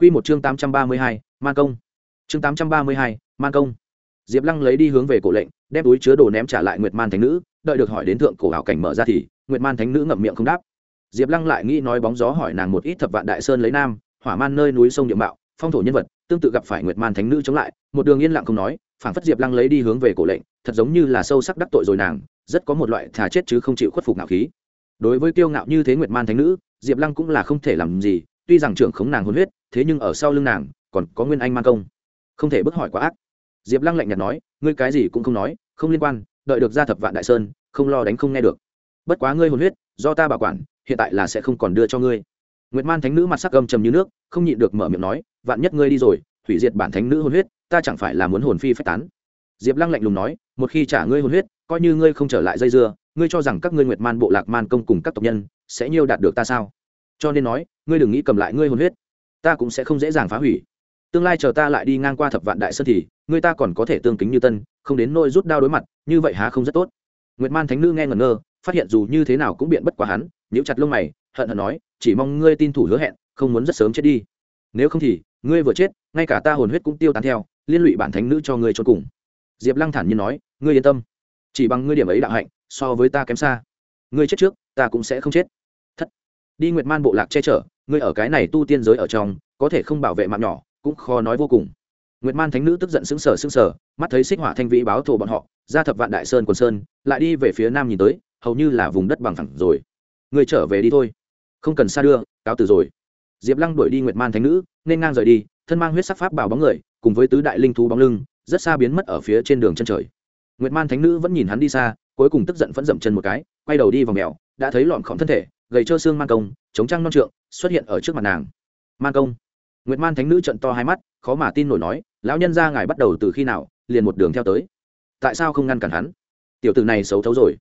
Quy một chương 832, Man công. Chương 832, Man công. Diệp Lăng lấy đi hướng về cổ lệnh, đem túi chứa đồ ném trả lại Nguyệt Man Thánh nữ, đợi được hỏi đến thượng cổ ảo cảnh mở ra thì, Nguyệt Man Thánh nữ ngậm miệng không đáp. Diệp Lăng lại nghĩ nói bóng gió hỏi nàng một ít thập vạn đại sơn lấy nam, hỏa man nơi núi sông địa mạo, phong thổ nhân vật, tương tự gặp phải Nguyệt Man Thánh nữ chống lại, một đường yên lặng không nói, phảng phất Diệp Lăng lấy đi hướng về cổ lệnh, thật giống như là sâu sắc đắc tội rồi nàng, rất có một loại thà chết chứ không chịu khuất phục ngạo khí. Đối với kiêu ngạo như thế Nguyệt Man Thánh nữ, Diệp Lăng cũng là không thể làm gì, tuy rằng trưởng khống nàng hồn huyết, thế nhưng ở sau lưng nàng, còn có nguyên anh man công. Không thể bức hỏi quá ác. Diệp lăng lạnh nhạt nói, ngươi cái gì cũng không nói, không liên quan, đợi được ra thập vạn đại sơn, không lo đánh không nghe được. Bất quá ngươi hồn huyết, do ta bảo quản, hiện tại là sẽ không còn đưa cho ngươi. Nguyệt man thánh nữ mặt sắc âm trầm như nước, không nhịn được mở miệng nói, vạn nhất ngươi đi rồi, hủy diệt bản thánh nữ hồn huyết, ta chẳng phải là muốn hồn phi phách tán. Diệp lăng lạnh lùng nói, một khi trả ngươi hồn huyết, coi như ngươi không trở lại dây dưa, ngươi cho rằng các ngươi nguyệt man, bộ lạc man công cùng các tộc nhân, sẽ nhiêu đạt được ta sao? Cho nên nói, ngươi đừng nghĩ cầm lại ngươi hồn huyết ta cũng sẽ không dễ dàng phá hủy. Tương lai chờ ta lại đi ngang qua thập vạn đại sơn thì người ta còn có thể tương kính như tân, không đến nôi rút đao đối mặt, như vậy há không rất tốt. Nguyệt man thánh nữ nghe ngẩn ngơ, phát hiện dù như thế nào cũng biện bất quá hắn, nhíu chặt lông mày, hận hận nói, chỉ mong ngươi tin thủ hứa hẹn, không muốn rất sớm chết đi. Nếu không thì, ngươi vừa chết, ngay cả ta hồn huyết cũng tiêu tán theo, liên lụy bản thánh nữ cho ngươi cho cùng. Diệp lăng thản nhiên nói, ngươi yên tâm. Chỉ bằng ngươi điểm ấy đạo hạnh, so với ta kém xa. Ngươi chết trước, ta cũng sẽ không chết. Thất. Đi nguyệt man bộ lạc che chở ngươi ở cái này tu tiên giới ở trong, có thể không bảo vệ mạng nhỏ, cũng khó nói vô cùng. Nguyệt man thánh nữ tức giận sững sờ sững sờ, mắt thấy xích hỏa thanh vĩ báo thù bọn họ, ra thập vạn đại sơn quần sơn, lại đi về phía nam nhìn tới, hầu như là vùng đất bằng phẳng rồi. Người trở về đi thôi. Không cần xa đưa, cáo từ rồi. Diệp lăng đuổi đi nguyệt man thánh nữ, nên ngang rời đi, thân mang huyết sắc pháp bảo bóng người, cùng với tứ đại linh thú bóng lưng, rất xa biến mất ở phía trên đường chân trời. Nguyệt man thánh nữ vẫn nhìn hắn đi xa, cuối cùng tức giận vẫn dậm chân một cái, quay đầu đi vào mèo, đã thấy lọn khỏm thân thể gầy trơ xương man công, chống trăng non trượng, xuất hiện ở trước mặt nàng. Man công. Nguyệt man thánh nữ trận to hai mắt, khó mà tin nổi nói, lão nhân gia ngài bắt đầu từ khi nào, liền một đường theo tới? Tại sao không ngăn cản hắn? Tiểu tử này xấu thấu rồi.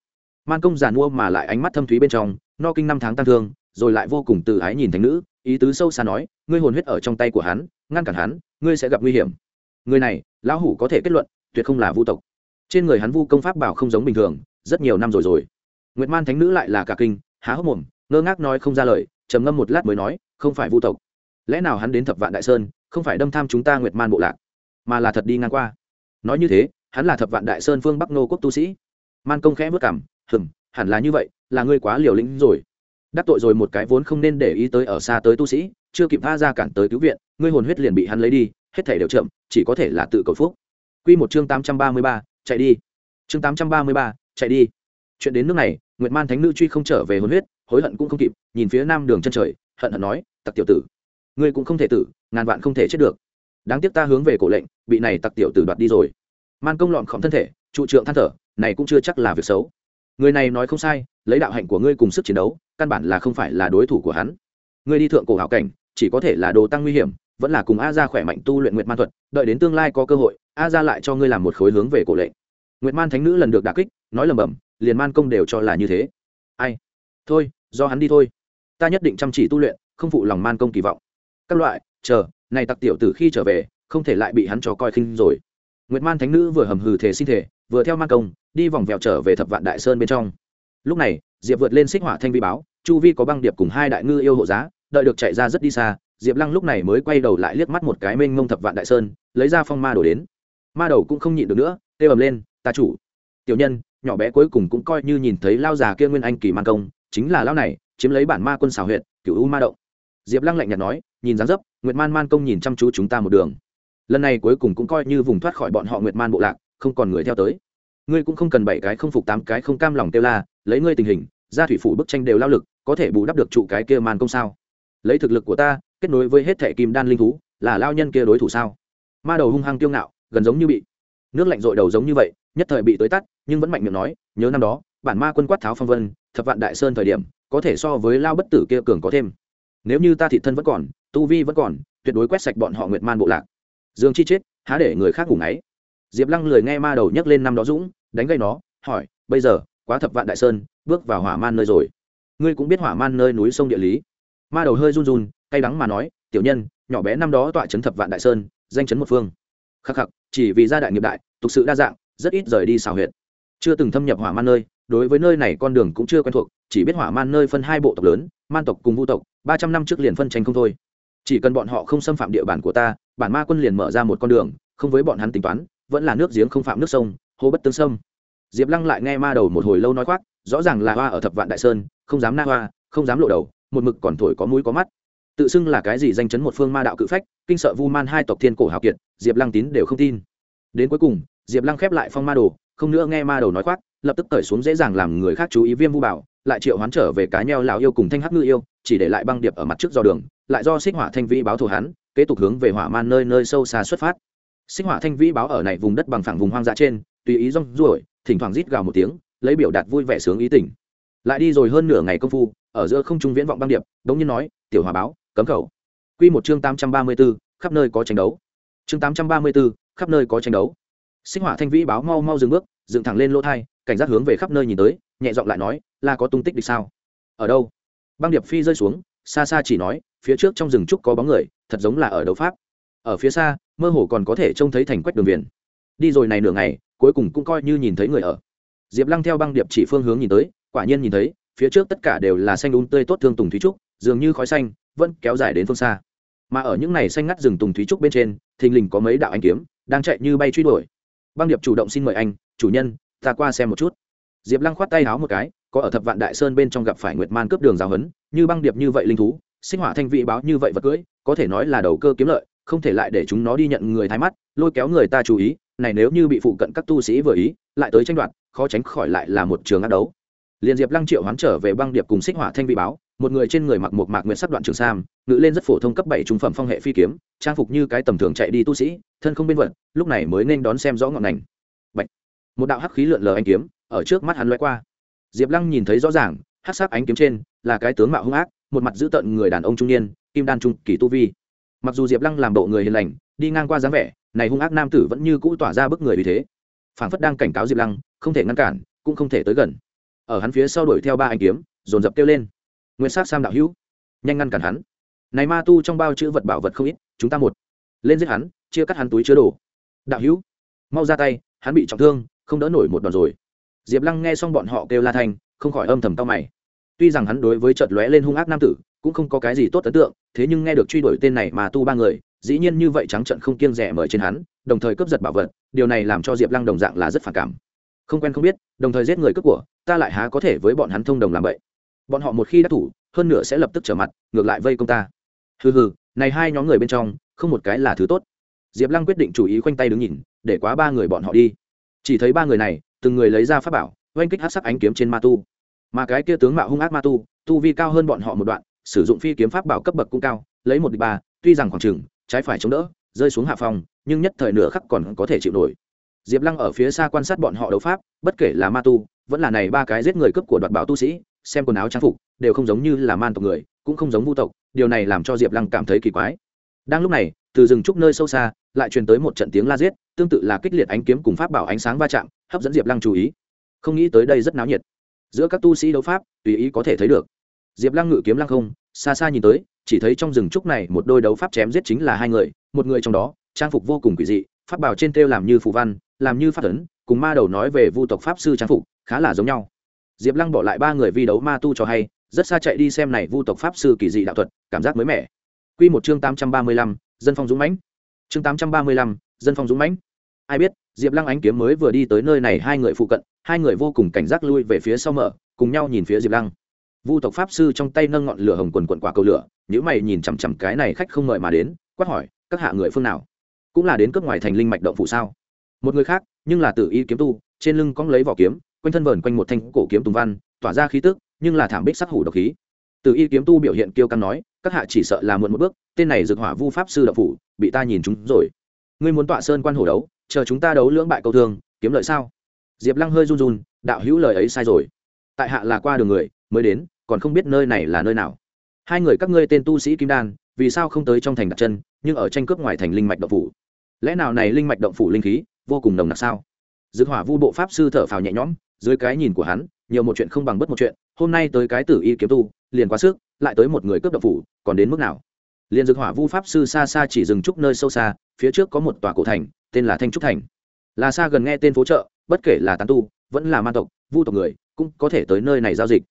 Man công giàn mua mà lại ánh mắt thâm thúy bên trong, no kinh năm tháng tăng thương, rồi lại vô cùng từ ái nhìn thánh nữ, ý tứ sâu xa nói, ngươi hồn huyết ở trong tay của hắn, ngăn cản hắn, ngươi sẽ gặp nguy hiểm. Người này, lão hủ có thể kết luận, tuyệt không là vu tộc. Trên người hắn vu công pháp bảo không giống bình thường, rất nhiều năm rồi rồi. Nguyệt man thánh nữ lại là cả kinh, há hốc mồm ngơ ngác nói không ra lời trầm ngâm một lát mới nói không phải vu tộc. Lẽ nào hắn đến thập vạn đại sơn không phải đâm tham chúng ta nguyệt man bộ lạc mà là thật đi ngang qua? Nói như thế hắn là thập vạn đại sơn phương bắc nô quốc tu sĩ. Man công khẽ vất cảm hừm hẳn là như vậy là ngươi quá liều lĩnh rồi. Đắc tội rồi một cái vốn không nên để ý tới ở xa tới tu sĩ chưa kịp tha ra cản tới cứu viện ngươi hồn huyết liền bị hắn lấy đi hết thể đều chậm chỉ có thể là tự cầu phúc. Quy một chương tám trăm ba mươi ba, chạy đi. Chương tám trăm ba mươi ba, chạy đi. Chuyện đến nước này, Nguyệt Man Thánh nữ truy không trở về hồn huyết, hối hận cũng không kịp, nhìn phía nam đường chân trời, hận hận nói, "Tặc tiểu tử, ngươi cũng không thể tử ngàn vạn không thể chết được. Đáng tiếc ta hướng về cổ lệnh bị này tặc tiểu tử đoạt đi rồi. Man công lọn khom thân thể trụ trượng than thở này cũng chưa chắc là việc xấu. Người này nói không sai lấy đạo hạnh của ngươi cùng sức chiến đấu căn bản là không phải là đối thủ của hắn. Ngươi đi thượng cổ hảo cảnh chỉ có thể là đồ tăng nguy hiểm vẫn là cùng a gia khỏe mạnh tu luyện nguyệt man thuật đợi đến tương lai có cơ hội a gia lại cho ngươi làm một khối hướng về cổ lệnh. Nguyệt man thánh nữ lần được đà kích nói lầm bầm liền man công đều cho là như thế. Ai? Thôi do hắn đi thôi. Ta nhất định chăm chỉ tu luyện, không phụ lòng man công kỳ vọng. Các loại, chờ, này tặc tiểu tử khi trở về, không thể lại bị hắn trò coi khinh rồi. Nguyệt man thánh nữ vừa hầm hừ thể sinh thể vừa theo man công, đi vòng vèo trở về thập vạn đại sơn bên trong. Lúc này, diệp vượt lên xích hỏa thanh vi báo, chu vi có băng điệp cùng hai đại ngư yêu hộ giá, đợi được chạy ra rất đi xa, diệp lăng lúc này mới quay đầu lại liếc mắt một cái mênh mông thập vạn đại sơn, lấy ra phong ma đổ đến. Ma đầu cũng không nhịn được nữa tê ầm lên, ta chủ. Tiểu nhân, nhỏ bé cuối cùng cũng coi như nhìn thấy lao già kia nguyên anh kỳ man công chính là lao này, chiếm lấy bản ma quân xào huyện cựu u ma động. Diệp lăng lạnh nhạt nói, nhìn dáng dấp, nguyệt man man công nhìn chăm chú chúng ta một đường. Lần này cuối cùng cũng coi như vùng thoát khỏi bọn họ nguyệt man bộ lạc, không còn người theo tới. Ngươi cũng không cần bảy cái không phục tám cái không cam lòng kêu la, lấy ngươi tình hình ra thủy phủ bức tranh đều lao lực, có thể bù đắp được trụ cái kia man công sao? Lấy thực lực của ta, kết nối với hết thẻ kim đan linh thú, là lao nhân kia đối thủ sao? Ma đầu hung hăng kiêu ngạo, gần giống như bị nước lạnh dội đầu giống như vậy, nhất thời bị tới tắt, nhưng vẫn mạnh miệng nói, nhớ năm đó, bản ma quân quát tháo phong vân thập vạn đại sơn thời điểm, có thể so với lao bất tử kia cường có thêm. Nếu như ta thị thân vẫn còn, tu vi vẫn còn, tuyệt đối quét sạch bọn họ nguyệt man bộ lạc. Dương chi chết, há để người khác ngủ ngáy. Diệp lăng lười nghe ma đầu nhấc lên năm đó dũng, đánh gây nó, hỏi, bây giờ, quá thập vạn đại sơn, bước vào hỏa man nơi rồi. Ngươi cũng biết hỏa man nơi núi sông địa lý. Ma đầu hơi run run, cay đắng mà nói, tiểu nhân, nhỏ bé năm đó tọa chấn thập vạn đại sơn, danh chấn một phương. Khắc khắc, chỉ vì gia đại nghiệp đại, tục sự đa dạng, rất ít rời đi xào huyệt. Chưa từng thâm nhập hỏa man nơi đối với nơi này con đường cũng chưa quen thuộc, chỉ biết hỏa man nơi phân hai bộ tộc lớn, man tộc cùng vu tộc, ba trăm năm trước liền phân tranh không thôi. Chỉ cần bọn họ không xâm phạm địa bàn của ta, bản ma quân liền mở ra một con đường, không với bọn hắn tính toán, vẫn là nước giếng không phạm nước sông, hô bất tương sông diệp lăng lại nghe ma đầu một hồi lâu nói khoác, rõ ràng là hoa ở thập vạn đại sơn, không dám na hoa, không dám lộ đầu, một mực còn thổi có mũi có mắt. Tự xưng là cái gì danh chấn một phương ma đạo cự phách, kinh sợ vu man hai tộc thiên cổ hào kiệt, diệp lăng tín đều không tin. Đến cuối cùng, diệp lăng khép lại phong ma đồ, không nữa nghe ma đầu nói khoác lập tức cởi xuống dễ dàng làm người khác chú ý viêm vu bảo lại triệu hoán trở về cá nheo lão yêu cùng thanh hắc ngư yêu chỉ để lại băng điệp ở mặt trước do đường lại do xích hỏa thanh vĩ báo thù hắn kế tục hướng về hỏa man nơi nơi sâu xa xuất phát. Xích hỏa thanh vĩ báo ở này vùng đất bằng phẳng vùng hoang dã trên tùy ý rong ruổi thỉnh thoảng rít gào một tiếng lấy biểu đạt vui vẻ sướng ý tình. Lại đi rồi hơn nửa ngày công phu ở giữa không trung viễn vọng băng điệp đống nhiên nói tiểu hòa báo cấm khẩu. Quy một chương tám trăm ba mươi 834, khắp nơi có tranh đấu. Chương tám trăm ba mươi 834, khắp nơi có tranh đấu. Sinh hỏa thanh vĩ báo mau mau dừng bước dựng thẳng lên lỗ thai cảnh giác hướng về khắp nơi nhìn tới, nhẹ giọng lại nói là có tung tích địch sao? Ở đâu? Băng điệp phi rơi xuống, xa xa chỉ nói, phía trước trong rừng trúc có bóng người, thật giống là ở đấu pháp. Ở phía xa, mơ hồ còn có thể trông thấy thành quách đường viền đi rồi này nửa ngày, cuối cùng cũng coi như nhìn thấy người ở. Diệp lăng theo băng điệp chỉ phương hướng nhìn tới, quả nhiên nhìn thấy, phía trước tất cả đều là xanh đúng tươi tốt thương tùng thúy trúc, dường như khói xanh, vẫn kéo dài đến phương xa. Mà ở những này xanh ngắt rừng tùng thúy trúc bên trên, thình lình có mấy đạo anh kiếm, đang chạy như bay truy đuổi. Băng điệp chủ động xin mời anh, chủ nhân ta qua xem một chút. Diệp lăng khoát tay háo một cái có ở thập vạn đại sơn bên trong gặp phải nguyệt man cướp đường giáo hấn như băng điệp như vậy linh thú sinh hỏa thanh vị báo như vậy vật cưỡi có thể nói là đầu cơ kiếm lợi không thể lại để chúng nó đi nhận người thái mắt lôi kéo người ta chú ý này nếu như bị phụ cận các tu sĩ vừa ý lại tới tranh đoạt khó tránh khỏi lại là một trường ác đấu. Liền diệp lăng triệu hoán trở về băng điệp cùng xích hỏa thanh vị báo một người trên người mặc một mạc nguyện sắc đoạn trường sam ngự lên rất phổ thông cấp bảy trung phẩm phong hệ phi kiếm trang phục như cái tầm thường chạy đi tu sĩ thân không bên vận, lúc này mới nên đón xem rõ ngọn ngành một đạo hắc khí lượn lờ anh kiếm ở trước mắt hắn loay qua. Diệp lăng nhìn thấy rõ ràng, hắc sắc ánh kiếm trên là cái tướng mạo hung ác, một mặt giữ tận người đàn ông trung niên, kim đan trung kỳ tu vi. Mặc dù diệp lăng làm bộ người hiền lành, đi ngang qua dáng vẻ, này hung ác nam tử vẫn như cũ tỏa ra bức người vì thế. Phảng phất đang cảnh cáo diệp lăng, không thể ngăn cản, cũng không thể tới gần. Ở hắn phía sau đuổi theo ba anh kiếm, dồn dập kêu lên. Nguyên sát sam đạo hữu, nhanh ngăn cản hắn. Này ma tu trong bao chữ vật bảo vật không ít, chúng ta một. Lên giết hắn, chia cắt hắn túi chứa đồ. Đạo hữu, mau ra tay, hắn bị trọng thương không đỡ nổi một đòn rồi. Diệp lăng nghe xong bọn họ kêu la thanh không khỏi âm thầm tao mày. Tuy rằng hắn đối với chợt lóe lên hung ác nam tử, cũng không có cái gì tốt ấn tượng, thế nhưng nghe được truy đuổi tên này mà tu ba người, dĩ nhiên như vậy trắng trận không kiêng rẻ mời trên hắn, đồng thời cướp giật bảo vật, điều này làm cho diệp lăng đồng dạng là rất phản cảm. Không quen không biết, đồng thời giết người cướp của, ta lại há có thể với bọn hắn thông đồng làm vậy? Bọn họ một khi đã thủ, hơn nữa sẽ lập tức trở mặt, ngược lại vây công ta. Hừ hừ, này hai nhóm người bên trong, không một cái là thứ tốt. Diệp lăng quyết định chủ ý khoanh tay đứng nhìn, để quá ba người bọn họ đi chỉ thấy ba người này, từng người lấy ra pháp bảo, oanh kích hát sắc ánh kiếm trên ma tu. Mà cái kia tướng mạo hung ác ma tu tu vi cao hơn bọn họ một đoạn, sử dụng phi kiếm pháp bảo cấp bậc cũng cao, lấy một địch ba, tuy rằng khoảng trừng trái phải chống đỡ, rơi xuống hạ phòng, nhưng nhất thời nửa khắc còn có thể chịu nổi. Diệp lăng ở phía xa quan sát bọn họ đấu pháp, bất kể là ma tu, vẫn là này ba cái giết người cướp của đoạt bảo tu sĩ, xem quần áo trang phục, đều không giống như là man tộc người, cũng không giống vu tộc, điều này làm cho diệp lăng cảm thấy kỳ quái. Đang lúc này từ rừng trúc nơi sâu xa, lại truyền tới một trận tiếng la giết, tương tự là kích liệt ánh kiếm cùng pháp bảo ánh sáng va chạm, hấp dẫn diệp lăng chú ý. Không nghĩ tới đây rất náo nhiệt. Giữa các tu sĩ đấu pháp, tùy ý có thể thấy được. Diệp lăng ngự kiếm lăng không, xa xa nhìn tới, chỉ thấy trong rừng trúc này một đôi đấu pháp chém giết chính là hai người, một người trong đó, trang phục vô cùng quỷ dị, pháp bảo trên têu làm như phù văn, làm như pháp tấn cùng ma đầu nói về vu tộc pháp sư trang phục, khá là giống nhau. Diệp lăng bỏ lại ba người vi đấu ma tu cho hay, rất xa chạy đi xem này vu tộc pháp sư kỳ dị đạo thuật, cảm giác mới mẻ. Quy một chương tám trăm ba mươi lăm, dân phong dũng mãnh. Chương tám trăm ba mươi lăm, dân phong dũng mãnh. Ai biết, diệp lăng ánh kiếm mới vừa đi tới nơi này, hai người phụ cận, hai người vô cùng cảnh giác lui về phía sau mở, cùng nhau nhìn phía diệp lăng. Vu tộc pháp sư trong tay nâng ngọn lửa hồng quần quần quả cầu lửa, nhíu mày nhìn chằm chằm cái này khách không mời mà đến, quát hỏi, các hạ người phương nào? Cũng là đến cấp ngoài thành linh mạch động phủ sao? Một người khác, nhưng là tự y kiếm tu, trên lưng cong lấy vỏ kiếm, quanh thân vờn quanh một thanh cổ kiếm tùng văn, tỏa ra khí tức, nhưng là thảm bích sắc hủ độc khí. Từ y kiếm tu biểu hiện kiêu căng nói các hạ chỉ sợ là muộn một bước, tên này dược hỏa vu pháp sư đậu phủ, bị ta nhìn chúng rồi. Ngươi muốn tọa sơn quan hổ đấu, chờ chúng ta đấu lưỡng bại câu thương, kiếm lợi sao? Diệp lăng hơi run run, đạo hữu lời ấy sai rồi. Tại hạ là qua đường người, mới đến, còn không biết nơi này là nơi nào. Hai người các ngươi tên tu sĩ kim đan, vì sao không tới trong thành đặt chân, nhưng ở tranh cướp ngoài thành linh mạch động phủ? Lẽ nào này linh mạch động phủ linh khí vô cùng nồng nặc sao? Dược hỏa vu bộ pháp sư thở phào nhẹ nhõm, dưới cái nhìn của hắn, nhiều một chuyện không bằng bất một chuyện hôm nay tới cái tử y kiếm tu, liền quá sức, lại tới một người cướp độc phủ, còn đến mức nào? Liền dược hỏa vu pháp sư xa xa chỉ dừng trúc nơi sâu xa, phía trước có một tòa cổ thành, tên là thanh trúc thành. Là xa gần nghe tên phố chợ, bất kể là tán tu, vẫn là man tộc, vu tộc người, cũng có thể tới nơi này giao dịch.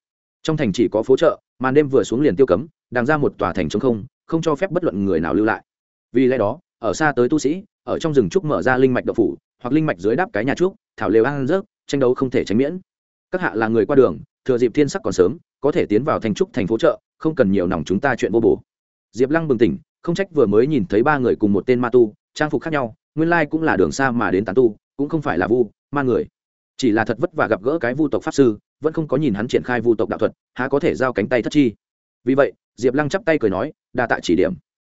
Trong thành chỉ có phố chợ, màn đêm vừa xuống liền tiêu cấm đàng ra một tòa thành trống không không cho phép bất luận người nào lưu lại. Vì lẽ đó, ở xa tới tu sĩ, ở trong rừng trúc mở ra linh mạch đậu phủ, hoặc linh mạch dưới đáp cái nhà trúc, thảo lều ăn rớt, tranh đấu không thể tránh miễn. Các hạ là người qua đường thừa dịp thiên sắc còn sớm, có thể tiến vào thành trúc thành phố chợ, không cần nhiều nòng chúng ta chuyện vô bổ. Diệp lăng bừng tỉnh, không trách vừa mới nhìn thấy ba người cùng một tên ma tu, trang phục khác nhau, nguyên lai cũng là đường xa mà đến tán tu, cũng không phải là vu, ma người. Chỉ là thật vất vả gặp gỡ cái vu tộc pháp sư, vẫn không có nhìn hắn triển khai vu tộc đạo thuật, há có thể giao cánh tay thất chi. Vì vậy, diệp lăng chắp tay cười nói, đa tạ chỉ điểm.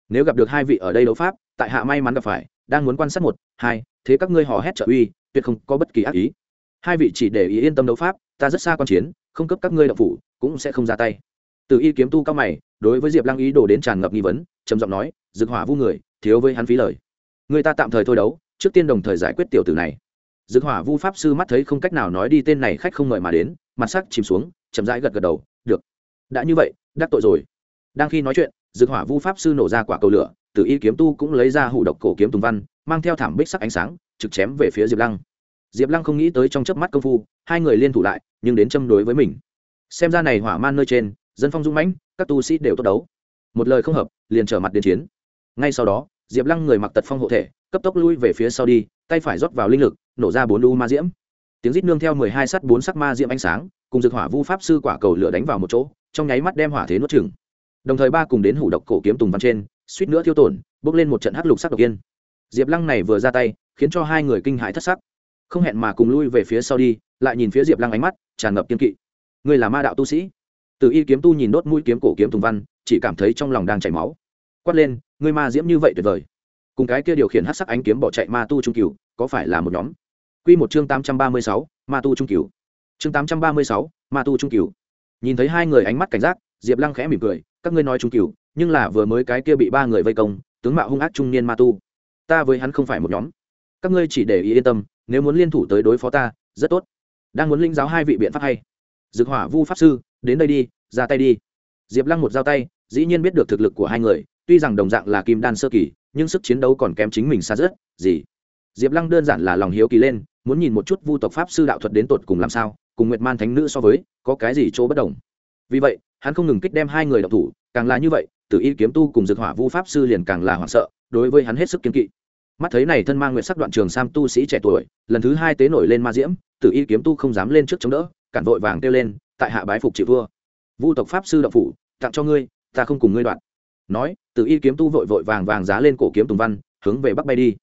Nếu gặp được hai vị ở đây đấu pháp, tại hạ may mắn gặp phải, đang muốn quan sát một, hai, thế các ngươi hò hét trợ uy, tuyệt không có bất kỳ ác ý. Hai vị chỉ để ý yên tâm đấu pháp ta rất xa quan chiến, không cấp các ngươi đậu phủ, cũng sẽ không ra tay. Từ y kiếm tu cao mày, đối với diệp lăng ý đồ đến tràn ngập nghi vấn, trầm giọng nói, dực hỏa vu người, thiếu với hắn phí lời. Người ta tạm thời thôi đấu, trước tiên đồng thời giải quyết tiểu tử này. Dực hỏa vu pháp sư mắt thấy không cách nào nói đi tên này khách không mời mà đến, mặt sắc chìm xuống, chậm rãi gật gật đầu, được. Đã như vậy, đắc tội rồi. Đang khi nói chuyện, dực hỏa vu pháp sư nổ ra quả cầu lửa, từ y kiếm tu cũng lấy ra hủ độc cổ kiếm tùng văn, mang theo thảm bích sắc ánh sáng, trực chém về phía diệp lăng diệp lăng không nghĩ tới trong chớp mắt công phu, hai người liên thủ lại, nhưng đến châm đối với mình. Xem ra này hỏa man nơi trên, dân phong dung mãnh, các tu sĩ đều tốt đấu. Một lời không hợp, liền trở mặt đến chiến. Ngay sau đó, diệp lăng người mặc tật phong hộ thể, cấp tốc lui về phía sau đi, tay phải rót vào linh lực, nổ ra bốn u ma diễm. Tiếng rít nương theo mười hai sắt bốn sắc ma diễm ánh sáng, cùng dược hỏa vu pháp sư quả cầu lửa đánh vào một chỗ, trong nháy mắt đem hỏa thế nuốt chừng đồng thời ba cùng đến hủ độc cổ kiếm tùng văn trên, suýt nữa tiêu tổn bước lên một trận hắc lục sắc độc yên. Diệp lăng này vừa ra tay, khiến cho hai người kinh hãi thất sắc không hẹn mà cùng lui về phía sau đi, lại nhìn phía diệp lăng ánh mắt, tràn ngập kiên kỵ. Ngươi là ma đạo tu sĩ. Từ y kiếm tu nhìn đốt mũi kiếm cổ kiếm tùng văn, chỉ cảm thấy trong lòng đang chảy máu. Quát lên, ngươi ma diễm như vậy tuyệt vời. Cùng cái kia điều khiển hát sắc ánh kiếm bỏ chạy ma tu trung cửu, có phải là một nhóm? Q một chương tám trăm ba mươi sáu, ma tu trung cửu. Chương tám trăm ba mươi sáu, ma tu trung cửu. Nhìn thấy hai người ánh mắt cảnh giác, diệp lăng khẽ mỉm cười, các ngươi nói trung cửu, nhưng là vừa mới cái kia bị ba người vây công, tướng mạo hung ác trung niên ma tu. Ta với hắn không phải một nhóm. Các ngươi chỉ để ý yên tâm nếu muốn liên thủ tới đối phó ta, rất tốt. Đang muốn linh giáo hai vị biện pháp hay. Dược hỏa vu pháp sư, đến đây đi, ra tay đi. Diệp lăng một giao tay, dĩ nhiên biết được thực lực của hai người, tuy rằng đồng dạng là kim đan sơ kỳ, nhưng sức chiến đấu còn kém chính mình xa rất, gì? Diệp lăng đơn giản là lòng hiếu kỳ lên, muốn nhìn một chút vu tộc pháp sư đạo thuật đến tột cùng làm sao, cùng nguyệt man thánh nữ so với, có cái gì chỗ bất đồng. Vì vậy, hắn không ngừng kích đem hai người đọc thủ, càng là như vậy, tử y kiếm tu cùng dược hỏa vu pháp sư liền càng là hoảng sợ, đối với hắn hết sức kiên kỵ mắt thấy này thân mang nguyện sắc đoạn trường sam tu sĩ trẻ tuổi, lần thứ hai tế nổi lên ma diễm, tử y kiếm tu không dám lên trước chống đỡ, cản vội vàng kêu lên, tại hạ bái phục chị vua vu tộc pháp sư đạo phủ, tặng cho ngươi, ta không cùng ngươi đoạn. Nói, tử y kiếm tu vội vội vàng vàng giá lên cổ kiếm tùng văn, hướng về bắc bay đi.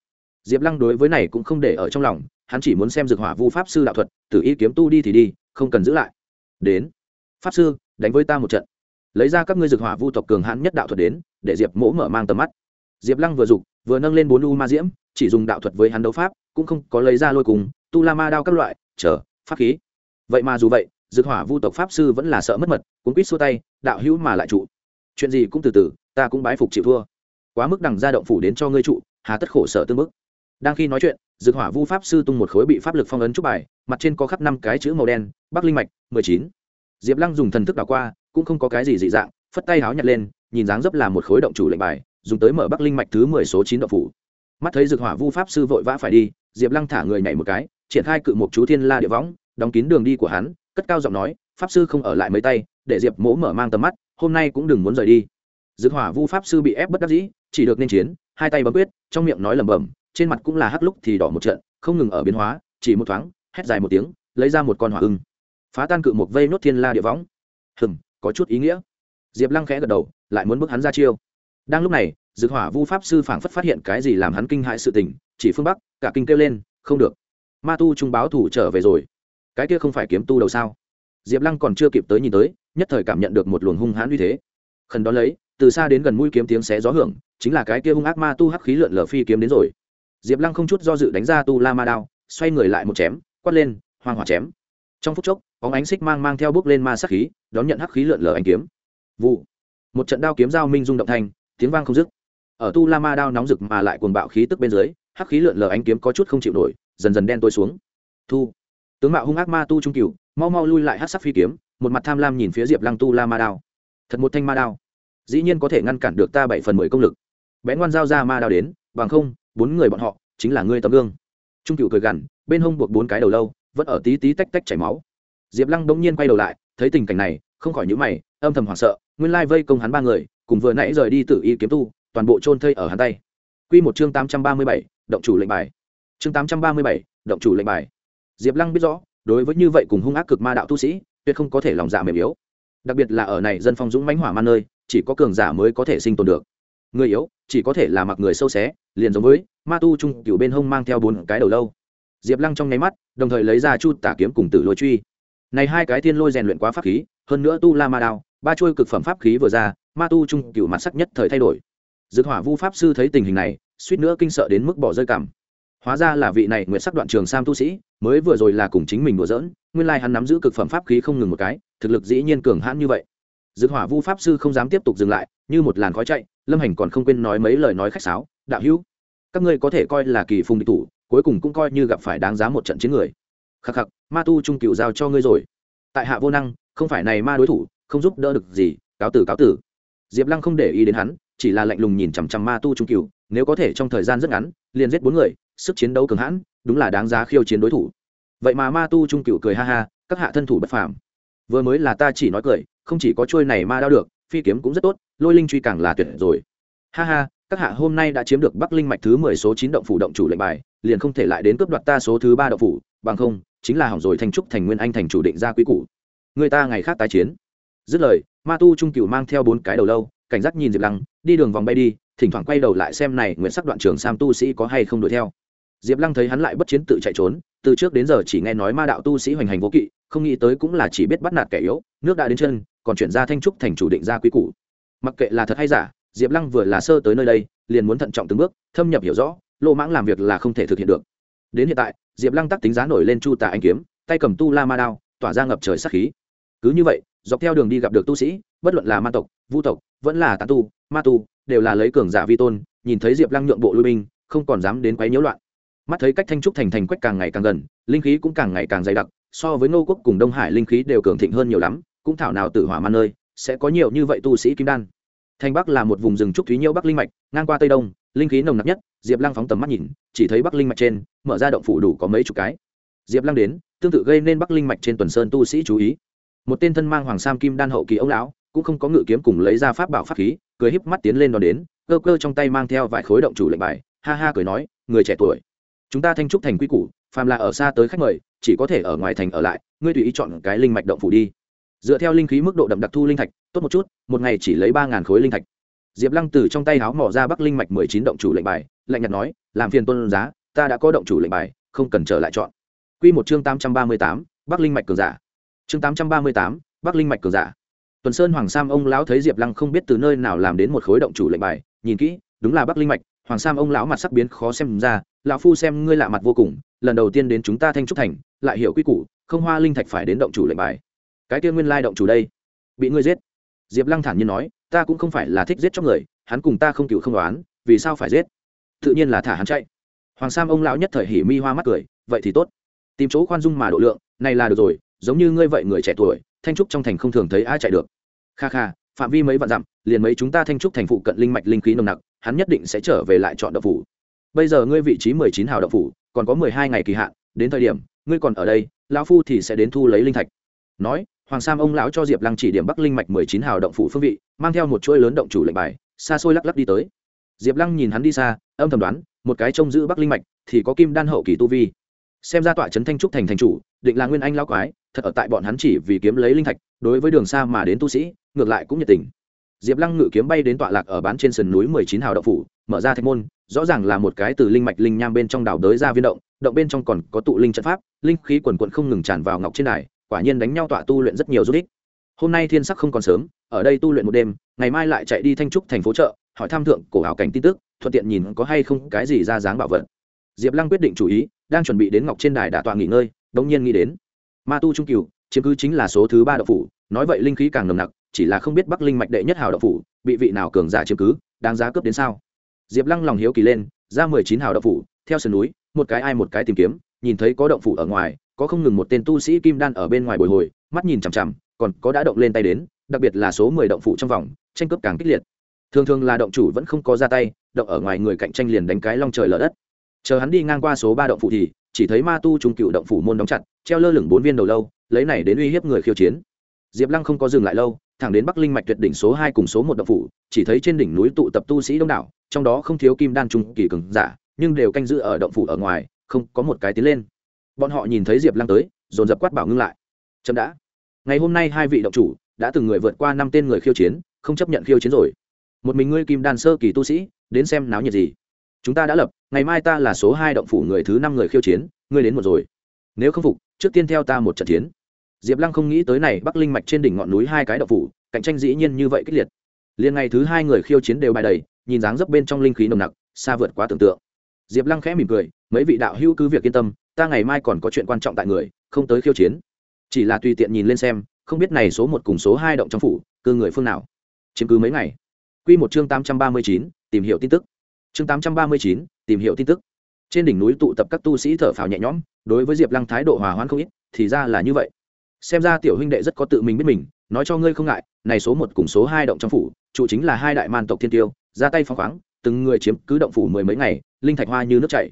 Diệp lăng đối với này cũng không để ở trong lòng, hắn chỉ muốn xem dược hỏa vu pháp sư đạo thuật, tử y kiếm tu đi thì đi, không cần giữ lại. Đến, pháp sư, đánh với ta một trận. Lấy ra các ngươi dược hỏa vu tộc cường hãn nhất đạo thuật đến, để diệp mỗ mở mang tầm mắt diệp lăng vừa dục, vừa nâng lên bốn u ma diễm, chỉ dùng đạo thuật với hắn đấu pháp, cũng không có lấy ra lôi cùng, tu la ma đao các loại, chờ, pháp khí. Vậy mà dù vậy, dược hỏa vu tộc pháp sư vẫn là sợ mất mật, cuốn quýt xua tay, đạo hữu mà lại trụ. Chuyện gì cũng từ từ, ta cũng bái phục chịu thua. Quá mức đằng ra động phủ đến cho ngươi trụ, hà tất khổ sở tương mức đang khi nói chuyện, dược hỏa vu pháp sư tung một khối bị pháp lực phong ấn trúc bài, mặt trên có khắp năm cái chữ màu đen, bắc linh mạch, mười chín. Diệp lăng dùng thần thức đảo qua, cũng không có cái gì dị dạng, phất tay háo nhặt lên, nhìn dáng dấp là một khối động chủ lệnh bài dùng tới mở bắc linh mạch thứ mười số chín độ phủ. Mắt thấy dược hỏa vu pháp sư vội vã phải đi, diệp lăng thả người nhảy một cái, triển khai cự mục chú thiên la địa võng, đóng kín đường đi của hắn, cất cao giọng nói, pháp sư không ở lại mấy tay, để diệp mỗ mở mang tầm mắt, hôm nay cũng đừng muốn rời đi. Dược hỏa vu pháp sư bị ép bất đắc dĩ, chỉ được nên chiến, hai tay bấm quyết, trong miệng nói lẩm bẩm, trên mặt cũng là hắc lúc thì đỏ một trận, không ngừng ở biến hóa, chỉ một thoáng, hét dài một tiếng, lấy ra một con hỏa ưng, phá tan cự một vây nốt thiên la địa võng. Hừng có chút ý nghĩa. Diệp lăng khẽ gật đầu, lại muốn bước hắn ra chiêu đang lúc này dược hỏa vu pháp sư phảng phất phát hiện cái gì làm hắn kinh hại sự tình, chỉ phương bắc, cả kinh kêu lên, không được. Ma tu trung báo thủ trở về rồi. Cái kia không phải kiếm tu đầu sao? Diệp lăng còn chưa kịp tới nhìn tới, nhất thời cảm nhận được một luồng hung hãn uy thế. Khẩn đó lấy, từ xa đến gần mũi kiếm tiếng xé gió hưởng, chính là cái kia hung ác ma tu hắc khí lượn lờ phi kiếm đến rồi. Diệp lăng không chút do dự đánh ra tu la ma đao, xoay người lại một chém, quát lên hoang hỏa chém. Trong phút chốc, bóng ánh xích mang mang theo bước lên ma sắc khí, đón nhận hắc khí lượn lờ anh kiếm. Vụ. Một trận đao kiếm giao minh rung động thanh tiếng vang không dứt. Ở tu la ma đao nóng rực mà lại cuồng bạo khí tức bên dưới, hắc khí lượn lờ ánh kiếm có chút không chịu nổi, dần dần đen tối xuống. Thu. Tướng mạo hung ác ma tu trung cửu, mau mau lui lại hắc sắc phi kiếm, một mặt tham lam nhìn phía diệp lăng tu la ma đao. Thật một thanh ma đao. Dĩ nhiên có thể ngăn cản được ta bảy phần mười công lực. Bén ngoan giao ra ma đao đến, bằng không, bốn người bọn họ chính là ngươi tấm gương. Trung cựu cười gằn, bên hông buộc bốn cái đầu lâu, vẫn ở tí tí tách tách chảy máu. Diệp lăng bỗng nhiên quay đầu lại, thấy tình cảnh này, không khỏi nhữ mày, âm thầm hoảng sợ, nguyên lai vây công hắn ba người cùng vừa nãy rời đi tự y kiếm tu, toàn bộ trôn thây ở hắn tay. Quy một chương tám trăm ba mươi bảy, động chủ lệnh bài. Chương tám trăm ba mươi bảy, động chủ lệnh bài. Diệp lăng biết rõ, đối với như vậy cùng hung ác cực ma đạo tu sĩ, tuyệt không có thể lòng dạ mềm yếu. Đặc biệt là ở này dân phong dũng mãnh hỏa man nơi, chỉ có cường giả mới có thể sinh tồn được. Người yếu, chỉ có thể là mặc người sâu xé, liền giống với ma tu trung cửu bên hông mang theo bốn cái đầu lâu. Diệp lăng trong nháy mắt, đồng thời lấy ra chu tả kiếm cùng tử lôi truy. Này hai cái thiên lôi rèn luyện quá pháp khí, hơn nữa tu la ma đao ba chuôi cực phẩm pháp khí vừa ra, ma tu trung cửu mặt sắc nhất thời thay đổi. Dược hỏa vu pháp sư thấy tình hình này, suýt nữa kinh sợ đến mức bỏ rơi cảm. Hóa ra là vị này nguyện sắc đoạn trường sam tu sĩ, mới vừa rồi là cùng chính mình đùa giỡn, nguyên lai hắn nắm giữ cực phẩm pháp khí không ngừng một cái, thực lực dĩ nhiên cường hãn như vậy. Dược hỏa vu pháp sư không dám tiếp tục dừng lại, như một làn khói chạy, lâm hành còn không quên nói mấy lời nói khách sáo, đạo hữu, các ngươi có thể coi là kỳ phùng địch thủ, cuối cùng cũng coi như gặp phải đáng giá một trận chiến người. Khắc khắc, ma tu trung cựu giao cho ngươi rồi. Tại hạ vô năng, không phải này ma đối thủ không giúp đỡ được gì, cáo tử cáo tử. Diệp lăng không để ý đến hắn, chỉ là lạnh lùng nhìn chằm chằm ma tu trung cựu nếu có thể trong thời gian rất ngắn, liền giết bốn người, sức chiến đấu cường hãn, đúng là đáng giá khiêu chiến đối thủ. Vậy mà ma tu trung cựu cười ha ha, các hạ thân thủ bất phàm. Vừa mới là ta chỉ nói cười, không chỉ có trôi này ma đao được, phi kiếm cũng rất tốt, lôi linh truy càng là tuyệt rồi. Ha ha, các hạ hôm nay đã chiếm được bắc linh mạch thứ mười số chín động phủ động chủ lệnh bài, liền không thể lại đến cướp đoạt ta số thứ ba động phủ, bằng không, chính là hỏng rồi thanh trúc thành nguyên anh thành chủ định ra quý cũ người ta ngày khác tái chiến dứt lời, ma tu trung cửu mang theo bốn cái đầu lâu, cảnh giác nhìn diệp lăng, đi đường vòng bay đi, thỉnh thoảng quay đầu lại xem này nguyễn sắc đoạn trường sam tu sĩ có hay không đuổi theo. Diệp lăng thấy hắn lại bất chiến tự chạy trốn, từ trước đến giờ chỉ nghe nói ma đạo tu sĩ hoành hành vô kỵ, không nghĩ tới cũng là chỉ biết bắt nạt kẻ yếu, nước đã đến chân, còn chuyển ra thanh trúc thành chủ định ra quý cũ mặc kệ là thật hay giả, diệp lăng vừa là sơ tới nơi đây, liền muốn thận trọng từng bước, thâm nhập hiểu rõ, lô mãng làm việc là không thể thực hiện được. Đến hiện tại, diệp lăng tắc tính giá nổi lên chu tà anh kiếm, tay cầm tu la ma đao, tỏa ra ngập trời sắc khí. Cứ như vậy dọc theo đường đi gặp được tu sĩ, bất luận là ma tộc, vu tộc, vẫn là tán tu, ma tu, đều là lấy cường giả vi tôn, nhìn thấy diệp lăng nhượng bộ lui binh, không còn dám đến quấy nhiễu loạn. Mắt thấy cách thanh trúc thành thành quách càng ngày càng gần, linh khí cũng càng ngày càng dày đặc, so với ngô quốc cùng đông hải linh khí đều cường thịnh hơn nhiều lắm, cũng thảo nào tự hỏa man nơi sẽ có nhiều như vậy tu sĩ kim đan. Thanh bắc là một vùng rừng trúc thúy nhiễu bắc linh mạch, ngang qua tây đông, linh khí nồng nặc nhất, diệp lăng phóng tầm mắt nhìn, chỉ thấy bắc linh mạch trên, mở ra động phủ đủ có mấy chục cái. Diệp lăng đến, tương tự gây nên bắc linh mạch trên tuần sơn tu sĩ chú ý một tên thân mang hoàng sam kim đan hậu kỳ ông lão, cũng không có ngự kiếm cùng lấy ra pháp bảo pháp khí, cười híp mắt tiến lên đón đến, cơ cơ trong tay mang theo vài khối động chủ lệnh bài, ha ha cười nói, người trẻ tuổi, chúng ta thanh trúc thành quy củ, phàm là ở xa tới khách mời, chỉ có thể ở ngoài thành ở lại, ngươi tùy ý chọn cái linh mạch động phủ đi. Dựa theo linh khí mức độ đậm đặc thu linh thạch, tốt một chút, một ngày chỉ lấy ba khối linh thạch. Diệp lăng từ trong tay háo mỏ ra bắc linh mạch mười chín động chủ lệnh bài, lạnh nhạt nói, làm phiền tôn giá, ta đã có động chủ lệnh bài, không cần trở lại chọn. Q một chương tám trăm ba mươi tám, bắc linh mạch cường giả chương tám trăm ba mươi tám, bắc linh mạch cường giả. Tuần sơn hoàng sam ông lão thấy diệp lăng không biết từ nơi nào làm đến một khối động chủ lệnh bài, nhìn kỹ, đúng là bắc linh mạch, hoàng sam ông lão mặt sắc biến khó xem ra, lão phu xem ngươi lạ mặt vô cùng, lần đầu tiên đến chúng ta thanh trúc thành, lại hiểu quy củ, không hoa linh thạch phải đến động chủ lệnh bài. Cái kia nguyên lai động chủ đây, bị ngươi giết. Diệp lăng thản nhiên nói, ta cũng không phải là thích giết cho người, hắn cùng ta không cựu không đoán, vì sao phải giết? Tự nhiên là thả hắn chạy. Hoàng sam ông lão nhất thời hỉ mi hoa mắt cười, vậy thì tốt. Tìm chỗ khoan dung mà độ lượng, này là được rồi giống như ngươi vậy người trẻ tuổi, thanh trúc trong thành không thường thấy ai chạy được. Kha kha, phạm vi mấy vạn dặm, liền mấy chúng ta thanh trúc thành phụ cận linh mạch linh khí nồng nặc, hắn nhất định sẽ trở về lại chọn đậu phủ. Bây giờ ngươi vị trí mười chín hào đậu phủ, còn có mười hai ngày kỳ hạn, đến thời điểm, ngươi còn ở đây, lão phu thì sẽ đến thu lấy linh thạch. Nói, hoàng sam ông lão cho diệp lăng chỉ điểm bắc linh mạch mười chín hào động phủ phương vị, mang theo một chuỗi lớn động chủ lệnh bài, xa xôi lắc lắc đi tới. Diệp lăng nhìn hắn đi xa, âm thầm đoán, một cái trông giữ bắc linh mạch thì có kim đan hậu kỳ tu vi. Xem ra tọa trấn thanh trúc thành thành chủ, định là nguyên anh lão quái thật ở tại bọn hắn chỉ vì kiếm lấy linh thạch, đối với đường xa mà đến tu sĩ, ngược lại cũng nhiệt tình. Diệp lăng ngự kiếm bay đến tọa lạc ở bán trên sườn núi mười chín hào động phủ, mở ra thạch môn, rõ ràng là một cái từ linh mạch linh nham bên trong đảo đới ra viên động động bên trong còn có tụ linh trận pháp, linh khí quần quận không ngừng tràn vào ngọc trên đài, quả nhiên đánh nhau tọa tu luyện rất nhiều rút ích. Hôm nay thiên sắc không còn sớm, ở đây tu luyện một đêm, ngày mai lại chạy đi thanh trúc thành phố chợ, hỏi tham thượng cổ hảo cảnh tin tức, thuận tiện nhìn có hay không cái gì ra dáng bảo vật. Diệp lăng quyết định chủ ý, đang chuẩn bị đến ngọc trên đài đả tọa nghỉ ngơi, đống nhiên nghĩ đến ma tu trung cửu, chiếm cứ chính là số thứ ba đậu phủ, nói vậy linh khí càng nồng nặc, chỉ là không biết bắc linh mạch đệ nhất hào đậu phủ, bị vị nào cường giả chiếm cứ, đáng giá cướp đến sao? Diệp lăng lòng hiếu kỳ lên, ra mười chín hào đậu phủ, theo sườn núi, một cái ai một cái tìm kiếm, nhìn thấy có động phủ ở ngoài, có không ngừng một tên tu sĩ kim đan ở bên ngoài bồi hồi, mắt nhìn chằm chằm, còn có đã động lên tay đến, đặc biệt là số mười động phủ trong vòng, tranh cướp càng kích liệt. Thường thường là động chủ vẫn không có ra tay, động ở ngoài người cạnh tranh liền đánh cái long trời lở đất. Chờ hắn đi ngang qua số ba động phủ thì chỉ thấy ma tu trung cựu động phủ môn đóng chặt, treo lơ lửng bốn viên đầu lâu, lấy này đến uy hiếp người khiêu chiến. Diệp lăng không có dừng lại lâu, thẳng đến bắc linh mạch tuyệt đỉnh số hai cùng số một động phủ, chỉ thấy trên đỉnh núi tụ tập tu sĩ đông đảo, trong đó không thiếu kim đan trung kỳ cường giả, nhưng đều canh giữ ở động phủ ở ngoài, không có một cái tiến lên. Bọn họ nhìn thấy diệp lăng tới, dồn dập quát bảo ngưng lại. Chậm đã. Ngày hôm nay hai vị động chủ đã từng người vượt qua năm tên người khiêu chiến, không chấp nhận khiêu chiến rồi. Một mình ngươi kim đan sơ kỳ tu sĩ, đến xem náo nhiệt gì chúng ta đã lập, ngày mai ta là số hai động phủ người thứ năm người khiêu chiến, ngươi đến một rồi. Nếu không phục, trước tiên theo ta một trận chiến. Diệp lăng không nghĩ tới này, bắc linh mạch trên đỉnh ngọn núi hai cái động phủ, cạnh tranh dĩ nhiên như vậy kích liệt. Liền ngày thứ hai người khiêu chiến đều bài đầy, nhìn dáng dấp bên trong linh khí nồng nặc, xa vượt quá tưởng tượng. Diệp lăng khẽ mỉm cười, mấy vị đạo hữu cứ việc yên tâm, ta ngày mai còn có chuyện quan trọng tại người, không tới khiêu chiến. Chỉ là tùy tiện nhìn lên xem, không biết này số một cùng số hai động trong phủ, cư người phương nào. Chiếm cứ mấy ngày. Q một chương tám trăm ba mươi chín, tìm hiểu tin tức chương tám trăm ba mươi chín, tìm hiểu tin tức. Trên đỉnh núi tụ tập các tu sĩ thở phào nhẹ nhõm, đối với diệp lăng thái độ hòa hoãn không ít, thì ra là như vậy. Xem ra tiểu huynh đệ rất có tự mình biết mình, nói cho ngươi không ngại, này số một cùng số hai động trong phủ trụ chính là hai đại man tộc thiên tiêu, ra tay phăng khoáng, từng người chiếm cứ động phủ mười mấy ngày, linh thạch hoa như nước chảy.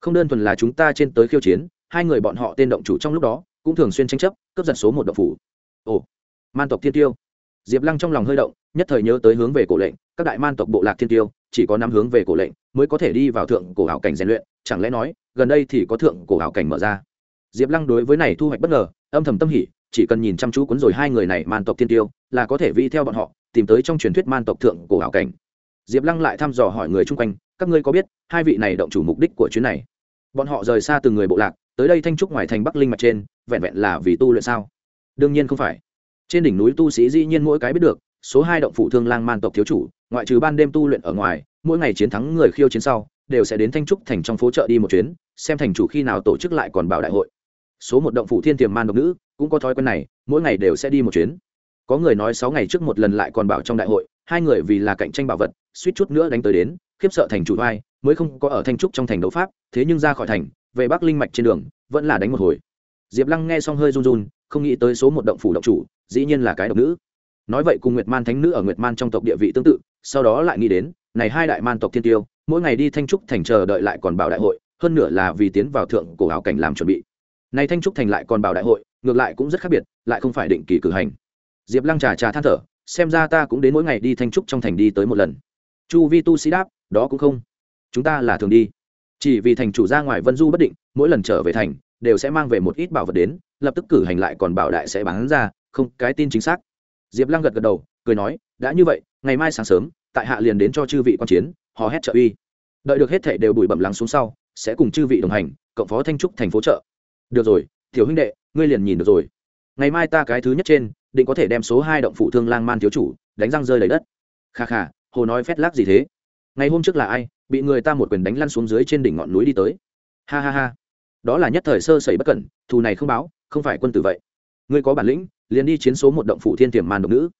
Không đơn thuần là chúng ta trên tới khiêu chiến, hai người bọn họ tên động chủ trong lúc đó, cũng thường xuyên tranh chấp, cướp giật số một động phủ. Ồ, man tộc thiên tiêu. Diệp lăng trong lòng hơi động, nhất thời nhớ tới hướng về cổ lệnh, các đại man tộc bộ lạc thiên tiêu chỉ có năm hướng về cổ lệnh, mới có thể đi vào thượng cổ hảo cảnh rèn luyện. Chẳng lẽ nói, gần đây thì có thượng cổ hảo cảnh mở ra? Diệp lăng đối với này thu hoạch bất ngờ, âm thầm tâm hỉ, chỉ cần nhìn chăm chú cuốn rồi hai người này man tộc thiên tiêu, là có thể vi theo bọn họ, tìm tới trong truyền thuyết man tộc thượng cổ hảo cảnh. Diệp lăng lại thăm dò hỏi người chung quanh, các ngươi có biết, hai vị này động chủ mục đích của chuyến này? Bọn họ rời xa từng người bộ lạc, tới đây thanh trúc ngoài thành bắc linh mặt trên, vẹn vẹn là vì tu luyện sao? Đương nhiên không phải. Trên đỉnh núi tu sĩ dĩ nhiên mỗi cái biết được số hai động phủ thương lang man tộc thiếu chủ, ngoại trừ ban đêm tu luyện ở ngoài, mỗi ngày chiến thắng người khiêu chiến sau, đều sẽ đến thanh trúc thành trong phố chợ đi một chuyến, xem thành chủ khi nào tổ chức lại còn bảo đại hội. Số một động phủ thiên tiềm man độc nữ, cũng có thói quen này, mỗi ngày đều sẽ đi một chuyến. Có người nói sáu ngày trước một lần lại còn bảo trong đại hội, hai người vì là cạnh tranh bảo vật, suýt chút nữa đánh tới đến, khiếp sợ thành chủ vai, mới không có ở thanh trúc trong thành đấu pháp, thế nhưng ra khỏi thành, về bắc linh mạch trên đường, vẫn là đánh một hồi. Diệp lăng nghe xong hơi run run, không nghĩ tới số một động phủ động chủ, dĩ nhiên là cái độc nữ nói vậy cùng nguyệt man thánh nữ ở nguyệt man trong tộc địa vị tương tự, sau đó lại nghĩ đến, này hai đại man tộc thiên tiêu, mỗi ngày đi thanh trúc thành chờ đợi lại còn bảo đại hội, hơn nữa là vì tiến vào thượng cổ hảo cảnh làm chuẩn bị. Này thanh trúc thành lại còn bảo đại hội, ngược lại cũng rất khác biệt, lại không phải định kỳ cử hành. Diệp lăng trà trà than thở, xem ra ta cũng đến mỗi ngày đi thanh trúc trong thành đi tới một lần. Chu vi tu sĩ đáp, đó cũng không. Chúng ta là thường đi. Chỉ vì thành chủ ra ngoài vân du bất định, mỗi lần trở về thành, đều sẽ mang về một ít bảo vật đến, lập tức cử hành lại còn bảo đại sẽ bán ra, không, cái tin chính xác diệp lăng gật gật đầu, cười nói, đã như vậy, ngày mai sáng sớm, tại hạ liền đến cho chư vị quan chiến, hò hét trợ uy. Đợi được hết thể đều bụi bẩm lắng xuống sau, sẽ cùng chư vị đồng hành, cộng phó thanh trúc thành phố chợ được rồi, tiểu huynh đệ, ngươi liền nhìn được rồi. Ngày mai ta cái thứ nhất trên, định có thể đem số hai động phụ thương lang man thiếu chủ, đánh răng rơi lấy đất. Kha kha, hồ nói phét lác gì thế? Ngày hôm trước là ai, bị người ta một quyền đánh lăn xuống dưới trên đỉnh ngọn núi đi tới? Ha ha ha, đó là nhất thời sơ sẩy bất cẩn, thù này không báo, không phải quân tử vậy. Ngươi có bản lĩnh liền đi chiến số một động phủ thiên tiềm màn độc nữ.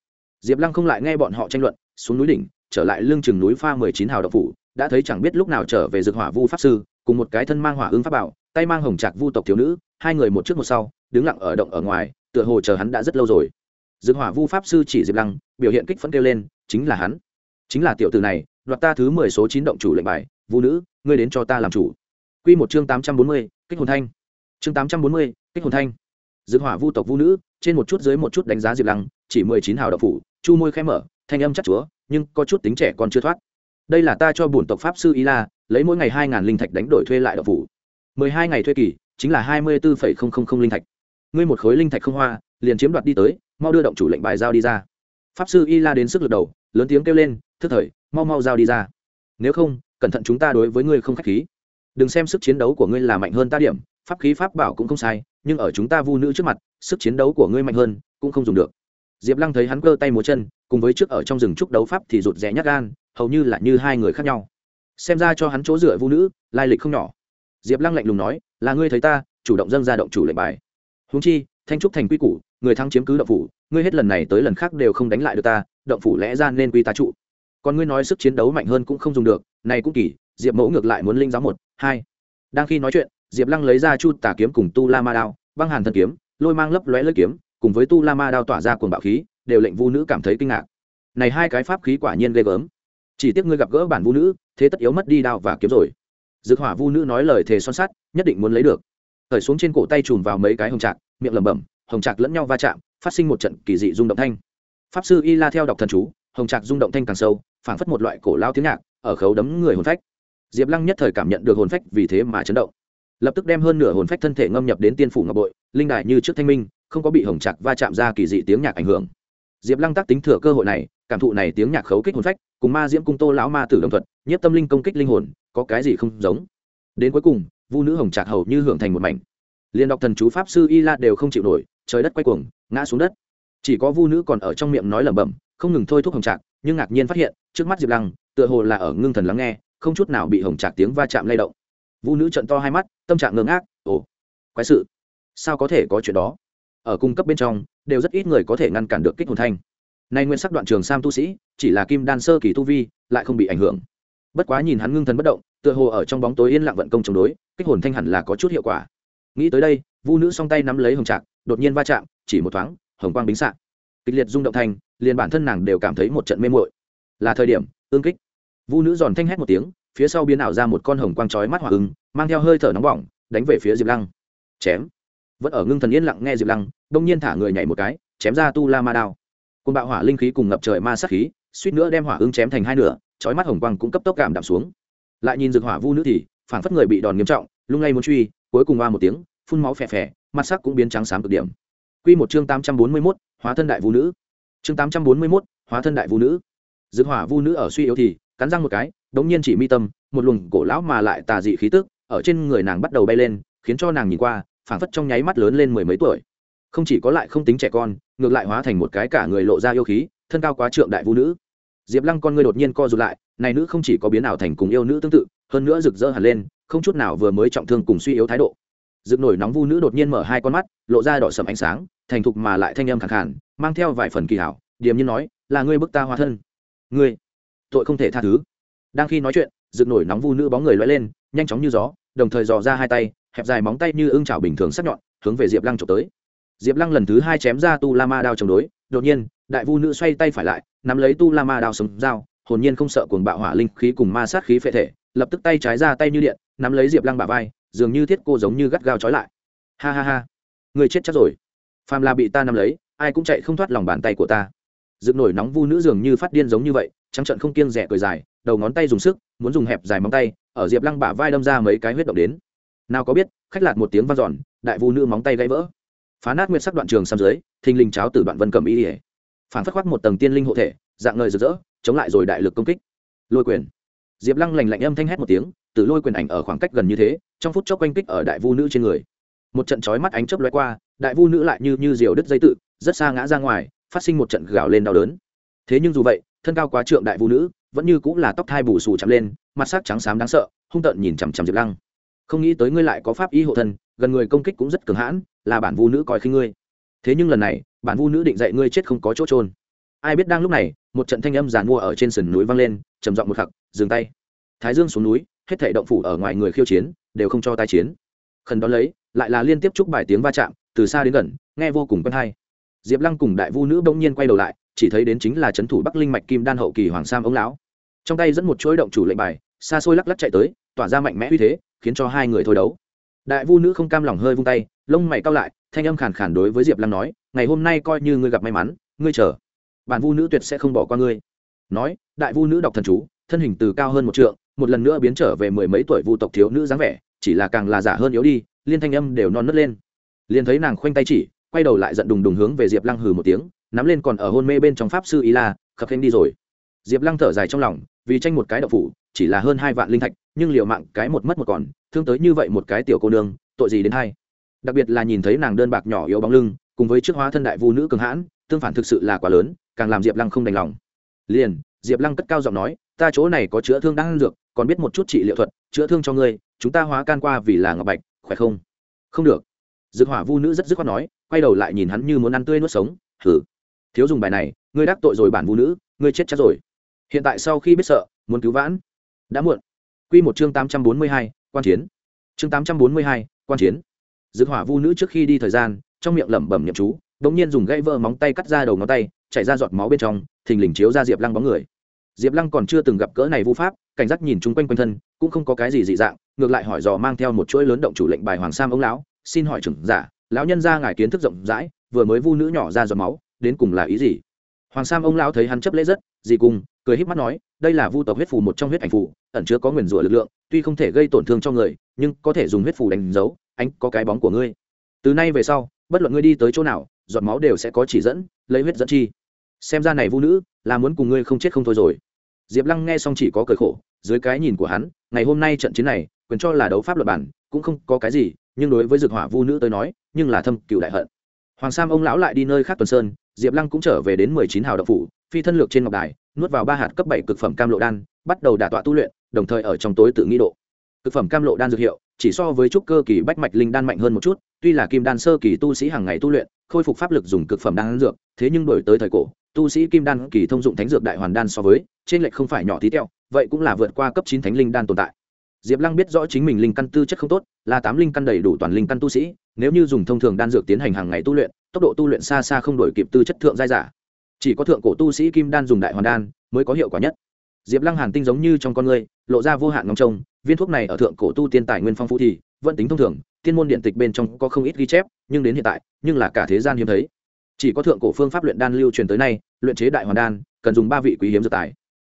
Diệp lăng không lại nghe bọn họ tranh luận, xuống núi đỉnh, trở lại lưng chừng núi pha mười chín hào động phủ, đã thấy chẳng biết lúc nào trở về dược hỏa vu pháp sư, cùng một cái thân mang hỏa ứng pháp bảo, tay mang hồng trạc vu tộc thiếu nữ, hai người một trước một sau, đứng lặng ở động ở ngoài, tựa hồ chờ hắn đã rất lâu rồi. Dược hỏa vu pháp sư chỉ diệp lăng, biểu hiện kích phấn kêu lên, chính là hắn. Chính là tiểu từ này, đoạt ta thứ mười số chín động chủ lệnh bài, vu nữ, ngươi đến cho ta làm chủ. Q một chương tám trăm bốn mươi, kích hồn thanh. Chương tám trăm bốn mươi, kích hồn thanh dược hỏa vu tộc vu nữ, trên một chút dưới một chút đánh giá diệp lăng, chỉ mười chín hào đậu phủ, chu môi khẽ mở, thanh âm chắc chúa, nhưng có chút tính trẻ còn chưa thoát. Đây là ta cho bổn tộc pháp sư y la, lấy mỗi ngày hai ngàn linh thạch đánh đổi thuê lại đậu phủ. Mười hai ngày thuê kỳ, chính là hai mươi bốn phẩy không không không linh thạch. Ngươi một khối linh thạch không hoa, liền chiếm đoạt đi tới, mau đưa động chủ lệnh bài giao đi ra. Pháp sư y la đến sức lực đầu, lớn tiếng kêu lên, thức thời, mau mau giao đi ra. Nếu không, cẩn thận chúng ta đối với ngươi không k h á c h khí. Đừng xem sức chiến đấu của ngươi là mạnh hơn ta điểm, pháp khí pháp bảo cũng không sai nhưng ở chúng ta vu nữ trước mặt, sức chiến đấu của ngươi mạnh hơn, cũng không dùng được. Diệp lăng thấy hắn cơ tay múa chân, cùng với trước ở trong rừng trúc đấu pháp thì rụt rẽ nhát gan, hầu như là như hai người khác nhau. Xem ra cho hắn chỗ dựa vu nữ, lai lịch không nhỏ. Diệp lăng lạnh lùng nói, là ngươi thấy ta, chủ động dâng ra động chủ lệnh bài. Húng chi, thanh trúc thành quy củ, người thắng chiếm cứ động phủ, ngươi hết lần này tới lần khác đều không đánh lại được ta, động phủ lẽ ra nên quy ta trụ. Còn ngươi nói sức chiến đấu mạnh hơn cũng không dùng được, này cũng kỳ, diệp mẫu ngược lại muốn linh giáo một, hai. Đang khi nói chuyện diệp lăng lấy ra chu tà kiếm cùng tu la ma đao, băng hàn thần kiếm, lôi mang lấp lóe lưỡi kiếm, cùng với tu la ma đao tỏa ra cuồng bạo khí, đều lệnh vu nữ cảm thấy kinh ngạc. Này hai cái pháp khí quả nhiên ghê gớm. Chỉ tiếc ngươi gặp gỡ bản vu nữ, thế tất yếu mất đi đao và kiếm rồi. Dược hỏa vu nữ nói lời thề son sắt, nhất định muốn lấy được. Khởi xuống trên cổ tay chùm vào mấy cái hồng trạc, miệng lẩm bẩm, hồng trạc lẫn nhau va chạm, phát sinh một trận kỳ dị rung động thanh. Pháp sư y la theo đọc thần chú, hồng trạc rung động thanh càng sâu, phảng phất một loại cổ lao tiếng nhạc, ở khấu đấm người hồn phách. Diệp lăng nhất thời cảm nhận được hồn phách vì thế mà chấn động lập tức đem hơn nửa hồn phách thân thể ngâm nhập đến tiên phủ ngọc bội, linh đại như trước thanh minh, không có bị hồng chặt va chạm ra kỳ dị tiếng nhạc ảnh hưởng. Diệp lăng tác tính thừa cơ hội này, cảm thụ này tiếng nhạc khấu kích hồn phách, cùng ma diễm cung tô lão ma tử đồng thuật nhất tâm linh công kích linh hồn, có cái gì không giống? Đến cuối cùng, vu nữ hồng trạc hầu như hưởng thành một mảnh. Liền đọc thần chú pháp sư y la đều không chịu nổi, trời đất quay cuồng, ngã xuống đất. Chỉ có vu nữ còn ở trong miệng nói lẩm bẩm, không ngừng thôi thúc hồng trạc, nhưng ngạc nhiên phát hiện, trước mắt diệp lăng, tựa hồ là ở ngưng thần lắng nghe, không chút nào bị hồng trạc tiếng va chạm lay động vu nữ trận to hai mắt, tâm trạng ngưng ngác, ồ, quái sự, sao có thể có chuyện đó? Ở cung cấp bên trong, đều rất ít người có thể ngăn cản được kích hồn thanh. Nay nguyên sắc đoạn trường sam tu sĩ, chỉ là kim đan sơ kỳ tu vi, lại không bị ảnh hưởng. Bất quá nhìn hắn ngưng thần bất động, tựa hồ ở trong bóng tối yên lặng vận công chống đối, kích hồn thanh hẳn là có chút hiệu quả. Nghĩ tới đây vu nữ song tay nắm lấy hồng trạc, đột nhiên va chạm, chỉ một thoáng, hồng quang bính sạn kịch liệt rung động thanh, liền bản thân nàng đều cảm thấy một trận mê mội là thời điểm, ương kích. Vu nữ giòn thanh hét một tiếng phía sau biến ảo ra một con hồng quang chói mắt hỏa ứng mang theo hơi thở nóng bỏng đánh về phía diệp lăng. Chém. Vẫn ở ngưng thần yên lặng nghe diệp lăng đông nhiên thả người nhảy một cái chém ra tu la ma đao. Côn bạo hỏa linh khí cùng ngập trời ma sát khí suýt nữa đem hỏa ứng chém thành hai nửa chói mắt hồng quang cũng cấp tốc cảm đạm xuống. Lại nhìn rực hỏa vu nữ thì phảng phất người bị đòn nghiêm trọng lung lay muốn truy cuối cùng ba một tiếng phun máu phè phè mặt sắc cũng biến trắng xám cực điểm. Quy một chương tám trăm bốn mươi 841, hóa thân đại vu nữ. Chương tám trăm bốn mươi 841, hóa thân đại vu nữ. Dực hỏa vu nữ ở suy yếu thì, cắn răng một cái, đống nhiên chỉ mi tâm, một luồng cổ lão mà lại tà dị khí tức, ở trên người nàng bắt đầu bay lên, khiến cho nàng nhìn qua, phảng phất trong nháy mắt lớn lên mười mấy tuổi. Không chỉ có lại không tính trẻ con, ngược lại hóa thành một cái cả người lộ ra yêu khí, thân cao quá trượng đại vu nữ. Diệp Lăng con ngươi đột nhiên co rụt lại, này nữ không chỉ có biến ảo thành cùng yêu nữ tương tự, hơn nữa rực rỡ hẳn lên, không chút nào vừa mới trọng thương cùng suy yếu thái độ rực nổi nóng vu nữ đột nhiên mở hai con mắt lộ ra đỏ sầm ánh sáng thành thục mà lại thanh âm khẳng khản mang theo vài phần kỳ hảo điềm nhiên nói là ngươi bức ta hóa thân ngươi tội không thể tha thứ đang khi nói chuyện, rực nổi nóng vu nữ bóng người loay lên, nhanh chóng như gió, đồng thời dò ra hai tay, hẹp dài móng tay như ưng chảo bình thường sắc nhọn, hướng về diệp lăng trộm tới. Diệp lăng lần thứ hai chém ra tu la ma đao chống đối, đột nhiên, đại vu nữ xoay tay phải lại, nắm lấy tu la ma đao sống dao, hồn nhiên không sợ cuồng bạo hỏa linh khí cùng ma sát khí phệ thể, lập tức tay trái ra tay như điện, nắm lấy diệp lăng bả vai, dường như thiết cô giống như gắt gao trói lại. Ha ha ha. Người chết chắc rồi. Phàm là bị ta nắm lấy, ai cũng chạy không thoát lòng bàn tay của ta. Dựng nổi nóng vu nữ dường như phát điên giống như vậy, trắng trận không kiêng rẻ cười dài đầu ngón tay dùng sức, muốn dùng hẹp dài móng tay, ở diệp lăng bả vai đâm ra mấy cái huyết động đến. Nào có biết, khách lạc một tiếng vang giòn đại vu nữ móng tay gãy vỡ. Phá nát nguyên sắc đoạn trường sam dưới, thình lình cháo từ đoạn vân cầm y ỉa phản phất khoác một tầng tiên linh hộ thể, dạng ngời rực rỡ, chống lại rồi đại lực công kích. Lôi quyền. Diệp lăng lành lạnh âm thanh hét một tiếng, từ lôi quyền ảnh ở khoảng cách gần như thế, trong phút chốc quanh kích ở đại vu nữ trên người. Một trận chói mắt ánh chớp lóe qua, đại vu nữ lại như như diều đứt dây tự, rất xa ngã ra ngoài, phát sinh một trận gào lên đau đớn. Thế nhưng dù vậy, thân cao quá trượng đại vu nữ vẫn như cũng là tóc thai bù xù chạm lên, mặt sắc trắng xám đáng sợ, hung tợn nhìn chằm chằm diệp lăng. Không nghĩ tới ngươi lại có pháp y hộ thân, gần người công kích cũng rất cường hãn, là bản vu nữ coi khi ngươi. Thế nhưng lần này, bản vu nữ định dạy ngươi chết không có chỗ trôn ai biết đang lúc này, một trận thanh âm giàn mua ở trên sườn núi vang lên, trầm giọng một khặc dừng tay. Thái dương xuống núi, hết thể động phủ ở ngoài người khiêu chiến, đều không cho tai chiến. Khẩn đón lấy, lại là liên tiếp chúc bài tiếng va chạm, từ xa đến gần, nghe vô cùng quen hay. Diệp lăng cùng đại vu nữ bỗng nhiên quay đầu lại, chỉ thấy đến chính là c thủ bắc linh mạch kim đan hậu kỳ hoàng sam ông lão trong tay dẫn một chuỗi động chủ lệnh bài xa xôi lắc lắc chạy tới, tỏa ra mạnh mẽ uy thế, khiến cho hai người thôi đấu. Đại vu nữ không cam lòng hơi vung tay, lông mày cao lại, thanh âm khàn khàn đối với diệp lăng nói, ngày hôm nay coi như ngươi gặp may mắn, ngươi chờ. Bản vu nữ tuyệt sẽ không bỏ qua ngươi. Nói, đại vu nữ đọc thần chú, thân hình từ cao hơn một trượng, một lần nữa biến trở về mười mấy tuổi vu tộc thiếu nữ dáng vẻ, chỉ là càng là giả hơn yếu đi, liên thanh âm đều non nứt lên. Liền thấy nàng khoanh tay chỉ, quay đầu lại giận đùng đùng hướng về diệp lăng hừ một tiếng, nắm lên còn ở hôn mê bên trong pháp sư y la, khập khanh đi rồi diệp lăng thở dài trong lòng, vì tranh một cái đậu phủ, chỉ là hơn hai vạn linh thạch, nhưng liều mạng cái một mất một còn, thương tới như vậy một cái tiểu cô nương, tội gì đến hay đặc biệt là nhìn thấy nàng đơn bạc nhỏ yếu bóng lưng, cùng với chiếc hóa thân đại vu nữ cường hãn, tương phản thực sự là quá lớn, càng làm diệp lăng không đành lòng. Liền, diệp lăng cất cao giọng nói, ta chỗ này có chữa thương đang ăn dược, còn biết một chút trị liệu thuật, chữa thương cho ngươi, chúng ta hóa can qua vì là ngọc bạch, khỏe không? Không được. Dược hỏa vu nữ rất dứt khoát nói, quay đầu lại nhìn hắn như muốn ăn tươi nuốt sống thử thiếu dùng bài này, ngươi đắc tội rồi bản vu nữ, ngươi chết chắc rồi hiện tại sau khi biết sợ, muốn cứu vãn. Đã muộn. Quy một chương tám trăm bốn mươi hai, quan chiến. Chương tám trăm bốn mươi hai, quan chiến. Dược hỏa vu nữ trước khi đi thời gian, trong miệng lẩm bẩm nhậm chú đ ỗ n g nhiên dùng gãy vỡ móng tay cắt ra đầu ngón tay, chảy ra giọt máu bên trong, thình lình chiếu ra diệp lăng bóng người. Diệp lăng còn chưa từng gặp cỡ này vu pháp, cảnh giác nhìn chung quanh quanh thân, cũng không có cái gì dị dạng, ngược lại hỏi dò mang theo một chuỗi lớn động chủ lệnh bài hoàng sam ông lão, xin hỏi trưởng giả, lão nhân ra ngài kiến thức rộng rãi, vừa mới vu nữ nhỏ ra giọt máu, đến cùng là ý gì? Hoàng sam ông lão thấy hắn chấp lễ rất, gì cùng cười híp mắt nói, đây là vu tộc huyết phù một trong huyết ảnh phù, ẩn chứa có nguyền rủa lực lượng, tuy không thể gây tổn thương cho người, nhưng có thể dùng huyết phù đánh dấu, anh có cái bóng của ngươi. Từ nay về sau, bất luận ngươi đi tới chỗ nào, giọt máu đều sẽ có chỉ dẫn, lấy huyết dẫn chi. Xem ra này vu nữ, là muốn cùng ngươi không chết không thôi rồi. Diệp lăng nghe xong chỉ có cười khổ, dưới cái nhìn của hắn, ngày hôm nay trận chiến này, quyền cho là đấu pháp luật bản, cũng không có cái gì, nhưng đối với dược hỏa vu nữ tới nói, nhưng là thâm cựu đại hận. Hoàng sam ông lão lại đi nơi khác tuần sơn, diệp lăng cũng trở về đến mười chín hào đậu phủ phi thân lược trên ngọc đài, nuốt vào ba hạt cấp bảy cực phẩm cam lộ đan, bắt đầu đả tọa tu luyện, đồng thời ở trong tối tự nghĩ độ. Cực phẩm cam lộ đan dược hiệu, chỉ so với trúc cơ kỳ bách mạch linh đan mạnh hơn một chút, tuy là kim đan sơ kỳ tu sĩ hàng ngày tu luyện, khôi phục pháp lực dùng cực phẩm đan dược, thế nhưng đổi tới thời cổ, tu sĩ kim đan kỳ thông dụng thánh dược đại hoàn đan so với, trên lệch không phải nhỏ tí teo, vậy cũng là vượt qua cấp chín thánh linh đan tồn tại. Diệp lăng biết rõ chính mình linh căn tư chất không tốt, là tám linh căn đầy đủ toàn linh căn tu sĩ, nếu như dùng thông thường đan dược tiến hành hàng ngày tu luyện, tốc độ tu luyện xa xa không đổi kịp tư chất thượng giai giả chỉ có thượng cổ tu sĩ kim đan dùng đại hoàn đan mới có hiệu quả nhất. Diệp lăng hàn tinh giống như trong con người lộ ra vô hạn ngóng trông, viên thuốc này ở thượng cổ tu tiên tài nguyên phong phú thì vẫn tính thông thường, tiên môn điện tịch bên trong có không ít ghi chép, nhưng đến hiện tại, nhưng là cả thế gian hiếm thấy. Chỉ có thượng cổ phương pháp luyện đan lưu truyền tới nay, luyện chế đại hoàn đan, cần dùng ba vị quý hiếm dược tài.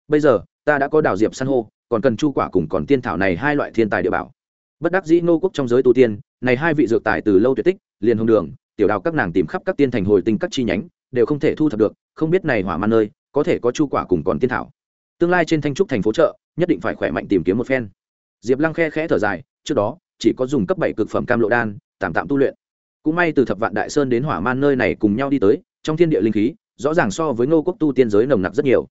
Bây giờ, ta đã có đào diệp san hô, còn cần chu quả cùng còn tiên thảo này hai loại thiên tài địa bảo. Bất đắc dĩ nô quốc trong giới tu tiên, này hai vị dược tài từ lâu tuyệt tích, liền hồng đường, tiểu đào các nàng tìm khắp các tiên thành hồi tinh các chi nhánh đều không thể thu thập được, không biết này hỏa man nơi có thể có chu quả cùng còn tiên thảo. Tương lai trên thanh trúc thành phố chợ, nhất định phải khỏe mạnh tìm kiếm một phen. Diệp lăng khe khẽ thở dài, trước đó, chỉ có dùng cấp bảy cực phẩm cam lộ đan, tạm tạm tu luyện. Cũng may từ thập vạn đại sơn đến hỏa man nơi này cùng nhau đi tới, trong thiên địa linh khí, rõ ràng so với ngô quốc tu tiên giới nồng nặc rất nhiều.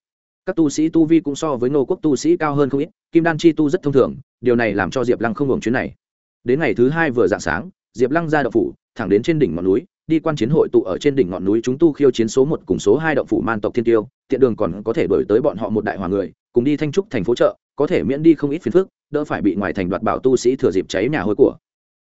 Các tu sĩ tu vi cũng so với ngô quốc tu sĩ cao hơn không ít, kim đan chi tu rất thông thường, điều này làm cho diệp lăng không hưởng chuyến này. Đến ngày thứ hai vừa d ạ n g sáng, diệp lăng ra đậu phủ, thẳng đến trên đỉnh ngọn núi đi quan chiến hội tụ ở trên đỉnh ngọn núi chúng tu khiêu chiến số một cùng số hai động phủ man tộc thiên tiêu, tiện đường còn có thể đổi tới bọn họ một đại hòa người, cùng đi thanh trúc thành phố chợ, có thể miễn đi không ít phiền phức, đỡ phải bị ngoài thành đoạt bảo tu sĩ thừa dịp cháy nhà hôi của.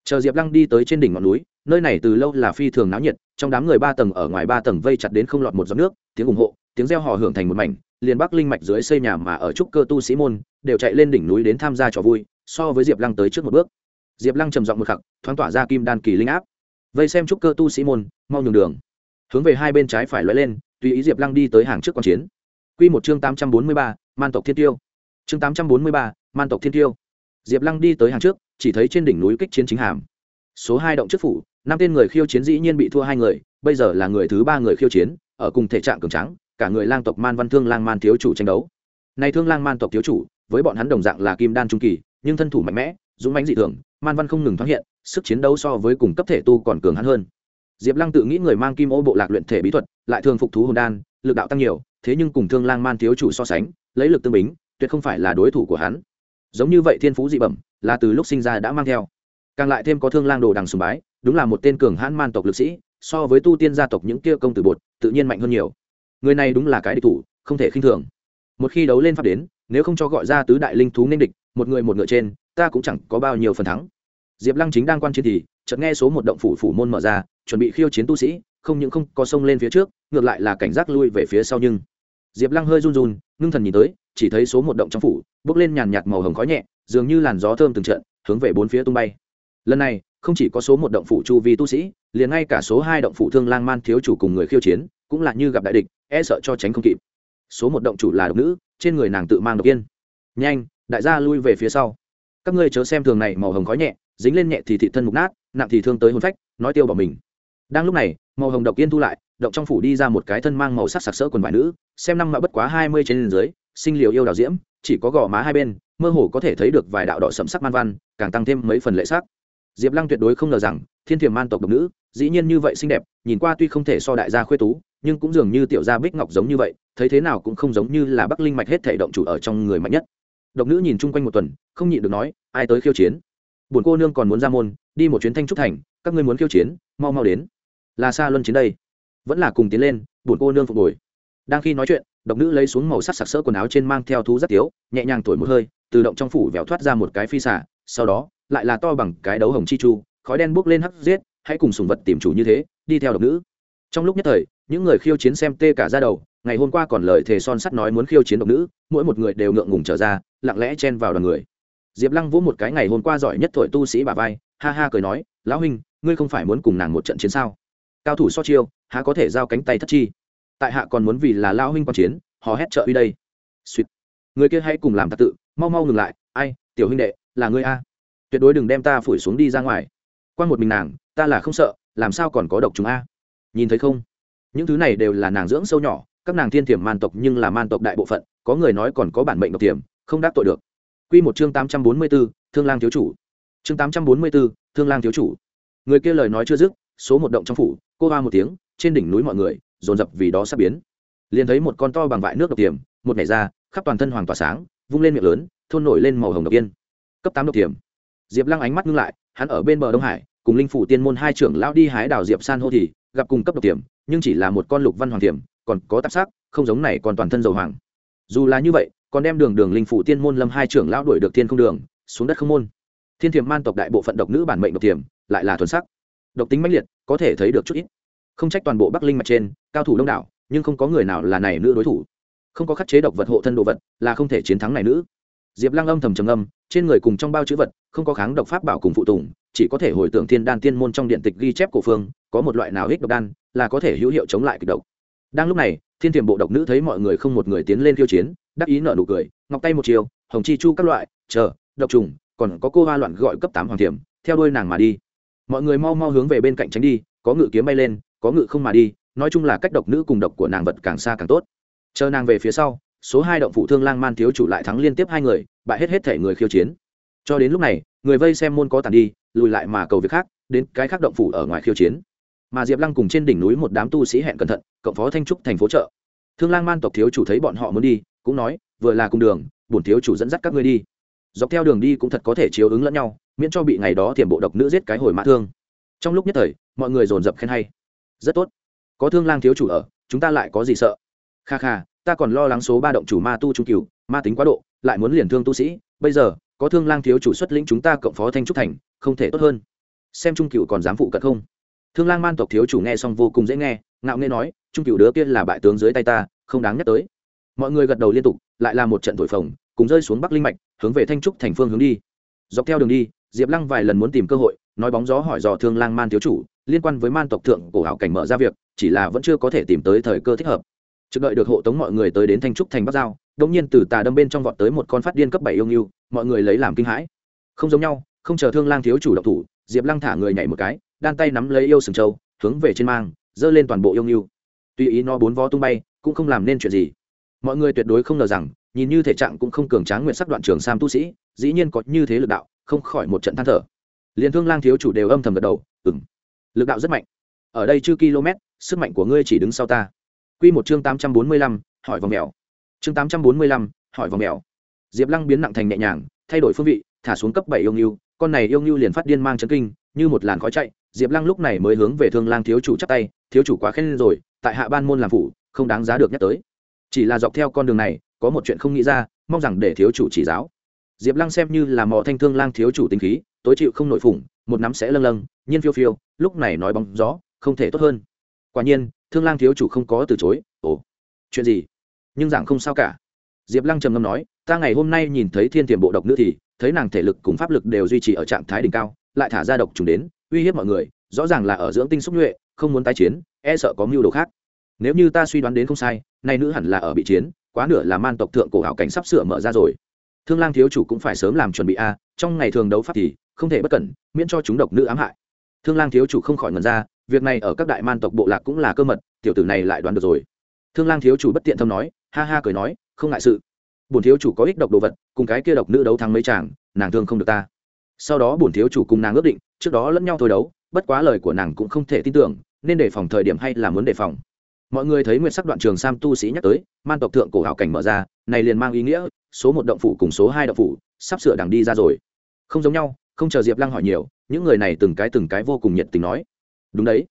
Chờ diệp lăng đi tới trên đỉnh ngọn núi, nơi này từ lâu là phi thường náo nhiệt, trong đám người ba tầng ở ngoài ba tầng vây chặt đến không lọt một giọt nước, tiếng ủng hộ, tiếng reo hò hưởng thành một mảnh, liền bắc linh mạch dưới xây nhà mà ở trúc cơ tu sĩ môn, đều chạy lên đỉnh núi đến tham gia trò vui, so với diệp lăng tới trước một bước. Diệp lăng trầm giọng một khắc, thoáng tỏa ra kim đan kỳ linh áp vây xem trúc cơ tu sĩ môn, mau nhường đường. Hướng về hai bên trái phải loại lên, tùy ý diệp lăng đi tới hàng trước q chiến. Q một chương tám trăm bốn mươi ba, man tộc thiên tiêu. Chương tám trăm bốn mươi ba, man tộc thiên tiêu. Diệp lăng đi tới hàng trước, chỉ thấy trên đỉnh núi kích chiến chính hàm. Số hai động trước phủ, năm tên người khiêu chiến dĩ nhiên bị thua hai người, bây giờ là người thứ ba người khiêu chiến, ở cùng thể trạng cường trắng cả người lang tộc man văn thương lang man thiếu chủ tranh đấu. Nay thương lang man tộc thiếu chủ, với bọn hắn đồng dạng là kim đan trung kỳ, nhưng thân thủ mạnh mẽ, dũng mãnh dị thường, man văn không ngừng thoáng hiện sức chiến đấu so với cùng cấp thể tu còn cường hắn hơn. Diệp lăng tự nghĩ người mang kim ô bộ lạc luyện thể bí thuật, lại thường phục thú hồn đan, lực đạo tăng nhiều, thế nhưng cùng thương lang man thiếu chủ so sánh, lấy lực tương bính, tuyệt không phải là đối thủ của hắn. Giống như vậy thiên phú dị bẩm, là từ lúc sinh ra đã mang theo. Càng lại thêm có thương lang đồ đằng sùng bái, đúng là một tên cường hãn man tộc lực sĩ, so với tu tiên gia tộc những kia công tử bột, tự nhiên mạnh hơn nhiều. Người này đúng là cái địch thủ, không thể khinh thường. Một khi đấu lên pháp đến, nếu không cho gọi ra tứ đại linh thú nên địch, một người một ngựa trên, ta cũng chẳng có bao nhiêu phần thắng diệp lăng chính đang quan chiến thì, chợt nghe số một động phủ phủ môn mở ra, chuẩn bị khiêu chiến tu sĩ, không những không có sông lên phía trước, ngược lại là cảnh giác lui về phía sau nhưng diệp lăng hơi run run, ngưng thần nhìn tới, chỉ thấy số một động trong phủ, bước lên nhàn nhạt màu hồng khói nhẹ, dường như làn gió thơm từng trận, hướng về bốn phía tung bay. Lần này, không chỉ có số một động phủ chu vi tu sĩ, liền ngay cả số hai động phủ thương lang man thiếu chủ cùng người khiêu chiến, cũng là như gặp đại địch e sợ cho tránh không kịp. Số một động chủ là độc nữ, trên người nàng tự mang độc yên. Nhanh, đại gia lui về phía sau. Các ngươi chớ xem thường này màu hồng khói nhẹ dính lên nhẹ thì thị thân mục nát, nặng thì thương tới hồn phách, nói tiêu bỏ mình. Đang lúc này, màu hồng độc yên thu lại, động trong phủ đi ra một cái thân mang màu sắc sặc sỡ quần vải nữ, xem năm mạ bất quá hai mươi trên dưới, sinh liều yêu đào diễm, chỉ có gò má hai bên, mơ hồ có thể thấy được vài đạo đỏ sẫm sắc man văn, càng tăng thêm mấy phần lệ sắc. Diệp lăng tuyệt đối không ngờ rằng, thiên thiềm man tộc độc nữ, dĩ nhiên như vậy xinh đẹp, nhìn qua tuy không thể so đại gia khuê tú, nhưng cũng dường như tiểu gia bích ngọc giống như vậy, thấy thế nào cũng không giống như là bắc linh mạch hết thể động chủ ở trong người mạnh nhất. Độc nữ nhìn chung quanh một tuần, không nhịn được nói, ai tới khiêu chiến? Buồn cô nương còn muốn ra môn, đi một chuyến thanh trúc thành, các ngươi muốn khiêu chiến, mau mau đến. Là xa luân chiến đây. Vẫn là cùng tiến lên, buồn cô nương phục hồi. Đang khi nói chuyện, độc nữ lấy xuống màu sắc sặc sỡ quần áo trên mang theo thú rất tiếu nhẹ nhàng thổi một hơi tự động trong phủ vẹo thoát ra một cái phi xả sau đó, lại là to bằng cái đấu hồng chi chu, khói đen bốc lên hắc giết, hãy cùng sùng vật tìm chủ như thế, đi theo độc nữ. Trong lúc nhất thời, những người khiêu chiến xem tê cả ra đầu, ngày hôm qua còn lời thề son sắt nói muốn khiêu chiến độc nữ, mỗi một người đều ngượng ngùng trở ra, lặng lẽ chen vào đoàn người diệp lăng vỗ một cái ngày hôm qua giỏi nhất thổi tu sĩ bà vai, ha ha cười nói, lão huynh, ngươi không phải muốn cùng nàng một trận chiến sao? Cao thủ so chiêu, há có thể giao cánh tay thất chi? Tại hạ còn muốn vì là lão huynh quan chiến, hò hét trợ uy đây. Suýt người kia hãy cùng làm tạc tự, mau mau ngừng lại, ai, tiểu huynh đệ, là ngươi a. Tuyệt đối đừng đem ta phủi xuống đi ra ngoài. Qua một mình nàng, ta là không sợ, làm sao còn có độc chúng a? Nhìn thấy không? Những thứ này đều là nàng dưỡng sâu nhỏ, các nàng thiên thiểm man tộc nhưng là man tộc đại bộ phận, có người nói còn có bản mệnh độc tiềm không đáp tội được. Quy một chương tám trăm bốn mươi 844, Thương Lang thiếu chủ. Chương tám trăm bốn mươi 844, Thương Lang thiếu chủ. Người kia lời nói chưa dứt, số một động trong phủ, cô ba một tiếng, trên đỉnh núi mọi người dồn dập vì đó sắp biến. Liền thấy một con to bằng vại nước độc tiềm, một nhảy ra, khắp toàn thân hoàng tỏa sáng, vung lên miệng lớn, thôn nổi lên màu hồng độc yên. Cấp tám độc tiềm. Diệp Lăng ánh mắt ngưng lại, hắn ở bên bờ Đông Hải, cùng linh phủ tiên môn hai trưởng lão đi hái đào diệp san hô thì gặp cùng cấp độc tiềm, nhưng chỉ là một con lục văn hoàng tiềm, còn có tạp sắc, không giống này còn toàn thân dầu hoàng. Dù là như vậy, còn đem đường đường linh phủ tiên môn lâm hai trưởng lão đuổi được thiên không đường, xuống đất không môn. Thiên thiềm man tộc đại bộ phận độc nữ bản mệnh độc thiềm lại là thuần sắc. Độc tính mãnh liệt, có thể thấy được chút ít. Không trách toàn bộ bắc linh mặt trên, cao thủ đông đảo, nhưng không có người nào là này nữ đối thủ. Không có khắc chế độc vật hộ thân đồ vật, là không thể chiến thắng này nữ. Diệp lăng âm thầm trầm âm trên người cùng trong bao chữ vật, không có kháng độc pháp bảo cùng phụ tùng, chỉ có thể hồi tưởng thiên đan tiên môn trong điện tịch ghi chép cổ phương, có một loại nào hích độc đan, là có thể hữu hiệu chống lại kịch độc. Đang lúc này, thiên thiềm bộ độc nữ thấy mọi người không một người tiến lên khiêu chiến đắc ý nở nụ cười, ngọc tay một chiều, hồng chi chu các loại, chờ, độc trùng, còn có cô hoa loạn gọi cấp tám hoàng thiểm, theo đuôi nàng mà đi. Mọi người mau mau hướng về bên cạnh tránh đi, có ngự kiếm bay lên, có ngự không mà đi, nói chung là cách độc nữ cùng độc của nàng vật càng xa càng tốt. Chờ nàng về phía sau, số hai động phụ thương lang man thiếu chủ lại thắng liên tiếp hai người, bại hết hết thể người khiêu chiến. Cho đến lúc này, người vây xem môn có tàn đi, lùi lại mà cầu việc khác, đến cái khác động phủ ở ngoài khiêu chiến. Mà diệp lăng cùng trên đỉnh núi một đám tu sĩ hẹn cẩn thận, cộng phó thanh trúc thành phố chợ. Thương lang man tộc thiếu chủ thấy bọn họ muốn đi cũng nói, vừa là cùng đường, bổn thiếu chủ dẫn dắt các ngươi đi. Dọc theo đường đi cũng thật có thể chiếu ứng lẫn nhau, miễn cho bị ngày đó thiểm bộ độc nữ giết cái hồi mã thương. Trong lúc nhất thời, mọi người dồn dập khen hay. Rất tốt. Có thương lang thiếu chủ ở, chúng ta lại có gì sợ? Kha kha, ta còn lo lắng số ba động chủ ma tu trung cửu, ma tính quá độ, lại muốn liền thương tu sĩ. Bây giờ, có thương lang thiếu chủ xuất lĩnh chúng ta cộng phó thanh trúc thành, không thể tốt hơn. Xem trung cửu còn dám phụ cận không? Thương lang man tộc thiếu chủ nghe xong vô cùng dễ nghe, ngạo nghe nói, trung cửu đứa kia là bại tướng dưới tay ta, không đáng nhắc tới mọi người gật đầu liên tục, lại là một trận thổi phồng, cùng rơi xuống bắc linh mạch, hướng về thanh trúc thành phương hướng đi. Dọc theo đường đi, diệp lăng vài lần muốn tìm cơ hội, nói bóng gió hỏi dò thương lang man thiếu chủ, liên quan với man tộc thượng cổ hảo cảnh mở ra việc, chỉ là vẫn chưa có thể tìm tới thời cơ thích hợp. Trực đợi được hộ tống mọi người tới đến thanh trúc thành bắc giao đông nhiên từ tà đâm bên trong vọt tới một con phát điên cấp bảy yêu nghiêu, mọi người lấy làm kinh hãi. Không giống nhau, không chờ thương lang thiếu chủ độc thủ, diệp lăng thả người nhảy một cái, đan tay nắm lấy yêu sừng châu hướng về trên mang, giơ lên toàn bộ yêu nghiêu. Tuy ý nó bốn vó tung bay, cũng không làm nên chuyện gì mọi người tuyệt đối không ngờ rằng, nhìn như thể trạng cũng không cường tráng nguyện sắc đoạn trường sam tu sĩ, dĩ nhiên có như thế lực đạo, không khỏi một trận than thở. Liền thương lang thiếu chủ đều âm thầm gật đầu ừng lực đạo rất mạnh. Ở đây chưa km, sức mạnh của ngươi chỉ đứng sau ta. Q một chương tám trăm bốn mươi lăm, hỏi vòng mèo. Chương tám trăm bốn mươi lăm, hỏi vòng mèo. Diệp lăng biến nặng thành nhẹ nhàng, thay đổi phương vị, thả xuống cấp bảy yêu nghiêu, con này yêu nghiêu liền phát điên mang chấn kinh, như một làn khói chạy. Diệp lăng lúc này mới hướng về thương lang thiếu chủ chắc tay, thiếu chủ quá khen rồi, tại hạ ban môn làm phủ, không đáng giá được nhắc tới chỉ là dọc theo con đường này, có một chuyện không nghĩ ra, mong rằng để thiếu chủ chỉ giáo. Diệp lăng xem như là mò thanh thương lang thiếu chủ tinh khí, tối chịu không nội phủng, một nắm sẽ lâng lâng, nhiên phiêu phiêu, lúc này nói bóng gió, không thể tốt hơn. Quả nhiên, thương lang thiếu chủ không có từ chối, ồ, chuyện gì? Nhưng giảng không sao cả. Diệp lăng trầm ngâm nói, ta ngày hôm nay nhìn thấy thiên tiềm bộ độc nữ thì, thấy nàng thể lực cùng pháp lực đều duy trì ở trạng thái đỉnh cao, lại thả ra độc trùng đến, uy hiếp mọi người, rõ ràng là ở dưỡng tinh xúc nhuệ, không muốn tái chiến e sợ có mưu đồ khác nếu như ta suy đoán đến không sai, nay nữ hẳn là ở bị chiến, quá nửa là man tộc thượng cổ hảo cảnh sắp sửa mở ra rồi. Thương lang thiếu chủ cũng phải sớm làm chuẩn bị a, trong ngày thường đấu pháp thì không thể bất cẩn, miễn cho chúng độc nữ ám hại. Thương lang thiếu chủ không khỏi ngần ra, việc này ở các đại man tộc bộ lạc cũng là cơ mật, tiểu tử này lại đoán được rồi. Thương lang thiếu chủ bất tiện thâm nói, ha ha cười nói, không ngại sự. Bổn thiếu chủ có ích độc đồ vật, cùng cái kia độc nữ đấu thắng mấy chàng, nàng thương không được ta. Sau đó bổn thiếu chủ cùng nàng ước định, trước đó lẫn nhau thôi đấu, bất quá lời của nàng cũng không thể tin tưởng, nên đề phòng thời điểm hay là muốn đề phòng mọi người thấy nguyệt sắc đoạn trường sam tu sĩ nhắc tới, man tộc thượng cổ hảo cảnh mở ra, này liền mang ý nghĩa, số một động phủ cùng số hai động phủ, sắp sửa đằng đi ra rồi. Không giống nhau, không chờ diệp lăng hỏi nhiều, những người này từng cái từng cái vô cùng nhiệt tình nói. Đúng đấy.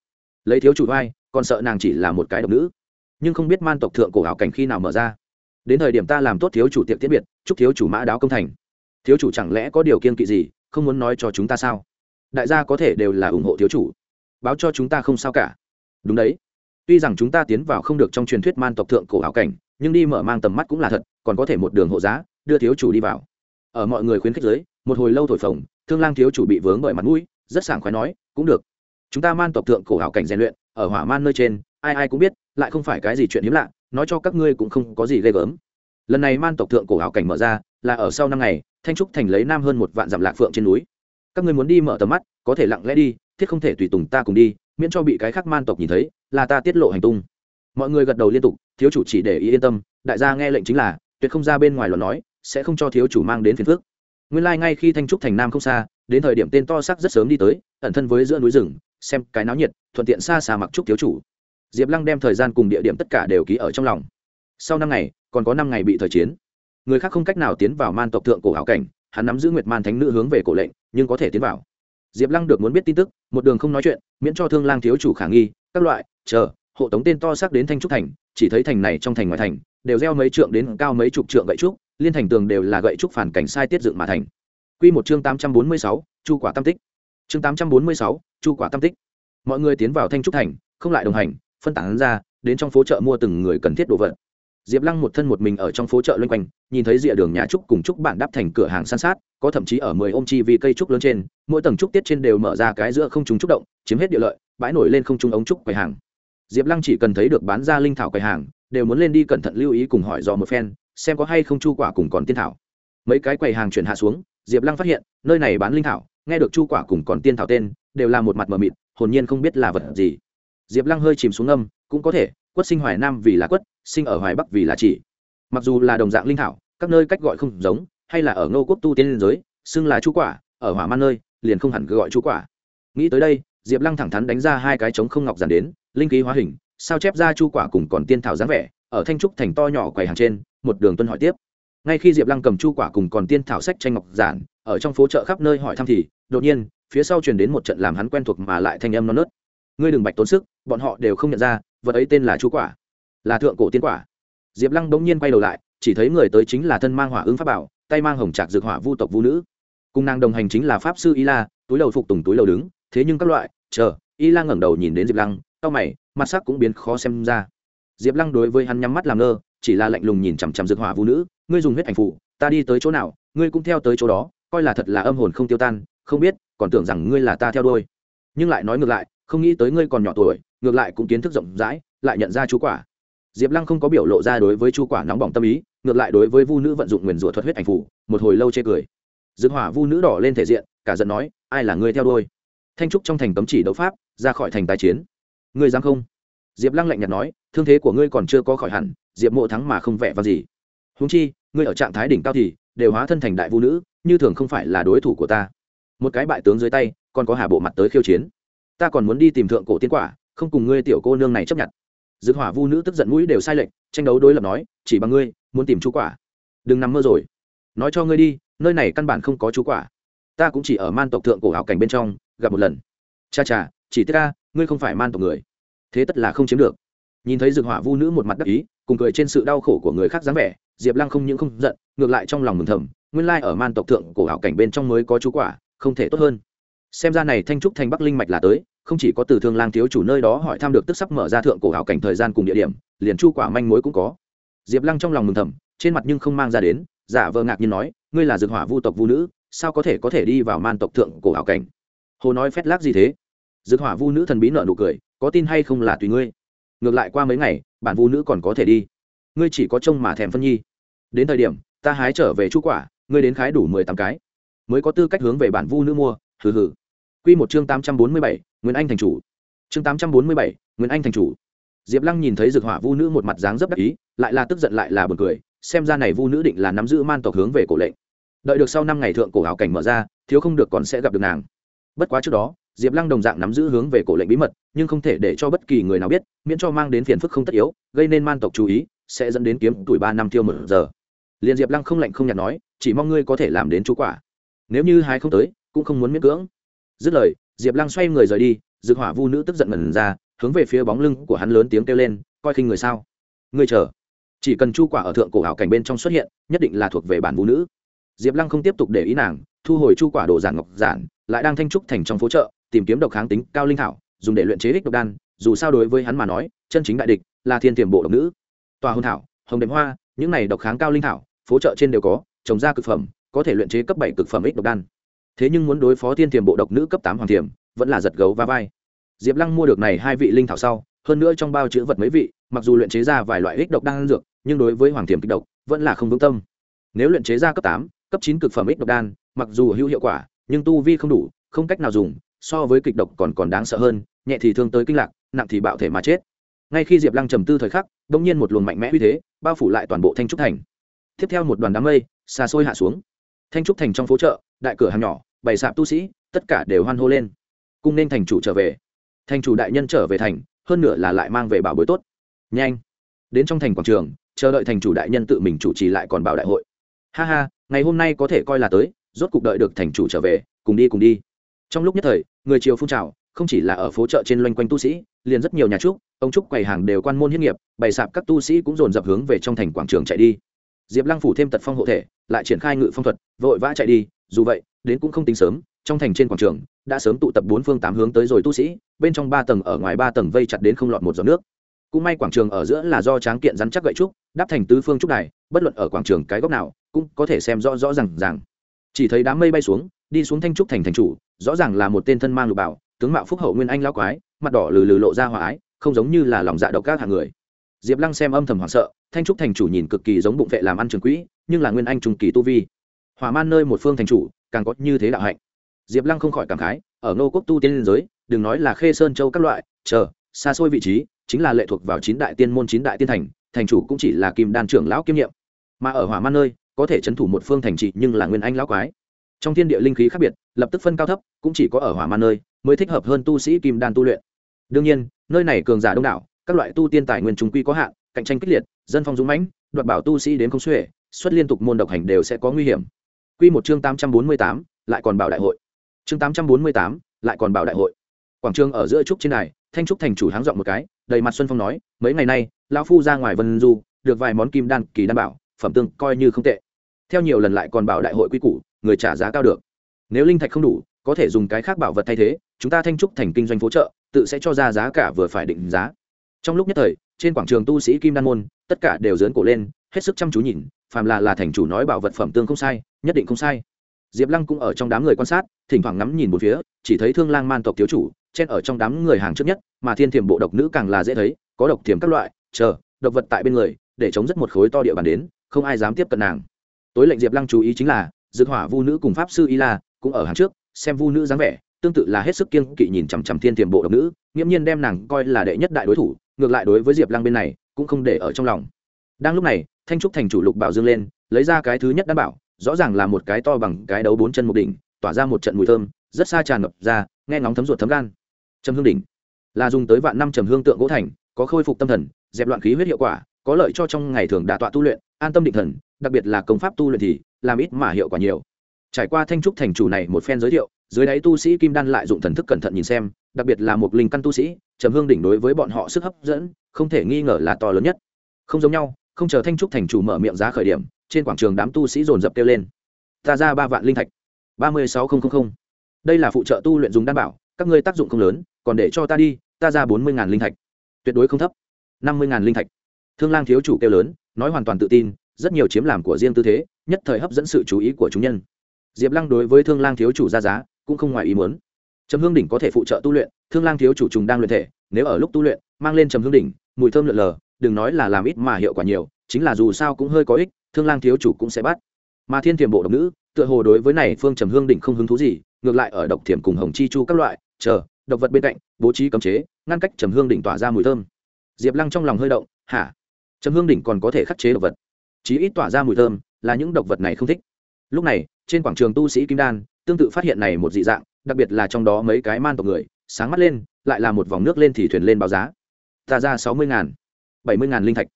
Lấy thiếu chủ vai, còn sợ nàng chỉ là một cái độc nữ. Nhưng không biết man tộc thượng cổ hảo cảnh khi nào mở ra. Đến thời điểm ta làm tốt thiếu chủ tiệm tiết biệt, chúc thiếu chủ mã đáo công thành. Thiếu chủ chẳng lẽ có điều kiên kỵ gì, không muốn nói cho chúng ta sao? Đại gia có thể đều là ủng hộ thiếu chủ. Báo cho chúng ta không sao cả. Đúng đấy tuy rằng chúng ta tiến vào không được trong truyền thuyết man tộc thượng cổ hảo cảnh, nhưng đi mở mang tầm mắt cũng là thật, còn có thể một đường hộ giá, đưa thiếu chủ đi vào. Ở mọi người khuyến khích giới một hồi lâu thổi phồng, thương lang thiếu chủ bị vướng bởi mặt mũi, rất sảng khoái nói, cũng được. Chúng ta man tộc thượng cổ hảo cảnh rèn luyện, ở hỏa man nơi trên, ai ai cũng biết, lại không phải cái gì chuyện hiếm lạ, nói cho các ngươi cũng không có gì ghê gớm. Lần này man tộc thượng cổ hảo cảnh mở ra, là ở sau năm ngày, thanh trúc thành lấy nam hơn một vạn dặm lạc phượng trên núi. Các ngươi muốn đi mở tầm mắt, có thể lặng lẽ đi, thiết không thể tùy tùng ta cùng đi miễn cho bị cái khác man tộc nhìn thấy, là ta tiết lộ hành tung. Mọi người gật đầu liên tục, thiếu chủ chỉ để ý yên tâm, đại gia nghe lệnh chính là, tuyệt không ra bên ngoài luận nói, sẽ không cho thiếu chủ mang đến phiền phước nguyên lai、like、ngay khi thanh trúc thành nam không xa, đến thời điểm tên to sắc rất sớm đi tới, ẩn thân với giữa núi rừng, xem cái náo nhiệt, thuận tiện xa xa mặc trúc thiếu chủ. Diệp lăng đem thời gian cùng địa điểm tất cả đều ký ở trong lòng. Sau năm ngày, còn có năm ngày bị thời chiến. Người khác không cách nào tiến vào man tộc thượng cổ hảo cảnh, hắn nắm giữ nguyệt man thánh nữ hướng về cổ lệnh, nhưng có thể tiến vào diệp lăng được muốn biết tin tức một đường không nói chuyện miễn cho thương lang thiếu chủ khả nghi các loại chờ hộ tống tên to xác đến thanh trúc thành chỉ thấy thành này trong thành ngoài thành đều gieo mấy trượng đến cao mấy chục trượng gậy trúc liên thành tường đều là gậy trúc phản cảnh sai tiết dựng mà thành. Quy một chương tám trăm bốn mươi sáu, chu quả tam tích. Chương tám trăm bốn mươi sáu, chu quả tam tích. Mọi người tiến vào thanh trúc thành không lại đồng hành phân tán ra đến trong phố chợ mua từng người cần thiết đồ vật diệp lăng một thân một mình ở trong phố chợ loanh quanh, nhìn thấy rìa đường nhà trúc cùng trúc bản đắp thành cửa hàng san sát, có thậm chí ở mười ôm chi vì cây trúc lớn trên, mỗi tầng trúc tiết trên đều mở ra cái giữa không trùng trúc động, chiếm hết địa lợi, bãi nổi lên không trung ống trúc quầy hàng. Diệp lăng chỉ cần thấy được bán ra linh thảo quầy hàng, đều muốn lên đi cẩn thận lưu ý cùng hỏi dò một phen, xem có hay không chu quả cùng còn tiên thảo. Mấy cái quầy hàng chuyển hạ xuống, diệp lăng phát hiện, nơi này bán linh thảo, nghe được chu quả cùng còn tiên thảo tên, đều là một mặt mờ mịt, hồn nhiên không biết là vật gì. Diệp lăng hơi chìm xuống âm cũng có thể quất sinh hoài nam vì là quất, sinh ở hoài bắc vì là chỉ. Mặc dù là đồng dạng linh thảo, các nơi cách gọi không giống, hay là ở ngô quốc tu tiên liên giới, xưng là chu quả, ở hỏa man nơi, liền không hẳn cứ gọi chu quả. Nghĩ tới đây, diệp lăng thẳng thắn đánh ra hai cái trống không ngọc giản đến, linh khí hóa hình, sao chép ra chu quả cùng còn tiên thảo dáng vẻ, ở thanh trúc thành to nhỏ quầy hàng trên, một đường tuân hỏi tiếp. Ngay khi diệp lăng cầm chu quả cùng còn tiên thảo sách tranh ngọc giản, ở trong phố chợ khắp nơi hỏi thăm thì, đột nhiên, phía sau truyền đến một trận làm hắn quen thuộc mà lại thanh âm non nớt. Ngươi đừng bạch tốn sức bọn họ đều không nhận ra, vật ấy tên là chú quả, là thượng cổ tiên quả. Diệp lăng bỗng nhiên quay đầu lại, chỉ thấy người tới chính là thân mang hỏa ứng pháp bảo, tay mang hồng trạc dược hỏa vu tộc vũ nữ. Cùng nàng đồng hành chính là pháp sư y la, túi đầu phục tùng túi đầu đứng, thế nhưng các loại, chờ, y la ngẩng đầu nhìn đến diệp lăng tao mày, mặt sắc cũng biến khó xem ra. Diệp lăng đối với hắn nhắm mắt làm ngơ, chỉ là lạnh lùng nhìn chằm chằm dược hỏa vũ nữ, ngươi dùng huyết ảnh phụ, ta đi tới chỗ nào, ngươi cũng theo tới chỗ đó, coi là thật là âm hồn không tiêu tan, không biết, còn tưởng rằng ngươi là ta theo đôi nhưng lại nói ngược lại, không nghĩ tới ngươi còn nhỏ tuổi ngược lại cũng kiến thức rộng rãi, lại nhận ra chú quả. Diệp lăng không có biểu lộ ra đối với chu quả nóng bỏng tâm ý, ngược lại đối với vu nữ vận dụng nguyền rủa thuật huyết ảnh phủ, một hồi lâu chê cười. Dược hỏa vu nữ đỏ lên thể diện, cả giận nói, ai là ngươi theo đôi thanh trúc trong thành cấm chỉ đấu pháp, ra khỏi thành tái chiến. Ngươi dám không? Diệp lăng lạnh nhạt nói, thương thế của ngươi còn chưa có khỏi hẳn, diệp mộ thắng mà không vẻ vào gì. Húng chi, ngươi ở trạng thái đỉnh cao thì, đều hóa thân thành đại vu nữ, như thường không phải là đối thủ của ta. Một cái bại tướng dưới tay, còn có hà bộ mặt tới khiêu chiến. Ta còn muốn đi tìm thượng cổ tiên quả không cùng ngươi tiểu cô nương này chấp nhận. Dược hỏa vu nữ tức giận mũi đều sai lệch, tranh đấu đối lập nói, chỉ bằng ngươi, muốn tìm chú quả. Đừng nằm mơ rồi. Nói cho ngươi đi, nơi này căn bản không có chú quả. Ta cũng chỉ ở man tộc thượng cổ hảo cảnh bên trong, gặp một lần. Cha cha, chỉ tiếc ta ngươi không phải man tộc người. Thế tất là không chiếm được. Nhìn thấy dược hỏa vu nữ một mặt đắc ý, cùng cười trên sự đau khổ của người khác dáng vẻ, diệp lăng không những không giận, ngược lại trong lòng mừng thầm, nguyên lai ở man tộc thượng cổ hảo cảnh bên trong mới có chú quả, không thể tốt hơn. Xem ra này thanh trúc thành bắc linh mạch là tới không chỉ có từ thương lang thiếu chủ nơi đó hỏi thăm được tức sắp mở ra thượng cổ hảo cảnh thời gian cùng địa điểm, liền chu quả manh mối cũng có. Diệp lăng trong lòng mừng thầm, trên mặt nhưng không mang ra đến, giả vờ ngạc nhiên nói, ngươi là dược hỏa vu tộc vu nữ, sao có thể có thể đi vào man tộc thượng cổ hảo cảnh? Hồ nói phét lác gì thế? Dược hỏa vu nữ thần bí nợ nụ cười, có tin hay không là tùy ngươi? Ngược lại qua mấy ngày, bản vu nữ còn có thể đi. Ngươi chỉ có trông mà thèm phân nhi. Đến thời điểm, ta hái trở về chu quả, ngươi đến khái đủ mười tám cái. Mới có tư cách hướng về bản vu nữ mua, hừ hừ. Quy một chương 847, Nguyên Anh thành chủ. Chương 847, Nguyên Anh thành chủ. Diệp Lăng nhìn thấy Dực Hỏa Vu nữ một mặt dáng dấp đắc ý, lại là tức giận lại là buồn cười, xem ra này Vu nữ định là nắm giữ man tộc hướng về cổ lệnh. Đợi được sau năm ngày thượng cổ ảo cảnh mở ra, thiếu không được còn sẽ gặp được nàng. Bất quá trước đó, Diệp Lăng đồng dạng nắm giữ hướng về cổ lệnh bí mật, nhưng không thể để cho bất kỳ người nào biết, miễn cho mang đến phiền phức không tất yếu, gây nên man tộc chú ý, sẽ dẫn đến kiếm tuổi ba năm tiêu mở giờ. Liên Diệp Lăng không lạnh không nhạt nói, chỉ mong ngươi có thể làm đến chú quả. Nếu như hai không tới, cũng không muốn miễn cưỡng dứt lời, diệp lăng xoay người rời đi dược hỏa vu nữ tức giận ngẩn ra, hướng về phía bóng lưng của hắn lớn tiếng kêu lên, coi khinh người sao? Người chờ. Chỉ cần chu quả ở thượng cổ hảo cảnh bên trong xuất hiện, nhất định là thuộc về bản vũ nữ. Diệp lăng không tiếp tục để ý nàng, thu hồi chu quả đồ giản ngọc giản, lại đang thanh trúc thành trong phố chợ, tìm kiếm độc kháng tính cao linh thảo, dùng để luyện chế ích độc đan, dù sao đối với hắn mà nói, chân chính đại địch là thiên tiềm bộ độc nữ. Tòa hôn thảo, hồng đệm hoa, những này độc kháng cao linh thảo, phố chợ trên đều có, trồng ra cực phẩm, có thể luyện chế cấp bảy cực phẩm ích độc đan thế nhưng muốn đối phó tiên tiềm bộ độc nữ cấp tám hoàng thiềm vẫn là giật gấu và vai. Diệp lăng mua được này hai vị linh thảo sau, hơn nữa trong bao chữ vật mấy vị, mặc dù luyện chế ra vài loại ích độc đan dược, nhưng đối với hoàng tiềm kịch độc, vẫn là không vững tâm. Nếu luyện chế ra cấp tám, cấp chín cực phẩm ích độc đan, mặc dù hữu hiệu quả, nhưng tu vi không đủ, không cách nào dùng, so với kịch độc còn còn đáng sợ hơn, nhẹ thì thương tới kinh lạc, nặng thì bạo thể mà chết. Ngay khi diệp lăng trầm tư thời khắc đ ỗ n g nhiên một luồng mạnh mẽ uy thế, bao phủ lại toàn bộ thanh trúc thành. Tiếp theo một đoàn đám mây, xa xôi hạ xuống thanh trúc thành trong phố chợ, đại cửa hàng nhỏ, bày sạp tu sĩ, tất cả đều hoan hô lên. Cung nên thành chủ trở về. Thành chủ đại nhân trở về thành, hơn nữa là lại mang về bảo bối tốt. Nhanh. Đến trong thành quảng trường, chờ đợi thành chủ đại nhân tự mình chủ trì lại còn bảo đại hội. Ha ha, ngày hôm nay có thể coi là tới, rốt cục đợi được thành chủ trở về, cùng đi cùng đi. Trong lúc nhất thời, người triều phun trào, không chỉ là ở phố chợ trên loanh quanh tu sĩ, liền rất nhiều nhà trúc, ông trúc quầy hàng đều quan môn hiết nghiệp, bày sạp các tu sĩ cũng dồn dập hướng về trong thành quảng trường chạy đi diệp lăng phủ thêm tật phong hộ thể, lại triển khai ngự phong thuật, vội vã chạy đi, dù vậy, đến cũng không tính sớm, trong thành trên quảng trường, đã sớm tụ tập bốn phương tám hướng tới rồi tu sĩ, bên trong ba tầng ở ngoài ba tầng vây chặt đến không lọt một giọt nước. Cũng may quảng trường ở giữa là do tráng kiện rắn chắc gậy trúc, đáp thành tứ phương trúc đài, bất luận ở quảng trường cái góc nào, cũng có thể xem rõ rõ r à n g r à n g chỉ thấy đám mây bay xuống, đi xuống thanh trúc thành thành chủ, rõ ràng là một tên thân mang lục bảo, tướng mạo phúc hậu nguyên anh lão quái, mặt đỏ lừ lừ lộ ra hòa ái, không giống như là lòng dạ độc các hạng người. Diệp lăng xem âm thầm hoảng sợ thanh trúc thành chủ nhìn cực kỳ giống bụng vệ làm ăn trường quỹ, nhưng là nguyên anh trung kỳ tu vi. Hỏa man nơi một phương thành chủ, càng có như thế đạo hạnh. Diệp lăng không khỏi cảm khái, ở ngô quốc tu tiên liên giới, đừng nói là khê sơn châu các loại, chờ, xa xôi vị trí, chính là lệ thuộc vào chín đại tiên môn, chín đại tiên thành thành chủ cũng chỉ là kim đan trưởng lão kiêm nhiệm. Mà ở hỏa man nơi, có thể trấn thủ một phương thành trị nhưng là nguyên anh lão quái. Trong thiên địa linh khí khác biệt, lập tức phân cao thấp, cũng chỉ có ở hỏa man nơi mới thích hợp hơn tu sĩ kim đan tu luyện. Đương nhiên, nơi này cường giả đông đảo, các loại tu tiên tài nguyên chúng quy có hạn, cạnh tranh kích liệt dân phong dũng mãnh đoạt bảo tu sĩ đến không xuể xuất liên tục môn độc hành đều sẽ có nguy hiểm. Quy một chương tám trăm bốn mươi tám lại còn bảo đại hội. Chương tám trăm bốn mươi tám lại còn bảo đại hội. Quảng trường ở giữa trúc trên này, thanh trúc thành chủ háng giọng một cái đầy mặt xuân phong nói mấy ngày nay lão phu ra ngoài vân du được vài món kim đan kỳ đan bảo phẩm tương coi như không tệ. Theo nhiều lần lại còn bảo đại hội quy củ người trả giá cao được. Nếu linh thạch không đủ có thể dùng cái khác bảo vật thay thế chúng ta thanh trúc thành kinh doanh phố trợ tự sẽ cho ra giá cả vừa phải định giá trong lúc nhất thời, trên quảng trường tu sĩ kim đan môn, tất cả đều dớn cổ lên, hết sức chăm chú nhìn, phàm là là thành chủ nói bảo vật phẩm tương không sai, nhất định không sai. Diệp lăng cũng ở trong đám người quan sát, thỉnh thoảng ngắm nhìn một phía, chỉ thấy thương lang man tộc thiếu chủ, chen ở trong đám người hàng trước nhất, mà thiên thiềm bộ độc nữ càng là dễ thấy, có độc thiềm các loại, chờ, độc vật tại bên người, để chống rất một khối to địa bàn đến, không ai dám tiếp cận nàng. Tối lệnh diệp lăng chú ý chính là, dược hỏa vu nữ cùng pháp sư y la cũng ở hàng trước, xem vu nữ dáng vẻ, tương tự là hết sức kiên kỵ nhìn chằm chằm thiên thiềm bộ độc nữ, nghiễm nhiên đem nàng coi là đệ nhất đại đối thủ ngược lại đối với diệp lăng bên này cũng không để ở trong lòng đang lúc này thanh trúc thành chủ lục bảo dương lên lấy ra cái thứ nhất đảm bảo rõ ràng là một cái to bằng cái đấu bốn chân một đỉnh tỏa ra một trận mùi thơm rất xa tràn ngập ra nghe ngóng thấm ruột thấm gan trầm hương đỉnh là dùng tới vạn năm trầm hương tượng gỗ thành có khôi phục tâm thần dẹp loạn khí huyết hiệu quả có lợi cho trong ngày thường đả tọa tu luyện an tâm định thần đặc biệt là công pháp tu luyện thì làm ít mà hiệu quả nhiều trải qua thanh trúc thành chủ này một phen giới thiệu dưới đáy tu sĩ kim đan lại dụng thần thức cẩn thận nhìn xem, đặc biệt là một linh căn tu sĩ, trầm hương đỉnh đối với bọn họ sức hấp dẫn, không thể nghi ngờ là to lớn nhất. Không giống nhau, không chờ thanh trúc thành chủ mở miệng giá khởi điểm, trên quảng trường đám tu sĩ dồn dập kêu lên. Ta ra ba vạn linh thạch. Ba mươi sáu nghìn đây là phụ trợ tu luyện dùng đan bảo, các ngươi tác dụng không lớn, còn để cho ta đi, ta ra bốn mươi linh thạch. Tuyệt đối không thấp. Năm mươi linh thạch. Thương lang thiếu chủ kêu lớn, nói hoàn toàn tự tin, rất nhiều chiếm làm của riêng tư thế, nhất thời hấp dẫn sự chú ý của chúng nhân. Diệp lăng đối với thương lang thiếu chủ ra giá cũng không ngoài ý muốn. Trầm hương đỉnh có thể phụ trợ tu luyện, thương lang thiếu chủ trùng đang luyện thể, nếu ở lúc tu luyện, mang lên trầm hương đỉnh, mùi thơm lượn lờ, đừng nói là làm ít mà hiệu quả nhiều, chính là dù sao cũng hơi có ích, thương lang thiếu chủ cũng sẽ bắt. Mà thiên thiềm bộ độc nữ, tựa hồ đối với này phương trầm hương đỉnh không hứng thú gì, ngược lại ở độc tiềm cùng hồng chi chu các loại, chờ, độc vật bên cạnh, bố trí cấm chế, ngăn cách trầm hương đỉnh tỏa ra mùi thơm. Diệp lăng trong lòng hơi động, hả? Trầm hương đỉnh còn có thể khắc chế độc vật? Chí ít tỏa ra mùi thơm, là những độc vật này không thích. Lúc này, trên quảng trường tu sĩ kim đan tương tự phát hiện này một dị dạng, đặc biệt là trong đó mấy cái man tộc người, sáng mắt lên, lại là một vòng nước lên thì thuyền lên báo giá. Ta ra sáu mươi ngàn, bảy mươi ngàn linh thạch.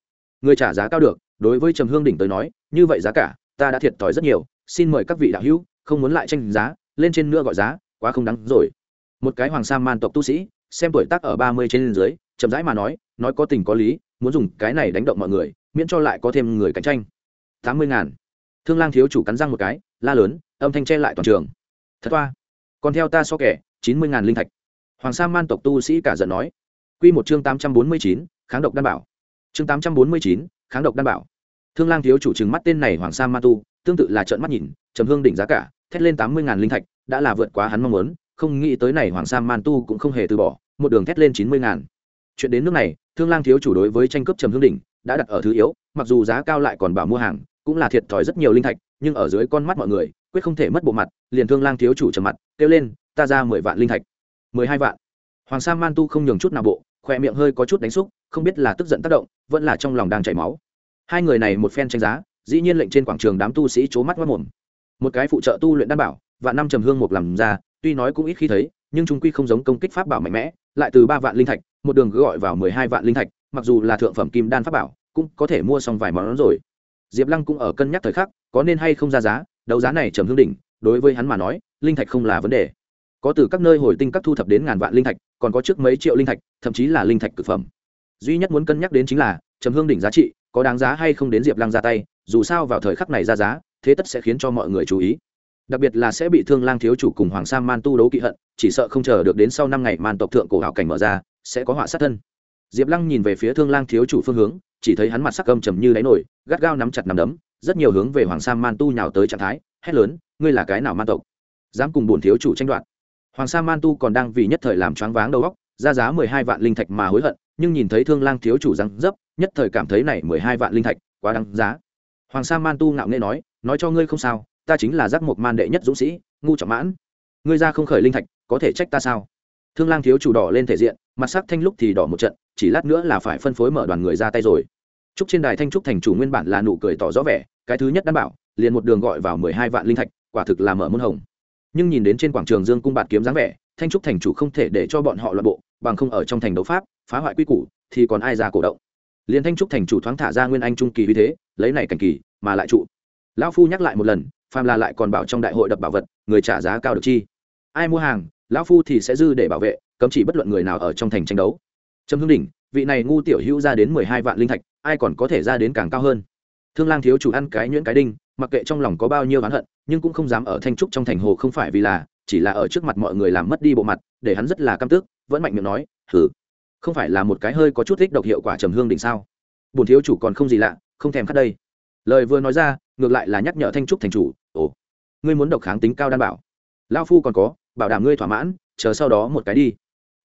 Người trả giá cao được, đối với trầm hương đỉnh tới nói, như vậy giá cả, ta đã thiệt thòi rất nhiều, xin mời các vị đạo hữu, không muốn lại tranh giá, lên trên nữa gọi giá, quá không đáng rồi. Một cái hoàng sa man tộc tu sĩ, xem tuổi tác ở ba mươi trên dưới, chậm rãi mà nói nói có tình có lý, muốn dùng cái này đánh động mọi người, miễn cho lại có thêm người cạnh tranh. Tám mươi ngàn. Thương lang thiếu chủ cắn răng một cái, la lớn, âm thanh che lại toàn trường thật toa còn theo ta so kẻ, chín mươi ngàn linh thạch. Hoàng sa man tộc tu sĩ cả giận nói. Q một chương tám trăm bốn mươi chín, kháng độc đan bảo. Chương tám trăm bốn mươi chín, kháng độc đan bảo. Thương lang thiếu chủ trừng mắt tên này hoàng sa man tu, tương tự là trợn mắt nhìn, trầm hương đỉnh giá cả, thét lên tám mươi ngàn linh thạch, đã là vượt quá hắn mong muốn. Không nghĩ tới này hoàng sa man tu cũng không hề từ bỏ, một đường thét lên chín mươi ngàn. Chuyện đến nước này, thương lang thiếu chủ đối với tranh cướp trầm hương đỉnh, đã đặt ở thứ yếu, mặc dù giá cao lại còn bảo mua hàng, cũng là thiệt thòi rất nhiều linh thạch, nhưng ở dưới con mắt mọi người quyết không thể mất bộ mặt, liền thương lang thiếu chủ trầm mặt, kêu lên, ta ra mười vạn linh thạch. Mười hai vạn? Hoàng sa man tu không nhường chút nào bộ khoe miệng hơi có chút đánh xúc, không biết là tức giận tác động, vẫn là trong lòng đang chảy máu. Hai người này một phen tranh giá, dĩ nhiên lệnh trên quảng trường đám tu sĩ c mắt mất mồm. Một cái phụ trợ tu luyện đan bảo và năm trầm hương một làm ra, tuy nói cũng ít khi thấy, nhưng chúng quy không giống công kích pháp bảo mạnh mẽ, lại từ ba vạn linh thạch, một đường gọi vào mười hai vạn linh thạch, mặc dù là thượng phẩm kim đan pháp bảo, cũng có thể mua xong vài món rồi. Diệp lăng cũng ở cân nhắc thời khắc, có nên hay không ra giá đấu giá này trầm hương đỉnh, đối với hắn mà nói, linh thạch không là vấn đề. Có từ các nơi hồi tinh các thu thập đến ngàn vạn linh thạch, còn có trước mấy triệu linh thạch, thậm chí là linh thạch cực phẩm. Duy nhất muốn cân nhắc đến chính là, trầm hương đỉnh giá trị có đáng giá hay không đến diệp lăng ra tay, dù sao vào thời khắc này ra giá, thế tất sẽ khiến cho mọi người chú ý. Đặc biệt là sẽ bị thương lang thiếu chủ cùng hoàng sa man tu đấu kỵ hận, chỉ sợ không chờ được đến sau năm ngày man tộc thượng cổ hảo cảnh mở ra, sẽ có họa sát thân. Diệp lăng nhìn về phía thương lang thiếu chủ phương hướng, chỉ thấy hắn mặt sắc âm trầm như đáy nổi gắt gao nắm chặt nắm đấm rất nhiều hướng về hoàng sa man tu nhào tới trạng thái, hét lớn, ngươi là cái nào man tộc? Dám cùng bổn thiếu chủ tranh đoạt. Hoàng sa man tu còn đang vì nhất thời làm choáng váng đầu óc, ra giá mười hai vạn linh thạch mà hối hận, nhưng nhìn thấy thương lang thiếu chủ răng dấp, nhất thời cảm thấy này mười hai vạn linh thạch quá đáng giá. Hoàng sa man tu ngạo nghê nói nói cho ngươi không sao, ta chính là giác một man đệ nhất dũng sĩ, ngu trọng mãn. Ngươi ra không khởi linh thạch, có thể trách ta sao? Thương lang thiếu chủ đỏ lên thể diện, mặt sắc thanh lúc thì đỏ một trận, chỉ lát nữa là phải phân phối mở đoàn người ra tay rồi trúc trên đài thanh trúc thành chủ nguyên bản là nụ cười tỏ rõ vẻ, cái thứ nhất đảm bảo, liền một đường gọi vào mười hai vạn linh thạch, quả thực là mở môn hồng. Nhưng nhìn đến trên quảng trường dương cung bạt kiếm dáng vẻ, thanh trúc thành chủ không thể để cho bọn họ loạn bộ, bằng không ở trong thành đấu pháp, phá hoại quy củ, thì còn ai ra cổ động. Liền thanh trúc thành chủ thoáng thả ra nguyên anh trung kỳ vì thế, lấy này cảnh kỳ, mà lại trụ. Lão phu nhắc lại một lần, phàm là lại còn bảo trong đại hội đập bảo vật, người trả giá cao được chi? Ai mua hàng, lão phu thì sẽ dư để bảo vệ, cấm chỉ bất luận người nào ở trong thành tranh đấu. Trầm hương đỉnh vị này ngu tiểu hữu ra đến mười hai vạn linh thạch, ai còn có thể ra đến càng cao hơn? Thương lang thiếu chủ ăn cái nhuyễn cái đinh, mặc kệ trong lòng có bao nhiêu oán hận, nhưng cũng không dám ở thanh trúc trong thành hồ không phải vì là, chỉ là ở trước mặt mọi người làm mất đi bộ mặt, để hắn rất là căm tức, vẫn mạnh miệng nói thử không phải là một cái hơi có chút thích độc hiệu quả trầm hương đỉnh sao? Bùn thiếu chủ còn không gì lạ, không thèm khát đây. Lời vừa nói ra, ngược lại là nhắc nhở thanh trúc thành chủ, ồ, ngươi muốn độc kháng tính cao đan bảo. Lao phu còn có, bảo đảm ngươi thỏa mãn, chờ sau đó một cái đi.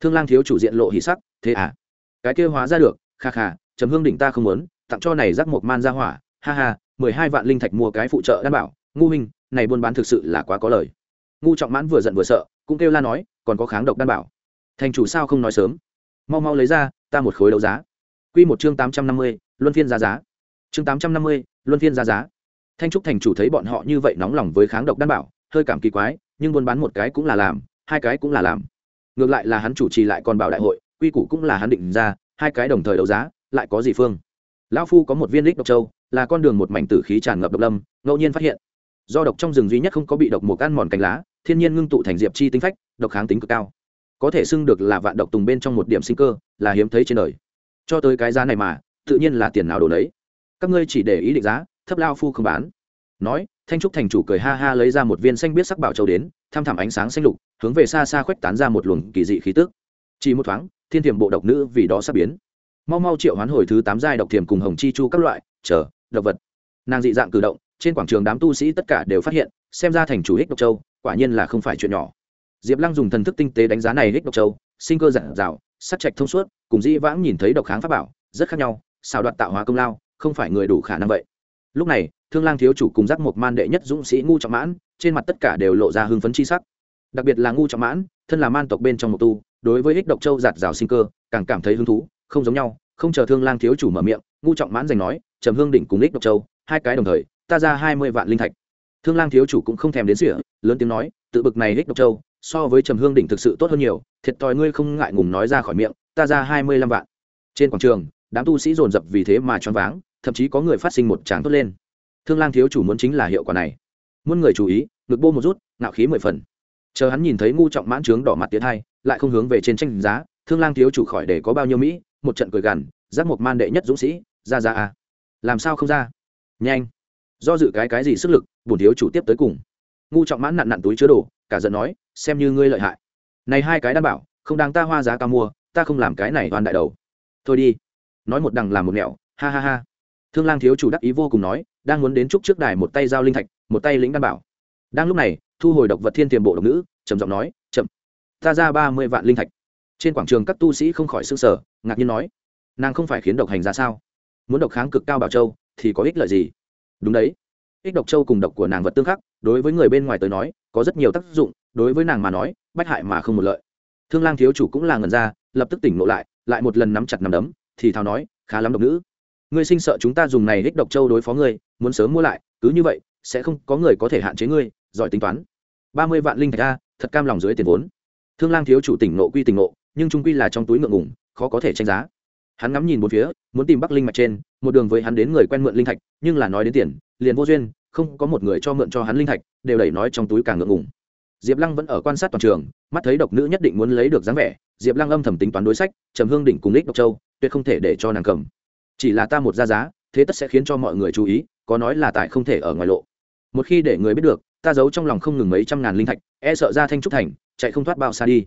Thương lang thiếu chủ diện lộ hỉ sắc, thế à? Cái kia hóa ra được, kha kha, trầm hương đỉnh ta không muốn, tặng cho này rắc một man ra hỏa, ha ha, mười hai vạn linh thạch mua cái phụ trợ đan bảo, ngu minh này buôn bán thực sự là quá có lời. Ngu trọng mãn vừa giận vừa sợ, cũng kêu la nói, còn có kháng độc đan bảo. Thành chủ sao không nói sớm? Mau mau lấy ra, ta một khối đấu giá. Q một chương tám trăm năm mươi, luân phiên giá giá. Chương tám trăm năm mươi, luân phiên giá giá. Thanh trúc thành chủ thấy bọn họ như vậy nóng lòng với kháng độc đan bảo, hơi cảm kỳ quái, nhưng buôn bán một cái cũng là làm, hai cái cũng là làm. Ngược lại là hắn chủ trì lại còn bảo đại hội quy củ cũng là hắn định ra, hai cái đồng thời đấu giá, lại có gì phương? Lão phu có một viên đích độc châu, là con đường một mảnh tử khí tràn ngập độc lâm, ngẫu nhiên phát hiện. Do độc trong rừng duy nhất không có bị độc mùa ăn mòn cành lá, thiên nhiên ngưng tụ thành diệp chi tính phách, độc kháng tính cực cao. Có thể xưng được là vạn độc tùng bên trong một điểm sinh cơ, là hiếm thấy trên đời. Cho tới cái giá này mà, tự nhiên là tiền nào đổ lấy các ngươi chỉ để ý định giá, thấp lao phu không bán. Nói, thanh trúc thành chủ cười ha ha lấy ra một viên xanh biết sắc bảo châu đến, tham thẳm ánh sáng xanh lục, hướng về xa xa khuếch tán ra một luồng kỳ dị khí tức chỉ một thoáng, thiên thiểm bộ độc nữ vì đó sắp biến. Mau mau triệu hoán hồi thứ tám giai độc thiềm cùng hồng chi chu các loại, chờ, độc vật. Nàng dị dạng cử động, trên quảng trường đám tu sĩ tất cả đều phát hiện, xem ra thành chủ hích độc châu, quả nhiên là không phải chuyện nhỏ. Diệp lăng dùng thần thức tinh tế đánh giá này hích độc châu, sinh cơ giản dạo, sắc trạch thông suốt, cùng dĩ vãng nhìn thấy độc kháng pháp bảo, rất khác nhau, xào đoạt tạo hóa công lao, không phải người đủ khả năng vậy. Lúc này, thương lang thiếu chủ cùng giác một man đệ nhất dũng sĩ ngu trọng mãn, trên mặt tất cả đều lộ ra hưng phấn chi sắc. Đặc biệt là ngu trọng mãn, thân là man tộc bên trong một tu đối với ích độc châu giạt rào sinh cơ, càng cảm thấy hứng thú, không giống nhau, không chờ thương lang thiếu chủ mở miệng ngu trọng mãn giành nói, trầm hương đỉnh cùng ích độc châu, hai cái đồng thời, ta ra hai mươi vạn linh thạch. Thương lang thiếu chủ cũng không thèm đến sỉa lớn tiếng nói, tự bực này ích độc châu, so với trầm hương đỉnh thực sự tốt hơn nhiều, thiệt thòi ngươi không ngại ngùng nói ra khỏi miệng, ta ra hai mươi lăm vạn. Trên quảng trường, đám tu sĩ dồn dập vì thế mà choáng váng, thậm chí có người phát sinh một tráng tốt lên. Thương lang thiếu chủ muốn chính là hiệu quả này. Muốn người chú ý, ngực bô một rút, ngạo khí mười phần. Chờ hắn nhìn thấy ngu trọng mãn trướng đỏ mặt tiến hai lại không hướng về trên tranh giá, thương lang thiếu chủ khỏi để có bao nhiêu mỹ, một trận cười gằn, giác một man đệ nhất dũng sĩ, ra ra à làm sao không ra? Nhanh. Do dự cái cái gì sức lực, bổn thiếu chủ tiếp tới cùng. Ngu trọng mãn nặn nặn túi chứa đồ, cả giận nói, xem như ngươi lợi hại. Này hai cái đảm bảo, không đáng ta hoa giá cao mua, ta không làm cái này toàn đại đầu. Thôi đi. Nói một đằng làm một nẻo, ha ha ha. Thương lang thiếu chủ đắc ý vô cùng nói, đang muốn đến chúc trước đài một tay giao linh thạch, một tay lĩnh đan bảo. Đang lúc này, thu hồi độc vật thiên tiềm bộ độc nữ, trầm giọng nói ta ra ba mươi vạn linh thạch. Trên quảng trường các tu sĩ không khỏi s ư n g sở ngạc nhiên nói, nàng không phải khiến độc hành ra sao? Muốn độc kháng cực cao bảo châu thì có ích lợi gì? Đúng đấy. Ích độc châu cùng độc của nàng vật tương khắc, đối với người bên ngoài tới nói, có rất nhiều tác dụng, đối với nàng mà nói, bách hại mà không một lợi. Thương lang thiếu chủ cũng là ngần ra, lập tức tỉnh ngộ lại lại một lần nắm chặt nắm đấm, thì thào nói, khá lắm độc nữ. Ngươi sinh sợ chúng ta dùng này ích độc châu đối phó ngươi, muốn sớm mua lại, cứ như vậy, sẽ không có người có thể hạn chế ngươi, giỏi tính toán. Ba mươi vạn linh thạch a, thật cam lòng dưới tiền vốn thương lang thiếu chủ tỉnh nộ quy tỉnh nộ nhưng trung quy là trong túi ngượng ngủng khó có thể tranh giá. Hắn ngắm nhìn một phía, muốn tìm bắc linh mạch trên, một đường với hắn đến người quen mượn linh thạch, nhưng là nói đến tiền, liền vô duyên, không có một người cho mượn cho hắn linh thạch, đều đẩy nói trong túi càng ngượng ngùng. Diệp lăng vẫn ở quan sát toàn trường, mắt thấy độc nữ nhất định muốn lấy được dáng vẻ, diệp lăng âm thầm tính toán đối sách, trầm hương đỉnh cùng lích độc châu, tuyệt không thể để cho nàng cầm. Chỉ là ta một ra giá, thế tất sẽ khiến cho mọi người chú ý, có nói là tại không thể ở ngoài lộ. Một khi để người biết được, ta giấu trong lòng không ngừng mấy trăm ngàn linh thạch e sợ ra thanh trúc thành chạy không thoát bao xa đi.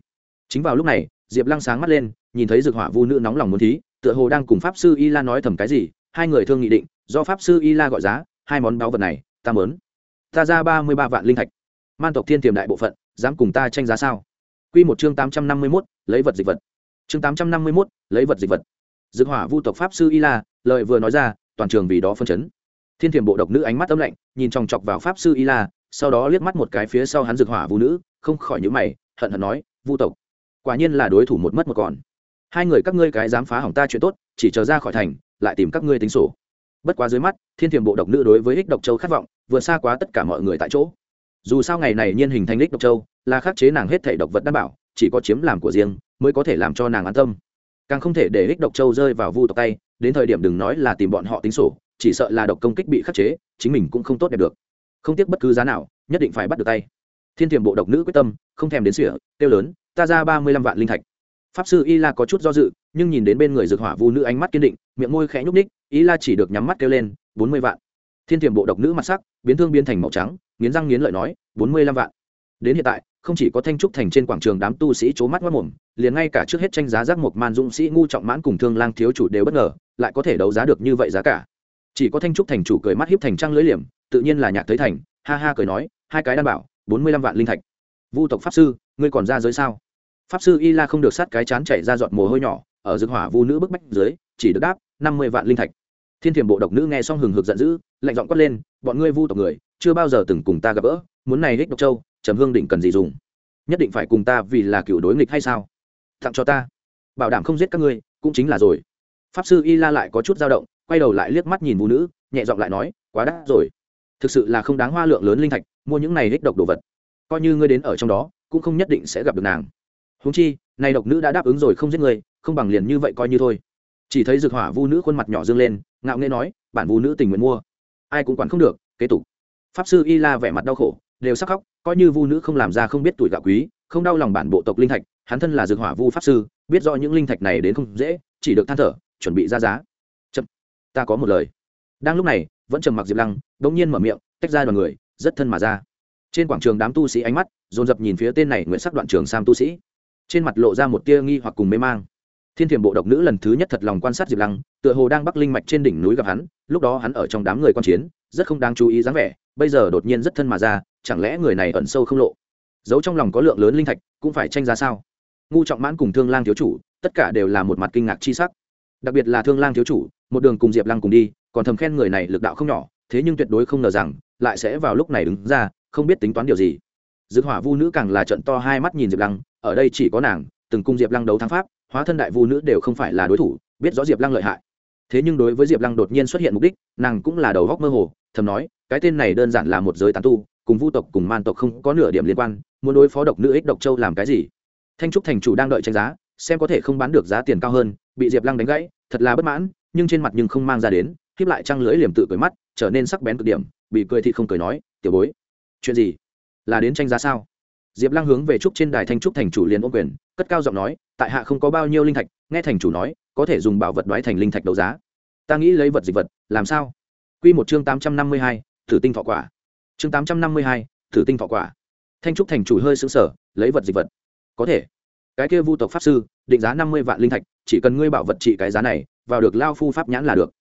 Chính vào lúc này, diệp lăng sáng mắt lên, nhìn thấy dược hỏa vu nữ nóng lòng muốn thí, tựa hồ đang cùng pháp sư y la nói thầm cái gì, hai người thương nghị định, do pháp sư y la gọi giá, hai món báu vật này, ta mớn ta ra ba mươi ba vạn linh thạch. Man tộc thiên tiềm đại bộ phận, dám cùng ta tranh giá sao? Q một chương tám trăm năm mươi mốt, lấy vật dịch vật. Chương tám trăm năm mươi mốt, lấy vật dịch vật. Dược hỏa vu tộc pháp sư y la lợi vừa nói ra, toàn trường vì đó phân chấn. Thiên thiềm bộ độc nữ ánh mắt âm lạnh, nhìn chòng chọc vào pháp sư y la, sau đó liếc mắt một cái phía sau hắn dược hỏa vu nữ không khỏi nhữ mày, hận hận nói, vu tộc, quả nhiên là đối thủ một mất một còn. Hai người các ngươi cái dám phá hỏng ta chuyện tốt, chỉ chờ ra khỏi thành, lại tìm các ngươi tính sổ. Bất quá dưới mắt, thiên thiềm bộ độc nữ đối với ích độc châu khát vọng vượt xa quá tất cả mọi người tại chỗ. Dù sao ngày này nhiên hình thành ích độc châu, là khắc chế nàng hết thể độc vật đảm bảo, chỉ có chiếm làm của riêng mới có thể làm cho nàng an tâm. Càng không thể để ích độc châu rơi vào vu tộc tay, đến thời điểm đừng nói là tìm bọn họ tính sổ, chỉ sợ là độc công kích bị khắc chế, chính mình cũng không tốt đẹp được. Không tiếc bất cứ giá nào, nhất định phải bắt được tay thiên thiềm bộ độc nữ quyết tâm, không thèm đến sỉa tiêu lớn, ta ra ba mươi lăm vạn linh thạch. Pháp sư y la có chút do dự, nhưng nhìn đến bên người dược hỏa vu nữ ánh mắt kiên định, miệng môi khẽ nhúc ních y la chỉ được nhắm mắt kêu lên, bốn mươi vạn. Thiên tiềm bộ độc nữ mặt sắc, biến thương biến thành màu trắng, nghiến răng nghiến lợi nói, bốn mươi lăm vạn. Đến hiện tại, không chỉ có thanh trúc thành trên quảng trường đám tu sĩ c h ố mắt mất mồm, liền ngay cả trước hết tranh giá giác một man dũng sĩ ngu trọng mãn cùng thương lang thiếu chủ đều bất ngờ, lại có thể đấu giá được như vậy giá cả. Chỉ có thanh trúc thành chủ cười mắt hiếp thành trăng lưỡi liềm, tự nhiên là nhạc thấy thành, ha ha cười nói, hai cái đảm bảo bốn mươi lăm vạn linh thạch. Vu tộc pháp sư, ngươi còn ra giới sao? Pháp sư y la không được sát cái chán chảy ra giọt mồ hôi nhỏ, ở dược hỏa vu nữ bức bách dưới, chỉ được đáp, năm mươi vạn linh thạch. Thiên thiềm bộ độc nữ nghe xong hừng hực giận dữ, lạnh giọng quát lên, bọn ngươi vu tộc người, chưa bao giờ từng cùng ta gặp gỡ, muốn này hích độc châu, trầm hương định cần gì dùng? Nhất định phải cùng ta vì là cựu đối nghịch hay sao? Tặng cho ta. Bảo đảm không giết các ngươi, cũng chính là rồi. Pháp sư y la lại có chút dao động, quay đầu lại liếc mắt nhìn vũ nữ, nhẹ giọng lại nói, quá đắt rồi thực sự là không đáng hoa lượng lớn linh thạch, mua những này hích độc đồ vật. Coi như ngươi đến ở trong đó, cũng không nhất định sẽ gặp được nàng. Húng chi nay độc nữ đã đáp ứng rồi không giết người không bằng liền như vậy coi như thôi. Chỉ thấy dược hỏa vu nữ khuôn mặt nhỏ dương lên, ngạo nghê nói, bản vu nữ tình nguyện mua. Ai cũng quản không được, kế tục. Pháp sư y la vẻ mặt đau khổ, đều sắc khóc, coi như vu nữ không làm ra không biết tuổi gạo quý, không đau lòng bản bộ tộc linh thạch, hắn thân là dược hỏa vu pháp sư, biết rõ những linh thạch này đến không dễ, chỉ được than thở, chuẩn bị ra giá. Chậm, ta có một lời. Đang lúc này vẫn trầm mặc diệp lăng đ ỗ n g nhiên mở miệng, tách ra đoàn người, rất thân mà ra. Trên quảng trường đám tu sĩ ánh mắt dồn dập nhìn phía tên này nguyễn sắc đoạn trường sam tu sĩ. Trên mặt lộ ra một tia nghi hoặc cùng mê mang. Thiên thiểm bộ độc nữ lần thứ nhất thật lòng quan sát diệp lăng, tựa hồ đang bắc linh mạch trên đỉnh núi gặp hắn, lúc đó hắn ở trong đám người quan chiến, rất không đáng chú ý dáng vẻ, bây giờ đột nhiên rất thân mà ra, chẳng lẽ người này ẩn sâu không lộ? Giấu trong lòng có lượng lớn linh thạch, cũng phải tranh giá sao? Ngu trọng mãn cùng thương lang thiếu chủ, tất cả đều là một mặt kinh ngạc chi sắc. Đặc biệt là thương lang thiếu chủ, một đường cùng diệp lăng cùng đi còn thầm khen người này lực đạo không nhỏ, thế nhưng tuyệt đối không ngờ rằng, lại sẽ vào lúc này đứng ra, không biết tính toán điều gì. Dược hỏa vu nữ càng là trận to hai mắt nhìn diệp lăng, ở đây chỉ có nàng, từng cung diệp lăng đấu thắng pháp, hóa thân đại vu nữ đều không phải là đối thủ, biết rõ diệp lăng lợi hại. Thế nhưng đối với diệp lăng đột nhiên xuất hiện mục đích, nàng cũng là đầu góc mơ hồ, thầm nói, cái tên này đơn giản là một giới tán tu, cùng vu tộc cùng man tộc không có nửa điểm liên quan, muốn đối phó độc nữ ích độc châu làm cái gì? Thanh trúc thành chủ đang đợi tranh giá, xem có thể không bán được giá tiền cao hơn, bị diệp lăng đánh gãy, thật là bất mãn, nhưng trên mặt nhưng không mang ra đến khiếp lại trăng lưỡi liềm tự cười mắt, trở nên sắc bén cực điểm bị cười thì không cười nói, tiểu bối, chuyện gì? Là đến tranh giá sao? Diệp lăng hướng về trúc trên đài thanh trúc thành chủ liền ôm quyền, cất cao giọng nói, tại hạ không có bao nhiêu linh thạch, nghe thành chủ nói, có thể dùng bảo vật đoái thành linh thạch đấu giá. Ta nghĩ lấy vật dịch vật, làm sao? Quy một chương tám trăm năm mươi hai, thử tinh thọ quả. Chương tám trăm năm mươi hai, thử tinh thọ quả. Thanh trúc thành chủ hơi xứng sở lấy vật dịch vật. Có thể. Cái kia vu tộc pháp sư, định giá năm mươi vạn linh thạch, chỉ cần ngươi bảo vật trị cái giá này, vào được lao phu pháp nhãn là được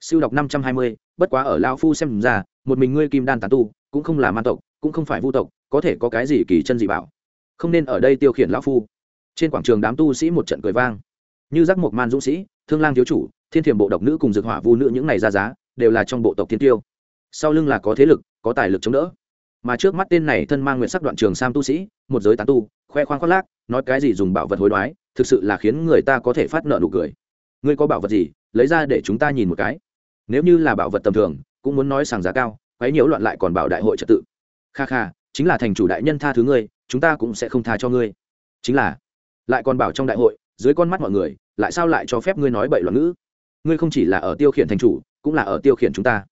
siêu đọc năm trăm hai mươi, bất quá ở lao phu xem ra, một mình ngươi kim đan tán tu, cũng không là man tộc, cũng không phải vu tộc, có thể có cái gì kỳ chân dị bảo. Không nên ở đây tiêu khiển lão phu. Trên quảng trường đám tu sĩ một trận cười vang. Như giác mộc man dũng sĩ, thương lang thiếu chủ, thiên thiểm bộ độc nữ cùng dược hỏa vu nữ những này ra giá, đều là trong bộ tộc thiên tiêu. Sau lưng là có thế lực, có tài lực chống đỡ. Mà trước mắt tên này thân mang nguyện sắc đoạn trường sam tu sĩ, một giới tán tu, khoe khoang khoác lác, nói cái gì dùng bảo vật hối đoái, thực sự là khiến người ta có thể phát nợ nụ cười ngươi có bảo vật gì, lấy ra để chúng ta nhìn một cái. Nếu như là bảo vật tầm thường, cũng muốn nói sàng giá cao, quấy nhiễu loạn lại còn bảo đại hội trật tự. Kha kha, chính là thành chủ đại nhân tha thứ ngươi, chúng ta cũng sẽ không tha cho ngươi. Chính là, lại còn bảo trong đại hội, dưới con mắt mọi người, lại sao lại cho phép ngươi nói bậy loạn ngữ? Ngươi không chỉ là ở tiêu khiển thành chủ, cũng là ở tiêu khiển chúng ta.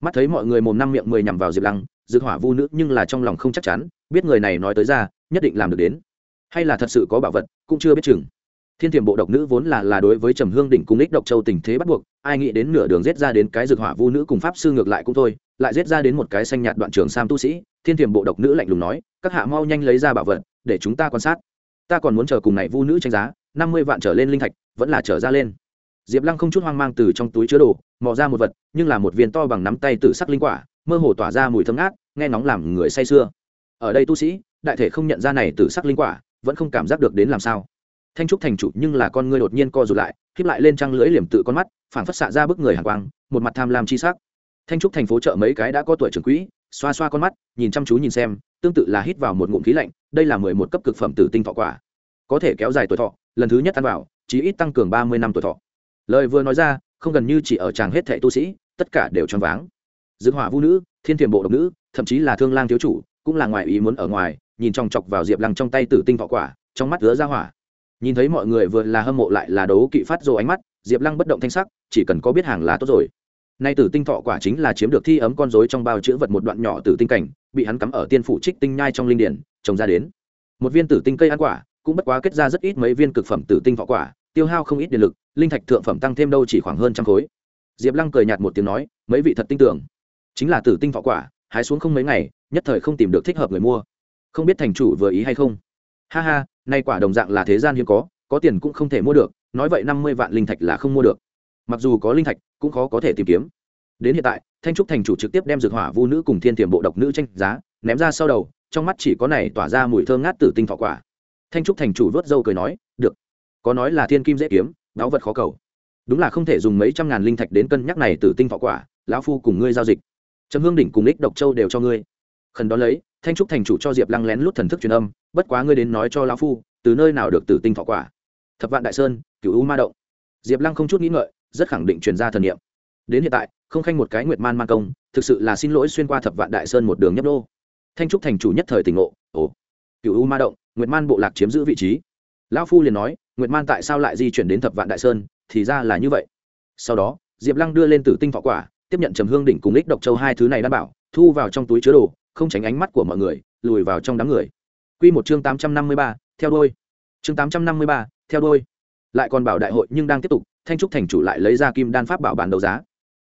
Mắt thấy mọi người mồm năm miệng mười nhằm vào diệp lăng dự hỏa vu nữ nhưng là trong lòng không chắc chắn, biết người này nói tới ra, nhất định làm được đến. Hay là thật sự có bảo vật, cũng chưa biết chừng thiên thiểm bộ độc nữ vốn là là đối với trầm hương đỉnh cung đích độc châu tình thế bắt buộc, ai nghĩ đến nửa đường giết ra đến cái dược hỏa vu nữ cùng pháp sư ngược lại cũng thôi, lại giết ra đến một cái xanh nhạt đoạn trường sam tu sĩ. Thiên thiểm bộ độc nữ lạnh lùng nói, các hạ mau nhanh lấy ra bảo vật, để chúng ta quan sát. Ta còn muốn chờ cùng này vu nữ tranh giá, năm mươi vạn trở lên linh thạch, vẫn là trở ra lên. Diệp lăng không chút hoang mang từ trong túi chứa đồ, mò ra một vật, nhưng là một viên to bằng nắm tay tử sắc linh quả, mơ hồ tỏa ra mùi thơm ngát, nghe nóng làm người say sưa. Ở đây tu sĩ, đại thể không nhận ra này tử sắc linh quả, vẫn không cảm giác được đến làm sao thanh trúc thành chủ nhưng là con ngươi đột nhiên co rụt lại, khiếp lại lên trăng lưỡi liềm tự con mắt phản phất xạ ra bức người hàng quang, một mặt tham lam chi sắc. Thanh trúc thành phố chợ mấy cái đã có tuổi trưởng quỹ, xoa xoa con mắt, nhìn chăm chú nhìn xem, tương tự là hít vào một ngụm khí lạnh, đây là mười một cấp cực phẩm tử tinh thọ quả. Có thể kéo dài tuổi thọ, lần thứ nhất ăn vào, chí ít tăng cường ba mươi năm tuổi thọ. Lời vừa nói ra, không gần như chỉ ở chàng hết thệ tu sĩ, tất cả đều choáng váng. Dương hỏa vũ nữ, thiên thiềm bộ độc nữ, thậm chí là thương lang thiếu chủ, cũng là ngoài ý muốn ở ngoài, nhìn chòng chọc vào diệp lăng trong tay tử tinh thọ quả, trong mắt lứa ra hỏa nhìn thấy mọi người vừa là hâm mộ lại là đấu kỵ phát rồ ánh mắt, diệp lăng bất động thanh sắc, chỉ cần có biết hàng là tốt rồi. Nay tử tinh thọ quả chính là chiếm được thi ấm con dối trong bao chữ vật một đoạn nhỏ tử tinh cảnh, bị hắn cắm ở tiên phủ trích tinh nhai trong linh điển, trồng ra đến. Một viên tử tinh cây ăn quả, cũng bất quá kết ra rất ít mấy viên cực phẩm tử tinh thọ quả, tiêu hao không ít điện lực, linh thạch thượng phẩm tăng thêm đâu chỉ khoảng hơn trăm khối. Diệp lăng cười nhạt một tiếng nói, mấy vị thật tin tưởng. Chính là tử tinh thọ quả, hái xuống không mấy ngày, nhất thời không tìm được thích hợp người mua. Không biết thành chủ vừa ý hay không ha ha, nay quả đồng dạng là thế gian hiếm có có tiền cũng không thể mua được, nói vậy năm mươi vạn linh thạch là không mua được. Mặc dù có linh thạch, cũng khó có thể tìm kiếm. Đến hiện tại, thanh trúc thành chủ trực tiếp đem dược hỏa vu nữ cùng thiên tiềm bộ độc nữ tranh giá, ném ra sau đầu, trong mắt chỉ có này tỏa ra mùi thơm ngát tử tinh thọ quả. Thanh trúc thành chủ vớt dâu cười nói, được. Có nói là thiên kim dễ kiếm đáo vật khó cầu. Đúng là không thể dùng mấy trăm ngàn linh thạch đến cân nhắc này tử tinh thọ quả, lão phu cùng ngươi giao dịch. Trầm hương đỉnh cùng ích độc châu đều cho ngươi. Khẩn đó lấy thanh trúc thành chủ cho diệp lăng lén lút thần thức truyền âm, bất quá ngươi đến nói cho lão phu, từ nơi nào được tử tinh thọ quả? Thập vạn đại sơn cựu u ma động. Diệp lăng không chút nghĩ ngợi, rất khẳng định truyền ra thần niệm. Đến hiện tại, không khanh một cái nguyệt man man công, thực sự là xin lỗi xuyên qua thập vạn đại sơn một đường nhấp đô thanh trúc thành chủ nhất thời tỉnh ngộ, ồ cựu u ma động, nguyệt man bộ lạc chiếm giữ vị trí. Lão phu liền nói, nguyệt man tại sao lại di chuyển đến thập vạn đại sơn? Thì ra là như vậy. Sau đó, diệp lăng đưa lên tử tinh thọ quả, tiếp nhận trầm hương đỉnh cùng ích độc châu hai thứ này đảm bảo, thu vào trong túi chứa đồ không tránh ánh mắt của mọi người, lùi vào trong đám người. Q một chương tám trăm năm mươi ba, theo đôi chương tám trăm năm mươi ba, theo đôi lại còn bảo đại hội nhưng đang tiếp tục, thanh trúc thành chủ lại lấy ra kim đan pháp bảo bản đấu giá.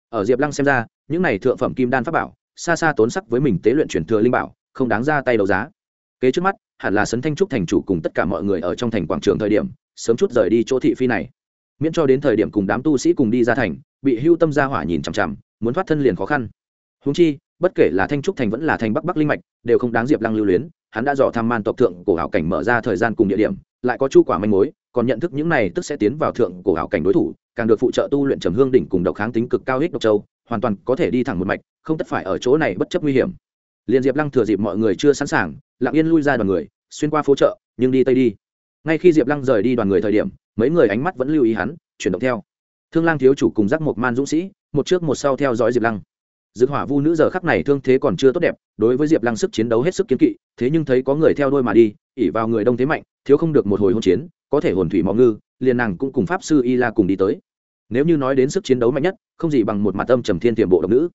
Ở diệp lăng xem ra, những này thượng phẩm kim đan pháp bảo, xa xa tốn sắc với mình tế luyện truyền thừa linh bảo, không đáng ra tay đấu giá. Kế trước mắt, hẳn là sấn thanh trúc thành chủ cùng tất cả mọi người ở trong thành quảng trường thời điểm, sớm chút rời đi chỗ thị phi này. Miễn cho đến thời điểm cùng đám tu sĩ cùng đi ra thành, bị hưu tâm gia hỏa nhìn chằm chằm, muốn thoát thân liền khó khăn. Húng chi bất kể là thanh trúc thành vẫn là thành bắc bắc linh mạch, đều không đáng diệp lăng lưu luyến. Hắn đã dò thăm man tộc thượng cổ hảo cảnh mở ra thời gian cùng địa điểm, lại có chu quả manh mối, còn nhận thức những này tức sẽ tiến vào thượng cổ hảo cảnh đối thủ, càng được phụ trợ tu luyện trầm hương đỉnh cùng độc kháng tính cực cao hích độc châu, hoàn toàn có thể đi thẳng một mạch, không tất phải ở chỗ này bất chấp nguy hiểm. Liền diệp lăng thừa dịp mọi người chưa sẵn sàng, lặng yên lui ra đoàn người, xuyên qua phố chợ, nhưng đi tây đi. Ngay khi diệp lăng rời đi đoàn người thời điểm, mấy người ánh mắt vẫn lưu ý hắn, chuyển động theo. Thương lang thiếu chủ cùng giác một man dũng sĩ, một trước một sau theo dõi diệp lăng dực hỏa vu nữ giờ khắc này thương thế còn chưa tốt đẹp, đối với diệp lăng sức chiến đấu hết sức kiến kỵ, thế nhưng thấy có người theo đôi mà đi ỉ vào người đông thế mạnh, thiếu không được một hồi hôn chiến, có thể hồn thủy mò ngư, liền nàng cũng cùng pháp sư y la cùng đi tới. Nếu như nói đến sức chiến đấu mạnh nhất, không gì bằng một mặt âm trầm thiên tiềm bộ độc nữ.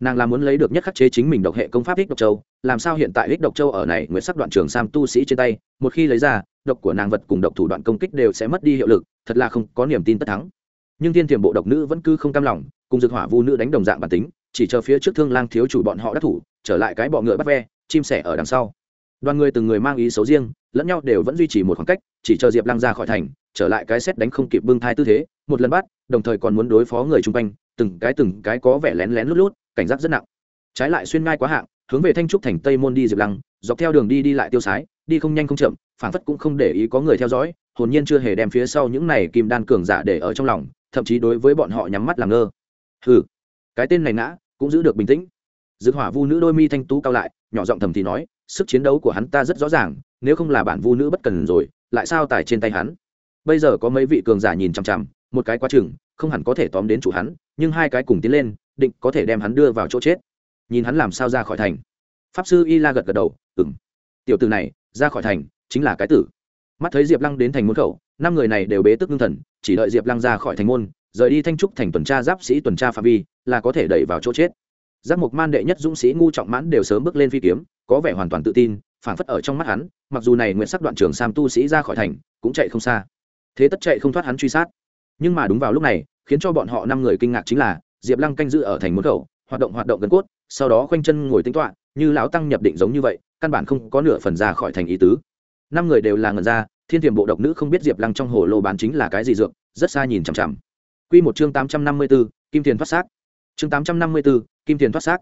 Nàng là muốn lấy được nhất khắc chế chính mình độc hệ công pháp ích độc châu, làm sao hiện tại ích độc châu ở này nguyện sắc đoạn trường sam tu sĩ trên tay, một khi lấy ra, độc của nàng vật cùng độc thủ đoạn công kích đều sẽ mất đi hiệu lực, thật là không có niềm tin tất thắng. Nhưng thiên tiềm bộ độc nữ vẫn cứ không cam lòng, cùng dược hỏa vu nữ đánh đồng dạng bản tính chỉ chờ phía trước thương lang thiếu chủ bọn họ đắc thủ, trở lại cái bọ ngựa bắt ve, chim sẻ ở đằng sau. Đoàn người từng người mang ý xấu riêng, lẫn nhau đều vẫn duy trì một khoảng cách, chỉ chờ diệp lăng ra khỏi thành, trở lại cái xét đánh không kịp bưng thai tư thế, một lần bắt, đồng thời còn muốn đối phó người chung quanh, từng cái từng cái có vẻ lén lén lút lút, cảnh giác rất nặng. Trái lại xuyên ngai quá hạng, hướng về thanh trúc thành tây môn đi diệp lăng, dọc theo đường đi đi lại tiêu sái, đi không nhanh không chậm phản phất cũng không để ý có người theo dõi, hồn nhiên chưa hề đem phía sau những này kim đan cường giả để ở trong lòng, thậm chí đối với bọn họ nhắm mắt làm ngơ. Ừ cái tên này ngã, cũng giữ được bình tĩnh. Dược hỏa vu nữ đôi mi thanh tú cao lại, nhỏ giọng thầm thì nói, sức chiến đấu của hắn ta rất rõ ràng, nếu không là bản vu nữ bất cần rồi, lại sao tài trên tay hắn? Bây giờ có mấy vị cường giả nhìn chằm chằm, một cái quá chừng, không hẳn có thể tóm đến chủ hắn, nhưng hai cái cùng tiến lên, định có thể đem hắn đưa vào chỗ chết. Nhìn hắn làm sao ra khỏi thành. Pháp sư y la gật gật đầu ừng tiểu từ này, ra khỏi thành, chính là cái tử. Mắt thấy diệp lăng đến thành môn khẩu, năm người này đều bế tức ngưng thần, chỉ đợi diệp lăng ra khỏi thành môn, rời đi thanh trúc thành tuần tra giáp sĩ tuần tra phạm vi là có thể đẩy vào chỗ chết. Giác mục man đệ nhất dũng sĩ ngu trọng mãn đều sớm bước lên phi kiếm, có vẻ hoàn toàn tự tin, phảng phất ở trong mắt hắn, mặc dù này nguyện sắc đoạn trường sam tu sĩ ra khỏi thành, cũng chạy không xa. Thế tất chạy không thoát hắn truy sát. Nhưng mà đúng vào lúc này, khiến cho bọn họ năm người kinh ngạc chính là, diệp lăng canh giữ ở thành môn khẩu, hoạt động hoạt động gần cốt, sau đó khoanh chân ngồi tính toạ như lão tăng nhập định giống như vậy, căn bản không có nửa phần ra khỏi thành ý tứ. Năm người đều là ngần ra, thiên tiềm bộ độc nữ không biết diệp lăng trong hồ lô bán chính là cái gì dược, rất xa nhìn chằm chằm. Q một chương tám trăm năm mươi b ố kim tiền phát xác chương tám trăm năm mươi b ố kim tiền thoát xác.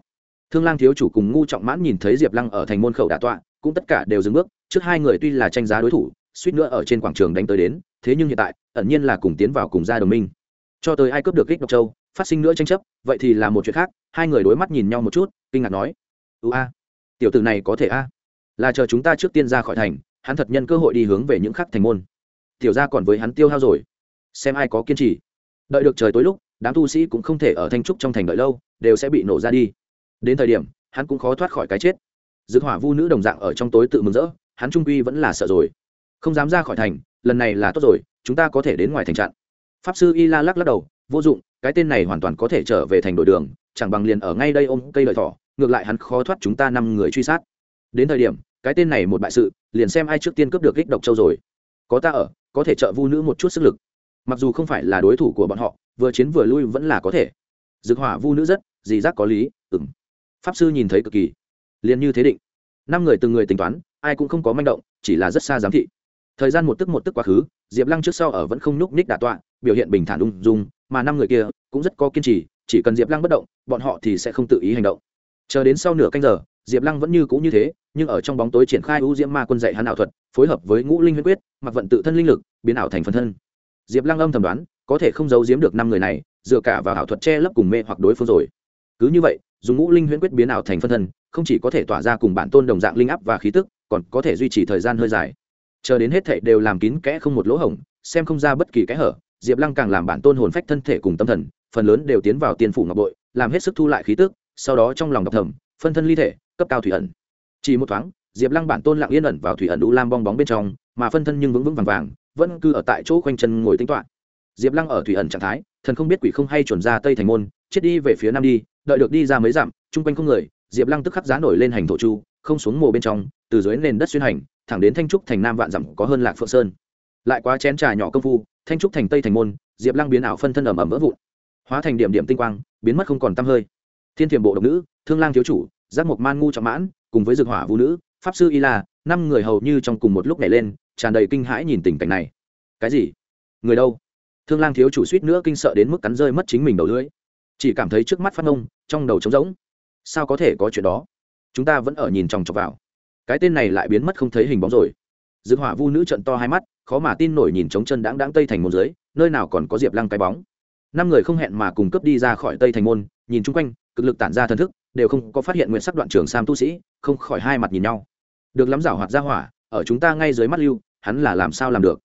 Thương lang thiếu chủ cùng ngu trọng mãn nhìn thấy diệp lăng ở thành môn khẩu đà tọa, cũng tất cả đều dừng bước. Trước hai người tuy là tranh giá đối thủ, suýt nữa ở trên quảng trường đánh tới đến, thế nhưng hiện tại, ẩn nhiên là cùng tiến vào cùng gia đồng minh. Cho tới ai cướp được kích độc châu, phát sinh nữa tranh chấp, vậy thì là một chuyện khác. Hai người đối mắt nhìn nhau một chút, kinh ngạc nói ưu a, tiểu tử này có thể a? Là chờ chúng ta trước tiên ra khỏi thành, hắn thật nhân cơ hội đi hướng về những khắc thành môn. Tiểu ra còn với hắn tiêu hao rồi, xem ai có kiên trì. Đợi được trời tối lúc đám tu sĩ cũng không thể ở thanh trúc trong thành đợi lâu, đều sẽ bị nổ ra đi. Đến thời điểm, hắn cũng khó thoát khỏi cái chết. Dược hỏa vu nữ đồng dạng ở trong tối tự mừng rỡ, hắn trung quy vẫn là sợ rồi. Không dám ra khỏi thành, lần này là tốt rồi, chúng ta có thể đến ngoài thành trận pháp sư y la lắc lắc đầu, vô dụng, cái tên này hoàn toàn có thể trở về thành đội đường, chẳng bằng liền ở ngay đây ôm cây lợi thỏ, ngược lại hắn khó thoát chúng ta năm người truy sát. Đến thời điểm, cái tên này một bại sự, liền xem ai trước tiên cướp được kích độc châu rồi. Có ta ở, có thể trợ vu nữ một chút sức lực. Mặc dù không phải là đối thủ của bọn họ vừa chiến vừa lui vẫn là có thể. Dược hỏa vu nữ rất dì giác có lý ừng pháp sư nhìn thấy cực kỳ. Liền như thế định. Năm người từng người tính toán, ai cũng không có manh động, chỉ là rất xa giám thị. Thời gian một tức một tức quá khứ, diệp lăng trước sau ở vẫn không nhúc ních đà tọa, biểu hiện bình thản ung dung, mà năm người kia cũng rất có kiên trì, chỉ cần diệp lăng bất động, bọn họ thì sẽ không tự ý hành động. Chờ đến sau nửa canh giờ, diệp lăng vẫn như cũ như thế, nhưng ở trong bóng tối triển khai ưu diễm ma quân dạy hắn ảo thuật, phối hợp với ngũ linh huyết quyết, mặc vận tự thân linh lực, biến ảo thành phần thân. Diệp lăng âm thầm đoán có thể không giấu giếm được năm người này, dựa cả vào ảo thuật che lấp cùng mê hoặc đối phương rồi. Cứ như vậy, dùng ngũ linh huyễn quyết biến ảo thành phân thân, không chỉ có thể tỏa ra cùng bản tôn đồng dạng linh áp và khí tức, còn có thể duy trì thời gian hơi dài. Chờ đến hết thệ đều làm kín kẽ không một lỗ hổng, xem không ra bất kỳ kẽ hở, diệp lăng càng làm bản tôn hồn phách thân thể cùng tâm thần, phần lớn đều tiến vào tiên phủ ngọc bội, làm hết sức thu lại khí tức, sau đó trong lòng đọc thầm, phân thân ly thể, cấp cao thủy ẩn. Chỉ một thoáng, diệp lăng bản tôn lặng yên ẩn vào thủy ẩn u lam bong bóng bên trong, mà phân thân nhưng vững vững vàng vàng, vẫn cứ ở tại chỗ quanh chân ngồi tính toạ diệp lăng ở thủy ẩn trạng thái, thần không biết quỷ không hay chuẩn ra tây thành môn, chết đi về phía nam đi, đợi được đi ra mấy dặm, chung quanh không người, diệp lăng tức khắc giá nổi lên hành thổ chu, không xuống mồ bên trong, từ dưới nền đất xuyên hành, thẳng đến thanh trúc thành nam vạn dặm có hơn lạc phượng sơn. Lại quá chén trà nhỏ công phu, thanh trúc thành tây thành môn, diệp lăng biến ảo phân thân ẩm ẩm vỡ vụn. Hóa thành điểm điểm tinh quang, biến mất không còn t hơi. Thiên thiềm bộ độc nữ, thương lang thiếu chủ, giác mộc man ngu trọng mãn, cùng với dược hỏa vũ nữ, pháp sư y la, năm người hầu như trong cùng một lúc nhảy lên, tràn đầy kinh hãi nhìn tình cảnh này. Cái gì? Người đâu? Thương lang thiếu chủ suýt nữa kinh sợ đến mức cắn rơi mất chính mình đầu lưỡi. Chỉ cảm thấy trước mắt phát nông trong đầu trống rỗng. Sao có thể có chuyện đó? Chúng ta vẫn ở nhìn chòng chọc vào. Cái tên này lại biến mất không thấy hình bóng rồi. Dương hỏa vu nữ trận to hai mắt, khó mà tin nổi nhìn trống chân đáng đáng tây thành môn dưới, nơi nào còn có diệp lăng cái bóng. Năm người không hẹn mà cùng cướp đi ra khỏi tây thành môn, nhìn chung quanh, cực lực tản ra thần thức, đều không có phát hiện nguyện sắc đoạn trường sam tu sĩ, không khỏi hai mặt nhìn nhau. Được lắm rảo hoạt ra hỏa, ở chúng ta ngay dưới mắt lưu, hắn là làm sao làm được?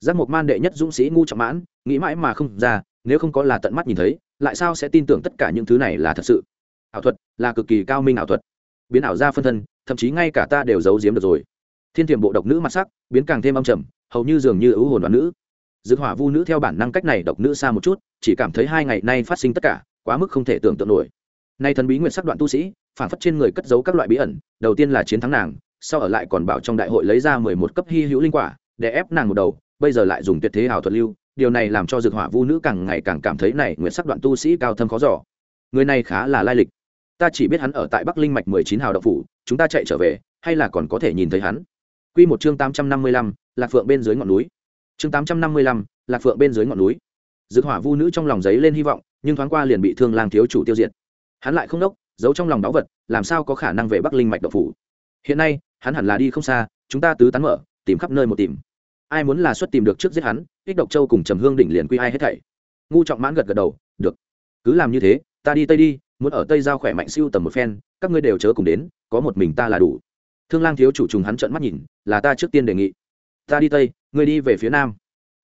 Giác một man đệ nhất dũng sĩ ngu trọng mãn, nghĩ mãi mà không ra, nếu không có là tận mắt nhìn thấy, lại sao sẽ tin tưởng tất cả những thứ này là thật sự? Ảo thuật là cực kỳ cao minh ảo thuật. Biến ảo ra phân thân, thậm chí ngay cả ta đều giấu giếm được rồi. Thiên tiềm bộ độc nữ mặt sắc, biến càng thêm âm trầm, hầu như dường như ưu hồn đoàn nữ. Dược hỏa vu nữ theo bản năng cách này độc nữ xa một chút, chỉ cảm thấy hai ngày nay phát sinh tất cả, quá mức không thể tưởng tượng nổi. Nay thần bí nguyện sắc đoạn tu sĩ phản phất trên người cất giấu các loại bí ẩn, đầu tiên là chiến thắng nàng, sau ở lại còn bảo trong đại hội lấy ra mười một cấp hy hữu linh quả, để ép nàng một đầu bây giờ lại dùng tuyệt thế hào thuật lưu, điều này làm cho dược hỏa vu nữ càng ngày càng cảm thấy này nguyện sắc đoạn tu sĩ cao thâm khó giỏ người này khá là lai lịch. Ta chỉ biết hắn ở tại bắc linh mạch mười chín hào đậu phủ, chúng ta chạy trở về, hay là còn có thể nhìn thấy hắn? Quy một chương tám trăm năm mươi lăm, lạc phượng bên dưới ngọn núi. Chương tám trăm năm mươi lăm, lạc phượng bên dưới ngọn núi. Dược hỏa vu nữ trong lòng giấy lên hy vọng, nhưng thoáng qua liền bị thương lang thiếu chủ tiêu diệt. Hắn lại không đốc, giấu trong lòng đáo vật, làm sao có khả năng về bắc linh mạch độc phủ? Hiện nay, hắn hẳn là đi không xa, chúng ta tứ tán mở, tìm khắp nơi một tìm ai muốn là xuất tìm được trước giết hắn, ích độc châu cùng trầm hương đỉnh liền quy ai hết thảy. Ngu trọng mãn gật gật đầu, được, cứ làm như thế, ta đi tây đi, muốn ở tây giao khỏe mạnh siêu tầm một phen, các ngươi đều chớ cùng đến, có một mình ta là đủ. Thương lang thiếu chủ trùng hắn trợn mắt nhìn, là ta trước tiên đề nghị. Ta đi tây, ngươi đi về phía nam.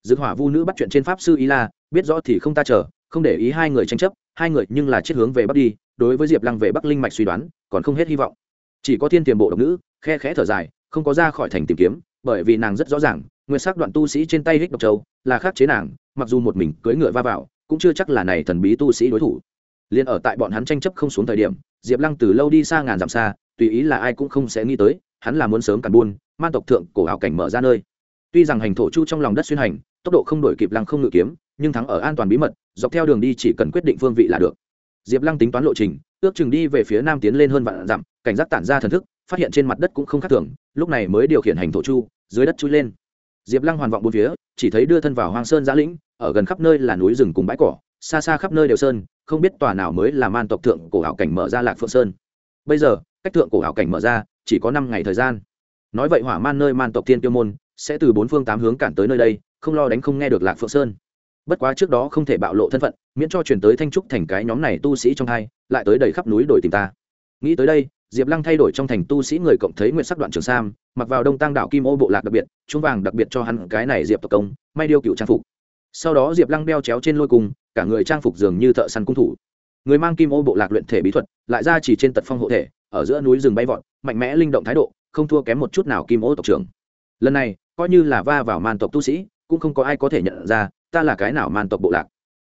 Dược hỏa vu nữ bắt chuyện trên pháp sư y la, biết rõ thì không ta chờ, không để ý hai người tranh chấp, hai người nhưng là chết hướng về bắc đi, đối với diệp lăng về bắc linh mạch suy đoán, còn không hết hy vọng. Chỉ có thiên tiền bộ độc nữ khe khẽ thở dài, không có ra khỏi thành tìm kiếm, bởi vì nàng rất rõ ràng nguyên sắc đoạn tu sĩ trên tay hích độc châu là khắc chế nàng, mặc dù một mình cưỡi ngựa va vào, cũng chưa chắc là này thần bí tu sĩ đối thủ. Liền ở tại bọn hắn tranh chấp không xuống thời điểm, diệp lăng từ lâu đi xa ngàn dặm xa, tùy ý là ai cũng không sẽ nghĩ tới, hắn là muốn sớm cản buôn, man tộc thượng cổ ảo cảnh mở ra nơi. Tuy rằng hành thổ chu trong lòng đất xuyên hành, tốc độ không đổi kịp lăng không ngự kiếm, nhưng thắng ở an toàn bí mật, dọc theo đường đi chỉ cần quyết định phương vị là được. Diệp lăng tính toán lộ trình, ước chừng đi về phía nam tiến lên hơn vạn dặm, cảnh giác tản ra thần thức, phát hiện trên mặt đất cũng không khác thường, lúc này mới điều khiển hành thổ chu, dưới đất chui lên diệp lăng hoàn vọng bốn phía, chỉ thấy đưa thân vào hoang sơn giã lĩnh, ở gần khắp nơi là núi rừng cùng bãi cỏ, xa xa khắp nơi đều sơn, không biết tòa nào mới là man tộc thượng cổ hảo cảnh mở ra lạc phượng sơn. Bây giờ, cách thượng cổ hảo cảnh mở ra, chỉ có năm ngày thời gian. Nói vậy hỏa man nơi man tộc thiên tiêu môn, sẽ từ bốn phương tám hướng cản tới nơi đây, không lo đánh không nghe được lạc phượng sơn. Bất quá trước đó không thể bạo lộ thân phận, miễn cho chuyển tới thanh trúc thành cái nhóm này tu sĩ trong hai, lại tới đầy khắp núi đổi tìm ta. Nghĩ tới đây diệp lăng thay đổi trong thành tu sĩ người cộng thấy nguyện sắc đoạn trường sam, mặc vào đông tăng đạo kim ô bộ lạc đặc biệt trung vàng đặc biệt cho hắn cái này diệp tộc công, may điêu cựu trang phục. Sau đó diệp lăng đeo chéo trên lôi cung, cả người trang phục dường như thợ săn cung thủ. Người mang kim ô bộ lạc luyện thể bí thuật, lại ra chỉ trên tật phong hộ thể, ở giữa núi rừng bay vọt, mạnh mẽ linh động thái độ, không thua kém một chút nào kim ô tộc trưởng. Lần này, coi như là va vào man tộc tu sĩ, cũng không có ai có thể nhận ra, ta là cái nào man tộc bộ lạc.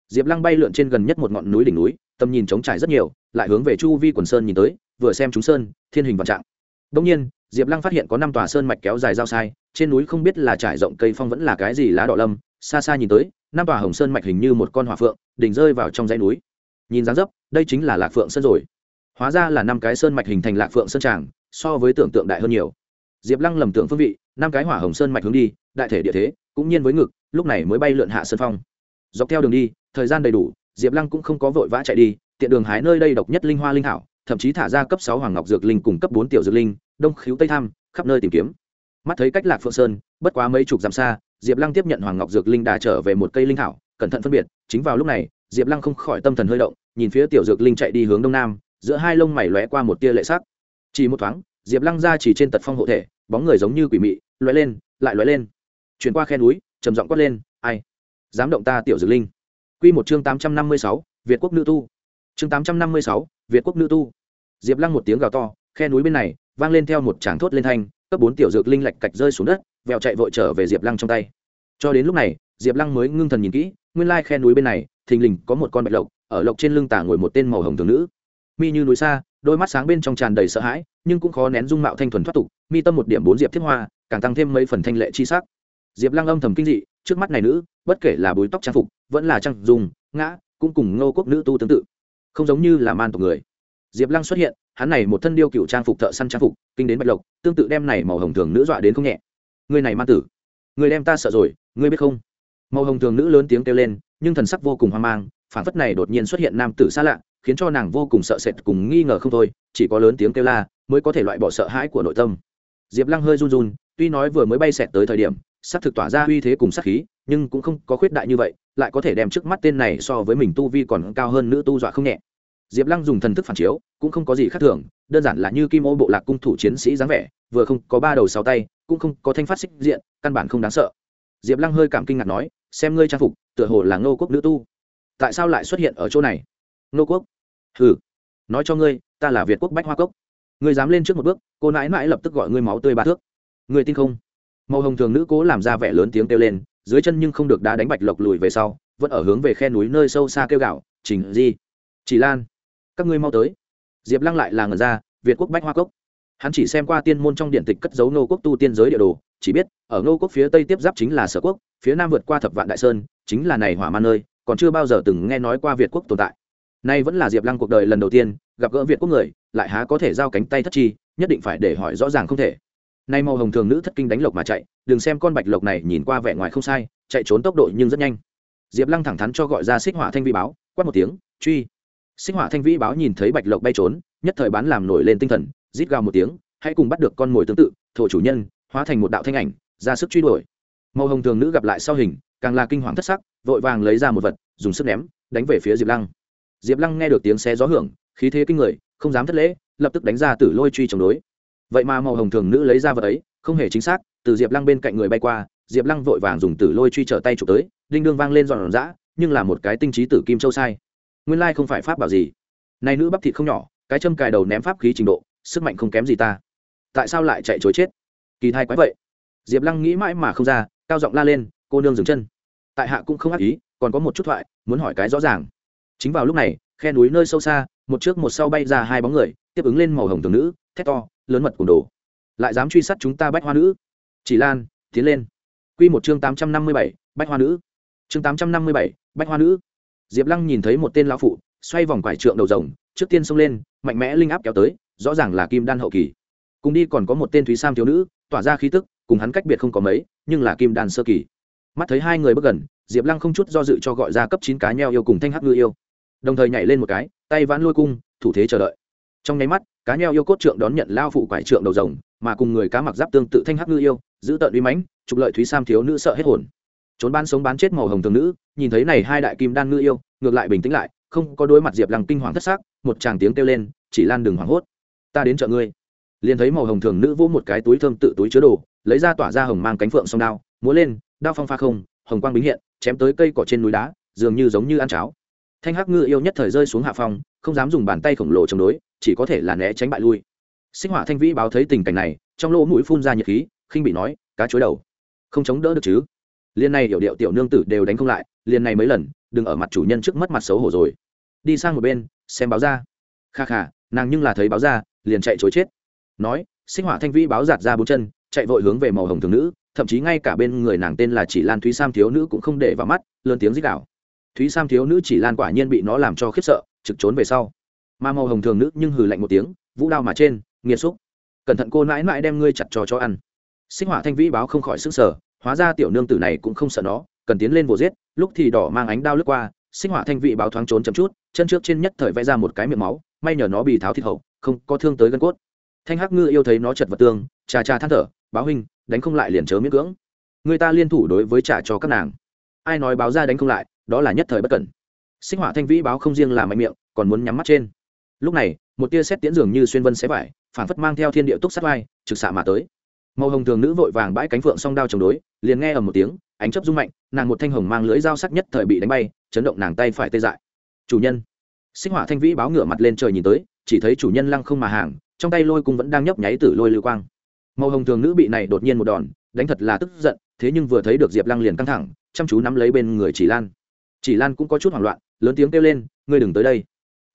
Diệp lăng bay lượn trên gần nhất một ngọn núi đỉnh núi, tầm nhìn trống trải rất nhiều, lại hướng về chu vi quần sơn nhìn tới vừa xem chúng sơn, thiên hình vạn trạng. Đông nhiên, diệp lăng phát hiện có năm tòa sơn mạch kéo dài giao sai, trên núi không biết là trải rộng cây phong vẫn là cái gì lá đỏ lâm, xa xa nhìn tới, năm tòa hồng sơn mạch hình như một con hỏa phượng, đỉnh rơi vào trong dãy núi. Nhìn dáng dấp, đây chính là lạc phượng sơn rồi. Hóa ra là năm cái sơn mạch hình thành lạc phượng sơn tràng, so với tưởng tượng đại hơn nhiều. Diệp lăng lầm tưởng phương vị, năm cái hỏa hồng sơn mạch hướng đi, đại thể địa thế, cũng nhiên với ngực, lúc này mới bay lượn hạ sơn phong. Dọc theo đường đi, thời gian đầy đủ, diệp lăng cũng không có vội vã chạy đi, tiện đường hái nơi đây độc nhất linh hoa linh hảo thậm chí thả ra cấp sáu hoàng ngọc dược linh cùng cấp bốn tiểu dược linh, đông khiếu tây tham, khắp nơi tìm kiếm. Mắt thấy cách lạc phượng sơn, bất quá mấy chục dặm xa, diệp lăng tiếp nhận hoàng ngọc dược linh đà trở về một cây linh thảo, cẩn thận phân biệt, chính vào lúc này, diệp lăng không khỏi tâm thần hơi động, nhìn phía tiểu dược linh chạy đi hướng đông nam, giữa hai lông mày lóe qua một tia lệ sắc. Chỉ một thoáng, diệp lăng ra chỉ trên tật phong hộ thể, bóng người giống như quỷ mị, lóe lên, lại lóe lên. Chuyển qua khe núi, trầm giọng quát lên, ai? Dám động ta tiểu dược linh. Q một chương tám trăm năm mươi sáu, việt quốc nữ tu. Chương tám trăm năm mươi sáu việt quốc nữ tu. Diệp lăng một tiếng gào to, khe núi bên này, vang lên theo một tràng thốt lên thanh, cấp bốn tiểu dược linh lạch cạch rơi xuống đất vẹo chạy vội trở về diệp lăng trong tay. Cho đến lúc này, diệp lăng mới ngưng thần nhìn kỹ, nguyên lai khe núi bên này, thình lình có một con bạch lộc, ở lộc trên lưng tả ngồi một tên màu hồng thường nữ. Mi như núi xa, đôi mắt sáng bên trong tràn đầy sợ hãi, nhưng cũng khó nén dung mạo thanh thuần thoát tục, mi tâm một điểm bốn diệp thiết hoa, càng tăng thêm mấy phần thanh lệ chi sắc. Diệp lăng âm thầm kinh dị, trước mắt này nữ, bất kể là búi tóc trang phục, vẫn là trang dùng, ngã, cũng cùng ngô quốc nữ tu tương tự không giống như là man tộc người. Diệp lăng xuất hiện, hắn này một thân điêu cựu trang phục thợ săn trang phục, kinh đến bạch lộc, tương tự đem này màu hồng thường nữ dọa đến không nhẹ. Người này man tử, người đem ta sợ rồi, ngươi biết không? Màu hồng thường nữ lớn tiếng kêu lên, nhưng thần sắc vô cùng hoang mang phản phất này đột nhiên xuất hiện nam tử xa lạ, khiến cho nàng vô cùng sợ sệt cùng nghi ngờ không thôi, chỉ có lớn tiếng kêu la, mới có thể loại bỏ sợ hãi của nội tâm. Diệp lăng hơi run run, tuy nói vừa mới bay xẹt tới thời điểm sắc thực tỏa ra uy thế cùng sắc khí nhưng cũng không có khuyết đại như vậy, lại có thể đem trước mắt tên này so với mình tu vi còn cao hơn nữ tu dọa không nhẹ. Diệp lăng dùng thần thức phản chiếu, cũng không có gì khác thường, đơn giản là như kim ô bộ lạc cung thủ chiến sĩ dáng vẻ, vừa không có ba đầu sáu tay, cũng không có thanh phát xích diện, căn bản không đáng sợ. Diệp lăng hơi cảm kinh ngạc nói, xem ngươi trang phục, tựa hồ là ngô quốc nữ tu. Tại sao lại xuất hiện ở chỗ này? Ngô quốc? Hừ, nói cho ngươi, ta là việt quốc bách hoa cốc. Ngươi dám lên trước một bước, cô nãi nãi lập tức gọi ngươi máu tươi ba thước. Ngươi tin không? Màu hồng thường nữ cố làm ra vẻ lớn tiếng kêu lên dưới chân nhưng không được đá đánh bạch lộc lùi về sau, vẫn ở hướng về khe núi nơi sâu xa kêu gạo trình di, chỉ lan, các ngươi mau tới. Diệp lăng lại là ngần ra, việt quốc bách hoa cốc. Hắn chỉ xem qua tiên môn trong điện tịch cất dấu nô quốc tu tiên giới địa đồ, chỉ biết, ở nô quốc phía tây tiếp giáp chính là sở quốc, phía nam vượt qua thập vạn đại sơn, chính là này hỏa man nơi, còn chưa bao giờ từng nghe nói qua việt quốc tồn tại. Nay vẫn là diệp lăng cuộc đời lần đầu tiên gặp gỡ việt quốc người, lại há có thể giao cánh tay thất chi, nhất định phải để hỏi rõ ràng không thể nay màu hồng thường nữ thất kinh đánh lộc mà chạy, đừng xem con bạch lộc này nhìn qua vẻ ngoài không sai, chạy trốn tốc độ nhưng rất nhanh. Diệp lăng thẳng thắn cho gọi ra xích hỏa thanh vi báo, quát một tiếng, truy. Xích hỏa thanh vi báo nhìn thấy bạch lộc bay trốn, nhất thời bán làm nổi lên tinh thần, rít gào một tiếng, hãy cùng bắt được con mồi tương tự, thổ chủ nhân, hóa thành một đạo thanh ảnh, ra sức truy đuổi. Màu hồng thường nữ gặp lại sau hình, càng là kinh hoàng thất sắc, vội vàng lấy ra một vật, dùng sức ném, đánh về phía diệp lăng. Diệp lăng nghe được tiếng xe gió hưởng, khí thế kinh người, không dám thất lễ, lập tức đánh ra tử lôi truy chống đối vậy mà màu hồng thường nữ lấy ra vật ấy, không hề chính xác, từ diệp lăng bên cạnh người bay qua, diệp lăng vội vàng dùng tử lôi truy trở tay chụp tới, đinh đương vang lên giòn giã, nhưng là một cái tinh trí tử kim châu sai. Nguyên lai không phải pháp bảo gì. Nay nữ bắp thịt không nhỏ, cái châm cài đầu ném pháp khí trình độ, sức mạnh không kém gì ta. Tại sao lại chạy chối chết? Kỳ thai quái vậy. Diệp lăng nghĩ mãi mà không ra, cao giọng la lên, cô nương dừng chân. Tại hạ cũng không ác ý, còn có một chút thoại, muốn hỏi cái rõ ràng. Chính vào lúc này, khe núi nơi sâu xa, một trước một sau bay ra hai bóng người tiếp ứng lên màu hồng thường nữ, thét to, lớn mật cùng đồ. Lại dám truy sát chúng ta bách hoa nữ. Chỉ lan, tiến lên. Q một chương tám trăm năm mươi bảy, bách hoa nữ. Chương tám trăm năm mươi bảy, bách hoa nữ. Diệp lăng nhìn thấy một tên lão phụ, xoay vòng quải trượng đầu rồng, trước tiên xông lên, mạnh mẽ linh áp kéo tới, rõ ràng là kim đan hậu kỳ. Cùng đi còn có một tên thúy sam thiếu nữ, tỏa ra khí tức, cùng hắn cách biệt không có mấy, nhưng là kim đan sơ kỳ. Mắt thấy hai người bước gần, diệp lăng không chút do dự cho gọi ra cấp chín cá nheo yêu cùng thanh hắc ngư yêu. Đồng thời nhảy lên một cái, tay vãn lôi cung, thủ thế chờ đợi trong nháy mắt, cá nheo yêu cốt trượng đón nhận lao phụ quải trượng đầu rồng, mà cùng người cá mặc giáp tương tự thanh hắc ngư yêu, giữ tợn uy mãnh, trục lợi thúy sam thiếu nữ sợ hết hồn. Trốn ban sống bán chết màu hồng thường nữ, nhìn thấy này hai đại kim đan ngư yêu, ngược lại bình tĩnh lại, không có đối mặt diệp lăng kinh hoàng thất xác một chàng tiếng kêu lên, chỉ lan đừng hoảng hốt, ta đến chợ ngươi. Liền thấy màu hồng thường nữ vỗ một cái túi thơm tự túi chứa đồ, lấy ra tỏa ra hồng mang cánh phượng song đao, múa lên, đao phong pha không, hồng quang bính hiện, chém tới cây cỏ trên núi đá, dường như giống như ăn cháo. Thanh hắc ngư yêu nhất thời rơi xuống hạ phong, không dám dùng bàn tay khổng lồ chống đối chỉ có thể là né tránh bại lui. Sinh hỏa thanh vĩ báo thấy tình cảnh này, trong lỗ mũi phun ra nhiệt khí, khinh bị nói, cá chối đầu, không chống đỡ được chứ? Liên này hiểu điệu tiểu nương tử đều đánh không lại, liên này mấy lần, đừng ở mặt chủ nhân trước mất mặt xấu hổ rồi. Đi sang một bên, xem báo ra. Kha kha, nàng nhưng là thấy báo ra, liền chạy chối chết. Nói sinh hỏa thanh vĩ báo giạt ra bốn chân, chạy vội hướng về màu hồng thường nữ, thậm chí ngay cả bên người nàng tên là chỉ lan thúy sam thiếu nữ cũng không để vào mắt, lớn tiếng dích đạo thúy sam thiếu nữ chỉ lan quả nhiên bị nó làm cho khiếp sợ, trực trốn về sau mà màu hồng thường nữ nhưng hừ lạnh một tiếng, vũ đao mà trên nghiệt xúc. Cẩn thận cô mãi mãi đem ngươi chặt cho cho ăn. Sinh hỏa thanh vĩ báo không khỏi sức sở hóa ra tiểu nương tử này cũng không sợ nó, cần tiến lên vồ giết, lúc thì đỏ mang ánh đao lướt qua, sinh hỏa thanh vị báo thoáng trốn chậm chút, chân trước trên nhất thời vẽ ra một cái miệng máu, may nhờ nó bị tháo thịt hậu, không có thương tới gân cốt. Thanh hắc ngư yêu thấy nó chật vật tương, trà trà than thở, báo huynh, đánh không lại liền chớ miễn cưỡng. Người ta liên thủ đối với trả cho các nàng. Ai nói báo ra đánh không lại, đó là nhất thời bất cẩn. Sinh hỏa thanh vĩ báo không riêng là mạnh miệng, còn muốn nhắm mắt trên lúc này, một tia xét tiễn dường như xuyên vân xé vải phản phất mang theo thiên địa túc sát vai, trực xạ mà tới. Màu hồng thường nữ vội vàng bãi cánh phượng song đao chống đối, liền nghe ở một tiếng, ánh chấp rung mạnh, nàng một thanh hồng mang lưỡi dao sắc nhất thời bị đánh bay, chấn động nàng tay phải tê dại. Chủ nhân! Sinh hỏa thanh vĩ báo ngửa mặt lên trời nhìn tới, chỉ thấy chủ nhân lăng không mà hàng, trong tay lôi cung vẫn đang nhấp nháy tử lôi lưu quang. Màu hồng thường nữ bị này đột nhiên một đòn, đánh thật là tức giận, thế nhưng vừa thấy được diệp lăng liền căng thẳng, chăm chú nắm lấy bên người chỉ lan. Chỉ lan cũng có chút hoảng loạn, lớn tiếng kêu lên, ngươi đừng tới đây.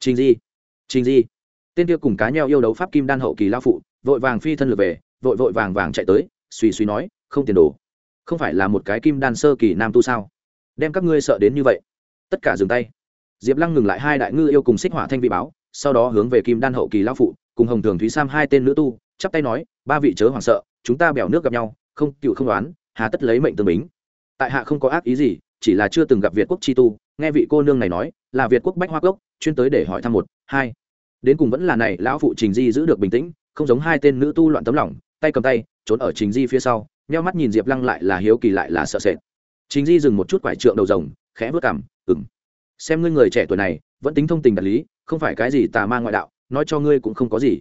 Trình di trình di. Tên kia cùng cá nheo yêu đấu pháp kim đan hậu kỳ lao phụ, vội vàng phi thân lượt về, vội vội vàng vàng chạy tới, suy suy nói, không tiền đồ, không phải là một cái kim đan sơ kỳ nam tu sao? Đem các ngươi sợ đến như vậy. Tất cả dừng tay. Diệp lăng ngừng lại hai đại ngư yêu cùng xích hỏa thanh vị báo, sau đó hướng về kim đan hậu kỳ lao phụ, cùng hồng thường thúy sam hai tên nữ tu, chắp tay nói, ba vị chớ hoảng sợ, chúng ta bèo nước gặp nhau, không cựu không đoán, hà tất lấy mệnh tương bính. Tại hạ không có ác ý gì, chỉ là chưa từng gặp việt quốc chi tu, nghe vị cô nương này nói, là việt quốc bách hoa cốc, chuyên tới để hỏi thăm một hai. Đến cùng vẫn là này, lão phụ trình di giữ được bình tĩnh, không giống hai tên nữ tu loạn tấm lòng, tay cầm tay, trốn ở trình di phía sau, nheo mắt nhìn diệp lăng lại là hiếu kỳ lại là sợ sệt. Trình di dừng một chút quải trượng đầu rồng, khẽ vớt cảm ừng xem ngươi người trẻ tuổi này, vẫn tính thông tình đạt lý, không phải cái gì tà ma ngoại đạo, nói cho ngươi cũng không có gì.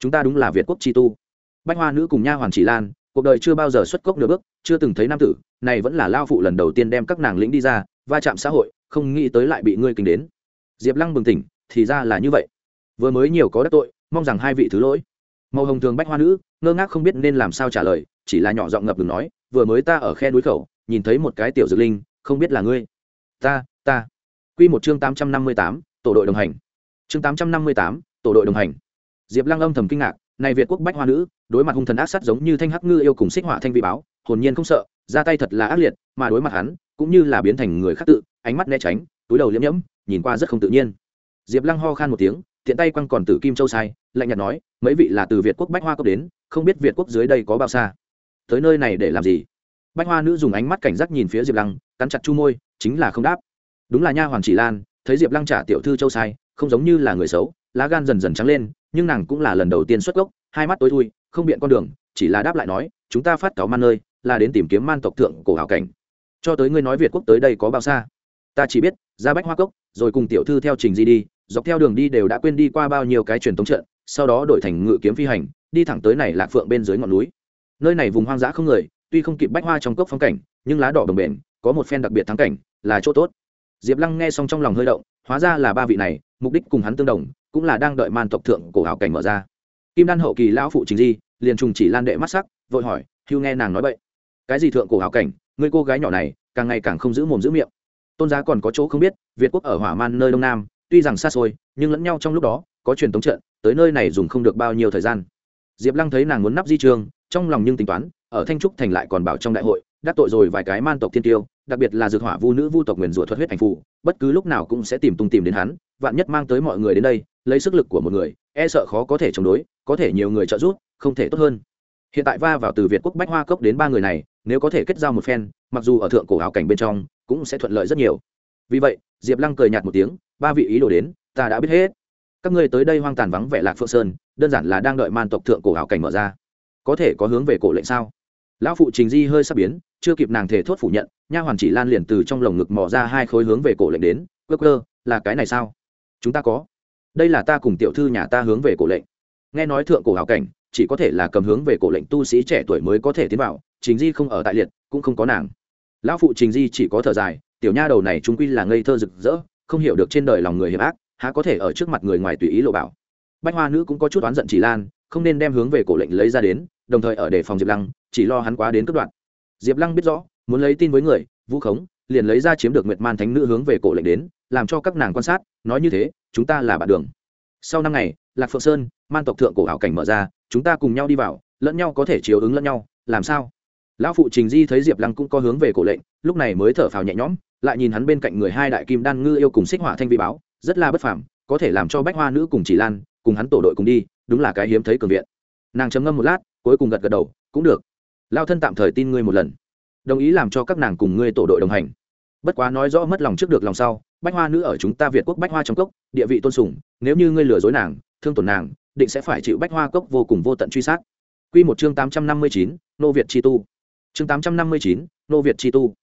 Chúng ta đúng là việt quốc chi tu. Bách hoa nữ cùng nha hoàng chỉ lan, cuộc đời chưa bao giờ xuất cốc nửa bước, chưa từng thấy nam tử, này vẫn là lao phụ lần đầu tiên đem các nàng lĩnh đi ra, va chạm xã hội, không nghĩ tới lại bị ngươi kính đến. Diệp lăng bừng tỉnh thì ra là như vậy. Vừa mới nhiều có đắc tội, mong rằng hai vị thứ lỗi. Màu hồng thường bách hoa nữ, ngơ ngác không biết nên làm sao trả lời, chỉ là nhỏ giọng ngập ngừng nói, vừa mới ta ở khe núi khẩu, nhìn thấy một cái tiểu dược linh, không biết là ngươi. Ta ta. Q một chương tám trăm năm mươi tám, tổ đội đồng hành. Chương tám trăm năm mươi tám, tổ đội đồng hành. Diệp lăng âm thầm kinh ngạc, này việt quốc bách hoa nữ, đối mặt hung thần ác sát giống như thanh hắc ngư yêu cùng xích họa thanh vị báo, hồn nhiên không sợ, ra tay thật là ác liệt, mà đối mặt hắn, cũng như là biến thành người khác tự, ánh mắt né tránh, túi đầu liễm nhẫm, nhìn qua rất không tự nhiên diệp lăng ho khan một tiếng, tiện tay quăng còn tử kim châu sai, lạnh nhạt nói, mấy vị là từ việt quốc bách hoa cốc đến, không biết việt quốc dưới đây có bao xa. Tới nơi này để làm gì? Bách hoa nữ dùng ánh mắt cảnh giác nhìn phía diệp lăng, cắn chặt chu môi, chính là không đáp. Đúng là nha hoàng chỉ lan, thấy diệp lăng trả tiểu thư châu sai, không giống như là người xấu, lá gan dần dần trắng lên, nhưng nàng cũng là lần đầu tiên xuất gốc, hai mắt tối thui, không biện con đường, chỉ là đáp lại nói, chúng ta phát cáo man nơi, là đến tìm kiếm man tộc thượng cổ hảo cảnh. Cho tới ngươi nói việt quốc tới đây có bao xa. Ta chỉ biết, ra bách hoa cốc, rồi cùng tiểu thư theo trình di đi dọc theo đường đi đều đã quên đi qua bao nhiêu cái truyền thống trận, sau đó đổi thành ngự kiếm phi hành, đi thẳng tới này lạc phượng bên dưới ngọn núi. Nơi này vùng hoang dã không người, tuy không kịp bách hoa trong cốc phong cảnh, nhưng lá đỏ đồng bền, có một phen đặc biệt thắng cảnh, là chỗ tốt. Diệp lăng nghe xong trong lòng hơi động, hóa ra là ba vị này, mục đích cùng hắn tương đồng, cũng là đang đợi man tộc thượng cổ hảo cảnh mở ra. Kim đan hậu kỳ lão phụ chính di, liền trùng chỉ lan đệ mắt sắc, vội hỏi, hưu nghe nàng nói vậy cái gì thượng cổ hảo cảnh người cô gái nhỏ này, càng ngày càng không giữ mồm giữ miệng. Tôn giá còn có chỗ không biết, việt quốc ở hỏa man nơi đông nam tuy rằng xa xôi, nhưng lẫn nhau trong lúc đó, có truyền thống trận, tới nơi này dùng không được bao nhiêu thời gian. Diệp lăng thấy nàng muốn nắp di trường, trong lòng nhưng tính toán, ở thanh trúc thành lại còn bảo trong đại hội, đắc tội rồi vài cái man tộc thiên tiêu, đặc biệt là dược hỏa vu nữ vu tộc nguyền rủa thuật huyết ảnh phụ bất cứ lúc nào cũng sẽ tìm tung tìm đến hắn, vạn nhất mang tới mọi người đến đây, lấy sức lực của một người e sợ khó có thể chống đối, có thể nhiều người trợ giúp, không thể tốt hơn. Hiện tại va vào từ việt quốc bách hoa cốc đến ba người này, nếu có thể kết giao một phen, mặc dù ở thượng cổ áo cảnh bên trong, cũng sẽ thuận lợi rất nhiều. Vì vậy, diệp lăng cười nhạt một tiếng ba vị ý đồ đến, ta đã biết hết. Các ngươi tới đây hoang tàn vắng vẻ lạc phượng sơn, đơn giản là đang đợi man tộc thượng cổ áo cảnh mở ra. Có thể có hướng về cổ lệnh sao? Lão phụ trình di hơi sắp biến, chưa kịp nàng thể thốt phủ nhận, nha hoàn chỉ lan liền từ trong lồng ngực mò ra hai khối hướng về cổ lệnh đến. Cơ cơ là cái này sao? Chúng ta có. Đây là ta cùng tiểu thư nhà ta hướng về cổ lệnh. Nghe nói thượng cổ hảo cảnh, chỉ có thể là cầm hướng về cổ lệnh tu sĩ trẻ tuổi mới có thể tiến vào, trình di không ở tại liệt, cũng không có nàng. Lão phụ trình di chỉ có thở dài, tiểu nha đầu này chúng quy là ngây thơ rực rỡ không hiểu được trên đời lòng người hiểm ác, há có thể ở trước mặt người ngoài tùy ý lộ bảo. Bách hoa nữ cũng có chút oán giận chỉ lan, không nên đem hướng về cổ lệnh lấy ra đến, đồng thời ở đề phòng diệp lăng, chỉ lo hắn quá đến cất đoạn diệp lăng biết rõ, muốn lấy tin với người, vũ khống, liền lấy ra chiếm được nguyệt man thánh nữ hướng về cổ lệnh đến, làm cho các nàng quan sát, nói như thế, chúng ta là bạn đường. Sau năm ngày, lạc phượng sơn, man tộc thượng cổ hảo cảnh mở ra, chúng ta cùng nhau đi vào, lẫn nhau có thể chiếu ứng lẫn nhau, làm sao? Lão phụ trình di thấy diệp lăng cũng có hướng về cổ lệnh, lúc này mới thở phào nhẹ nhõm lại nhìn hắn bên cạnh người hai đại kim đan ngư yêu cùng xích hỏa thanh vi báo, rất là bất phàm, có thể làm cho bách hoa nữ cùng chỉ lan, cùng hắn tổ đội cùng đi, đúng là cái hiếm thấy cường viện. Nàng chấm ngâm một lát, cuối cùng gật gật đầu, cũng được. Lao thân tạm thời tin ngươi một lần. Đồng ý làm cho các nàng cùng ngươi tổ đội đồng hành. Bất quá nói rõ mất lòng trước được lòng sau, bách hoa nữ ở chúng ta việt quốc bách hoa trong cốc, địa vị tôn sùng, nếu như ngươi lừa dối nàng, thương tổn nàng, định sẽ phải chịu bách hoa cốc vô cùng vô tận truy sát. Q một chương tám trăm năm mươi chín, nô việt chi tu. Chương tám trăm năm mươi chín, nô việt chi tu.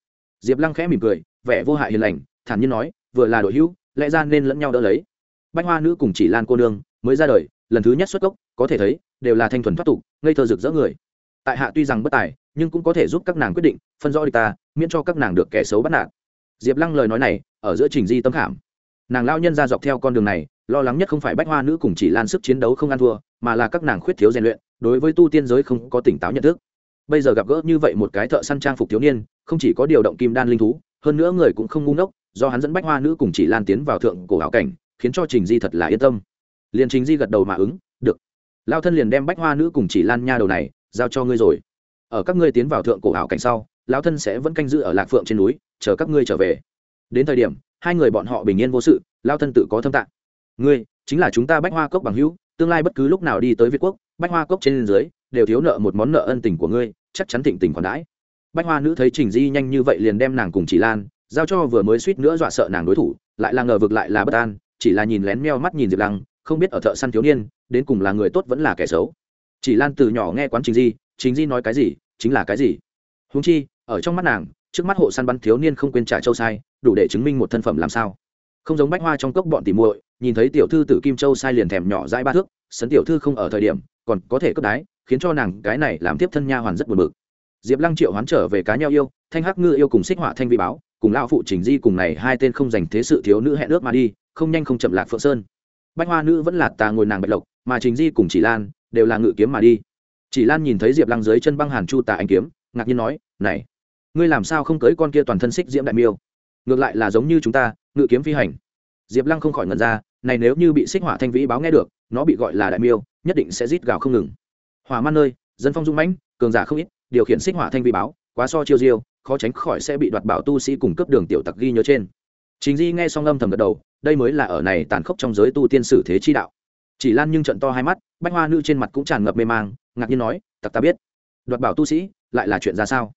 Diệp lăng khẽ mỉm cười vẻ vô hại hiền lành, thản nhiên nói, vừa là đội hữu, lẽ ra nên lẫn nhau đỡ lấy. Bách hoa nữ cùng chỉ lan cô nương mới ra đời, lần thứ nhất xuất cốc, có thể thấy, đều là thanh thuần thoát tục, ngây thơ rực rỡ người. Tại hạ tuy rằng bất tài, nhưng cũng có thể giúp các nàng quyết định, phân rõ đi ta, miễn cho các nàng được kẻ xấu bắt nạt. Diệp lăng lời nói này, ở giữa trình di tâm khảm. Nàng lao nhân ra dọc theo con đường này, lo lắng nhất không phải bách hoa nữ cùng chỉ lan sức chiến đấu không ăn thua, mà là các nàng khuyết thiếu rèn luyện, đối với tu tiên giới không có tỉnh táo nhận thức. Bây giờ gặp gỡ như vậy một cái thợ săn trang phục thiếu niên, không chỉ có điều động kim đan linh thú hơn nữa người cũng không ngu ngốc, do hắn dẫn bách hoa nữ cùng chỉ lan tiến vào thượng cổ hảo cảnh, khiến cho trình di thật là yên tâm. Liền trình di gật đầu mà ứng, được. Lao thân liền đem bách hoa nữ cùng chỉ lan nha đầu này giao cho ngươi rồi. Ở các ngươi tiến vào thượng cổ hảo cảnh sau lao thân sẽ vẫn canh giữ ở lạc phượng trên núi, chờ các ngươi trở về. Đến thời điểm, hai người bọn họ bình yên vô sự lao thân tự có thâm tạng. Ngươi, chính là chúng ta bách hoa cốc bằng hữu, tương lai bất cứ lúc nào đi tới việt quốc, bách hoa cốc trên dưới, đều thiếu nợ một món nợ ân tình của ngươi, chắc chắn thịnh tình còn đãi bách hoa nữ thấy trình di nhanh như vậy liền đem nàng cùng chỉ lan, giao cho vừa mới suýt nữa dọa sợ nàng đối thủ, lại là ngờ vực lại là bất an, chỉ là nhìn lén meo mắt nhìn diệp lăng, không biết ở thợ săn thiếu niên, đến cùng là người tốt vẫn là kẻ xấu. Chỉ lan từ nhỏ nghe quán trình di chính di nói cái gì, chính là cái gì. Húng chi, ở trong mắt nàng, trước mắt hộ săn bắn thiếu niên không quên trả châu sai, đủ để chứng minh một thân phẩm làm sao. Không giống bách hoa trong cốc bọn tỉ muội, nhìn thấy tiểu thư tử kim châu sai liền thèm nhỏ dãi ba thước, sấn tiểu thư không ở thời điểm, còn có thể cất đái, khiến cho nàng cái này làm tiếp thân nha hoàn rất buồn bực diệp lăng triệu hoán trở về cá nhau yêu, thanh hắc ngư yêu cùng xích họa thanh vi báo, cùng lão phụ trình di cùng này hai tên không dành thế sự thiếu nữ hẹn ước mà đi, không nhanh không chậm lạc phượng sơn. Bách hoa nữ vẫn là tà ngồi nàng bạch lộc, mà trình di cùng chỉ lan đều là ngự kiếm mà đi. Chỉ lan nhìn thấy diệp lăng dưới chân băng hàn chu tà anh kiếm, ngạc nhiên nói, này, ngươi làm sao không cưới con kia toàn thân xích diễm đại miêu? Ngược lại là giống như chúng ta, ngự kiếm phi hành. Diệp lăng không khỏi ngần ra, này nếu như bị xích hỏa thanh vĩ báo nghe được, nó bị gọi là đại miêu, nhất định sẽ rít gào không ngừng. Hỏa man nơi dân phong dung mãnh, cường giả không ít điều khiển xích hỏa thanh vi báo, quá so chiêu diêu, khó tránh khỏi sẽ bị đoạt bảo tu sĩ cùng cấp đường tiểu tặc ghi nhớ trên. Chính di nghe xong âm thầm gật đầu, đây mới là ở này tàn khốc trong giới tu tiên sử thế chi đạo. Chỉ lan nhưng trận to hai mắt, bách hoa nữ trên mặt cũng tràn ngập mê mang, ngạc nhiên nói, tặc ta biết, đoạt bảo tu sĩ, lại là chuyện ra sao?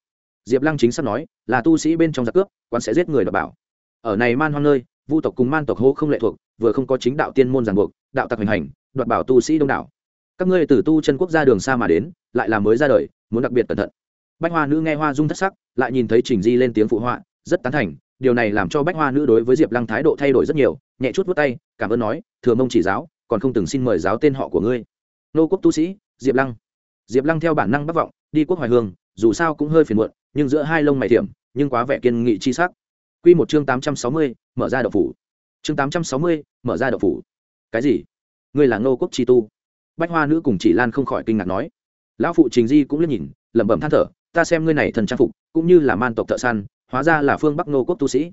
Diệp lăng chính sắp nói, là tu sĩ bên trong giặc cướp quan sẽ giết người đoạt bảo. Ở này man hoang nơi, vu tộc cùng man tộc hô không lệ thuộc, vừa không có chính đạo tiên môn ràng buộc, đạo tặc hành hành, đoạt bảo tu sĩ đông đảo. Các ngươi từ tu chân quốc gia đường xa mà đến, lại là mới ra đời muốn đặc biệt cẩn thận. Bách hoa nữ nghe hoa dung thất sắc, lại nhìn thấy trình di lên tiếng phụ họa, rất tán thành, điều này làm cho bách hoa nữ đối với diệp lăng thái độ thay đổi rất nhiều, nhẹ chút vút tay, cảm ơn nói, thừa mông chỉ giáo, còn không từng xin mời giáo tên họ của ngươi. Nô quốc tu sĩ, diệp lăng. Diệp lăng theo bản năng bắc vọng, đi quốc hoài hương, dù sao cũng hơi phiền muộn, nhưng giữa hai lông mày thiểm, nhưng quá vẻ kiên nghị chi sắc. Q một chương tám trăm sáu mươi, mở ra đậu phủ. Chương tám trăm sáu mươi, mở ra đậu phủ. Cái gì? Ngươi là nô quốc chi tu? Bách hoa nữ cùng chỉ lan không khỏi kinh ngạc nói lão phụ trình di cũng liếc nhìn, lẩm bẩm than thở, ta xem ngươi này thần trang phục, cũng như là man tộc thợ săn, hóa ra là phương bắc ngô quốc tu sĩ.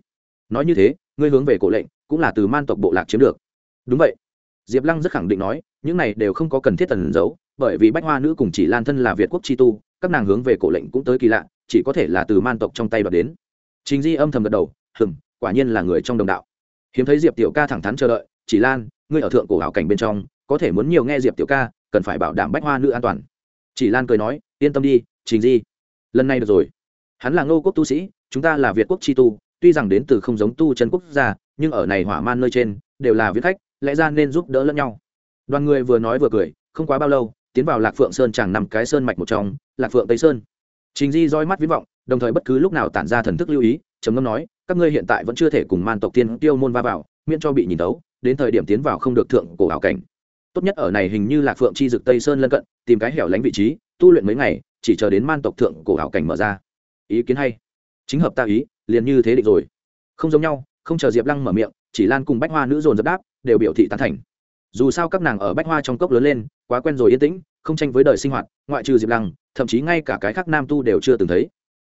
Nói như thế, ngươi hướng về cổ lệnh, cũng là từ man tộc bộ lạc chiếm được. Đúng vậy. Diệp lăng rất khẳng định nói, những này đều không có cần thiết tần giấu, bởi vì bách hoa nữ cùng chỉ lan thân là việt quốc chi tu, các nàng hướng về cổ lệnh cũng tới kỳ lạ, chỉ có thể là từ man tộc trong tay đoạt đến. Chính di âm thầm gật đầu, hừm, quả nhiên là người trong đồng đạo. Hiếm thấy diệp tiểu ca thẳng thắn chờ đợi, chỉ lan, ngươi ở thượng cổ hảo cảnh bên trong, có thể muốn nhiều nghe diệp tiểu ca, cần phải bảo đảm bách hoa nữ an toàn chỉ lan cười nói, yên tâm đi, trình di. Lần này được rồi. Hắn là ngô quốc tu sĩ, chúng ta là việt quốc chi tu, tuy rằng đến từ không giống tu chân quốc gia, nhưng ở này hỏa man nơi trên, đều là viết khách, lẽ ra nên giúp đỡ lẫn nhau. Đoàn người vừa nói vừa cười, không quá bao lâu, tiến vào lạc phượng sơn chẳng nằm cái sơn mạch một trong, lạc phượng tây sơn. Trình di roi mắt viễn vọng, đồng thời bất cứ lúc nào tản ra thần thức lưu ý, trầm ngâm nói, các ngươi hiện tại vẫn chưa thể cùng man tộc tiên tiêu môn va vào, miễn cho bị nhìn tấu đến thời điểm tiến vào không được thượng cổ ảo cảnh tốt nhất ở này hình như lạc phượng chi dực tây sơn lân cận, tìm cái hẻo lánh vị trí, tu luyện mấy ngày, chỉ chờ đến man tộc thượng cổ hảo cảnh mở ra. Ý kiến hay. Chính hợp ta ý, liền như thế định rồi. Không giống nhau, không chờ diệp lăng mở miệng, chỉ lan cùng bách hoa nữ dồn dập đáp, đều biểu thị tán thành. Dù sao các nàng ở bách hoa trong cốc lớn lên, quá quen rồi yên tĩnh, không tranh với đời sinh hoạt, ngoại trừ diệp lăng, thậm chí ngay cả cái khác nam tu đều chưa từng thấy.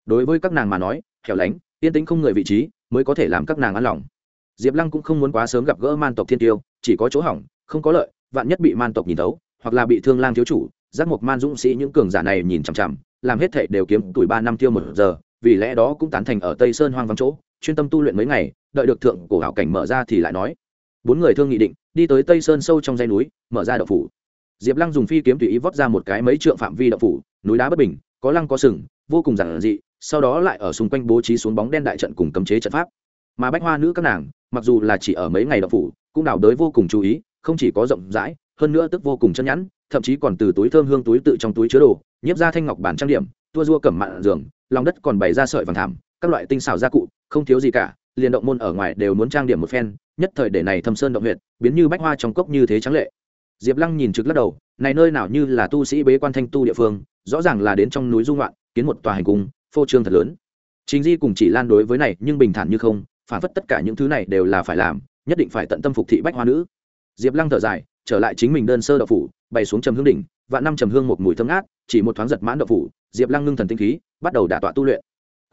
Đối với các nàng mà nói, hẻo lánh, yên tĩnh không người vị trí, mới có thể làm các nàng an lòng. Diệp lăng cũng không muốn quá sớm gặp gỡ man tộc thiên tiêu, chỉ có chỗ hỏng, không có lợi vạn nhất bị man tộc nhìn tấu hoặc là bị thương lang thiếu chủ, giác mộc man dũng sĩ những cường giả này nhìn chằm chằm, làm hết thệ đều kiếm tuổi ba năm tiêu một giờ, vì lẽ đó cũng tán thành ở tây sơn hoang vắng chỗ, chuyên tâm tu luyện mấy ngày, đợi được thượng cổ hảo cảnh mở ra thì lại nói. Bốn người thương nghị định, đi tới tây sơn sâu trong dây núi, mở ra đậu phủ. Diệp lăng dùng phi kiếm tùy ý vót ra một cái mấy trượng phạm vi đậu phủ, núi đá bất bình, có lăng có sừng, vô cùng giản dị, sau đó lại ở xung quanh bố trí xuống bóng đen đại trận cùng cấm chế trận pháp. Mà bách hoa nữ các nàng, mặc dù là chỉ ở mấy ngày đậu phủ, cũng đào đới vô cùng chú ý không chỉ có rộng rãi, hơn nữa tức vô cùng chân nhẵn, thậm chí còn từ túi thơm hương túi tự trong túi chứa đồ, nhiếp ra thanh ngọc bản trang điểm, tua rua cẩm mạn giường, lòng đất còn bày ra sợi vàng thảm, các loại tinh xảo gia cụ, không thiếu gì cả, liền động môn ở ngoài đều muốn trang điểm một phen, nhất thời để này thâm sơn động huyệt, biến như bách hoa trong cốc như thế trắng lệ. Diệp lăng nhìn trực lắc đầu, này nơi nào như là tu sĩ bế quan thanh tu địa phương, rõ ràng là đến trong núi dung loạn kiến một tòa hành cung, phô trương thật lớn. Chính di cùng chỉ lan đối với này nhưng bình thản như không, phản phất tất cả những thứ này đều là phải làm, nhất định phải tận tâm phục thị bách hoa nữ diệp lăng thở dài, trở lại chính mình đơn sơ đậu phủ, bày xuống trầm hương đỉnh và năm trầm hương một mùi thơm ngát, chỉ một thoáng giật mãn đậu phủ, diệp lăng ngưng thần tinh khí, bắt đầu đả tọa tu luyện.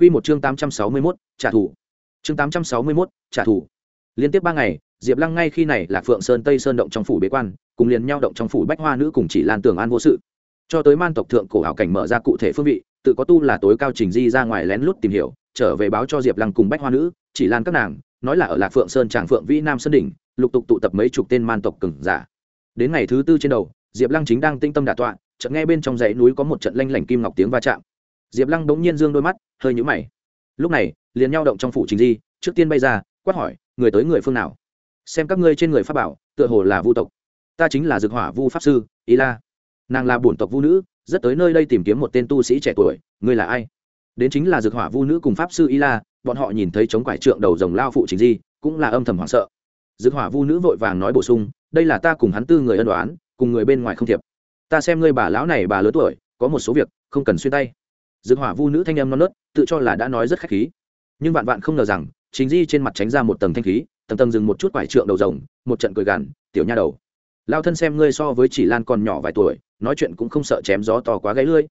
Q một chương tám trăm sáu mươi mốt, trả thù. Chương tám trăm sáu mươi mốt, trả thù. Liên tiếp ba ngày, diệp lăng ngay khi này là phượng sơn tây sơn động trong phủ bế quan, cùng liền nhau động trong phủ bách hoa nữ cùng chỉ lan tường an vô sự. Cho tới man tộc thượng cổ hảo cảnh mở ra cụ thể phương vị, tự có tu là tối cao trình di ra ngoài lén lút tìm hiểu, trở về báo cho diệp lăng cùng bách hoa nữ, chỉ lan các nàng, nói là ở lạc phượng sơn tràng phượng vĩ nam sơn đỉnh lục tục tụ tập mấy chục tên man tộc cừng giả. Đến ngày thứ tư trên đầu, diệp lăng chính đang tinh tâm đả tọa, chợt nghe bên trong dãy núi có một trận lanh lảnh kim ngọc tiếng va chạm. Diệp lăng bỗng nhiên dương đôi mắt, hơi nhũ mày. Lúc này, liền nhau động trong phủ trình di, trước tiên bay ra, quát hỏi, người tới người phương nào? Xem các ngươi trên người pháp bảo, tựa hồ là vu tộc. Ta chính là dược hỏa vu pháp sư, Y la. Nàng là bổn tộc vu nữ, rất tới nơi đây tìm kiếm một tên tu sĩ trẻ tuổi, ngươi là ai? Đến chính là dược hỏa vu nữ cùng pháp sư Y la, bọn họ nhìn thấy chống quải trượng đầu rồng lao phụ trình di, cũng là âm thầm hoảng sợ dực hỏa vu nữ vội vàng nói bổ sung, đây là ta cùng hắn tư người ân đoán cùng người bên ngoài không thiệp. Ta xem ngươi bà lão này bà lớn tuổi, có một số việc, không cần xuyên tay. Dực hỏa vu nữ thanh âm non nớt, tự cho là đã nói rất khách khí. Nhưng vạn vạn không ngờ rằng, chính di trên mặt tránh ra một tầng thanh khí, tầng tầng dừng một chút quải trượng đầu rồng, một trận cười gằn, tiểu nha đầu lao thân xem ngươi so với chỉ lan còn nhỏ vài tuổi, nói chuyện cũng không sợ chém gió to quá gáy lưỡi.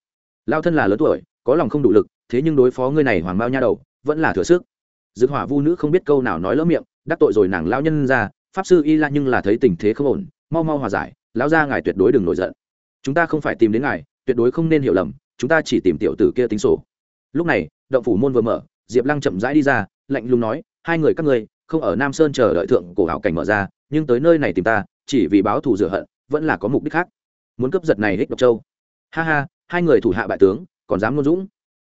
Lao thân là lớn tuổi, có lòng không đủ lực, thế nhưng đối phó ngươi này hoàng bao nha đầu, vẫn là thừa sức. Dực hỏa vu nữ không biết câu nào nói lỡ miệng đắc tội rồi nàng lao nhân ra, pháp sư y la nhưng là thấy tình thế không ổn, mau mau hòa giải, lão gia ngài tuyệt đối đừng nổi giận. Chúng ta không phải tìm đến ngài, tuyệt đối không nên hiểu lầm, chúng ta chỉ tìm tiểu tử kia tính sổ. Lúc này, động phủ môn vừa mở, diệp lăng chậm rãi đi ra, lạnh lùng nói, hai người các ngươi, không ở nam sơn chờ đợi thượng cổ hảo cảnh mở ra, nhưng tới nơi này tìm ta, chỉ vì báo thù rửa hận, vẫn là có mục đích khác. Muốn cướp giật này hích độc châu. Ha ha, hai người thủ hạ bại tướng, còn dám ngôn dũng.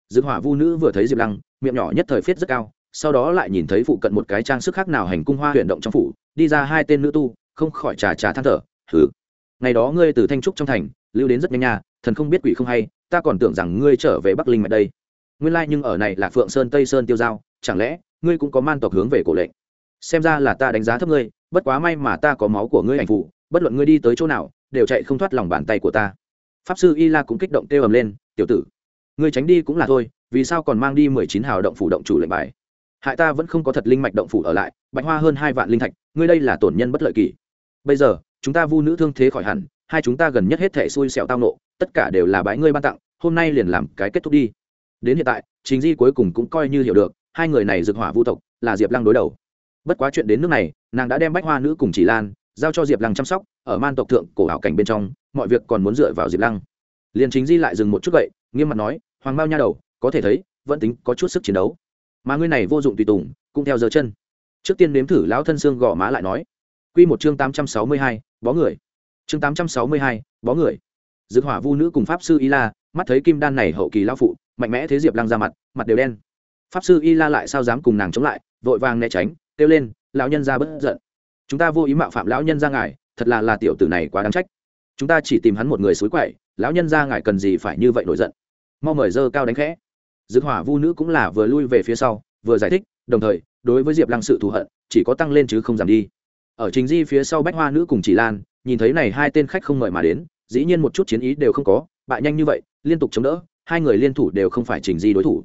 Dương hỏa vu nữ vừa thấy diệp lăng, miệng nhỏ nhất thời phiết rất cao sau đó lại nhìn thấy phụ cận một cái trang sức khác nào hành cung hoa huyện động trong phủ, đi ra hai tên nữ tu, không khỏi trà trà than thở thử ngày đó ngươi từ thanh trúc trong thành, lưu đến rất nhanh nha, thần không biết quỷ không hay, ta còn tưởng rằng ngươi trở về bắc linh mạch đây. Nguyên lai、like、nhưng ở này là phượng sơn tây sơn tiêu giao, chẳng lẽ ngươi cũng có man tộc hướng về cổ lệnh? Xem ra là ta đánh giá thấp ngươi, bất quá may mà ta có máu của ngươi ảnh phụ, bất luận ngươi đi tới chỗ nào, đều chạy không thoát lòng bàn tay của ta. Pháp sư y la cũng kích động kêu ầm lên, tiểu tử, ngươi tránh đi cũng là thôi, vì sao còn mang đi mười chín hào động phủ động chủ lệnh bài? Hại ta vẫn không có thật linh mạch động phủ ở lại, bạch hoa hơn hai vạn linh thạch, ngươi đây là tổn nhân bất lợi kỳ. Bây giờ, chúng ta vu nữ thương thế khỏi hẳn, hai chúng ta gần nhất hết thể xui xẻo tao nộ, tất cả đều là bãi ngươi ban tặng, hôm nay liền làm cái kết thúc đi. Đến hiện tại chính di cuối cùng cũng coi như hiểu được, hai người này dược hỏa vu tộc, là diệp lăng đối đầu. Bất quá chuyện đến nước này, nàng đã đem bách hoa nữ cùng chỉ lan, giao cho diệp lăng chăm sóc, ở man tộc thượng cổ hảo cảnh bên trong, mọi việc còn muốn dựa vào diệp lăng. Liền chính di lại dừng một chút vậy, nghiêm mặt nói, hoàng mao nha đầu, có thể thấy, vẫn tính có chút sức chiến đấu mà ngươi này vô dụng tùy tùng, cũng theo giờ chân. Trước tiên nếm thử lão thân xương gò má lại nói. Q một chương tám trăm sáu mươi hai, bó người. Chương tám trăm sáu mươi hai, bó người. Dược hỏa vu nữ cùng pháp sư y la, mắt thấy kim đan này hậu kỳ lao phụ, mạnh mẽ thế diệp lăng ra mặt mặt đều đen. Pháp sư y la lại sao dám cùng nàng chống lại, vội vàng né tránh, kêu lên, lão nhân ra bất giận. Chúng ta vô ý mạo phạm lão nhân ra ngài, thật là là tiểu tử này quá đáng trách. Chúng ta chỉ tìm hắn một người xối quậy, lão nhân ra ngài cần gì phải như vậy nổi giận. Mau mời dơ cao đánh khẽ dược hỏa vu nữ cũng là vừa lui về phía sau, vừa giải thích, đồng thời, đối với diệp lăng sự thù hận, chỉ có tăng lên chứ không giảm đi. Ở chính di phía sau bách hoa nữ cùng chỉ lan, nhìn thấy này hai tên khách không mời mà đến, dĩ nhiên một chút chiến ý đều không có, bại nhanh như vậy, liên tục chống đỡ, hai người liên thủ đều không phải trình di đối thủ.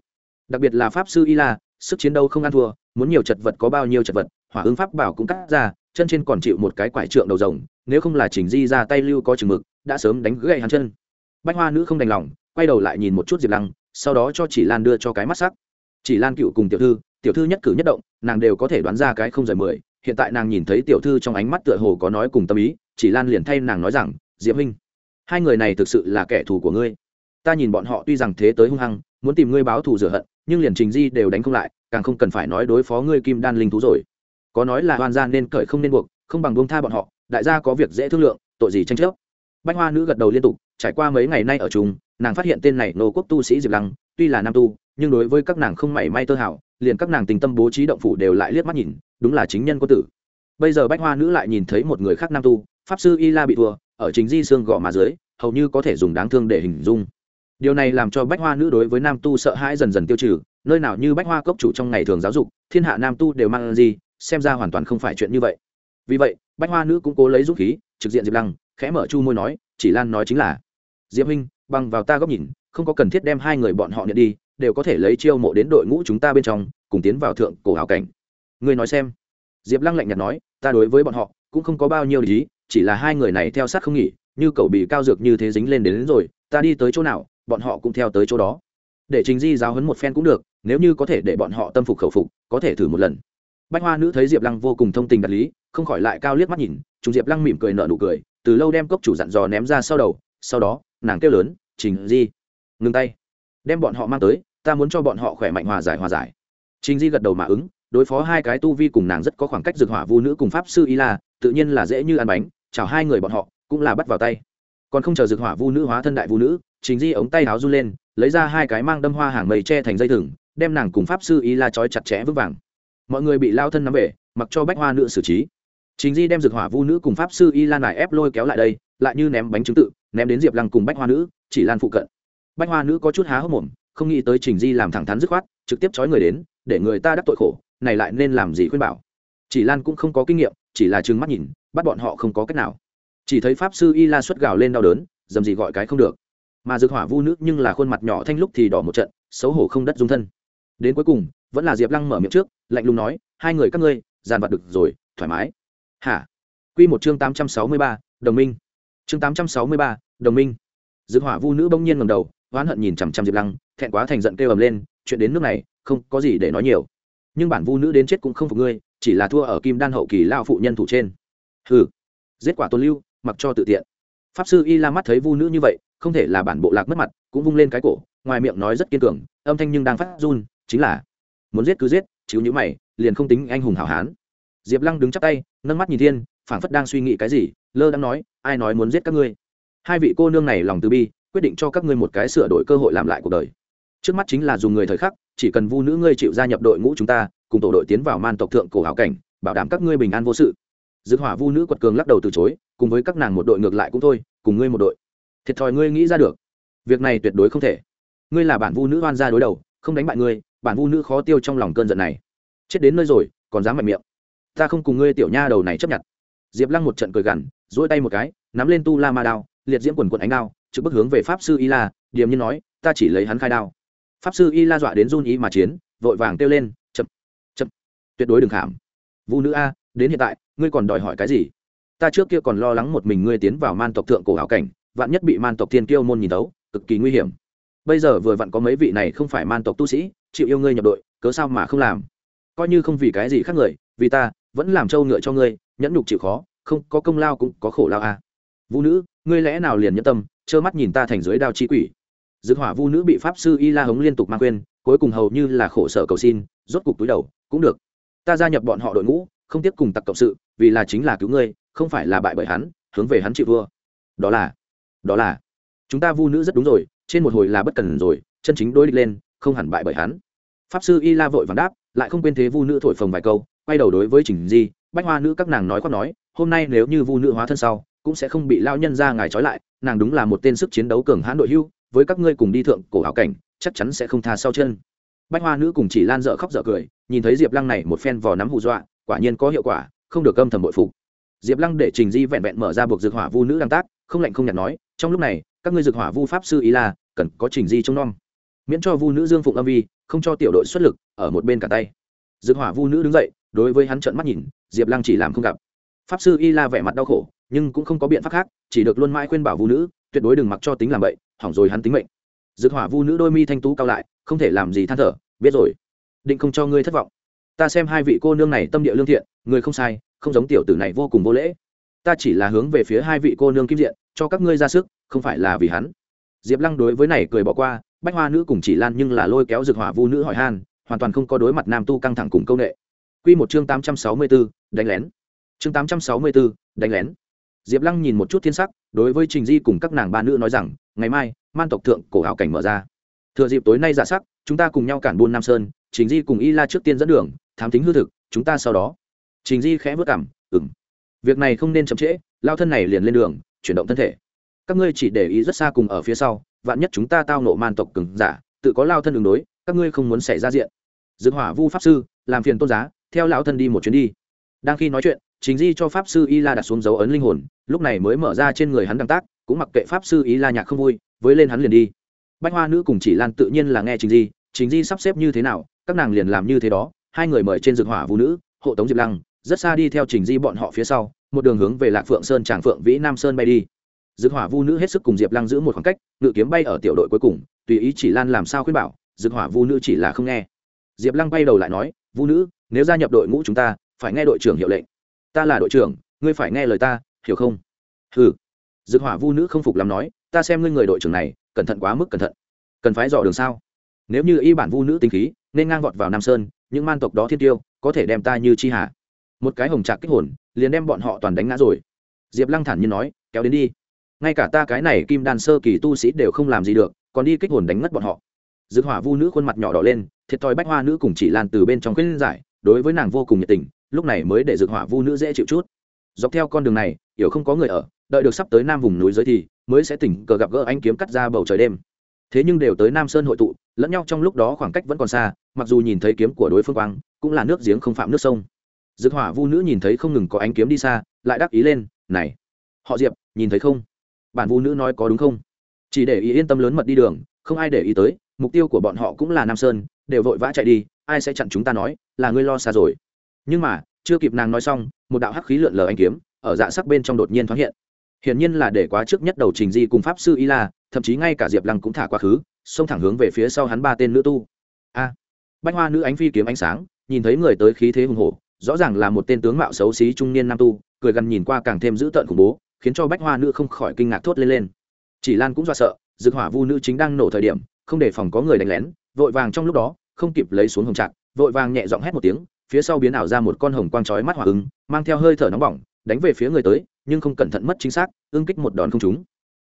Đặc biệt là pháp sư y la, sức chiến đấu không ăn thua, muốn nhiều chật vật có bao nhiêu chật vật, hỏa ứng pháp bảo cũng cắt ra, chân trên còn chịu một cái quải trượng đầu rồng, nếu không là trình di ra tay lưu có chừng mực, đã sớm đánh gãy hắn chân. Bách hoa nữ không đành lòng, quay đầu lại nhìn một chút diệp lăng sau đó cho chỉ lan đưa cho cái mắt sắc. Chỉ lan cựu cùng tiểu thư tiểu thư nhất cử nhất động, nàng đều có thể đoán ra cái không rời mười. Hiện tại nàng nhìn thấy tiểu thư trong ánh mắt tựa hồ có nói cùng tâm ý, chỉ lan liền thay nàng nói rằng diễm huynh, hai người này thực sự là kẻ thù của ngươi. Ta nhìn bọn họ tuy rằng thế tới hung hăng, muốn tìm ngươi báo thù rửa hận, nhưng liền trình di đều đánh không lại, càng không cần phải nói đối phó ngươi kim đan linh thú rồi. Có nói là hoàn gia nên cởi không nên buộc, không bằng buông tha bọn họ, đại gia có việc dễ thương lượng, tội gì tranh chấp. Bách hoa nữ gật đầu liên tục, trải qua mấy ngày nay ở chung nàng phát hiện tên này nô quốc tu sĩ diệp lăng, tuy là nam tu, nhưng đối với các nàng không mảy may tơ hảo liền các nàng tình tâm bố trí động phủ đều lại liếc mắt nhìn, đúng là chính nhân quân tử. Bây giờ bách hoa nữ lại nhìn thấy một người khác nam tu, pháp sư y la bị thua, ở chính di xương gõ mà dưới, hầu như có thể dùng đáng thương để hình dung. Điều này làm cho bách hoa nữ đối với nam tu sợ hãi dần dần tiêu trừ, nơi nào như bách hoa cốc chủ trong ngày thường giáo dục, thiên hạ nam tu đều mang gì, xem ra hoàn toàn không phải chuyện như vậy. Vì vậy, bách hoa nữ cũng cố lấy dũng khí, trực diện diệp lăng, khẽ mở chu môi nói, chỉ lan nói chính là, diệp huynh bằng vào ta góc nhìn không có cần thiết đem hai người bọn họ nhận đi đều có thể lấy chiêu mộ đến đội ngũ chúng ta bên trong cùng tiến vào thượng cổ hảo cảnh. Ngươi nói xem. Diệp lăng lạnh nhạt nói ta đối với bọn họ cũng không có bao nhiêu lý chỉ là hai người này theo sát không nghỉ như cậu bị cao dược như thế dính lên đến, đến rồi ta đi tới chỗ nào bọn họ cũng theo tới chỗ đó. Để trình di giáo hấn một phen cũng được nếu như có thể để bọn họ tâm phục khẩu phục có thể thử một lần. Bách hoa nữ thấy diệp lăng vô cùng thông tình đạt lý không khỏi lại cao liếc mắt nhìn chúng diệp lăng mỉm cười nợ nụ cười từ lâu đem cốc chủ dặn dò ném ra sau đầu sau đó nàng kêu lớn, trình di, ngừng tay. Đem bọn họ mang tới, ta muốn cho bọn họ khỏe mạnh hòa giải hòa giải. Trình di gật đầu mà ứng, đối phó hai cái tu vi cùng nàng rất có khoảng cách dược hỏa vu nữ cùng pháp sư y la, tự nhiên là dễ như ăn bánh, chào hai người bọn họ, cũng là bắt vào tay. Còn không chờ dược hỏa vu nữ hóa thân đại vu nữ, trình di ống tay áo run lên, lấy ra hai cái mang đâm hoa hàng mây che thành dây thừng, đem nàng cùng pháp sư y la trói chặt chẽ vững vàng. Mọi người bị lao thân nắm về, mặc cho bách hoa nữ xử trí trình di đem dược hỏa vu nữ cùng pháp sư y Lan nải ép lôi kéo lại đây, lại như ném bánh trứng tự, ném đến diệp lăng cùng bách hoa nữ, chỉ lan phụ cận. Bách hoa nữ có chút há hốc mồm, không nghĩ tới trình di làm thẳng thắn dứt khoát, trực tiếp trói người đến, để người ta đắc tội khổ, này lại nên làm gì khuyên bảo. Chỉ lan cũng không có kinh nghiệm, chỉ là trừng mắt nhìn, bắt bọn họ không có cách nào. Chỉ thấy pháp sư y la xuất gào lên đau đớn, dầm gì gọi cái không được. Mà dược hỏa vu nữ nhưng là khuôn mặt nhỏ thanh lúc thì đỏ một trận, xấu hổ không đất dung thân. Đến cuối cùng, vẫn là diệp lăng mở miệng trước, lạnh lùng nói, hai người các ngươi giàn vặt được rồi, thoải mái hả? Q một chương tám trăm sáu mươi ba, đồng minh. Chương tám trăm sáu mươi ba, đồng minh. Dược hỏa vu nữ bỗng nhiên ngầm đầu, oán hận nhìn chằm chằm diệp lăng, thẹn quá thành giận kêu ầm lên, chuyện đến nước này, không có gì để nói nhiều. Nhưng bản vu nữ đến chết cũng không phục ngươi, chỉ là thua ở kim đan hậu kỳ lao phụ nhân thủ trên. Hừ, giết quả tôn lưu, mặc cho tự tiện. Pháp sư y la mắt thấy vu nữ như vậy, không thể là bản bộ lạc mất mặt, cũng vung lên cái cổ, ngoài miệng nói rất kiên cường, âm thanh nhưng đang phát run, chính là, muốn giết cứ giết chịu nhữ mày, liền không tính anh hùng hảo hán diệp lăng đứng chắp tay, nâng mắt nhìn thiên, phảng phất đang suy nghĩ cái gì, lơ đang nói, ai nói muốn giết các ngươi? Hai vị cô nương này lòng từ bi, quyết định cho các ngươi một cái sửa đổi cơ hội làm lại cuộc đời. Trước mắt chính là dùng người thời khắc, chỉ cần vu nữ ngươi chịu gia nhập đội ngũ chúng ta, cùng tổ đội tiến vào man tộc thượng cổ hảo cảnh, bảo đảm các ngươi bình an vô sự. Dứt hỏa vu nữ quật cường lắc đầu từ chối, cùng với các nàng một đội ngược lại cũng thôi, cùng ngươi một đội. Thiệt thòi ngươi nghĩ ra được. Việc này tuyệt đối không thể. Ngươi là bản vu nữ oan gia đối đầu, không đánh bại ngươi, bản vu nữ khó tiêu trong lòng cơn giận này. Chết đến nơi rồi, còn dám mạnh miệng ta không cùng ngươi tiểu nha đầu này chấp nhận. Diệp lăng một trận cười gằn dỗi tay một cái, nắm lên tu la ma đao, liệt diễm quần quần ánh đao, trực bức hướng về pháp sư y la, điềm nhiên nói, ta chỉ lấy hắn khai đao. Pháp sư y la dọa đến run ý mà chiến, vội vàng kêu lên, chậm chậm, tuyệt đối đừng khảm. Vu nữ a, đến hiện tại, ngươi còn đòi hỏi cái gì? Ta trước kia còn lo lắng một mình ngươi tiến vào man tộc thượng cổ hảo cảnh, vạn nhất bị man tộc thiên kiêu môn nhìn tấu cực kỳ nguy hiểm. Bây giờ vừa vặn có mấy vị này không phải man tộc tu sĩ, chịu yêu ngươi nhập đội, cớ sao mà không làm? Coi như không vì cái gì khác người, vì ta vẫn làm trâu ngựa cho ngươi, nhẫn nhục chịu khó, không, có công lao cũng có khổ lao à. Vũ nữ, ngươi lẽ nào liền nhẫn tâm, trơ mắt nhìn ta thành dưới đao chi quỷ? Dược hỏa vu nữ bị pháp sư y la hống liên tục mang quên, cuối cùng hầu như là khổ sở cầu xin, rốt cục túi đầu, cũng được. Ta gia nhập bọn họ đội ngũ, không tiếp cùng tặc cộng sự, vì là chính là cứu ngươi, không phải là bại bởi hắn, hướng về hắn chịu vua đó là đó là. Chúng ta vu nữ rất đúng rồi, trên một hồi là bất cần rồi, chân chính đối địch lên, không hẳn bại bởi hắn. Pháp sư y la vội vàng đáp, lại không quên thế vu nữ thổi phồng vài câu quay đầu đối với trình di, bách hoa nữ các nàng nói khoác nói, hôm nay nếu như vu nữ hóa thân sau, cũng sẽ không bị lao nhân ra ngài trói lại, nàng đúng là một tên sức chiến đấu cường hãn đội hưu, với các ngươi cùng đi thượng cổ hảo cảnh, chắc chắn sẽ không tha sau chân. Bách hoa nữ cùng chỉ lan dợ khóc dợ cười, nhìn thấy diệp lăng này một phen vò nắm hù dọa, quả nhiên có hiệu quả, không được âm thầm bội phục. Diệp lăng để trình di vẹn vẹn mở ra buộc dược hỏa vu nữ đang tác, không lạnh không nhạt nói, trong lúc này, các ngươi dược hỏa vu pháp sư ý là, cần có trình di trông nom. Miễn cho vu nữ dương phụng âm vi, không cho tiểu đội xuất lực, ở một bên cả tay. Dược hỏa vu nữ đứng dậy đối với hắn trợn mắt nhìn diệp lăng chỉ làm không gặp. Pháp sư y la vẻ mặt đau khổ nhưng cũng không có biện pháp khác chỉ được luôn mãi khuyên bảo vu nữ tuyệt đối đừng mặc cho tính làm vậy, hỏng rồi hắn tính mệnh. Dược hỏa vu nữ đôi mi thanh tú cao lại không thể làm gì than thở biết rồi. Định không cho ngươi thất vọng. Ta xem hai vị cô nương này tâm địa lương thiện người không sai không giống tiểu tử này vô cùng vô lễ. Ta chỉ là hướng về phía hai vị cô nương kim diện cho các ngươi ra sức không phải là vì hắn. Diệp lăng đối với này cười bỏ qua bách hoa nữ cùng chỉ lan nhưng là lôi kéo dược hỏa vu nữ hỏi han hoàn toàn không có đối mặt nam tu căng thẳng cùng công nghệ Quy một chương tám trăm sáu mươi b ố đánh lén. Chương tám trăm sáu mươi b ố đánh lén. Diệp lăng nhìn một chút thiên sắc đối với trình di cùng các nàng ba nữ nói rằng ngày mai man tộc thượng cổ ảo cảnh mở ra. Thừa dịp tối nay dạ sắc chúng ta cùng nhau cản buôn nam sơn trình di cùng y la trước tiên dẫn đường thám tính hư thực chúng ta sau đó. Trình di khẽ bước cằm, "Ừm. việc này không nên chậm trễ lao thân này liền lên đường chuyển động thân thể. Các ngươi chỉ để ý rất xa cùng ở phía sau vạn nhất chúng ta tao nộ man tộc cường giả tự có lao thân ứng đối các ngươi không muốn xảy ra diện. Dương hỏa vu pháp sư làm phiền tôn giá theo lão thân đi một chuyến đi. Đang khi nói chuyện chính di cho pháp sư y la đặt xuống dấu ấn linh hồn, lúc này mới mở ra trên người hắn đăng tác, cũng mặc kệ pháp sư y la nhạc không vui, với lên hắn liền đi. Bách hoa nữ cùng chỉ lan tự nhiên là nghe chính di chính di sắp xếp như thế nào, các nàng liền làm như thế đó, hai người mời trên dược hỏa vũ nữ, hộ tống diệp lăng, rất xa đi theo trình di bọn họ phía sau, một đường hướng về lạc phượng sơn tràng phượng vĩ nam sơn bay đi. Dược hỏa vu nữ hết sức cùng diệp lăng giữ một khoảng cách, ngự kiếm bay ở tiểu đội cuối cùng, tùy ý chỉ lan làm sao khuyên bảo dược hỏa vu nữ chỉ là không nghe. Diệp lăng bay đầu lại nói vu nữ, nếu gia nhập đội ngũ chúng ta, phải nghe đội trưởng hiệu lệnh. Ta là đội trưởng, ngươi phải nghe lời ta, hiểu không? Ừ dược hỏa vu nữ không phục làm nói, ta xem ngươi người đội trưởng này, cẩn thận quá mức cẩn thận. Cần phải dò đường sao? Nếu như y bản vu nữ tinh khí, nên ngang vọt vào nam sơn, những man tộc đó thiên tiêu, có thể đem ta như chi hà một cái hồng trạc kích hồn, liền đem bọn họ toàn đánh ngã rồi. Diệp lăng thản như nói, kéo đến đi. Ngay cả ta cái này kim đan sơ kỳ tu sĩ đều không làm gì được, còn đi kích hồn đánh ngất bọn họ dược hỏa vu nữ khuôn mặt nhỏ đỏ lên, thiệt thòi bách hoa nữ cùng chỉ lan từ bên trong khuyên giải, đối với nàng vô cùng nhiệt tình, lúc này mới để dược hỏa vu nữ dễ chịu chút. Dọc theo con đường này, hiểu không có người ở, đợi được sắp tới nam vùng núi giới thì mới sẽ tỉnh cờ gặp gỡ anh kiếm cắt ra bầu trời đêm. Thế nhưng đều tới nam sơn hội tụ, lẫn nhau trong lúc đó khoảng cách vẫn còn xa, mặc dù nhìn thấy kiếm của đối phương quang, cũng là nước giếng không phạm nước sông. Dược hỏa vu nữ nhìn thấy không ngừng có ánh kiếm đi xa, lại đắc ý lên, này, họ diệp, nhìn thấy không? Bản vu nữ nói có đúng không? Chỉ để ý yên tâm lớn mật đi đường, không ai để ý tới mục tiêu của bọn họ cũng là nam sơn đều vội vã chạy đi ai sẽ chặn chúng ta nói là ngươi lo xa rồi. Nhưng mà chưa kịp nàng nói xong một đạo hắc khí lượn lờ anh kiếm ở dạ sắc bên trong đột nhiên thoáng hiện. Hiển nhiên là để quá trước nhất đầu trình di cùng pháp sư y la thậm chí ngay cả diệp lăng cũng thả quá khứ xông thẳng hướng về phía sau hắn ba tên nữ tu. A! À, bách hoa nữ ánh phi kiếm ánh sáng nhìn thấy người tới khí thế hùng hổ rõ ràng là một tên tướng mạo xấu xí trung niên nam tu cười gần nhìn qua càng thêm dữ tợn khủng bố khiến cho bách hoa nữ không khỏi kinh ngạc thốt lên lên. Chỉ lan cũng do sợ dực hỏa vu nữ chính đang nổ thời điểm không để phòng có người đánh lén, vội vàng trong lúc đó, không kịp lấy xuống hồng trạc, vội vàng nhẹ giọng hét một tiếng, phía sau biến ảo ra một con hồng quang chói mắt hỏa ứng mang theo hơi thở nóng bỏng, đánh về phía người tới, nhưng không cẩn thận mất chính xác ương kích một đòn không trúng.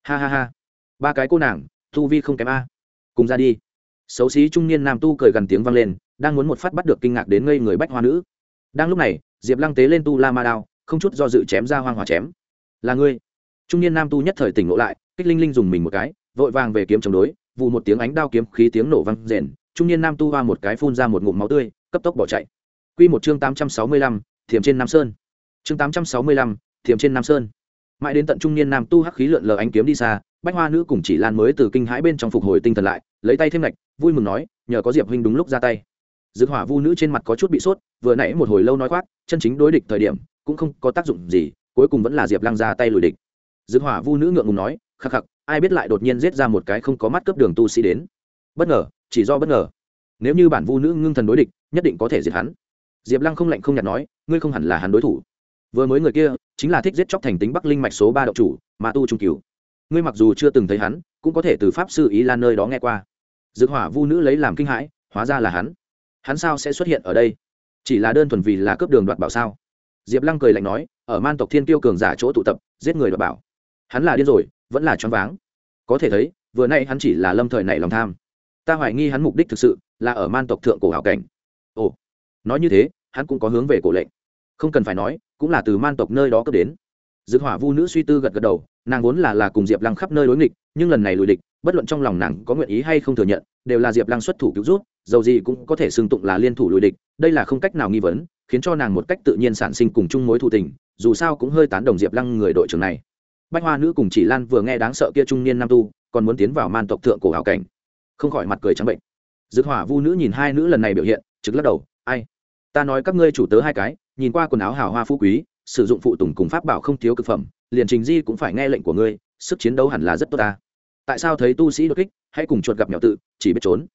Ha ha ha. Ba cái cô nàng, tu vi không kém a. Cùng ra đi. Xấu xí trung niên nam tu cười gần tiếng vang lên, đang muốn một phát bắt được kinh ngạc đến ngây người bách hoa nữ. Đang lúc này, diệp lăng tế lên tu la ma đao, không chút do dự chém ra hoang hòa chém. Là ngươi. Trung niên nam tu nhất thời tỉnh ngộ lại, kích linh linh dùng mình một cái, vội vàng về kiếm chống đối vụ một tiếng ánh đao kiếm khí tiếng nổ vang rền trung niên nam tu hoa một cái phun ra một ngụm máu tươi cấp tốc bỏ chạy Quy một chương tám trăm sáu mươi lăm, Thiểm trên Nam Sơn. Chương tám trăm sáu mươi lăm, Thiểm trên Nam Sơn. Mãi đến tận trung niên nam tu hắc khí lượn lờ ánh kiếm đi xa, Bách Hoa nữ cùng chỉ Lan mới từ kinh hãi bên trong phục hồi tinh thần lại, lấy tay thêm lạch, vui mừng nói, nhờ có Diệp huynh đúng lúc ra tay. Dư Hỏa Vu nữ trên mặt có chút bị sốt, vừa nãy một hồi lâu nói khoác, chân chính đối địch thời điểm, cũng không có tác dụng gì, cuối cùng vẫn là Diệp Lăng ra tay lùi địch. Dư Hỏa Vu nữ ngượng ngùng nói, khắc khắc, ai biết lại đột nhiên giết ra một cái không có mắt cấp đường tu sĩ đến. Bất ngờ, chỉ do bất ngờ. Nếu như bản Vu nữ ngưng thần đối địch, nhất định có thể diệt hắn. Diệp lăng không lạnh không nhạt nói ngươi không hẳn là hắn đối thủ. Vừa mới người kia chính là thích giết chóc thành tính bắc linh mạch số ba đậu chủ mà tu trung cửu. Ngươi mặc dù chưa từng thấy hắn cũng có thể từ pháp sư ý lan nơi đó nghe qua. Dược hỏa vu nữ lấy làm kinh hãi hóa ra là hắn. Hắn sao sẽ xuất hiện ở đây? Chỉ là đơn thuần vì là cướp đường đoạt bảo sao? Diệp lăng cười lạnh nói ở man tộc thiên tiêu cường giả chỗ tụ tập giết người đoạt bảo hắn là điên rồi, vẫn là choáng váng. Có thể thấy, vừa nay hắn chỉ là lâm thời nảy lòng tham. Ta hoài nghi hắn mục đích thực sự là ở man tộc thượng cổ hảo cảnh. Ồ, nói như thế, hắn cũng có hướng về cổ lệnh. Không cần phải nói, cũng là từ man tộc nơi đó cấp đến. Dược hỏa vu nữ suy tư gật gật đầu, nàng vốn là là cùng diệp lăng khắp nơi đối nghịch, nhưng lần này lùi địch, bất luận trong lòng nàng có nguyện ý hay không thừa nhận, đều là diệp lăng xuất thủ cứu rút dầu gì cũng có thể xưng tụng là liên thủ lùi địch, đây là không cách nào nghi vấn, khiến cho nàng một cách tự nhiên sản sinh cùng chung mối thù tình, dù sao cũng hơi tán đồng diệp lăng người đội trưởng này bách hoa nữ cùng chỉ lan vừa nghe đáng sợ kia trung niên nam tu, còn muốn tiến vào man tộc thượng cổ hảo cảnh. Không khỏi mặt cười trắng bệnh. Dực hỏa vu nữ nhìn hai nữ lần này biểu hiện, trực lắc đầu, ai? Ta nói các ngươi chủ tớ hai cái, nhìn qua quần áo hào hoa phú quý, sử dụng phụ tùng cùng pháp bảo không thiếu cực phẩm, liền trình di cũng phải nghe lệnh của ngươi, sức chiến đấu hẳn là rất tốt ta. Tại sao thấy tu sĩ đột kích, hãy cùng chuột gặp nhỏ tự, chỉ biết trốn?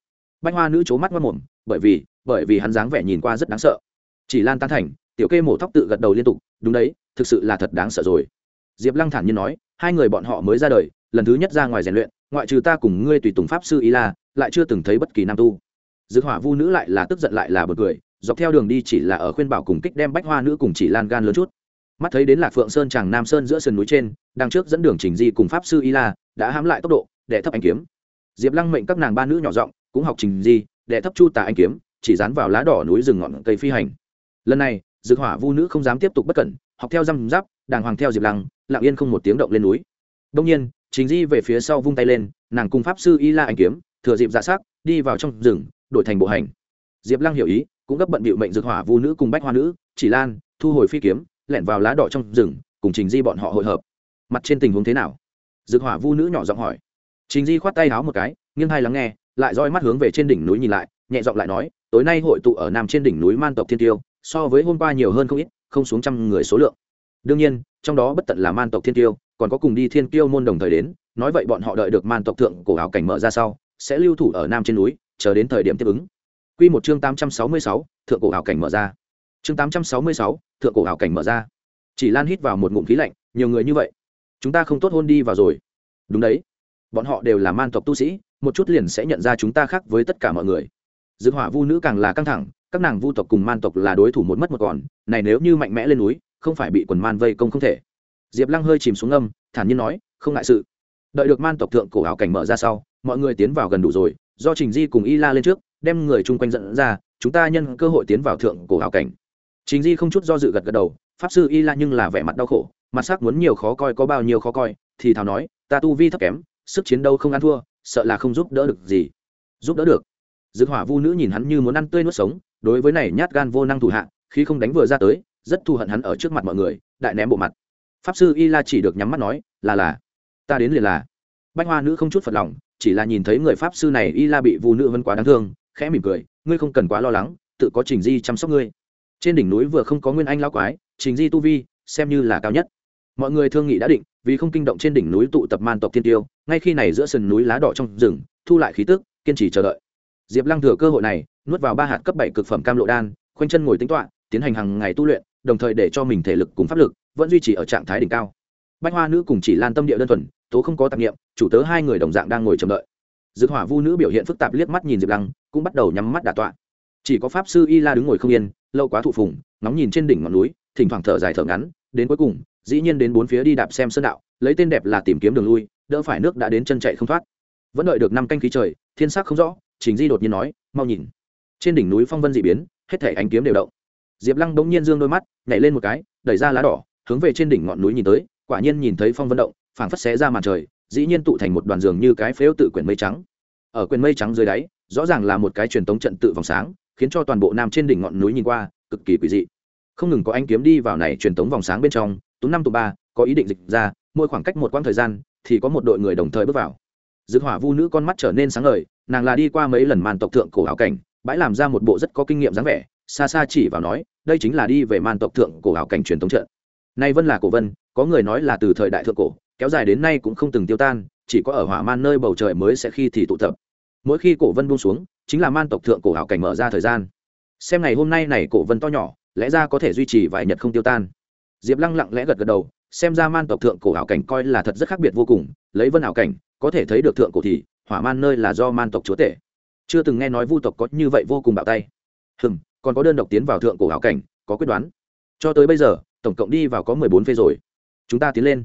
Bách hoa nữ c mắt mất mồm, bởi vì bởi vì hắn dáng vẻ nhìn qua rất đáng sợ. Chỉ lan tan thành, tiểu kê mổ tóc tự gật đầu liên tục, đúng đấy, thực sự là thật đáng sợ rồi diệp lăng thản nhiên nói, hai người bọn họ mới ra đời, lần thứ nhất ra ngoài rèn luyện, ngoại trừ ta cùng ngươi tùy tùng pháp sư Y la, lại chưa từng thấy bất kỳ nam tu. Dược hỏa vu nữ lại là tức giận lại là bật cười, dọc theo đường đi chỉ là ở khuyên bảo cùng kích đem bách hoa nữ cùng chỉ lan gan lớn chút. Mắt thấy đến lạc phượng sơn chàng nam sơn giữa sườn núi trên đang trước dẫn đường trình di cùng pháp sư y la, đã hãm lại tốc độ để thấp anh kiếm. Diệp lăng mệnh các nàng ba nữ nhỏ giọng, cũng học trình di để thấp chu tà anh kiếm, chỉ dán vào lá đỏ núi rừng ngọn cây phi hành. Lần này, dược hỏa vu nữ không dám tiếp tục bất cẩn, học theo răm giáp đàng hoàng theo diệp lăng, lặng yên không một tiếng động lên núi. Đông nhiên, trình di về phía sau vung tay lên, nàng cùng pháp sư y la anh kiếm, thừa dịp dạ sắc, đi vào trong rừng, đổi thành bộ hành. Diệp lăng hiểu ý, cũng gấp bận bịu mệnh dược hỏa vu nữ cùng bách hoa nữ, chỉ lan, thu hồi phi kiếm, lẻn vào lá đỏ trong rừng, cùng trình di bọn họ hội hợp. Mặt trên tình huống thế nào? Dược hỏa vu nữ nhỏ giọng hỏi. Trình di khoát tay háo một cái, nghiêng hai lắng nghe, lại roi mắt hướng về trên đỉnh núi nhìn lại, nhẹ giọng lại nói, tối nay hội tụ ở nam trên đỉnh núi man tộc thiên tiêu, so với hôm qua nhiều hơn không ít, không xuống trăm người số lượng đương nhiên trong đó bất tận là man tộc thiên tiêu còn có cùng đi thiên tiêu môn đồng thời đến nói vậy bọn họ đợi được man tộc thượng cổ áo cảnh mở ra sau sẽ lưu thủ ở nam trên núi chờ đến thời điểm tiếp ứng Quy một chương 866, thượng cổ ảo cảnh mở ra. Chương 866, thượng cổ ảo cảnh mở ra. Chỉ Lan hít vào một ngụm khí lạnh, nhiều người như vậy, chúng ta không tốt hôn đi vào rồi. Đúng đấy, bọn họ đều là man tộc tu sĩ, một chút liền sẽ nhận ra chúng ta khác với tất cả mọi người. Dương Hỏa Vu nữ càng là căng thẳng, các nàng Vu tộc cùng man tộc là đối thủ một mất một còn, này nếu như mạnh mẽ lên núi, không phải bị quần man vây công không thể. Diệp Lăng hơi chìm xuống âm, thản nhiên nói, không ngại sự. Đợi được man tộc thượng cổ ảo cảnh mở ra sau, mọi người tiến vào gần đủ rồi, do Trình Di cùng Y La lên trước, đem người chung quanh dẫn ra chúng ta nhân cơ hội tiến vào thượng cổ hảo cảnh Trình di không chút do dự gật gật đầu pháp sư y la nhưng là vẻ mặt đau khổ mặt sắc muốn nhiều khó coi có bao nhiêu khó coi thì thào nói ta tu vi thấp kém sức chiến đấu không ăn thua sợ là không giúp đỡ được gì giúp đỡ được dược hỏa vu nữ nhìn hắn như muốn ăn tươi nuốt sống đối với này nhát gan vô năng thủ hạ khi không đánh vừa ra tới rất thù hận hắn ở trước mặt mọi người, đại ném bộ mặt. Pháp sư y la chỉ được nhắm mắt nói, là là, ta đến liền là. Bách hoa nữ không chút phật lòng, chỉ là nhìn thấy người pháp sư này y la bị vu nữ vân quá đáng thương, khẽ mỉm cười, ngươi không cần quá lo lắng, tự có trình di chăm sóc ngươi. Trên đỉnh núi vừa không có nguyên anh lao quái, trình di tu vi, xem như là cao nhất. Mọi người thương nghị đã định, vì không kinh động trên đỉnh núi tụ tập man tộc thiên tiêu, ngay khi này giữa sườn núi lá đỏ trong rừng, thu lại khí tức, kiên trì chờ đợi. Diệp lăng thừa cơ hội này, nuốt vào ba hạt cấp bảy cực phẩm cam lộ đan, khoanh chân ngồi tính toạ tiến hành hàng ngày tu luyện đồng thời để cho mình thể lực cùng pháp lực vẫn duy trì ở trạng thái đỉnh cao. Bách hoa nữ cùng chỉ lan tâm địa đơn thuần, tố không có tạp nghiệm chủ tớ hai người đồng dạng đang ngồi chờ đợi. Dược hỏa vu nữ biểu hiện phức tạp liếc mắt nhìn diệp lăng, cũng bắt đầu nhắm mắt đả tọa. Chỉ có pháp sư y la đứng ngồi không yên, lâu quá thụ phùng nóng nhìn trên đỉnh ngọn núi, thỉnh thoảng thở dài thở ngắn, đến cuối cùng, dĩ nhiên đến bốn phía đi đạp xem sơn đạo, lấy tên đẹp là tìm kiếm đường lui, đỡ phải nước đã đến chân chạy không thoát. Vẫn đợi được năm canh khí trời, thiên sắc không rõ chính di đột nhiên nói, mau nhìn. Trên đỉnh núi phong vân dị biến, hết thể ánh kiếm đều động diệp lăng bỗng nhiên dương đôi mắt, nhảy lên một cái, đẩy ra lá đỏ, hướng về trên đỉnh ngọn núi nhìn tới, quả nhiên nhìn thấy phong vân động, phảng phất xé ra màn trời, dĩ nhiên tụ thành một đoàn giường như cái phếu tự quyển mây trắng. Ở quyển mây trắng dưới đáy, rõ ràng là một cái truyền tống trận tự vòng sáng, khiến cho toàn bộ nam trên đỉnh ngọn núi nhìn qua, cực kỳ quỷ dị. Không ngừng có anh kiếm đi vào này truyền tống vòng sáng bên trong tú năm tụ ba, có ý định dịch ra, mỗi khoảng cách một quãng thời gian, thì có một đội người đồng thời bước vào. Dược hỏa vu nữ con mắt trở nên sáng ngời, nàng là đi qua mấy lần màn tộc thượng cổ ảo cảnh, bãi làm ra một bộ rất có kinh nghiệm dáng vẻ xa xa chỉ vào nói, đây chính là đi về Man tộc thượng cổ ảo cảnh truyền thống trận. Nay vân là cổ vân, có người nói là từ thời đại thượng cổ, kéo dài đến nay cũng không từng tiêu tan, chỉ có ở hỏa man nơi bầu trời mới sẽ khi thì tụ tập. Mỗi khi cổ vân buông xuống, chính là man tộc thượng cổ ảo cảnh mở ra thời gian. Xem ngày hôm nay này cổ vân to nhỏ, lẽ ra có thể duy trì vài nhật không tiêu tan. Diệp lăng lặng lẽ gật gật đầu, xem ra man tộc thượng cổ ảo cảnh coi là thật rất khác biệt vô cùng, lấy vân ảo cảnh, có thể thấy được thượng cổ thì, hỏa man nơi là do man tộc chúa tể. Chưa từng nghe nói vu tộc có như vậy vô cùng bạo tay. Hừm còn có đơn độc tiến vào thượng cổ hảo cảnh, có quyết đoán. Cho tới bây giờ, tổng cộng đi vào có mười bốn phê rồi. Chúng ta tiến lên.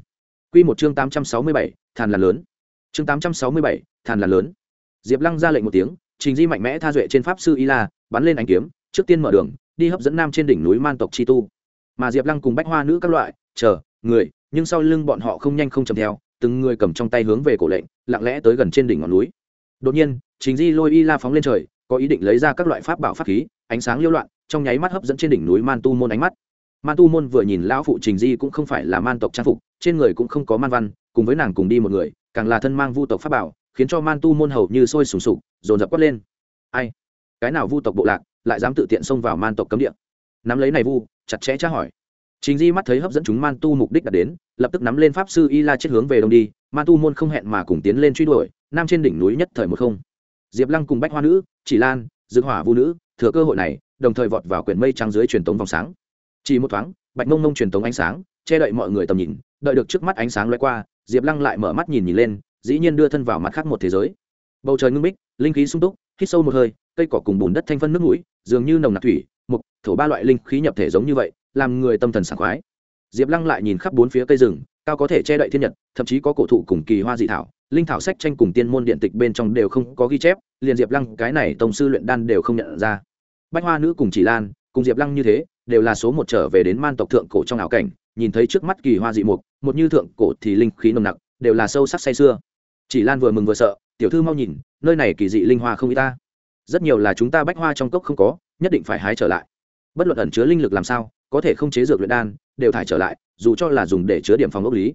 Q một chương tám trăm sáu mươi bảy, thàn là lớn. Chương tám trăm sáu mươi bảy, thàn là lớn. Diệp lăng ra lệnh một tiếng, trình di mạnh mẽ tha duệ trên pháp sư y la, bắn lên ánh kiếm, trước tiên mở đường, đi hấp dẫn nam trên đỉnh núi man tộc chi tu. Mà diệp lăng cùng bách hoa nữ các loại, chờ, người, nhưng sau lưng bọn họ không nhanh không chầm theo, từng người cầm trong tay hướng về cổ lệnh, lặng lẽ tới gần trên đỉnh ngọn núi. Đột nhiên, trình di lôi y la phóng lên trời, có ý định lấy ra các loại pháp bảo pháp khí ánh sáng liêu loạn trong nháy mắt hấp dẫn trên đỉnh núi man tu môn ánh mắt. Man tu môn vừa nhìn lão phụ trình di cũng không phải là man tộc trang phục trên người cũng không có man văn cùng với nàng cùng đi một người càng là thân mang vu tộc pháp bảo khiến cho man tu môn hầu như sôi sùng sục dồn dập quất lên. Ai? Cái nào vu tộc bộ lạc lại dám tự tiện xông vào man tộc cấm địa? Nắm lấy này vu chặt chẽ tra hỏi. Trình Di mắt thấy hấp dẫn chúng Man Tu mục đích đã đến, lập tức nắm lên pháp sư Y La chết hướng về đông đi, Man Tu môn không hẹn mà cùng tiến lên truy đuổi, nam trên đỉnh núi nhất thời một không. Diệp Lăng cùng Bách Hoa nữ, Chỉ Lan, Dương Hỏa Vu nữ, thừa cơ hội này, đồng thời vọt vào quyển mây trắng dưới truyền tống vòng sáng. Chỉ một thoáng, bạch mông mông truyền tống ánh sáng, che đậy mọi người tầm nhìn, đợi được trước mắt ánh sáng lóe qua, Diệp Lăng lại mở mắt nhìn nhìn lên, dĩ nhiên đưa thân vào mặt khác một thế giới. Bầu trời ngưng bích, linh khí sung túc, hít sâu một hơi, cây cỏ cùng bùn đất thanh phân nước mũi, dường như nồng nặc thủy, mục, thổ ba loại linh khí nhập thể giống như vậy, làm người tâm thần sảng khoái diệp lăng lại nhìn khắp bốn phía cây rừng cao có thể che đậy thiên nhật thậm chí có cổ thụ cùng kỳ hoa dị thảo linh thảo sách tranh cùng tiên môn điện tịch bên trong đều không có ghi chép liền diệp lăng, cái này tổng sư luyện đan đều không nhận ra. Bách hoa nữ cùng chỉ lan, cùng diệp lăng như thế, đều là số một trở về đến man tộc thượng cổ trong ảo cảnh, nhìn thấy trước mắt kỳ hoa dị mục, một như thượng cổ thì linh khí nồng nặc, đều là sâu sắc say xưa chỉ lan vừa mừng vừa sợ, tiểu thư mau nhìn, nơi này kỳ dị linh hoa không y ta. Rất nhiều là chúng ta bách hoa trong cốc không có, nhất định phải hái trở lại. Bất luận ẩn chứa linh lực làm sao, có thể không chế dược luyện đan, đều thải trở lại, dù cho là dùng để chứa điểm phòng ốc lý.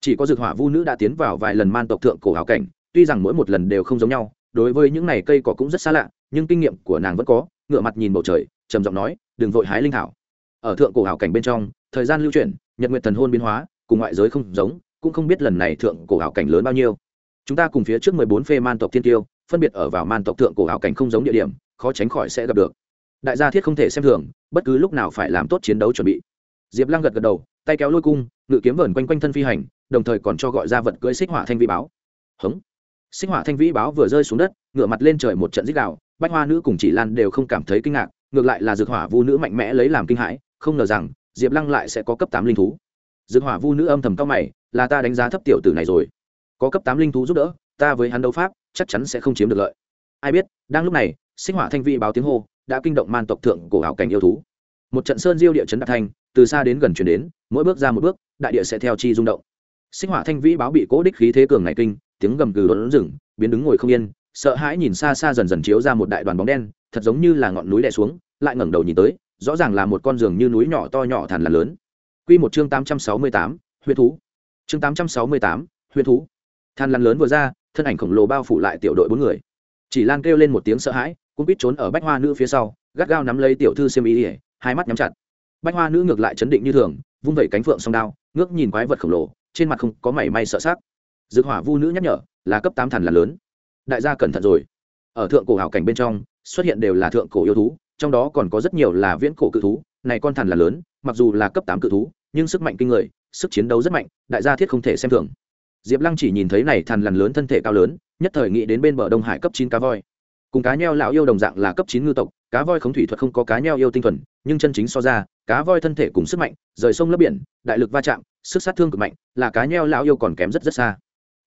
Chỉ có dược hỏa vu nữ đã tiến vào vài lần man tộc thượng cổ hảo cảnh, tuy rằng mỗi một lần đều không giống nhau đối với những này cây cỏ cũng rất xa lạ, nhưng kinh nghiệm của nàng vẫn có ngựa mặt nhìn bầu trời, trầm giọng nói, đừng vội hái linh thảo. Ở thượng cổ hảo cảnh bên trong, thời gian lưu chuyển, nhật nguyện thần hôn biến hóa, cùng ngoại giới không giống, cũng không biết lần này thượng cổ hảo cảnh lớn bao nhiêu. Chúng ta cùng phía trước mười bốn phê man tộc thiên tiêu, phân biệt ở vào man tộc thượng cổ hảo cảnh không giống địa điểm, khó tránh khỏi sẽ gặp được. Đại gia thiết không thể xem thường, bất cứ lúc nào phải làm tốt chiến đấu chuẩn bị. Diệp lăng gật gật đầu, tay kéo lôi cung, ngự kiếm vờn quanh quanh thân phi hành, đồng thời còn cho gọi ra vật cưỡi xích hỏa thanh vi báo. Hống. Sinh hỏa thanh vĩ báo vừa rơi xuống đất ngựa mặt lên trời một trận dích đạo bách hoa nữ cùng chỉ lan đều không cảm thấy kinh ngạc, ngược lại là dược hỏa vu nữ mạnh mẽ lấy làm kinh hãi, không ngờ rằng, diệp lăng lại sẽ có cấp tám linh thú. Dược hỏa vu nữ âm thầm cao mày, là ta đánh giá thấp tiểu tử này rồi. Có cấp tám linh thú giúp đỡ, ta với hắn đấu pháp, chắc chắn sẽ không chiếm được lợi. Ai biết, đang lúc này, sinh hỏa thanh vĩ báo tiếng hô, đã kinh động man tộc thượng cổ ảo cảnh yêu thú. Một trận sơn diêu địa chấn đạt thành, từ xa đến gần chuyển đến, mỗi bước ra một bước, đại địa sẽ theo chi rung động. Sinh hỏa thanh vĩ báo bị cố đích khí thế cường ngày kinh tiếng gầm gừ đốn rừng biến đứng ngồi không yên sợ hãi nhìn xa xa dần dần chiếu ra một đại đoàn bóng đen thật giống như là ngọn núi đè xuống lại ngẩng đầu nhìn tới rõ ràng là một con giường như núi nhỏ to nhỏ thàn là lớn. Quy một chương tám trăm sáu mươi tám, huyết thú. Chương tám trăm sáu mươi tám, huyết thú. Than lăn lớn vừa ra thân ảnh khổng lồ bao phủ lại tiểu đội bốn người. Chỉ lan kêu lên một tiếng sợ hãi cũng biết trốn ở bách hoa nữ phía sau gắt gao nắm lấy tiểu thư xiêm y hai mắt nhắm chặt. Bách hoa nữ ngược lại chấn định như thường vung vẩy cánh phượng song đao ngước nhìn quái vật khổng lồ trên mặt không có mảy may sợ sắc dược hỏa vu nữ nhắc nhở, là cấp tám thần là lớn. Đại gia cẩn thận rồi. Ở thượng cổ hảo cảnh bên trong, xuất hiện đều là thượng cổ yêu thú, trong đó còn có rất nhiều là viễn cổ cự thú. Này con thần là lớn, mặc dù là cấp tám cự thú, nhưng sức mạnh kinh người, sức chiến đấu rất mạnh, đại gia thiết không thể xem thường. Diệp lăng chỉ nhìn thấy này thần lằn lớn thân thể cao lớn, nhất thời nghĩ đến bên bờ đông hải cấp chín cá voi. Cùng cá nheo lão yêu đồng dạng là cấp chín ngư tộc, cá voi khống thủy thuật không có cá nheo yêu tinh thuần, nhưng chân chính so ra, cá voi thân thể cùng sức mạnh, rời sông lấp biển, đại lực va chạm, sức sát thương cực mạnh, là cá nheo lão yêu còn kém rất rất xa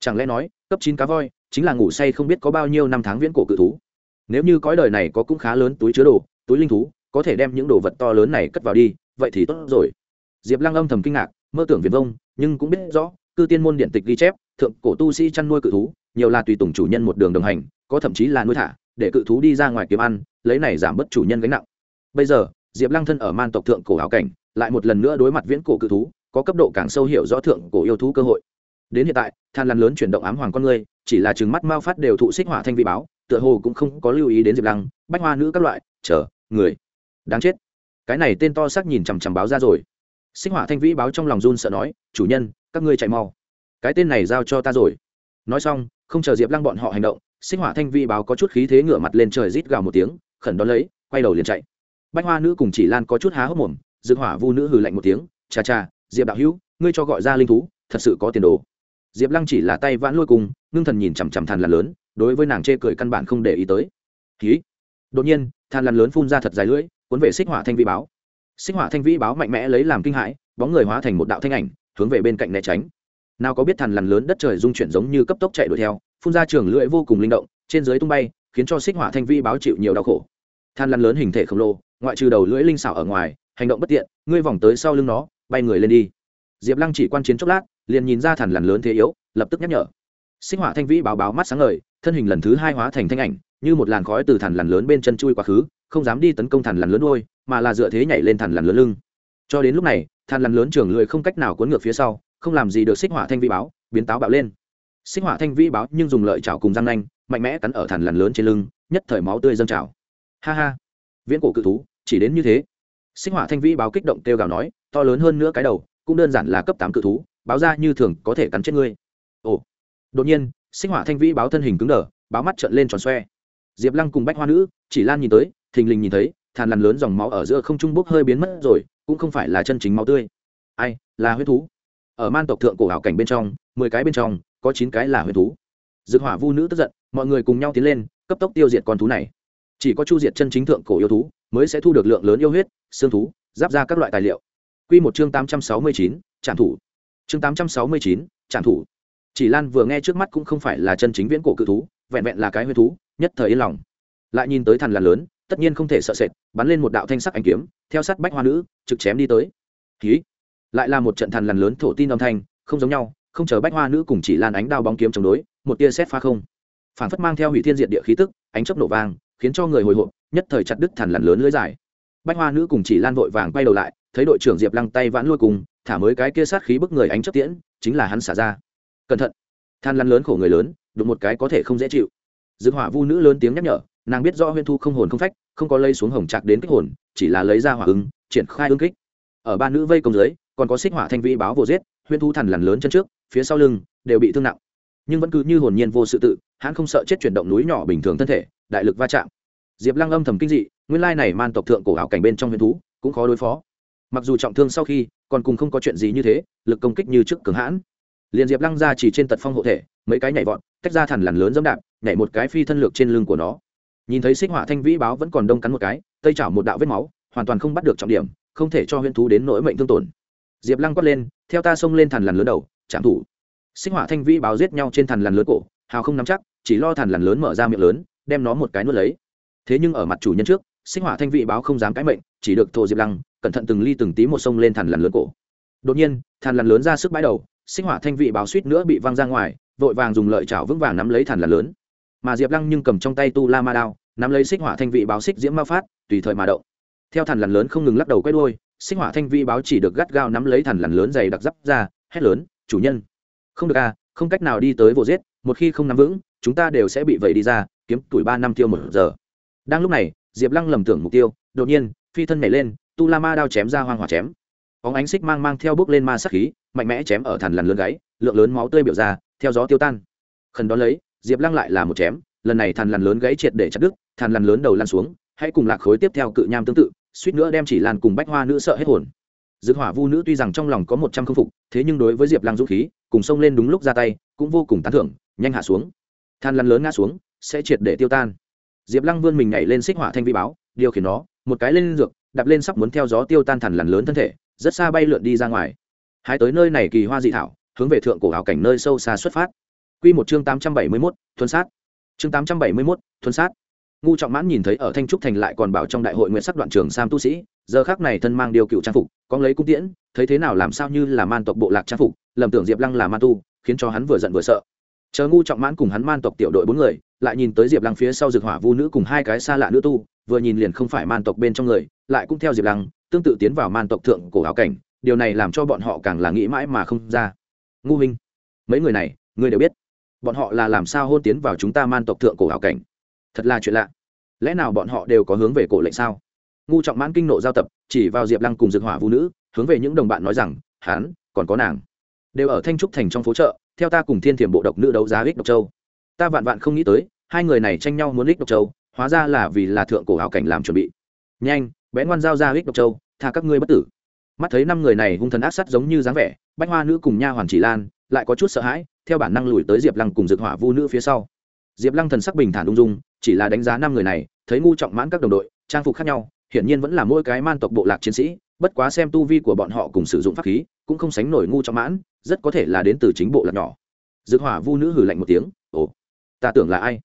chẳng lẽ nói, cấp chín cá voi chính là ngủ say không biết có bao nhiêu năm tháng viễn cổ cự thú? Nếu như cõi đời này có cũng khá lớn túi chứa đồ, túi linh thú, có thể đem những đồ vật to lớn này cất vào đi, vậy thì tốt rồi. Diệp lăng âm thầm kinh ngạc, mơ tưởng viền vông, nhưng cũng biết rõ, cư tiên môn điện tịch ghi chép, thượng cổ tu sĩ chăn nuôi cự thú, nhiều là tùy tùng chủ nhân một đường đồng hành, có thậm chí là nuôi thả, để cự thú đi ra ngoài kiếm ăn, lấy này giảm bớt chủ nhân gánh nặng. Bây giờ, diệp lăng thân ở man tộc thượng cổ hảo cảnh, lại một lần nữa đối mặt viễn cổ cự thú, có cấp độ càng sâu hiểu rõ thượng cổ yêu thú cơ hội đến hiện tại, than lăn lớn chuyển động ám hoàng con người, chỉ là chừng mắt mao phát đều thụ xích hỏa thanh vị báo, tựa hồ cũng không có lưu ý đến diệp lăng, bách hoa nữ các loại, chờ, người. Đáng chết. Cái này tên to xác nhìn chằm chằm báo ra rồi. Xích hỏa thanh vĩ báo trong lòng run sợ nói, chủ nhân, các ngươi chạy mau. Cái tên này giao cho ta rồi. Nói xong, không chờ diệp lăng bọn họ hành động, xích hỏa thanh vĩ báo có chút khí thế ngửa mặt lên trời rít gào một tiếng, khẩn đón lấy, quay đầu liền chạy. Bách hoa nữ cùng chỉ lan có chút há hốc mồm, dựng hỏa vu nữ hừ lạnh một tiếng cha cha diệp đạo hữu, ngươi cho gọi ra linh thú, thật sự có tiền đồ diệp lăng chỉ là tay vãn lôi cùng, ngưng thần nhìn chằm chằm thàn lằn lớn, đối với nàng chê cười căn bản không để ý tới. Ký đột nhiên, than lằn lớn phun ra thật dài lưỡi, cuốn về xích hỏa thanh vĩ báo. Xích hỏa thanh vĩ báo mạnh mẽ lấy làm kinh hãi, bóng người hóa thành một đạo thanh ảnh, hướng về bên cạnh né tránh. Nào có biết thằn lằn lớn đất trời dung chuyển giống như cấp tốc chạy đuổi theo, phun ra trường lưỡi vô cùng linh động, trên dưới tung bay, khiến cho xích hỏa thanh vi báo chịu nhiều đau khổ. Than lằn lớn hình thể khổng lồ, ngoại trừ đầu lưỡi linh xảo ở ngoài, hành động bất tiện, ngươi vòng tới sau lưng nó, bay người lên đi. Diệp lăng chỉ quan chiến chốc lát liền nhìn ra thằn lằn lớn thế yếu, lập tức nhắc nhở. Xích hỏa thanh vĩ báo báo mắt sáng ngời, thân hình lần thứ hai hóa thành thanh ảnh, như một làn khói từ thằn lằn lớn bên chân chui quá khứ, không dám đi tấn công thằn lằn lớn đôi mà là dựa thế nhảy lên thằn lằn lớn lưng. Cho đến lúc này, thằn lằn lớn trường lưỡi không cách nào cuốn ngược phía sau, không làm gì được xích hỏa thanh vĩ báo, biến táo bạo lên. Xích hỏa thanh vĩ báo nhưng dùng lợi chảo cùng răng nanh, mạnh mẽ cắn ở thằn lằn lớn trên lưng, nhất thời máu tươi dâng trào. Ha ha, viễn cổ cự thú, chỉ đến như thế. Xích hỏa thanh vĩ báo kích động kêu gào nói, to lớn hơn nữa cái đầu, cũng đơn giản là cấp tám cự thú báo ra như thường có thể cắn chết ngươi. Ồ. Đột nhiên, sinh hỏa thanh vĩ báo thân hình cứng đờ, báo mắt trợn lên tròn xoe. Diệp lăng cùng bách hoa nữ, chỉ lan nhìn tới, thình lình nhìn thấy, thàn lằn lớn dòng máu ở giữa không trung bốc hơi biến mất rồi, cũng không phải là chân chính máu tươi. Ai, là huyết thú. Ở man tộc thượng cổ hảo cảnh bên trong, mười cái bên trong, có chín cái là huyết thú. Dược hỏa vu nữ tức giận, mọi người cùng nhau tiến lên, cấp tốc tiêu diệt con thú này. Chỉ có chu diệt chân chính thượng cổ yêu thú, mới sẽ thu được lượng lớn yêu huyết, xương thú, giáp ra các loại tài liệu. Q một chương tám trăm sáu mươi chín trạm thủ chương tám trăm sáu mươi chín trạm thủ. Chỉ lan vừa nghe trước mắt cũng không phải là chân chính viễn cổ cự thú, vẹn vẹn là cái huyết thú, nhất thời yên lòng. Lại nhìn tới thằn là lớn, tất nhiên không thể sợ sệt, bắn lên một đạo thanh sắc ánh kiếm, theo sát bách hoa nữ, trực chém đi tới. Ký lại là một trận thằn lằn lớn thổ tin âm thanh, không giống nhau, không chờ bách hoa nữ cùng chỉ lan ánh đao bóng kiếm chống đối, một tia xét pha không. Phản phất mang theo hủy thiên diệt địa khí tức, ánh chớp nổ vang, khiến cho người hồi hộp, nhất thời chặt đứt thằn lằn lớn lưới dài. Bách hoa nữ cùng chỉ lan vội vàng quay đầu lại, thấy đội trưởng diệp lăng tay vãn lôi cùng thả mới cái kia sát khí bức người ánh chấp tiễn, chính là hắn xả ra. Cẩn thận. Than lăn lớn khổ người lớn, đụng một cái có thể không dễ chịu. Dương hỏa vu nữ lớn tiếng nhắc nhở, nàng biết rõ huyên thu không hồn không phách, không có lây xuống hồng trạc đến kích hồn, chỉ là lấy ra hỏa ứng, triển khai ứng kích. Ở ba nữ vây công dưới, còn có xích hỏa thanh vĩ báo vô giết, huyên thu thằn lằn lớn chân trước, phía sau lưng, đều bị thương nặng. Nhưng vẫn cứ như hồn nhiên vô sự tự, hắn không sợ chết chuyển động núi nhỏ bình thường thân thể, đại lực va chạm. Diệp lăng âm thầm kinh dị, nguyên lai này man tộc thượng cổ ảo cảnh bên trong huyên thú, cũng khó đối phó. Mặc dù trọng thương sau khi còn cùng không có chuyện gì như thế, lực công kích như trước cường hãn. Liền diệp lăng ra chỉ trên tật phong hộ thể, mấy cái nhảy vọt, tách ra thằn lằn lớn dẫm đạp, nhảy một cái phi thân lược trên lưng của nó. Nhìn thấy xích họa thanh vĩ báo vẫn còn đông cắn một cái, tây chảo một đạo vết máu, hoàn toàn không bắt được trọng điểm, không thể cho huyễn thú đến nỗi mệnh thương tổn. Diệp lăng quát lên, theo ta xông lên thằn lằn lớn đầu trạm thủ. Xích họa thanh vĩ báo giết nhau trên thằn lằn lớn cổ, hào không nắm chắc, chỉ lo thằn lằn lớn mở ra miệng lớn, đem nó một cái nuốt lấy. Thế nhưng ở mặt chủ nhân trước, xích họa thanh vĩ báo không dám cãi mệnh, chỉ được thổ diệp lăng cẩn thận từng ly từng tí một sông lên thằn lằn lớn cổ. Đột nhiên, thằn lằn lớn ra sức bãi đầu xích hỏa thanh vị báo suýt nữa bị văng ra ngoài, vội vàng dùng lợi chảo vững vàng nắm lấy thằn lằn lớn. Mà diệp lăng nhưng cầm trong tay tu la ma đao, nắm lấy xích hỏa thanh vị báo xích diễm ma phát, tùy thời mà động. Theo thằn lằn lớn không ngừng lắc đầu quét đôi xích hỏa thanh vị báo chỉ được gắt gao nắm lấy thằn lằn lớn dày đặc dắp ra, hét lớn, chủ nhân! Không được à không cách nào đi tới vô giết, một khi không nắm vững, chúng ta đều sẽ bị vẩy đi ra, kiếm tuổi ba năm tiêu một giờ. Đang lúc này, diệp lăng lầm tưởng mục tiêu, đột nhiên, phi thân nhảy lên tu la ma đao chém ra hoang hỏa chém. Óng ánh xích mang mang theo bước lên ma sắc khí, mạnh mẽ chém ở thằn lằn lớn gáy, lượng lớn máu tươi biểu ra, theo gió tiêu tan. Khẩn đón lấy, diệp lăng lại là một chém, lần này thằn lằn lớn gáy triệt để chặt đứt, thằn lằn lớn đầu lan xuống, hãy cùng lạc khối tiếp theo cự nham tương tự, suýt nữa đem chỉ lan cùng bách hoa nữ sợ hết hồn. Dược hỏa vu nữ tuy rằng trong lòng có một trăm k phục, thế nhưng đối với diệp lăng dũng khí, cùng xông lên đúng lúc ra tay, cũng vô cùng tán thưởng, nhanh hạ xuống. Than lăn lớn ngã xuống, sẽ triệt để tiêu tan. Diệp lăng vươn mình nhảy lên xích hỏa thanh vi báo, điều khiển nó, một cái lên dược đạp lên sắp muốn theo gió tiêu tan thằn lằn lớn thân thể rất xa bay lượn đi ra ngoài hái tới nơi này kỳ hoa dị thảo hướng về thượng cổ hảo cảnh nơi sâu xa xuất phát Quy một chương tám trăm bảy mươi 871, thuần sát. Chương tám trăm bảy mươi 871, thuần sát. Ngu Trọng Mãn nhìn thấy ở Thanh trúc thành lại còn bảo trong đại hội nguyện sắc đoạn trường Sam tu sĩ, giờ khắc này thân mang điều cựu trang phục, có lấy cung tiễn, thấy thế nào làm sao như là man tộc bộ lạc trang phục, lầm tưởng Diệp Lăng là man tu, khiến cho hắn vừa giận vừa sợ chờ ngu trọng mãn cùng hắn man tộc tiểu đội bốn người lại nhìn tới diệp lăng phía sau rực hỏa vu nữ cùng hai cái xa lạ nữ tu vừa nhìn liền không phải man tộc bên trong người, lại cũng theo diệp lăng, tương tự tiến vào man tộc thượng cổ áo cảnh, điều này làm cho bọn họ càng là nghĩ mãi mà không ra. Ngu minh, mấy người này, ngươi đều biết, bọn họ là làm sao hôn tiến vào chúng ta man tộc thượng cổ áo cảnh? Thật là chuyện lạ. Lẽ nào bọn họ đều có hướng về cổ lệnh sao? Ngu trọng mãn kinh nộ giao tập, chỉ vào diệp lăng cùng dược hỏa vũ nữ, hướng về những đồng bạn nói rằng hán còn có nàng. Đều ở thanh trúc thành trong phố chợ, theo ta cùng thiên thiểm bộ độc nữ đấu giá ích độc châu. Ta vạn vạn không nghĩ tới, hai người này tranh nhau muốn ích độc châu hóa ra là vì là thượng cổ ảo cảnh làm chuẩn bị. Nhanh, bé ngoan giao ra huyết độc châu, tha các ngươi bất tử. Mắt thấy năm người này hung thần ác sắt giống như dáng vẻ, bách hoa nữ cùng nha hoàn chỉ lan, lại có chút sợ hãi, theo bản năng lùi tới diệp lăng cùng dược hỏa vu nữ phía sau. Diệp lăng thần sắc bình thản ung dung, chỉ là đánh giá năm người này, thấy ngu trọng mãn các đồng đội, trang phục khác nhau, hiển nhiên vẫn là mỗi cái man tộc bộ lạc chiến sĩ, bất quá xem tu vi của bọn họ cùng sử dụng pháp khí, cũng không sánh nổi ngu trọng mãn, rất có thể là đến từ chính bộ lạc nhỏ. Dược hỏa vu nữ hử lạnh một tiếng, ồ, ta tưởng là ai?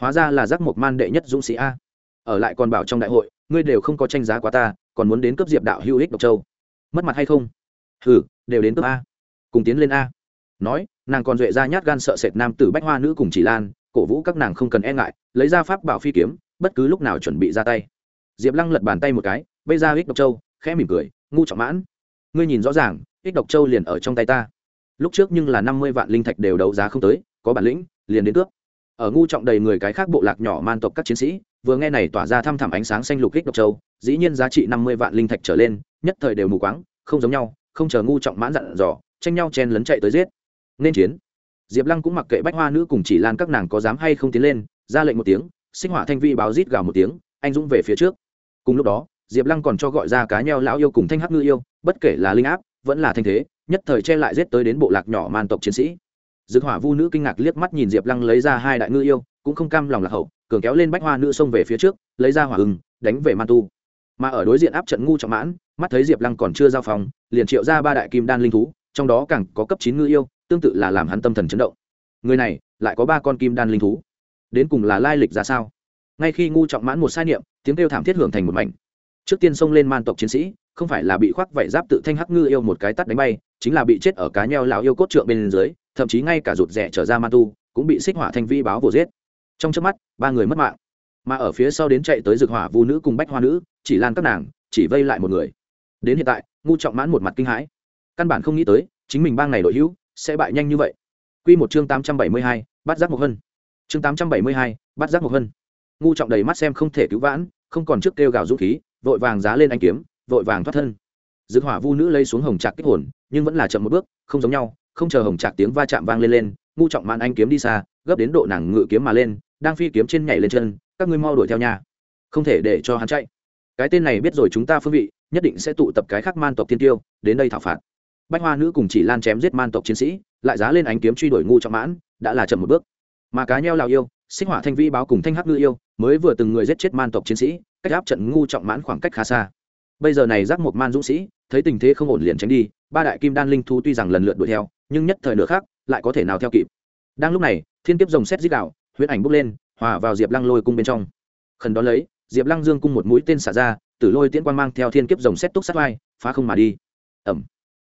Hóa ra là giác mộc man đệ nhất dũng sĩ a. Ở lại còn bảo trong đại hội, ngươi đều không có tranh giá quá ta, còn muốn đến cấp diệp đạo hữu ích độc châu. Mất mặt hay không? Hừ, đều đến cấp a. Cùng tiến lên a. Nói, nàng còn duệ ra nhát gan sợ sệt nam tử bách hoa nữ cùng chỉ lan, cổ vũ các nàng không cần e ngại, lấy ra pháp bảo phi kiếm, bất cứ lúc nào chuẩn bị ra tay. Diệp lăng lật bàn tay một cái, bây ra ích độc châu, khẽ mỉm cười, ngu trọng mãn. Ngươi nhìn rõ ràng, ích độc châu liền ở trong tay ta. Lúc trước nhưng là năm mươi vạn linh thạch đều đấu giá không tới, có bản lĩnh, liền đến cướp ở ngu trọng đầy người cái khác bộ lạc nhỏ man tộc các chiến sĩ, vừa nghe này tỏa ra thăm thẳm ánh sáng xanh lục kích độc châu, dĩ nhiên giá trị năm mươi vạn linh thạch trở lên, nhất thời đều mù quáng, không giống nhau, không chờ ngu trọng mãn dặn dò, tranh nhau chen lấn chạy tới giết. Nên chiến. Diệp lăng cũng mặc kệ bách hoa nữ cùng chỉ lan các nàng có dám hay không tiến lên, ra lệnh một tiếng, sinh hỏa thanh vi báo rít gào một tiếng, anh dũng về phía trước. Cùng lúc đó, diệp lăng còn cho gọi ra cá nheo lão yêu cùng thanh hắc ngư yêu, bất kể là linh áp, vẫn là thanh thế, nhất thời che lại giết tới đến bộ lạc nhỏ man tộc chiến sĩ dược hỏa vu nữ kinh ngạc liếc mắt nhìn diệp lăng lấy ra hai đại ngư yêu, cũng không cam lòng lạc hậu, cường kéo lên bách hoa nữ xông về phía trước, lấy ra hỏa hưng đánh về man tu. Mà ở đối diện áp trận ngu trọng mãn, mắt thấy diệp lăng còn chưa giao phòng, liền triệu ra ba đại kim đan linh thú, trong đó càng có cấp chín ngư yêu, tương tự là làm hắn tâm thần chấn động. Người này, lại có ba con kim đan linh thú. Đến cùng là lai lịch ra sao? Ngay khi ngu trọng mãn một sai niệm, tiếng kêu thảm thiết hưởng thành một mảnh. Trước tiên xông lên man tộc chiến sĩ, không phải là bị khoác vảy giáp tự thanh hắc ngư yêu một cái tắt đánh bay, chính là bị chết ở cá nheo lão yêu cốt trượng bên dưới thậm chí ngay cả rụt rẻ trở ra man tu cũng bị xích hỏa thanh vi báo vồ giết trong trước mắt ba người mất mạng mà ở phía sau đến chạy tới rực hỏa vu nữ cùng bách hoa nữ chỉ lan các nàng chỉ vây lại một người đến hiện tại ngu trọng mãn một mặt kinh hãi căn bản không nghĩ tới chính mình bang này đội hữu sẽ bại nhanh như vậy Quy một chương tám trăm bảy mươi hai, bắt giác một hân. Chương tám trăm bảy mươi hai, bắt giác một hân. Ngu trọng đầy mắt xem không thể cứu vãn, không còn trước kêu gào dũng khí, vội vàng giá lên anh kiếm, vội vàng thoát thân. Dực hỏa vu nữ lấy xuống hồng trạc kích hồn, nhưng vẫn là chậm một bước, không giống nhau, không chờ hồng trạc tiếng va chạm vang lên lên, ngu trọng mạn anh kiếm đi xa, gấp đến độ nàng ngự kiếm mà lên, đang phi kiếm trên nhảy lên chân, các ngươi mau đuổi theo nhà. Không thể để cho hắn chạy. Cái tên này biết rồi chúng ta phương vị, nhất định sẽ tụ tập cái khác man tộc tiên tiêu, đến đây thảo phạt bách hoa nữ cùng chỉ lan chém giết man tộc chiến sĩ lại giá lên ánh kiếm truy đuổi ngu trọng mãn đã là chậm một bước mà cá nheo lào yêu sinh hỏa thanh vi báo cùng thanh hắc ngư yêu mới vừa từng người giết chết man tộc chiến sĩ cách áp trận ngu trọng mãn khoảng cách khá xa bây giờ này giác một man dũng sĩ thấy tình thế không ổn liền tránh đi ba đại kim đan linh thu tuy rằng lần lượt đuổi theo nhưng nhất thời nửa khác, lại có thể nào theo kịp. Đang lúc này, thiên kiếp rồng xét dít đạo huyết ảnh bốc lên, hòa vào diệp lăng lôi cung bên trong. Khẩn đó lấy, diệp lăng dương cung một mũi tên xả ra, tử lôi tiễn quang mang theo thiên kiếp rồng xét túc sát vai, phá không mà đi. Ẩm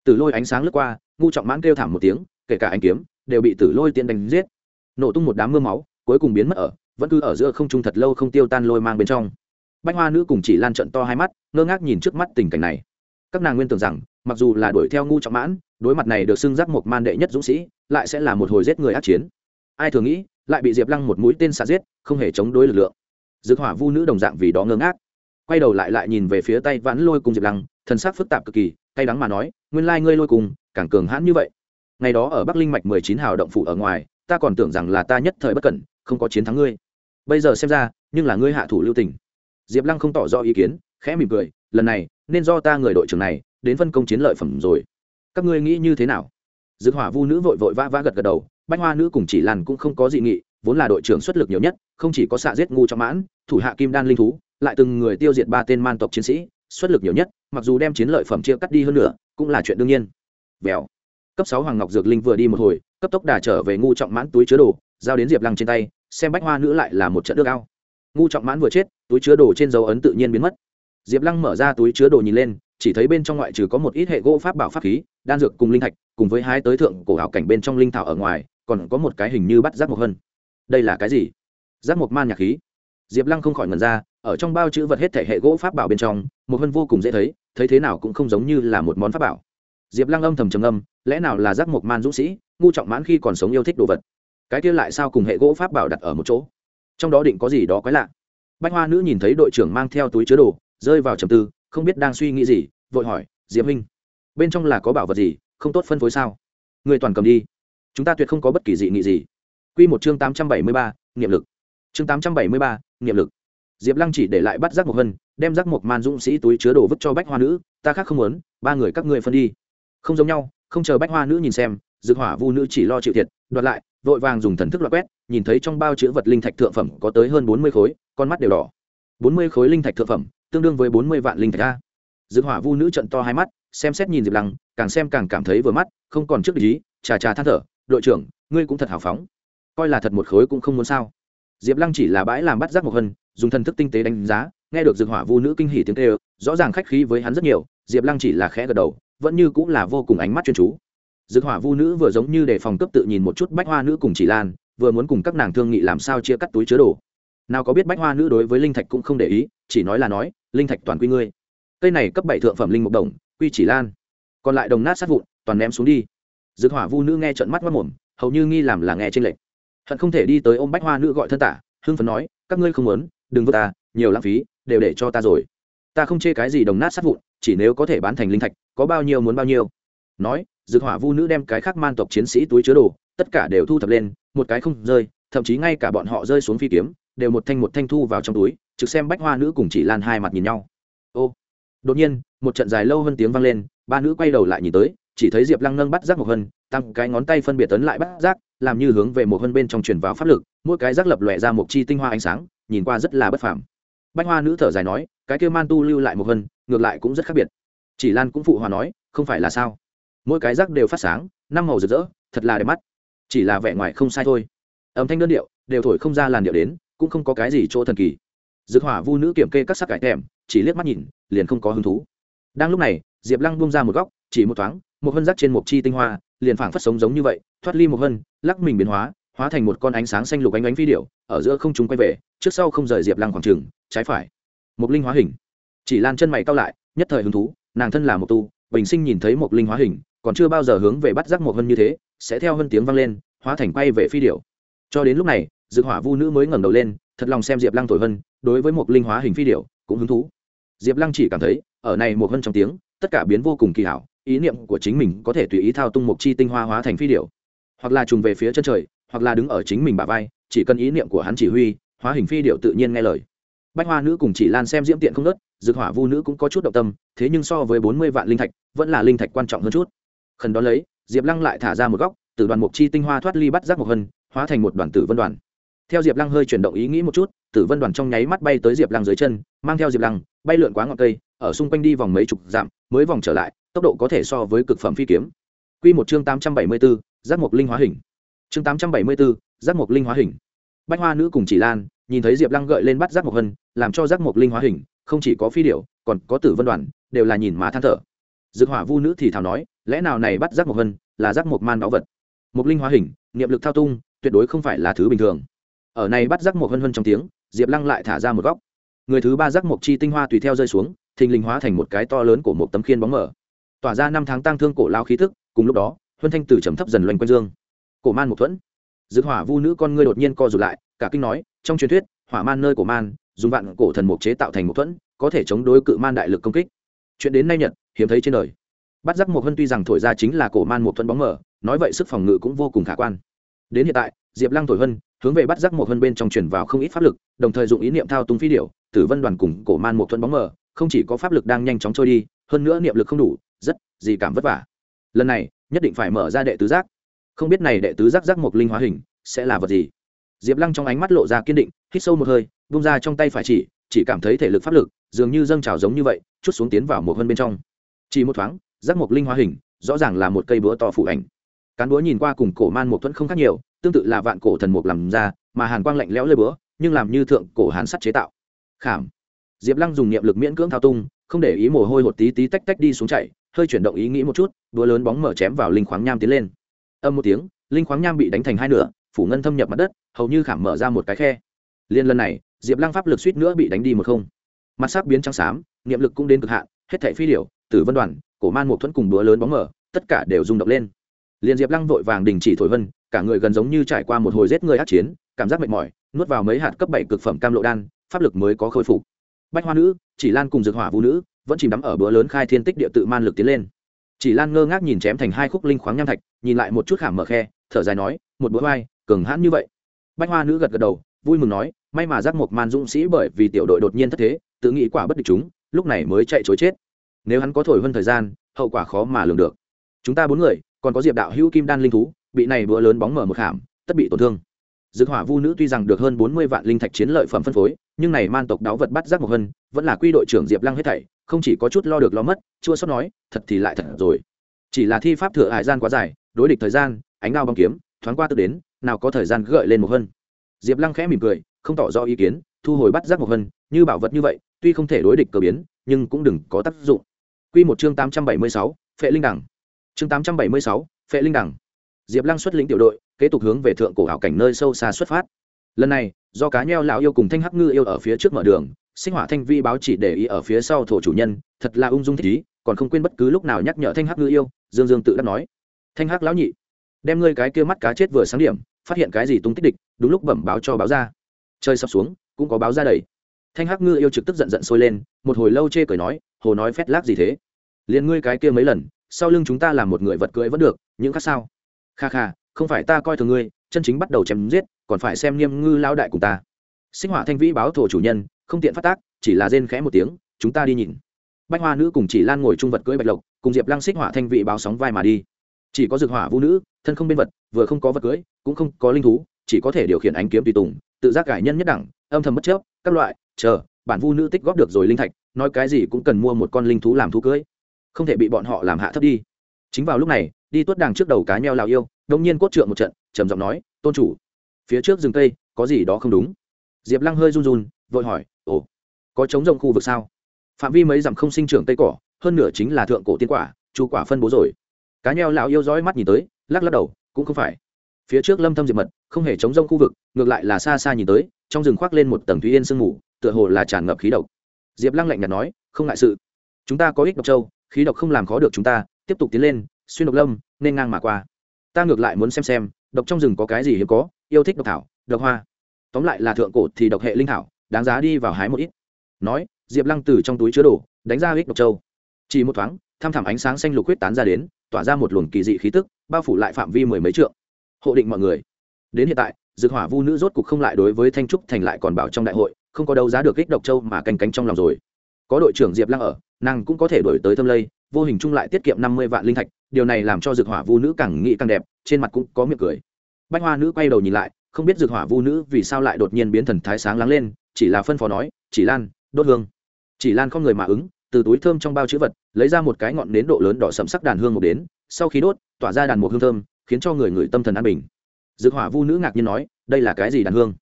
tử lôi ánh sáng lướt qua, ngu trọng mãn kêu thảm một tiếng, kể cả anh kiếm, đều bị tử lôi tiên đánh giết. Nổ tung một đám mưa máu, cuối cùng biến mất ở, vẫn cứ ở giữa không trung thật lâu không tiêu tan lôi mang bên trong. Bách hoa nữ cùng chỉ lan trận to hai mắt, ngơ ngác nhìn trước mắt tình cảnh này. Các nàng nguyên tưởng rằng mặc dù là đuổi theo ngu trọng mãn, đối mặt này được xưng giác một man đệ nhất dũng sĩ, lại sẽ là một hồi giết người ác chiến. Ai thường nghĩ, lại bị diệp lăng một mũi tên xạ giết, không hề chống đối lực lượng. Dược hỏa vu nữ đồng dạng vì đó ngơ ngác. Quay đầu lại lại nhìn về phía tay vãn lôi cùng diệp lăng, thần sắc phức tạp cực kỳ, cay đắng mà nói, nguyên lai ngươi lôi cùng, càng cường hãn như vậy. Ngày đó ở bắc linh mạch mười chín hào động phủ ở ngoài, ta còn tưởng rằng là ta nhất thời bất cẩn, không có chiến thắng ngươi. Bây giờ xem ra, nhưng là ngươi hạ thủ lưu tình. Diệp lăng không tỏ rõ ý kiến, khẽ mỉm cười, lần này, nên do ta người đội trưởng này đến phân công chiến lợi phẩm rồi. Các ngươi nghĩ như thế nào? Dược hỏa vu nữ vội vội vã vã gật gật đầu, bách hoa nữ cùng chỉ lan cũng không có dị nghị, vốn là đội trưởng xuất lực nhiều nhất, không chỉ có xạ giết ngu cho mãn, thủ hạ kim đan linh thú, lại từng người tiêu diệt ba tên man tộc chiến sĩ, xuất lực nhiều nhất, mặc dù đem chiến lợi phẩm chia cắt đi hơn nữa, cũng là chuyện đương nhiên. Vèo. Cấp sáu hoàng ngọc dược linh vừa đi một hồi, cấp tốc đà trở về ngu trọng mãn túi chứa đồ, giao đến diệp lăng trên tay, xem bách hoa nữ lại là một trận nước ao. Ngu trọng mãn vừa chết, túi chứa đồ trên dấu ấn tự nhiên biến mất. Diệp lăng mở ra túi chứa đồ nhìn lên chỉ thấy bên trong ngoại trừ có một ít hệ gỗ pháp bảo pháp khí, đan dược cùng linh thạch, cùng với hai tới thượng cổ hảo cảnh bên trong linh thảo ở ngoài, còn có một cái hình như bắt giác mộc hơn đây là cái gì? Giác mộc man nhạc khí. Diệp lăng không khỏi ngần ra, ở trong bao chữ vật hết thể hệ gỗ pháp bảo bên trong một hơn vô cùng dễ thấy thấy thế nào cũng không giống như là một món pháp bảo. Diệp lăng âm thầm trầm âm lẽ nào là giác mộc man dũng sĩ, ngu trọng mãn khi còn sống yêu thích đồ vật? Cái kia lại sao cùng hệ gỗ pháp bảo đặt ở một chỗ? Trong đó định có gì đó quái lạ. Bách hoa nữ nhìn thấy đội trưởng mang theo túi chứa đồ, rơi vào trầm tư không biết đang suy nghĩ gì, vội hỏi, diệp huynh, bên trong là có bảo vật gì, không tốt phân phối sao? Người toàn cầm đi. Chúng ta tuyệt không có bất kỳ dị nghị gì. Q một chương tám trăm bảy mươi ba, niệm lực. Chương tám trăm bảy mươi ba, niệm lực. Diệp lăng chỉ để lại bắt giác mộc hân, đem giác mộc man dũng sĩ túi chứa đồ vứt cho bách hoa nữ, ta khác không muốn, ba người các ngươi phân đi. Không giống nhau, không chờ bách hoa nữ nhìn xem dược hỏa vu nữ chỉ lo chịu thiệt, đoạt lại, vội vàng dùng thần thức loại quét, nhìn thấy trong bao chữ vật linh thạch thượng phẩm có tới hơn bốn mươi khối, con mắt đều đỏ. bốn mươi khối linh thạch thượng phẩm tương đương với bốn mươi vạn linh thạch a. Dược hỏa vu nữ trận to hai mắt, xem xét nhìn diệp lăng, càng xem càng cảm thấy vừa mắt, không còn trước ý trà trà than thở, đội trưởng, ngươi cũng thật hào phóng. Coi là thật một khối cũng không muốn sao. Diệp lăng chỉ là bãi làm bắt giác một hân, dùng thần thức tinh tế đánh giá, nghe được dược hỏa vu nữ kinh hỉ tiếng kêu, rõ ràng khách khí với hắn rất nhiều, diệp lăng chỉ là khẽ gật đầu, vẫn như cũng là vô cùng ánh mắt chuyên chú. Dược hỏa vu nữ vừa giống như để phòng cấp tự nhìn một chút bách hoa nữ cùng chỉ lan, vừa muốn cùng các nàng thương nghị làm sao chia cắt túi chứa đồ. Nào có biết bách hoa nữ đối với linh thạch cũng không để ý chỉ nói là nói, linh thạch toàn quy ngươi. Cây này cấp bảy thượng phẩm linh mục đồng, quy chỉ lan. Còn lại đồng nát sát vụn, toàn ném xuống đi. Dược hỏa vu nữ nghe trận mắt mất mồm hầu như nghi làm là nghe trên lệnh hận không thể đi tới ôm bách hoa nữ gọi thân tả, hưng phấn nói, các ngươi không muốn, đừng vơ ta, nhiều lãng phí, đều để cho ta rồi. Ta không chê cái gì đồng nát sát vụn, chỉ nếu có thể bán thành linh thạch, có bao nhiêu muốn bao nhiêu. Nói, dược hỏa vu nữ đem cái khác man tộc chiến sĩ túi chứa đồ, tất cả đều thu thập lên, một cái không rơi, thậm chí ngay cả bọn họ rơi xuống phi kiếm, đều một thanh một thanh thu vào trong túi trực xem bách hoa nữ cùng chỉ lan hai mặt nhìn nhau. Ô, đột nhiên, một trận dài lâu hơn tiếng vang lên, ba nữ quay đầu lại nhìn tới, chỉ thấy diệp lăng nâng bắt rác một hân, tăng cái ngón tay phân biệt tấn lại bắt rác làm như hướng về một hân bên trong truyền vào pháp lực, mỗi cái rác lập lòe ra một chi tinh hoa ánh sáng, nhìn qua rất là bất phàm. Bách hoa nữ thở dài nói, cái kêu man tu lưu lại một hân, ngược lại cũng rất khác biệt. Chỉ lan cũng phụ hòa nói, không phải là sao? Mỗi cái rác đều phát sáng, năm màu rực rỡ, thật là đẹp mắt. Chỉ là vẻ ngoài không sai thôi. Âm thanh đơn điệu, đều thổi không ra làn điệu đến, cũng không có cái gì chỗ thần kỳ dược hỏa vu nữ kiểm kê các sắc cải thèm chỉ liếc mắt nhìn, liền không có hứng thú. Đang lúc này, diệp lăng bung ra một góc, chỉ một thoáng, một hân rắc trên một chi tinh hoa, liền phảng phất sống giống như vậy, thoát ly một hân, lắc mình biến hóa hóa thành một con ánh sáng xanh lục ánh ánh phi điệu ở giữa không chúng quay về, trước sau không rời diệp lăng khoảng trừng trái phải. Một linh hóa hình. Chỉ lan chân mày cao lại, nhất thời hứng thú, nàng thân là một tu, bình sinh nhìn thấy một linh hóa hình, còn chưa bao giờ hướng về bắt giác một hân như thế, sẽ theo hân tiếng vang lên, hóa thành quay về phi điệu cho đến lúc này dự hỏa vu nữ mới ngẩng đầu lên, thật lòng xem diệp lăng thổi hân đối với một linh hóa hình phi điệu cũng hứng thú. Diệp lăng chỉ cảm thấy, ở này một hơn trong tiếng, tất cả biến vô cùng kỳ hảo, ý niệm của chính mình có thể tùy ý thao tung một chi tinh hoa hóa thành phi điệu hoặc là trùng về phía chân trời, hoặc là đứng ở chính mình bả vai, chỉ cần ý niệm của hắn chỉ huy, hóa hình phi điệu tự nhiên nghe lời. Bách hoa nữ cùng chỉ lan xem diễm tiện không nớt dược hỏa vu nữ cũng có chút động tâm, thế nhưng so với bốn mươi vạn linh thạch, vẫn là linh thạch quan trọng hơn chút. Khẩn đó lấy, diệp lăng lại thả ra một góc, từ đoàn mục chi tinh hoa thoát ly bắt giác một hân, hóa thành một đoàn tử vân đoàn theo diệp lăng hơi chuyển động ý nghĩ một chút, tử vân đoàn trong nháy mắt bay tới diệp lăng dưới chân, mang theo diệp lăng, bay lượn quá ngọn cây, ở xung quanh đi vòng mấy chục dặm, mới vòng trở lại, tốc độ có thể so với cực phẩm phi kiếm. Q một chương tám trăm bảy mươi b ố giác mục linh hóa hình. Chương tám trăm bảy mươi b ố giác mục linh hóa hình. Bách hoa nữ cùng chỉ lan, nhìn thấy diệp lăng gợi lên bắt giác mục hân, làm cho giác mục linh hóa hình, không chỉ có phi điệu còn có tử vân đoàn, đều là nhìn má than thở. Dược hỏa vu nữ thì thào nói, lẽ nào này bắt giác mục hân là giác mục man báu vật? Mục linh hóa hình, niệm lực thao tung, tuyệt đối không phải là thứ bình thường ở này bắt giác một hân hân trong tiếng, diệp lăng lại thả ra một góc. Người thứ ba giác mộc chi tinh hoa tùy theo rơi xuống, thình lình hóa thành một cái to lớn của một tấm khiên bóng mở. Tỏa ra năm tháng tăng thương cổ lao khí thức cùng lúc đó, huân thanh từ trầm thấp dần loanh quanh dương. Cổ man một thuẫn. Dược hỏa vu nữ con ngươi đột nhiên co rụt lại, cả kinh nói, trong truyền thuyết, hỏa man nơi cổ man, dùng vạn cổ thần mục chế tạo thành một thuẫn, có thể chống đối cự man đại lực công kích. Chuyện đến nay nhật, hiếm thấy trên đời. Bắt giác một hân tuy rằng thổi ra chính là cổ man một thuẫn bóng mở, nói vậy sức phòng ngự cũng vô cùng khả quan. Đến hiện tại, diệp lăng thổi hân hướng về bắt giác một hân bên trong truyền vào không ít pháp lực, đồng thời dụng ý niệm thao túng phi điệu tử vân đoàn cùng cổ man một thuẫn bóng mở không chỉ có pháp lực đang nhanh chóng trôi đi, hơn nữa niệm lực không đủ, rất gì cảm vất vả. Lần này, nhất định phải mở ra đệ tứ giác. Không biết này đệ tứ giác giác một linh hóa hình sẽ là vật gì? Diệp lăng trong ánh mắt lộ ra kiên định, hít sâu một hơi bung ra trong tay phải chỉ chỉ cảm thấy thể lực pháp lực dường như dâng trào giống như vậy, chút xuống tiến vào một hơn bên trong. Chỉ một thoáng, giác mộc linh hóa hình rõ ràng là một cây búa to phủ ảnh. Cán búa nhìn qua cùng cổ man một thuẫn không khác nhiều tương tự là vạn cổ thần mục làm ra, mà hàn quang lạnh lẽo lơi búa nhưng làm như thượng cổ hàn sắt chế tạo. Khảm. Diệp lăng dùng niệm lực miễn cưỡng thao tung, không để ý mồ hôi hột tí tí tách tách đi xuống chạy, hơi chuyển động ý nghĩ một chút đũa lớn bóng mở chém vào linh khoáng nham tiến lên. Âm một tiếng, linh khoáng nham bị đánh thành hai nửa, phủ ngân thâm nhập mặt đất, hầu như khảm mở ra một cái khe. Liên lần này, diệp lăng pháp lực suýt nữa bị đánh đi một không. Mặt sắc biến trắng xám, niệm lực cũng đến cực hạn, hết thảy phi điểu, tử vân đoàn, cổ man một thuẫn cùng đũa lớn bóng mở, tất cả đều rung động lên liền diệp lăng vội vàng đình chỉ thổi vân cả người gần giống như trải qua một hồi giết người ác chiến, cảm giác mệt mỏi, nuốt vào mấy hạt cấp bảy cực phẩm cam lộ đan, pháp lực mới có khôi phục. Bách hoa nữ, chỉ lan cùng dược hỏa vũ nữ vẫn chìm đắm ở bữa lớn khai thiên tích địa tự man lực tiến lên. Chỉ lan ngơ ngác nhìn chém thành hai khúc linh khoáng nham thạch, nhìn lại một chút khảm mở khe, thở dài nói, một bữa vai, cường hãn như vậy. Bách hoa nữ gật gật đầu, vui mừng nói, may mà giác một man dũng sĩ bởi vì tiểu đội đột nhiên thất thế, tự nghĩ quả bất địch chúng, lúc này mới chạy chối chết. Nếu hắn có thổi hơn thời gian, hậu quả khó mà lường được. Chúng ta bốn người còn có diệp đạo hữu kim đan linh thú, bị này bữa lớn bóng mở một hàm tất bị tổn thương. Dược hỏa vu nữ tuy rằng được hơn bốn mươi vạn linh thạch chiến lợi phẩm phân phối, nhưng này man tộc đáo vật bắt giác một hơn vẫn là quy đội trưởng diệp lăng hết thảy, không chỉ có chút lo được lo mất, chua sót nói, thật thì lại thật rồi. Chỉ là thi pháp thừa hải gian quá dài, đối địch thời gian, ánh đao băng kiếm, thoáng qua tự đến, nào có thời gian gợi lên một hơn diệp lăng khẽ mỉm cười, không tỏ rõ ý kiến, thu hồi bắt giác một hơn như bảo vật như vậy, tuy không thể đối địch cờ biến, nhưng cũng đừng có tác dụng. Quy một chương tám trăm bảy mươi sáu, phệ linh đẳng chương tám trăm bảy mươi sáu, phệ linh đẳng diệp lăng xuất lĩnh tiểu đội, kế tục hướng về thượng cổ hảo cảnh nơi sâu xa xuất phát. Lần này, do cá nheo lão yêu cùng thanh hắc ngư yêu ở phía trước mở đường, sinh hỏa thanh vi báo chỉ để ý ở phía sau thổ chủ nhân, thật là ung dung thích ý, còn không quên bất cứ lúc nào nhắc nhở thanh hắc ngư yêu, dương dương tự đắc nói. Thanh hắc lão nhị, đem ngươi cái kia mắt cá chết vừa sáng điểm, phát hiện cái gì tung tích địch, đúng lúc bẩm báo cho báo ra. Chơi sập xuống, cũng có báo ra đầy. Thanh hắc ngư yêu trực tức giận giận sôi lên, một hồi lâu chê cười nói, hồ nói phét lác gì thế? Liền ngươi cái kia mấy lần sau lưng chúng ta làm một người vật cưỡi vẫn được, những khác sao? Kha kha, không phải ta coi thường ngươi, chân chính bắt đầu chém giết, còn phải xem nghiêm ngư lao đại cùng ta. Sinh hỏa thanh vĩ báo thổ chủ nhân, không tiện phát tác, chỉ là rên khẽ một tiếng, chúng ta đi nhìn. Bách hoa nữ cùng chỉ lan ngồi trung vật cưỡi bạch lộc, cùng diệp lăng xích hỏa thanh vị báo sóng vai mà đi. Chỉ có dược hỏa vũ nữ, thân không bên vật, vừa không có vật cưỡi cũng không có linh thú, chỉ có thể điều khiển ánh kiếm tùy tùng, tự giác cải nhân nhất đẳng, âm thầm bất chấp, các loại, chờ, bản vu nữ tích góp được rồi linh thạch, nói cái gì cũng cần mua một con linh thú làm thú cưỡi không thể bị bọn họ làm hạ thấp đi. Chính vào lúc này, đi tuốt đàng trước đầu cá nheo lào yêu đông nhiên cốt trượng một trận, trầm giọng nói, tôn chủ, phía trước rừng cây, có gì đó không đúng? Diệp lăng hơi run run, vội hỏi, ồ, có trống rộng khu vực sao? Phạm vi mấy dặm không sinh trưởng cây cỏ, hơn nửa chính là thượng cổ tiên quả, chu quả phân bố rồi. Cá nheo lão yêu dõi mắt nhìn tới, lắc lắc đầu, cũng không phải. Phía trước lâm thâm diệp mật, không hề chống rông khu vực, ngược lại là xa xa nhìn tới, trong rừng khoác lên một tầng thúy yên sương mù, tựa hồ là tràn ngập khí độc. Diệp lăng lạnh nhạt nói, không ngại sự. Chúng ta có ích độc châu khí độc không làm khó được chúng ta, tiếp tục tiến lên, xuyên độc lâm, nên ngang mà qua. Ta ngược lại muốn xem xem, độc trong rừng có cái gì hiếm có, yêu thích độc thảo, độc hoa. Tóm lại là thượng cổ thì độc hệ linh thảo, đáng giá đi vào hái một ít. Nói, diệp lăng từ trong túi chứa đồ, đánh ra hích độc châu. Chỉ một thoáng, tham thảm ánh sáng xanh lục huyết tán ra đến, tỏa ra một luồng kỳ dị khí tức, bao phủ lại phạm vi mười mấy trượng. Hộ định mọi người. Đến hiện tại, dược hỏa vu nữ rốt cục không lại đối với thanh trúc thành lại còn bảo trong đại hội, không có đâu giá được kích độc châu mà canh cánh trong lòng rồi. Có đội trưởng diệp lăng ở nàng cũng có thể đổi tới thâm lây, vô hình chung lại tiết kiệm năm mươi vạn linh thạch, điều này làm cho dược hỏa vu nữ càng nghĩ càng đẹp, trên mặt cũng có miệng cười. Bách hoa nữ quay đầu nhìn lại, không biết dược hỏa vu nữ vì sao lại đột nhiên biến thần thái sáng láng lên, chỉ là phân phó nói, chỉ lan, đốt hương. Chỉ lan không người mà ứng, từ túi thơm trong bao chữ vật, lấy ra một cái ngọn nến độ lớn đỏ sẫm sắc đàn hương một đến, sau khi đốt, tỏa ra đàn một hương thơm, khiến cho người người tâm thần an bình. Dược hỏa vu nữ ngạc nhiên nói, đây là cái gì đàn hương?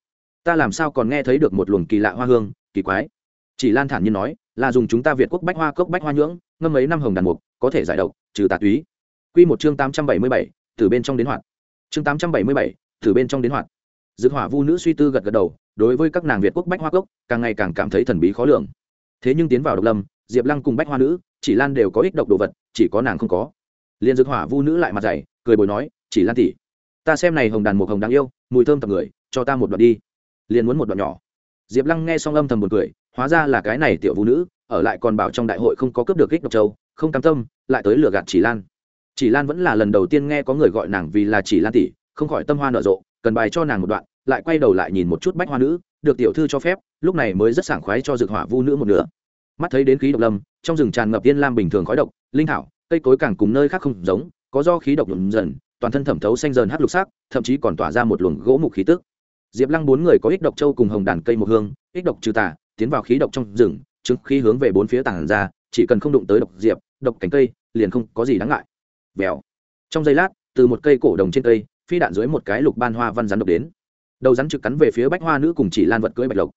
Ta làm sao còn nghe thấy được một luồng kỳ lạ hoa hương, kỳ quái. Chỉ lan thản nhiên nói là dùng chúng ta việt quốc bách hoa, cốc bách hoa nhưỡng, ngâm mấy năm hồng đàn mục, có thể giải độc, trừ tà túy. Quy một chương tám trăm bảy mươi bảy, từ bên trong đến hoạt. Chương tám trăm bảy mươi bảy, từ bên trong đến hoạt. Dực hỏa vu nữ suy tư gật gật đầu, đối với các nàng việt quốc bách hoa cốc, càng ngày càng cảm thấy thần bí khó lường. Thế nhưng tiến vào độc lâm, diệp lăng cùng bách hoa nữ, chỉ lan đều có ích độc đồ vật, chỉ có nàng không có. Liền Dực hỏa vu nữ lại mặt dày, cười bồi nói, chỉ lan tỷ, ta xem này hồng đàn mục hồng đáng yêu, mùi thơm tập người, cho ta một đoạn đi. Liền muốn một đoạn nhỏ. Diệp lăng nghe xong âm thầm một cười hóa ra là cái này tiểu vũ nữ, ở lại còn bảo trong đại hội không có cướp được kích độc châu, không cam tâm, lại tới lừa gạt chỉ lan. Chỉ lan vẫn là lần đầu tiên nghe có người gọi nàng vì là chỉ lan tỷ, không khỏi tâm hoa nở rộ, cần bài cho nàng một đoạn, lại quay đầu lại nhìn một chút bách hoa nữ, được tiểu thư cho phép, lúc này mới rất sảng khoái cho dược hỏa vu nữ một nửa. Mắt thấy đến khí độc lâm, trong rừng tràn ngập yên lam bình thường khói độc, linh thảo, cây cối càng cùng nơi khác không giống, có do khí độc nhuộm dần, toàn thân thẩm thấu xanh dần hát lục sắc, thậm chí còn tỏa ra một luồng gỗ mục khí tức. Diệp lăng bốn người có ích độc châu cùng hồng đàn cây một hương, ích độc trừ tà tiến vào khí độc trong rừng chứng khí hướng về bốn phía tảng ra, chỉ cần không đụng tới độc diệp, độc cánh cây, liền không có gì đáng ngại. Vèo. Trong giây lát, từ một cây cổ đồng trên cây, phi đạn dưới một cái lục ban hoa văn rắn độc đến. Đầu rắn trực cắn về phía bách hoa nữ cùng chỉ lan vật cưỡi bạch lộc.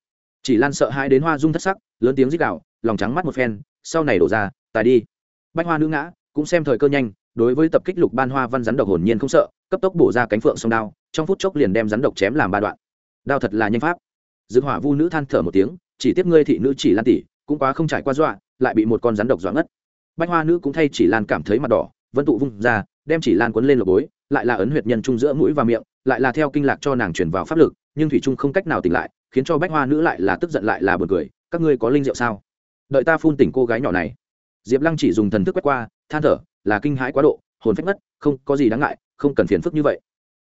Chỉ lan sợ hai đến hoa rung thất sắc, lớn tiếng rít đạo lòng trắng mắt một phen, sau này đổ ra, tài đi. Bách hoa nữ ngã, cũng xem thời cơ nhanh, đối với tập kích lục ban hoa văn rắn độc hồn nhiên không sợ, cấp tốc bổ ra cánh phượng sông đao, trong phút chốc liền đem rắn độc chém làm ba đoạn. Đao thật là nhanh pháp. Dự hỏa vu nữ than thở một tiếng chỉ tiếp ngươi thị nữ chỉ lan tỷ cũng quá không trải qua dọa, lại bị một con rắn độc dọa ngất. Bách hoa nữ cũng thay chỉ lan cảm thấy mặt đỏ vân tụ vung ra, đem chỉ lan quấn lên lộc bối, lại là ấn huyệt nhân trung giữa mũi và miệng, lại là theo kinh lạc cho nàng chuyển vào pháp lực, nhưng thủy trung không cách nào tỉnh lại, khiến cho bách hoa nữ lại là tức giận lại là buồn cười, các ngươi có linh rượu sao? Đợi ta phun tỉnh cô gái nhỏ này. Diệp lăng chỉ dùng thần thức quét qua, than thở, là kinh hãi quá độ, hồn phách ngất, không có gì đáng ngại, không cần phiền phức như vậy.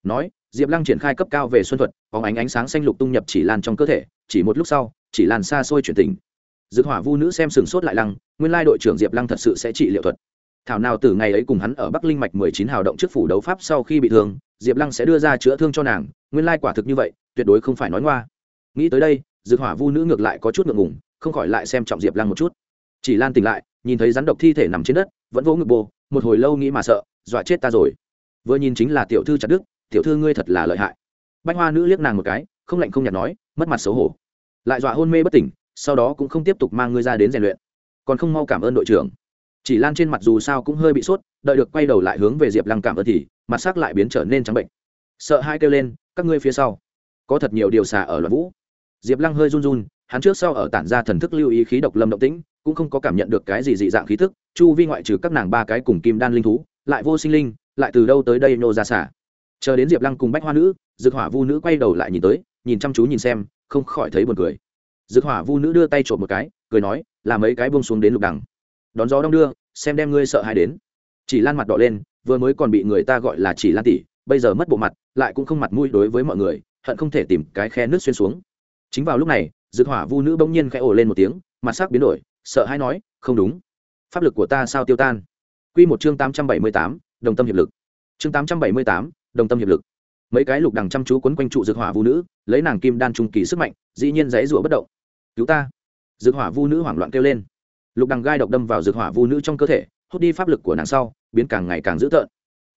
Nói, diệp lăng triển khai cấp cao về xuân thuật có ánh ánh sáng xanh lục tung nhập chỉ lan trong cơ thể, chỉ một lúc sau chỉ lan xa xôi chuyển tình. Dược hỏa vu nữ xem sừng sốt lại lăng, nguyên lai đội trưởng diệp lăng thật sự sẽ trị liệu thuật. Thảo nào từ ngày ấy cùng hắn ở bắc linh mạch mười chín hào động trước phủ đấu pháp sau khi bị thương, diệp lăng sẽ đưa ra chữa thương cho nàng, nguyên lai quả thực như vậy, tuyệt đối không phải nói ngoa. Nghĩ tới đây, dược hỏa vu nữ ngược lại có chút ngượng ngùng, không khỏi lại xem trọng diệp lăng một chút. Chỉ lan tỉnh lại, nhìn thấy rắn độc thi thể nằm trên đất, vẫn vỗ ngực bồ, một hồi lâu nghĩ mà sợ, dọa chết ta rồi. Vừa nhìn chính là tiểu thư chặt đức tiểu thư ngươi thật là lợi hại. Bách hoa nữ liếc nàng một cái, không lạnh không nhạt nói, mất mặt xấu hổ lại dọa hôn mê bất tỉnh, sau đó cũng không tiếp tục mang ngươi ra đến rèn luyện. Còn không mau cảm ơn đội trưởng. Chỉ lan trên mặt dù sao cũng hơi bị sốt, đợi được quay đầu lại hướng về diệp lăng cảm ơn thì, mặt sắc lại biến trở nên trắng bệnh. Sợ hai kêu lên, các ngươi phía sau, có thật nhiều điều xà ở loạn vũ. Diệp lăng hơi run run, hắn trước sau ở tản ra thần thức lưu ý khí độc lâm động tĩnh, cũng không có cảm nhận được cái gì dị dạng khí thức chu vi ngoại trừ các nàng ba cái cùng kim đan linh thú, lại vô sinh linh, lại từ đâu tới đây nô ra xả. Chờ đến diệp lăng cùng bách hoa nữ dược hỏa vu nữ quay đầu lại nhìn tới, nhìn chăm chú nhìn xem không khỏi thấy buồn cười. Dực hỏa vu nữ đưa tay trộm một cái, cười nói, là mấy cái buông xuống đến lục đằng. Đón gió đông đưa, xem đem ngươi sợ hãi đến. Chỉ lan mặt đỏ lên, vừa mới còn bị người ta gọi là chỉ lan tỷ, bây giờ mất bộ mặt, lại cũng không mặt mũi đối với mọi người, hận không thể tìm cái khe nước xuyên xuống. Chính vào lúc này dực hỏa vu nữ bỗng nhiên khẽ ồ lên một tiếng, mặt sắc biến đổi, sợ hãi nói, không đúng. Pháp lực của ta sao tiêu tan? Quy một chương tám trăm bảy mươi tám, đồng tâm hiệp lực. Chương tám trăm bảy mươi tám, đồng tâm hiệp lực mấy cái lục đằng chăm chú quấn quanh trụ dược hỏa vu nữ, lấy nàng kim đan trung kỳ sức mạnh, dĩ nhiên dãy rủa bất động. Cứu ta. Dược hỏa vu nữ hoảng loạn kêu lên. Lục đằng gai độc đâm vào dược hỏa vu nữ trong cơ thể, hút đi pháp lực của nàng sau, biến càng ngày càng dữ tợn.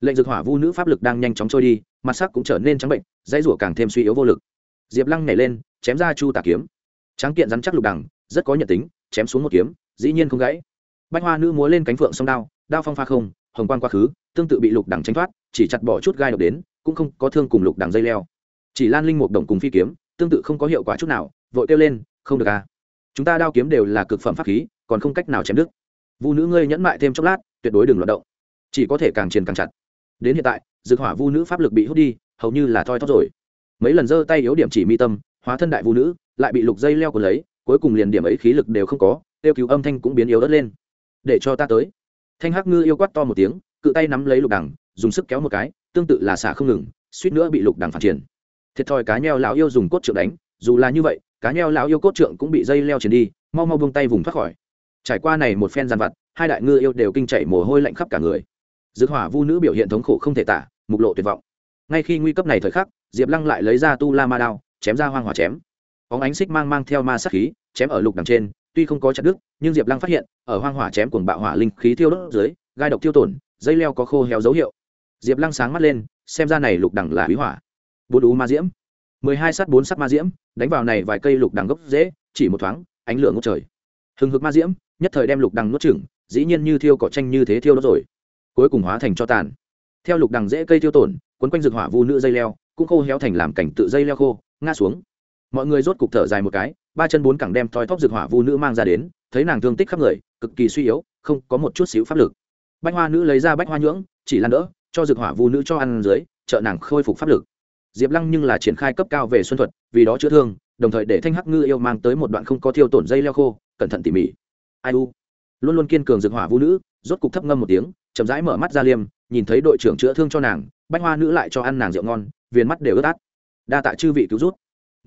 Lệnh dược hỏa vu nữ pháp lực đang nhanh chóng trôi đi, mặt sắc cũng trở nên trắng bệnh, dãy rủa càng thêm suy yếu vô lực. Diệp lăng nhảy lên, chém ra chu tà kiếm. Tráng kiện dám chắc lục đằng, rất có nhận tính, chém xuống một kiếm, dĩ nhiên không gãy. Bách hoa nữ múa lên cánh phượng song đao đao phong pha không hồng quan quá khứ, tương tự bị lục đằng tránh thoát, chỉ chặt bỏ chút gai độc đến, cũng không có thương cùng lục đằng dây leo. Chỉ lan linh một đồng cùng phi kiếm, tương tự không có hiệu quả chút nào, vội kêu lên, không được à. Chúng ta đao kiếm đều là cực phẩm pháp khí, còn không cách nào chém đứt. Vu nữ ngươi nhẫn mại thêm chốc lát, tuyệt đối đừng loạt động. Chỉ có thể càng triền càng chặt. Đến hiện tại, dược hỏa vu nữ pháp lực bị hút đi, hầu như là thoi thóp rồi. Mấy lần giơ tay yếu điểm chỉ mi tâm, hóa thân đại vu nữ, lại bị lục dây leo của lấy, cuối cùng liền điểm ấy khí lực đều không có, tiêu cứu âm thanh cũng biến yếu ớt lên. Để cho ta tới thanh hắc ngư yêu quát to một tiếng, cự tay nắm lấy lục đằng, dùng sức kéo một cái, tương tự là xả không ngừng, suýt nữa bị lục đằng phản triển. Thiệt thòi cá nheo lão yêu dùng cốt trượng đánh, dù là như vậy, cá nheo lão yêu cốt trượng cũng bị dây leo triển đi, mau mau buông tay vùng thoát khỏi. Trải qua này một phen giàn vặt, hai đại ngư yêu đều kinh chạy mồ hôi lạnh khắp cả người. Dược hỏa vu nữ biểu hiện thống khổ không thể tả, mục lộ tuyệt vọng. Ngay khi nguy cấp này thời khắc, diệp lăng lại lấy ra tu la ma đao, chém ra hoang hỏa chém. Óng ánh xích mang mang theo ma sát khí, chém ở lục đằng trên tuy không có chặt đứt, nhưng diệp lăng phát hiện, ở hoang hỏa chém cuồng bạo hỏa linh khí thiêu đốt dưới, gai độc tiêu tổn, dây leo có khô héo dấu hiệu. Diệp lăng sáng mắt lên, xem ra này lục đằng là bí hỏa. Bốn đú ma diễm. Mười hai sắt bốn sắt ma diễm, đánh vào này vài cây lục đằng gốc dễ, chỉ một thoáng, ánh lửa ngốc trời. Hừng hực ma diễm, nhất thời đem lục đằng nuốt chửng, dĩ nhiên như thiêu cỏ tranh như thế thiêu đốt rồi. Cuối cùng hóa thành cho tàn. Theo lục đằng dễ cây tiêu tổn, quấn quanh rực hỏa vu nữ dây leo, cũng khô héo thành làm cảnh tự dây leo khô, ngã xuống. Mọi người rốt cục thở dài một cái ba chân bốn cẳng đem thoi thóp dược hỏa vu nữ mang ra đến, thấy nàng thương tích khắp người, cực kỳ suy yếu, không có một chút xíu pháp lực. Bách hoa nữ lấy ra bách hoa nhưỡng, chỉ lan đỡ, cho dược hỏa vu nữ cho ăn dưới, trợ nàng khôi phục pháp lực. Diệp lăng nhưng là triển khai cấp cao về xuân thuật, vì đó chữa thương, đồng thời để thanh hắc ngư yêu mang tới một đoạn không có thiêu tổn dây leo khô, cẩn thận tỉ mỉ. Ai u? Luôn luôn kiên cường dược hỏa vu nữ, rốt cục thấp ngâm một tiếng, chậm rãi mở mắt ra liêm, nhìn thấy đội trưởng chữa thương cho nàng, bách hoa nữ lại cho ăn nàng rượu ngon, viền mắt đều ướt át. Đa tạ chư vị cứu rút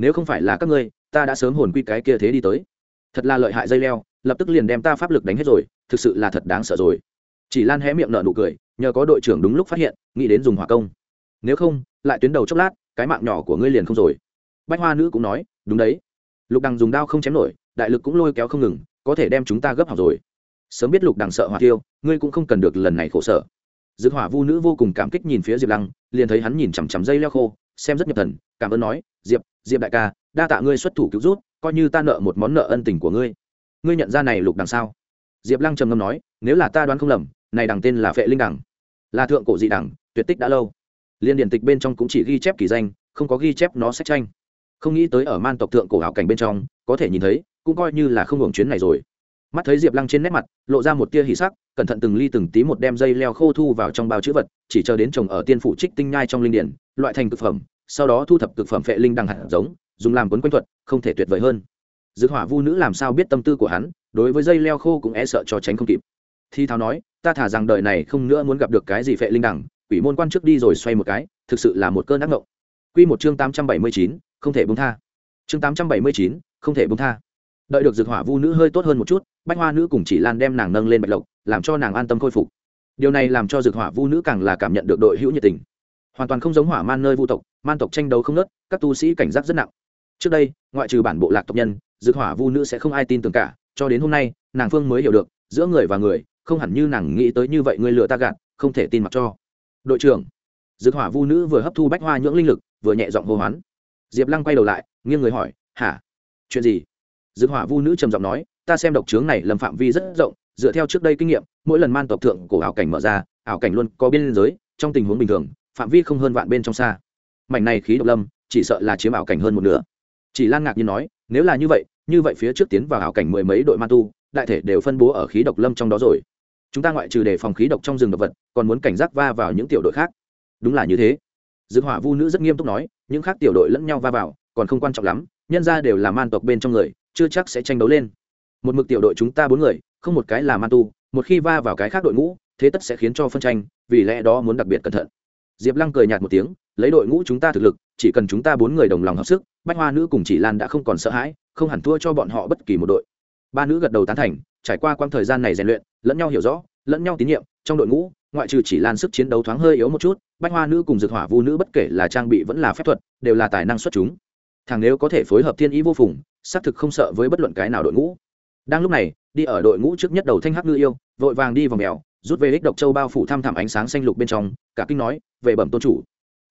nếu không phải là các ngươi ta đã sớm hồn quy cái kia thế đi tới. Thật là lợi hại dây leo, lập tức liền đem ta pháp lực đánh hết rồi, thực sự là thật đáng sợ rồi. Chỉ lan hé miệng nợ nụ cười, nhờ có đội trưởng đúng lúc phát hiện, nghĩ đến dùng hỏa công. Nếu không, lại tuyến đầu chốc lát, cái mạng nhỏ của ngươi liền không rồi. Bách hoa nữ cũng nói, đúng đấy. Lục đằng dùng đao không chém nổi, đại lực cũng lôi kéo không ngừng, có thể đem chúng ta gấp học rồi. Sớm biết lục đằng sợ hỏa tiêu ngươi cũng không cần được lần này khổ sở. Dược hỏa vu nữ vô cùng cảm kích nhìn phía diệp lăng, liền thấy hắn nhìn chằm chằm dây leo khô, xem rất nhập thần, cảm ơn nói, diệp diệp đại ca đa tạ ngươi xuất thủ cứu rút coi như ta nợ một món nợ ân tình của ngươi. Ngươi nhận ra này lục đằng sao? diệp lăng trầm ngâm nói, nếu là ta đoán không lầm, này đằng tên là phệ linh đằng. Là thượng cổ dị đằng, tuyệt tích đã lâu. Liên điện tịch bên trong cũng chỉ ghi chép kỳ danh, không có ghi chép nó sách tranh. Không nghĩ tới ở man tộc thượng cổ hảo cảnh bên trong, có thể nhìn thấy, cũng coi như là không hưởng chuyến này rồi. Mắt thấy diệp lăng trên nét mặt, lộ ra một tia hỉ sắc, cẩn thận từng ly từng tí một đem dây leo khô thu vào trong bao chữ vật, chỉ chờ đến trồng ở tiên phủ trích tinh nhai trong linh điển, loại thành thực phẩm, sau đó thu thập thực phẩm phệ linh đằng hạt giống dùng làm quấn quanh thuật, không thể tuyệt vời hơn. Dược hỏa vu nữ làm sao biết tâm tư của hắn, đối với dây leo khô cũng e sợ cho tránh không kịp. Thi tháo nói, ta thả rằng đời này không nữa muốn gặp được cái gì phệ linh đẳng, quỷ môn quan trước đi rồi xoay một cái, thực sự là một cơn ác ngộng. Quy một chương tám trăm bảy mươi chín, không thể buông tha. Chương tám trăm bảy mươi chín, không thể buông tha. Đợi được dược hỏa vu nữ hơi tốt hơn một chút, bách hoa nữ cùng chỉ lan đem nàng nâng lên bạch lộc, làm cho nàng an tâm khôi phục. Điều này làm cho dược hỏa vu nữ càng là cảm nhận được đội hữu nhiệt tình. Hoàn toàn không giống hỏa man nơi vu tộc, man tộc tranh đấu không nớt các tu sĩ cảnh giác rất nặng trước đây, ngoại trừ bản bộ lạc tộc nhân, dược hỏa vu nữ sẽ không ai tin tưởng cả, cho đến hôm nay, nàng phương mới hiểu được, giữa người và người, không hẳn như nàng nghĩ tới như vậy người lừa ta gạt, không thể tin mặc cho. Đội trưởng, dược hỏa vu nữ vừa hấp thu bách hoa nhưỡng linh lực, vừa nhẹ giọng hô hoán. Diệp lăng quay đầu lại, nghiêng người hỏi, hả? Chuyện gì? Dược hỏa vu nữ trầm giọng nói, ta xem độc trướng này lầm phạm vi rất rộng, dựa theo trước đây kinh nghiệm, mỗi lần man tộc thượng cổ ảo cảnh mở ra, ảo cảnh luôn có biên giới, trong tình huống bình thường, phạm vi không hơn vạn bên trong xa. Mảnh này khí độc lâm, chỉ sợ là chiếm ảo cảnh hơn một nửa chỉ lan ngạc nhiên nói, nếu là như vậy như vậy phía trước tiến vào hảo cảnh mười mấy đội man tu, đại thể đều phân bố ở khí độc lâm trong đó rồi. Chúng ta ngoại trừ đề phòng khí độc trong rừng động vật, còn muốn cảnh giác va vào những tiểu đội khác. Đúng là như thế. Dương hỏa vu nữ rất nghiêm túc nói, những khác tiểu đội lẫn nhau va vào, còn không quan trọng lắm, nhân ra đều là man tộc bên trong người, chưa chắc sẽ tranh đấu lên. Một mực tiểu đội chúng ta bốn người, không một cái là man tu, một khi va vào cái khác đội ngũ, thế tất sẽ khiến cho phân tranh, vì lẽ đó muốn đặc biệt cẩn thận. Diệp lăng cười nhạt một tiếng, lấy đội ngũ chúng ta thực lực, chỉ cần chúng ta bốn người đồng lòng hợp sức bách hoa nữ cùng chỉ lan đã không còn sợ hãi, không hẳn thua cho bọn họ bất kỳ một đội. Ba nữ gật đầu tán thành, trải qua quãng thời gian này rèn luyện, lẫn nhau hiểu rõ, lẫn nhau tín nhiệm, trong đội ngũ, ngoại trừ chỉ lan sức chiến đấu thoáng hơi yếu một chút, bách hoa nữ cùng dược hỏa vu nữ bất kể là trang bị vẫn là phép thuật, đều là tài năng xuất chúng. Thằng nếu có thể phối hợp thiên ý vô phùng, xác thực không sợ với bất luận cái nào đội ngũ. Đang lúc này, đi ở đội ngũ trước nhất đầu thanh hắc ngư yêu, vội vàng đi vào mèo, rút về ích độc châu bao phủ thăm thẳm ánh sáng xanh lục bên trong, cả kinh nói, về bẩm tôn chủ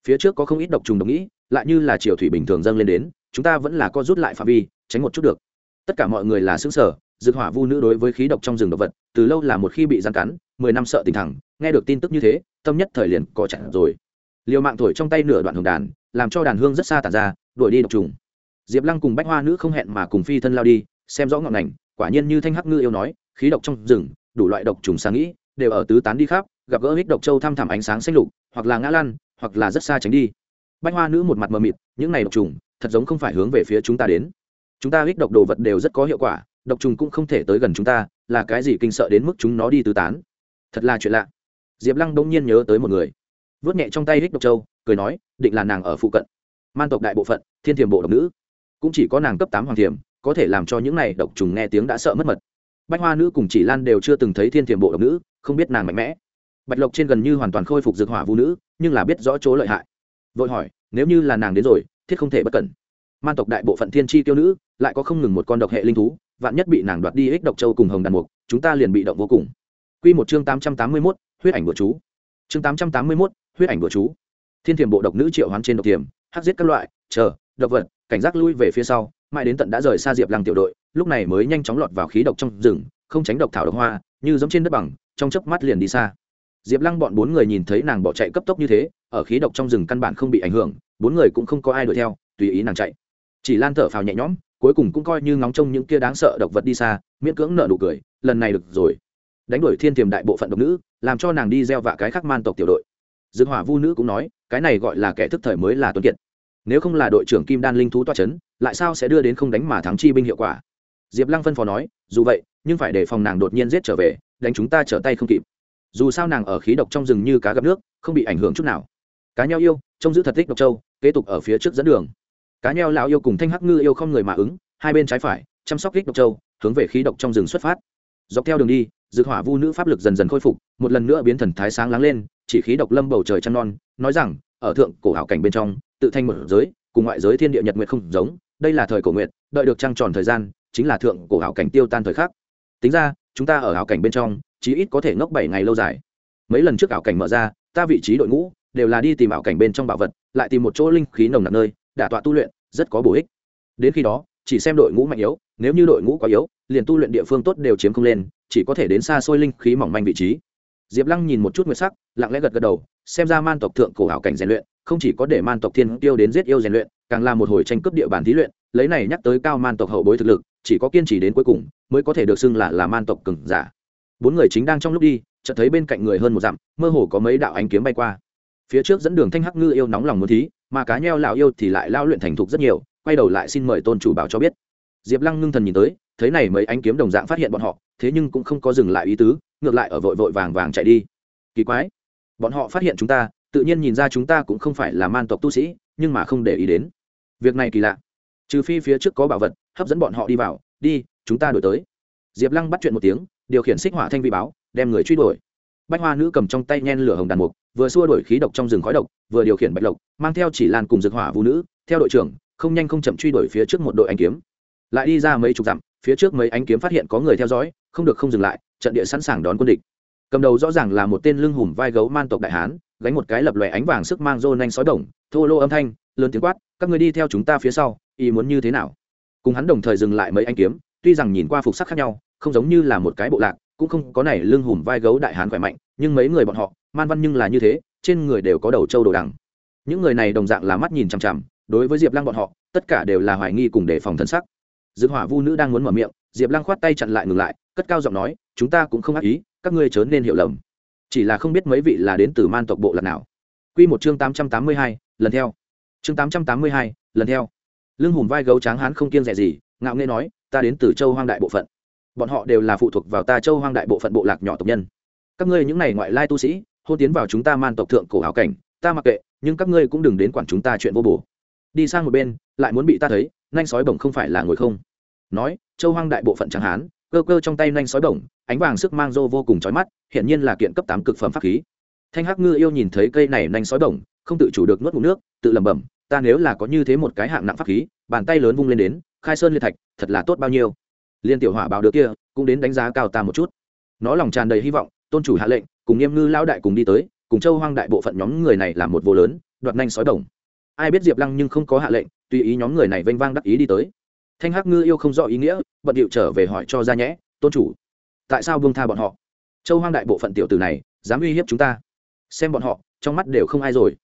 phía trước có không ít độc trùng độc nghĩ, lại như là chiều thủy bình thường dâng lên đến, chúng ta vẫn là co rút lại phạm vi, tránh một chút được. Tất cả mọi người là xứng sở dược hỏa vu nữ đối với khí độc trong rừng động vật, từ lâu là một khi bị gian cắn, mười năm sợ tình thẳng, nghe được tin tức như thế, tâm nhất thời liền có chặn rồi. Liều mạng thổi trong tay nửa đoạn hồng đàn, làm cho đàn hương rất xa tàn ra, đuổi đi độc trùng. Diệp lăng cùng bách hoa nữ không hẹn mà cùng phi thân lao đi, xem rõ ngọn ngành, quả nhiên như thanh hắc ngư yêu nói, khí độc trong rừng, đủ loại độc trùng sáng nghĩ, đều ở tứ tán đi khắp, gặp gỡ hích độc châu thăm thẳm ánh sáng xanh lục, hoặc là ngã lăn hoặc là rất xa tránh đi. Bách hoa nữ một mặt mờ mịt, những này độc trùng, thật giống không phải hướng về phía chúng ta đến. Chúng ta hít độc đồ vật đều rất có hiệu quả, độc trùng cũng không thể tới gần chúng ta, là cái gì kinh sợ đến mức chúng nó đi tứ tán? Thật là chuyện lạ. Diệp lăng đông nhiên nhớ tới một người. Vớt nhẹ trong tay hít độc châu, cười nói, định là nàng ở phụ cận. Man tộc đại bộ phận, thiên thiềm bộ độc nữ. Cũng chỉ có nàng cấp tám hoàng thiềm có thể làm cho những này độc trùng nghe tiếng đã sợ mất mật. Bách hoa nữ cùng chỉ lan đều chưa từng thấy thiên thiềm bộ độc nữ, không biết nàng mạnh mẽ. Bạch lộc trên gần như hoàn toàn khôi phục dược hỏa vũ nữ nhưng là biết rõ chỗ lợi hại. Vội hỏi, nếu như là nàng đến rồi, thiết không thể bất cẩn. Man tộc đại bộ phận thiên tri tiêu nữ, lại có không ngừng một con độc hệ linh thú, vạn nhất bị nàng đoạt đi ích độc châu cùng hồng đàn mục, chúng ta liền bị động vô cùng. Q một chương tám trăm tám mươi mốt, huyết ảnh của chú. Chương tám trăm tám mươi mốt, huyết ảnh của chú. Thiên thiềm bộ độc nữ triệu hoán trên độc tiềm hắc giết các loại, chờ, độc vật, cảnh giác lui về phía sau, mãi đến tận đã rời xa diệp lăng tiểu đội, lúc này mới nhanh chóng lọt vào khí độc trong rừng, không tránh độc thảo độc hoa, như giống trên đất bằng, trong chớp mắt liền đi xa diệp lăng bọn bốn người nhìn thấy nàng bỏ chạy cấp tốc như thế, ở khí độc trong rừng căn bản không bị ảnh hưởng, bốn người cũng không có ai đuổi theo, tùy ý nàng chạy. Chỉ lan thở phào nhẹ nhõm, cuối cùng cũng coi như ngóng trông những kia đáng sợ độc vật đi xa, miễn cưỡng nợ nụ cười, lần này được rồi. Đánh đuổi thiên tiềm đại bộ phận độc nữ, làm cho nàng đi gieo vạ cái khắc man tộc tiểu đội. Dương hỏa vu nữ cũng nói, cái này gọi là kẻ thức thời mới là tuấn kiệt. Nếu không là đội trưởng kim đan linh thú toa c h ấ n lại sao sẽ đưa đến không đánh mà thắng chi binh hiệu quả? Diệp lăng phân phó nói, dù vậy, nhưng phải để phòng nàng đột nhiên giết trở về, đánh chúng ta trở tay không kịp dù sao nàng ở khí độc trong rừng như cá gặp nước không bị ảnh hưởng chút nào. Cá nheo yêu trông giữ thật tích độc châu kế tục ở phía trước dẫn đường. Cá nheo lão yêu cùng thanh hắc ngư yêu không người mà ứng hai bên trái phải chăm sóc kích độc châu hướng về khí độc trong rừng xuất phát. Dọc theo đường đi dược hỏa vu nữ pháp lực dần dần khôi phục một lần nữa biến thần thái sáng láng lên chỉ khí độc lâm bầu trời chăn non nói rằng ở thượng cổ hảo cảnh bên trong tự thanh một giới cùng ngoại giới thiên địa nhật nguyện không giống đây là thời cổ nguyện, đợi được trăng tròn thời gian chính là thượng cổ hảo cảnh tiêu tan thời khắc. Tính ra chúng ta ở hảo cảnh bên trong chí ít có thể ngốc bảy ngày lâu dài. Mấy lần trước ảo cảnh mở ra, ta vị trí đội ngũ đều là đi tìm ảo cảnh bên trong bảo vật, lại tìm một chỗ linh khí nồng nặc nơi, đả tọa tu luyện, rất có bổ ích. Đến khi đó, chỉ xem đội ngũ mạnh yếu, nếu như đội ngũ quá yếu, liền tu luyện địa phương tốt đều chiếm không lên, chỉ có thể đến xa xôi linh khí mỏng manh vị trí. Diệp lăng nhìn một chút nguyệt sắc, lặng lẽ gật gật đầu, xem ra man tộc thượng cổ hảo cảnh rèn luyện, không chỉ có để man tộc thiên tiêu đến giết yêu rèn luyện, càng là một hồi tranh cướp địa bàn thí luyện, lấy này nhắc tới cao man tộc hậu bối thực lực, chỉ có kiên trì đến cuối cùng, mới có thể được xưng là là man tộc cừng giả bốn người chính đang trong lúc đi, chợt thấy bên cạnh người hơn một dặm, mơ hồ có mấy đạo ánh kiếm bay qua. Phía trước dẫn đường thanh hắc ngư yêu nóng lòng muốn thí, mà cá nheo lão yêu thì lại lao luyện thành thục rất nhiều, quay đầu lại xin mời tôn chủ bảo cho biết. Diệp lăng ngưng thần nhìn tới, thấy này mấy ánh kiếm đồng dạng phát hiện bọn họ, thế nhưng cũng không có dừng lại ý tứ, ngược lại ở vội vội vàng vàng chạy đi. Kỳ quái, bọn họ phát hiện chúng ta, tự nhiên nhìn ra chúng ta cũng không phải là man tộc tu sĩ, nhưng mà không để ý đến. Việc này kỳ lạ. Trừ phi phía trước có bảo vật, hấp dẫn bọn họ đi vào, đi, chúng ta đổi tới. Diệp lăng bắt chuyện một tiếng điều khiển xích hỏa thanh vị báo, đem người truy đuổi. Bách hoa nữ cầm trong tay nhen lửa hồng đàn mục, vừa xua đuổi khí độc trong rừng khói độc, vừa điều khiển bạch lộc, mang theo chỉ lan cùng dược hỏa vũ nữ, theo đội trưởng, không nhanh không chậm truy đuổi phía trước một đội anh kiếm. Lại đi ra mấy chục dặm, phía trước mấy anh kiếm phát hiện có người theo dõi, không được không dừng lại, trận địa sẵn sàng đón quân địch. Cầm đầu rõ ràng là một tên lưng hùm vai gấu man tộc đại hán, gánh một cái lập lòe ánh vàng sức mang rô nanh sói đồng, thô lô âm thanh, lớn tiếng quát, các người đi theo chúng ta phía sau, ý muốn như thế nào? Cùng hắn đồng thời dừng lại mấy anh kiếm, tuy rằng nhìn qua phục sắc khác nhau không giống như là một cái bộ lạc, cũng không có này lưng hùm vai gấu đại hán khỏe mạnh, nhưng mấy người bọn họ, man văn nhưng là như thế, trên người đều có đầu trâu đồ đằng. Những người này đồng dạng là mắt nhìn chằm chằm, đối với diệp lăng bọn họ, tất cả đều là hoài nghi cùng đề phòng thân sắc. Dự hỏa vu nữ đang muốn mở miệng, diệp lăng khoát tay chặn lại ngừng lại, cất cao giọng nói, chúng ta cũng không ác ý, các ngươi chớ nên hiểu lầm. Chỉ là không biết mấy vị là đến từ man tộc bộ lạc nào. Q một chương tám trăm tám mươi hai, lần theo. Chương tám trăm tám mươi hai, lần theo. Lưng hùm vai gấu tráng hán không kiêng rẻ gì, ngạo nghê nói, ta đến từ châu hoang đại bộ phận bọn họ đều là phụ thuộc vào ta châu hoang đại bộ phận bộ lạc nhỏ tộc nhân. Các ngươi những này ngoại lai tu sĩ, hôn tiến vào chúng ta man tộc thượng cổ hảo cảnh, ta mặc kệ, nhưng các ngươi cũng đừng đến quản chúng ta chuyện vô bổ. Đi sang một bên, lại muốn bị ta thấy, nanh sói bổng không phải là ngồi không. Nói, châu hoang đại bộ phận chẳng hán, cơ cơ trong tay nanh sói bổng, ánh vàng sức mang rô vô cùng chói mắt hiện nhiên là kiện cấp tám cực phẩm pháp khí. Thanh hắc ngư yêu nhìn thấy cây này nanh sói bổng, không tự chủ được nuốt ngụm nước, tự lẩm bẩm, ta nếu là có như thế một cái hạng nặng pháp khí, bàn tay lớn vung lên đến, khai sơn liên thạch, thật là tốt bao nhiêu? Liên tiểu hỏa báo được kia cũng đến đánh giá cao ta một chút. Nó lòng tràn đầy hy vọng, tôn chủ hạ lệnh, cùng nghiêm ngư lão đại cùng đi tới, cùng châu hoang đại bộ phận nhóm người này làm một vô lớn, đoạt nhanh sói đồng. Ai biết diệp lăng nhưng không có hạ lệnh, tùy ý nhóm người này vênh vang đắc ý đi tới. Thanh hắc ngư yêu không rõ ý nghĩa, bận điệu trở về hỏi cho ra nhẽ, tôn chủ, tại sao buông tha bọn họ? Châu hoang đại bộ phận tiểu tử này, dám uy hiếp chúng ta? Xem bọn họ, trong mắt đều không ai rồi.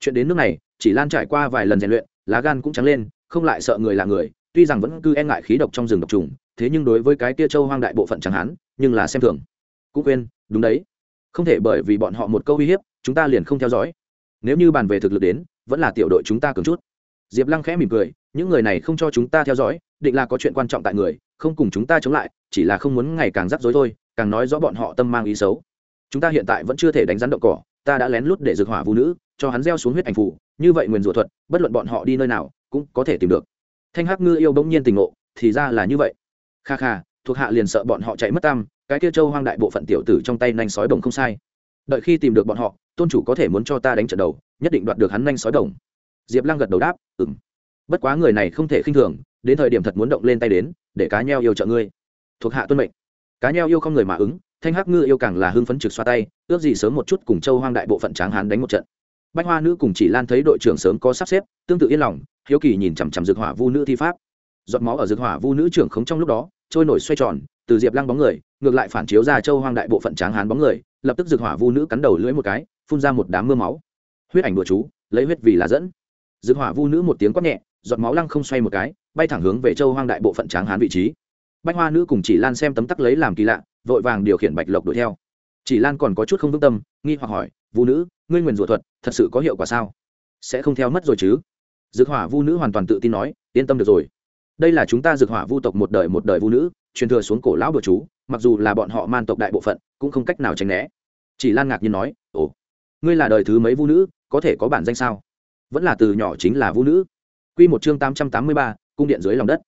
Chuyện đến nước này, chỉ lan trải qua vài lần rèn luyện, lá gan cũng trắng lên, không lại sợ người là người, tuy rằng vẫn cứ e ngại khí độc trong rừng độc trùng thế nhưng đối với cái tia châu hoang đại bộ phận chẳng hắn nhưng là xem thường. Cũng quên, đúng đấy. Không thể bởi vì bọn họ một câu uy hiếp, chúng ta liền không theo dõi. Nếu như bàn về thực lực đến, vẫn là tiểu đội chúng ta cường chút. Diệp lăng khẽ mỉm cười, những người này không cho chúng ta theo dõi, định là có chuyện quan trọng tại người, không cùng chúng ta chống lại, chỉ là không muốn ngày càng rắc rối thôi, càng nói rõ bọn họ tâm mang ý xấu. Chúng ta hiện tại vẫn chưa thể đánh rắn động cỏ, ta đã lén lút để dược hỏa vũ nữ, cho hắn gieo xuống huyết ảnh phủ, như vậy nguyền rủa thuật, bất luận bọn họ đi nơi nào, cũng có thể tìm được. Thanh hắc ngư yêu bỗng nhiên tình ngộ, thì ra là như vậy kha kha, thuộc hạ liền sợ bọn họ chạy mất tam, cái kia châu hoang đại bộ phận tiểu tử trong tay nanh sói đồng không sai. Đợi khi tìm được bọn họ, tôn chủ có thể muốn cho ta đánh trận đầu, nhất định đoạt được hắn nanh sói đồng diệp lăng gật đầu đáp ừng bất quá người này không thể khinh thường, đến thời điểm thật muốn động lên tay đến, để cá nheo yêu trợ ngươi. Thuộc hạ tuân mệnh. Cá nheo yêu không người mà ứng, thanh hắc ngư yêu càng là hưng phấn trực xoa tay, ước gì sớm một chút cùng châu hoang đại bộ phận tráng hán đánh một trận. Bách hoa nữ cùng chỉ lan thấy đội trưởng sớm có sắp xếp, tương tự yên lòng, hiếu kỳ nhìn chằm chằm dược hỏa vu nữ thi pháp. Giọt máu ở dược hỏa vu nữ trưởng khống trong lúc đó trôi nổi xoay tròn, từ diệp lăng bóng người, ngược lại phản chiếu ra châu hoang đại bộ phận tráng hán bóng người, lập tức dược hỏa vu nữ cắn đầu lưỡi một cái, phun ra một đám mưa máu. Huyết ảnh bừa chú, lấy huyết vì là dẫn. Dược hỏa vu nữ một tiếng quát nhẹ, giọt máu lăng không xoay một cái, bay thẳng hướng về châu hoang đại bộ phận tráng hán vị trí. Bách hoa nữ cùng chỉ lan xem tấm tắc lấy làm kỳ lạ, vội vàng điều khiển bạch lộc đuổi theo. Chỉ lan còn có chút không vững tâm, nghi hoặc hỏi, vu nữ, ngươi nguyền rủa thuật, thật sự có hiệu quả sao? Sẽ không theo mất rồi chứ? Dược hỏa vu nữ hoàn toàn tự tin nói, yên tâm được rồi đây là chúng ta dược hỏa vu tộc một đời một đời vu nữ, truyền thừa xuống cổ lão bừa chú, mặc dù là bọn họ man tộc đại bộ phận, cũng không cách nào tránh né. Chỉ lan ngạc nhiên nói, ồ, ngươi là đời thứ mấy vu nữ, có thể có bản danh sao? Vẫn là từ nhỏ chính là vu nữ. Q một chương tám trăm tám mươi ba, cung điện dưới lòng đất.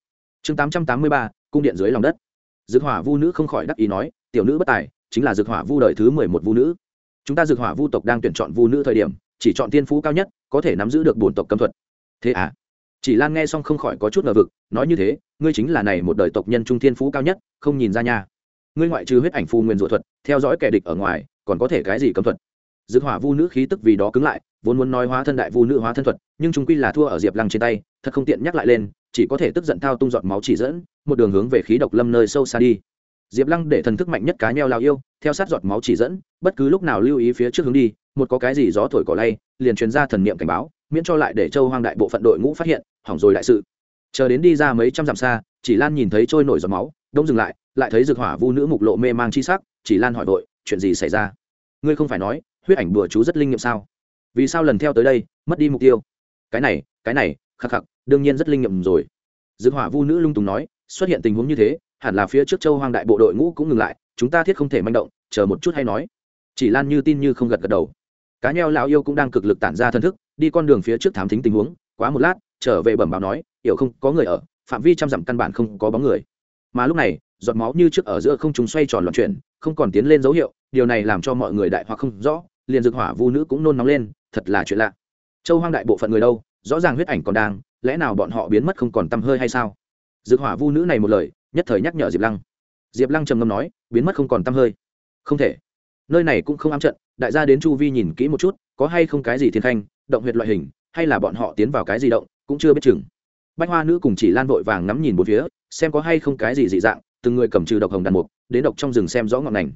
Chương tám trăm tám mươi ba, cung điện dưới lòng đất. Dược hỏa vu nữ không khỏi đắc ý nói, tiểu nữ bất tài, chính là dược hỏa vu đời thứ mười một vu nữ. Chúng ta dược hỏa vu tộc đang tuyển chọn vu nữ thời điểm, chỉ chọn tiên phú cao nhất, có thể nắm giữ được bổn tộc cấm thuật. Thế à? Chỉ lan nghe xong không khỏi có chút ngờ vực, nói như thế, ngươi chính là này một đời tộc nhân trung thiên phú cao nhất, không nhìn ra nha. Ngươi ngoại trừ huyết ảnh phù nguyên rủa thuật, theo dõi kẻ địch ở ngoài, còn có thể cái gì cấm thuật? Dược hỏa vu nữ khí tức vì đó cứng lại, vốn muốn nói hóa thân đại vu nữ hóa thân thuật, nhưng chúng quy là thua ở diệp lăng trên tay, thật không tiện nhắc lại lên, chỉ có thể tức giận thao tung giọt máu chỉ dẫn, một đường hướng về khí độc lâm nơi sâu xa đi. Diệp lăng để thần thức mạnh nhất cá neo lao yêu, theo sát giọt máu chỉ dẫn, bất cứ lúc nào lưu ý phía trước hướng đi, một có cái gì gió thổi cỏ lay, liền truyền ra thần niệm cảnh báo miễn cho lại để châu hoang đại bộ phận đội ngũ phát hiện, hỏng rồi đại sự. Chờ đến đi ra mấy trăm dặm xa, chỉ lan nhìn thấy trôi nổi giọt máu, đông dừng lại lại thấy rực hỏa vu nữ mục lộ mê mang chi sắc, chỉ lan hỏi vội, chuyện gì xảy ra? Ngươi không phải nói, huyết ảnh bừa chú rất linh nghiệm sao? Vì sao lần theo tới đây, mất đi mục tiêu? Cái này cái này, khắc khắc, đương nhiên rất linh nghiệm rồi. Rực hỏa vu nữ lung tùng nói, xuất hiện tình huống như thế, hẳn là phía trước châu hoang đại bộ đội ngũ cũng ngừng lại, chúng ta thiết không thể manh động, chờ một chút hay nói. Chỉ lan như tin như không gật gật đầu. Cá nheo lão yêu cũng đang cực lực tản ra thân thức đi con đường phía trước thám thính tình huống, quá một lát, trở về bẩm báo nói, hiểu không, có người ở, phạm vi trăm dặm căn bản không có bóng người. Mà lúc này, giọt máu như trước ở giữa không chúng xoay tròn loạn chuyển, không còn tiến lên dấu hiệu, điều này làm cho mọi người đại hoặc không rõ, liền dược hỏa vu nữ cũng nôn nóng lên, thật là chuyện lạ. Châu hoang đại bộ phận người đâu, rõ ràng huyết ảnh còn đang, lẽ nào bọn họ biến mất không còn tăm hơi hay sao? Dược hỏa vu nữ này một lời, nhất thời nhắc nhở diệp lăng. Diệp lăng trầm ngâm nói, biến mất không còn tăm hơi. Không thể. Nơi này cũng không ám trận, đại gia đến chu vi nhìn kỹ một chút có hay không cái gì thiên khanh, động huyệt loại hình, hay là bọn họ tiến vào cái gì động, cũng chưa biết chừng. Bách hoa nữ cùng chỉ lan vội vàng ngắm nhìn một phía, xem có hay không cái gì dị dạng, từng người cầm trừ độc hồng đàn mục, đến độc trong rừng xem rõ ngọn ngành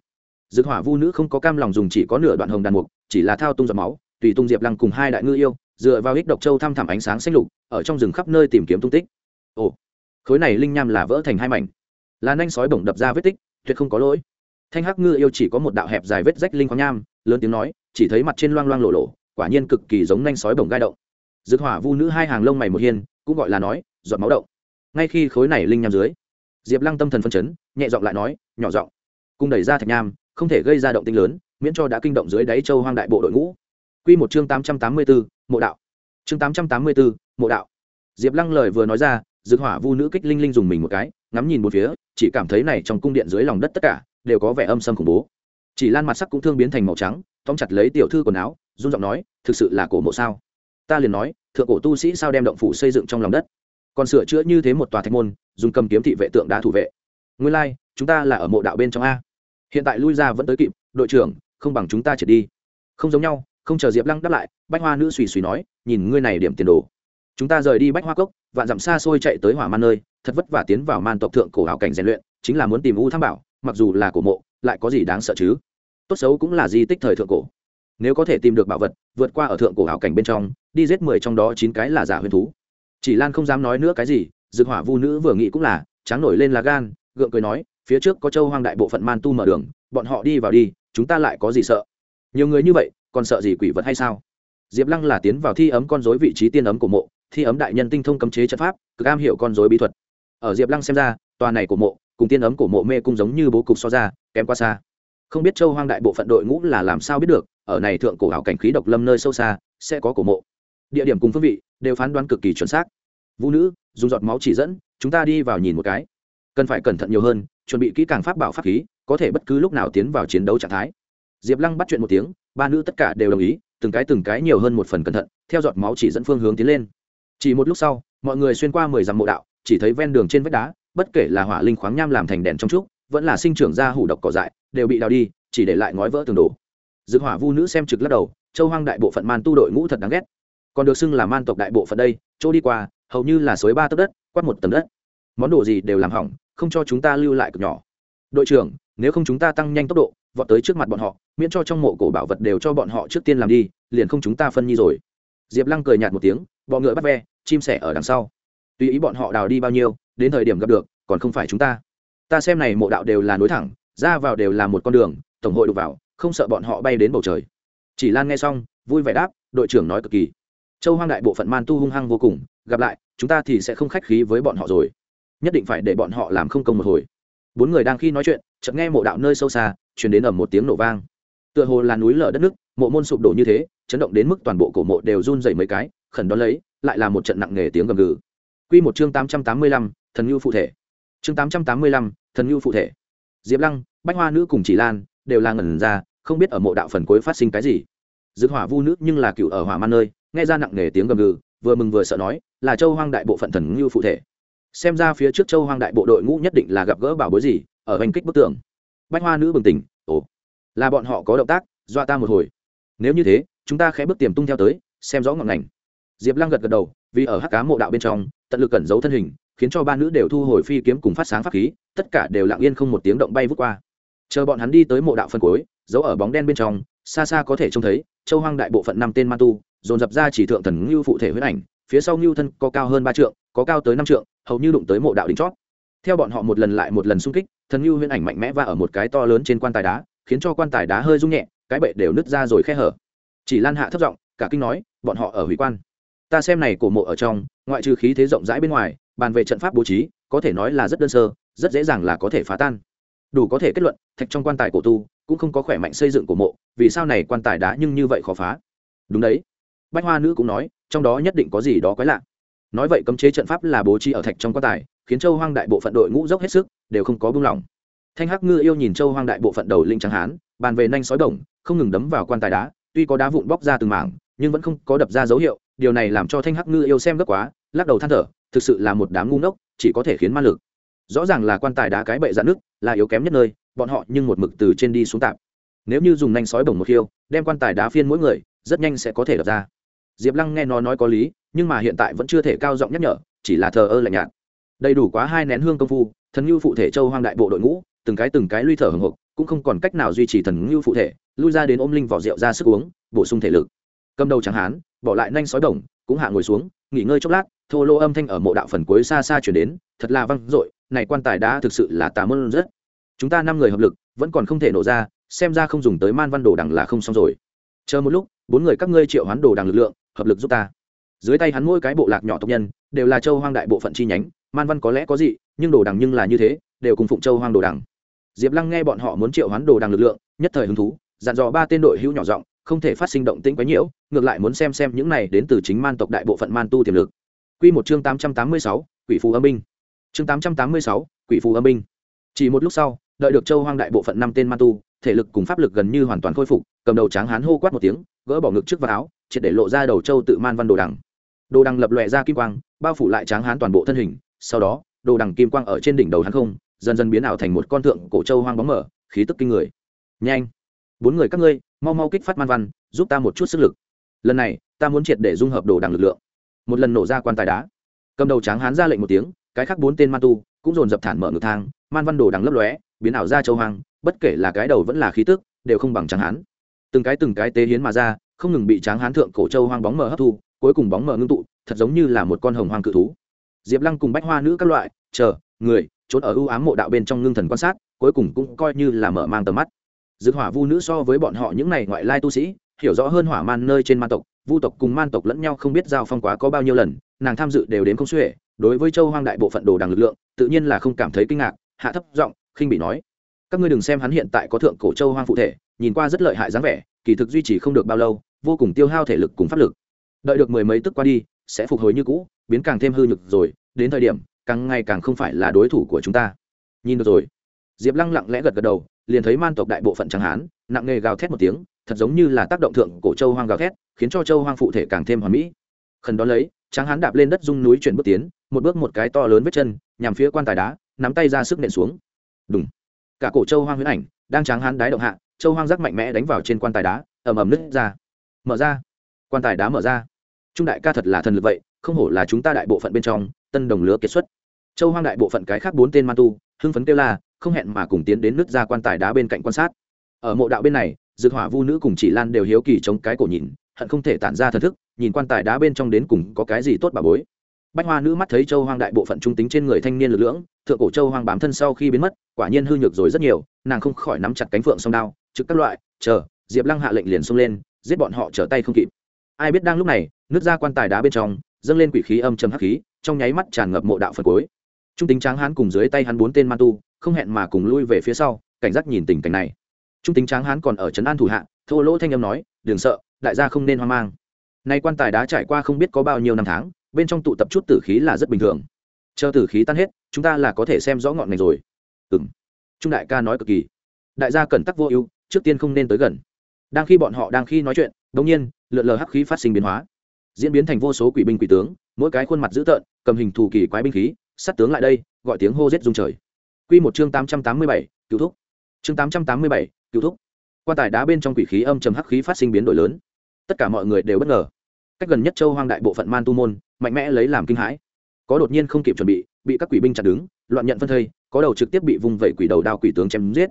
dược hỏa vu nữ không có cam lòng dùng chỉ có nửa đoạn hồng đàn mục, chỉ là thao tung giọt máu, tùy tung diệp lăng cùng hai đại ngư yêu, dựa vào ít độc châu thăm thẳm ánh sáng xanh lục, ở trong rừng khắp nơi tìm kiếm tung tích. Ồ, khối này linh nham là vỡ thành hai mảnh. Là nanh sói bổng đập ra vết tích, tuyệt không có lỗi. Thanh hắc ngư yêu chỉ có một đạo hẹp dài vết rách linh khoáng nham, lớn tiếng nói chỉ thấy mặt trên loang loang lộ lộ, quả nhiên cực kỳ giống nanh sói bồng gai động. Dược hỏa vu nữ hai hàng lông mày một hiên, cũng gọi là nói, giọt máu động. Ngay khi khối này linh nham dưới, diệp lăng tâm thần phân chấn, nhẹ giọng lại nói, nhỏ giọng, cung đẩy ra thạch nham, không thể gây ra động tinh lớn, miễn cho đã kinh động dưới đáy châu hoang đại bộ đội ngũ. Q một chương tám trăm tám mươi bốn, mộ đạo. Chương tám trăm tám mươi bốn, mộ đạo. Diệp lăng lời vừa nói ra, dược hỏa vu nữ kích linh linh dùng mình một cái, ngắm nhìn một phía, chỉ cảm thấy này trong cung điện dưới lòng đất tất cả, đều có vẻ âm sâm khủng bố. Chỉ lan mặt sắc cũng thương biến thành màu trắng tóm chặt lấy tiểu thư quần áo run giọng nói thực sự là cổ mộ sao? Ta liền nói thượng cổ tu sĩ sao đem động phủ xây dựng trong lòng đất? Còn sửa chữa như thế một tòa thạch môn dùng cầm kiếm thị vệ tượng đá thủ vệ. Nguyên lai、like, chúng ta là ở mộ đạo bên trong a. Hiện tại lui ra vẫn tới kịp đội trưởng không bằng chúng ta trở đi. Không giống nhau không chờ diệp lăng đáp lại bách hoa nữ suy suy nói nhìn ngươi này điểm tiền đồ. Chúng ta rời đi bách hoa cốc vạn dặm xa xôi chạy tới hỏa man nơi thật vất vả tiến vào man tộc thượng cổ hảo cảnh rèn luyện chính là muốn tìm u tham bảo mặc dù là cổ mộ lại có gì đáng sợ chứ? Tốt xấu cũng là di tích thời thượng cổ. Nếu có thể tìm được bảo vật, vượt qua ở thượng cổ hảo cảnh bên trong, đi giết mười trong đó chín cái là giả huyền thú. Chỉ lan không dám nói nữa cái gì dược hỏa vu nữ vừa nghĩ cũng là, tráng nổi lên là gan, gượng cười nói, phía trước có châu hoang đại bộ phận man tu mở đường, bọn họ đi vào đi, chúng ta lại có gì sợ? Nhiều người như vậy, còn sợ gì quỷ vật hay sao? Diệp lăng là tiến vào thi ấm con dối vị trí tiên ấm của mộ, thi ấm đại nhân tinh thông cấm chế trận pháp, cực am hiểu con dối bí thuật. Ở diệp lăng xem ra, tòa này của mộ, cùng tiên ấm của mộ mê cung giống như bố cục so ra, kém quá xa không biết châu hoang đại bộ phận đội ngũ là làm sao biết được, ở này thượng cổ hảo cảnh khí độc lâm nơi sâu xa, sẽ có cổ mộ. Địa điểm cùng phương vị, đều phán đoán cực kỳ chuẩn xác. Vũ nữ, dùng giọt máu chỉ dẫn, chúng ta đi vào nhìn một cái. Cần phải cẩn thận nhiều hơn, chuẩn bị kỹ càng pháp bảo pháp khí, có thể bất cứ lúc nào tiến vào chiến đấu trạng thái. Diệp lăng bắt chuyện một tiếng, ba nữ tất cả đều đồng ý, từng cái từng cái nhiều hơn một phần cẩn thận, theo giọt máu chỉ dẫn phương hướng tiến lên. Chỉ một lúc sau, mọi người xuyên qua mười dặm mộ đạo, chỉ thấy ven đường trên vách đá, bất kể là hỏa linh khoáng nham làm thành đèn trong trúc vẫn là sinh trưởng ra hủ độc cỏ dại, đều bị đào đi, chỉ để lại ngói vỡ tường đổ. Dược hỏa vu nữ xem trực lắc đầu, châu hoang đại bộ phận man tu đội ngũ thật đáng ghét. Còn được xưng là man tộc đại bộ phận đây, chỗ đi qua, hầu như là suối ba tấc đất, quát một tầng đất. Món đồ gì đều làm hỏng, không cho chúng ta lưu lại cực nhỏ. Đội trưởng, nếu không chúng ta tăng nhanh tốc độ, vọt tới trước mặt bọn họ, miễn cho trong mộ cổ bảo vật đều cho bọn họ trước tiên làm đi, liền không chúng ta phân nhi rồi. Diệp lăng cười nhạt một tiếng, bọ ngựa bắt ve, chim sẻ ở đằng sau. Tùy ý bọn họ đào đi bao nhiêu, đến thời điểm gặp được, còn không phải chúng ta ta xem này mộ đạo đều là nối thẳng ra vào đều là một con đường tổng hội đục vào không sợ bọn họ bay đến bầu trời. Chỉ lan nghe xong vui vẻ đáp đội trưởng nói cực kỳ. Châu hoang đại bộ phận man tu hung hăng vô cùng gặp lại chúng ta thì sẽ không khách khí với bọn họ rồi. Nhất định phải để bọn họ làm không công một hồi. Bốn người đang khi nói chuyện chợt nghe mộ đạo nơi sâu xa chuyển đến ầm một tiếng nổ vang. Tựa hồ là núi lở đất nước mộ môn sụp đổ như thế chấn động đến mức toàn bộ cổ mộ đều run dày mấy cái khẩn đón lấy lại là một trận nặng nề tiếng gầm gừ. Quy một chương 885, thần như phụ thể. Chương 885, thần nhu phụ thể. Diệp lăng, bách hoa nữ cùng chỉ lan đều là ngẩn ra, không biết ở mộ đạo phần cuối phát sinh cái gì. Dược hỏa vu nữ nhưng là cựu ở hỏa man nơi, nghe ra nặng nề tiếng gầm gừ, vừa mừng vừa sợ nói, là châu hoang đại bộ phận thần ngưu phụ thể. Xem ra phía trước châu hoang đại bộ đội ngũ nhất định là gặp gỡ bảo bối gì, ở hành kích bức tường. Bách hoa nữ bừng tỉnh, ồ, là bọn họ có động tác, dọa ta một hồi. Nếu như thế, chúng ta khẽ bước tiềm tung theo tới, xem rõ ngọn ngành. Diệp lăng gật gật đầu, vì ở hắc cá mộ đạo bên trong, tận lực cẩn giấu thân hình khiến cho ba nữ đều thu hồi phi kiếm cùng phát sáng pháp khí, tất cả đều lặng yên không một tiếng động bay vút qua. Chờ bọn hắn đi tới mộ đạo phân cối giấu ở bóng đen bên trong, xa xa có thể trông thấy, châu hoang đại bộ phận năm tên ma tu, dồn dập ra chỉ thượng thần ngưu phụ thể huyết ảnh, phía sau ngưu thân có cao hơn ba trượng, có cao tới năm trượng, hầu như đụng tới mộ đạo đỉnh chót theo bọn họ một lần lại một lần xung kích, thần ngưu huyễn ảnh mạnh mẽ và ở một cái to lớn trên quan tài đá, khiến cho quan tài đá hơi rung nhẹ, cái bệ đều nứt ra rồi khe hở. Chỉ lan hạ thấp giọng, cả kinh nói, bọn họ ở hủy quan. Ta xem này cổ mộ ở trong, ngoại trừ khí thế rộng rãi bên ngoài bàn về trận pháp bố trí, có thể nói là rất đơn sơ, rất dễ dàng là có thể phá tan. Đủ có thể kết luận, thạch trong quan tài cổ tu cũng không có khỏe mạnh xây dựng của mộ, vì sao này quan tài đá nhưng như vậy khó phá? Đúng đấy. Bách hoa nữ cũng nói, trong đó nhất định có gì đó quái lạ. Nói vậy cấm chế trận pháp là bố trí ở thạch trong quan tài, khiến châu hoang đại bộ phận đội ngũ dốc hết sức, đều không có buông lỏng. Thanh hắc ngư yêu nhìn châu hoang đại bộ phận đầu linh trắng hán, bàn về nhanh sói đồng không ngừng đấm vào quan tài đá, tuy có đá vụn bóc ra từng mảng, nhưng vẫn không có đập ra dấu hiệu, điều này làm cho thanh hắc ngư yêu xem gấp quá, lắc đầu than thở thực sự là một đám ngu ngốc, chỉ có thể khiến ma lực. Rõ ràng là quan tài đá cái bệ dạn nước là yếu kém nhất nơi, bọn họ nhưng một mực từ trên đi xuống tạp nếu như dùng nhanh sói bổng một khiêu, đem quan tài đá phiên mỗi người, rất nhanh sẽ có thể đập ra. Diệp lăng nghe nó nói có lý, nhưng mà hiện tại vẫn chưa thể cao giọng nhắc nhở, chỉ là thờ ơ lạnh nhạt. Đầy đủ quá hai nén hương công phu, thần ngưu phụ thể châu hoang đại bộ đội ngũ, từng cái từng cái lui thở hồng hộc cũng không còn cách nào duy trì thần ngưu phụ thể, lui ra đến ôm linh vỏ rượu ra sức uống, bổ sung thể lực. Cầm đầu chẳng hán, bỏ lại nhanh sói đồng cũng hạ ngồi xuống, nghỉ ngơi chốc lát thô lô âm thanh ở mộ đạo phần cuối xa xa chuyển đến, thật là văng dội, này quan tài đã thực sự là tà mơn rất. Chúng ta năm người hợp lực, vẫn còn không thể nổ ra, xem ra không dùng tới man văn đồ đằng là không xong rồi. Chờ một lúc, bốn người các ngươi triệu hoán đồ đằng lực lượng, hợp lực giúp ta. Dưới tay hắn mỗi cái bộ lạc nhỏ tộc nhân, đều là châu hoang đại bộ phận chi nhánh, man văn có lẽ có gì, nhưng đồ đằng nhưng là như thế, đều cùng phụng châu hoang đồ đằng. Diệp lăng nghe bọn họ muốn triệu hoán đồ đằng lực lượng, nhất thời hứng thú, dặn dò ba tên đội hữu nhỏ giọng, không thể phát sinh động tĩnh quá nhiễu ngược lại muốn xem xem những này đến từ chính man tộc đại bộ phận man tu tiềm lực. Quy một chương tám trăm tám mươi sáu, quỷ phù âm binh. Chương tám trăm tám mươi sáu, quỷ phù âm binh. Chỉ một lúc sau, đợi được châu hoang đại bộ phận năm tên man tu, thể lực cùng pháp lực gần như hoàn toàn khôi phục, cầm đầu tráng hán hô quát một tiếng, gỡ bỏ ngực trước vào áo, triệt để lộ ra đầu châu tự man văn đồ đằng. Đồ đằng lập lòe ra kim quang, bao phủ lại tráng hán toàn bộ thân hình, sau đó, đồ đằng kim quang ở trên đỉnh đầu hắn không, dần dần biến ảo thành một con tượng cổ châu hoang bóng mở, khí tức kinh người. Nhanh! Bốn người các ngươi, mau mau kích phát man văn, giúp ta một chút sức lực. Lần này, ta muốn triệt để dung hợp đồ đằng lực lượng một lần nổ ra quan tài đá. Cầm đầu tráng hán ra lệnh một tiếng, cái khác bốn tên man tu cũng dồn dập thản mở ngực thang, man văn đồ đằng lấp lóe, biến ảo ra châu hoang, bất kể là cái đầu vẫn là khí tức, đều không bằng tráng hán. Từng cái từng cái tế hiến mà ra, không ngừng bị tráng hán thượng cổ châu hoang bóng mờ hấp thu, cuối cùng bóng mờ ngưng tụ, thật giống như là một con hồng hoang cự thú. Diệp lăng cùng bách hoa nữ các loại, chờ, người, trốn ở ưu ám mộ đạo bên trong ngưng thần quan sát, cuối cùng cũng coi như là mở mang tầm mắt. Dược hỏa vu nữ so với bọn họ những này ngoại lai tu sĩ, hiểu rõ hơn hỏa man nơi trên man tộc vu tộc cùng man tộc lẫn nhau không biết giao phong quá có bao nhiêu lần, nàng tham dự đều đến không xuể, đối với châu hoang đại bộ phận đồ đằng lực lượng, tự nhiên là không cảm thấy kinh ngạc, hạ thấp giọng, khinh bị nói, các ngươi đừng xem hắn hiện tại có thượng cổ châu hoang phụ thể, nhìn qua rất lợi hại dáng vẻ, kỳ thực duy trì không được bao lâu, vô cùng tiêu hao thể lực cùng pháp lực. Đợi được mười mấy tức qua đi, sẽ phục hồi như cũ, biến càng thêm hư nhược rồi, đến thời điểm, càng ngày càng không phải là đối thủ của chúng ta. Nhìn được rồi. Diệp lăng lặng lẽ gật gật đầu, liền thấy man tộc đại bộ phận chẳng hán, nặng nghề gào thét một tiếng thật giống như là tác động thượng cổ châu hoang gào thét, khiến cho châu hoang phụ thể càng thêm hoàn mỹ. Khẩn đó lấy, tráng hán đạp lên đất dung núi chuyển bước tiến, một bước một cái to lớn vết chân, nhằm phía quan tài đá, nắm tay ra sức nện xuống. Đúng cả cổ châu hoang huyễn ảnh đang tráng hán đái động hạ, châu hoang giác mạnh mẽ đánh vào trên quan tài đá, ầm ầm nứt ra. Mở ra. Quan tài đá mở ra. Trung đại ca thật là thần lực vậy, không hổ là chúng ta đại bộ phận bên trong, tân đồng lứa kết xuất. Châu hoang đại bộ phận cái khác bốn tên man tu, hưng phấn kêu la, không hẹn mà cùng tiến đến nứt ra quan tài đá bên cạnh quan sát. Ở mộ đạo bên này dược hỏa vu nữ cùng chỉ lan đều hiếu kỳ chống cái cổ nhìn, hận không thể tản ra thần thức, nhìn quan tài đá bên trong đến cùng có cái gì tốt bà bối. Bách hoa nữ mắt thấy châu hoang đại bộ phận trung tính trên người thanh niên lực lưỡng, thượng cổ châu hoang bám thân sau khi biến mất, quả nhiên hư nhược rồi rất nhiều, nàng không khỏi nắm chặt cánh phượng song đao, trực các loại, chờ, diệp lăng hạ lệnh liền xông lên, giết bọn họ trở tay không kịp. Ai biết đang lúc này, nước ra quan tài đá bên trong, dâng lên quỷ khí âm trầm hắc khí, trong nháy mắt tràn ngập mộ đạo phần cuối. Trung tính tráng hán cùng dưới tay hắn bốn tên man tu, không hẹn mà cùng lui về phía sau, cảnh giác nhìn tình cảnh này trung tính tráng hán còn ở trấn an thủ hạ, thô lỗ thanh âm nói, đừng sợ, đại gia không nên hoang mang. Nay quan tài đã trải qua không biết có bao nhiêu năm tháng, bên trong tụ tập chút tử khí là rất bình thường. Chờ tử khí tan hết, chúng ta là có thể xem rõ ngọn này rồi. Ừng trung đại ca nói cực kỳ. Đại gia cẩn tắc vô ưu, trước tiên không nên tới gần. Đang khi bọn họ đang khi nói chuyện đ ỗ n g nhiên, lượn lờ hắc khí phát sinh biến hóa. Diễn biến thành vô số quỷ binh quỷ tướng, mỗi cái khuôn mặt dữ tợn, cầm hình thù kỳ quái binh khí sắt tướng lại đây, gọi tiếng hô rết dung trời. Q một chương tám trăm tám mươi bảy, cứu thúc. Chương tám trăm tám mươi bảy cứu thúc. Quan tài đá bên trong quỷ khí âm trầm hắc khí phát sinh biến đổi lớn. Tất cả mọi người đều bất ngờ. Cách gần nhất châu hoang đại bộ phận man tu môn, mạnh mẽ lấy làm kinh hãi. Có đột nhiên không kịp chuẩn bị bị các quỷ binh chặt đứng, loạn nhận phân thây, có đầu trực tiếp bị vung vẩy quỷ đầu đao quỷ tướng chém giết.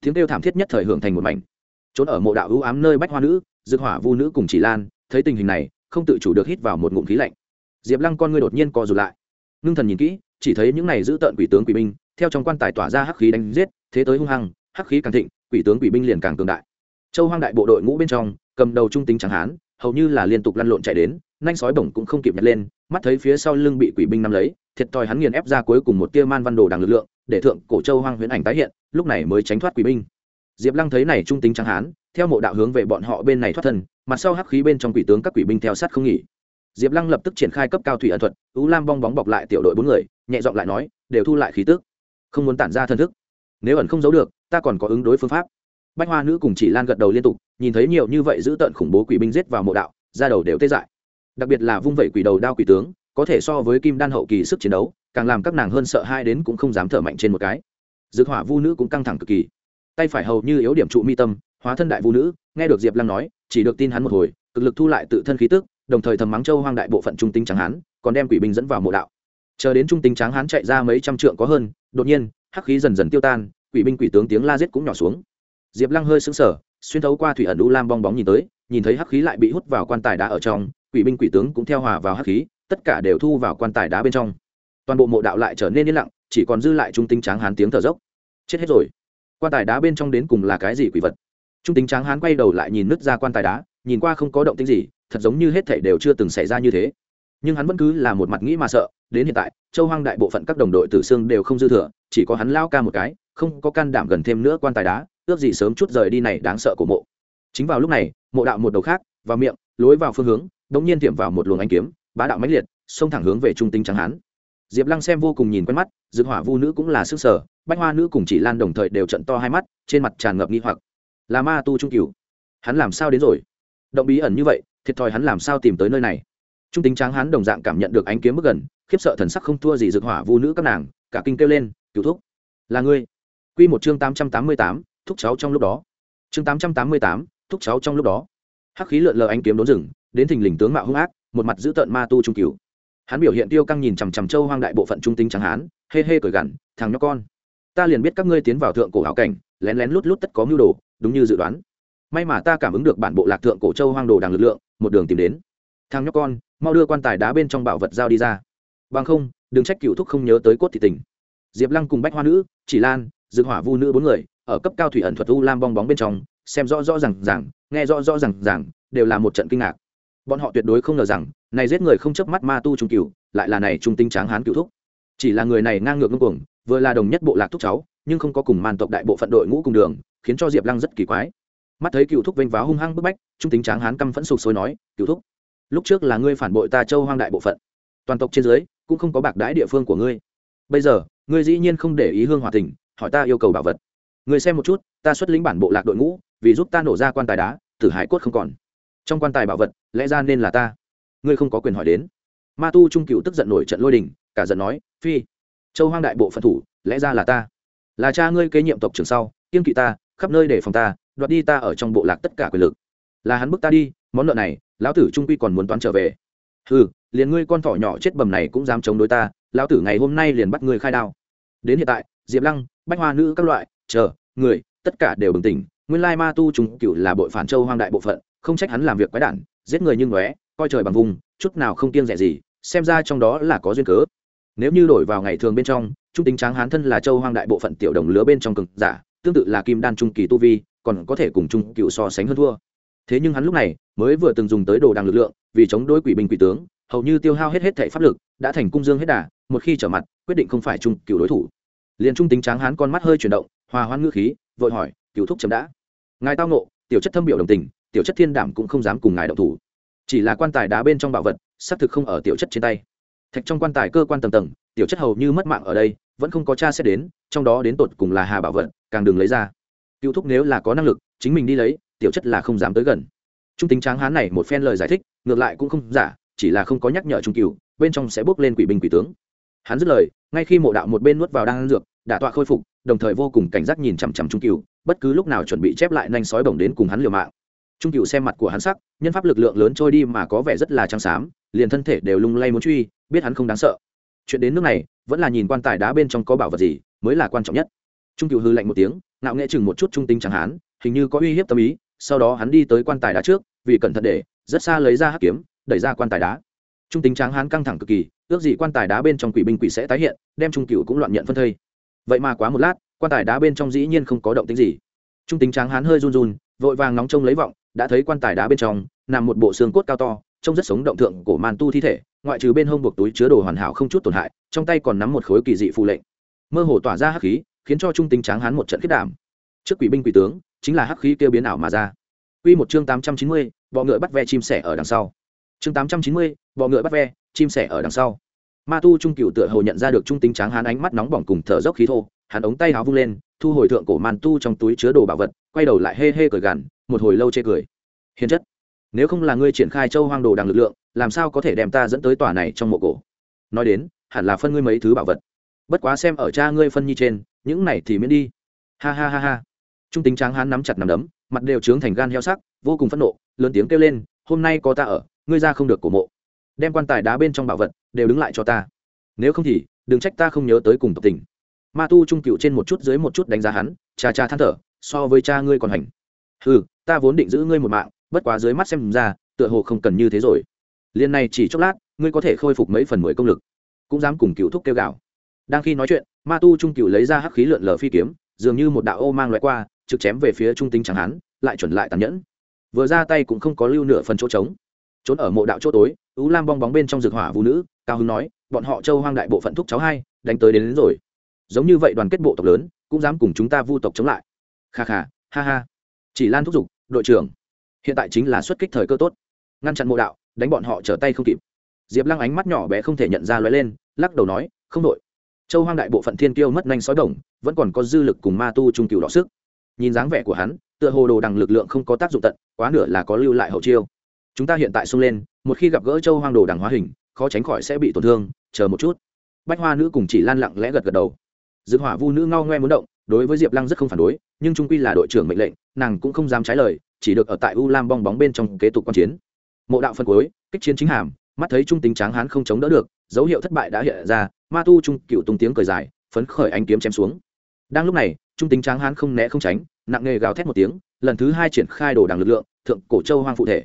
Tiếng kêu thảm thiết nhất thời hưởng thành một mảnh. Trốn ở mộ đạo ưu ám nơi bách hoa nữ dược hỏa vu nữ cùng chỉ lan, thấy tình hình này, không tự chủ được hít vào một ngụm khí lạnh. Diệp lăng con ngươi đột nhiên co rụt lại. Ngưng thần nhìn kỹ, chỉ thấy những này giữ tợn quỷ tướng quỷ binh, theo trong quan tài tỏa ra hắc khí đánh giết, thế tới hung hăng, hắc khí càng thịnh quỷ tướng quỷ binh liền càng cường đại. Châu hoang đại bộ đội ngũ bên trong, cầm đầu trung tính trắng hán, hầu như là liên tục lăn lộn chạy đến nhanh sói bổng cũng không kịp nhặt lên, mắt thấy phía sau lưng bị quỷ binh nắm lấy, thiệt thòi hắn nghiền ép ra cuối cùng một tia man văn đồ đằng lực lượng, để thượng cổ châu hoang huyễn ảnh tái hiện, lúc này mới tránh thoát quỷ binh. Diệp lăng thấy này trung tính trắng hán, theo mộ đạo hướng về bọn họ bên này thoát thân, mặt sau hắc khí bên trong quỷ tướng các quỷ binh theo sát không nghỉ. Diệp lăng lập tức triển khai cấp cao thủy ẩn thuật ú lam bong bóng bọc lại tiểu đội bốn người, nhẹ giọng lại nói, đều thu lại khí tức, không muốn tản ra thân thức. Nếu ẩn không giấu được ta còn có ứng đối phương pháp. Bách hoa nữ cùng chỉ lan gật đầu liên tục, nhìn thấy nhiều như vậy giữ tận khủng bố quỷ binh giết vào mộ đạo, ra đầu đều tê dại. Đặc biệt là vung vẩy quỷ đầu đao quỷ tướng, có thể so với kim đan hậu kỳ sức chiến đấu, càng làm các nàng hơn sợ hai đến cũng không dám thở mạnh trên một cái. Dược hỏa vu nữ cũng căng thẳng cực kỳ. Tay phải hầu như yếu điểm trụ mi tâm, hóa thân đại vu nữ, nghe được diệp lăng nói, chỉ được tin hắn một hồi, cực lực thu lại tự thân khí tức, đồng thời thầm mắng châu hoang đại bộ phận trung tinh tráng hán, còn đem quỷ binh dẫn vào mộ đạo. Chờ đến trung tinh tráng hán chạy ra mấy trăm trượng có hơn, đột nhiên, hắc khí dần dần tiêu tan quỷ binh quỷ tướng tiếng la giết cũng nhỏ xuống. Diệp lăng hơi sững sờ, xuyên thấu qua thủy ẩn u lam bong bóng nhìn tới, nhìn thấy hắc khí lại bị hút vào quan tài đá ở trong, quỷ binh quỷ tướng cũng theo hòa vào hắc khí, tất cả đều thu vào quan tài đá bên trong. Toàn bộ mộ đạo lại trở nên yên lặng, chỉ còn dư lại trung tinh tráng hán tiếng thở dốc. Chết hết rồi. Quan tài đá bên trong đến cùng là cái gì quỷ vật? Trung tinh tráng hán quay đầu lại nhìn nứt ra quan tài đá, nhìn qua không có động tĩnh gì, thật giống như hết thảy đều chưa từng xảy ra như thế nhưng hắn vẫn cứ là một mặt nghĩ mà sợ, đến hiện tại, châu hoang đại bộ phận các đồng đội tử xương đều không dư thừa, chỉ có hắn lao ca một cái, không có can đảm gần thêm nữa quan tài đá, ước gì sớm chút rời đi này đáng sợ của mộ. Chính vào lúc này, mộ đạo một đầu khác, vào miệng, lối vào phương hướng, đống nhiên tiệm vào một luồng ánh kiếm, bá đạo mãnh liệt, xông thẳng hướng về trung tinh trắng hán. Diệp lăng xem vô cùng nhìn quen mắt, dược hỏa vu nữ cũng là sức sở, bách hoa nữ cùng chỉ lan đồng thời đều trận to hai mắt, trên mặt tràn ngập nghi hoặc. Là ma tu trung cửu. Hắn làm sao đến rồi? Động bí ẩn như vậy, thiệt thòi hắn làm sao tìm tới nơi này? Trung tính tráng Hán đồng dạng cảm nhận được ánh kiếm bước gần khiếp sợ thần sắc không thua gì dược hỏa vu nữ các nàng cả kinh kêu lên cứu thúc là ngươi. Quy một chương tám trăm tám mươi tám thúc cháu trong lúc đó. Chương tám trăm tám mươi tám thúc cháu trong lúc đó. Hắc khí lượn lờ ánh kiếm đốn rừng đến thình lình tướng mạo hung ác một mặt giữ tợn ma tu trung cứu, hắn biểu hiện tiêu căng nhìn chằm chằm châu hoang đại bộ phận trung tính Tráng hán hê hê cởi gằn thằng nhóc con ta liền biết các ngươi tiến vào thượng cổ hảo cảnh lén lén lút lút tất có mưu đồ đúng như dự đoán. May mà ta cảm ứng được bản bộ lạc thượng cổ châu hoang đồ đằng lực lượng một đường tìm đến. Thằng nhóc con mau đưa quan tài đá bên trong bảo vật giao đi ra. Bằng không, đừng trách cựu thúc không nhớ tới cốt thị tình. Diệp lăng cùng bách hoa nữ, chỉ lan, dược hỏa vu nữ bốn người, ở cấp cao thủy ẩn thuật u lam bong bóng bên trong, xem rõ rõ r à n g rằng nghe rõ rõ r à n g rằng đều là một trận kinh ngạc. Bọn họ tuyệt đối không ngờ rằng, này giết người không chớp mắt ma tu trung cựu lại là này trung tinh tráng hán cựu thúc. Chỉ là người này ngang ngược ngưng cuồng, vừa là đồng nhất bộ lạc thúc cháu, nhưng không có cùng man tộc đại bộ phận đội ngũ cùng đường, khiến cho diệp lăng rất kỳ quái. Mắt thấy cựu thúc vênh váo hung hăng bức bách, trung tính tráng hán căm phẫn sục sôi nói, cựu thúc lúc trước là ngươi phản bội ta châu hoang đại bộ phận, toàn tộc trên dưới cũng không có bạc đãi địa phương của ngươi. Bây giờ, ngươi dĩ nhiên không để ý hương hòa tình, hỏi ta yêu cầu bảo vật. Ngươi xem một chút, ta xuất lĩnh bản bộ lạc đội ngũ, vì giúp ta nổ ra quan tài đá, tử hải cốt không còn. Trong quan tài bảo vật, lẽ ra nên là ta. Ngươi không có quyền hỏi đến. Ma tu trung cựu tức giận nổi trận lôi đình, cả giận nói, phi, châu hoang đại bộ phận thủ, lẽ ra là ta. Là cha ngươi kế nhiệm tộc trưởng sau kiên kỵ ta, khắp nơi để phòng ta, đoạt đi ta ở trong bộ lạc tất cả quyền lực. Là hắn bức ta đi món nợ này, lão tử trung quy còn muốn toán trở về. Ừ liền ngươi con thỏ nhỏ chết bầm này cũng dám chống đối ta, lão tử ngày hôm nay liền bắt ngươi khai đao. Đến hiện tại, diệp lăng, bách hoa nữ các loại, chờ, người, tất cả đều bừng tỉnh. Nguyên lai ma tu trùng cựu là bội phản châu hoang đại bộ phận, không trách hắn làm việc quái đản, giết người như ngóe, coi trời bằng vùng, chút nào không kiêng rẻ gì, xem ra trong đó là có duyên cớ. Nếu như đổi vào ngày thường bên trong, trung tính tráng hán thân là châu hoang đại bộ phận tiểu đồng lứa bên trong cực giả, tương tự là kim đan trung kỳ tu vi, còn có thể cùng trung cựu so sánh hơn thua thế nhưng hắn lúc này mới vừa từng dùng tới đồ đằng lực lượng vì chống đối quỷ binh quỷ tướng, hầu như tiêu hao hết hết thể pháp lực, đã thành cung dương hết đà, một khi trở mặt, quyết định không phải chung cựu đối thủ. Liền trung tính tráng hắn con mắt hơi chuyển động, hòa hoan ngữ khí, vội hỏi cựu thúc chấm đã? Ngài tao nộ tiểu chất thâm biểu đồng tình, tiểu chất thiên đảm cũng không dám cùng ngài động thủ. Chỉ là quan tài đá bên trong bảo vật, xác thực không ở tiểu chất trên tay. Thạch trong quan tài cơ quan tầng tầng, tiểu chất hầu như mất mạng ở đây, vẫn không có cha xét đến, trong đó đến tột cùng là hà bảo vật, càng đừng lấy ra. Cựu thúc nếu là có năng lực, chính mình đi lấy tiểu chất là không dám tới gần. Trung tính tráng hán này một phen lời giải thích, ngược lại cũng không giả, chỉ là không có nhắc nhở trung cựu bên trong sẽ bước lên quỷ binh quỷ tướng. Hắn dứt lời, ngay khi mộ đạo một bên nuốt vào đang ăn dược đả tọa khôi phục, đồng thời vô cùng cảnh giác nhìn chằm chằm trung cựu bất cứ lúc nào chuẩn bị chép lại nhanh sói bổng đến cùng hắn liều mạng. Trung cựu xem mặt của hắn sắc, nhân pháp lực lượng lớn trôi đi mà có vẻ rất là trắng xám, liền thân thể đều lung lay muốn truy, biết hắn không đáng sợ. Chuyện đến nước này, vẫn là nhìn quan tài đá bên trong có bảo vật gì, mới là quan trọng nhất. Trung cựu hư lạnh một tiếng, ngạo nghệ chừng một chút trung tính chẳng hán, hình như có uy hiếp tâm ý sau đó hắn đi tới quan tài đá trước, vì cẩn thận để rất xa lấy ra hắc kiếm, đẩy ra quan tài đá. Trung tính tráng hán căng thẳng cực kỳ, ước gì quan tài đá bên trong quỷ binh quỷ sẽ tái hiện, đem trung cựu cũng loạn nhận phân thây. Vậy mà quá một lát, quan tài đá bên trong dĩ nhiên không có động tính gì. Trung tính tráng hán hơi run run, vội vàng nóng trông lấy vọng, đã thấy quan tài đá bên trong, nằm một bộ xương cốt cao to, trông rất sống động thượng của màn tu thi thể, ngoại trừ bên hông buộc túi chứa đồ hoàn hảo không chút tổn hại, trong tay còn nắm một khối kỳ dị phù lệnh. Mơ hồ tỏa ra hắc khí, khiến cho trung tính tráng hán một trận khiết đảm. Trước quỷ binh quỷ tướng chính là hắc khí kêu biến ảo mà ra Quy một chương 890, bọ ngựa bắt ve chim sẻ ở đằng sau. Chương 890, bọ ngựa bắt ve, chim sẻ ở đằng sau. Ma tu trung cửu tựa hồ nhận ra được trung tính tráng hán ánh mắt nóng bỏng cùng thở dốc khí thô, hắn ống tay áo vung lên, thu hồi thượng cổ màn tu trong túi chứa đồ bảo vật, quay đầu lại hê hê cười gằn, một hồi lâu chê cười. Hiền chất, nếu không là ngươi triển khai châu hoang đồ đằng lực lượng, làm sao có thể đem ta dẫn tới tòa này trong mộ cổ? Nói đến, hẳn là phân ngươi mấy thứ bảo vật. Bất quá xem ở cha ngươi phân nhi trên, những này thì miễn đi. Ha ha ha ha. Trung tính tráng hán nắm chặt nắm đấm, mặt đều trướng thành gan heo sắc vô cùng phẫn nộ lớn tiếng kêu lên hôm nay có ta ở ngươi ra không được cổ mộ. Đem quan tài đá bên trong bảo vật đều đứng lại cho ta. Nếu không thì đừng trách ta không nhớ tới cùng tộc tình. Ma tu trung cựu trên một chút dưới một chút đánh giá hắn cha cha than thở so với cha ngươi còn hành. Ừ ta vốn định giữ ngươi một mạng bất quá dưới mắt xem ra tựa hồ không cần như thế rồi. Liên này chỉ chốc lát ngươi có thể khôi phục mấy phần mười công lực cũng dám cùng cựu thúc kêu gào. Đang khi nói chuyện ma tu trung cựu lấy ra hắc khí lượn lờ phi kiếm dường như một đạo ô mang loại qua trực chém về phía trung tính chẳng hán lại chuẩn lại tàn nhẫn. Vừa ra tay cũng không có lưu nửa phần chỗ trống. Trốn ở mộ đạo chỗ tối ú lam bong bóng bên trong rực hỏa vũ nữ cao hưng nói bọn họ châu hoang đại bộ phận thúc cháu hai đánh tới đến, đến rồi. Giống như vậy đoàn kết bộ tộc lớn cũng dám cùng chúng ta vu tộc chống lại. Kha kha ha ha. Chỉ lan thúc giục đội trưởng hiện tại chính là xuất kích thời cơ tốt. Ngăn chặn mộ đạo đánh bọn họ trở tay không kịp. Diệp lăng ánh mắt nhỏ bé không thể nhận ra lóe lên lắc đầu nói không đội. Châu hoang đại bộ phận thiên kiêu mất nhanh sói đồng vẫn còn có dư lực cùng ma tu trung cửu đọ sức nhìn dáng vẻ của hắn, tựa hồ đồ đằng lực lượng không có tác dụng tận, quá nửa là có lưu lại hậu chiêu. Chúng ta hiện tại xông lên, một khi gặp gỡ châu hoang đồ đằng hóa hình, khó tránh khỏi sẽ bị tổn thương, chờ một chút. Bách hoa nữ cùng chỉ lan lặng lẽ gật gật đầu. Dư hỏa vu nữ ngao ngoe muốn động, đối với diệp lăng rất không phản đối, nhưng trung quy là đội trưởng mệnh lệnh, nàng cũng không dám trái lời, chỉ được ở tại u lam bong bóng bên trong kế tục q chiến. Mộ đạo phân cuối, kích chiến chính hàm, mắt thấy trung tính tráng hán không chống đỡ được, dấu hiệu thất bại đã hiện ra, ma tu trung cựu tung tiếng cười dài, phấn khởi ánh kiếm chém xuống. Đang lúc này trung tính tráng hán không né không tránh, nặng nghề gào thét một tiếng, lần thứ hai triển khai đồ đằng lực lượng, thượng cổ châu hoang phụ thể.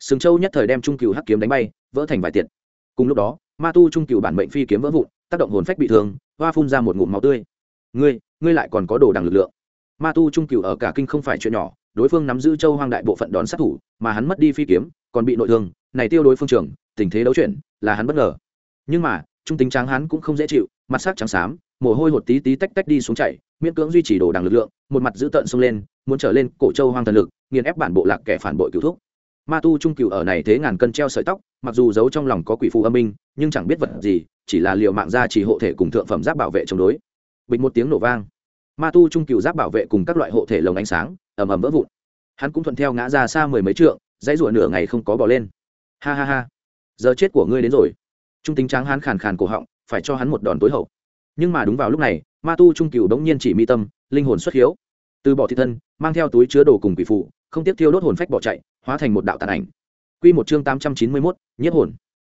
Sừng châu nhất thời đem trung cựu hắc kiếm đánh bay, vỡ thành vài tiện cùng lúc đó, ma tu trung cựu bản mệnh phi kiếm vỡ vụn, tác động hồn phách bị thương, hoa phun ra một ngụm máu tươi. Ngươi ngươi lại còn có đồ đằng lực lượng. Ma tu trung cựu ở cả kinh không phải chuyện nhỏ, đối phương nắm giữ châu hoang đại bộ phận đón sát thủ, mà hắn mất đi phi kiếm, còn bị nội thương, này tiêu đối phương trường tình thế đấu chuyển, là hắn bất ngờ. Nhưng mà, trung tính tráng hắn cũng không dễ chịu, mặt sắc trắng xám, mồ hôi hột tí tí tách tách đi xuống chảy miễn cưỡng duy trì đồ đằng lực lượng, một mặt giữ tận xông lên, muốn trở lên cổ châu hoang thần lực, nghiền ép bản bộ lạc kẻ phản bội cựu thúc. Ma tu trung cựu ở này thế ngàn cân treo sợi tóc, mặc dù giấu trong lòng có quỷ phù âm minh nhưng chẳng biết vật gì, chỉ là liệu mạng ra chỉ hộ thể cùng thượng phẩm giáp bảo vệ chống đối. Bình một tiếng nổ vang. Ma tu trung cựu giáp bảo vệ cùng các loại hộ thể lồng ánh sáng, ầm ầm vỡ vụn. Hắn cũng thuận theo ngã ra xa mười mấy trượng, dãy rủa nửa ngày không có bỏ lên. Ha ha ha. Giờ chết của ngươi đến rồi. Trung tính tráng hắn khàn khàn cổ họng, phải cho hắn một đòn tối hậu. Nhưng mà đúng vào lúc này ma tu trung cựu đống nhiên chỉ mi tâm, linh hồn xuất hiếu. Từ bỏ thị thân, mang theo túi chứa đồ cùng quỷ phụ, không tiếp thiêu đốt hồn phách bỏ chạy, hóa thành một đạo tàn ảnh. Q một chương tám trăm chín mươi mốt, nhiếp hồn.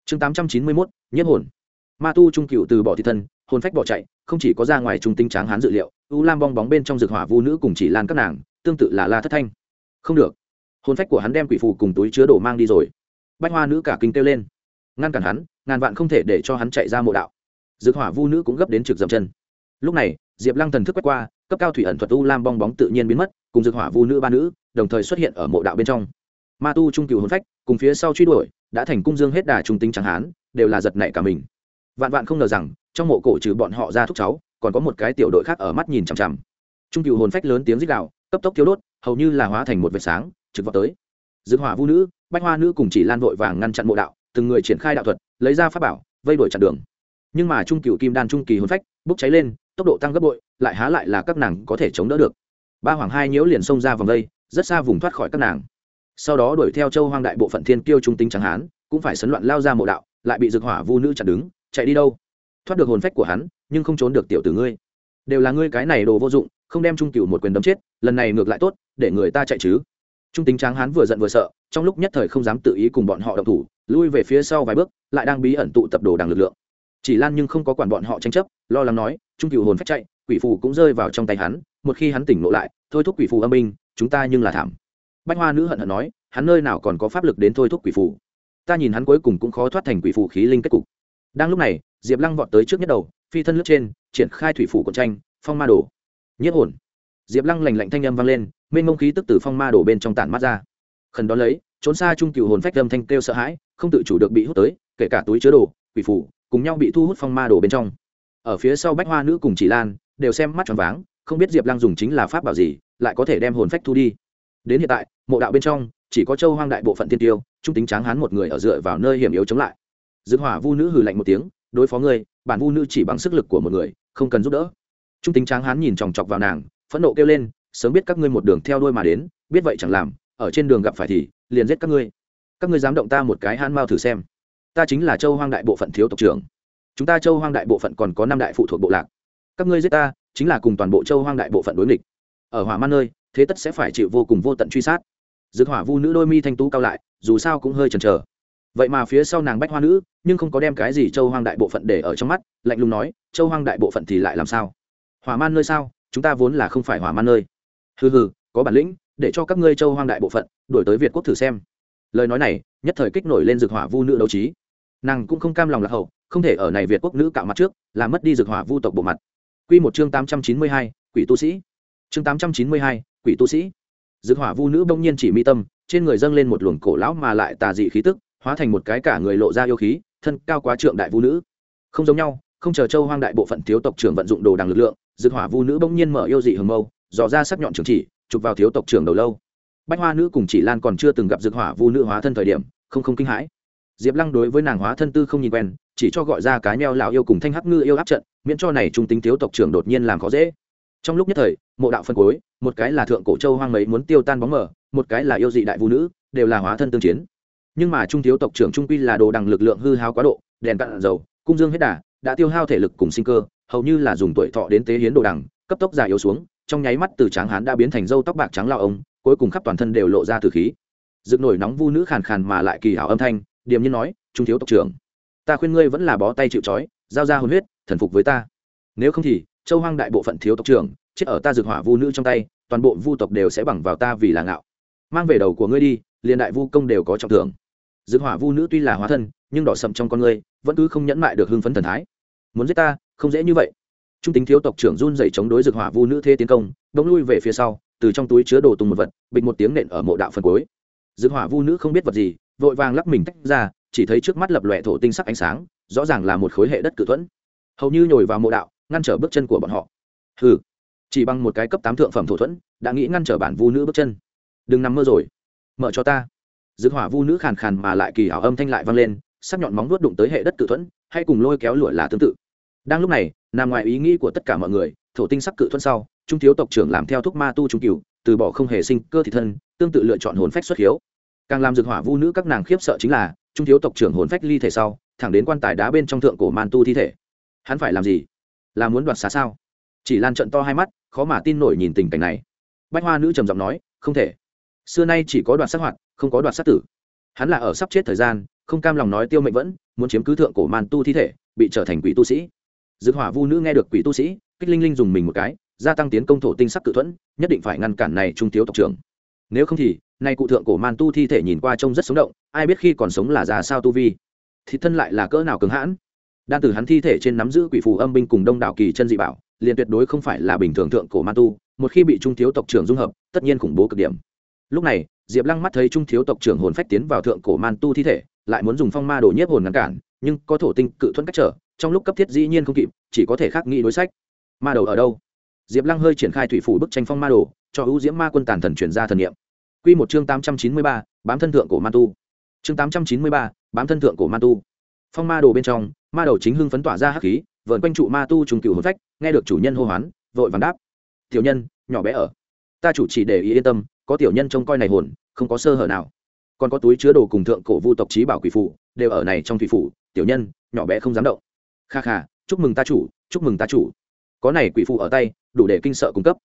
Chương tám trăm chín mươi mốt, nhiếp hồn. Ma tu trung cựu từ bỏ thị thân, hồn phách bỏ chạy, không chỉ có ra ngoài trung tinh tráng hán dự liệu, u lam bong bóng bên trong rực hỏa vu nữ cùng chỉ lan các nàng, tương tự là la thất thanh. Không được. Hồn phách của hắn đem quỷ phụ cùng túi chứa đồ mang đi rồi. Bách hoa nữ cả kinh kêu lên. Ngăn cản hắn, ngàn vạn không thể để cho hắn chạy ra mộ đạo. Dược hỏa vu nữ cũng gấp đến trực dậm chân lúc này, diệp lăng thần thức quét qua, cấp cao thủy ẩn thuật u lam bong bóng tự nhiên biến mất, cùng dược hỏa vu nữ ba nữ, đồng thời xuất hiện ở mộ đạo bên trong. Ma tu trung cựu hồn phách, cùng phía sau truy đuổi, đã thành cung dương hết đà trung tính chẳng hán, đều là giật nảy cả mình. Vạn vạn không ngờ rằng, trong mộ cổ trừ bọn họ ra thúc cháu, còn có một cái tiểu đội khác ở mắt nhìn chằm chằm. Trung cựu hồn phách lớn tiếng rít gạo cấp tốc thiếu đốt, hầu như là hóa thành một vệt sáng, trực vào tới. Dược hỏa vu nữ, bách hoa nữ cùng chỉ lan vội vàng ngăn chặn mộ đạo, từng người triển khai đạo thuật, lấy ra pháp bảo, vây đuổi chặn đường. Nhưng mà trung cựu kim đan trung kỳ hồn phách, bốc cháy lên tốc độ tăng gấp bội, lại há lại là các nàng có thể chống đỡ được. Ba hoàng hai nhiễu liền xông ra vòng vây rất xa vùng thoát khỏi các nàng. Sau đó đuổi theo châu hoang đại bộ phận thiên kiêu trung tinh trắng hán, cũng phải sấn loạn lao ra mộ đạo, lại bị dược hỏa vu nữ chặn đứng, chạy đi đâu? Thoát được hồn phách của hắn, nhưng không trốn được tiểu tử ngươi. Đều là ngươi cái này đồ vô dụng, không đem trung cửu một quyền đấm chết, lần này ngược lại tốt, để người ta chạy chứ. Trung tính tráng hán vừa giận vừa sợ, trong lúc nhất thời không dám tự ý cùng bọn họ động thủ, lui về phía sau vài bước, lại đang bí ẩn tụ tập đồ đằng lực lượng chỉ lan nhưng không có quản bọn họ tranh chấp, lo lắng nói, trung cựu hồn phách chạy, quỷ phù cũng rơi vào trong tay hắn, một khi hắn tỉnh lộ lại, thôi thúc quỷ phù âm binh, chúng ta nhưng là thảm. Bách hoa nữ hận hận nói, hắn nơi nào còn có pháp lực đến thôi thúc quỷ phù? Ta nhìn hắn cuối cùng cũng khó thoát thành quỷ phù khí linh kết cục. Đang lúc này, diệp lăng vọt tới trước nhất đầu, phi thân lướt trên, triển khai thủy phủ của tranh, phong ma đồ nhất hồn. Diệp lăng lành lạnh thanh âm vang lên, mênh mông khí tức từ phong ma đổ bên trong tản mắt ra. Khẩn đón lấy, trốn xa trung cựu hồn phách âm thanh kêu sợ hãi, không tự chủ được bị hút tới, kể cả túi chứa đồ, quỷ phủ cùng nhau bị thu hút phong ma đồ bên trong. Ở phía sau bách hoa nữ cùng chỉ lan đều xem mắt tròn váng, không biết diệp lăng dùng chính là pháp bảo gì, lại có thể đem hồn phách thu đi. Đến hiện tại, mộ đạo bên trong, chỉ có châu hoang đại bộ phận tiên tiêu, trung tính tráng hán một người ở dựa vào nơi hiểm yếu chống lại. Dương hỏa vu nữ hừ lạnh một tiếng, đối phó ngươi, bản vu nữ chỉ bằng sức lực của một người, không cần giúp đỡ. Trung tính tráng hán nhìn chòng chọc vào nàng, phẫn nộ kêu lên, sớm biết các ngươi một đường theo đuôi mà đến, biết vậy chẳng làm, ở trên đường gặp phải thì, liền giết các ngươi. Các ngươi dám động ta một cái hãn mau thử xem ta chính là châu hoang đại bộ phận thiếu tộc trưởng. Chúng ta châu hoang đại bộ phận còn có năm đại phụ thuộc bộ lạc. Các ngươi giết ta, chính là cùng toàn bộ châu hoang đại bộ phận đối nghịch. Ở hỏa man nơi, thế tất sẽ phải chịu vô cùng vô tận truy sát. Dược hỏa vu nữ đôi mi thanh tú cao lại, dù sao cũng hơi chần chờ. Vậy mà phía sau nàng bách hoa nữ, nhưng không có đem cái gì châu hoang đại bộ phận để ở trong mắt, lạnh lùng nói, châu hoang đại bộ phận thì lại làm sao? Hỏa man nơi sao? Chúng ta vốn là không phải hỏa man nơi. Hừ hừ, có bản lĩnh, để cho các ngươi châu hoang đại bộ phận đổi tới việt quốc thử xem lời nói này nhất thời kích nổi lên dược hỏa vu nữ đấu trí. Nàng cũng không cam lòng lạc hậu không thể ở này việt quốc nữ cạo mặt trước làm mất đi dược hỏa vu tộc bộ mặt. Quy một chương tám trăm chín mươi hai, quỷ tu sĩ. Chương tám trăm chín mươi hai, quỷ tu sĩ. Dược hỏa vu nữ bỗng nhiên chỉ mi tâm trên người dâng lên một luồng cổ lão mà lại tà dị khí tức hóa thành một cái cả người lộ ra yêu khí thân cao quá trượng đại vu nữ. Không giống nhau không chờ châu hoang đại bộ phận thiếu tộc trưởng vận dụng đồ đằng lực lượng dược hỏa vu nữ bỗng nhiên mở yêu dị hừng mâu dò ra sắc nhọn trường chỉ chụp vào thiếu tộc trưởng đầu lâu bách hoa nữ cùng chỉ lan còn chưa từng gặp dược hỏa vu nữ hóa thân thời điểm, không không kinh hãi. Diệp lăng đối với nàng hóa thân tư không nhìn quen, chỉ cho gọi ra cái neo lão yêu cùng thanh hắc ngư yêu áp trận, miễn cho này trung tính thiếu tộc trưởng đột nhiên làm khó dễ. Trong lúc nhất thời, mộ đạo phân cối, một cái là thượng cổ châu hoang mấy muốn tiêu tan bóng mở một cái là yêu dị đại vũ nữ, đều là hóa thân tương chiến. Nhưng mà trung thiếu tộc trưởng trung quy là đồ đằng lực lượng hư hao quá độ, đèn cạn dầu, cung dương hết đà, đã tiêu hao thể lực cùng sinh cơ, hầu như là dùng tuổi thọ đến tế hiến đồ đằng, cấp tốc già yếu xuống, trong nháy mắt từ tráng hán đã biến thành dâu tóc bạc trắng lao ông cuối cùng khắp toàn thân đều lộ ra từ khí. Dựng nổi nóng vu nữ khàn khàn mà lại kỳ hảo âm thanh, điềm nhiên nói, trung thiếu tộc trưởng, ta khuyên ngươi vẫn là bó tay chịu trói, giao ra hồn huyết, thần phục với ta. Nếu không thì, châu hoang đại bộ phận thiếu tộc trưởng, chết ở ta dược hỏa vu nữ trong tay, toàn bộ vu tộc đều sẽ bằng vào ta vì là ngạo. Mang về đầu của ngươi đi, liền đại vu công đều có trọng thưởng. Dược hỏa vu nữ tuy là hóa thân, nhưng đỏ sậm trong con ngươi, vẫn cứ không nhẫn mại được hưng phấn thần thái. Muốn giết ta, không dễ như vậy trung tính thiếu tộc trưởng run dậy chống đối dược hỏa vu nữ thế tiến công đống lui về phía sau, từ trong túi chứa đồ tùng một vật, bịch một tiếng nện ở mộ đạo phần cuối. Dược hỏa vu nữ không biết vật gì, vội vàng lắc mình tách ra, chỉ thấy trước mắt lập lòe thổ tinh sắc ánh sáng, rõ ràng là một khối hệ đất cự thuẫn. Hầu như nhồi vào mộ đạo, ngăn trở bước chân của bọn họ. Hừ, chỉ bằng một cái cấp tám thượng phẩm thổ thuẫn, đã nghĩ ngăn trở bản vu nữ bước chân. Đừng nằm mơ rồi. Mở cho ta. Dược hỏa vu nữ khàn khàn mà lại kỳ ảo âm thanh lại vang lên, sắc nhọn móng vuốt đụng tới hệ đất cự thuẫn, hay cùng lôi kéo lụa là tương tự đang lúc này, nằm ngoài ý nghĩ của tất cả mọi người, thổ tinh sắc cự thuẫn sau, trung thiếu tộc trưởng làm theo thuốc ma tu trung cửu, từ bỏ không hề sinh cơ thị thân, tương tự lựa chọn hồn phách xuất hiếu. Càng làm dược hỏa vu nữ các nàng khiếp sợ chính là, trung thiếu tộc trưởng hồn phách ly thể sau, thẳng đến quan tài đá bên trong thượng cổ man tu thi thể. Hắn phải làm gì? Là muốn đoạt xá sao? Chỉ lan trận to hai mắt, khó mà tin nổi nhìn tình cảnh này. Bách hoa nữ trầm giọng nói, không thể. Xưa nay chỉ có đoạt sát hoạt, không có đoạt sát tử. Hắn là ở sắp chết thời gian, không cam lòng nói tiêu mệnh vẫn, muốn chiếm cứ thượng cổ man tu thi thể, bị trở thành quỷ tu sĩ dược hỏa vu nữ nghe được quỷ tu sĩ, kích linh linh dùng mình một cái, gia tăng tiến công thổ tinh sắc cự thuẫn, nhất định phải ngăn cản này trung thiếu tộc trưởng. Nếu không thì, nay cụ thượng cổ man tu thi thể nhìn qua trông rất sống động, ai biết khi còn sống là già sao tu vi. Thì thân lại là cỡ nào cứng hãn. Đan từ hắn thi thể trên nắm giữ quỷ phù âm binh cùng đông đảo kỳ chân dị bảo, liền tuyệt đối không phải là bình thường thượng cổ man tu, một khi bị trung thiếu tộc trưởng dung hợp, tất nhiên khủng bố cực điểm. Lúc này, diệp lăng mắt thấy trung thiếu tộc trưởng hồn phách tiến vào thượng cổ man tu thi thể, lại muốn dùng phong ma đổ nhiếp hồn ngăn cản nhưng có thổ tinh cự thuẫn cách trở, trong lúc cấp thiết dĩ nhiên không kịp, chỉ có thể khắc nghĩ đối sách. Ma đầu ở đâu? Diệp lăng hơi triển khai thủy phủ bức tranh phong ma đồ, cho ưu diễm ma quân tàn thần chuyển ra thần nghiệm q một chương tám trăm chín mươi ba, bám thân thượng cổ ma tu. Chương tám trăm chín mươi ba, bám thân thượng cổ ma tu. Phong ma đồ bên trong, ma đầu chính hưng phấn tỏa ra hắc khí vợn quanh trụ ma tu trùng cựu hồn phách, nghe được chủ nhân hô hoán, vội vàng đáp. Tiểu nhân, nhỏ bé ở. Ta chủ chỉ để ý yên tâm, có tiểu nhân trông coi này hồn, không có sơ hở nào. Còn có túi chứa đồ cùng thượng cổ vu tộc trí bảo quỷ phụ, đều ở này trong thủy phủ tiểu nhân, nhỏ bé không dám động. Kha kha, chúc mừng ta chủ, chúc mừng ta chủ. Có này quỷ phụ ở tay, đủ để kinh sợ cung cấp.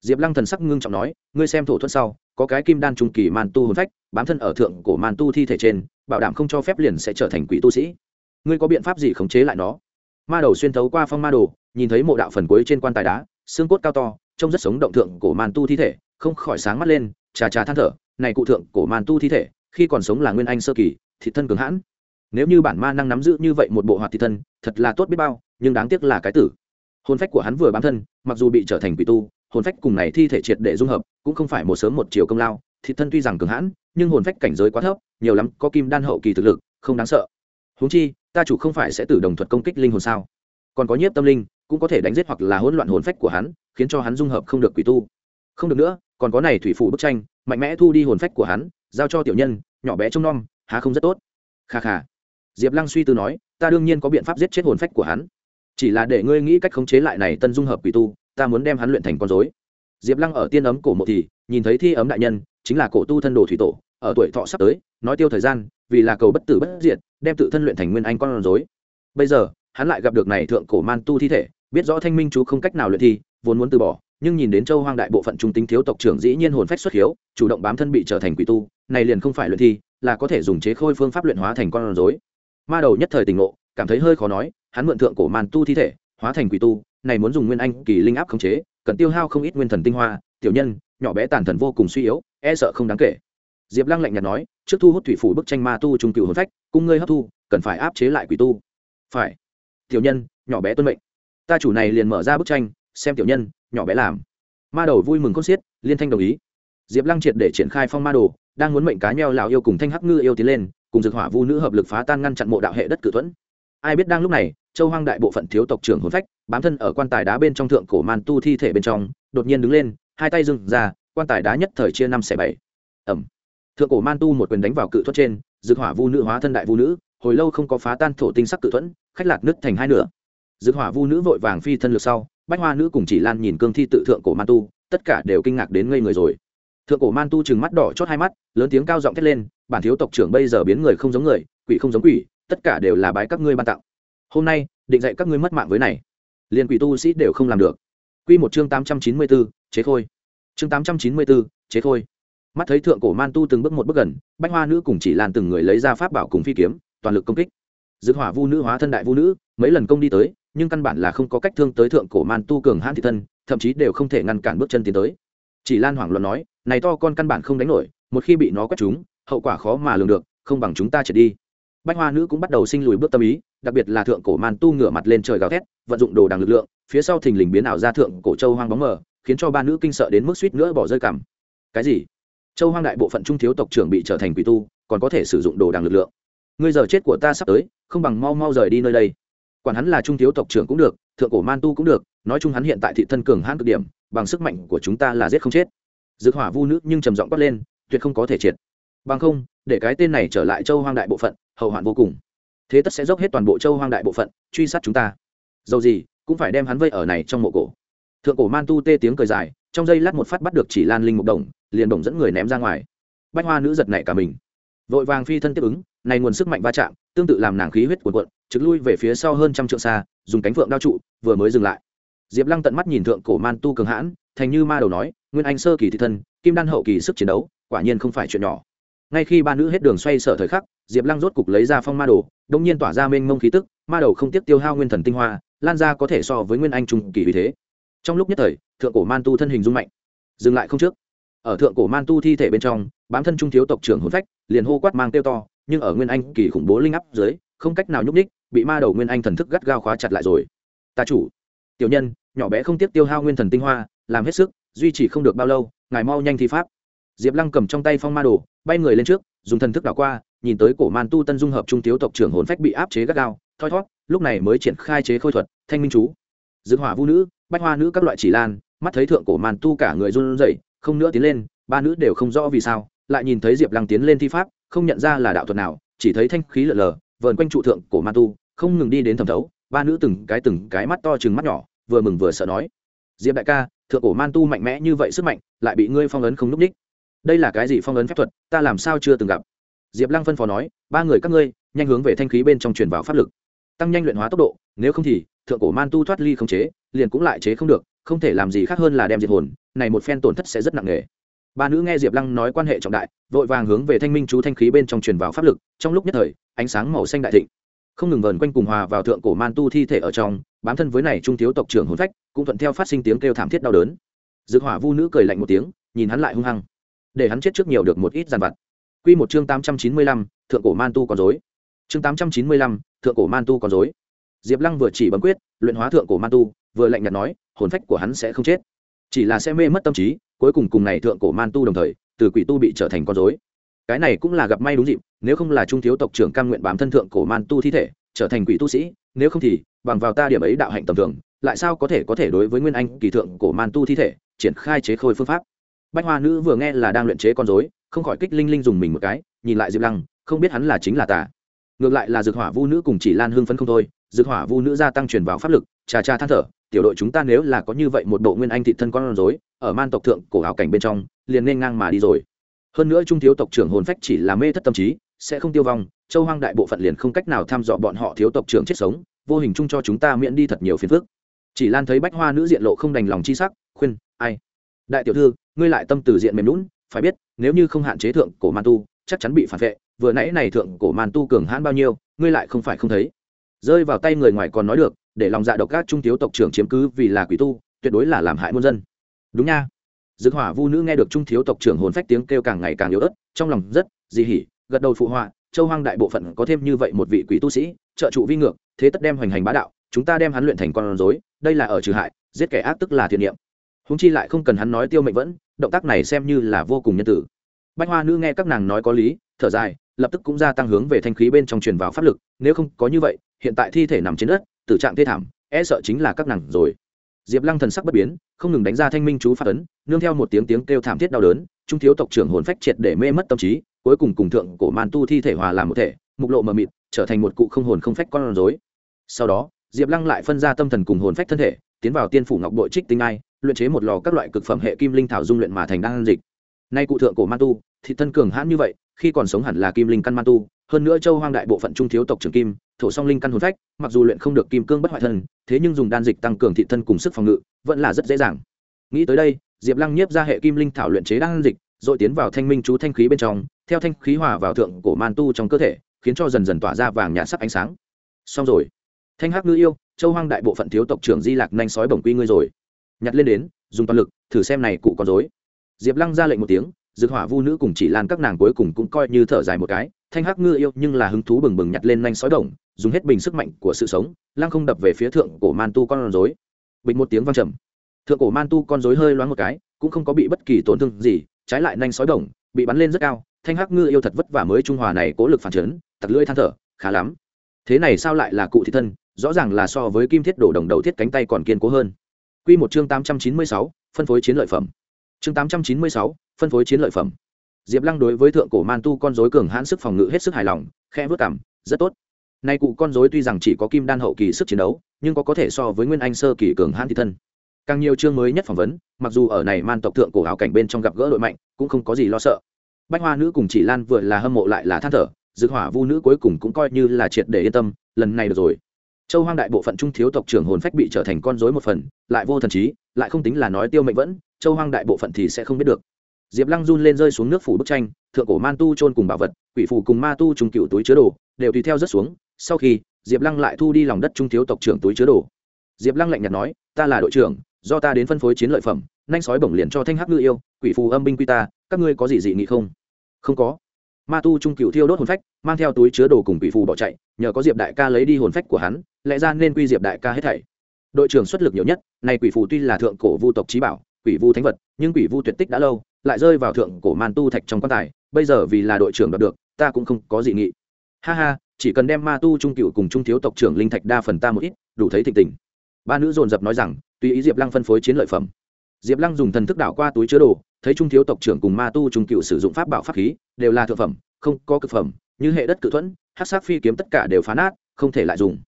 Diệp lăng thần sắc ngưng trọng nói, ngươi xem thổ thuận sau, có cái kim đan trung kỳ man tu hồn phách, bám thân ở thượng cổ man tu thi thể trên, bảo đảm không cho phép liền sẽ trở thành quỷ tu sĩ. Ngươi có biện pháp gì khống chế lại nó? Ma đầu xuyên thấu qua phong ma đồ, nhìn thấy mộ đạo phần cuối trên quan tài đá, xương cốt cao to, trông rất sống động thượng cổ man tu thi thể, không khỏi sáng mắt lên trà trà than thở, này cụ thượng cổ man tu thi thể, khi còn sống là nguyên anh sơ kỳ, thị thân cường hãn nếu như bản ma năng nắm giữ như vậy một bộ hoạt thị thân, thật là tốt biết bao, nhưng đáng tiếc là cái tử. Hồn phách của hắn vừa bám thân, mặc dù bị trở thành quỷ tu, hồn phách cùng này thi thể triệt để dung hợp, cũng không phải một sớm một chiều công lao. Thị thân tuy rằng cường hãn, nhưng hồn phách cảnh giới quá thấp, nhiều lắm có kim đan hậu kỳ thực lực, không đáng sợ. Huống chi, ta chủ không phải sẽ tử đồng thuật công kích linh hồn sao? Còn có nhiếp tâm linh, cũng có thể đánh giết hoặc là hỗn loạn hồn phách của hắn, khiến cho hắn dung hợp không được quỷ tu. Không được nữa, còn có này thủy phủ bức tranh, mạnh mẽ thu đi hồn phách của hắn, giao cho tiểu nhân, nhỏ bé trông nom, há không rất tốt. Kha kha diệp lăng suy tư nói, ta đương nhiên có biện pháp giết chết hồn phách của hắn. Chỉ là để ngươi nghĩ cách khống chế lại này tân dung hợp quỷ tu, ta muốn đem hắn luyện thành con dối diệp lăng ở tiên ấm cổ mộ thì nhìn thấy thi ấm đại nhân, chính là cổ tu thân đồ thủy tổ, ở tuổi thọ sắp tới, nói tiêu thời gian, vì là cầu bất tử bất diệt, đem tự thân luyện thành nguyên anh con rối. Bây giờ, hắn lại gặp được này thượng cổ man tu thi thể, biết rõ thanh minh chú không cách nào luyện thi, vốn muốn từ bỏ, nhưng nhìn đến châu hoang đại bộ phận trung tính thiếu tộc trưởng dĩ nhiên hồn phách xuất hiếu, chủ động bám thân bị trở thành quỷ tu, này liền không phải luyện thi, là có thể dùng chế khôi phương pháp luyện hóa thành con rối ma đầu nhất thời tỉnh ngộ, cảm thấy hơi khó nói, hắn mượn thượng cổ màn tu thi thể, hóa thành quỷ tu, này muốn dùng nguyên anh kỳ linh áp khống chế, cần tiêu hao không ít nguyên thần tinh hoa, tiểu nhân, nhỏ bé tàn thần vô cùng suy yếu e sợ không đáng kể. Diệp lăng lạnh nhạt nói, trước thu hút thủy phủ bức tranh ma tu trung cựu hồn phách cung ngươi hấp thu, cần phải áp chế lại quỷ tu. Phải. Tiểu nhân, nhỏ bé tuân mệnh. Ta chủ này liền mở ra bức tranh, xem tiểu nhân, nhỏ bé làm. Ma đầu vui mừng con xiết, liên thanh đồng ý. Diệp lăng triệt để triển khai phong ma đồ, đang muốn mệnh cá nheo lào yêu cùng thanh hắc ngư yêu tiến lên cùng dược hỏa vu nữ hợp lực phá tan ngăn chặn mộ đạo hệ đất cự thuẫn. Ai biết đang lúc này, châu hoang đại bộ phận thiếu tộc trưởng hồn phách, bám thân ở quan tài đá bên trong thượng cổ man tu thi thể bên trong, đột nhiên đứng lên, hai tay dừng ra, quan tài đá nhất thời chia năm xẻ bảy. Ẩm thượng cổ man tu một quyền đánh vào cự thuẫn trên, dược hỏa vu nữ hóa thân đại vu nữ, hồi lâu không có phá tan thổ tinh sắc cự thuẫn, khách lạc nứt thành hai nửa. Dược hỏa vu nữ vội vàng phi thân lược sau, bách hoa nữ cùng chỉ lan nhìn cương thi tự thượng cổ man tu, tất cả đều kinh ngạc đến ngây người rồi. Thượng cổ man tu chừng mắt đỏ chót hai mắt, lớn tiếng cao giọng thét lên bản thiếu tộc trưởng bây giờ biến người không giống người quỷ không giống quỷ tất cả đều là bái các ngươi ban tặng hôm nay định dạy các ngươi mất mạng với này liền quỷ tu sĩ đều không làm được Quy một chương tám trăm chín mươi 894, chế khôi. Chương tám trăm chín mươi 894, chế khôi. Mắt thấy thượng cổ man tu từng bước một bước gần, bách hoa nữ cùng chỉ lan từng người lấy ra pháp bảo cùng phi kiếm, toàn lực công kích. Dực hỏa vu nữ hóa thân đại vu nữ, mấy lần công đi tới, nhưng căn bản là không có cách thương tới thượng cổ man tu cường hãn thị thân, thậm chí đều không thể ngăn cản bước chân tiến tới. Chỉ Lan hoảng loạn nói, này to con căn bản không đánh nổi, một khi bị nó quét trúng, hậu quả khó mà lường được, không bằng chúng ta triệt đi. Bách Hoa nữ cũng bắt đầu sinh lùi bước tâm ý, đặc biệt là thượng cổ man tu ngửa mặt lên trời gào thét, vận dụng đồ đằng lực lượng, phía sau thình lình biến ảo ra thượng cổ châu hoang bóng mờ, khiến cho ba nữ kinh sợ đến mức suýt nữa bỏ rơi cảm. Cái gì? Châu hoang đại bộ phận trung thiếu tộc trưởng bị trở thành quỷ tu, còn có thể sử dụng đồ đằng lực lượng. Ngươi giờ chết của ta sắp tới, không bằng mau mau rời đi nơi đây. Quản hắn là trung thiếu tộc trưởng cũng được, thượng cổ man tu cũng được, nói chung hắn hiện tại thị thân cường hãn cực điểm, bằng sức mạnh của chúng ta là giết không chết. Dực hỏa vu nữ nhưng trầm giọng quát lên, tuyệt không có thể triệt. Bằng không, để cái tên này trở lại châu hoang đại bộ phận, hậu hoạn vô cùng. Thế tất sẽ dốc hết toàn bộ châu hoang đại bộ phận truy sát chúng ta. Dầu gì cũng phải đem hắn vây ở này trong mộ cổ. Thượng cổ man tu tê tiếng cười dài trong giây lát một phát bắt được chỉ lan linh mục đồng liền đồng dẫn người ném ra ngoài. Bách hoa nữ giật nảy cả mình. Vội vàng phi thân tiếp ứng này nguồn sức mạnh va chạm tương tự làm nàng khí huyết cuộn cuộn trực lui về phía sau hơn trăm trượng xa dùng cánh phượng đao trụ vừa mới dừng lại. Diệp lăng tận mắt nhìn thượng cổ man tu cường hãn thành như ma đầu nói nguyên anh sơ kỳ thị thân kim đan hậu kỳ sức chiến đấu quả nhiên không phải chuyện nhỏ ngay khi ba nữ hết đường xoay sở thời khắc, diệp lăng rốt cục lấy ra phong ma đồ đông nhiên tỏa ra mênh mông khí tức, ma đầu không tiếp tiêu hao nguyên thần tinh hoa, lan ra có thể so với nguyên anh trung kỳ vì thế. Trong lúc nhất thời, thượng cổ man tu thân hình dung mạnh. Dừng lại không trước. Ở thượng cổ man tu thi thể bên trong, bám thân trung thiếu tộc trưởng hôn phách, liền hô quát mang tiêu to, nhưng ở nguyên anh kỳ khủng bố linh áp dưới, không cách nào nhúc ních bị ma đầu nguyên anh thần thức gắt gao khóa chặt lại rồi. Ta chủ, tiểu nhân, nhỏ bé không tiếp tiêu hao nguyên thần tinh hoa, làm hết sức, duy trì không được bao lâu, ngài mau nhanh thi pháp diệp lăng cầm trong tay phong ma đồ, bay người lên trước, dùng thần thức đảo qua, nhìn tới cổ man tu tân dung hợp trung thiếu tộc trưởng hồn phách bị áp chế gắt gao, thoi thót lúc này mới triển khai chế khôi thuật, thanh minh chú. Dự hỏa vũ nữ, bách hoa nữ các loại chỉ lan, mắt thấy thượng cổ man tu cả người run rẩy, không nữa tiến lên, ba nữ đều không rõ vì sao, lại nhìn thấy diệp lăng tiến lên thi pháp, không nhận ra là đạo thuật nào, chỉ thấy thanh khí lở lờ, vờn quanh trụ thượng cổ man tu, không ngừng đi đến thẩm thấu, ba nữ từng cái từng cái mắt to chừng mắt nhỏ, vừa mừng vừa sợ nói. Diệp đại ca, thượng cổ man tu mạnh mẽ như vậy sức mạnh, lại bị ngươi phong ấn không n ú c ních đây là cái gì phong ấn phép thuật, ta làm sao chưa từng gặp. Diệp lăng phân phó nói, ba người các ngươi, nhanh hướng về thanh khí bên trong truyền vào pháp lực. Tăng nhanh luyện hóa tốc độ, nếu không thì, thượng cổ man tu thoát ly không chế, liền cũng lại chế không được, không thể làm gì khác hơn là đem diệt hồn, này một phen tổn thất sẽ rất nặng nề. Ba nữ nghe diệp lăng nói quan hệ trọng đại, vội vàng hướng về thanh minh chú thanh khí bên trong truyền vào pháp lực, trong lúc nhất thời, ánh sáng màu xanh đại thịnh. Không ngừng vờn quanh cùng hòa vào thượng cổ man tu thi thể ở trong, bám thân với này trung thiếu tộc trưởng hồn phách, cũng thuận theo phát sinh tiếng kêu thảm thiết đau đớn. Dược hỏa vu nữ cười lạnh một tiếng, nhìn hắn lại hung hăng để hắn chết trước nhiều được một ít giàn vặt. Quy một chương tám trăm chín mươi lăm, thượng cổ man tu còn dối chương tám trăm chín mươi lăm, thượng cổ man tu còn dối diệp lăng vừa chỉ bấm quyết luyện hóa thượng cổ man tu vừa lạnh nhạt nói hồn phách của hắn sẽ không chết. Chỉ là sẽ mê mất tâm trí cuối cùng cùng này thượng cổ man tu đồng thời từ quỷ tu bị trở thành con dối cái này cũng là gặp may đúng dịp nếu không là trung thiếu tộc trưởng cam nguyện bám thân thượng cổ man tu thi thể trở thành quỷ tu sĩ nếu không thì bằng vào ta điểm ấy đạo hạnh tầm thường lại sao có thể có thể đối với nguyên anh kỳ thượng cổ man tu thi thể triển khai chế khôi phương pháp? Bách hoa nữ vừa nghe là đang luyện chế con dối không khỏi kích linh linh dùng mình một cái, nhìn lại diệp lăng, không biết hắn là chính là tà. Ngược lại là dược hỏa vu nữ cùng chỉ lan hương phấn không thôi, dược hỏa vu nữ gia tăng truyền vào pháp lực trà trà than thở, tiểu đội chúng ta nếu là có như vậy một bộ nguyên anh thị thân con rối, ở man tộc thượng cổ áo cảnh bên trong, liền nên ngang mà đi rồi. Hơn nữa trung thiếu tộc trưởng hồn phách chỉ là mê thất tâm trí, sẽ không tiêu vong, châu hoang đại bộ phận liền không cách nào thăm dọ bọn họ thiếu tộc trưởng chết sống, vô hình chung cho chúng ta miễn đi thật nhiều phiền phức. Chỉ lan thấy bách hoa nữ diện lộ không đành lòng chi sắc, khuyên, ai? Đại tiểu thư ngươi lại tâm từ diện mềm lún phải biết, nếu như không hạn chế thượng cổ man tu, chắc chắn bị phản vệ, vừa nãy này thượng cổ man tu cường hãn bao nhiêu, ngươi lại không phải không thấy. Rơi vào tay người ngoài còn nói được, để lòng dạ độc các trung thiếu tộc trưởng chiếm cứ vì là quỷ tu, tuyệt đối là làm hại muôn dân. Đúng nha. Dực hỏa vu nữ nghe được trung thiếu tộc trưởng hồn phách tiếng kêu càng ngày càng yếu ớt, trong lòng rất dị hỉ, gật đầu phụ họa, châu hoang đại bộ phận có thêm như vậy một vị quỷ tu sĩ, trợ trụ vi ngược, thế tất đem hoành hành bá đạo, chúng ta đem hắn luyện thành con rối, đây là ở trừ hại, giết kẻ ác tức là thiện niệm. Húng chi lại không cần hắn nói tiêu mệnh vẫn động tác này xem như là vô cùng nhân tử. Bách hoa nữ nghe các nàng nói có lý, thở dài, lập tức cũng gia tăng hướng về thanh khí bên trong truyền vào pháp lực, nếu không có như vậy, hiện tại thi thể nằm trên đất, tử trạng thê thảm e sợ chính là các nàng rồi. Diệp lăng thần sắc bất biến, không ngừng đánh ra thanh minh chú phát ấn, nương theo một tiếng tiếng kêu thảm thiết đau đớn, trung thiếu tộc trưởng hồn phách triệt để mê mất tâm trí, cuối cùng cùng thượng cổ man tu thi thể hòa làm một thể, mục lộ mờ mịt, trở thành một cụ không hồn không phách con rối. Sau đó, diệp lăng lại phân ra tâm thần cùng hồn phách thân thể, tiến vào tiên phủ ngọc bội trích tinh ai luyện chế một lò các loại cực phẩm hệ kim linh thảo dung luyện mà thành đan dịch. Nay cụ thượng cổ man tu thì thân cường hãn như vậy, khi còn sống hẳn là kim linh căn man tu, hơn nữa châu hoang đại bộ phận trung thiếu tộc trưởng kim, thổ song linh căn hồn phách, mặc dù luyện không được kim cương bất hoại thân thế nhưng dùng đan dịch tăng cường thị thân cùng sức phòng ngự, vẫn là rất dễ dàng. Nghĩ tới đây, diệp lăng nhiếp ra hệ kim linh thảo luyện chế đan dịch, rồi tiến vào thanh minh chú thanh khí bên trong, theo thanh khí hòa vào thượng cổ man tu trong cơ thể, khiến cho dần dần tỏa ra vàng nhạt sắc ánh sáng. Xong rồi. Thanh hắc ngư yêu, châu hoang đại bộ phận thiếu tộc trưởng di lạc nhanh sói bổng quy ngươi rồi nhặt lên đến, dùng toàn lực, thử xem này cụ con dối diệp lăng ra lệnh một tiếng dược hỏa vu nữ cùng chỉ lan các nàng cuối cùng cũng coi như thở dài một cái, thanh hắc ngư yêu nhưng là hứng thú bừng bừng nhặt lên nhanh sói đồng, dùng hết bình sức mạnh của sự sống, lăng không đập về phía thượng cổ man tu con rối. Bình một tiếng vang trầm. Thượng cổ man tu con rối hơi loáng một cái, cũng không có bị bất kỳ tổn thương gì, trái lại nhanh sói đồng, bị bắn lên rất cao, thanh hắc ngư yêu thật vất vả mới trung hòa này cố lực phản chấn, tặc lưỡi than thở, khá lắm. Thế này sao lại là cụ thị thân, rõ ràng là so với kim thiết đổ đồng đầu thiết cánh tay còn kiên cố hơn. Quy một chương 896, phân phối chiến lợi phẩm. Chương 896, phân phối chiến lợi phẩm. Diệp lăng đối với thượng cổ man tu con rối cường hãn sức phòng ngự hết sức hài lòng khẽ vớt cảm rất tốt. Nay cụ con rối tuy rằng chỉ có kim đan hậu kỳ sức chiến đấu nhưng có có thể so với nguyên anh sơ kỳ cường hãn thị thân. Càng nhiều chương mới nhất phỏng vấn mặc dù ở này man tộc thượng cổ ảo cảnh bên trong gặp gỡ đội mạnh cũng không có gì lo sợ. Bạch hoa nữ cùng chỉ lan vừa là hâm mộ lại là than thở Dư hỏa vu nữ cuối cùng cũng coi như là triệt để yên tâm lần này được rồi châu hoang đại bộ phận trung thiếu tộc trưởng hồn phách bị trở thành con dối một phần, lại vô thần trí, lại không tính là nói tiêu mệnh vẫn, châu hoang đại bộ phận thì sẽ không biết được. Diệp lăng run lên rơi xuống nước phủ bức tranh, thượng cổ man tu trôn cùng bảo vật, quỷ phù cùng ma tu trùng cựu túi chứa đồ, đều tùy theo rất xuống. Sau khi, diệp lăng lại thu đi lòng đất trung thiếu tộc trưởng túi chứa đồ. Diệp lăng lạnh nhạt nói, ta là đội trưởng, do ta đến phân phối chiến lợi phẩm, nhanh sói bổng liền cho thanh hắc ngư yêu, quỷ phù âm binh quy ta, các ngươi có gì dị nghị không? Không có. Ma tu trung cựu thiêu đốt hồn phách, mang theo túi chứa đồ cùng quỷ phù bỏ chạy, nhờ có diệp đại ca lấy đi hồn phách của hắn lẽ ra nên quy diệp đại ca hết thảy. Đội trưởng xuất lực nhiều nhất này quỷ phù tuy là thượng cổ vu tộc trí bảo, quỷ vu thánh vật, nhưng quỷ vu tuyệt tích đã lâu, lại rơi vào thượng cổ man tu thạch trong quan tài, bây giờ vì là đội trưởng đoạt được, ta cũng không có gì nghị. Ha ha, chỉ cần đem ma tu trung cựu cùng trung thiếu tộc trưởng linh thạch đa phần ta một ít, đủ thấy thịnh tình. Ba nữ dồn dập nói rằng tùy ý diệp lăng phân phối chiến lợi phẩm. Diệp lăng dùng thần thức đảo qua túi chứa đồ, thấy trung thiếu tộc trưởng cùng ma tu trung cựu sử dụng pháp bảo pháp khí, đều là thượng phẩm, không có cực phẩm, như hệ đất cự thuẫn hát sát phi kiếm tất cả đều phá nát, không thể lại dùng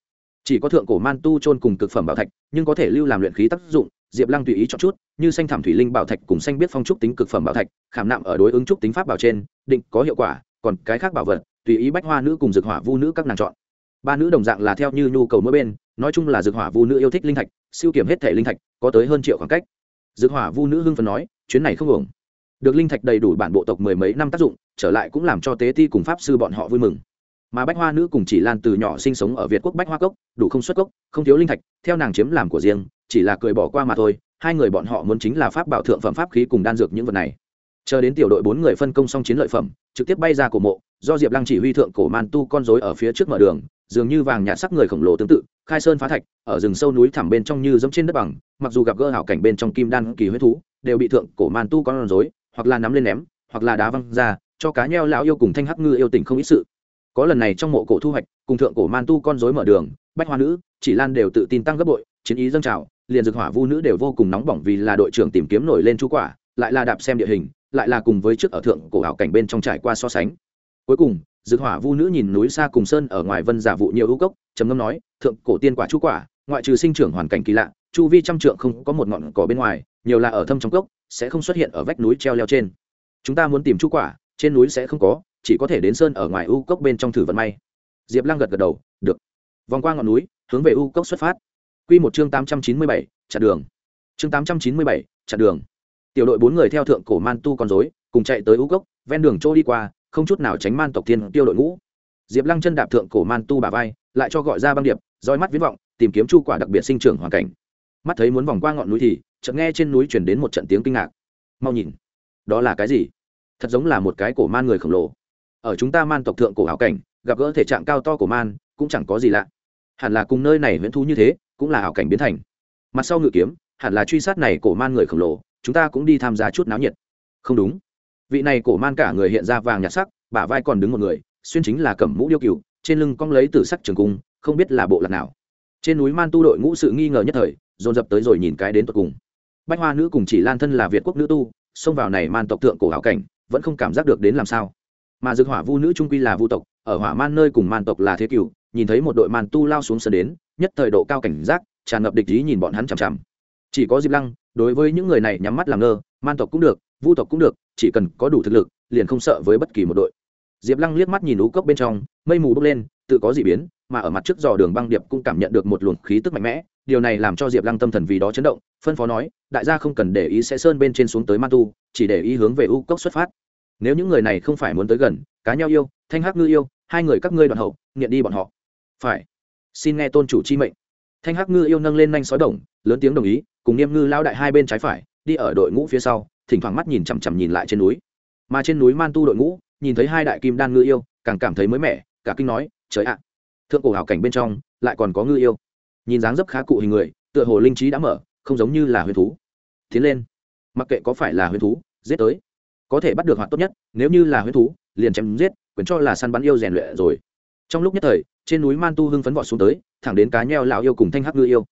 chỉ có thượng cổ man tu trôn cùng cực phẩm bảo thạch, nhưng có thể lưu làm luyện khí tác dụng, diệp lăng tùy ý chọn chút, như xanh thảm thủy linh bảo thạch cùng xanh biết phong trúc tính cực phẩm bảo thạch, khảm nạm ở đối ứng trúc tính pháp bảo trên, định có hiệu quả, còn cái khác bảo vật, tùy ý bách hoa nữ cùng dược hỏa vu nữ các nàng chọn. Ba nữ đồng dạng là theo như nhu cầu mỗi bên, nói chung là dược hỏa vu nữ yêu thích linh thạch, siêu kiểm hết thể linh thạch, có tới hơn triệu khoảng cách. Dược hỏa vu nữ hưng phần nói, chuyến này không ổng được linh thạch đầy đủ bản bộ tộc mười mấy năm tác dụng, trở lại cũng làm cho tế ti cùng pháp sư bọn họ vui mừng mà bách hoa nữ cùng chỉ lan từ nhỏ sinh sống ở việt quốc bách hoa cốc, đủ không xuất cốc, không thiếu linh thạch, theo nàng chiếm làm của riêng, chỉ là cười bỏ qua mà thôi, hai người bọn họ muốn chính là pháp bảo thượng phẩm pháp khí cùng đan dược những vật này. Chờ đến tiểu đội bốn người phân công xong chiến lợi phẩm, trực tiếp bay ra cổ mộ, do diệp lăng chỉ huy thượng cổ man tu con dối ở phía trước mở đường, dường như vàng nhạt sắc người khổng lồ tương tự, khai sơn phá thạch, ở rừng sâu núi thẳm bên trong như giống trên đất bằng, mặc dù gặp gỡ hảo cảnh bên trong kim đan kỳ huyết thú, đều bị thượng cổ man tu con dối hoặc là nắm lên ném, hoặc là đá văng ra, cho cá nheo lão yêu cùng thanh hắc ngư yêu tình không ít sự có lần này trong mộ cổ thu hoạch, cùng thượng cổ man tu con dối mở đường, bách hoa nữ, chỉ lan đều tự tin tăng gấp bội, chiến ý dâng trào, liền dược hỏa vu nữ đều vô cùng nóng bỏng vì là đội trưởng tìm kiếm nổi lên chú quả, lại là đạp xem địa hình, lại là cùng với trước ở thượng cổ hảo cảnh bên trong trải qua so sánh. Cuối cùng, dược hỏa vu nữ nhìn núi xa cùng sơn ở ngoài vân giả vụ nhiều ưu cốc, trầm ngâm nói, thượng cổ tiên quả chú quả, ngoại trừ sinh trưởng hoàn cảnh kỳ lạ, chu vi trăm trượng không có một ngọn cỏ bên ngoài, nhiều là ở thâm trong cốc, sẽ không xuất hiện ở vách núi treo leo trên. Chúng ta muốn tìm chú quả, trên núi sẽ không có chỉ có thể đến sơn ở ngoài u cốc bên trong thử vận may. Diệp lăng gật gật đầu, được. Vòng qua ngọn núi, hướng về u cốc xuất phát. Q một chương tám trăm chín mươi bảy, chặn đường. Chương tám trăm chín mươi bảy, chặn đường. Tiểu đội bốn người theo thượng cổ man tu con dối cùng chạy tới u cốc, ven đường trôi đi qua, không chút nào tránh man tộc thiên tiêu đội ngũ. Diệp lăng chân đạp thượng cổ man tu bà vai, lại cho gọi ra băng điệp, roi mắt viết vọng, tìm kiếm chu quả đặc biệt sinh trưởng hoàn cảnh. Mắt thấy muốn vòng qua ngọn núi thì, chợt nghe trên núi chuyển đến một trận tiếng kinh ngạc. Mau nhìn, đó là cái gì? Thật giống là một cái cổ man người khổng lồ ở chúng ta man tộc thượng cổ hảo cảnh, gặp gỡ thể trạng cao to của man, cũng chẳng có gì lạ. Hẳn là cùng nơi này huyễn thú như thế, cũng là hảo cảnh biến thành. Mặt sau ngự kiếm, hẳn là truy sát này cổ man người khổng lồ, chúng ta cũng đi tham gia chút náo nhiệt. Không đúng. Vị này cổ man cả người hiện ra vàng nhạt sắc, bả vai còn đứng một người, xuyên chính là cẩm mũ điêu cựu trên lưng cong lấy từ sắc trường cung, không biết là bộ lạc nào. Trên núi man tu đội ngũ sự nghi ngờ nhất thời, dồn dập tới rồi nhìn cái đến tận cùng. Bách hoa nữ cùng chỉ lan thân là việt quốc nữ tu, xông vào này man tộc thượng cổ hảo cảnh, vẫn không cảm giác được đến làm sao mà dược hỏa vu nữ trung quy là vu tộc, ở hỏa man nơi cùng man tộc là thế cửu, nhìn thấy một đội man tu lao xuống sân đến, nhất thời độ cao cảnh giác, tràn ngập địch ý nhìn bọn hắn chằm chằm. Chỉ có diệp lăng, đối với những người này nhắm mắt làm ngơ, man tộc cũng được, vu tộc cũng được, chỉ cần có đủ thực lực, liền không sợ với bất kỳ một đội. Diệp lăng liếc mắt nhìn ú cốc bên trong, mây mù bốc lên, tự có d ị biến, mà ở mặt trước dò đường băng điệp cũng cảm nhận được một luồng khí tức mạnh mẽ, điều này làm cho diệp lăng tâm thần vì đó chấn động, phân phó nói, đại gia không cần để ý sẽ sơn bên trên xuống tới man tu, chỉ để ý hướng về u cốc xuất phát nếu những người này không phải muốn tới gần, cá nhau yêu, thanh hắc ngư yêu, hai người các ngươi đoàn hậu, nghiện đi bọn họ. Phải. Xin nghe tôn chủ chi mệnh. Thanh hắc ngư yêu nâng lên nhanh sói đồng, lớn tiếng đồng ý, cùng niêm ngư lao đại hai bên trái phải, đi ở đội ngũ phía sau, thỉnh thoảng mắt nhìn chằm chằm nhìn lại trên núi. Mà trên núi man tu đội ngũ, nhìn thấy hai đại kim đan ngư yêu, càng cảm thấy mới mẻ, cả kinh nói, trời ạ, thượng cổ hảo cảnh bên trong, lại còn có ngư yêu. Nhìn dáng dấp khá cụ hình người, tựa hồ linh trí đã mở, không giống như là huyền thú. Tiến lên. Mặc kệ có phải là huyền thú, giết tới có thể bắt được hoạt tốt nhất, nếu như là huyết thú, liền chém giết, quyền cho là săn bắn yêu rèn luyện rồi. Trong lúc nhất thời, trên núi man tu hưng phấn vọt xuống tới, thẳng đến cá nheo lão yêu cùng thanh hắc ngư yêu.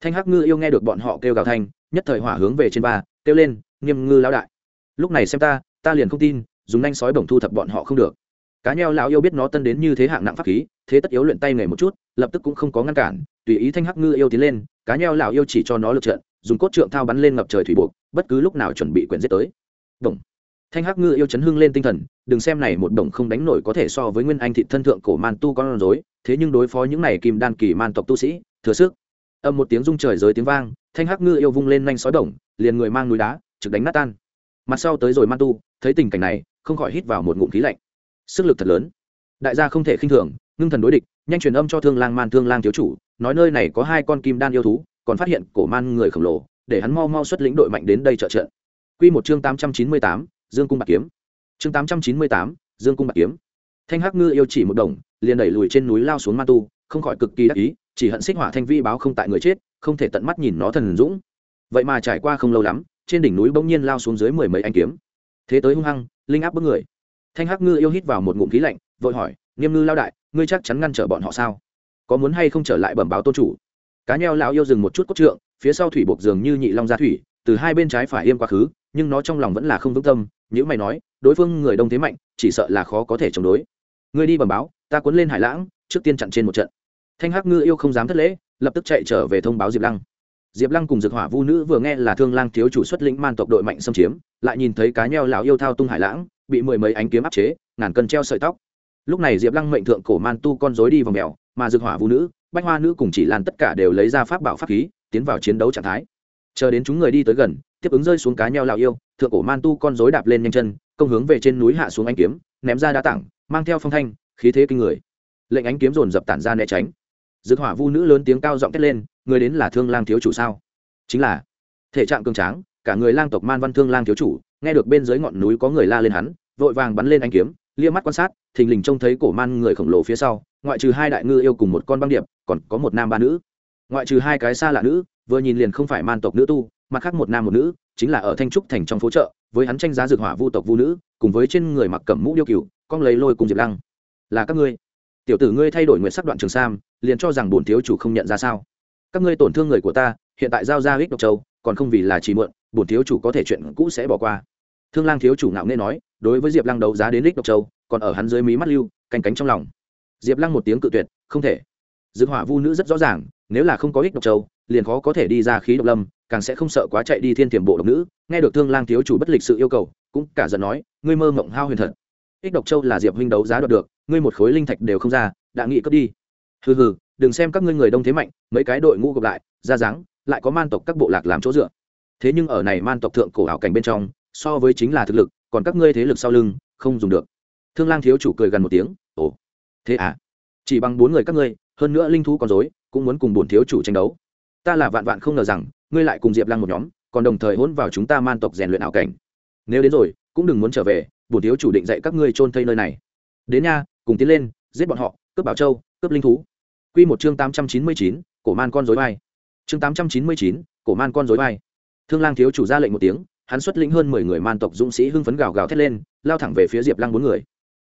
Thanh hắc ngư yêu nghe được bọn họ kêu gào thanh, nhất thời hỏa hướng về trên ba, kêu lên, nghiêm ngư lão đại, lúc này xem ta ta liền không tin, dùng nanh sói bổng thu thập bọn họ không được. Cá nheo lão yêu biết nó tân đến như thế hạng nặng pháp khí, thế tất yếu luyện tay nghề một chút, lập tức cũng không có ngăn cản, tùy ý thanh hắc ngư yêu tiến lên, cá nheo lão yêu chỉ cho nó lực trận, dùng cốt trượng thao bắn lên ngập trời thủy buộc, bất cứ lúc nào chuẩn bị quyển giết tới. Đồng thanh hắc ngư yêu chấn hưng lên tinh thần, đừng xem này một đồng không đánh nổi có thể so với nguyên anh thị thân thượng cổ man tu con rối, thế nhưng đối phó những này kim đan kỳ man tộc tu sĩ, thừa sức. Âm một tiếng rung trời giới tiếng vang, thanh hắc ngư yêu vung lên nhanh sói đồng liền người mang núi đá, trực đánh nát tan. Mặt sau tới rồi man tu, thấy tình cảnh này, không khỏi hít vào một ngụm khí lạnh. Sức lực thật lớn. Đại gia không thể khinh thường, ngưng thần đối địch, nhanh truyền âm cho thương lang man thương lang thiếu chủ, nói nơi này có hai con kim đan yêu thú, còn phát hiện cổ man người khổng lồ, để hắn mau mau xuất lĩnh đội mạnh đến đây trợ trợ Quy một chương tám trăm chín mươi tám Dương cung bạc kiếm. Chương tám trăm chín mươi tám Dương cung bạc kiếm. Thanh Hắc Ngư yêu chỉ một đồng, liền đẩy lùi trên núi lao xuống ma tu, không khỏi cực kỳ đắc ý, chỉ hận xích hỏa thanh vi báo không tại người chết, không thể tận mắt nhìn nó thần dũng. Vậy mà trải qua không lâu lắm, trên đỉnh núi bỗng nhiên lao xuống dưới mười mấy anh kiếm. Thế tới hung hăng, linh áp bức người thanh hắc ngư yêu hít vào một ngụm khí lạnh vội hỏi nghiêm ngư lao đại ngươi chắc chắn ngăn trở bọn họ sao có muốn hay không trở lại bẩm báo tôn chủ cá nheo lão yêu dừng một chút cốt trượng phía sau thủy buộc dường như nhị long gia thủy từ hai bên trái phải yêm quá khứ, nhưng nó trong lòng vẫn là không vững tâm nhữ mày nói, đối phương người đông thế mạnh, chỉ sợ là khó có thể chống đối. Ngươi đi bẩm báo, ta cuốn lên hải lãng, trước tiên chặn trên một trận. Thanh hắc ngư yêu không dám thất lễ, lập tức chạy trở về thông báo diệp lăng. Diệp lăng cùng dược hỏa vu nữ vừa nghe là thương lang thiếu chủ xuất lĩnh man tộc đội mạnh xâm chiếm, lại nhìn thấy cá nheo lão yêu thao tung hải lãng, bị mười mấy ánh kiếm áp chế, ngàn cân treo sợi tóc. Lúc này diệp lăng mệnh thượng cổ man tu con dối đi vào mèo, mà dược hỏa Vu nữ, bách hoa nữ cùng chỉ lan tất cả đều lấy ra pháp bảo pháp khí, tiến vào chiến đấu trạng thái chờ đến chúng người đi tới gần, tiếp ứng rơi xuống cá nheo lào yêu, thượng cổ man tu con dối đạp lên nhanh chân, công hướng về trên núi hạ xuống anh kiếm, ném ra đá tảng, mang theo phong thanh, khí thế kinh người. Lệnh ánh kiếm dồn dập tản ra né tránh. Dược hỏa vu nữ lớn tiếng cao giọng thét lên, người đến là thương lang thiếu chủ sao? Chính là. Thể trạng cường tráng, cả người lang tộc man văn thương lang thiếu chủ, nghe được bên dưới ngọn núi có người la lên hắn, vội vàng bắn lên ánh kiếm, lia mắt quan sát, thình lình trông thấy cổ man người khổng lồ phía sau, ngoại trừ hai đại ngư yêu cùng một con băng điệp, còn có một nam ba nữ. Ngoại trừ hai cái xa lạ nữ vừa nhìn liền không phải man tộc nữ tu, mà khác một nam một nữ, chính là ở thanh trúc thành trong phố chợ, với hắn tranh giá dược hỏa vu tộc vu nữ, cùng với trên người mặc cẩm mũ điêu cựu con lấy lôi cùng diệp lăng. Là các ngươi. Tiểu tử ngươi thay đổi nguyện sắc đoạn trường sam, liền cho rằng bổn thiếu chủ không nhận ra sao? Các ngươi tổn thương người của ta, hiện tại giao ra ích độc châu, còn không vì là chỉ mượn, bổn thiếu chủ có thể chuyện cũ sẽ bỏ qua. Thương lang thiếu chủ ngạo nghe nói, đối với diệp lăng đấu giá đến ích độc châu, còn ở hắn dưới mí mắt lưu canh cánh trong lòng. Diệp lăng một tiếng cự tuyệt, không thể. Dược hỏa vu nữ rất rõ ràng, nếu là không có ích độc châu liền khó có thể đi ra khí độc lâm, càng sẽ không sợ quá chạy đi thiên tiềm bộ độc nữ. Nghe được thương lang thiếu chủ bất lịch sự yêu cầu, cũng cả giận nói, ngươi mơ mộng hao huyền thật. Ích độc châu là diệp huynh đấu giá đoạt được, ngươi một khối linh thạch đều không ra, đã nghị cướp đi. Hừ hừ, đừng xem các ngươi người đông thế mạnh, mấy cái đội ngũ gộp lại, ra dáng, lại có man tộc các bộ lạc làm chỗ dựa. Thế nhưng ở này man tộc thượng cổ ảo cảnh bên trong, so với chính là thực lực, còn các ngươi thế lực sau lưng, không dùng được. Thương lang thiếu chủ cười gần một tiếng, ồ, thế à? Chỉ bằng bốn người các ngươi, hơn nữa linh thú còn dối, cũng muốn cùng bổn thiếu chủ tranh đấu ta là vạn vạn không ngờ rằng, ngươi lại cùng diệp lăng một nhóm, còn đồng thời hỗn vào chúng ta man tộc rèn luyện ảo cảnh. Nếu đến rồi, cũng đừng muốn trở về bổn thiếu chủ định dạy các ngươi trôn thây nơi này. Đến nha, cùng tiến lên, giết bọn họ, cướp bảo châu, cướp linh thú. Quy một chương tám trăm chín mươi chín, cổ man con rối vai. Chương tám trăm chín mươi chín, cổ man con rối vai. Thương lang thiếu chủ ra lệnh một tiếng, hắn xuất lĩnh hơn mười người man tộc dũng sĩ hưng phấn gào gào thét lên, lao thẳng về phía diệp lăng bốn người.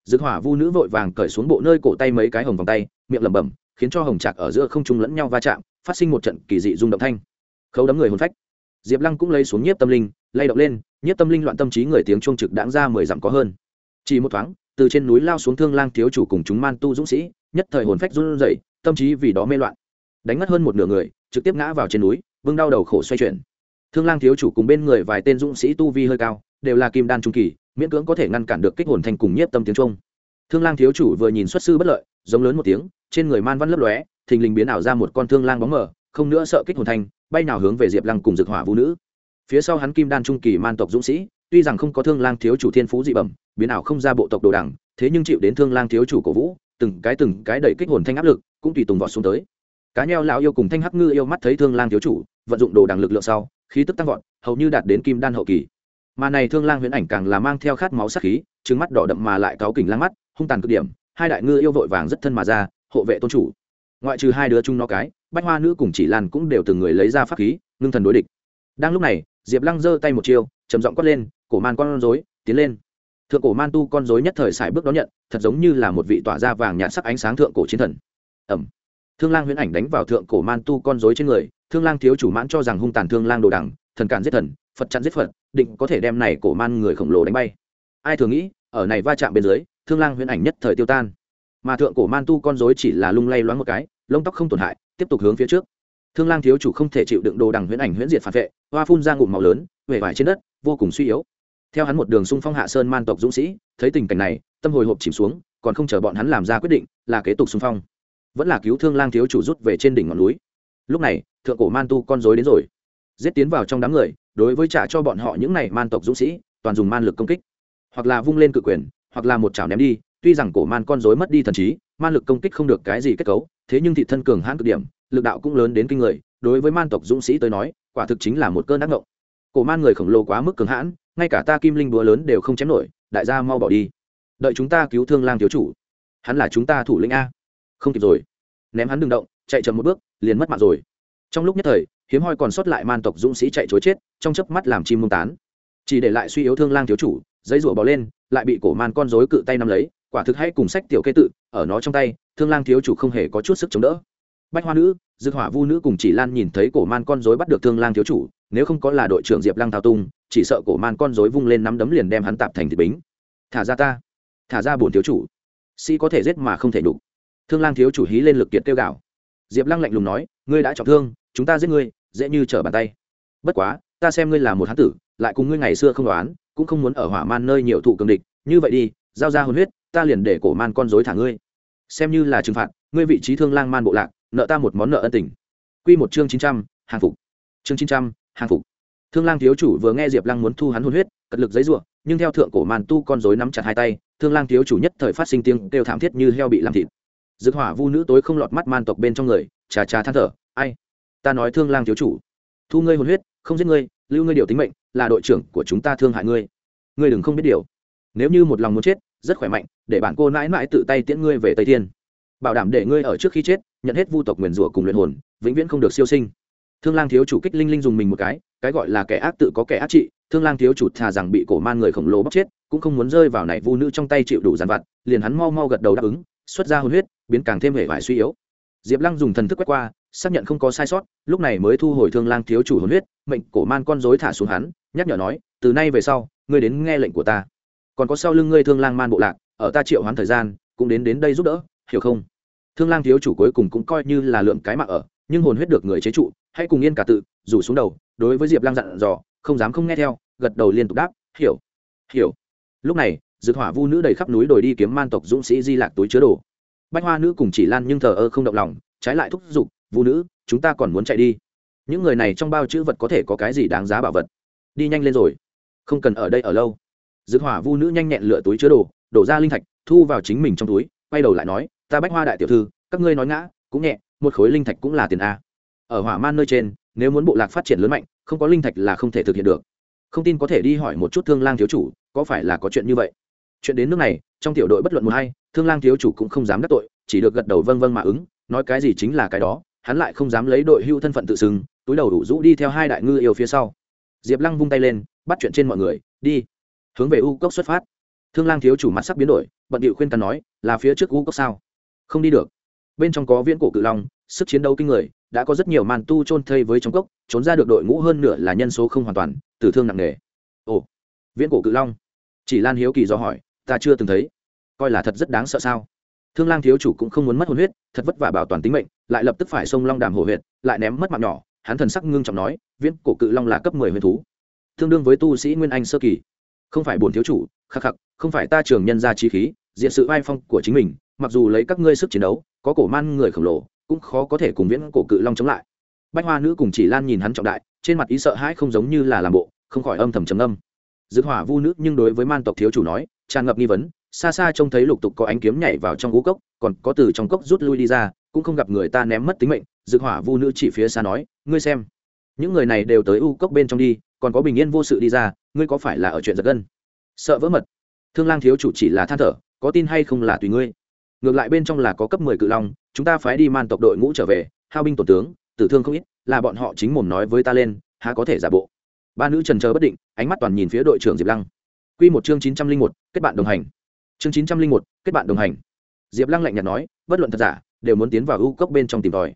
Dực hỏa vu nữ vội vàng cởi xuống bộ nơi cổ tay mấy cái hồng vòng tay, miệng lẩm bẩm khiến cho hồng trạc ở giữa không trung lẫn nhau va chạm, phát sinh một trận kỳ dị rung động thanh. Khấu đấm người hồn phách. Diệp lăng cũng lấy xuống nhiếp tâm linh, lay động lên, nhiếp tâm linh loạn tâm trí người tiếng trung trực đáng ra mười dặm có hơn. Chỉ một thoáng, từ trên núi lao xuống thương lang thiếu chủ cùng chúng man tu dũng sĩ, nhất thời hồn phách run rẩy, tâm trí vì đó mê loạn. Đánh mất hơn một nửa người, trực tiếp ngã vào trên núi, vương đau đầu khổ xoay chuyển. Thương lang thiếu chủ cùng bên người vài tên dũng sĩ tu vi hơi cao, đều là kim đan trung kỳ, miễn cưỡng có thể ngăn cản được kích hồn thành cùng nhiếp tâm tiếng trung thương lang thiếu chủ vừa nhìn xuất sư bất lợi giống lớn một tiếng trên người man văn lấp lóe thình lình biến ảo ra một con thương lang bóng mờ không nữa sợ kích hồn thanh, bay nào hướng về diệp lăng cùng dược hỏa vũ nữ. Phía sau hắn kim đan trung kỳ man tộc dũng sĩ tuy rằng không có thương lang thiếu chủ thiên phú dị bẩm biến ảo không ra bộ tộc đồ đẳng thế nhưng chịu đến thương lang thiếu chủ cổ vũ từng cái từng cái đẩy kích hồn thanh áp lực cũng tùy tùng vọt xuống tới. Cá nheo lão yêu cùng thanh hắc ngư yêu mắt thấy thương lang thiếu chủ vận dụng đồ đẳng lực lượng sau khí tức tăng vọt hầu như đạt đến kim đan hậu kỳ. Mà này thương lang huyễn ảnh càng là mang theo khát máu sắc khí trứng mắt đỏ đậm mà lại cáu kỉnh lang mắt hung tàn cực điểm hai đại ngư yêu vội vàng rất thân mà ra hộ vệ tôn chủ. Ngoại trừ hai đứa chung nó cái bách hoa nữ cùng chỉ lan cũng đều từng người lấy ra pháp khí ngưng thần đối địch. Đang lúc này diệp lăng giơ tay một chiêu trầm giọng quát lên cổ man con rối tiến lên. Thượng cổ man tu con rối nhất thời xài bước đón nhận thật giống như là một vị tỏa ra vàng nhạt sắc ánh sáng thượng cổ chiến thần. Ẩm thương lang huyễn ảnh đánh vào thượng cổ man tu con rối trên người thương lang thiếu chủ mãn cho rằng hung tàn thương lang đồ đẳng, thần cản giết thần phật chặn giết phật định có thể đem này cổ man người khổng lồ đánh bay. Ai thường nghĩ ở này va chạm bên dưới thương lang huyễn ảnh nhất thời tiêu tan. Mà thượng cổ man tu con rối chỉ là lung lay loáng một cái, lông tóc không tổn hại, tiếp tục hướng phía trước. Thương lang thiếu chủ không thể chịu đựng đồ đằng huyễn ảnh huyễn diệt phản vệ, hoa phun ra ngụm màu lớn huệ vải trên đất, vô cùng suy yếu. Theo hắn một đường xung phong hạ sơn man tộc dũng sĩ, thấy tình cảnh này, tâm hồi hộp chìm xuống, còn không chờ bọn hắn làm ra quyết định, là kế tục xung phong. Vẫn là cứu thương lang thiếu chủ rút về trên đỉnh ngọn núi. Lúc này, thượng cổ man tu con dối đến rồi. Giết tiến vào trong đám người, đối với trả cho bọn họ những này man tộc dũng sĩ, toàn dùng man lực công kích. Hoặc là vung lên cự quyền hoặc là một chảo ném đi, tuy rằng cổ man con dối mất đi thần trí, man lực công kích không được cái gì kết cấu, thế nhưng thị thân cường hãn cực điểm, lực đạo cũng lớn đến kinh người, đối với man tộc dũng sĩ tới nói, quả thực chính là một cơn ác ngộng. Cổ man người khổng lồ quá mức cường hãn, ngay cả ta kim linh búa lớn đều không chém nổi, đại gia mau bỏ đi. Đợi chúng ta cứu thương lang thiếu chủ. Hắn là chúng ta thủ lĩnh a. Không kịp rồi. Ném hắn đừng động, chạy chậm một bước, liền mất mạng rồi. Trong lúc nhất thời, hiếm hoi còn sót lại man tộc dũng sĩ chạy chối chết, trong chớp mắt làm chim mông tán. Chỉ để lại suy yếu thương lang thiếu chủ giấy rủa bò lên, lại bị cổ man con rối cự tay nắm lấy, quả thực hay cùng sách tiểu kê tự, ở nó trong tay, thương lang thiếu chủ không hề có chút sức chống đỡ. Bách hoa nữ dư hỏa vu nữ cùng chỉ lan nhìn thấy cổ man con rối bắt được thương lang thiếu chủ, nếu không có là đội trưởng diệp lăng thao tung chỉ sợ cổ man con rối vung lên nắm đấm liền đem hắn tạp thành thịt bính. Thả ra ta, thả ra bổn thiếu chủ. Sĩ có thể giết mà không thể đủ thương lang thiếu chủ hí lên lực kiệt tiêu gạo diệp lăng lạnh lùng nói, ngươi đã trọng thương, chúng ta giết ngươi, dễ như trở bàn tay. Bất quá, ta xem ngươi là một hán tử lại cùng ngươi ngày xưa không đoán, cũng không muốn ở hỏa man nơi nhiều thụ cường địch, như vậy đi, giao ra hồn huyết, ta liền để cổ man con dối thả ngươi. Xem như là trừng phạt, ngươi vị trí thương lang man bộ lạc, nợ ta một món nợ ân tình. Q một chương chín trăm, hàng phục. Chương chín trăm, hàng phục. Thương lang thiếu chủ vừa nghe diệp lăng muốn thu hắn hồn huyết, cật lực giấy ruộng nhưng theo thượng cổ man tu con dối nắm chặt hai tay, thương lang thiếu chủ nhất thời phát sinh tiếng kêu thảm thiết như heo bị làm thịt. Dực hỏa vu nữ tối không lọt mắt man tộc bên trong người trà trà than thở, ai? Ta nói thương lang thiếu chủ, thu ngươi hồn huyết, không giết ngươi, lưu ngươi điều tính mệnh là đội trưởng của chúng ta thương hại ngươi. Ngươi đừng không biết điều. Nếu như một lòng muốn chết, rất khỏe mạnh, để bạn cô mãi mãi tự tay tiễn ngươi về tây thiên. Bảo đảm để ngươi ở trước khi chết, nhận hết vu tộc nguyền rủa cùng luyện hồn, vĩnh viễn không được siêu sinh. Thương lang thiếu chủ kích linh linh dùng mình một cái cái gọi là kẻ ác tự có kẻ ác trị, thương lang thiếu chủ thà rằng bị cổ man người khổng lồ bóc chết, cũng không muốn rơi vào này vu nữ trong tay chịu đủ dàn vặt, liền hắn mau mau gật đầu đáp ứng, xuất ra hồn huyết, biến càng thêm hệ vải suy yếu. Diệp lăng dùng thần thức quét qua xác nhận không có sai sót, lúc này mới thu hồi thương lang thiếu chủ hồn huyết, mệnh cổ man con dối thả xuống hắn, nhắc nhở nói, từ nay về sau, ngươi đến nghe lệnh của ta. Còn có sau lưng ngươi thương lang man bộ lạc, ở ta triệu hoán thời gian, cũng đến đến đây giúp đỡ, hiểu không? Thương lang thiếu chủ cuối cùng cũng coi như là lượm cái mạng ở, nhưng hồn huyết được người chế trụ, hãy cùng yên cả tự, rủ xuống đầu, đối với diệp lang dặn dò, không dám không nghe theo, gật đầu liên tục đáp, hiểu hiểu. Lúc này dược hỏa vu nữ đầy khắp núi đồi đi kiếm man tộc dũng sĩ di lạc túi chứa đồ. Bách hoa nữ cùng chỉ lan nhưng thờ ơ không động lòng, trái lại thúc giục vu nữ, chúng ta còn muốn chạy đi. Những người này trong bao chữ vật có thể có cái gì đáng giá bảo vật? Đi nhanh lên rồi. Không cần ở đây ở lâu. Dược hỏa vu nữ nhanh nhẹn lựa túi chứa đồ, đổ ra linh thạch, thu vào chính mình trong túi, quay đầu lại nói, ta bách hoa đại tiểu thư, các ngươi nói ngã, cũng nhẹ, một khối linh thạch cũng là tiền a. Ở hỏa man nơi trên, nếu muốn bộ lạc phát triển lớn mạnh, không có linh thạch là không thể thực hiện được. Không tin có thể đi hỏi một chút thương lang thiếu chủ, có phải là có chuyện như vậy? Chuyện đến nước này, trong tiểu đội bất luận một hay thương lang thiếu chủ cũng không dám đắc tội, chỉ được gật đầu vâng vâng mà ứng, nói cái gì chính là cái đó hắn lại không dám lấy đội hưu thân phận tự xưng, túi đầu đủ rũ đi theo hai đại ngư yêu phía sau. Diệp lăng vung tay lên, bắt chuyện trên mọi người, đi. Hướng về u cốc xuất phát. Thương lang thiếu chủ mặt sắc biến đổi, bận điệu khuyên ta nói, là phía trước u cốc sao? Không đi được. Bên trong có viễn cổ cự long, sức chiến đấu kinh người, đã có rất nhiều màn tu trôn thây với trong cốc, trốn ra được đội ngũ hơn nửa là nhân số không hoàn toàn, tử thương nặng nề. Ồ, viễn cổ cự long. Chỉ lan hiếu kỳ do hỏi, ta chưa từng thấy. Coi là thật rất đáng sợ sao? Thương lang thiếu chủ cũng không muốn mất hồn huyết, thật vất vả bảo toàn tính mệnh, lại lập tức phải xông long đàm hổ huyệt, lại ném mất mạng nhỏ, hắn thần sắc ngưng trọng nói, viễn, cổ cự long là cấp mười huyền thú. Tương đương với tu sĩ nguyên anh sơ kỳ. Không phải bổn thiếu chủ, khắc khắc, không phải ta trường nhân ra trí khí, diện sự vai phong của chính mình, mặc dù lấy các ngươi sức chiến đấu, có cổ man người khổng lồ, cũng khó có thể cùng viễn cổ cự long chống lại. Bách hoa nữ cùng chỉ lan nhìn hắn trọng đại, trên mặt ý sợ hãi không giống như là làm bộ, không khỏi âm thầm trầm âm dứt hỏa vu nữ nhưng đối với man tộc thiếu chủ nói, tràn ngập nghi vấn xa xa trông thấy lục tục có ánh kiếm nhảy vào trong ngũ cốc, còn có từ trong cốc rút lui đi ra, cũng không gặp người ta ném mất tính mệnh dược hỏa vu nữ chỉ phía xa nói, ngươi xem, những người này đều tới u cốc bên trong đi, còn có bình yên vô sự đi ra, ngươi có phải là ở chuyện giật gân? Sợ vỡ mật. Thương lang thiếu chủ chỉ là than thở, có tin hay không là tùy ngươi. Ngược lại bên trong là có cấp mười cự long, chúng ta phái đi man tộc đội ngũ trở về, hao binh tổ tướng, tử thương không ít, là bọn họ chính mồm nói với ta lên, há có thể giả bộ. Ba nữ trần chờ bất định, ánh mắt toàn nhìn phía đội trưởng diệp lăng. Q một chương chín trăm linh một, kết bạn đồng hành chương chín trăm linh một, kết bạn đồng hành. Diệp lăng lạnh nhạt nói, bất luận thật giả, đều muốn tiến vào ưu cốc bên trong tìm tòi.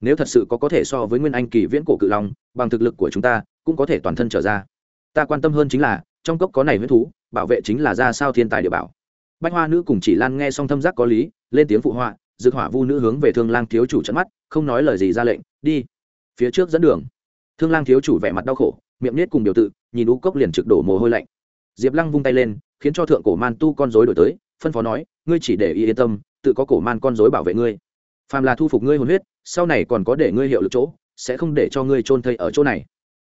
Nếu thật sự có có thể so với nguyên anh kỳ viễn cổ cự long, bằng thực lực của chúng ta, cũng có thể toàn thân trở ra. Ta quan tâm hơn chính là, trong cốc có này huyết thú, bảo vệ chính là ra sao thiên tài địa bảo. Bách hoa nữ cùng chỉ lan nghe xong thâm giác có lý, lên tiếng phụ họa dược hỏa vu nữ hướng về thương lang thiếu chủ trận mắt, không nói lời gì ra lệnh, đi. Phía trước dẫn đường. Thương lang thiếu chủ vẻ mặt đau khổ, miệng nết cùng biểu tự, nhìn u cốc liền trực đổ mồ hôi lạnh. Diệp lăng vung tay lên khiến cho thượng cổ man tu con dối đổi tới, phân phó nói, ngươi chỉ để ý yên tâm, tự có cổ man con dối bảo vệ ngươi. Phàm là thu phục ngươi hồn huyết, sau này còn có để ngươi hiệu lực chỗ, sẽ không để cho ngươi trôn thây ở chỗ này.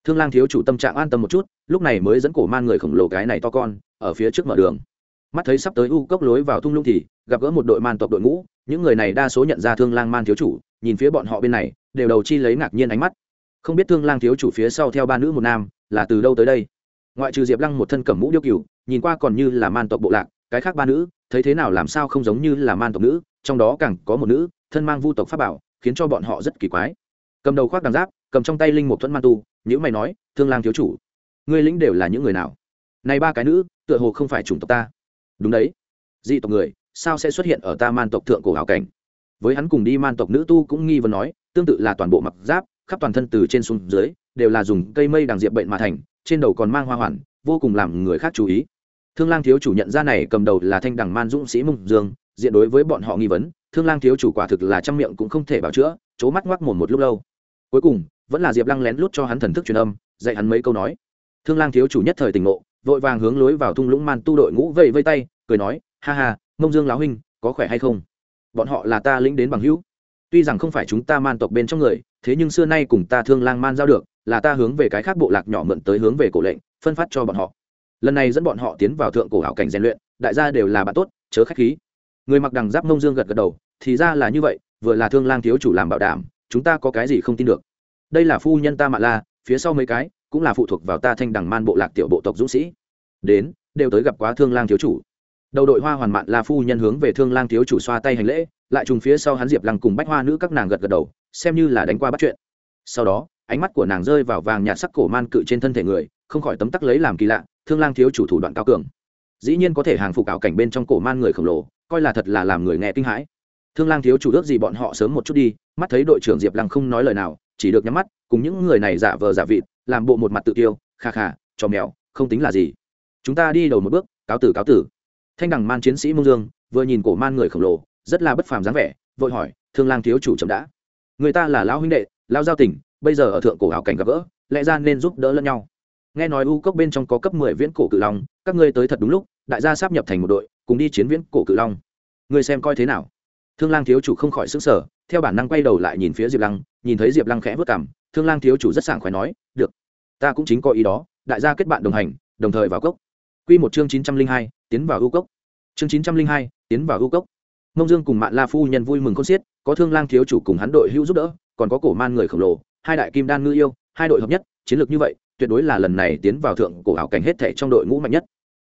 Thương lang thiếu chủ tâm trạng an tâm một chút, lúc này mới dẫn cổ man người khổng lồ cái này to con, ở phía trước mở đường. Mắt thấy sắp tới u cốc lối vào thung lũng thì, gặp gỡ một đội man tộc đội ngũ, những người này đa số nhận ra thương lang man thiếu chủ, nhìn phía bọn họ bên này, đều đầu chi lấy ngạc nhiên ánh mắt. Không biết thương lang thiếu chủ phía sau theo ba nữ một nam, là từ đâu tới đây? Ngoại trừ diệp lăng một thân cẩm mũ điêu cựu nhìn qua còn như là man tộc bộ lạc, cái khác ba nữ, thấy thế nào làm sao không giống như là man tộc nữ, trong đó càng có một nữ, thân mang vu tộc pháp bảo, khiến cho bọn họ rất kỳ quái. Cầm đầu khoác đằng giáp, cầm trong tay linh một thuẫn man tu nhữ mày nói, thương lang thiếu chủ người lĩnh đều là những người nào? Này ba cái nữ, tựa hồ không phải chủng tộc ta. Đúng đấy. Dị tộc người, sao sẽ xuất hiện ở ta man tộc thượng cổ hảo cảnh? Với hắn cùng đi man tộc nữ tu cũng nghi vấn nói, tương tự là toàn bộ mặc giáp, khắp toàn thân từ trên xuống dưới, đều là dùng cây mây đằng diệp bệnh mà thành, trên đầu còn mang hoa hoàn, vô cùng làm người khác chú ý thương lang thiếu chủ nhận ra này cầm đầu là thanh đằng man dũng sĩ mông dương, diện đối với bọn họ nghi vấn, thương lang thiếu chủ quả thực là trăm miệng cũng không thể bảo chữa, c mắt ngoác mồm một lúc lâu. Cuối cùng, vẫn là diệp lăng lén lút cho hắn thần thức truyền âm, dạy hắn mấy câu nói. Thương lang thiếu chủ nhất thời tỉnh ngộ, vội vàng hướng lối vào thung lũng man tu đội ngũ vây vây tay, cười nói, ha ha, mông dương lão huynh, có khỏe hay không? Bọn họ là ta lĩnh đến bằng hữu. Tuy rằng không phải chúng ta man tộc bên trong người, thế nhưng xưa nay cùng ta thương lang man giao được, là ta hướng về cái khác bộ lạc nhỏ mượn tới hướng về cổ lệnh, phân phát cho bọn họ lần này dẫn bọn họ tiến vào thượng cổ hảo cảnh rèn luyện, đại gia đều là bạn tốt, chớ khách khí. Người mặc đằng giáp mông dương gật gật đầu, thì ra là như vậy, vừa là thương lang thiếu chủ làm bảo đảm, chúng ta có cái gì không tin được. Đây là phu nhân ta mạ la, phía sau mấy cái, cũng là phụ thuộc vào ta thanh đằng man bộ lạc tiểu bộ tộc dũng sĩ. Đến, đều tới gặp quá thương lang thiếu chủ. Đầu đội hoa hoàn mạn la phu nhân hướng về thương lang thiếu chủ xoa tay hành lễ, lại trùng phía sau hắn diệp lăng cùng bách hoa nữ các nàng gật gật đầu, xem như là đánh qua bắt chuyện. Sau đó, ánh mắt của nàng rơi vào vàng nhạt sắc cổ man cự trên thân thể người, không khỏi tấm tắc lấy làm kỳ lạ thương lang thiếu chủ thủ đoạn cao cường. Dĩ nhiên có thể hàng phục ảo cảnh bên trong cổ man người khổng lồ, coi là thật là làm người nghe kinh hãi. Thương lang thiếu chủ ước gì bọn họ sớm một chút đi, mắt thấy đội trưởng diệp lăng không nói lời nào, chỉ được nhắm mắt, cùng những người này giả vờ giả vịt, làm bộ một mặt tự tiêu kha kha cho mèo, không tính là gì. Chúng ta đi đầu một bước, cáo tử cáo tử. Thanh đằng man chiến sĩ mông dương, vừa nhìn cổ man người khổng lồ, rất là bất phàm dáng vẻ, vội hỏi, thương lang thiếu chủ chậm đã? Người ta là lão huynh đệ, lão giao tình, bây giờ ở thượng cổ hảo cảnh gặp gỡ, lẽ ra nên giúp đỡ lẫn nhau? Nghe nói u cốc bên trong có cấp mười viễn cổ cự long, các ngươi tới thật đúng lúc, đại gia sắp nhập thành một đội, cùng đi chiến viễn cổ cự long. Ngươi xem coi thế nào? Thương lang thiếu chủ không khỏi sức sở theo bản năng quay đầu lại nhìn phía diệp lăng, nhìn thấy diệp lăng khẽ vất cảm thương lang thiếu chủ rất sảng khỏe nói, được, ta cũng chính có ý đó, đại gia kết bạn đồng hành, đồng thời vào cốc. Q một chương chín trăm linh hai, tiến vào u cốc. Chương chín trăm linh hai, tiến vào u cốc. Mông dương cùng mạn la phu nhân vui mừng con xiết, có thương lang thiếu chủ cùng hắn đội hữu giúp đỡ, còn có cổ man người khổng lồ, hai đại kim đan ngư yêu, hai đội hợp nhất, chiến lược như vậy tuyệt đối là lần này tiến vào thượng cổ ảo cảnh hết thể trong đội ngũ mạnh nhất.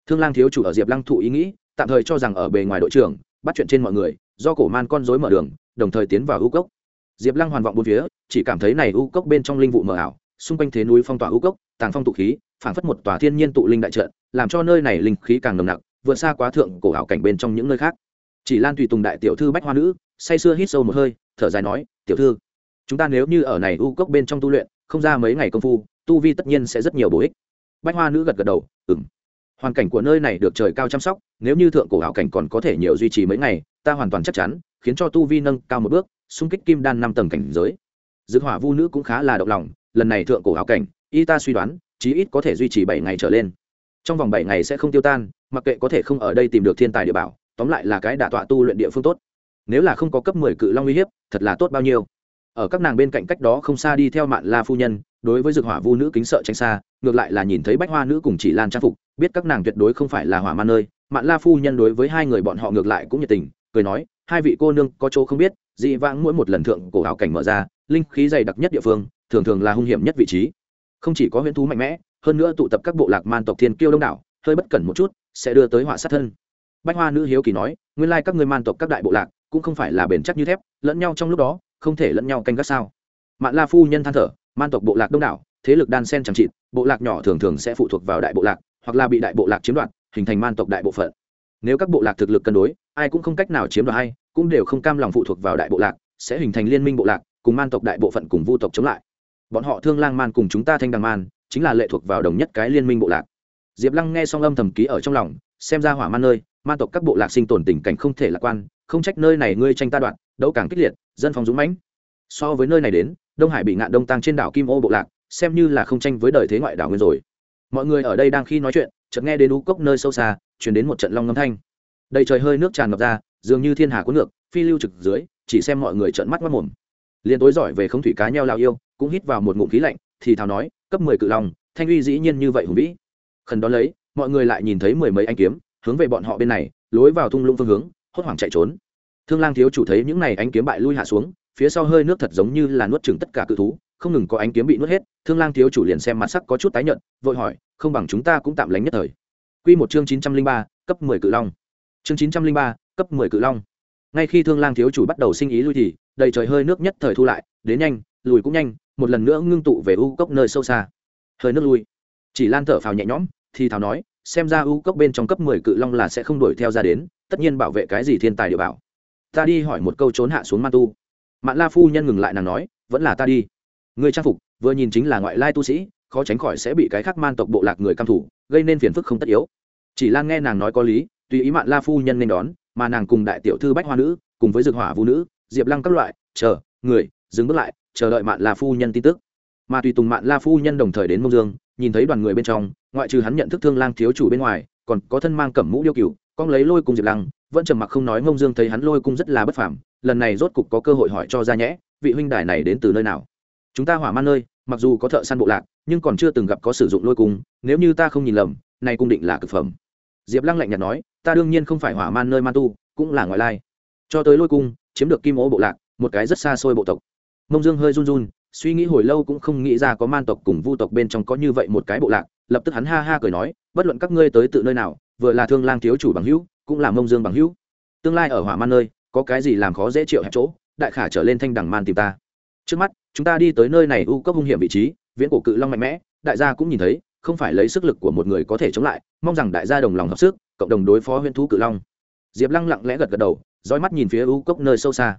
Thương lang thiếu chủ ở diệp lăng thụ ý nghĩ, tạm thời cho rằng ở bề ngoài đội trưởng, bắt chuyện trên mọi người, do cổ man con dối mở đường, đồng thời tiến vào u cốc. Diệp lăng hoàn vọng bốn phía, chỉ cảm thấy này u cốc bên trong linh vụ mờ ảo, xung quanh thế núi phong tỏa u cốc, tàng phong tụ khí, phảng phất một tòa thiên nhiên tụ linh đại trận, làm cho nơi này linh khí càng nồng nặc, vượt xa quá thượng cổ ảo cảnh bên trong những nơi khác. Chỉ lan tùy tùng đại tiểu thư bách hoa nữ, say sưa hít sâu một hơi, thở dài nói, tiểu thư, chúng ta nếu như ở này u cốc bên trong tu luyện, không ra mấy ngày công phu tu vi tất nhiên sẽ rất nhiều bổ ích. Bách hoa nữ gật gật đầu ừng hoàn cảnh của nơi này được trời cao chăm sóc, nếu như thượng cổ hảo cảnh còn có thể nhiều duy trì mấy ngày, ta hoàn toàn chắc chắn, khiến cho tu vi nâng cao một bước, xung kích kim đan năm tầng cảnh giới. Dược hỏa vu nữ cũng khá là động lòng, lần này thượng cổ hảo cảnh, y ta suy đoán, chí ít có thể duy trì bảy ngày trở lên. Trong vòng bảy ngày sẽ không tiêu tan, mặc kệ có thể không ở đây tìm được thiên tài địa bảo, tóm lại là cái đả tọa tu luyện địa phương tốt. Nếu là không có cấp mười cự long uy hiếp, thật là tốt bao nhiêu ở các nàng bên cạnh cách đó không xa đi theo mạn la phu nhân, đối với dược hỏa vu nữ kính sợ tránh xa, ngược lại là nhìn thấy bách hoa nữ cùng chỉ lan trang phục, biết các nàng tuyệt đối không phải là hỏa man nơi. Mạn la phu nhân đối với hai người bọn họ ngược lại cũng nhiệt tình, cười nói, hai vị cô nương có chỗ không biết, dị vãng mỗi một lần thượng cổ hào cảnh mở ra, linh khí dày đặc nhất địa phương, thường thường là hung hiểm nhất vị trí. Không chỉ có huyễn thú mạnh mẽ, hơn nữa tụ tập các bộ lạc man tộc thiên kiêu đông đảo, hơi bất cẩn một chút, sẽ đưa tới họa sát thân. Bách hoa nữ hiếu kỳ nói, nguyên lai các ngươi man tộc các đại bộ lạc, cũng không phải là bền chắc như thép, lẫn nhau trong lúc đó không thể lẫn nhau canh gác sao? Mạn la phu nhân than thở, man tộc bộ lạc đông đảo, thế lực đan sen chẳng trịt bộ lạc nhỏ thường thường sẽ phụ thuộc vào đại bộ lạc, hoặc là bị đại bộ lạc chiếm đoạt, hình thành man tộc đại bộ phận. Nếu các bộ lạc thực lực cân đối, ai cũng không cách nào chiếm đoạt hay cũng đều không cam lòng phụ thuộc vào đại bộ lạc, sẽ hình thành liên minh bộ lạc, cùng man tộc đại bộ phận cùng vu tộc chống lại. Bọn họ thương lang man cùng chúng ta thanh đằng man, chính là lệ thuộc vào đồng nhất cái liên minh bộ lạc. Diệp lăng nghe xong âm thầm ký ở trong lòng, xem ra hỏa man nơi, man tộc các bộ lạc sinh tồn tình cảnh không thể lạc quan, không trách nơi này ngươi tranh ta đoạn đấu càng kích liệt, dân phòng dũng mãnh. So với nơi này đến, đông hải bị ngạn đông tăng trên đảo kim ô bộ lạc, xem như là không tranh với đời thế ngoại đảo nguyên rồi. Mọi người ở đây đang khi nói chuyện, chợt nghe đến u cốc nơi sâu xa chuyển đến một trận long ngâm thanh. Đầy trời hơi nước tràn ngập ra, dường như thiên hà cuốn ngược, phi lưu trực dưới, chỉ xem mọi người trợn mắt mắt mồm. Liền tối giỏi về không thủy cá nheo lao yêu, cũng hít vào một ngụm khí lạnh, thì thào nói, cấp mười cự long, thanh uy dĩ nhiên như vậy hùng vĩ. Khẩn đó lấy, mọi người lại nhìn thấy mười mấy anh kiếm, hướng về bọn họ bên này, lối vào thung lũng phương hướng, hốt hoảng chạy trốn thương lang thiếu chủ thấy những này anh kiếm bại lui hạ xuống, phía sau hơi nước thật giống như là nuốt chừng tất cả cự thú, không ngừng có ánh kiếm bị nuốt hết, thương lang thiếu chủ liền xem mặt sắc có chút tái nhợt, vội hỏi, không bằng chúng ta cũng tạm lánh nhất thời. Quy một chương chín trăm linh ba, cấp mười cự long. Chương chín trăm linh ba, cấp mười cự long. Ngay khi thương lang thiếu chủ bắt đầu sinh ý lui thì, đầy trời hơi nước nhất thời thu lại, đến nhanh, lùi cũng nhanh, một lần nữa ngưng tụ về u cốc nơi sâu xa. Hơi nước lui. Chỉ lan thở phào nhẹ nhõm, thì thào nói, xem ra u cốc bên trong cấp mười cự long là sẽ không đuổi theo ra đến, tất nhiên bảo vệ cái gì thiên tài địa bảo ta đi hỏi một câu trốn hạ xuống man tu. Mạn la phu nhân ngừng lại nàng nói, vẫn là ta đi. Người trang phục, vừa nhìn chính là ngoại lai tu sĩ, khó tránh khỏi sẽ bị cái khác man tộc bộ lạc người căm thủ, gây nên phiền phức không tất yếu. Chỉ lan nghe nàng nói có lý, tùy ý mạn la phu nhân nên đón, mà nàng cùng đại tiểu thư bách hoa nữ, cùng với dược hỏa vũ nữ, diệp lăng các loại, chờ, người, dừng bước lại, chờ đợi mạn la phu nhân tin tức. Mà tùy tùng mạn la phu nhân đồng thời đến mông dương, nhìn thấy đoàn người bên trong, ngoại trừ hắn nhận thức thương lang thiếu chủ bên ngoài, còn có thân mang cẩm mũ điêu cựu con lấy lôi cùng diệp lăng vẫn trầm mặc không nói mông dương thấy hắn lôi cung rất là bất phàm, lần này rốt cục có cơ hội hỏi cho ra nhẽ, vị huynh đài này đến từ nơi nào? Chúng ta hỏa man nơi, mặc dù có thợ săn bộ lạc, nhưng còn chưa từng gặp có sử dụng lôi cung, nếu như ta không nhìn lầm nay cung định là cực phẩm. Diệp lăng lạnh nhạt nói, ta đương nhiên không phải hỏa man nơi man tu, cũng là ngoại lai. Cho tới lôi cung, chiếm được kim ố bộ lạc, một cái rất xa xôi bộ tộc. Mông dương hơi run run, suy nghĩ hồi lâu cũng không nghĩ ra có man tộc cùng vu tộc bên trong có như vậy một cái bộ lạc, lập tức hắn ha ha cười nói, bất luận các ngươi tới tự nơi nào, vừa là thương lang thiếu chủ bằng hữu cũng là mông dương bằng hữu. Tương lai ở hỏa man nơi, có cái gì làm khó dễ chịu hẹp chỗ, đại khả trở lên thanh đằng man tìm ta. Trước mắt, chúng ta đi tới nơi này u cấp hung hiểm vị trí, viễn cổ cự long mạnh mẽ, đại gia cũng nhìn thấy, không phải lấy sức lực của một người có thể chống lại, mong rằng đại gia đồng lòng hợp sức, cộng đồng đối phó huyễn thú cự long. Diệp lăng lặng lẽ gật gật đầu, dõi mắt nhìn phía u cốc nơi sâu xa.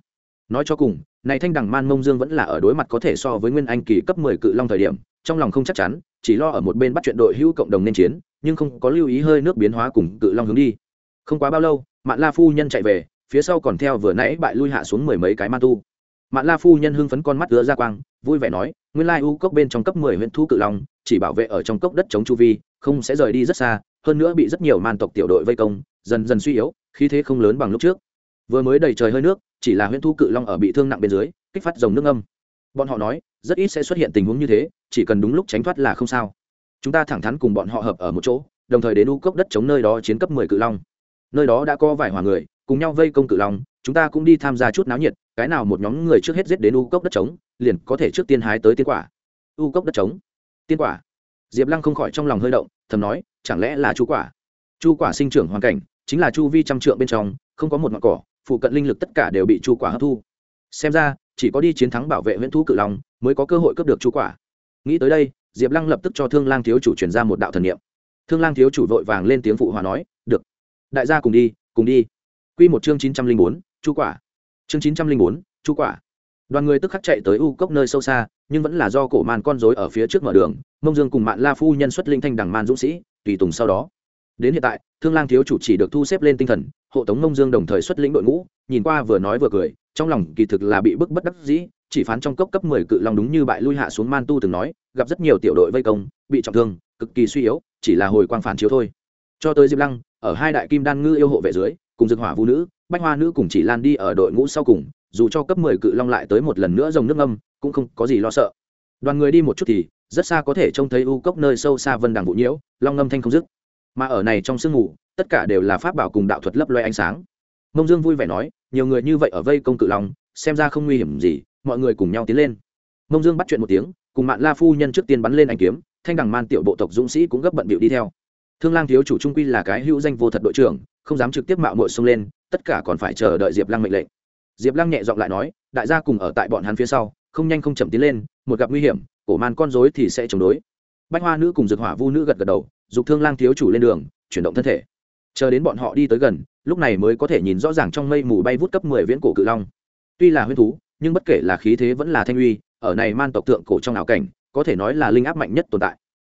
Nói cho cùng, này thanh đằng man mông dương vẫn là ở đối mặt có thể so với nguyên anh kỳ cấp mười cự long thời điểm, trong lòng không chắc chắn, chỉ lo ở một bên bắt chuyện đội hữu cộng đồng nên chiến, nhưng không có lưu ý hơi nước biến hóa cùng cự long hướng đi không quá bao lâu, mạn la phu nhân chạy về, phía sau còn theo vừa nãy bại lui hạ xuống mười mấy cái ma tu. Mạn la phu nhân hưng phấn con mắt ứa ra quang, vui vẻ nói, nguyên lai u cốc bên trong cấp mười huyện thu cự long, chỉ bảo vệ ở trong cốc đất chống chu vi, không sẽ rời đi rất xa, hơn nữa bị rất nhiều man tộc tiểu đội vây công, dần dần suy yếu, khí thế không lớn bằng lúc trước. Vừa mới đầy trời hơi nước, chỉ là huyện thu cự long ở bị thương nặng bên dưới, kích phát dòng nước âm bọn họ nói, rất ít sẽ xuất hiện tình huống như thế, chỉ cần đúng lúc tránh thoát là không sao. Chúng ta thẳng thắn cùng bọn họ hợp ở một chỗ, đồng thời đến u cốc đất chống nơi đó chiến cấp mười cự long nơi đó đã có vài hòa người, cùng nhau vây công cự long, chúng ta cũng đi tham gia chút náo nhiệt, cái nào một nhóm người trước hết giết đến u cốc đất trống, liền có thể trước tiên hái tới tiên quả. U cốc đất trống. Tiên quả. Diệp lăng không khỏi trong lòng hơi động, thầm nói, chẳng lẽ là chu quả? Chu quả sinh trưởng hoàn cảnh, chính là chu vi trăm trượng bên trong, không có một ngọn cỏ, phụ cận linh lực tất cả đều bị chu quả hấp thu. Xem ra, chỉ có đi chiến thắng bảo vệ nguyễn thu cự long, mới có cơ hội cướp được chu quả. Nghĩ tới đây, diệp lăng lập tức cho thương lang thiếu chủ chuyển ra một đạo thần niệm. Thương lang thiếu chủ vội vàng lên tiếng phụ hòa nói, được đại gia cùng đi cùng đi. Quy một chương chín trăm linh bốn, chu quả. Chương chín trăm linh bốn, chu quả. Đoàn người tức khắc chạy tới u cốc nơi sâu xa, nhưng vẫn là do cổ màn con rối ở phía trước mở đường, mông dương cùng mạn la phu nhân xuất linh thanh đằng man dũng sĩ, tùy tùng sau đó. Đến hiện tại, thương lang thiếu chủ chỉ được thu xếp lên tinh thần, hộ tống mông dương đồng thời xuất lĩnh đội ngũ, nhìn qua vừa nói vừa cười, trong lòng kỳ thực là bị bức bất đắc dĩ, chỉ phán trong cốc cấp mười cự long đúng như bại lui hạ xuống man tu từng nói, gặp rất nhiều tiểu đội vây công, bị trọng thương, cực kỳ suy yếu, chỉ là hồi quang phản chiếu thôi. Cho tới diệp lăng ở hai đại kim đan ngư yêu hộ vệ dưới, cùng dược hỏa vũ nữ, bách hoa nữ cùng chỉ lan đi ở đội ngũ sau cùng, dù cho cấp mười cự long lại tới một lần nữa dòng nước âm cũng không có gì lo sợ. Đoàn người đi một chút thì, rất xa có thể trông thấy u cốc nơi sâu xa vân đằng vũ nhiễu, long ngâm thanh không dứt. Mà ở này trong sương mù, tất cả đều là pháp bảo cùng đạo thuật lấp loe ánh sáng. Mông dương vui vẻ nói, nhiều người như vậy ở vây công cự long, xem ra không nguy hiểm gì, mọi người cùng nhau tiến lên. Mông dương bắt chuyện một tiếng, cùng mạn la phu nhân trước tiên bắn lên anh kiếm, thanh đằng man tiểu bộ tộc dũng sĩ cũng gấp bận bịu đi theo thương lang thiếu chủ trung quy là cái hữu danh vô thật đội trưởng, không dám trực tiếp mạo mội xông lên, tất cả còn phải chờ đợi diệp lăng mệnh lệnh. Diệp lăng nhẹ giọng lại nói, đại gia cùng ở tại bọn hắn phía sau, không nhanh không chậm tiến lên, một gặp nguy hiểm, cổ man con dối thì sẽ chống đối. Bách hoa nữ cùng dược hỏa vu nữ gật gật đầu, dục thương lang thiếu chủ lên đường, chuyển động thân thể. Chờ đến bọn họ đi tới gần, lúc này mới có thể nhìn rõ ràng trong mây mù bay vút cấp mười viễn cổ cự long. Tuy là huyên thú, nhưng bất kể là khí thế vẫn là thanh uy, ở này man tộc tượng cổ trong ảo cảnh, có thể nói là linh áp mạnh nhất tồn tại.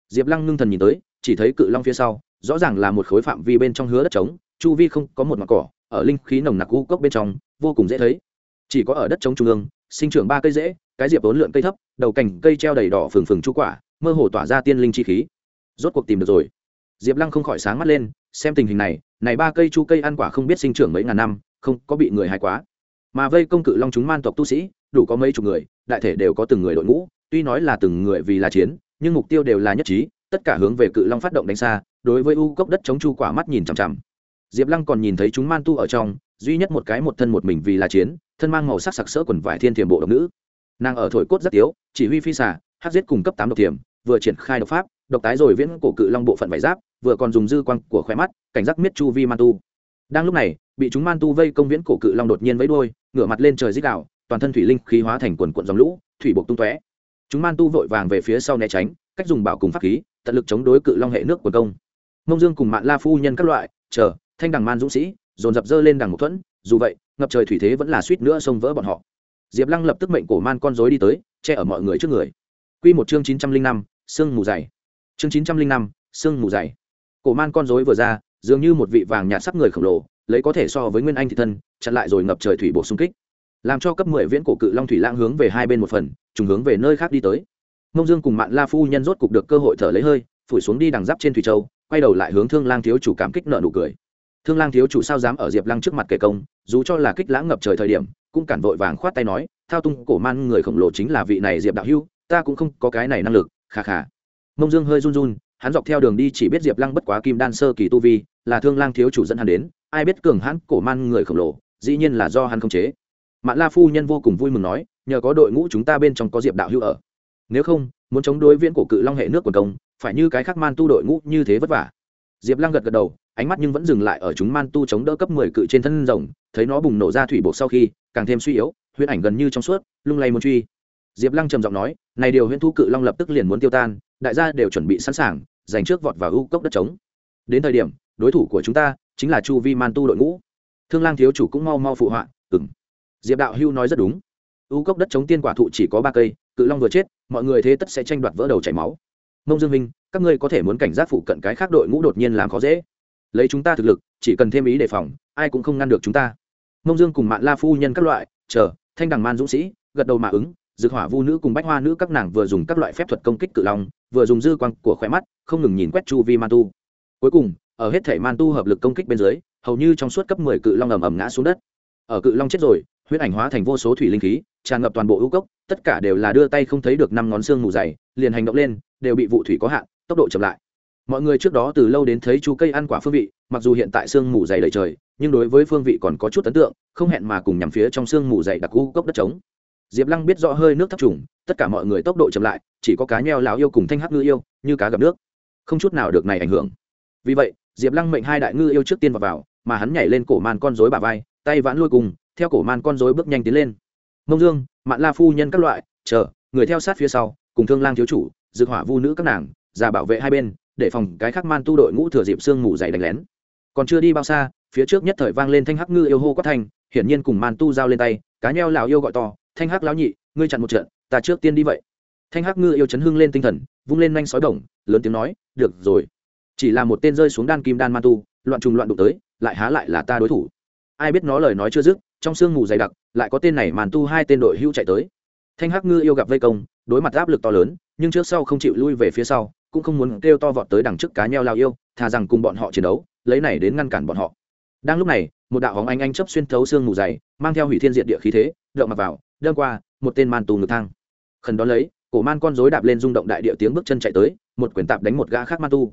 Diệp lăng ngưng thần nhìn tới chỉ thấy cự long phía sau, rõ ràng là một khối phạm vi bên trong hứa đất trống, chu vi không có một mặt cỏ, ở linh khí nồng nặc u cốc bên trong, vô cùng dễ thấy. Chỉ có ở đất trống trung ương, sinh trưởng ba cây rễ cái diệp vốn lượn cây thấp, đầu cành cây treo đầy đỏ phừng phừng chu quả, mơ hồ tỏa ra tiên linh chi khí. Rốt cuộc tìm được rồi. Diệp lăng không khỏi sáng mắt lên, xem tình hình này này ba cây chu cây ăn quả không biết sinh trưởng mấy ngàn năm, không có bị người hại quá. Mà vây công cự long chúng man tộc tu sĩ, đủ có mấy chục người, đại thể đều có từng người đội ngũ, tuy nói là từng người vì là chiến, nhưng mục tiêu đều là nhất trí tất cả hướng về cự long phát động đánh xa, đối với u cốc đất chống chu quả mắt nhìn chằm chằm. Diệp lăng còn nhìn thấy chúng man tu ở trong, duy nhất một cái một thân một mình vì là chiến, thân mang màu sắc sặc sỡ quần vải thiên thiềm bộ độc nữ. Nàng ở thổi cốt rất tiếu chỉ huy phi xả hát giết cùng cấp tám độc thiềm vừa triển khai độc pháp, độc tái rồi viễn cổ cự long bộ phận vải giáp, vừa còn dùng dư quang của khoe mắt, cảnh giác miết chu vi man tu. Đang lúc này, bị chúng man tu vây công viễn cổ cự long đột nhiên vẫy đôi ngửa mặt lên trời dích đạo toàn thân thủy linh khí hóa thành quần cuộn dòng lũ, thủy buộc tung tóe. Chúng man tu vội vàng về phía sau né tránh, cách dùng bảo cùng pháp khí tận lực chống đối cự long hệ nước quần công. Mông dương cùng mạn la phu nhân các loại, chờ, thanh đằng man dũng sĩ, dồn dập dơ lên đằng một thuẫn, dù vậy, ngập trời thủy thế vẫn là suýt nữa xông vỡ bọn họ. Diệp lăng lập tức mệnh cổ man con dối đi tới, che ở mọi người trước người. Q một chương chín trăm linh năm, sương mù dày. Chương chín trăm linh năm, sương mù dày. Cổ man con dối vừa ra, dường như một vị vàng nhạt sắc người khổng lồ, lấy có thể so với nguyên anh thị thân, chặn lại rồi ngập trời thủy bộ sung kích. Làm cho cấp mười viễn cổ cự long thủy lãng hướng về hai bên một phần, trùng hướng về nơi khác đi tới mông dương cùng mạn la phu nhân rốt cục được cơ hội thở lấy hơi, phủi xuống đi đằng giáp trên thủy châu, quay đầu lại hướng thương lang thiếu chủ cảm kích nợ nụ cười. Thương lang thiếu chủ sao dám ở diệp lăng trước mặt kể công, dù cho là kích lãng ngập trời thời điểm, cũng cản vội vàng khoát tay nói, thao tung cổ man người khổng lồ chính là vị này diệp đạo hưu, ta cũng không có cái này năng lực khà khà mông dương hơi run run, hắn dọc theo đường đi chỉ biết diệp lăng bất quá kim đan sơ kỳ tu vi, là thương lang thiếu chủ dẫn hắn đến, ai biết cường hãn cổ man người khổng lồ, dĩ nhiên là do hắn không chế. Mạn la phu nhân vô cùng vui mừng nói, nhờ có đội ngũ chúng ta bên trong có diệp đạo Hưu ở nếu không, muốn chống đối viễn cổ cự long hệ nước quần công, phải như cái khác man tu đội ngũ như thế vất vả. Diệp lăng gật gật đầu, ánh mắt nhưng vẫn dừng lại ở chúng man tu chống đỡ cấp mười cự trên thân rồng, thấy nó bùng nổ ra thủy bộ sau khi, càng thêm suy yếu, huyễn ảnh gần như trong suốt, lung lay muốn truy. Diệp lăng trầm giọng nói, này điều huyễn thu cự long lập tức liền muốn tiêu tan, đại gia đều chuẩn bị sẵn sàng, dành trước vọt vào ưu cốc đất trống. Đến thời điểm, đối thủ của chúng ta chính là chu vi man tu đội ngũ. Thương lang thiếu chủ cũng mau mau phụ họa ừng diệp đạo hưu nói rất đúng u cốc đất chống tiên quả thụ chỉ có ba cây, cự long vừa chết, mọi người thế tất sẽ tranh đoạt vỡ đầu chảy máu. Mông dương minh, các ngươi có thể muốn cảnh giác phụ cận cái khác đội ngũ đột nhiên làm khó dễ. Lấy chúng ta thực lực, chỉ cần thêm ý đề phòng, ai cũng không ngăn được chúng ta. Mông dương cùng mạng la phu nhân các loại, chờ, thanh đằng man dũng sĩ, gật đầu mà ứng dược hỏa vu nữ cùng bách hoa nữ các nàng vừa dùng các loại phép thuật công kích cự long, vừa dùng dư quang của khỏe mắt, không ngừng nhìn quét chu vi man tu. Cuối cùng, ở hết thể man tu hợp lực công kích bên dưới, hầu như trong suốt cấp mười cự long ầm ầm ngã xuống đất. Ở cự long chết rồi, huyết ảnh hóa thành vô số thủy linh khí tràn ngập toàn bộ ưu cốc tất cả đều là đưa tay không thấy được năm ngón xương mù dày liền hành động lên đều bị vụ thủy có hạn tốc độ chậm lại. Mọi người trước đó từ lâu đến thấy chú cây ăn quả phương vị mặc dù hiện tại sương mù dày đầy trời nhưng đối với phương vị còn có chút ấn tượng không hẹn mà cùng nhằm phía trong sương mù dày đặc u cốc đất trống. Diệp lăng biết rõ hơi nước thấp trùng tất cả mọi người tốc độ chậm lại chỉ có cá nheo láo yêu cùng thanh hắc ngư yêu như cá gặp nước. Không chút nào được này ảnh hưởng. Vì vậy diệp lăng mệnh hai đại ngư yêu trước tiên vào, vào mà hắn nhảy lên cổ man con dối bà vai tay vãn lôi cùng theo cổ man con dối bước nhanh tiến lên mông dương, mạn la phu nhân các loại, chờ, người theo sát phía sau, cùng thương lang thiếu chủ dược hỏa vu nữ các nàng, già bảo vệ hai bên, để phòng cái khắc man tu đội ngũ thừa dịp sương mù dày đánh lén. Còn chưa đi bao xa, phía trước nhất thời vang lên thanh hắc ngư yêu hô quát thanh hiển nhiên cùng man tu giao lên tay, cá nheo lào yêu gọi to, thanh hắc lão nhị, ngươi chặn một trận, ta trước tiên đi vậy. Thanh hắc ngư yêu chấn hưng lên tinh thần, vung lên nhanh sói đồng lớn tiếng nói, được rồi. Chỉ là một tên rơi xuống đan kim đan man tu, loạn trùng loạn đụng tới, lại há lại là ta đối thủ. Ai biết nó lời nói chưa dứt, trong sương mù dày đặc lại có tên này màn tu hai tên đội hữu chạy tới. Thanh hắc ngư yêu gặp vây công, đối mặt áp lực to lớn, nhưng trước sau không chịu lui về phía sau, cũng không muốn kêu to vọt tới đằng trước cá nheo lao yêu, thà rằng cùng bọn họ chiến đấu, lấy này đến ngăn cản bọn họ. Đang lúc này, một đạo hóng anh anh chấp xuyên thấu xương mù dày, mang theo hủy thiên diện địa khí thế đậu mặt vào, đâm qua, một tên man tù ngực thang. Khẩn đón lấy, cổ man con rối đạp lên rung động đại địa tiếng bước chân chạy tới, một quyển tạp đánh một gã khác man tu.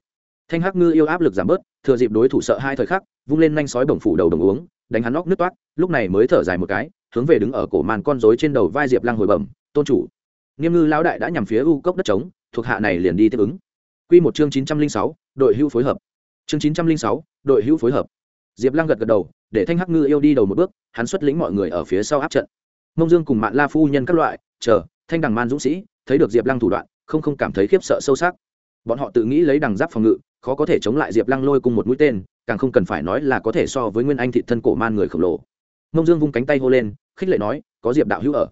Thanh hắc ngư yêu áp lực giảm bớt, thừa dịp đối thủ sợ hai thời khắc, vung lên nhanh sói bổng phủ đầu đồng uống, đánh hắn óc nước toát, lúc này mới thở dài một cái hướng về đứng ở cổ màn con rối trên đầu vai diệp lăng hồi bẩm, tôn chủ, nghiêm ngư lão đại đã nhằm phía u cốc đất trống, thuộc hạ này liền đi tiếp ứng. Quy một chương chín trăm linh sáu, đội hữu phối hợp. Chương chín trăm linh sáu, đội hữu phối hợp. Diệp lăng gật gật đầu, để thanh hắc ngư yêu đi đầu một bước, hắn xuất lĩnh mọi người ở phía sau áp trận. Mông dương cùng mạng la phu nhân các loại, chờ, thanh đằng man dũng sĩ, thấy được diệp lăng thủ đoạn, không không cảm thấy khiếp sợ sâu sắc. Bọn họ tự nghĩ lấy đằng giáp phòng ngự, khó có thể chống lại diệp lăng lôi cùng một mũi tên, càng không cần phải nói là có thể so với nguyên anh thị thân cổ man người khổng lồ mông dương vung cánh tay hô lên, khích lệ nói, có diệp đạo hữu ở.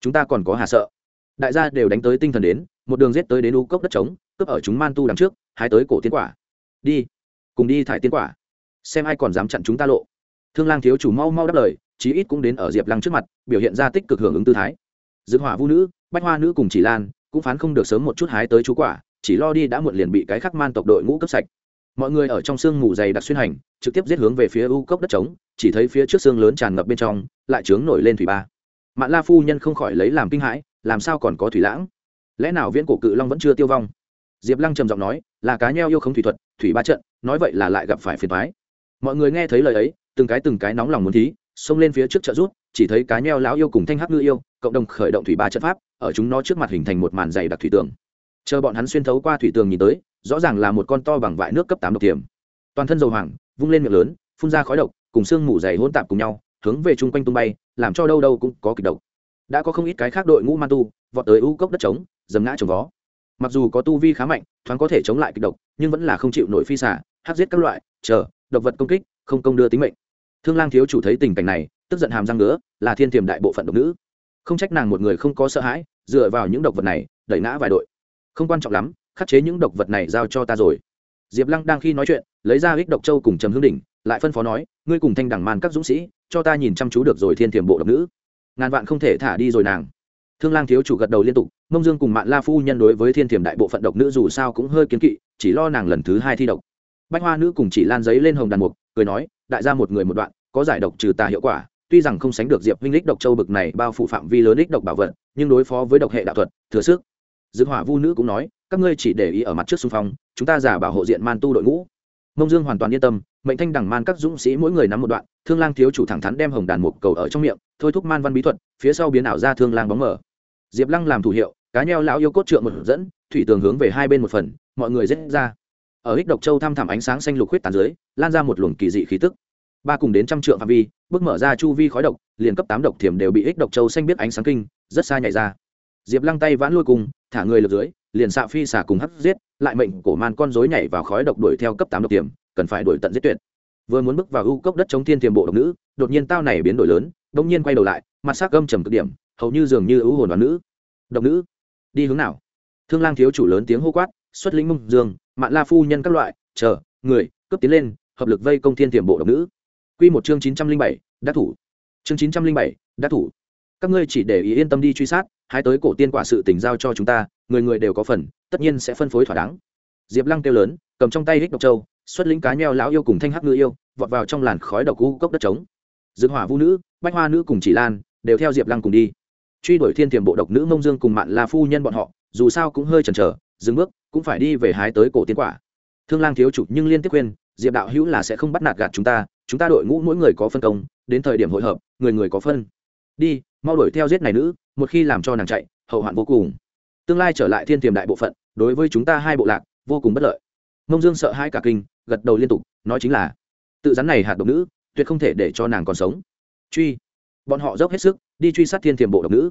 Chúng ta còn có hà sợ. Đại gia đều đánh tới tinh thần đến, một đường rết tới đến u cốc đất trống, cướp ở chúng man tu đằng trước, hái tới cổ tiến quả. Đi, cùng đi thải tiến quả. Xem ai còn dám chặn chúng ta lộ. Thương lang thiếu chủ mau mau đáp lời, chí ít cũng đến ở diệp lăng trước mặt, biểu hiện ra tích cực hưởng ứng tư thái. Dựng hỏa vũ nữ, bách hoa nữ cùng chỉ lan, cũng phán không được sớm một chút hái tới chú quả, chỉ lo đi đã muộn liền bị cái khắc man tộc đội ngũ cấp sạch. Mọi người ở trong sương mù dày đặc xuyên hành, trực tiếp giết hướng về phía u cốc đất trống chỉ thấy phía trước xương lớn tràn ngập bên trong, lại trướng nổi lên thủy ba. Mạn la phu nhân không khỏi lấy làm kinh hãi, làm sao còn có thủy lãng? Lẽ nào viễn cổ cự long vẫn chưa tiêu vong? Diệp lăng trầm giọng nói, là cá nheo yêu không thủy thuật, thủy ba trận, nói vậy là lại gặp phải phiền thoái mọi người nghe thấy lời ấy, từng cái từng cái nóng lòng muốn thí, xông lên phía trước trợ rút chỉ thấy cá nheo lão yêu cùng thanh hắc ngư yêu, cộng đồng khởi động thủy ba trận pháp, ở chúng nó trước mặt hình thành một màn dày đặc thủy tường. Chờ bọn hắn xuyên thấu qua thủy tường nhìn tới, rõ ràng là một con to bằng vại nước cấp tám độc tiềm. Toàn thân dầu hoàng vung lên miệng lớn, phun ra khói độc cùng xương mù dày hỗn tạp cùng nhau, hướng về chung quanh tung bay, làm cho đâu đâu cũng có kịch độc. Đã có không ít cái khác đội ngũ man tu, vọt tới u cốc đất trống, dầm ngã trồng vó. Mặc dù có tu vi khá mạnh, thoáng có thể chống lại kịch độc, nhưng vẫn là không chịu nổi phi xả hát giết các loại, chờ, độc vật công kích, không công đưa tính mệnh. Thương lang thiếu chủ thấy tình cảnh này, tức giận hàm răng nữa là thiên tiềm đại bộ phận độc nữ. Không trách nàng một người không có sợ hãi, dựa vào những độc vật này, đẩy ngã vài đội. Không quan trọng lắm, khắc chế những độc vật này giao cho ta rồi. Diệp lăng đang khi nói chuyện, lấy ra ích độc châu cùng trầm hương đỉnh lại phân phó nói, ngươi cùng thanh đẳng màn các dũng sĩ, cho ta nhìn chăm chú được rồi thiên tiềm bộ độc nữ. Ngàn vạn không thể thả đi rồi nàng. Thương lang thiếu chủ gật đầu liên tục, mông dương cùng mạng la phu nhân đối với thiên tiềm đại bộ phận độc nữ dù sao cũng hơi kiến kỵ, chỉ lo nàng lần thứ hai thi độc. Bách hoa nữ cùng chỉ lan giấy lên hồng đàn mục, cười nói, đại gia một người một đoạn, có giải độc trừ tà hiệu quả, tuy rằng không sánh được diệp vinh lích độc châu bực này bao phủ phạm vi lớn lích độc bảo vật, nhưng đối phó với độc hệ đạo thuật, thừa sức. Dư hỏa vu nữ cũng nói, các ngươi chỉ để ý ở mặt trước xung phong, chúng ta giả bảo hộ diện man tu đội ngũ. Mông dương hoàn toàn yên tâm mệnh thanh đẳng man các dũng sĩ mỗi người nắm một đoạn, thương lang thiếu chủ thẳng thắn đem hồng đàn mục cầu ở trong miệng, thôi thúc man văn bí thuật, phía sau biến ảo ra thương lang bóng mở diệp lăng làm thủ hiệu, cá nheo lão yêu cốt trượng một dẫn, thủy tường hướng về hai bên một phần, mọi người rết ra. Ở hích độc châu thăm thẳm ánh sáng xanh lục huyết tàn dưới, lan ra một luồng kỳ dị khí tức. Ba cùng đến trăm trượng phạm vi, bước mở ra chu vi khói độc, liền cấp tám độc thiểm đều bị hích độc châu xanh biết ánh sáng kinh, rất xa nhảy ra. Diệp lăng tay vãn lôi cùng, thả người lượt dưới, liền xạ phi xả cùng hắt giết, lại mệnh cổ man con dối nhảy vào khói độc đuổi theo cấp tám độc tiềm cần phải đổi tận giết tuyệt. Vừa muốn bước vào u cốc đất chống thiên tiềm bộ độc nữ, đột nhiên tao này biến đổi lớn, đông nhiên quay đầu lại, mặt sắc gâm trầm cực điểm, hầu như dường như ưu hồn đoán nữ. Độc nữ, đi hướng nào? Thương lang thiếu chủ lớn tiếng hô quát, xuất lĩnh mông dương, mạn la phu nhân các loại, chờ, người, cướp tiến lên, hợp lực vây công thiên tiềm bộ độc nữ. Quy một chương chín trăm linh bảy, đắc thủ. Chương chín trăm linh bảy, đắc thủ. Các ngươi chỉ để ý yên tâm đi truy sát hãy tới cổ tiên quả sự tình giao cho chúng ta, người người đều có phần, tất nhiên sẽ phân phối thỏa đáng. Diệp lăng kêu lớn, cầm trong tay hích độc châu xuất lĩnh cá nheo lão yêu cùng thanh hắc ngư yêu, vọt vào trong làn khói độc u cốc đất trống. Dương hỏa vũ nữ, bách hoa nữ cùng chỉ lan, đều theo diệp lăng cùng đi. Truy đuổi thiên tiềm bộ độc nữ mông dương cùng mạn là phu nhân bọn họ, dù sao cũng hơi chần chờ, dừng bước, cũng phải đi về hái tới cổ tiên quả. Thương lang thiếu chủ nhưng liên tiếp khuyên, diệp đạo hữu là sẽ không bắt nạt gạt chúng ta chúng ta đội ngũ mỗi người có phân công, đến thời điểm hội hợp, người người có phân. Đi, mau đuổi theo giết này nữ, một khi làm cho nàng chạy, hậu hoạn vô cùng. Tương lai trở lại thiên tiềm đại bộ phận, đối với chúng ta hai bộ lạc, vô cùng bất lợi mông dương sợ hai cả kinh, gật đầu liên tục, nói chính là, tự rắn này hạt độc nữ, tuyệt không thể để cho nàng còn sống. Truy. Bọn họ dốc hết sức, đi truy sát thiên thiềm bộ độc nữ.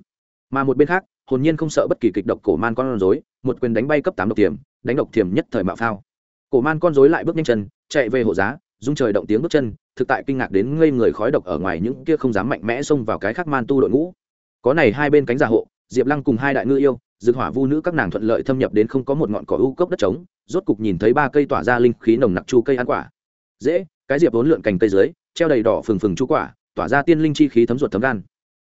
Mà một bên khác, hồn nhiên không sợ bất kỳ kịch độc cổ man con rối, một quyền đánh bay cấp tám độc tiềm, đánh độc tiềm nhất thời mạo phao. Cổ man con rối lại bước nhanh chân, chạy về hộ giá dung trời động tiếng bước chân, thực tại kinh ngạc đến ngây người khói độc ở ngoài những kia không dám mạnh mẽ xông vào cái khác man tu đội ngũ. Có này hai bên cánh giả hộ, diệp lăng cùng hai đại ngư yêu dược hỏa vu nữ các nàng thuận lợi thâm nhập đến không có một ngọn cỏ u cốc đất trống rốt cục nhìn thấy ba cây tỏa ra linh khí nồng nặc chu cây ăn quả. Dễ, cái diệp vốn lượn cành cây dưới, treo đầy đỏ phừng phừng chu quả, tỏa ra tiên linh chi khí thấm ruột thấm gan.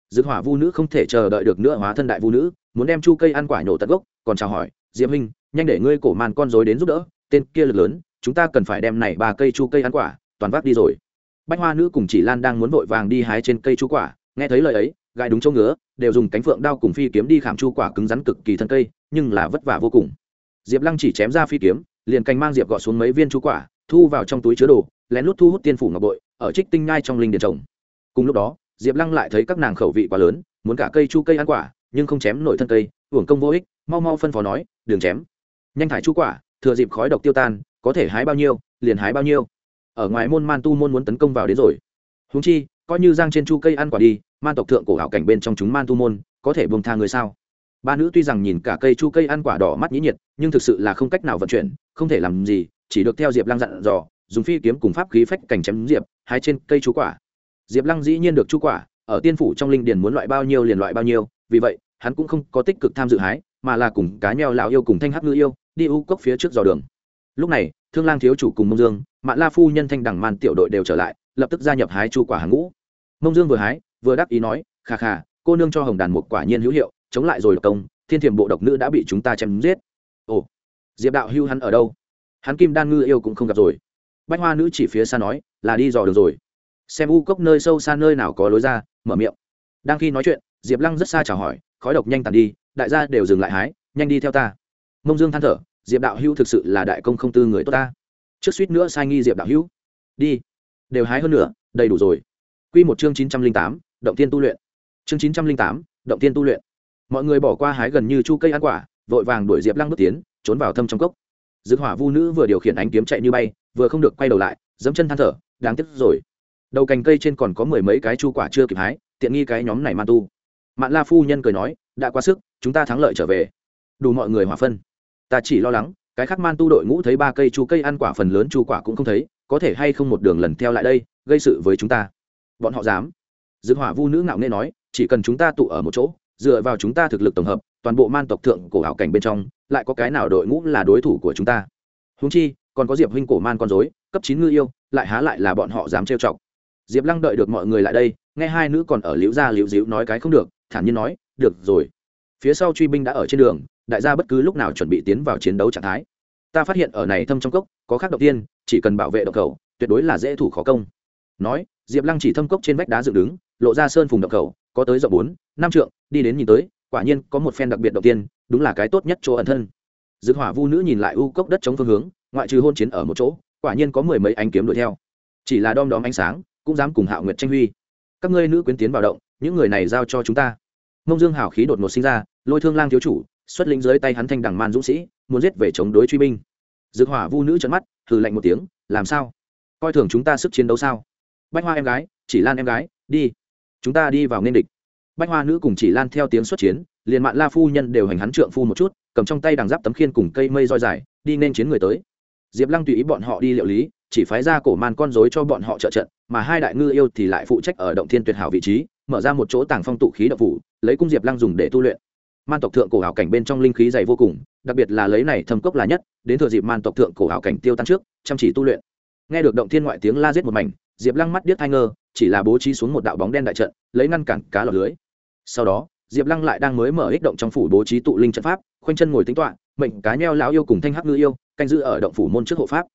Dược hỏa vu nữ không thể chờ đợi được nữa hóa thân đại vu nữ, muốn đem chu cây ăn quả nhổ tận gốc, còn chào hỏi, diệp huynh, nhanh để ngươi cổ màn con dối đến giúp đỡ, tên kia lực lớn, chúng ta cần phải đem này ba cây chu cây ăn quả, toàn vác đi rồi. Bách hoa nữ cùng chỉ lan đang muốn vội vàng đi hái trên cây chu quả, nghe thấy lời ấy gai đúng chỗ ngứa, đều dùng cánh phượng đao cùng phi kiếm đi khảm chu quả cứng rắn cực kỳ thân cây, nhưng là vất vả vô cùng diệp lăng chỉ chém ra phi kiếm, liền canh mang diệp gọt xuống mấy viên chu quả, thu vào trong túi chứa đồ, lén lút thu hút tiên phủ ngọc bội, ở trích tinh ngai trong linh điện trồng. Cùng lúc đó, diệp lăng lại thấy các nàng khẩu vị quá lớn, muốn cả cây chu cây ăn quả, nhưng không chém nổi thân cây hưởng công vô ích, mau mau phân phó nói đường chém. Nhanh thải chu quả, thừa dịp khói độc tiêu tan, có thể hái bao nhiêu, liền hái bao nhiêu. Ở ngoài môn man tu môn muốn tấn công vào đến rồi. Húng chi, coi như giang trên chu cây ăn quả đi man tộc thượng cổ hảo cảnh bên trong chúng man tu môn, có thể buông tha người sao? Ba nữ tuy rằng nhìn cả cây chu cây ăn quả đỏ mắt nhĩ nhiệt, nhưng thực sự là không cách nào vận chuyển, không thể làm gì, chỉ được theo diệp lăng dặn dò, dùng phi kiếm cùng pháp khí phách cảnh chém diệp hái trên cây chu quả. Diệp lăng dĩ nhiên được chu quả, ở tiên phủ trong linh điền muốn loại bao nhiêu liền loại bao nhiêu, vì vậy, hắn cũng không có tích cực tham dự hái, mà là cùng cá nheo lão yêu cùng thanh hắc ngư yêu, đi u cốc phía trước dò đường. Lúc này, thương lang thiếu chủ cùng mông dương, mạn la phu nhân thanh đẳng Màn tiểu đội đều trở lại, lập tức gia nhập hái chu quả hàng ngũ. Mông dương vừa hái, vừa đáp ý nói, khà khà, cô nương cho hồng đàn một quả nhiên hữu hiệu chống lại rồi độc công, thiên thiềm bộ độc nữ đã bị chúng ta chém giết. Ồ, diệp đạo hưu hắn ở đâu? Hắn kim đan ngư yêu cũng không gặp rồi. Bách hoa nữ chỉ phía xa nói, là đi dò đường rồi. Xem u cốc nơi sâu xa nơi nào có lối ra, mở miệng. Đang khi nói chuyện, diệp lăng rất xa chào hỏi, khói độc nhanh tàn đi, đại gia đều dừng lại hái, nhanh đi theo ta. Mông dương than thở, diệp đạo hưu thực sự là đại công không tư người tốt ta. Trước suýt nữa sai nghi diệp đạo hưu. Đi, đều hái hơn nữa đầy đủ rồi. Q một chương chín trăm linh tám, động tiên tu luyện. Chương chín trăm linh tám, động tiên tu luyện mọi người bỏ qua hái gần như chu cây ăn quả, vội vàng đuổi diệp lăng bước tiến, trốn vào thâm trong cốc. Dược hỏa vu nữ vừa điều khiển ánh kiếm chạy như bay, vừa không được quay đầu lại, dẫm chân than thở, đáng tiếc rồi. Đầu cành cây trên còn có mười mấy cái chu quả chưa kịp hái, tiện nghi cái nhóm này man tu. Mạn la phu nhân cười nói, đã quá sức, chúng ta thắng lợi trở về. Đủ mọi người hòa phân. Ta chỉ lo lắng, cái khác man tu đội ngũ thấy ba cây chu cây ăn quả phần lớn chu quả cũng không thấy, có thể hay không một đường lần theo lại đây, gây sự với chúng ta. Bọn họ dám. Dư hỏa vu nữ ngạo nghê nói, chỉ cần chúng ta tụ ở một chỗ dựa vào chúng ta thực lực tổng hợp, toàn bộ man tộc thượng cổ hảo cảnh bên trong, lại có cái nào đội ngũ là đối thủ của chúng ta? Húng chi, còn có diệp huynh cổ man con dối cấp chín ngư yêu, lại há lại là bọn họ dám trêu chọc. Diệp lăng đợi được mọi người lại đây, nghe hai nữ còn ở liễu gia liễu dĩu nói cái không được, thản nhiên nói, được rồi. Phía sau truy binh đã ở trên đường, đại gia bất cứ lúc nào chuẩn bị tiến vào chiến đấu trạng thái. Ta phát hiện ở này thâm trong cốc, có khác đầu tiên, chỉ cần bảo vệ động cầu tuyệt đối là dễ thủ khó công. Nói, diệp lăng chỉ thâm cốc trên vách đá dựng đứng, lộ ra sơn phùng động cầu có tới rộng bốn, năm trượng, đi đến nhìn tới, quả nhiên có một phen đặc biệt đầu tiên, đúng là cái tốt nhất chỗ ẩn thân. Dược hỏa vu nữ nhìn lại u cốc đất chống phương hướng, ngoại trừ hôn chiến ở một chỗ, quả nhiên có mười mấy ánh kiếm đuổi theo. Chỉ là đom đóm ánh sáng, cũng dám cùng hạo nguyệt tranh huy. Các ngươi nữ quyến tiến vào động, những người này giao cho chúng ta. Mông dương hào khí đột ngột sinh ra, lôi thương lang thiếu chủ, xuất lĩnh dưới tay hắn thanh đằng man dũng sĩ, muốn giết về chống đối truy binh. Dược hỏa vu nữ trấn mắt thử lạnh một tiếng, làm sao? Coi thường chúng ta sức chiến đấu sao? Bách hoa em gái, chỉ lan em gái, đi chúng ta đi vào nên địch. Bách hoa nữ cùng chỉ lan theo tiếng xuất chiến, liền mạn la phu nhân đều hành hắn trượng phu một chút, cầm trong tay đằng giáp tấm khiên cùng cây mây roi dài, đi nên chiến người tới. Diệp lăng tùy ý bọn họ đi liệu lý, chỉ phái ra cổ man con dối cho bọn họ trợ trận, mà hai đại ngư yêu thì lại phụ trách ở động thiên tuyệt hảo vị trí, mở ra một chỗ tàng phong tụ khí đậu phủ, lấy cung diệp lăng dùng để tu luyện. Man tộc thượng cổ hảo cảnh bên trong linh khí dày vô cùng, đặc biệt là lấy này thâm cốc là nhất, đến thừa dịp man tộc thượng cổ hảo cảnh tiêu tan trước, chăm chỉ tu luyện. Nghe được động thiên ngoại tiếng la giết một mảnh, diệp lăng mắt điếc thai ngơ chỉ là bố trí xuống một đạo bóng đen đại trận, lấy ngăn cản cá lọt lưới. Sau đó, diệp lăng lại đang mới mở ích động trong phủ bố trí tụ linh trận pháp, khoanh chân ngồi tính toạ mệnh cá nheo lão yêu cùng thanh hắc ngư yêu, canh giữ ở động phủ môn trước hộ pháp.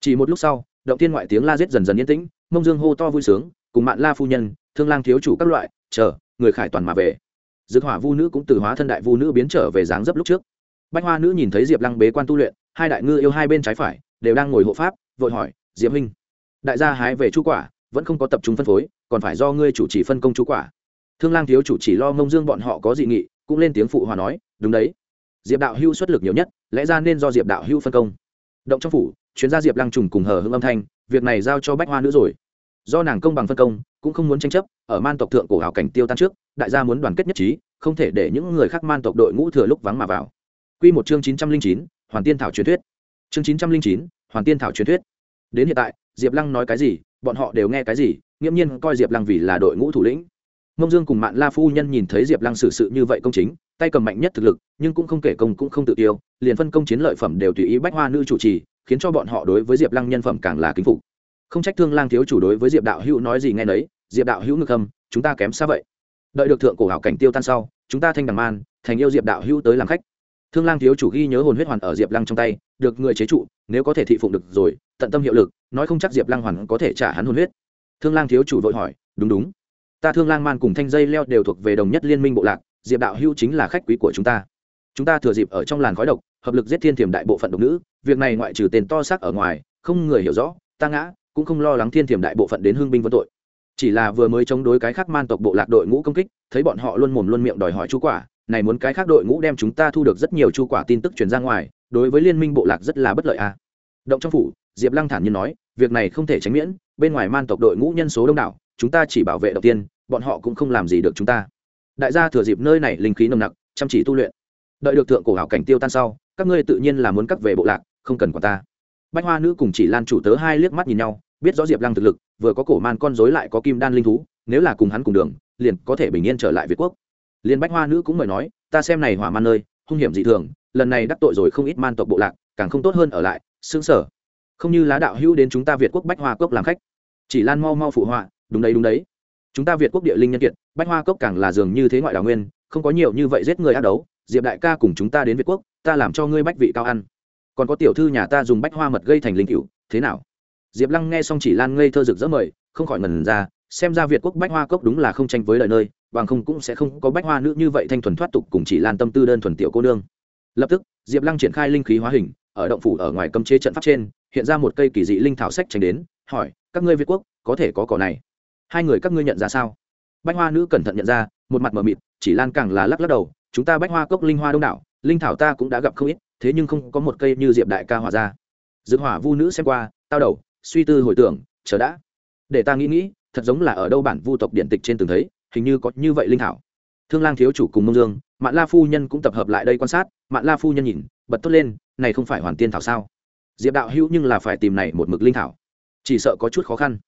Chỉ một lúc sau, động thiên ngoại tiếng la giết dần dần yên tĩnh, mông dương hô to vui sướng, cùng mạn la phu nhân, thương lang thiếu chủ các loại, chờ, người khải toàn mà về. Dược hỏa vu nữ cũng từ hóa thân đại vu nữ biến trở về dáng dấp lúc trước. Bách hoa nữ nhìn thấy diệp lăng bế quan tu luyện, hai đại ngư yêu hai bên trái phải, đều đang ngồi hộ pháp, vội hỏi, diệp huynh, đại gia hái về chu quả vẫn không có tập trung phân phối, còn phải do ngươi chủ trì phân công chú quả. Thương lang thiếu chủ chỉ lo mông dương bọn họ có dị nghị, cũng lên tiếng phụ hòa nói, đúng đấy. Diệp đạo hưu xuất lực nhiều nhất, lẽ ra nên do diệp đạo hưu phân công. Động trong phủ chuyên gia diệp lăng trùng cùng hờ hưng âm thanh, việc này giao cho bách hoa nữ rồi. Do nàng công bằng phân công, cũng không muốn tranh chấp, ở man tộc thượng cổ hảo cảnh tiêu tan trước, đại gia muốn đoàn kết nhất trí, không thể để những người khác man tộc đội ngũ thừa lúc vắng mà vào. Quy một chương chín trăm linh chín, hoàn tiên thảo truyền thuyết. Chương chín trăm linh chín, hoàn tiên thảo truyền thuyết đến hiện tại, diệp lăng nói cái gì, bọn họ đều nghe cái gì, nghiễm nhiên coi diệp lăng vì là đội ngũ thủ lĩnh. Mông dương cùng mạn la phu nhân nhìn thấy diệp lăng xử sự như vậy công chính, tay cầm mạnh nhất thực lực, nhưng cũng không kể công cũng không tự tiêu, liền phân công chiến lợi phẩm đều tùy ý bách hoa nữ chủ trì, khiến cho bọn họ đối với diệp lăng nhân phẩm càng là kính phục. Không trách thương lang thiếu chủ đối với diệp đạo hữu nói gì nghe nấy, diệp đạo hữu ngực hâm chúng ta kém xa vậy. Đợi được thượng cổ hảo cảnh tiêu tan sau, chúng ta thanh đằng man, thành yêu diệp đạo hữu tới làm khách thương lang thiếu chủ ghi nhớ hồn huyết hoàn ở diệp lăng trong tay, được người chế trụ, nếu có thể thị phụng được rồi, tận tâm hiệu lực, nói không chắc diệp lăng hoàn có thể trả hắn hồn huyết. Thương lang thiếu chủ vội hỏi, đúng đúng. Ta thương lang man cùng thanh dây leo đều thuộc về đồng nhất liên minh bộ lạc, diệp đạo hữu chính là khách quý của chúng ta. Chúng ta thừa dịp ở trong làn khói độc, hợp lực giết thiên thiểm đại bộ phận độc nữ, việc này ngoại trừ tên to xác ở ngoài, không người hiểu rõ, ta ngã, cũng không lo lắng thiên thiểm đại bộ phận đến hương binh vân tội. Chỉ là vừa mới chống đối cái khác man tộc bộ lạc đội ngũ công kích, thấy bọn họ luôn mồm luôn miệng đòi hỏi chú quả này muốn cái khác đội ngũ đem chúng ta thu được rất nhiều chu quả tin tức truyền ra ngoài, đối với liên minh bộ lạc rất là bất lợi a. À. động trong phủ, diệp lăng thản nhiên nói, việc này không thể tránh miễn, bên ngoài man tộc đội ngũ nhân số đông đảo, chúng ta chỉ bảo vệ đầu tiên, bọn họ cũng không làm gì được chúng ta. Đại gia thừa dịp nơi này linh khí nồng nặc, chăm chỉ tu luyện. Đợi được thượng cổ hảo cảnh tiêu tan sau, các ngươi tự nhiên là muốn cắt về bộ lạc, không cần quản ta. Bách hoa nữ cùng chỉ lan chủ tớ hai liếc mắt nhìn nhau, biết rõ diệp lăng thực lực, vừa có cổ man con dối lại có kim đan linh thú, nếu là cùng hắn cùng đường, liền có thể bình yên trở lại việt quốc liên bách hoa nữ cũng mời nói, ta xem này hỏa man nơi, hung hiểm dị thường, lần này đắc tội rồi không ít man tộc bộ lạc, càng không tốt hơn ở lại xương sở. Không như lá đạo hữu đến chúng ta việt quốc bách hoa cốc làm khách. Chỉ lan mau mau phụ họa, đúng đấy đúng đấy. Chúng ta việt quốc địa linh nhân kiệt, bách hoa cốc càng là dường như thế ngoại đào nguyên, không có nhiều như vậy giết người ác đấu. Diệp đại ca cùng chúng ta đến việt quốc, ta làm cho ngươi bách vị cao ăn. Còn có tiểu thư nhà ta dùng bách hoa mật gây thành linh cựu thế nào? Diệp lăng nghe xong chỉ lan ngây thơ rực rỡ mời, không khỏi ngần ra xem ra việt quốc bách hoa cốc đúng là không tranh với lời nơi, bằng không cũng sẽ không có bách hoa nữ như vậy thanh thuần thoát tục cùng chỉ lan tâm tư đơn thuần tiểu cô nương. Lập tức, diệp lăng triển khai linh khí hóa hình, ở động phủ ở ngoài cấm chế trận pháp trên, hiện ra một cây kỳ dị linh thảo sách tránh đến, hỏi, các ngươi việt quốc, có thể có cỏ này? Hai người các ngươi nhận ra sao? Bách hoa nữ cẩn thận nhận ra, một mặt mờ mịt, chỉ lan càng là lắc lắc đầu, chúng ta bách hoa cốc linh hoa đông đảo, linh thảo ta cũng đã gặp không ít, thế nhưng không có một cây như diệp đại ca hòa ra. Dược hỏa vu nữ xem qua, tao đầu, suy tư hồi tưởng, chờ đã. Để ta nghĩ nghĩ thật giống là ở đâu bản vu tộc điện tịch trên từng thấy, hình như có như vậy linh thảo. Thương lang thiếu chủ cùng mông dương, mạn la phu nhân cũng tập hợp lại đây quan sát, mạn la phu nhân nhìn, bật tốt lên, này không phải hoàn tiên thảo sao? Diệp đạo hữu nhưng là phải tìm này một mực linh thảo. Chỉ sợ có chút khó khăn.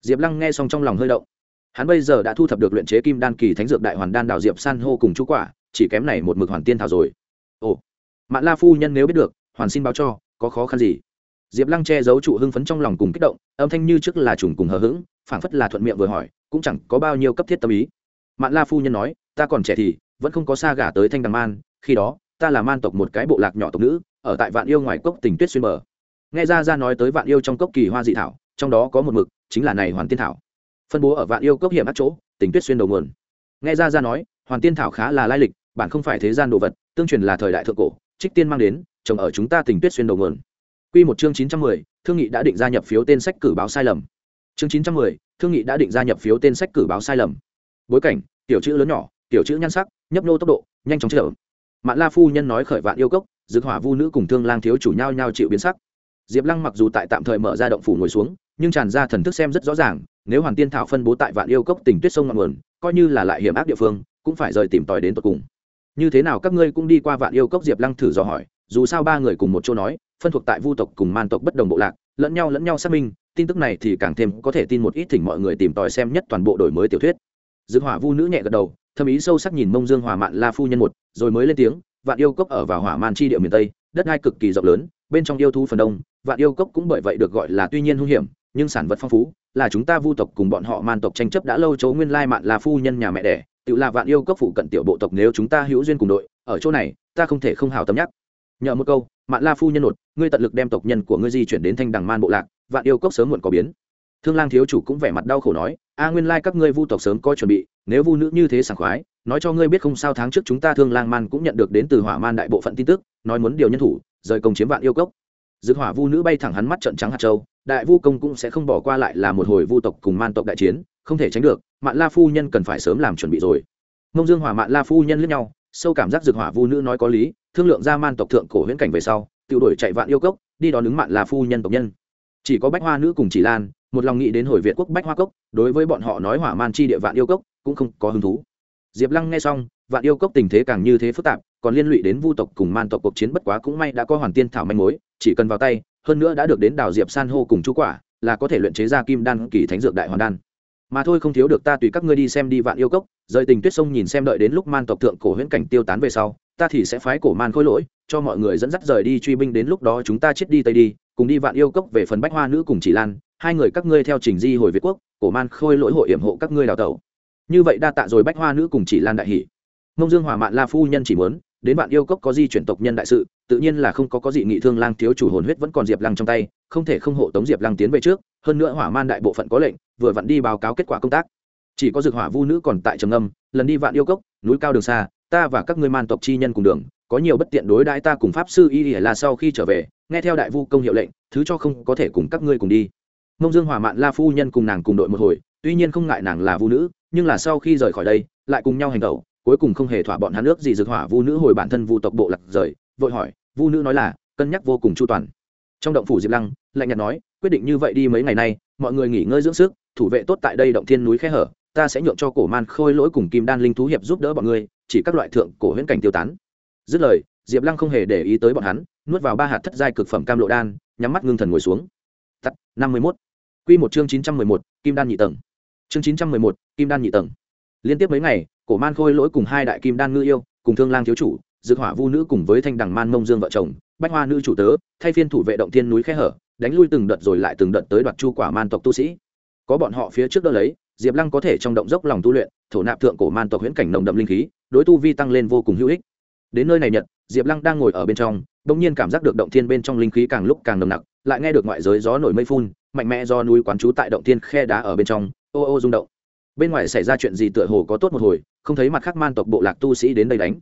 Diệp lăng nghe xong trong lòng hơi động. Hắn bây giờ đã thu thập được luyện chế kim đan kỳ thánh dược đại hoàn đan đào diệp san hô cùng chú quả, chỉ kém này một mực hoàn tiên thảo rồi. Ồ. Mạn la phu nhân nếu biết được, hoàn xin báo cho, có khó khăn gì? Diệp lăng che giấu trụ hưng phấn trong lòng cùng kích động, âm thanh như trước là trùng cùng hờ hững phảng phất là thuận miệng vừa hỏi cũng chẳng có bao nhiêu cấp thiết tâm ý. Mạn la phu nhân nói ta còn trẻ thì vẫn không có xa gả tới thanh đằng man khi đó ta là man tộc một cái bộ lạc nhỏ tộc nữ ở tại vạn yêu ngoài cốc tỉnh tuyết xuyên bờ. Nghe ra ra nói tới vạn yêu trong cốc kỳ hoa dị thảo trong đó có một mực chính là này hoàn tiên thảo. Phân bố ở vạn yêu cốc hiểm ác chỗ tỉnh tuyết xuyên đầu nguồn. Nghe ra ra nói hoàn tiên thảo khá là lai lịch bản không phải thế gian đồ vật tương truyền là thời đại thượng cổ trích tiên mang đến trồng ở chúng ta tỉnh tuyết xuyên đầu nguồn. Quy một chương chín trăm mười, thương nghị đã định gia nhập phiếu tên sách cử báo sai lầm. Chương chín trăm mười, thương nghị đã định gia nhập phiếu tên sách cử báo sai lầm. Bối cảnh, tiểu chữ lớn nhỏ tiểu chữ nhan sắc nhấp nô tốc độ nhanh chóng trở. Mạn la phu nhân nói khởi vạn yêu cốc dược hỏa vu nữ cùng thương lang thiếu chủ nhau nhau chịu biến sắc. Diệp lăng mặc dù tại tạm thời mở ra động phủ ngồi xuống nhưng tràn ra thần thức xem rất rõ ràng nếu hoàn tiên thảo phân bố tại vạn yêu cốc tỉnh tuyết sông ngọn nguồn coi như là lại hiểm ác địa phương cũng phải rời tìm tòi đến tột cùng. Như thế nào các ngươi cũng đi qua vạn yêu cốc diệp lăng thử dò hỏi dù sao ba người cùng một chỗ nói phân thuộc tại vu tộc cùng man tộc bất đồng bộ lạc lẫn nhau lẫn nhau xác minh, tin tức này thì càng thêm có thể tin một ít thỉnh mọi người tìm tòi xem nhất toàn bộ đổi mới tiểu thuyết. Dương hỏa vu nữ nhẹ gật đầu, thâm ý sâu sắc nhìn mông dương hòa mạn la phu nhân một, rồi mới lên tiếng, vạn yêu cốc ở vào hỏa man chi địa miền tây, đất đai cực kỳ rộng lớn, bên trong yêu thú phần đông, vạn yêu cốc cũng bởi vậy được gọi là tuy nhiên hung hiểm, nhưng sản vật phong phú, là chúng ta vu tộc cùng bọn họ man tộc tranh chấp đã lâu chỗ nguyên lai mạn là phu nhân nhà mẹ đẻ, tự là vạn yêu cốc phụ cận tiểu bộ tộc nếu chúng ta hữu duyên cùng đội, ở chỗ này, ta không thể không hào tâm nhắc nhờ một câu, mạn la phu nhân nột, ngươi tận lực đem tộc nhân của ngươi di chuyển đến thanh đằng man bộ lạc, vạn yêu cốc sớm muộn có biến. Thương lang thiếu chủ cũng vẻ mặt đau khổ nói, a nguyên lai các ngươi vu tộc sớm có chuẩn bị, nếu vu nữ như thế sảng khoái, nói cho ngươi biết không sao tháng trước chúng ta thương lang man cũng nhận được đến từ hỏa man đại bộ phận tin tức, nói muốn điều nhân thủ, rời công chiếm vạn yêu cốc. Dược hỏa vu nữ bay thẳng hắn mắt trận trắng hạt châu, đại vu công cũng sẽ không bỏ qua lại là một hồi vu tộc cùng man tộc đại chiến, không thể tránh được, mạn la phu nhân cần phải sớm làm chuẩn bị rồi. Mông dương hỏa mạn la phu nhân lướt nhau, sâu cảm giác dược hỏa vu nữ nói có lý thương lượng ra man tộc thượng cổ huyễn cảnh về sau tự đuổi chạy vạn yêu cốc, đi đón ứng mạn là phu nhân tộc nhân. Chỉ có bách hoa nữ cùng chỉ lan, một lòng nghĩ đến hồi việt quốc bách hoa cốc, đối với bọn họ nói hỏa man chi địa vạn yêu cốc, cũng không có hứng thú. Diệp lăng nghe xong, vạn yêu cốc tình thế càng như thế phức tạp, còn liên lụy đến vu tộc cùng man tộc cuộc chiến bất quá cũng may đã có hoàn tiên thảo manh mối, chỉ cần vào tay, hơn nữa đã được đến đào diệp san hô cùng chú quả, là có thể luyện chế ra kim đan kỳ thánh dược đại hoàn đan. Mà thôi không thiếu được ta tùy các ngươi đi xem đi vạn yêu cốc, rời tình tuyết sông nhìn xem đợi đến lúc man tộc thượng cổ huyễn cảnh tiêu tán về sau ta thì sẽ phái cổ man khôi lỗi, cho mọi người dẫn dắt rời đi truy binh đến lúc đó chúng ta chết đi tây đi, cùng đi vạn yêu cốc về phần bách hoa nữ cùng chỉ lan, hai người các ngươi theo trình di hồi việt quốc, cổ man khôi lỗi hội yểm hộ các ngươi đào tẩu. Như vậy đa tạ rồi bách hoa nữ cùng chỉ lan đại hỷ. Mông dương hỏa mạn la phu nhân chỉ muốn, đến vạn yêu cốc có di chuyển tộc nhân đại sự, tự nhiên là không có có dị nghị thương lang thiếu chủ hồn huyết vẫn còn diệp lăng trong tay, không thể không hộ tống diệp lăng tiến về trước, hơn nữa hỏa man đại bộ phận có lệnh, vừa vặn đi báo cáo kết quả công tác. Chỉ có dược hỏa vu nữ còn tại trầm âm lần đi vạn yêu cốc, núi cao đường xa ta và các ngươi man tộc chi nhân cùng đường, có nhiều bất tiện đối đãi ta cùng pháp sư y là sau khi trở về, nghe theo đại vu công hiệu lệnh, thứ cho không có thể cùng các ngươi cùng đi. Mông dương hỏa mạn la phu nhân cùng nàng cùng đội một hồi, tuy nhiên không ngại nàng là vu nữ, nhưng là sau khi rời khỏi đây, lại cùng nhau hành động cuối cùng không hề thỏa bọn hắn nước gì dược hỏa vu nữ hồi bản thân vu tộc bộ lạc rời, vội hỏi, vu nữ nói là, cân nhắc vô cùng chu toàn. Trong động phủ diệp lăng, lạnh nhạt nói, quyết định như vậy đi mấy ngày nay, mọi người nghỉ ngơi dưỡng sức, thủ vệ tốt tại đây động thiên núi khe hở ta sẽ nhượng cho cổ man khôi lỗi cùng kim đan linh thú hiệp giúp đỡ bọn ngươi, chỉ các loại thượng cổ huyễn cảnh tiêu tán. Dứt lời, diệp lăng không hề để ý tới bọn hắn, nuốt vào ba hạt thất giai cực phẩm cam lộ đan, nhắm mắt ngưng thần ngồi xuống. Tắt, năm mươi mốt. Q một chương chín trăm mười một, kim đan nhị tầng. Chương chín trăm mười một, kim đan nhị tầng. Liên tiếp mấy ngày, cổ man khôi lỗi cùng hai đại kim đan ngư yêu, cùng thương lang thiếu chủ, dược hỏa vu nữ cùng với thanh đằng man mông dương vợ chồng, bách hoa nữ chủ tớ, thay phiên thủ vệ động thiên núi khe hở, đánh lui từng đợt rồi lại từng đợt tới đoạt chu quả man tộc tu sĩ. Có bọn họ phía trước đỡ lấy diệp lăng có thể trong động dốc lòng tu luyện, thổ nạp thượng cổ man tộc huyễn cảnh nồng đậm linh khí, đối tu vi tăng lên vô cùng hữu ích. Đến nơi này nhật, diệp lăng đang ngồi ở bên trong đ ỗ n g nhiên cảm giác được động thiên bên trong linh khí càng lúc càng nồng nặc, lại nghe được ngoại giới gió nổi mây phun, mạnh mẽ do núi quán trú tại động thiên khe đá ở bên trong, ô ô rung động. Bên ngoài xảy ra chuyện gì tựa hồ có tốt một hồi, không thấy mặt khác man tộc bộ lạc tu sĩ đến đây đánh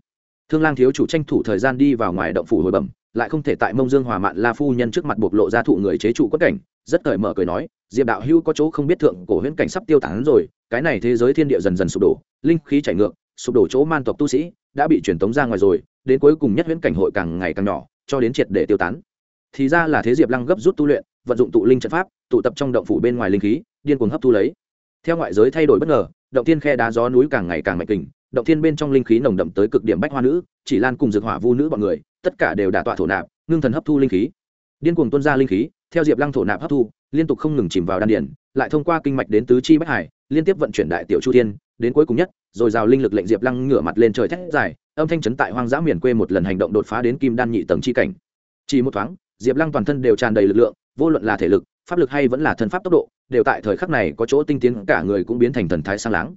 thương lang thiếu chủ tranh thủ thời gian đi vào ngoài động phủ hồi bẩm, lại không thể tại mông dương hòa mạn la phu nhân trước mặt bộc lộ ra thụ người chế trụ quất cảnh, rất cởi mở cười nói, diệp đạo hữu có chỗ không biết thượng cổ huyễn cảnh sắp tiêu tán rồi, cái này thế giới thiên địa dần dần sụp đổ, linh khí chảy ngược, sụp đổ chỗ man tộc tu sĩ đã bị truyền tống ra ngoài rồi, đến cuối cùng nhất huyễn cảnh hội càng ngày càng nhỏ, cho đến triệt để tiêu tán. Thì ra là thế diệp lăng gấp rút tu luyện, vận dụng tụ linh trận pháp, tụ tập trong động phủ bên ngoài linh khí, điên cuồng hấp thu lấy. Theo ngoại giới thay đổi bất ngờ, động tiên khe đá gió núi càng ngày càng mạnh kình động thiên bên trong linh khí nồng đậm tới cực điểm bách hoa nữ, chỉ lan cùng dược hỏa vu nữ bọn người, tất cả đều đả tọa thổ nạp, ngưng thần hấp thu linh khí. Điên cuồng tuân ra linh khí, theo diệp lăng thổ nạp hấp thu, liên tục không ngừng chìm vào đan điển lại thông qua kinh mạch đến tứ chi bách hải, liên tiếp vận chuyển đại tiểu chu thiên, đến cuối cùng nhất, rồi rào linh lực lệnh diệp lăng ngửa mặt lên trời thét dài, âm thanh chấn tại hoang dã miền quê một lần hành động đột phá đến kim đan nhị tầng chi cảnh. Chỉ một thoáng, diệp lăng toàn thân đều tràn đầy lực lượng, vô luận là thể lực, pháp lực hay vẫn là thân pháp tốc độ, đều tại thời khắc này có chỗ tinh tiến, cả người cũng biến thành thần thái sang láng.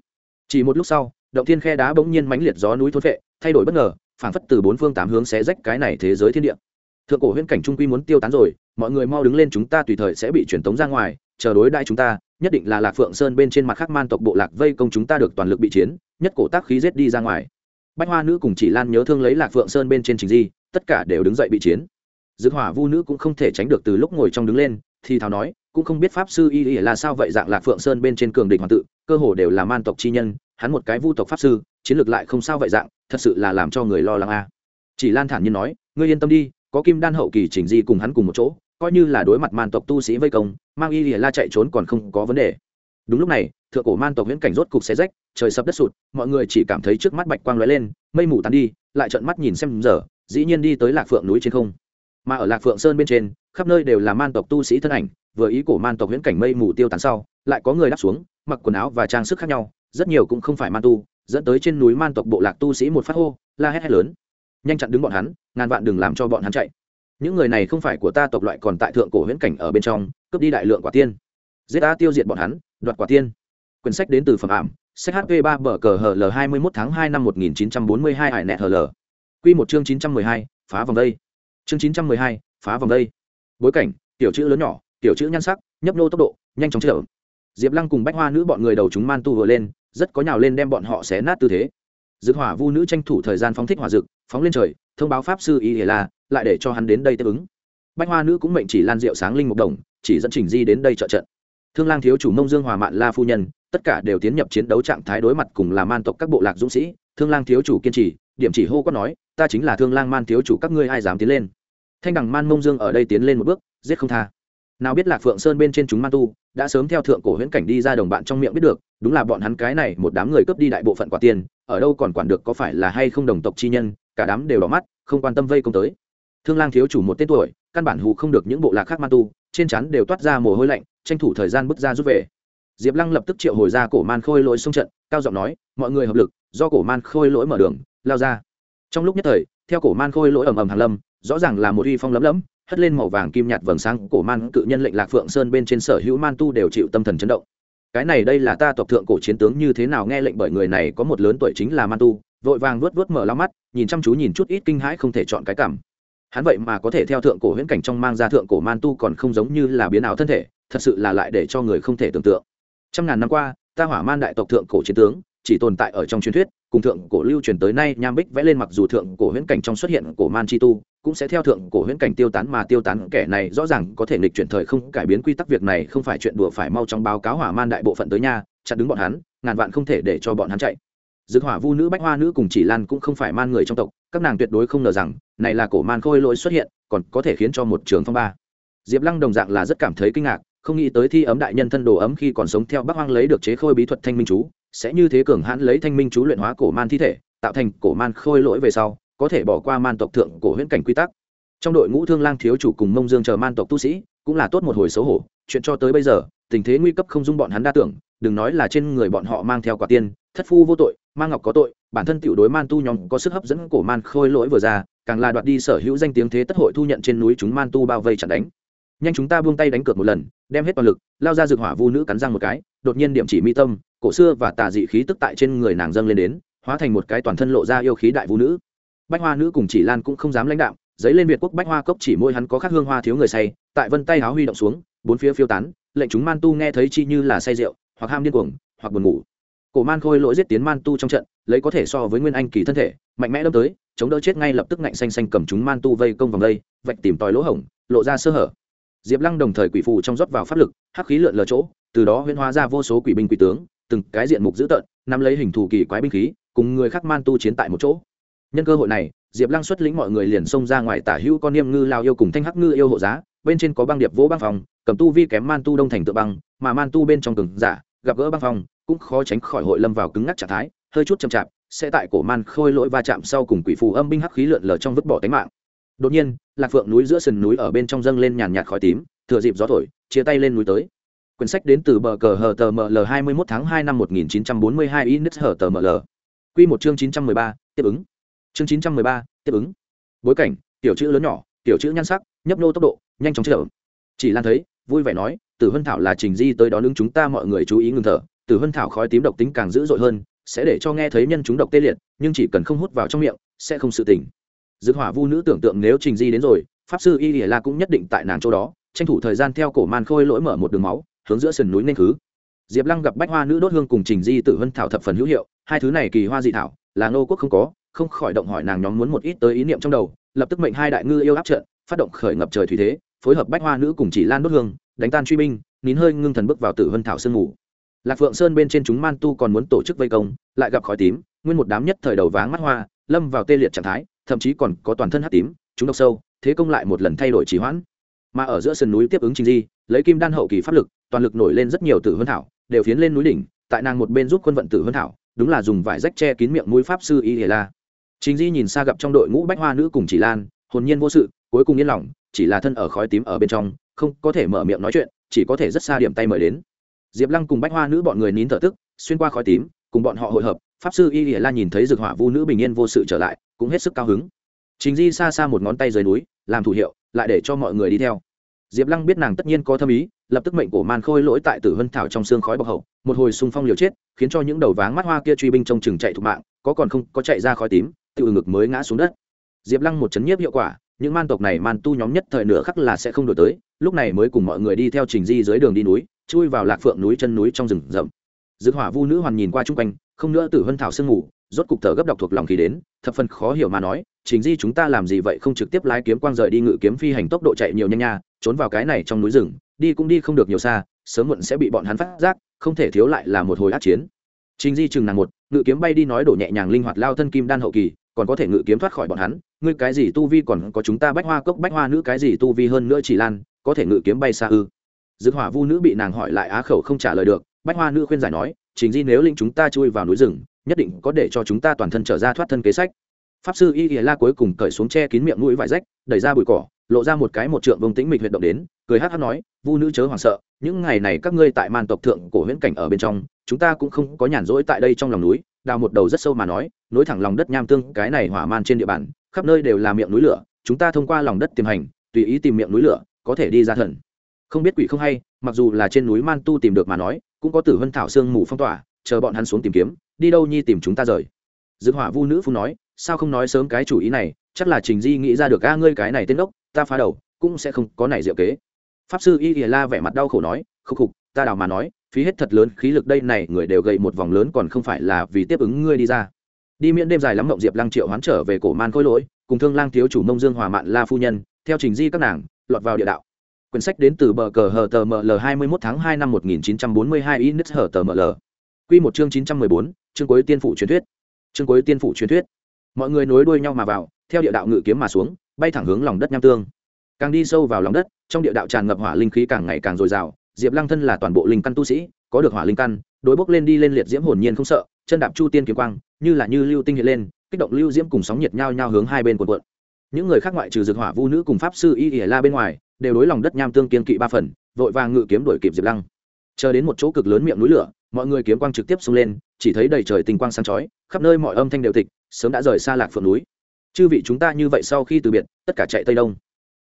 Chỉ một lúc sau động thiên khe đá bỗng nhiên mãnh liệt gió núi thôn vệ thay đổi bất ngờ, phảng phất từ bốn phương tám hướng xé rách cái này thế giới thiên địa. Thượng cổ huyễn cảnh trung quy muốn tiêu tán rồi, mọi người mau đứng lên chúng ta tùy thời sẽ bị truyền tống ra ngoài, chờ đối đại chúng ta, nhất định là lạc phượng sơn bên trên mặt khác man tộc bộ lạc vây công chúng ta được toàn lực bị chiến, nhất cổ tác khí giết đi ra ngoài. Bách hoa nữ cùng chỉ lan nhớ thương lấy lạc phượng sơn bên trên trình di, tất cả đều đứng dậy bị chiến. Dược hỏa vu nữ cũng không thể tránh được từ lúc ngồi trong đứng lên, thì thào nói, cũng không biết pháp sư y y là sao vậy dạng lạc phượng sơn bên trên cường địch hoàng tự, cơ hồ đều là man tộc chi nhân hắn một cái vu tộc pháp sư, chiến lược lại không sao vậy dạng, thật sự là làm cho người lo lắng a. Chỉ lan thản nhiên nói, ngươi yên tâm đi, có kim đan hậu kỳ chỉnh di cùng hắn cùng một chỗ, coi như là đối mặt man tộc tu sĩ vây công, mang y lìa la chạy trốn còn không có vấn đề. Đúng lúc này, thượng cổ man tộc viễn cảnh rốt cục xé rách, trời sập đất sụt, mọi người chỉ cảm thấy trước mắt bạch quang lóe lên, mây mù tắn đi, lại trợn mắt nhìn xem giờ, dĩ nhiên đi tới lạc phượng núi trên không. Mà ở lạc phượng sơn bên trên, khắp nơi đều là man tộc tu sĩ thân ảnh, vừa ý cổ man tộc viễn cảnh mây mù tiêu tán sau, lại có người đáp xuống, mặc quần áo và trang sức khác nhau rất nhiều cũng không phải man tu, dẫn tới trên núi man tộc bộ lạc tu sĩ một phát hô, la hét hét lớn. Nhanh chặn đứng bọn hắn, ngàn vạn đừng làm cho bọn hắn chạy. Những người này không phải của ta tộc loại còn tại thượng cổ huyễn cảnh ở bên trong, cướp đi đại lượng quả tiên. Giết ta tiêu diệt bọn hắn, đoạt quả tiên. Quyển sách đến từ phẩm ảm, sách hp ba bờ cờ hl hai mươi mốt tháng hai năm một nghìn chín trăm bốn mươi hai hải nẹt hl q một chương chín trăm mười hai, phá vòng đây. Chương chín trăm mười hai, phá vòng đây. Bối cảnh, tiểu chữ lớn nhỏ, tiểu chữ nhan sắc, nhấp nô tốc độ, nhanh chóng chở diệp lăng cùng bách hoa nữ bọn người đầu chúng man tu vừa lên, rất có nhào lên đem bọn họ xé nát tư thế. Dược hỏa vu nữ tranh thủ thời gian phóng thích hỏa dực, phóng lên trời, thông báo pháp sư y hề la, lại để cho hắn đến đây tiếp ứng. Bách hoa nữ cũng mệnh chỉ lan diệu sáng linh mục đồng, chỉ dẫn trình di đến đây trợ trận. Thương lang thiếu chủ mông dương hòa mạn la phu nhân, tất cả đều tiến nhập chiến đấu trạng thái đối mặt cùng là man tộc các bộ lạc dũng sĩ. Thương lang thiếu chủ kiên trì, điểm chỉ hô có nói, ta chính là thương lang man thiếu chủ, các ngươi ai dám tiến lên? Thanh đẳng man mông dương ở đây tiến lên một bước, giết không tha nào biết lạc phượng sơn bên trên chúng man tu, đã sớm theo thượng cổ huyễn cảnh đi ra đồng bạn trong miệng biết được, đúng là bọn hắn cái này một đám người cướp đi đại bộ phận quả tiền, ở đâu còn quản được có phải là hay không đồng tộc chi nhân, cả đám đều đỏ mắt, không quan tâm vây công tới. Thương lang thiếu chủ một tên tuổi, căn bản hù không được những bộ lạc khác man tu, trên chắn đều toát ra mồ hôi lạnh, tranh thủ thời gian bước ra rút về. Diệp lăng lập tức triệu hồi ra cổ man khôi lỗi xung trận, cao giọng nói, mọi người hợp lực, do cổ man khôi lỗi mở đường, lao ra. Trong lúc nhất thời, theo cổ man khôi lỗi ầm ầm hàn lâm, rõ ràng là một uy phong lấm lấm hất lên màu vàng kim nhạt vầng sáng cổ man cự nhân lệnh lạc phượng sơn bên trên sở hữu man tu đều chịu tâm thần chấn động. Cái này đây là ta tộc thượng cổ chiến tướng như thế nào nghe lệnh bởi người này có một lớn tuổi chính là man tu, vội vàng vuốt vuốt mở lao mắt, nhìn chăm chú nhìn chút ít kinh hãi không thể chọn cái cảm. Hắn vậy mà có thể theo thượng cổ huyễn cảnh trong mang ra thượng cổ man tu còn không giống như là biến ảo thân thể, thật sự là lại để cho người không thể tưởng tượng. Trăm ngàn năm qua, ta hỏa man đại tộc thượng cổ chiến tướng chỉ tồn tại ở trong truyền thuyết, cùng thượng cổ lưu truyền tới nay nham bích vẽ lên mặc dù thượng cổ huyễn cảnh trong xuất hiện cổ man chi tu, cũng sẽ theo thượng cổ huyễn cảnh tiêu tán mà tiêu tán. Kẻ này rõ ràng có thể nghịch chuyển thời không, cải biến quy tắc việc này không phải chuyện đùa, phải mau trong báo cáo hỏa man đại bộ phận tới nha chặn đứng bọn hắn, ngàn vạn không thể để cho bọn hắn chạy. Dược hỏa vu nữ, bách hoa nữ cùng chỉ lan cũng không phải man người trong tộc, các nàng tuyệt đối không ngờ rằng, này là cổ man khôi lỗi xuất hiện, còn có thể khiến cho một trường phong ba. Diệp lăng đồng dạng là rất cảm thấy kinh ngạc không nghĩ tới thi ấm đại nhân thân đồ ấm khi còn sống theo bắc hoang lấy được chế khôi bí thuật thanh minh chú, sẽ như thế cường hãn lấy thanh minh chú luyện hóa cổ man thi thể, tạo thành cổ man khôi lỗi về sau, có thể bỏ qua man tộc thượng cổ huyễn cảnh quy tắc. Trong đội ngũ thương lang thiếu chủ cùng mông dương chờ man tộc tu sĩ, cũng là tốt một hồi xấu hổ, chuyện cho tới bây giờ, tình thế nguy cấp không dung bọn hắn đa tưởng, đừng nói là trên người bọn họ mang theo quả tiên, thất phu vô tội, mang ngọc có tội, bản thân tiểu đối man tu nhóm có sức hấp dẫn cổ man khôi lỗi vừa ra, càng là đoạt đi sở hữu danh tiếng thế tất hội thu nhận trên núi chúng man tu bao vây chặn đánh nhanh chúng ta buông tay đánh cược một lần, đem hết toàn lực, lao ra dược hỏa vu nữ cắn răng một cái, đột nhiên điểm chỉ mi tâm, cổ xưa và tà dị khí tức tại trên người nàng dâng lên đến, hóa thành một cái toàn thân lộ ra yêu khí đại vũ nữ. Bách hoa nữ cùng chỉ lan cũng không dám lãnh đạo, giấy lên việt quốc bách hoa cốc chỉ môi hắn có khắc hương hoa thiếu người say, tại vân tay háo huy động xuống, bốn phía phiêu tán, lệnh chúng man tu nghe thấy chi như là say rượu, hoặc ham điên cuồng, hoặc buồn ngủ. Cổ man khôi lỗi giết tiến man tu trong trận, lấy có thể so với nguyên anh kỳ thân thể, mạnh mẽ đâm tới, chống đỡ chết ngay lập tức ngạnh xanh xanh cầm chúng man tu vây công vòng đây, vạch tìm tòi lỗ hổng, lộ ra sơ hở diệp lăng đồng thời quỷ phù trong rót vào pháp lực, hắc khí lượn lờ chỗ, từ đó huyễn hóa ra vô số quỷ binh quỷ tướng, từng cái diện mục dữ tợn, nắm lấy hình thù kỳ quái binh khí, cùng người khác man tu chiến tại một chỗ. Nhân cơ hội này, diệp lăng xuất lĩnh mọi người liền xông ra ngoài tả hữu con niêm ngư lao yêu cùng thanh hắc ngư yêu hộ giá, bên trên có băng điệp vỗ băng phòng, cầm tu vi kém man tu đông thành tự băng, mà man tu bên trong cường giả, gặp gỡ băng phòng, cũng khó tránh khỏi hội lâm vào cứng ngắc trạng thái, hơi chút chậm chạp, sẽ tại cổ man khôi lỗi va chạm sau cùng quỷ phù âm binh hắc khí lượn lờ trong vứt bỏ tính mạng đột nhiên, lạc phượng núi giữa sườn núi ở bên trong dâng lên nhàn nhạt khói tím, thừa dịp gió thổi, chia tay lên núi tới. Quyển sách đến từ bờ cờ hờ tờ ml hai mươi mốt tháng hai năm một nghìn chín trăm bốn mươi hai in nứt hờ tờ ml q một chương chín trăm mười ba, tiếp ứng. Chương chín trăm mười ba, tiếp ứng. Bối cảnh, tiểu chữ lớn nhỏ, tiểu chữ nhan sắc, nhấp nô tốc độ, nhanh chóng chở chỉ lan thấy, vui vẻ nói, tử hân thảo là trình di tới đón ứng chúng ta, mọi người chú ý ngừng thở. Tử hân thảo khói tím độc tính càng dữ dội hơn, sẽ để cho nghe thấy nhân chúng độc tê liệt, nhưng chỉ cần không hút vào trong miệng, sẽ không sự tỉnh dược hỏa vu nữ tưởng tượng nếu trình di đến rồi, pháp sư y lìa la cũng nhất định tại nàng chỗ đó, tranh thủ thời gian theo cổ man khôi lỗi mở một đường máu, hướng giữa sườn núi nên khứ. Diệp lăng gặp bách hoa nữ đốt hương cùng trình di tử hân thảo thập phần hữu hiệu, hai thứ này kỳ hoa dị thảo, là nô quốc không có, không khỏi động hỏi nàng nhóm muốn một ít tới ý niệm trong đầu, lập tức mệnh hai đại ngư yêu áp trận, phát động khởi ngập trời thủy thế, phối hợp bách hoa nữ cùng chỉ lan đốt hương, đánh tan truy binh, nín hơi ngưng thần bước vào tử hân thảo sương ngủ lạc phượng sơn bên trên chúng man tu còn muốn tổ chức vây công, lại gặp khói tím, nguyên một đám nhất thời đầu váng mắt hoa, lâm vào tê liệt trạng thái thậm chí còn có toàn thân hắt tím, chúng độc sâu, thế công lại một lần thay đổi trì hoãn. Mà ở giữa sườn núi tiếp ứng trình di, lấy kim đan hậu kỳ pháp lực, toàn lực nổi lên rất nhiều tử huân thảo, đều phiến lên núi đỉnh, tại nàng một bên giúp quân vận tử huân thảo, đúng là dùng vải rách che kín miệng mũi pháp sư y hề la. Trình di nhìn xa gặp trong đội ngũ bách hoa nữ cùng chỉ lan, hồn nhiên vô sự, cuối cùng yên lòng, chỉ là thân ở khói tím ở bên trong, không có thể mở miệng nói chuyện, chỉ có thể rất xa điểm tay mời đến. Diệp lăng cùng bách hoa nữ bọn người nín thở tức, xuyên qua khói tím, cùng bọn họ hội hợp pháp sư y lìa la nhìn thấy dược hỏa vu nữ bình yên vô sự trở lại, cũng hết sức cao hứng. Trình di xa xa một ngón tay dưới núi, làm thủ hiệu, lại để cho mọi người đi theo. Diệp lăng biết nàng tất nhiên có thâm ý, lập tức mệnh cổ man khôi lỗi tại tử hân thảo trong xương khói bọc hậu, một hồi xung phong liều chết, khiến cho những đầu váng mắt hoa kia truy binh trong chừng chạy thục mạng, có còn không, có chạy ra khói tím, tự ngực mới ngã xuống đất. Diệp lăng một chấn nhiếp hiệu quả, những man tộc này man tu nhóm nhất thời nửa khắc là sẽ không đổi tới, lúc này mới cùng mọi người đi theo trình di dưới đường đi núi, chui vào lạc phượng núi chân núi trong rừng rậm dược hỏa vu nữ hoàn nhìn qua chung quanh, không nữa tử hân thảo sương ngủ, rốt cục thở gấp đọc thuộc lòng khí đến, thập phần khó hiểu mà nói chính di chúng ta làm gì vậy không trực tiếp lái kiếm quang rời đi ngự kiếm phi hành tốc độ chạy nhiều nhanh nha, trốn vào cái này trong núi rừng, đi cũng đi không được nhiều xa, sớm muộn sẽ bị bọn hắn phát giác, không thể thiếu lại là một hồi át chiến. Chính di chừng nàng một, ngự kiếm bay đi nói đổ nhẹ nhàng linh hoạt lao thân kim đan hậu kỳ, còn có thể ngự kiếm thoát khỏi bọn hắn, ngươi cái gì tu vi còn có chúng ta bách hoa cốc bách hoa nữ cái gì tu vi hơn nữa chỉ lan, có thể ngự kiếm bay xa ư? Dược hỏa vu nữ bị nàng hỏi lại á khẩu không trả lời được bách hoa nữ khuyên giải nói chính di nếu linh chúng ta chui vào núi rừng, nhất định có để cho chúng ta toàn thân trở ra thoát thân kế sách. Pháp sư y la cuối cùng cởi xuống che kín miệng mũi vải rách, đẩy ra bụi cỏ, lộ ra một cái một trượng vông tĩnh mịch huyệt động đến, cười hát hát nói, vu nữ chớ hoảng sợ, những ngày này các ngươi tại màn tộc thượng cổ huyễn cảnh ở bên trong, chúng ta cũng không có nhàn rỗi tại đây trong lòng núi, đào một đầu rất sâu mà nói, nối thẳng lòng đất nham tương, cái này hỏa man trên địa bàn, khắp nơi đều là miệng núi lửa, chúng ta thông qua lòng đất tiềm hành, tùy ý tìm miệng núi lửa, có thể đi ra thần. Không biết quỷ không hay, mặc dù là trên núi man tu tìm được mà nói cũng có tử vân thảo sương mù phong tỏa, chờ bọn hắn xuống tìm kiếm, đi đâu nhi tìm chúng ta rời. Dược hỏa vu nữ phu nói, sao không nói sớm cái chủ ý này, chắc là trình di nghĩ ra được, a, ngươi cái này tên đốc, ta phá đầu, cũng sẽ không có này diệu kế. Pháp sư y ỉa la vẻ mặt đau khổ nói khúc khục, ta đào mà nói, phí hết thật lớn khí lực đây này, người đều gầy một vòng lớn còn không phải là vì tiếp ứng ngươi đi ra. Đi miễn đêm dài lắm mộng diệp lăng triệu hoán trở về cổ man khôi lỗi, cùng thương lang thiếu chủ mông dương hòa mạn la phu nhân, theo trình di các nàng, lọt vào địa đạo quyển sách đến từ bờ cờ hờ tờ ml hai mươi mốt tháng hai năm một nghìn chín trăm bốn mươi hai in nít hờ tờ ml q một chương chín trăm mười bốn, chương cuối tiên phụ truyền thuyết. Chương cuối tiên phụ truyền thuyết. Mọi người nối đuôi nhau mà vào, theo địa đạo ngự kiếm mà xuống, bay thẳng hướng lòng đất nham tương. Càng đi sâu vào lòng đất, trong địa đạo tràn ngập hỏa linh khí càng ngày càng dồi dào, diệp lăng thân là toàn bộ linh căn tu sĩ, có được hỏa linh căn, đối bốc lên đi lên liệt diễm hồn nhiên không sợ, chân đạp chu tiên kiếm quang, như là như lưu tinh hiện lên, kích động lưu diễm cùng sóng nhiệt nhau nhau hướng hai bên quần quận những người khác ngoại trừ dược hỏa vu nữ cùng pháp sư y ỉa la bên ngoài, đều đối lòng đất nham tương kiên kỵ ba phần, vội vàng ngự kiếm đuổi kịp diệp lăng. Chờ đến một chỗ cực lớn miệng núi lửa, mọi người kiếm quang trực tiếp xông lên, chỉ thấy đầy trời tình quang sáng chói, khắp nơi mọi âm thanh đều tịch, sớm đã rời xa lạc phượng núi. Chư vị chúng ta như vậy sau khi từ biệt, tất cả chạy tây đông.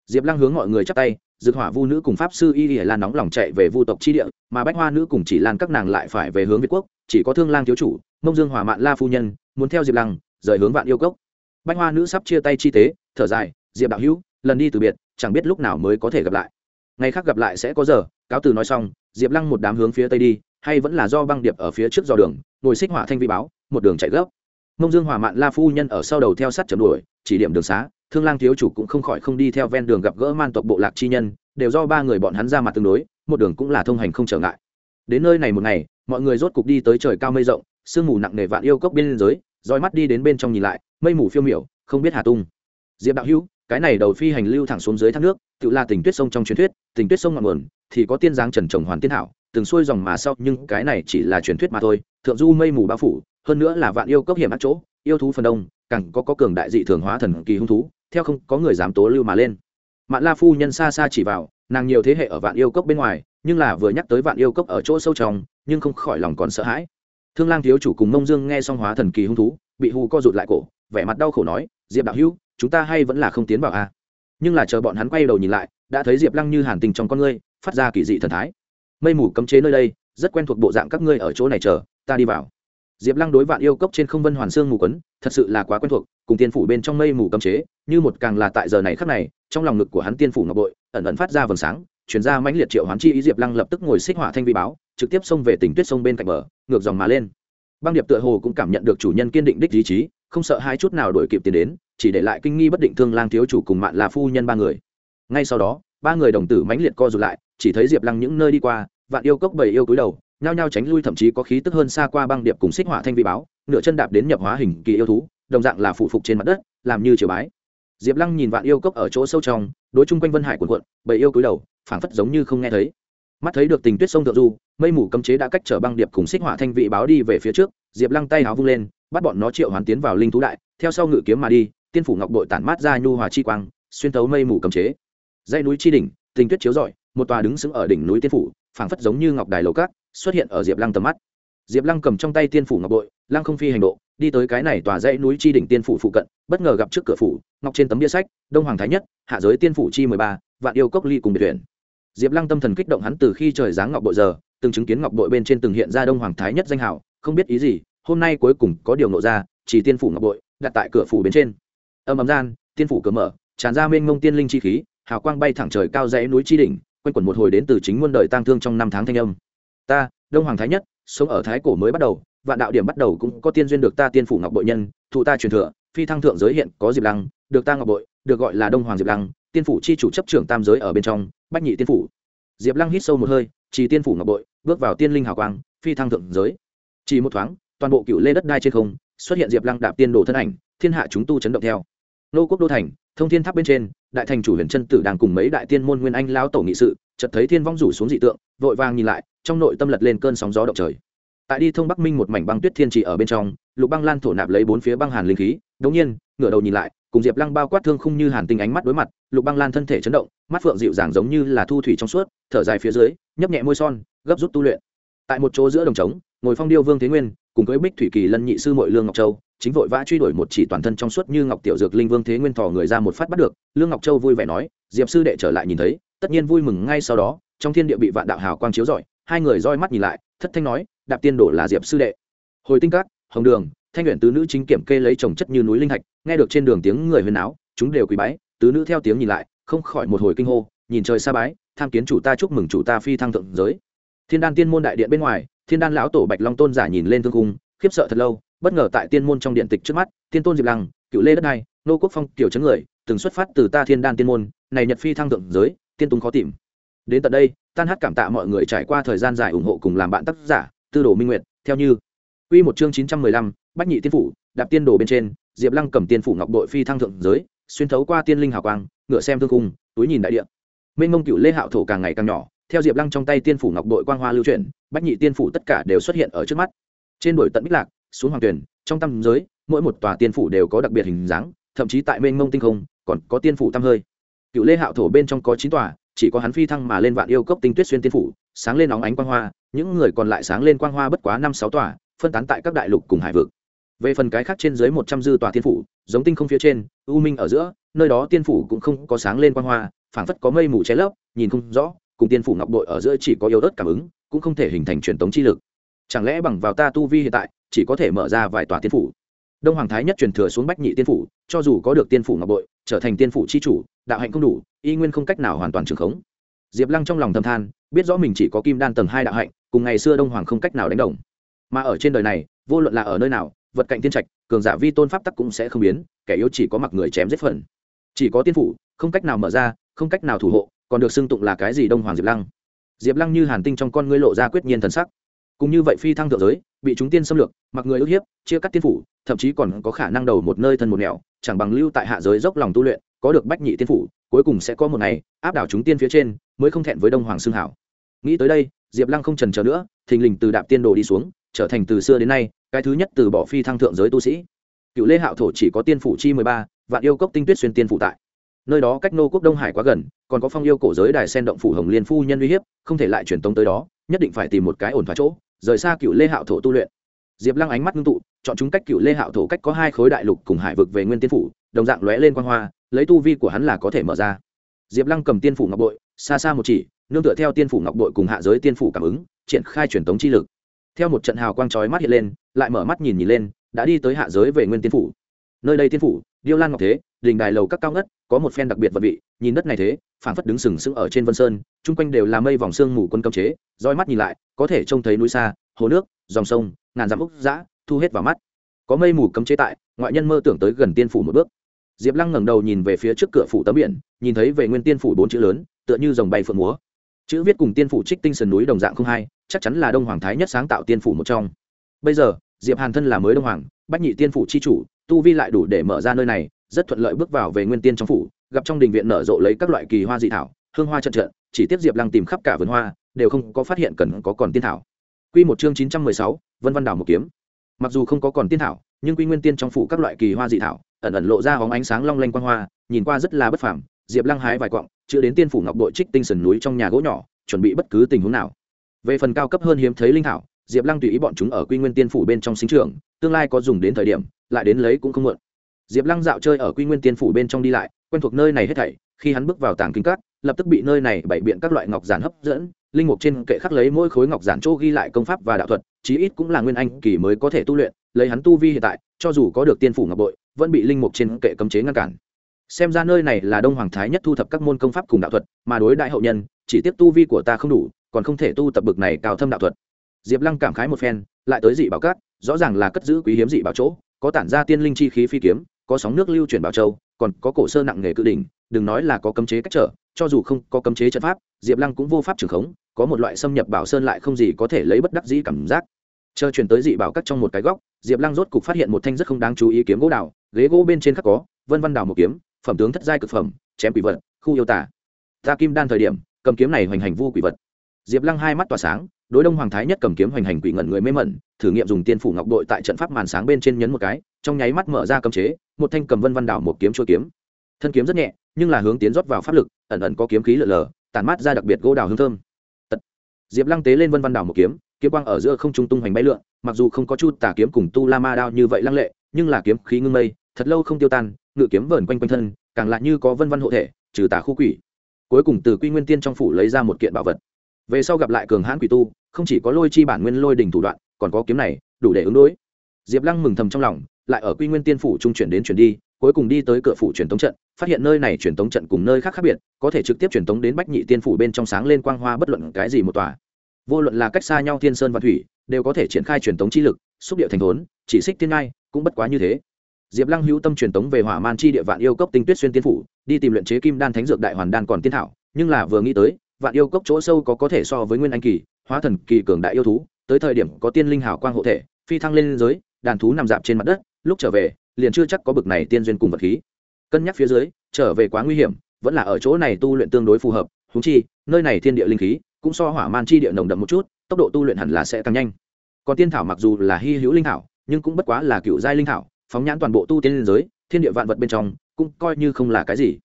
Diệp lăng hướng mọi người chắp tay, dược hỏa vu nữ cùng pháp sư y ỉa lan nóng lòng chạy về vu tộc chi địa, mà bách hoa nữ cùng chỉ lan các nàng lại phải về hướng việt quốc, chỉ có thương lang thiếu chủ, mông dương hỏa mạn la phu nhân, muốn theo diệp lăng, rời hướng vạn yêu cốc. Bách hoa nữ sắp chia tay chi tế thở dài, diệp đạo hữu, lần đi từ biệt, chẳng biết lúc nào mới có thể gặp lại. Ngày khác gặp lại sẽ có giờ. Cáo từ nói xong, diệp lăng một đám hướng phía tây đi, hay vẫn là do băng điệp ở phía trước dò đường, ngồi xích hỏa thanh vi báo, một đường chạy gấp. Mông dương hỏa mạn la phu nhân ở sau đầu theo sát chầm đuổi, chỉ điểm đường xá, thương lang thiếu chủ cũng không khỏi không đi theo ven đường gặp gỡ man tộc bộ lạc chi nhân, đều do ba người bọn hắn ra mặt tương đối, một đường cũng là thông hành không trở ngại. Đến nơi này một ngày, mọi người rốt cục đi tới trời cao mây rộng, sương mù nặng nề vạn yêu cốc biên giới roi mắt đi đến bên trong nhìn lại, mây mù phiêu miểu, không biết hà tung diệp đạo hữu, cái này đầu phi hành lưu thẳng xuống dưới thác nước, tự là tình tuyết sông trong truyền thuyết, tình tuyết sông ngọn nguồn, thì có tiên giáng trần trồng hoàn tiên hảo, từng xuôi dòng mà sau, nhưng cái này chỉ là truyền thuyết mà thôi, thượng du mây mù bao phủ, hơn nữa là vạn yêu cốc hiểm ác chỗ, yêu thú phần đông, càng có có cường đại dị thường hóa thần kỳ hung thú, theo không có người dám tố lưu mà lên. Mạn la phu nhân xa xa chỉ vào, nàng nhiều thế hệ ở vạn yêu cốc bên ngoài, nhưng là vừa nhắc tới vạn yêu cốc ở chỗ sâu trong, nhưng không khỏi lòng còn sợ hãi. Thương lang thiếu chủ cùng mông dương nghe xong hóa thần kỳ hung thú, bị hù co rụt lại cổ, vẻ mặt đau khổ nói, diệp đạo hữu chúng ta hay vẫn là không tiến vào a. Nhưng là chờ bọn hắn quay đầu nhìn lại, đã thấy diệp lăng như hàn tình trong con ngươi, phát ra kỳ dị thần thái. Mây mù cấm chế nơi đây, rất quen thuộc bộ dạng các ngươi ở chỗ này chờ, ta đi vào. Diệp lăng đối vạn yêu cốc trên không vân hoàn xương mù quấn, thật sự là quá quen thuộc, cùng tiên phủ bên trong mây mù cấm chế, như một càng là tại giờ này khắc này, trong lòng ngực của hắn tiên phủ ngọc bội, ẩn ẩn phát ra vầng sáng chuyển ra mãnh liệt triệu hoán chi ý diệp lăng lập tức ngồi xích hỏa thanh vi báo, trực tiếp xông về tỉnh tuyết sông bên cạnh bờ, ngược dòng mà lên. Băng điệp tựa hồ cũng cảm nhận được chủ nhân kiên định đích ý chí, không sợ hai chút nào đổi kịp tiền đến chỉ để lại kinh nghi bất định thương lang thiếu chủ cùng mạn là phu nhân ba người. Ngay sau đó, ba người đồng tử mãnh liệt co rụt lại, chỉ thấy diệp lăng những nơi đi qua, vạn yêu cốc bảy yêu cúi đầu, nhao nhao tránh lui thậm chí có khí tức hơn xa qua băng điệp cùng xích hỏa thanh vị báo, nửa chân đạp đến nhập hóa hình kỳ yêu thú, đồng dạng là phụ phục trên mặt đất, làm như chiều bái. Diệp lăng nhìn vạn yêu cốc ở chỗ sâu trong, đối chung quanh vân hải quần quận bầy yêu cúi đầu, phảng phất giống như không nghe thấy. Mắt thấy được tình tuyết sông thượng du, mây mù cấm chế đã cách trở băng điệp cùng xích hỏa thanh vị báo đi về phía trước, diệp lăng tay háo vung lên, bắt bọn nó triệu hoàn tiến vào linh thú đại, theo sau ngự kiếm mà đi tiên phủ ngọc bội tản mát ra nhu hòa chi quang, xuyên tấu mây mù cấm chế. Dãy núi chi đỉnh tình tuyết chiếu rọi, một tòa đứng sững ở đỉnh núi tiên phủ, phảng phất giống như ngọc đài lầu cát, xuất hiện ở diệp lăng tầm mắt. Diệp lăng cầm trong tay tiên phủ ngọc bội, lăng không phi hành độ, đi tới cái này tòa dãy núi chi đỉnh tiên phủ phụ cận, bất ngờ gặp trước cửa phủ, ngọc trên tấm bia sách, đông hoàng thái nhất, hạ giới tiên phủ chi mười ba, vạn yêu cốc ly cùng biệt tuyển diệp lăng tâm thần kích động hắn từ khi trời giáng ngọc bội giờ, từng chứng kiến ngọc bội bên trên từng hiện ra đông hoàng thái nhất danh hảo không biết ý gì, hôm nay cuối cùng có điều nộ ra, chỉ tiên phủ ngọc bội đặt tại cửa phủ bên trên âm ấm gian, tiên phủ cửa mở, tràn ra mênh mông tiên linh chi khí, hào quang bay thẳng trời cao dãy núi chi đỉnh, quanh quẩn một hồi đến từ chính muôn đời tang thương trong năm tháng thanh âm. Ta, đông hoàng thái nhất, sống ở thái cổ mới bắt đầu, vạn đạo điểm bắt đầu cũng có tiên duyên được ta tiên phủ ngọc bội nhân, thụ ta truyền thừa, phi thăng thượng giới hiện có diệp lăng, được ta ngọc bội, được gọi là đông hoàng diệp lăng, tiên phủ chi chủ chấp trưởng tam giới ở bên trong, bách nhị tiên phủ. Diệp lăng hít sâu một hơi, chỉ tiên phủ ngọc bội, bước vào tiên linh hào quang, phi thăng thượng giới. Chỉ một thoáng, toàn bộ cựu lê đất đai trên không, xuất hiện diệp lăng đạp tiên đồ thân ảnh, thiên hạ chúng tu chấn động theo nô quốc đô thành, thông thiên tháp bên trên, đại thành chủ huyền chân tử đang cùng mấy đại tiên môn nguyên anh lao tổ nghị sự, chợt thấy thiên vong rủ xuống dị tượng, vội vàng nhìn lại, trong nội tâm lật lên cơn sóng gió động trời. Tại đi thông bắc minh một mảnh băng tuyết thiên trì ở bên trong, lục băng lan thổ nạp lấy bốn phía băng hàn linh khí, đống nhiên, ngửa đầu nhìn lại, cùng diệp lăng bao quát thương khung như hàn tinh ánh mắt đối mặt, lục băng lan thân thể chấn động, mắt phượng dịu dàng giống như là thu thủy trong suốt, thở dài phía dưới, nhấp nhẹ môi son, gấp rút tu luyện. Tại một chỗ giữa đồng trống, ngồi phong điêu vương thế nguyên, cùng với bích thủy kỳ lân nhị sư mội lương ngọc châu chính vội vã truy đuổi một chỉ toàn thân trong suốt như ngọc tiểu dược linh vương thế nguyên thò người ra một phát bắt được, lương ngọc châu vui vẻ nói, diệp sư đệ trở lại nhìn thấy, tất nhiên vui mừng ngay sau đó, trong thiên địa bị vạn đạo hào quang chiếu rọi, hai người roi mắt nhìn lại, thất thanh nói, đạp tiên đổ là diệp sư đệ. Hồi tinh cát hồng đường, thanh nguyện tứ nữ chính kiểm kê lấy trồng chất như núi linh hạch, nghe được trên đường tiếng người huyền áo chúng đều quý bái, tứ nữ theo tiếng nhìn lại, không khỏi một hồi kinh hô, nhìn trời xa bái, tham kiến chủ ta chúc mừng chủ ta phi thăng thượng giới. Thiên đan tiên môn đại điện bên ngoài, thiên đan lão tổ bạch long tôn giả nhìn lên thương cung khiếp sợ thật lâu bất ngờ tại tiên môn trong điện tịch trước mắt tiên tôn diệp lăng cựu lê đất này nô quốc phong tiểu chấn người từng xuất phát từ ta thiên đan tiên môn này nhật phi thăng thượng giới tiên tùng khó tìm đến tận đây tan hát cảm tạ mọi người trải qua thời gian dài ủng hộ cùng làm bạn tác giả tư đồ minh nguyệt theo như Quy một chương chín trăm mười lăm, Bách Nhị Tiên phủ, đạp tiên đồ bên trên, Diệp Lăng cầm tiên phủ ngọc bội phi thăng thượng giới, xuyên thấu qua tiên linh hào quang, ngựa xem thương cung, túi nhìn đại địa. Mênh mông cựu lê hạo thổ càng ngày càng nhỏ, theo Diệp Lăng trong tay tiên phủ ngọc bội quang hoa lưu chuyển, Bách Nhị Tiên phủ tất cả đều xuất hiện ở trước mắt. Trên đồi tận bích lạc, xuống hoàng tuyển, trong tâm giới, mỗi một tòa tiên phủ đều có đặc biệt hình dáng, thậm chí tại mênh mông tinh không, còn có tiên phủ tăm hơi. Cựu lê hạo thổ bên trong có chín tòa, chỉ có hắn phi thăng mà lên vạn yêu cốc tinh tuyết xuyên tiên phủ, sáng lên óng ánh quang hoa, những người còn lại sáng lên quang hoa bất quá năm sáu tòa, phân tán tại các đại lục cùng hải vực về phần cái khác trên dưới một trăm dư tòa tiên phủ giống tinh không phía trên u minh ở giữa nơi đó tiên phủ cũng không có sáng lên quang hoa phảng phất có mây mù che lấp nhìn không rõ cùng tiên phủ ngọc đội ở giữa chỉ có yếu ớt cảm ứng cũng không thể hình thành truyền tống chi lực chẳng lẽ bằng vào ta tu vi hiện tại chỉ có thể mở ra vài tòa tiên phủ. Đông hoàng thái nhất truyền thừa xuống bách nhị tiên phủ, cho dù có được tiên phủ ngọc bội, trở thành tiên phủ chi chủ, đạo hạnh không đủ, y nguyên không cách nào hoàn toàn trường khống. Diệp lăng trong lòng thầm than, biết rõ mình chỉ có kim đan tầng hai đạo hạnh, cùng ngày xưa đông hoàng không cách nào đánh đồng. Mà ở trên đời này, vô luận là ở nơi nào, vật cạnh tiên trạch, cường giả vi tôn pháp tắc cũng sẽ không biến, kẻ yếu chỉ có mặc người chém giết phần. Chỉ có tiên phủ, không cách nào mở ra, không cách nào thủ hộ, còn được xưng tụng là cái gì đông hoàng diệp lăng? Diệp lăng như hàn tinh trong con ngươi lộ ra quyết nhiên thần sắc cùng như vậy phi thăng thượng giới, bị chúng tiên xâm lược, mặc người ức hiếp, chia cắt tiên phủ, thậm chí còn có khả năng đầu một nơi thân một nẻo, chẳng bằng lưu tại hạ giới dốc lòng tu luyện, có được bách nhị tiên phủ, cuối cùng sẽ có một ngày, áp đảo chúng tiên phía trên, mới không thẹn với đông hoàng xương hảo. Nghĩ tới đây, diệp lăng không trần chờ nữa, thình lình từ đạp tiên đồ đi xuống, trở thành từ xưa đến nay, cái thứ nhất từ bỏ phi thăng thượng giới tu sĩ. Cựu lê hạo thổ chỉ có tiên phủ chi mười ba, vạn yêu cốc tinh tuyết xuyên tiên phủ tại. Nơi đó cách nô quốc đông hải quá gần, còn có phong yêu cổ giới đài sen động phủ hồng liên phu nhân uy hiếp, không thể lại truyền tống tới đó, nhất định phải tìm một cái ổn thỏa chỗ rời xa cựu lê hạo thổ tu luyện diệp lăng ánh mắt ngưng tụ chọn chúng cách cựu lê hạo thổ cách có hai khối đại lục cùng hải vực về nguyên tiên phủ đồng dạng lóe lên quan hoa lấy tu vi của hắn là có thể mở ra diệp lăng cầm tiên phủ ngọc bội xa xa một chỉ nương tựa theo tiên phủ ngọc bội cùng hạ giới tiên phủ cảm ứng triển khai truyền tống chi lực theo một trận hào quang chói mắt hiện lên lại mở mắt nhìn nhìn lên đã đi tới hạ giới về nguyên tiên phủ nơi đây tiên phủ điêu lan ngọc thế đình đài lầu các cao ngất, có một phen đặc biệt vật vị, nhìn đất này thế, phảng phất đứng sừng sững ở trên vân sơn, chung quanh đều là mây vòng sương mù quân cấm chế, roi mắt nhìn lại, có thể trông thấy núi xa, hồ nước, dòng sông, ngàn dặm úc dã, thu hết vào mắt. Có mây mù cấm chế tại, ngoại nhân mơ tưởng tới gần tiên phủ một bước. Diệp lăng ngẩng đầu nhìn về phía trước cửa phủ tấm biển, nhìn thấy về nguyên tiên phủ bốn chữ lớn, tựa như dòng bay phượng múa. Chữ viết cùng tiên phủ trích tinh sườn núi đồng dạng không hai, chắc chắn là đông hoàng thái nhất sáng tạo tiên phủ một trong. Bây giờ, diệp hàn thân là mới đông hoàng, bách nhị tiên phủ chi chủ tu vi lại đủ để mở ra nơi này rất thuận lợi bước vào về nguyên tiên trong phủ gặp trong đình viện nở rộ lấy các loại kỳ hoa dị thảo hương hoa trận trận chỉ tiếp diệp lăng tìm khắp cả vườn hoa đều không có phát hiện cần có còn tiên thảo Quy một chương chín trăm mười sáu, Vân Văn đào một kiếm. Mặc dù không có còn tiên thảo, nhưng Quy Nguyên Tiên trong phủ các loại kỳ hoa dị thảo, ẩn ẩn lộ ra hóng ánh sáng long lanh quan hoa, nhìn qua rất là bất phàm. Diệp Lăng hái vài quặng, chưa đến tiên phủ ngọc đội trích tinh sườn núi trong nhà gỗ nhỏ, chuẩn bị bất cứ tình huống nào. Về phần cao cấp hơn hiếm thấy linh thảo, Diệp Lăng tùy ý bọn chúng ở Quy Nguyên Tiên phủ bên trong sinh trưởng, tương lai có dùng đến thời điểm, lại đến lấy cũng không muộn. Diệp Lăng dạo chơi ở Quy Nguyên Tiên phủ bên trong đi lại, quen thuộc nơi này hết thảy, khi hắn bước vào tàng kinh các, lập tức bị nơi này bày biện các loại ngọc giản hấp dẫn, linh mục trên kệ khắc lấy mỗi khối ngọc giản chỗ ghi lại công pháp và đạo thuật chí ít cũng là nguyên anh kỳ mới có thể tu luyện lấy hắn tu vi hiện tại cho dù có được tiên phủ ngọc bội vẫn bị linh mục trên kệ cấm chế ngăn cản. Xem ra nơi này là đông hoàng thái nhất thu thập các môn công pháp cùng đạo thuật mà đối đại hậu nhân chỉ tiếp tu vi của ta không đủ còn không thể tu tập bực này cao thâm đạo thuật. Diệp lăng cảm khái một phen lại tới dị bảo cát rõ ràng là cất giữ quý hiếm dị bảo chỗ, có tản ra tiên linh chi khí phi kiếm, có sóng nước lưu chuyển bảo châu, còn có cổ sơ nặng nghề cự đỉnh, đừng nói là có cấm chế cách trở, cho dù không có cấm chế trận pháp, diệp lăng cũng vô pháp trường khống, có một loại xâm nhập bảo sơn lại không gì có thể lấy bất đắc dĩ cảm giác. Chờ chuyển tới dị bảo cắt trong một cái góc, diệp lăng rốt cục phát hiện một thanh rất không đáng chú ý kiếm gỗ đào, ghế gỗ bên trên khắc có, vân văn đào một kiếm, phẩm tướng thất giai cực phẩm, chém quỷ vật, khu yêu tả. Ta kim đan thời điểm, cầm kiếm này hoành hành vu quỷ vật. Diệp lăng hai mắt tỏa sáng đối đông hoàng thái nhất cầm kiếm hoành hành quỷ ngẩn người mê mẩn, thử nghiệm dùng tiên phủ ngọc đội tại trận pháp màn sáng bên trên nhấn một cái, trong nháy mắt mở ra cấm chế, một thanh cầm vân văn đảo một kiếm chua kiếm. Thân kiếm rất nhẹ, nhưng là hướng tiến rót vào pháp lực, ẩn ẩn có kiếm khí lở lờ tàn mát ra đặc biệt gỗ đào hương thơm. Tật. diệp lăng tế lên vân văn đảo một kiếm kiếm quang ở giữa không trung tung hoành bay lượn, mặc dù không có chút tà kiếm cùng tu la ma đao như vậy lăng lệ, nhưng là kiếm khí ngưng mây, thật lâu không tiêu tan, ngự kiếm vờn quanh quanh thân, càng lại như có vân văn hộ thể, trừ tà khu quỷ. Cuối cùng từ quy nguyên tiên trong phủ lấy ra một kiện bảo vật về sau gặp lại cường hãn quỷ tu, không chỉ có lôi chi bản nguyên lôi đỉnh thủ đoạn, còn có kiếm này, đủ để ứng đối. Diệp lăng mừng thầm trong lòng, lại ở quy nguyên tiên phủ trung chuyển đến chuyển đi, cuối cùng đi tới cửa phủ truyền tống trận, phát hiện nơi này truyền tống trận cùng nơi khác khác biệt, có thể trực tiếp truyền tống đến bách nhị tiên phủ bên trong sáng lên quang hoa bất luận cái gì một tòa. Vô luận là cách xa nhau thiên sơn và thủy, đều có thể triển khai truyền tống chi lực, xúc địa thành thốn, chỉ xích tiên ngai, cũng bất quá như thế. Diệp lăng hữu tâm truyền tống về hỏa man chi địa vạn yêu cốc tinh tuyết xuyên tiên phủ, đi tìm luyện chế kim đan thánh dược đại hoàn đan còn tiên thảo, nhưng là vừa nghĩ tới vạn yêu cốc chỗ sâu có có thể so với nguyên anh kỳ, hóa thần kỳ cường đại yêu thú, tới thời điểm có tiên linh hảo quang hộ thể, phi thăng lên giới, đàn thú nằm dạp trên mặt đất, lúc trở về, liền chưa chắc có bực này tiên duyên cùng vật khí. Cân nhắc phía dưới, trở về quá nguy hiểm, vẫn là ở chỗ này tu luyện tương đối phù hợp húng chi, nơi này thiên địa linh khí cũng so hỏa man chi địa nồng đậm một chút, tốc độ tu luyện hẳn là sẽ tăng nhanh. Còn tiên thảo mặc dù là hy hữu linh thảo, nhưng cũng bất quá là cựu giai linh thảo, phóng nhãn toàn bộ tu tiên liên giới, thiên địa vạn vật bên trong, cũng coi như không là cái gì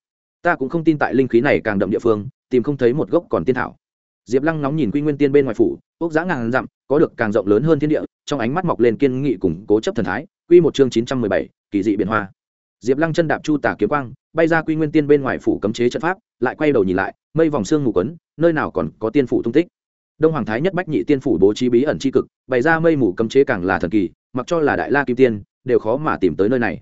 ta cũng không tin tại linh khí này càng đậm địa phương, tìm không thấy một gốc còn tiên thảo. Diệp lăng nóng nhìn quy nguyên tiên bên ngoài phủ, ốc giã ngàn dặm, có được càng rộng lớn hơn thiên địa, trong ánh mắt mọc lên kiên nghị cùng cố chấp thần thái. Quy một chương chín trăm mười bảy, kỳ dị biển hoa. Diệp lăng chân đạp chu tả kiếm quang, bay ra quy nguyên tiên bên ngoài phủ cấm chế trận pháp, lại quay đầu nhìn lại, mây vòng xương ngủ quấn, nơi nào còn có tiên phủ tung tích. Đông hoàng thái nhất bách nhị tiên phủ bố trí bí ẩn c h i cực, bày ra mây mù cấm chế càng là thần kỳ, mặc cho là đại la kim tiên, đều khó mà tìm tới nơi này.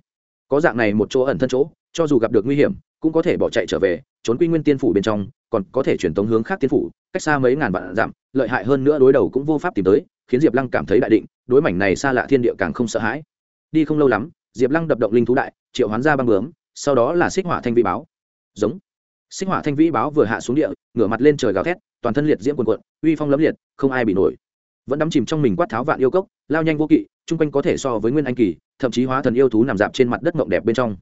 Có dạng này một chỗ ẩn thân chỗ, cho dù gặp được nguy hiểm cũng có thể bỏ chạy trở về, trốn quy nguyên tiên phủ bên trong, còn có thể chuyển tống hướng khác tiên phủ, cách xa mấy ngàn vạn dặm, lợi hại hơn nữa đối đầu cũng vô pháp tìm tới, khiến diệp lăng cảm thấy đại định, đối mảnh này xa lạ thiên địa càng không sợ hãi. Đi không lâu lắm, diệp lăng đập động linh thú đại, triệu hoán ra băng bướm, sau đó là xích hỏa thanh vĩ báo. Giống. Xích hỏa thanh vĩ báo vừa hạ xuống địa, ngửa mặt lên trời gào thét, toàn thân liệt diễm quần quận uy phong lấm liệt, không ai bị nổi. Vẫn đắm chìm trong mình quát tháo vạn yêu cốc, lao nhanh vô kỵ, chung quanh có thể so với nguyên anh kỳ, thậm chí hóa thần yêu thú nằm dạp trên mặt đất mộng đẹp bên trong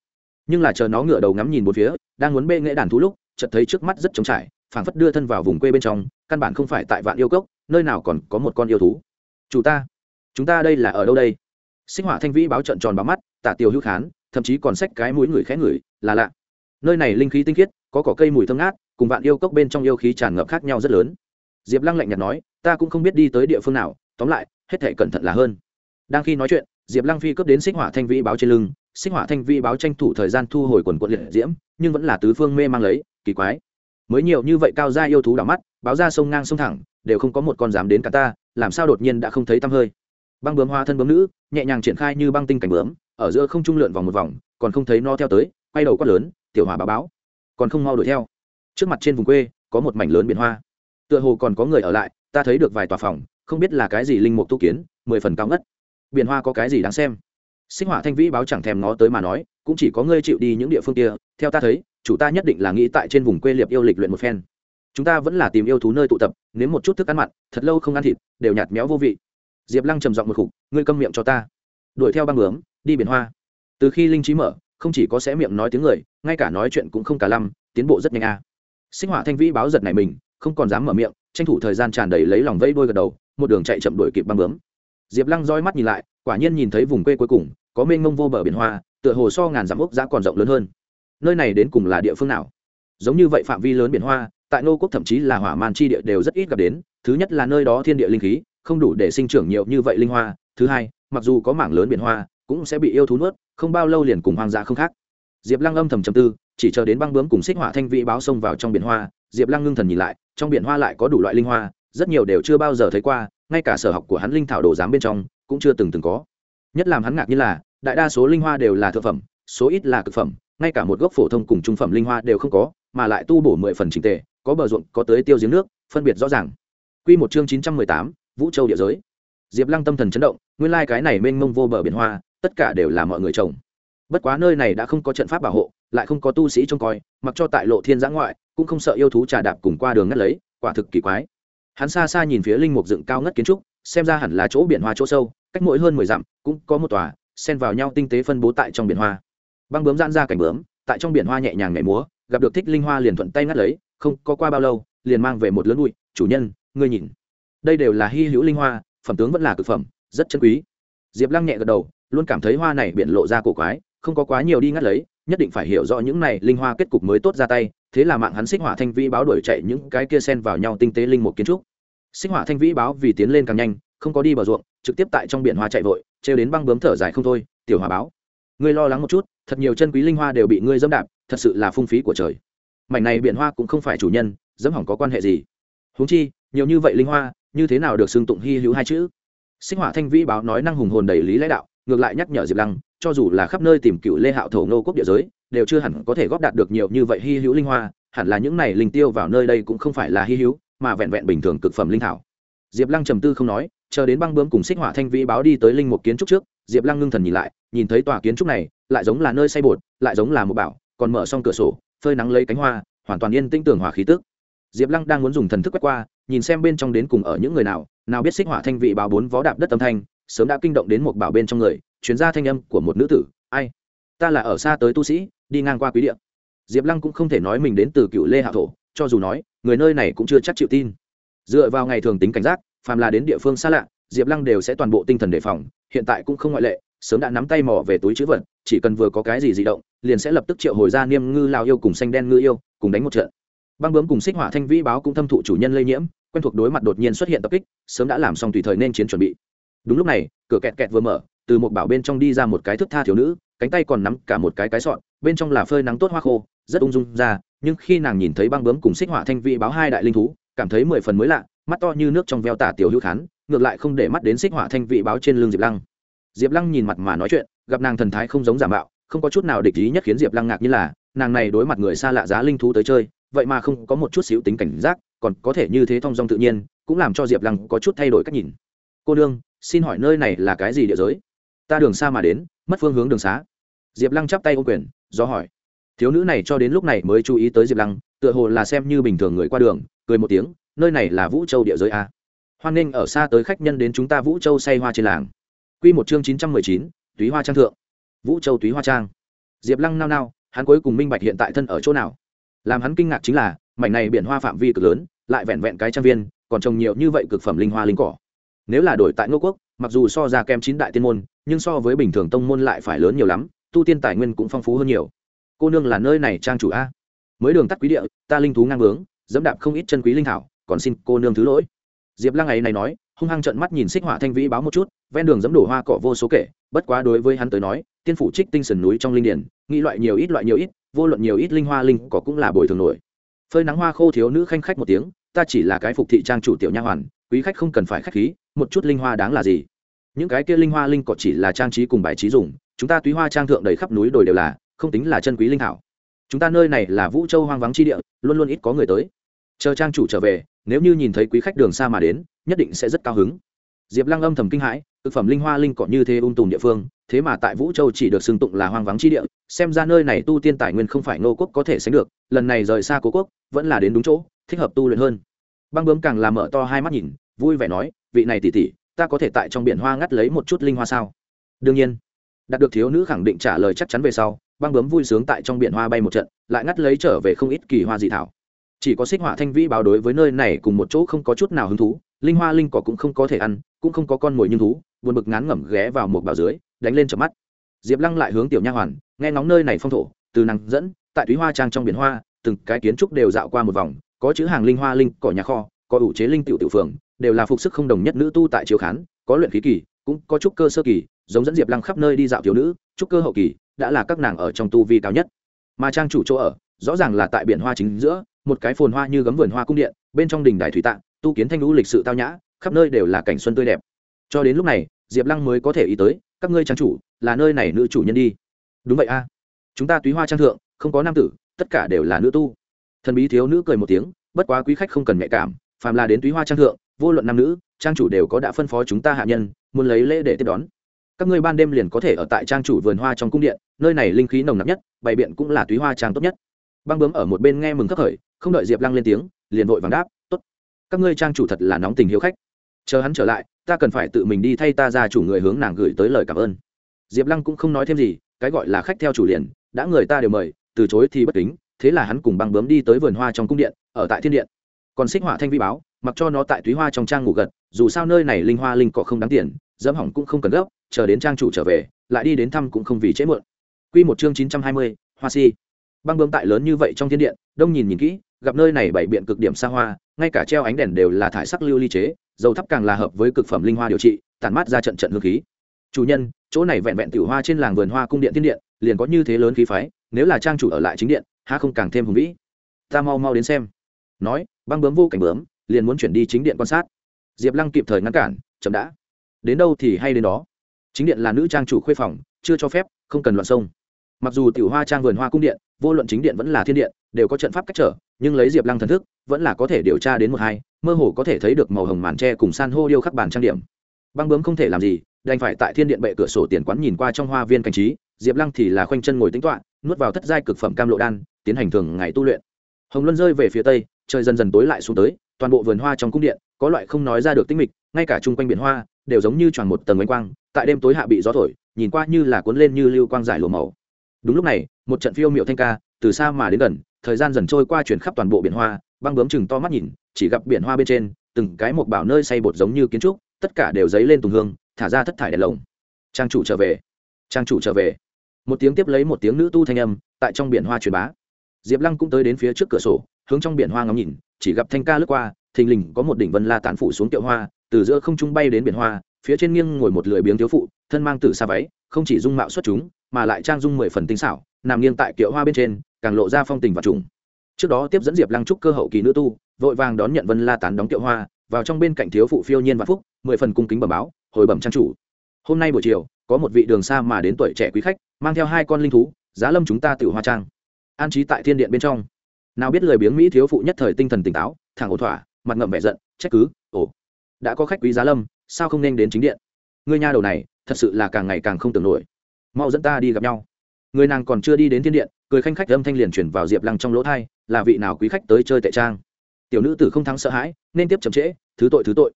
nhưng là chờ nó ngửa đầu ngắm nhìn một phía, đang muốn bê nghệ đàn thú lúc, chợt thấy trước mắt rất trống trải, phảng phất đưa thân vào vùng quê bên trong, căn bản không phải tại vạn yêu cốc, nơi nào còn có một con yêu thú. Chủ ta, chúng ta đây là ở đâu đây? Sinh hỏa thanh vĩ báo trận tròn báo mắt, tả tiêu hữu khán, thậm chí còn xách cái mũi người khẽ ngửi, là lạ. Nơi này linh khí tinh khiết, có cỏ cây mùi thơm ngát, cùng vạn yêu cốc bên trong yêu khí tràn ngập khác nhau rất lớn. Diệp lăng lạnh nhạt nói, ta cũng không biết đi tới địa phương nào, tóm lại, hết thể cẩn thận là hơn. Đang khi nói chuyện diệp lăng phi cướp đến xích hỏa thanh vĩ báo trên lưng, xích hỏa thanh vĩ báo tranh thủ thời gian thu hồi quần quận liệt diễm, nhưng vẫn là tứ phương mê mang lấy, kỳ quái. Mới nhiều như vậy cao gia yêu thú đỏ mắt, báo ra sông ngang sông thẳng, đều không có một con dám đến cả ta, làm sao đột nhiên đã không thấy tăm hơi. Băng bướm hoa thân bướm nữ, nhẹ nhàng triển khai như băng tinh cảnh bướm, ở giữa không trung lượn vòng một vòng, còn không thấy no theo tới, quay đầu quát lớn, tiểu hỏa báo báo, còn không mau đuổi theo. Trước mặt trên vùng quê, có một mảnh lớn biển hoa. Tựa hồ còn có người ở lại, ta thấy được vài tòa phòng, không biết là cái gì linh mục tu kiến, mười phần cao ngất biển hoa có cái gì đáng xem? Sinh hỏa thanh vĩ báo chẳng thèm nó tới mà nói, cũng chỉ có ngươi chịu đi những địa phương kia, theo ta thấy, chủ ta nhất định là nghĩ tại trên vùng quê liệp yêu lịch luyện một phen. Chúng ta vẫn là tìm yêu thú nơi tụ tập nếu một chút thức ăn mặn, thật lâu không ăn thịt, đều nhạt méo vô vị. Diệp lăng trầm giọng một khục, ngươi câm miệng cho ta. Đuổi theo băng bướm, đi biển hoa. Từ khi linh trí mở, không chỉ có sẽ miệng nói tiếng người, ngay cả nói chuyện cũng không cả lăm, tiến bộ rất nhanh a à. sinh hỏa thanh vĩ báo giật này mình, không còn dám mở miệng, tranh thủ thời gian tràn đầy lấy lòng vây đôi gật đầu, một đường chạy chậm đuổi kịp băng bướm diệp lăng roi mắt nhìn lại, quả nhiên nhìn thấy vùng quê cuối cùng, có mênh mông vô bờ biển hoa, tựa hồ so ngàn dặm ốc giá còn rộng lớn hơn. Nơi này đến cùng là địa phương nào? Giống như vậy phạm vi lớn biển hoa, tại nô quốc thậm chí là hỏa man chi địa đều rất ít gặp đến, thứ nhất là nơi đó thiên địa linh khí, không đủ để sinh trưởng nhiều như vậy linh hoa, thứ hai, mặc dù có mảng lớn biển hoa, cũng sẽ bị yêu thú nuốt, không bao lâu liền cùng hoang dã không khác. Diệp lăng âm thầm trầm tư, chỉ chờ đến băng bướm cùng xích hỏa thanh vị báo xông vào trong biển hoa, diệp lăng ngưng thần nhìn lại, trong biển hoa lại có đủ loại linh hoa, rất nhiều đều chưa bao giờ thấy qua ngay cả sở học của hắn linh thảo đồ giám bên trong cũng chưa từng từng có. Nhất làm hắn ngạc như là, đại đa số linh hoa đều là thượng phẩm, số ít là cực phẩm, ngay cả một gốc phổ thông cùng trung phẩm linh hoa đều không có, mà lại tu bổ mười phần trình tề, có bờ ruộng, có tới tiêu giếng nước, phân biệt rõ ràng. Quy một chương chín trăm mười tám, vũ châu địa giới. Diệp lăng tâm thần chấn động, nguyên lai cái này mênh mông vô bờ biển hoa, tất cả đều là mọi người trồng. Bất quá nơi này đã không có trận pháp bảo hộ, lại không có tu sĩ trông coi, mặc cho tại lộ thiên giã ngoại, cũng không sợ yêu thú trà đạp cùng qua đường ngắt lấy, quả thực kỳ quái hắn xa xa nhìn phía linh mục dựng cao ngất kiến trúc, xem ra hẳn là chỗ biển hoa chỗ sâu, cách mỗi hơn mười dặm, cũng có một tòa, xen vào nhau tinh tế phân bố tại trong biển hoa. Băng bướm giãn ra cảnh bướm, tại trong biển hoa nhẹ nhàng nhảy múa, gặp được thích linh hoa liền thuận tay ngắt lấy, không có qua bao lâu, liền mang về một lớn bụi, chủ nhân, ngươi nhìn, đây đều là hy hữu linh hoa, phẩm tướng vẫn là cực phẩm, rất chân quý. Diệp lăng nhẹ gật đầu, luôn cảm thấy hoa này biển lộ ra cổ quái, không có quá nhiều đi ngắt lấy, nhất định phải hiểu rõ những này linh hoa kết cục mới tốt ra tay, thế là mạng hắn xích hỏa thanh vi báo đuổi chạy những cái kia sen vào nhau tinh tế linh một kiến trúc. Sinh hỏa thanh vĩ báo vì tiến lên càng nhanh, không có đi bờ ruộng, trực tiếp tại trong biển hoa chạy vội, trêu đến băng bướm thở dài không thôi, tiểu hòa báo. Ngươi lo lắng một chút, thật nhiều chân quý linh hoa đều bị ngươi dẫm đạp, thật sự là phung phí của trời. Mảnh này biển hoa cũng không phải chủ nhân, dẫm hỏng có quan hệ gì? Huống chi, nhiều như vậy linh hoa, như thế nào được xưng tụng hy hữu hai chữ? Sinh hỏa thanh vĩ báo nói năng hùng hồn đầy lý lẽ đạo, ngược lại nhắc nhở diệp lăng, cho dù là khắp nơi tìm cựu lê hạo thổ nô quốc địa giới, đều chưa hẳn có thể góp đạt được nhiều như vậy hy hữu linh hoa, hẳn là những này linh tiêu vào nơi đây cũng không phải là hy hữu mà vẹn vẹn bình thường cực phẩm linh thảo. Diệp lăng trầm tư không nói, chờ đến băng bướm cùng xích hỏa thanh vĩ báo đi tới linh mục kiến trúc trước, diệp lăng ngưng thần nhìn lại, nhìn thấy tòa kiến trúc này, lại giống là nơi xây bột lại giống là một bảo, còn mở xong cửa sổ, phơi nắng lấy cánh hoa, hoàn toàn yên tĩnh tưởng hòa khí tức. Diệp lăng đang muốn dùng thần thức quét qua, nhìn xem bên trong đến cùng ở những người nào nào biết xích hỏa thanh vị báo bốn vó đạp đất âm thanh, sớm đã kinh động đến một bảo bên trong người chuyến ra thanh âm của một nữ tử, ai? Ta là ở xa tới tu sĩ, đi ngang qua quý địa. Diệp lăng cũng không thể nói mình đến từ cựu lê hạ thổ, cho dù nói người nơi này cũng chưa chắc chịu tin. Dựa vào ngày thường tính cảnh giác, phàm là đến địa phương xa lạ, diệp lăng đều sẽ toàn bộ tinh thần đề phòng, hiện tại cũng không ngoại lệ, sớm đã nắm tay mò về túi chữ vật, chỉ cần vừa có cái gì di động, liền sẽ lập tức triệu hồi ra niêm ngư lao yêu cùng xanh đen ngư yêu, cùng đánh một trận. Băng bướm cùng xích hỏa thanh vĩ báo cũng thâm thụ chủ nhân lây nhiễm, quen thuộc đối mặt đột nhiên xuất hiện tập kích, sớm đã làm xong tùy thời nên chiến chuẩn bị. Đúng lúc này, cửa kẹt kẹt vừa mở, từ một bảo bên trong đi ra một cái thức tha thiếu nữ, cánh tay còn nắm cả một cái cái sọn bên trong là phơi nắng tốt hoa khô, rất ung dung ra nhưng khi nàng nhìn thấy băng bướm cùng xích hỏa thanh vị báo hai đại linh thú, cảm thấy mười phần mới lạ, mắt to như nước trong veo tả tiểu hữu khán, ngược lại không để mắt đến xích hỏa thanh vị báo trên lưng diệp lăng. Diệp lăng nhìn mặt mà nói chuyện, gặp nàng thần thái không giống giả mạo, không có chút nào địch ý nhất khiến diệp lăng ngạc như là, nàng này đối mặt người xa lạ giá linh thú tới chơi, vậy mà không có một chút xíu tính cảnh giác, còn có thể như thế thong dong tự nhiên, cũng làm cho diệp lăng có chút thay đổi cách nhìn. Cô đương xin hỏi nơi này là cái gì địa giới? Ta đường xa mà đến, mất phương hướng đường xá. Diệp lăng chắp tay ô quyền, do hỏi thiếu nữ này cho đến lúc này mới chú ý tới diệp lăng, tựa hồ là xem như bình thường người qua đường, cười một tiếng, nơi này là vũ châu địa giới a. Hoan nghênh ở xa tới khách nhân đến chúng ta vũ châu say hoa trên làng. Q một chương chín trăm mười chín, túy hoa trang thượng. Vũ châu túy hoa trang. Diệp lăng nao nao, hắn cuối cùng minh bạch hiện tại thân ở chỗ nào. Làm hắn kinh ngạc chính là, mảnh này biển hoa phạm vi cực lớn, lại vẹn vẹn cái trang viên, còn trồng nhiều như vậy cực phẩm linh hoa linh cỏ. Nếu là đổi tại ngô quốc, mặc dù so ra kem chín đại tiên môn, nhưng so với bình thường tông môn lại phải lớn nhiều lắm, tu tiên tài nguyên cũng phong phú hơn nhiều cô nương là nơi này trang chủ a. Mới đường tắt quý địa, ta linh thú ngang bướng, dẫm đạp không ít chân quý linh thảo, còn xin cô nương thứ lỗi. Diệp lăng ấy này nói, hung hăng trận mắt nhìn xích hỏa thanh vĩ báo một chút, ven đường dẫm đổ hoa cỏ vô số kể, bất quá đối với hắn tới nói, tiên phủ trích tinh sườn núi trong linh điển, nghĩ loại nhiều ít loại nhiều ít, vô luận nhiều ít linh hoa linh cỏ cũng là bồi thường nổi. Phơi nắng hoa khô thiếu nữ khanh khách một tiếng, ta chỉ là cái phục thị trang chủ tiểu nha hoàn, quý khách không cần phải khách khí, một chút linh hoa đáng là gì? Những cái kia linh hoa linh cỏ chỉ là trang trí cùng bài trí dùng, chúng ta túy hoa trang thượng đầy khắp núi đồi đều là không tính là chân quý linh thảo. Chúng ta nơi này là vũ châu hoang vắng chi địa, luôn luôn ít có người tới. Chờ trang chủ trở về, nếu như nhìn thấy quý khách đường xa mà đến, nhất định sẽ rất cao hứng. Diệp lăng âm thầm kinh hãi, thực phẩm linh hoa linh cọ như thế ung tùm địa phương, thế mà tại vũ châu chỉ được xưng tụng là hoang vắng chi địa, xem ra nơi này tu tiên tài nguyên không phải nô quốc có thể sánh được, lần này rời xa cố quốc, vẫn là đến đúng chỗ, thích hợp tu luyện hơn. Băng bướm càng làm mở to hai mắt nhìn, vui vẻ nói, vị này tỉ tỉ ta có thể tại trong biển hoa ngắt lấy một chút linh hoa sao? Đương nhiên. Đạt được thiếu nữ khẳng định trả lời chắc chắn về sau băng bướm vui sướng tại trong biển hoa bay một trận, lại ngắt lấy trở về không ít kỳ hoa dị thảo. Chỉ có xích họa thanh vĩ báo đối với nơi này cùng một chỗ không có chút nào hứng thú, linh hoa linh cỏ cũng không có thể ăn, cũng không có con mồi nhưng thú, buồn bực ngán ngẩm ghé vào một bảo dưới, đánh lên chợp mắt. Diệp lăng lại hướng tiểu nha hoàn, nghe ngóng nơi này phong thổ, từ năng dẫn, tại túy hoa trang trong biển hoa, từng cái kiến trúc đều dạo qua một vòng, có chữ hàng linh hoa linh cỏ nhà kho, có ủ chế linh tiểu tiểu phường, đều là phục sức không đồng nhất nữ tu tại chiếu khán, có luyện khí kỳ, cũng có trúc cơ sơ kỳ, giống dẫn diệp lăng khắp nơi đi dạo thiếu nữ, trúc cơ hậu kỳ đã là các nàng ở trong tu vi cao nhất. Mà trang chủ chỗ ở, rõ ràng là tại biển hoa chính giữa, một cái phồn hoa như gấm vườn hoa cung điện, bên trong đình đài thủy tạng, tu kiến thanh lũ lịch sự tao nhã, khắp nơi đều là cảnh xuân tươi đẹp. Cho đến lúc này, diệp lăng mới có thể ý tới, các ngươi trang chủ, là nơi này nữ chủ nhân đi. Đúng vậy a. Chúng ta túy hoa trang thượng, không có nam tử, tất cả đều là nữ tu. Thần bí thiếu nữ cười một tiếng, bất quá quý khách không cần nhạy cảm, phàm là đến túy hoa trang thượng, vô luận nam nữ, trang chủ đều có đã phân phó chúng ta hạ nhân, muốn lấy lễ để tiếp đón các ngươi ban đêm liền có thể ở tại trang chủ vườn hoa trong cung điện, nơi này linh khí nồng nặc nhất, bày biện cũng là túy hoa trang tốt nhất. Băng bướm ở một bên nghe mừng khắc khởi, không đợi diệp lăng lên tiếng, liền vội vàng đáp t ố t các ngươi trang chủ thật là nóng tình hiếu khách. Chờ hắn trở lại, ta cần phải tự mình đi thay ta ra chủ người hướng nàng gửi tới lời cảm ơn. Diệp lăng cũng không nói thêm gì, cái gọi là khách theo chủ liền, đã người ta đều mời, từ chối thì bất kính, thế là hắn cùng băng bướm đi tới vườn hoa trong cung điện, ở tại thiên điện. Còn xích họa thanh vi báo, mặc cho nó tại túy hoa trong trang ngủ gật, dù sao nơi này linh hoa linh cọ không đáng tiền, dẫm hỏng cũng không cần gấp chờ đến trang chủ trở về, lại đi đến thăm cũng không vì trễ muộn. Q một chương chín trăm hai mươi, hoa si. Băng bướm tại lớn như vậy trong thiên điện, đông nhìn nhìn kỹ, gặp nơi này bảy biện cực điểm xa hoa, ngay cả treo ánh đèn đều là thải sắc lưu ly chế, dầu thắp càng là hợp với cực phẩm linh hoa điều trị, tản mát ra trận trận hương khí. Chủ nhân, chỗ này vẹn vẹn tiểu hoa trên làng vườn hoa cung điện thiên điện, liền có như thế lớn khí phái, nếu là trang chủ ở lại chính điện ha không càng thêm hùng vĩ. Ta mau mau đến xem. Nói, băng bướm vô cảnh bướm, liền muốn chuyển đi chính điện quan sát. Diệp lăng kịp thời ngăn cản, chậm đã. Đến đâu thì hay đến đó chính điện là nữ trang chủ khuê phòng, chưa cho phép, không cần loạn sông. Mặc dù tiểu hoa trang vườn hoa cung điện, vô luận chính điện vẫn là thiên điện, đều có trận pháp cách trở, nhưng lấy diệp lăng thần thức, vẫn là có thể điều tra đến một hai, mơ hồ có thể thấy được màu hồng màn tre cùng san hô điêu khắc bàn trang điểm. Băng bướm không thể làm gì, đành phải tại thiên điện bệ cửa sổ tiền quán nhìn qua trong hoa viên cảnh trí, diệp lăng thì là khoanh chân ngồi tính toạ nuốt vào thất giai cực phẩm cam lộ đan, tiến hành thường ngày tu luyện. Hồng luân rơi về phía tây, trời dần dần tối lại xuống tới, toàn bộ vườn hoa trong cung điện, có loại không nói ra được tinh mịch ngay cả chung quanh biển hoa đều giống như tròn một tầng ánh quang, tại đêm tối hạ bị gió thổi, nhìn qua như là cuốn lên như lưu quang giải lùa màu. Đúng lúc này, một trận phiêu miệu thanh ca, từ xa mà đến gần, thời gian dần trôi qua chuyển khắp toàn bộ biển hoa, băng bướm chừng to mắt nhìn, chỉ gặp biển hoa bên trên, từng cái một bảo nơi xây bột giống như kiến trúc, tất cả đều dấy lên tùng hương, thả ra thất thải đèn lồng. Trang chủ trở về. Trang chủ trở về. Một tiếng tiếp lấy một tiếng nữ tu thanh âm, tại trong biển hoa truyền bá. Diệp lăng cũng tới đến phía trước cửa sổ, hướng trong biển hoa ngắm nhìn, chỉ gặp thanh ca lướt qua, thình lình có một đỉnh vân la tán phủ xuống tiệu hoa từ giữa không trung bay đến biển hoa, phía trên nghiêng ngồi một lười biếng thiếu phụ, thân mang tử xa váy, không chỉ dung mạo xuất chúng, mà lại trang dung mười phần tinh xảo, nằm nghiêng tại kiệu hoa bên trên, càng lộ ra phong tình và trùng. Trước đó tiếp dẫn diệp lăng trúc cơ hậu kỳ nữ tu, vội vàng đón nhận vân la tán đóng kiệu hoa, vào trong bên cạnh thiếu phụ phiêu nhiên và phúc, mười phần cung kính bẩm báo, hồi bẩm trang chủ. Hôm nay buổi chiều, có một vị đường xa mà đến tuổi trẻ quý khách, mang theo hai con linh thú, giá lâm chúng ta tự hoa trang. An trí tại thiên điện bên trong. Nào biết lời biếng mỹ thiếu phụ nhất thời tinh thần tỉnh táo, thẳng ổ thỏa, mặt ngậm vẻ giận, trách cứ, ồ đã có khách quý giá lâm, sao không nên đến chính điện? Ngươi nha đầu này, thật sự là càng ngày càng không tưởng nổi. Mau dẫn ta đi gặp nhau. Người nàng còn chưa đi đến thiên điện, cười khanh khách âm thanh liền chuyển vào diệp lăng trong lỗ thai, là vị nào quý khách tới chơi tệ trang? Tiểu nữ tử không thắng sợ hãi, nên tiếp chậm trễ, thứ tội thứ tội.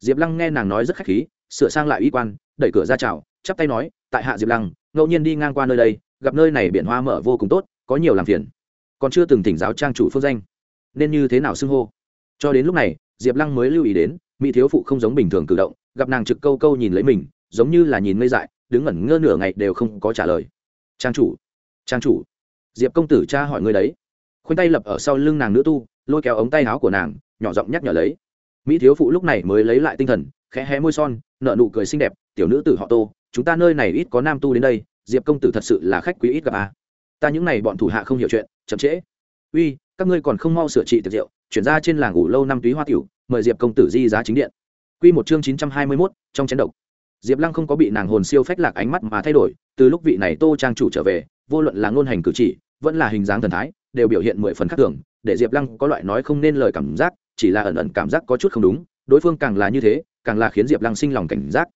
Diệp lăng nghe nàng nói rất khách khí, sửa sang lại uy quan, đẩy cửa ra chào, chắp tay nói, tại hạ diệp lăng, ngẫu nhiên đi ngang qua nơi đây, gặp nơi này biển hoa mở vô cùng tốt, có nhiều làm phiền. Còn chưa từng thỉnh giáo trang chủ phương danh, nên như thế nào xưng hô? Cho đến lúc này, diệp lăng mới lưu ý đến mỹ thiếu phụ không giống bình thường cử động, gặp nàng trực câu câu nhìn lấy mình, giống như là nhìn ngây dại, đứng ngẩn ngơ nửa ngày đều không có trả lời. Trang chủ trang chủ, diệp công tử cha hỏi người đấy. Khoanh tay lập ở sau lưng nàng nữ tu, lôi kéo ống tay áo của nàng, nhỏ giọng nhắc nhở lấy. Mỹ thiếu phụ lúc này mới lấy lại tinh thần, khẽ hé môi son nợ nụ cười xinh đẹp, tiểu nữ tử họ tô, chúng ta nơi này ít có nam tu đến đây, diệp công tử thật sự là khách quý ít gặp à. ta những n à y bọn thủ hạ không hiểu chuyện, chậm trễ. Uy, các ngươi còn không mau sửa trị tiệc rượu, chuyển ra trên làng ngủ lâu năm túy hoa tiểu mời diệp công tử di giá chính điện. Q một chương chín trăm hai mươi mốt, trong chén độc. Diệp lăng không có bị nàng hồn siêu phách lạc ánh mắt mà thay đổi, từ lúc vị này tô trang chủ trở về, vô luận là ngôn hành cử chỉ, vẫn là hình dáng thần thái, đều biểu hiện mười phần khác thường, để diệp lăng có loại nói không nên lời cảm giác, chỉ là ẩn ẩn cảm giác có chút không đúng, đối phương càng là như thế, càng là khiến diệp lăng sinh lòng cảnh giác.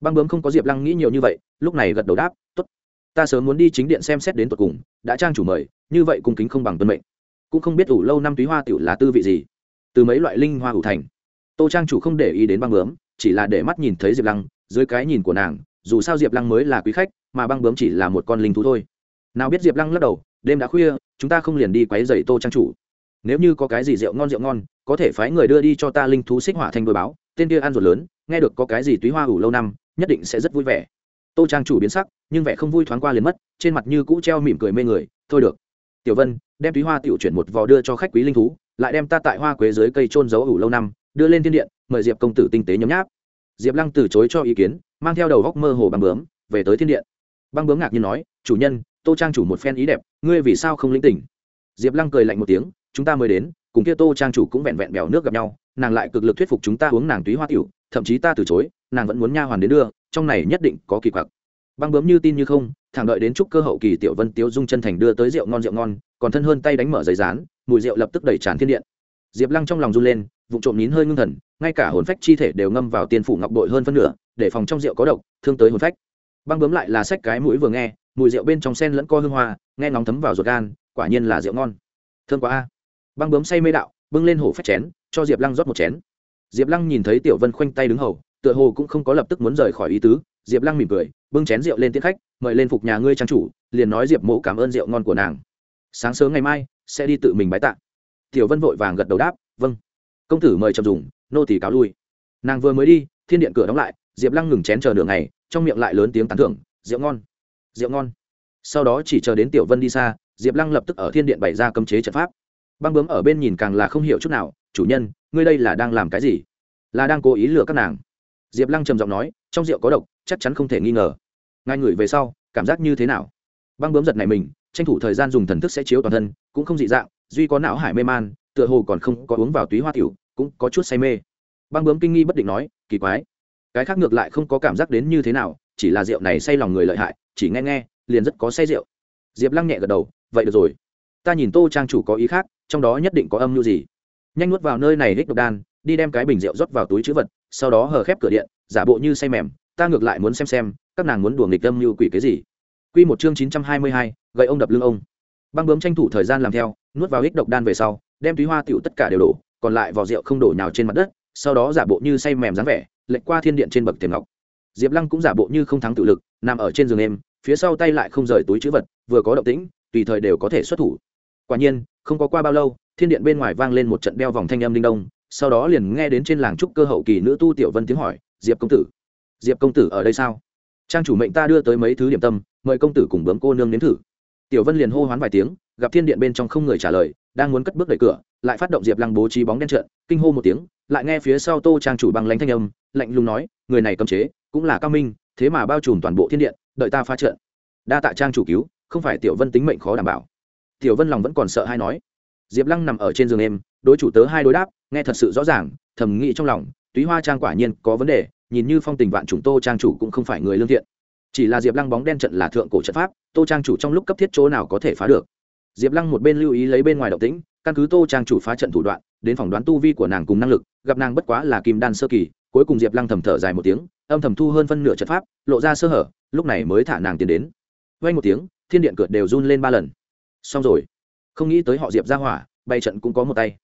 Băng bướm không có diệp lăng nghĩ nhiều như vậy, lúc này gật đầu đáp t ố t ta sớm muốn đi chính điện xem xét đến tột cùng, đã trang chủ mời, như vậy cung kính không bằng tuân mệnh. Cũng không biết ủ lâu năm túy hoa tiểu là tư vị gì từ mấy loại linh hoa hủ thành. Tô trang chủ không để ý đến băng bướm, chỉ là để mắt nhìn thấy diệp lăng, dưới cái nhìn của nàng, dù sao diệp lăng mới là quý khách, mà băng bướm chỉ là một con linh thú thôi. Nào biết diệp lăng lắc đầu, đêm đã khuya, chúng ta không liền đi quấy dậy tô trang chủ. Nếu như có cái gì rượu ngon rượu ngon, có thể phái người đưa đi cho ta linh thú xích hỏa thành đôi báo, tên kia ăn ruột lớn, nghe được có cái gì túy hoa ủ lâu năm, nhất định sẽ rất vui vẻ. Tô trang chủ biến sắc, nhưng vẻ không vui thoáng qua liền mất, trên mặt như cũ treo mỉm cười mê người, thôi được. Tiểu vân, đem túy hoa tiểu chuyển một vò đưa cho khách quý linh thú lại đem ta tại hoa quế dưới cây trôn giấu ủ lâu năm, đưa lên thiên điện, mời diệp công tử tinh tế nhấm nháp. Diệp lăng từ chối cho ý kiến, mang theo đầu góc mơ hồ băng bướm, về tới thiên điện. Băng bướm ngạc nhiên nói, chủ nhân, tô trang chủ một phen ý đẹp, ngươi vì sao không lĩnh tỉnh? Diệp lăng cười lạnh một tiếng, chúng ta mới đến, cùng kia tô trang chủ cũng vẹn vẹn bèo nước gặp nhau, nàng lại cực lực thuyết phục chúng ta uống nàng túy hoa tiểu, thậm chí ta từ chối, nàng vẫn muốn nha hoàn đến đưa, trong này nhất định có kỳ quặc. Băng bướm như tin như không, thẳng đợi đến chúc cơ hậu kỳ tiểu vân tiếu dung chân thành đưa tới rượu ngon rượu ngon, còn thân hơn tay đánh mở giấy rán mùi rượu lập tức đẩy tràn thiên điện. Diệp lăng trong lòng run lên vụ trộm nín hơi ngưng thần, ngay cả hồn phách chi thể đều ngâm vào tiên phủ ngọc bội hơn phân nửa, để phòng trong rượu có độc, thương tới hồn phách. Băng bướm lại là sách cái mũi vừa nghe, mùi rượu bên trong sen lẫn co hương hoa, nghe nóng thấm vào ruột gan, quả nhiên là rượu ngon. Thương quá a. Băng bướm say mê đạo, bưng lên hổ phách chén, cho diệp lăng rót một chén. Diệp lăng nhìn thấy tiểu vân khoanh tay đứng hầu, tựa hồ cũng không có lập tức muốn rời khỏi ý tứ. Diệp lăng mỉm cười, bưng chén rượu lên tiễn khách, mời lên phục nhà ngươi trang chủ, liền nói diệp mộ cảm ơn rượu ngon của nàng. Sáng sớm ngày mai sẽ đi tự mình bái tạ. Tiểu vân vội vàng gật đầu đáp vâng. Công tử mời chậm dùng nô tỷ cáo lui. Nàng vừa mới đi thiên điện cửa đóng lại diệp lăng ngừng chén chờ đường này, trong miệng lại lớn tiếng tán thưởng rượu ngon rượu ngon. Sau đó chỉ chờ đến tiểu vân đi xa diệp lăng lập tức ở thiên điện bày ra cấm chế trận pháp. Băng bướm ở bên nhìn càng là không hiểu chút nào chủ nhân ngươi đây là đang làm cái gì? Là đang cố ý lừa các nàng. Diệp lăng trầm giọng nói trong rượu có độc chắc chắn không thể nghi ngờ. Ngay ngửi về sau cảm giác như thế nào? Băng bướm giật này mình tranh thủ thời gian dùng thần thức sẽ chiếu toàn thân, cũng không dị dạng, duy có não hải mê man, tựa hồ còn không có uống vào túy hoa tiểu, cũng có chút say mê. Băng bướm kinh nghi bất định nói, kỳ quái. Cái khác ngược lại không có cảm giác đến như thế nào, chỉ là rượu này say lòng người lợi hại, chỉ nghe nghe, liền rất có say rượu. Diệp lăng nhẹ gật đầu, vậy được rồi. Ta nhìn tô trang chủ có ý khác, trong đó nhất định có âm mưu gì. Nhanh nuốt vào nơi này hích độc đan, đi đem cái bình rượu rót vào túi chữ vật, sau đó hờ khép cửa điện, giả bộ như say mềm, ta ngược lại muốn xem xem, các nàng muốn đùa nghịch âm mưu quỷ cái gì. Quy một chương chín trăm hai mươi hai, gậy ông đập lưng ông. Băng bướm tranh thủ thời gian làm theo, nuốt vào ít độc đan về sau, đem túy hoa tiểu tất cả đều đổ, còn lại vỏ rượu không đổ nhào trên mặt đất, sau đó giả bộ như say mềm dáng vẻ, lệch qua thiên điện trên bậc thềm ngọc. Diệp Lăng cũng giả bộ như không thắng tự lực, nằm ở trên giường em, phía sau tay lại không rời túi trữ vật, vừa có động tĩnh, tùy thời đều có thể xuất thủ. Quả nhiên, không có qua bao lâu, thiên điện bên ngoài vang lên một trận đeo vòng thanh âm linh đông, sau đó liền nghe đến trên làng trúc cơ hậu kỳ nữ tu tiểu vân tiếng hỏi, "Diệp công tử, Diệp công tử ở đây sao?" Trang chủ mệnh ta đưa tới mấy thứ điểm tâm, mời công tử cùng bướm cô nương nếm thử. Tiểu vân liền hô hoán vài tiếng, gặp thiên điện bên trong không người trả lời, đang muốn cất bước đẩy cửa, lại phát động diệp lăng bố trí bóng đen trợn, kinh hô một tiếng, lại nghe phía sau tô trang chủ bằng lánh thanh âm, lạnh lùng nói, người này cấm chế, cũng là cao minh, thế mà bao trùm toàn bộ thiên điện, đợi ta phá trận đa tạ trang chủ cứu, không phải tiểu vân tính mệnh khó đảm bảo. Tiểu vân lòng vẫn còn sợ hay nói. Diệp lăng nằm ở trên giường em đối chủ tớ hai đối đáp, nghe thật sự rõ ràng, thầm nghĩ trong lòng, túy hoa trang quả nhiên có vấn đề, nhìn như phong tình vạn chúng tô trang chủ cũng không phải người lương thiện chỉ là diệp lăng bóng đen trận là thượng cổ trận pháp, tô trang chủ trong lúc cấp thiết chỗ nào có thể phá được. Diệp lăng một bên lưu ý lấy bên ngoài động tĩnh, căn cứ tô trang chủ phá trận thủ đoạn, đến phỏng đoán tu vi của nàng cùng năng lực, gặp nàng bất quá là kim đan sơ kỳ, cuối cùng diệp lăng thầm thở dài một tiếng, âm thầm thu hơn phân nửa trận pháp, lộ ra sơ hở, lúc này mới thả nàng tiến đến. Vay một tiếng, thiên điện cượt đều run lên ba lần. Xong rồi. Không nghĩ tới họ diệp ra hỏa, bay trận cũng có một tay.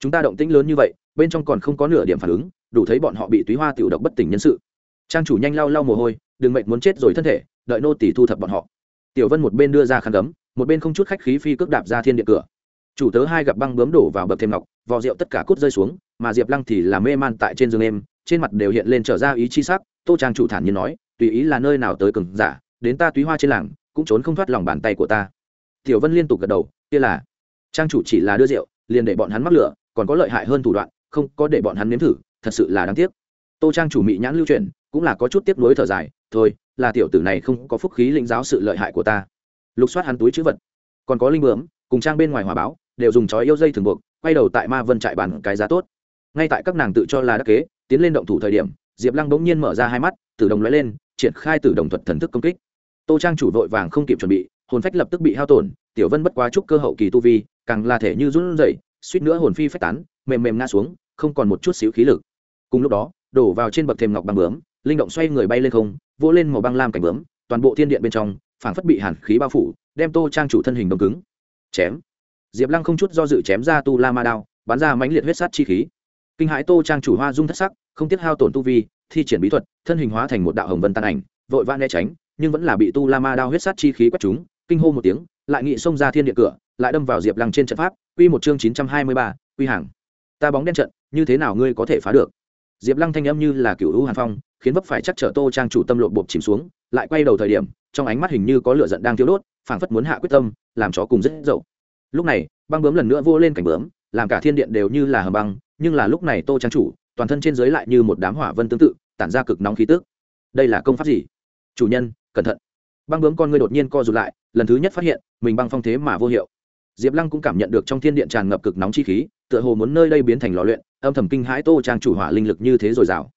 Chúng ta động tĩnh lớn như vậy, bên trong còn không có nửa điểm phản ứng, đủ thấy bọn họ bị túy hoa tiểu độc bất tỉnh nhân sự trang chủ nhanh lau lau mồ hôi, đừng mệnh muốn chết rồi thân thể, đợi nô tỷ thu thập bọn họ. Tiểu vân một bên đưa ra khăn cấm một bên không chút khách khí phi cước đạp ra thiên địa cửa. Chủ tớ hai gặp băng bướm đổ vào bậc thêm ngọc, vò rượu tất cả cút rơi xuống, mà diệp lăng thì làm mê man tại trên giường em, trên mặt đều hiện lên trở ra ý chi sắc, tô trang chủ thản nhiên nói, tùy ý là nơi nào tới cừng giả, đến ta túy hoa trên làng, cũng trốn không thoát lòng bàn tay của ta. Tiểu vân liên tục gật đầu, kia là. Trang chủ chỉ là đưa rượu, liền để bọn hắn mắc lửa, còn có lợi hại hơn thủ đoạn, không có để bọn hắn nếm thử, thật sự là đáng tiếc. Tô trang chủ mị nhãn lưu truyền cũng là có chút tiếp nối thở dài, thôi, là tiểu tử này không có phúc khí lĩnh giáo sự lợi hại của ta. Lục soát hắn túi chữ vật. Còn có linh bướm, cùng trang bên ngoài hòa báo, đều dùng chói yêu dây thường buộc, quay đầu tại ma vân trại bàn cái giá tốt. Ngay tại các nàng tự cho là đắc kế, tiến lên động thủ thời điểm, diệp lăng bỗng nhiên mở ra hai mắt tử đồng lóe lên, triển khai tử đồng thuật thần thức công kích. Tô trang chủ vội vàng không kịp chuẩn bị, hồn phách lập tức bị hao tổn, tiểu vân bất quá chúc cơ hậu kỳ tu vi, càng là thể như run rẩy, suýt nữa hồn phi phách tán, mềm mềm ngã xuống, không còn một chút xíu khí lực. Cùng lúc đó, đổ vào trên bậc thềm ngọc băng bướm linh động xoay người bay lên không, vỗ lên màu băng lam cảnh bướm, toàn bộ thiên điện bên trong, phảng phất bị hàn khí bao phủ, đem tô trang chủ thân hình đông cứng. Chém. Diệp lăng không chút do dự chém ra tu la ma đao, bắn ra mãnh liệt huyết sát chi khí. Kinh hãi tô trang chủ hoa dung thất sắc, không tiếc hao tổn tu vi, thi triển bí thuật, thân hình hóa thành một đạo hồng vân tàn ảnh, vội vã né tránh, nhưng vẫn là bị tu la ma đao huyết sát chi khí quét chúng kinh hô một tiếng, lại nghị xông ra thiên địa cửa, lại đâm vào diệp lăng trên trận pháp, quy một chương chín trăm hai mươi ba, quy hàng. Ta bóng đen trận, như thế nào ngươi có thể phá được? Diệp lăng thanh âm như là cựu hữu hàn phong khiến vấp phải chắc chở tô trang chủ tâm lộ bộp chìm xuống, lại quay đầu thời điểm, trong ánh mắt hình như có lửa giận đang thiếu đốt, phảng phất muốn hạ quyết tâm, làm chó cùng rất dậu. Lúc này, băng bướm lần nữa vô lên cảnh bướm, làm cả thiên điện đều như là hầm băng, nhưng là lúc này tô trang chủ, toàn thân trên dưới lại như một đám hỏa vân tương tự, tản ra cực nóng khí tức. Đây là công pháp gì? Chủ nhân, cẩn thận. Băng bướm con ngươi đột nhiên co rụt lại, lần thứ nhất phát hiện, mình băng phong thế mà vô hiệu. Diệp lăng cũng cảm nhận được trong thiên điện tràn ngập cực nóng chi khí, tựa hồ muốn nơi đây biến thành lò luyện, âm thầm kinh hãi tô trang chủ hỏa linh lực như thế dồi dào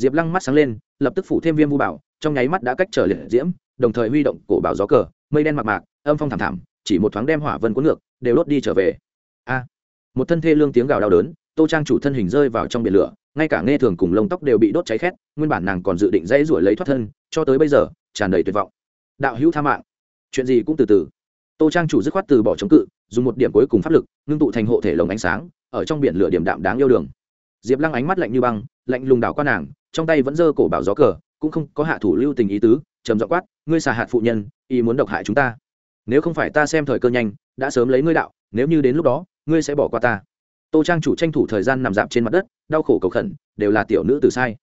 diệp lăng mắt sáng lên, lập tức phủ thêm viêm vu bảo, trong nháy mắt đã cách trở liệt diễm, đồng thời huy động cổ bảo gió cờ, mây đen mạc mạc, âm phong thảm thảm, chỉ một thoáng đem hỏa vân cuốn ngược, đều đốt đi trở về. A! Một thân thê lương tiếng gào đau đớn, tô trang chủ thân hình rơi vào trong biển lửa, ngay cả nghe thường cùng lông tóc đều bị đốt cháy khét, nguyên bản nàng còn dự định dãy ruổi lấy thoát thân, cho tới bây giờ, tràn đầy tuyệt vọng. Đạo hữu tha mạng. Chuyện gì cũng từ từ. Tô trang chủ dứt khoát từ bỏ chống cự, dùng một điểm cuối cùng pháp lực, ngưng tụ thành hộ thể lồng ánh sáng, ở trong biển lửa điểm đạm đáng yêu đường. Diệp lăng ánh mắt lạnh như băng, lạnh lùng đảo qua nàng trong tay vẫn giơ cổ bảo gió cờ, cũng không có hạ thủ lưu tình ý tứ, trầm dọ quát, ngươi xà hạt phụ nhân, ý muốn độc hại chúng ta. Nếu không phải ta xem thời cơ nhanh, đã sớm lấy ngươi đạo, nếu như đến lúc đó, ngươi sẽ bỏ qua ta. Tô trang chủ tranh thủ thời gian nằm dạp trên mặt đất, đau khổ cầu khẩn, đều là tiểu nữ tử sai.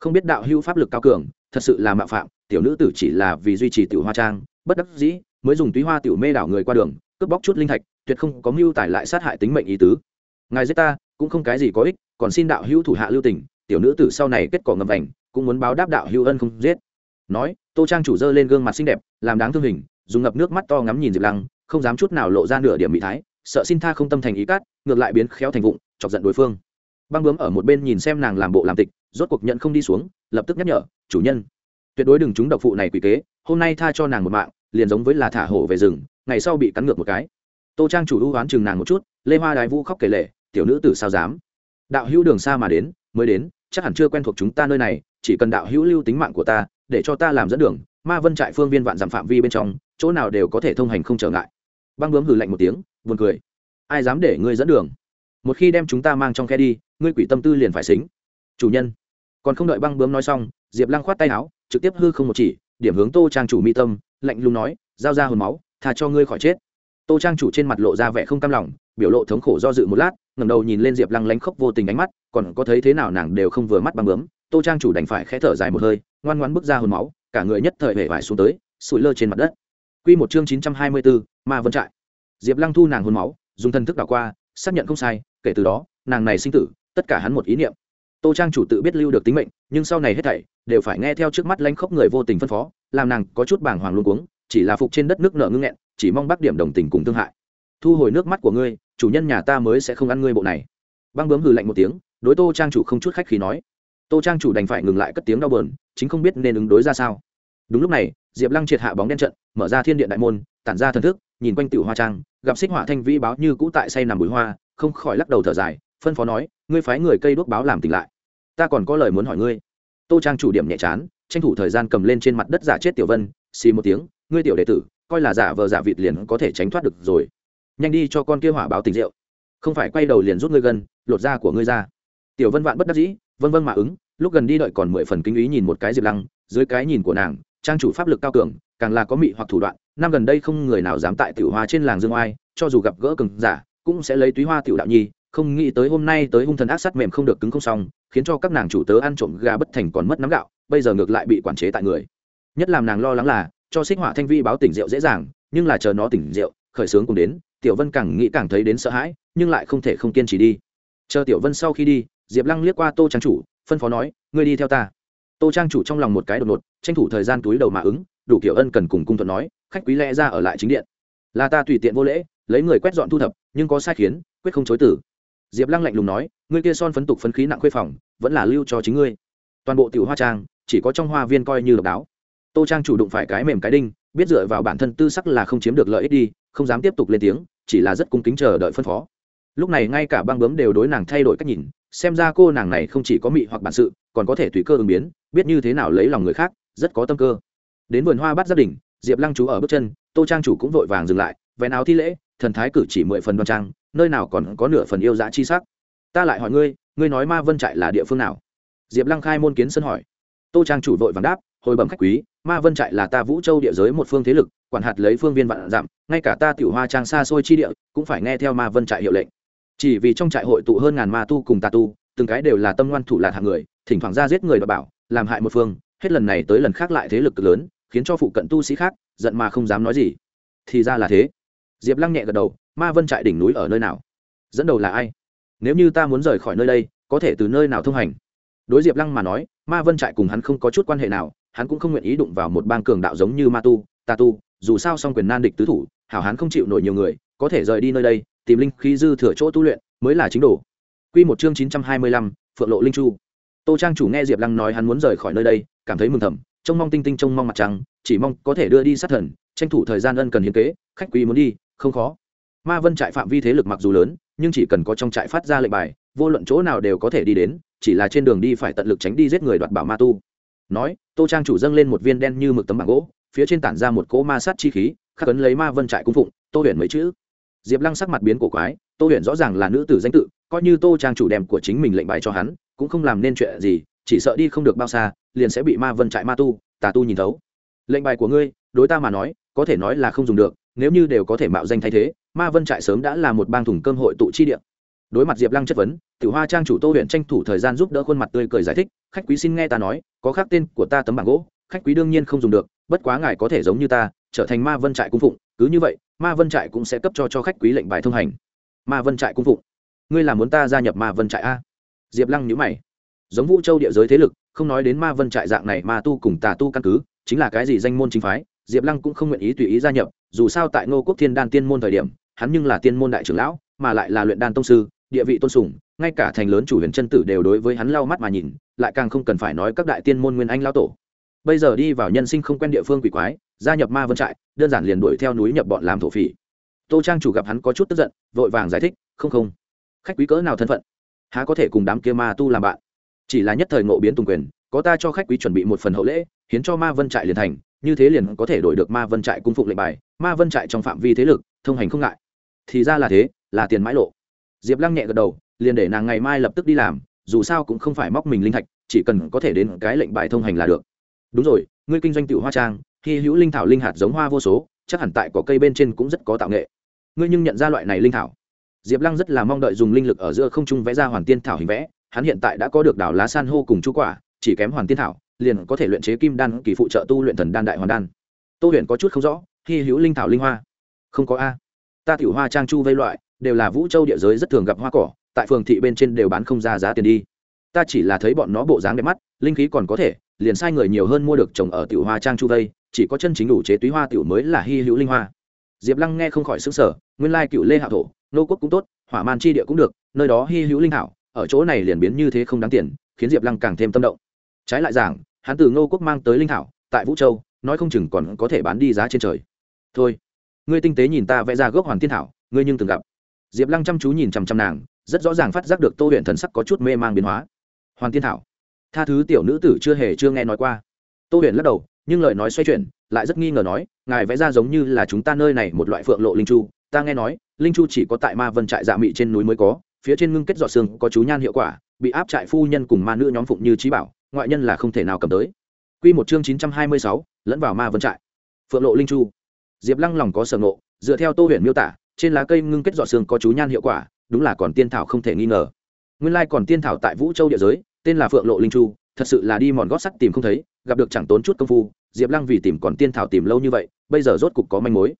Không biết đạo hữu pháp lực cao cường, thật sự là mạo phạm, tiểu nữ tử chỉ là vì duy trì tiểu hoa trang, bất đắc dĩ, mới dùng túy hoa tiểu mê đảo người qua đường, cướp bóc chút linh thạch, tuyệt không có mưu tài lại sát hại tính mệnh ý tứ. Ngài giết ta, cũng không cái gì có ích, còn xin đạo hữu thủ hạ lưu tình tiểu nữ tử sau này kết cỏ ngầm vành, cũng muốn báo đáp đạo hữu ân không giết. Nói, tô trang chủ dơ lên gương mặt xinh đẹp, làm đáng thương hình, dùng ngập nước mắt to ngắm nhìn diệp lăng, không dám chút nào lộ ra nửa điểm mỹ thái, sợ xin tha không tâm thành ý cát ngược lại biến khéo thành vụng, chọc giận đối phương. Băng bướm ở một bên nhìn xem nàng làm bộ làm tịch, rốt cuộc nhận không đi xuống, lập tức nhắc nhở, chủ nhân, tuyệt đối đừng trúng độc phụ này quỷ kế, hôm nay tha cho nàng một mạng, liền giống với là thả hổ về rừng, ngày sau bị cắn ngược một cái. Tô trang chủ hữu oán chừng nàng một chút, lê hoa đài vũ khóc kể lệ tiểu nữ tử sao dám? Đạo hữu đường xa mà đến mới đến, chắc hẳn chưa quen thuộc chúng ta nơi này, chỉ cần đạo hữu lưu tính mạng của ta, để cho ta làm dẫn đường, ma vân trại phương viên vạn dặm phạm vi bên trong, chỗ nào đều có thể thông hành không trở ngại. Băng bướm hừ lạnh một tiếng, buồn cười. Ai dám để ngươi dẫn đường? Một khi đem chúng ta mang trong khe đi, ngươi quỷ tâm tư liền phải xính. Chủ nhân. Còn không đợi băng bướm nói xong, diệp lăng khoát tay áo, trực tiếp hư không một chỉ, điểm hướng tô trang chủ mi tâm, lạnh lùng nói, giao ra hồn máu thà cho ngươi khỏi chết. Tô trang chủ trên mặt lộ ra vẻ không cam lòng, biểu lộ thống khổ do dự một lát ngẩng đầu nhìn lên diệp lăng lánh khóc vô tình ánh mắt, còn có thấy thế nào nàng đều không vừa mắt băng bướm. Tô trang chủ đành phải khẽ thở dài một hơi, ngoan ngoan bước ra hồn máu, cả người nhất thời hể vải xuống tới sụi lơ trên mặt đất. Q một chương chín trăm hai mươi bốn ma vân trại. Diệp lăng thu nàng hồn máu, dùng thân thức đảo qua, xác nhận không sai, kể từ đó, nàng này sinh tử, tất cả hắn một ý niệm. Tô trang chủ tự biết lưu được tính mệnh, nhưng sau này hết thảy, đều phải nghe theo trước mắt lanh khóc người vô tình phân phó, làm nàng có chút bàng hoàng luôn cuống, chỉ là phục trên đất nước nợ ngưng nghẹn, chỉ mong bác điểm đồng tình cùng thương hại. Thu hồi nước mắt của ngươi chủ nhân nhà ta mới sẽ không ăn ngươi bộ này. Băng bướm hừ lạnh một tiếng, đối tô trang chủ không chút khách khí nói. Tô trang chủ đành phải ngừng lại cất tiếng đau bờn chính không biết nên ứng đối ra sao. Đúng lúc này, diệp lăng triệt hạ bóng đen trận, mở ra thiên điện đại môn, tản ra thần thức, nhìn quanh tiểu hoa trang, gặp xích họa thanh vĩ báo như cũ tại say nằm bụi hoa, không khỏi lắc đầu thở dài, phân phó nói, ngươi phái người cây đuốc báo làm tỉnh lại. Ta còn có lời muốn hỏi ngươi. Tô trang chủ điểm nhẹ chán, tranh thủ thời gian cầm lên trên mặt đất giả chết tiểu vân, xì một tiếng, ngươi tiểu đệ tử, coi là giả vờ giả vịt liền có thể tránh thoát được rồi nhanh đi cho con kia hỏa báo tình rượu. Không phải quay đầu liền rút ngươi gần, lột da của ngươi ra. Tiểu vân vạn bất đắc dĩ vân vân mà ứng, lúc gần đi đợi còn mười phần kinh ý nhìn một cái diệp lăng, dưới cái nhìn của nàng, trang chủ pháp lực cao cường, càng là có mị hoặc thủ đoạn, năm gần đây không người nào dám tại tiểu hoa trên làng dương oai, cho dù gặp gỡ cường giả, cũng sẽ lấy túy hoa tiểu đạo nhi, không nghĩ tới hôm nay tới hung thần ác sát mềm không được cứng không xong, khiến cho các nàng chủ tớ ăn trộm gà bất thành còn mất nắm gạo, bây giờ ngược lại bị quản chế tại người. Nhất làm nàng lo lắng là, cho xích hỏa thanh vi báo tỉnh rượu dễ dàng, nhưng là chờ nó tỉnh rượu, khởi sướng cùng đến tiểu vân càng nghĩ càng thấy đến sợ hãi, nhưng lại không thể không kiên trì đi. Chờ tiểu vân sau khi đi, diệp lăng liếc qua tô trang chủ, phân phó nói, ngươi đi theo ta. Tô trang chủ trong lòng một cái đột ngột, tranh thủ thời gian túi đầu mà ứng, đủ kiểu ân cần cùng cung thuận nói, khách quý lẽ ra ở lại chính điện. Là ta tùy tiện vô lễ, lấy người quét dọn thu thập, nhưng có sai khiến, quyết không chối tử diệp lăng lạnh lùng nói, ngươi kia son phấn tục phấn khí nặng khuê phòng, vẫn là lưu cho chính ngươi. Toàn bộ tiểu hoa trang, chỉ có trong hoa viên coi như độc đáo. Tô trang chủ đụng phải cái mềm cái đinh, biết dựa vào bản thân tư sắc là không chiếm được lợi ích đi không dám tiếp tục lên tiếng, chỉ là rất cung kính chờ đợi phân phó. Lúc này ngay cả băng bướm đều đối nàng thay đổi cách nhìn, xem ra cô nàng này không chỉ có mị hoặc bản sự, còn có thể tùy cơ ứng biến, biết như thế nào lấy lòng người khác, rất có tâm cơ. Đến vườn hoa bắt gia đình, diệp lăng chú ở bước chân, tô trang chủ cũng vội vàng dừng lại, vén áo thi lễ, thần thái cử chỉ mười phần đoan trang, nơi nào còn có nửa phần yêu dã chi sắc. Ta lại hỏi ngươi ngươi nói ma vân trại là địa phương nào? Diệp lăng khai môn kiến sân hỏi. Tô trang chủ vội vàng đáp, hồi bẩm khách quý ma vân trại là ta vũ châu địa giới một phương thế lực, quản hạt lấy phương viên vạn dặm, ngay cả ta tiểu hoa trang xa xôi chi địa cũng phải nghe theo ma vân trại hiệu lệnh. Chỉ vì trong trại hội tụ hơn ngàn ma tu cùng tà tu, từng cái đều là tâm ngoan thủ lạc hạng người, thỉnh thoảng ra giết người đ bảo, làm hại một phương, hết lần này tới lần khác lại thế lực lớn, khiến cho phụ cận tu sĩ khác giận mà không dám nói gì. Thì ra là thế. Diệp lăng nhẹ gật đầu, ma vân trại đỉnh núi ở nơi nào? Dẫn đầu là ai? Nếu như ta muốn rời khỏi nơi đây, có thể từ nơi nào thông hành? Đối diệp lăng mà nói, ma vân trại cùng hắn không có chút quan hệ nào hắn cũng không nguyện ý đụng vào một bang cường đạo giống như ma tu tà tu dù sao song quyền nan địch tứ thủ hảo hắn không chịu nổi nhiều người có thể rời đi nơi đây tìm linh khí dư thừa chỗ tu luyện mới là chính đồ Quy một chương chín trăm hai mươi lăm, Phượng Lộ Linh Chu. Tô Trang chủ nghe Diệp Lăng nói hắn muốn rời khỏi nơi đây, cảm thấy mừng thầm, trông mong tinh tinh trông mong mặt trăng, chỉ mong có thể đưa đi sát thần, tranh thủ thời gian ân cần hiến kế, khách quý muốn đi, không khó. Ma Vân trại phạm vi thế lực mặc dù lớn, nhưng chỉ cần có trong trại phát ra lệnh bài, vô luận chỗ nào đều có thể đi đến, chỉ là trên đường đi phải tận lực tránh đi giết người đoạt bảo ma tu. Nói, Tô Trang chủ dâng lên một viên đen như mực tấm bảng gỗ, phía trên tản ra một cỗ ma sát chi khí, khắc ấn lấy Ma Vân trại cung phụng, Tô Huyền mấy chữ. Diệp Lăng sắc mặt biến cổ quái, Tô Huyền rõ ràng là nữ tử danh tự, coi như Tô Trang chủ đem của chính mình lệnh bài cho hắn, cũng không làm nên chuyện gì, chỉ sợ đi không được bao xa, liền sẽ bị Ma Vân trại ma tu, tà tu nhìn thấu. Lệnh bài của ngươi, đối ta mà nói, có thể nói là không dùng được, nếu như đều có thể mạo danh thay thế, Ma Vân trại sớm đã là một bang thùng cơm hội tụ chi địa. Đối mặt Diệp Lăng chất vấn, Tiểu Hoa trang chủ Tô huyện tranh thủ thời gian giúp đỡ khuôn mặt tươi cười giải thích, khách quý xin nghe ta nói, có khác tên của ta tấm bảng gỗ, khách quý đương nhiên không dùng được, bất quá ngài có thể giống như ta, trở thành Ma Vân trại cung phụng, cứ như vậy, Ma Vân trại cũng sẽ cấp cho cho khách quý lệnh bài thông hành. Ma Vân trại cung phụng, ngươi là muốn ta gia nhập Ma Vân trại a? Diệp Lăng nhữ mày. Giống Vũ Châu địa giới thế lực, không nói đến Ma Vân trại dạng này ma tu cùng tà tu căn cứ, chính là cái gì danh môn chính phái, Diệp Lăng cũng không nguyện ý tùy ý gia nhập, dù sao tại Ngô Quốc Thiên Đan Tiên môn thời điểm, hắn nhưng là tiên môn đại trưởng lão, mà lại là luyện đan tông sư, địa vị tôn sùng, ngay cả thành lớn chủ huyền chân tử đều đối với hắn lau mắt mà nhìn, lại càng không cần phải nói các đại tiên môn nguyên anh lao tổ. Bây giờ đi vào nhân sinh không quen địa phương quỷ quái, gia nhập Ma Vân trại, đơn giản liền đuổi theo núi nhập bọn làm thổ phỉ. Tô Trang chủ gặp hắn có chút tức giận, vội vàng giải thích, "Không không, khách quý cỡ nào thân phận, há có thể cùng đám kia ma tu làm bạn? Chỉ là nhất thời ngộ biến tùng quyền, có ta cho khách quý chuẩn bị một phần hậu lễ, hiến cho Ma Vân trại liền thành, như thế liền có thể đổi được Ma Vân trại cung phụng lệnh bài, Ma Vân trại trong phạm vi thế lực, thông hành không ngại." Thì ra là thế, là tiền mãi lộ. Diệp Lăng nhẹ gật đầu, liền để nàng ngày mai lập tức đi làm dù sao cũng không phải móc mình linh thạch chỉ cần có thể đến cái lệnh bài thông hành là được. Đúng rồi ngươi kinh doanh tiểu hoa trang khi hữu linh thảo linh hạt giống hoa vô số chắc hẳn tại có cây bên trên cũng rất có tạo nghệ. Ngươi nhưng nhận ra loại này linh thảo. Diệp lăng rất là mong đợi dùng linh lực ở giữa không trung vẽ ra hoàn tiên thảo hình vẽ hắn hiện tại đã có được đảo lá san hô cùng chú quả chỉ kém hoàn tiên thảo liền có thể luyện chế kim đan kỳ phụ trợ tu luyện thần đan đại hoàn đan. Tô huyền có chút không rõ khi hữu linh thảo linh hoa. Không có a. Ta tiểu hoa trang chu vây loại đều là vũ châu địa giới rất thường gặp hoa cỏ, tại phường thị bên trên đều bán không ra giá tiền đi. Ta chỉ là thấy bọn nó bộ dáng đẹp mắt, linh khí còn có thể, liền sai người nhiều hơn mua được trồng ở tiểu hoa trang chu vây, chỉ có chân chính đủ chế túy hoa tiểu mới là hy hữu linh hoa. Diệp lăng nghe không khỏi xứng sở nguyên lai cựu lê hạ thổ, nô quốc cũng tốt, hỏa man chi địa cũng được, nơi đó hy hữu linh hảo, ở chỗ này liền biến như thế không đáng tiền, khiến diệp lăng càng thêm tâm động. Trái lại giảng, hắn từ ngô quốc mang tới linh thảo tại vũ châu, nói không chừng còn có thể bán đi giá trên trời. Thôi, ngươi tinh tế nhìn ta vẽ ra gốc hoàn thiên thảo ngươi nhưng từng gặp diệp lăng chăm chú nhìn chằm chằm nàng rất rõ ràng phát giác được tô huyện thần sắc có chút mê mang biến hóa hoàn tiên thảo tha thứ tiểu nữ tử chưa hề chưa nghe nói qua tô huyện lắc đầu nhưng lời nói xoay chuyển lại rất nghi ngờ nói ngài vẽ ra giống như là chúng ta nơi này một loại phượng lộ linh chu ta nghe nói linh chu chỉ có tại ma vân trại dạ mị trên núi mới có phía trên ngưng kết giọt xương có chú nhan hiệu quả bị áp trại phu nhân cùng ma nữ nhóm phụng như trí bảo ngoại nhân là không thể nào cầm tới Quy một chương chín trăm hai mươi sáu, lẫn vào ma vân trại. Phượng lộ linh chu. Diệp Lăng lòng có sở ngộ, dựa theo Tô Huyền miêu tả, trên lá cây ngưng kết dọ xương có chú nhan hiệu quả, đúng là còn tiên thảo không thể nghi ngờ. Nguyên lai còn tiên thảo tại vũ châu địa giới tên là phượng lộ linh chu thật sự là đi mòn gót sắt tìm không thấy gặp được chẳng tốn chút công phu diệp lăng vì tìm còn tiên thảo tìm lâu như vậy bây giờ rốt cục có manh mối.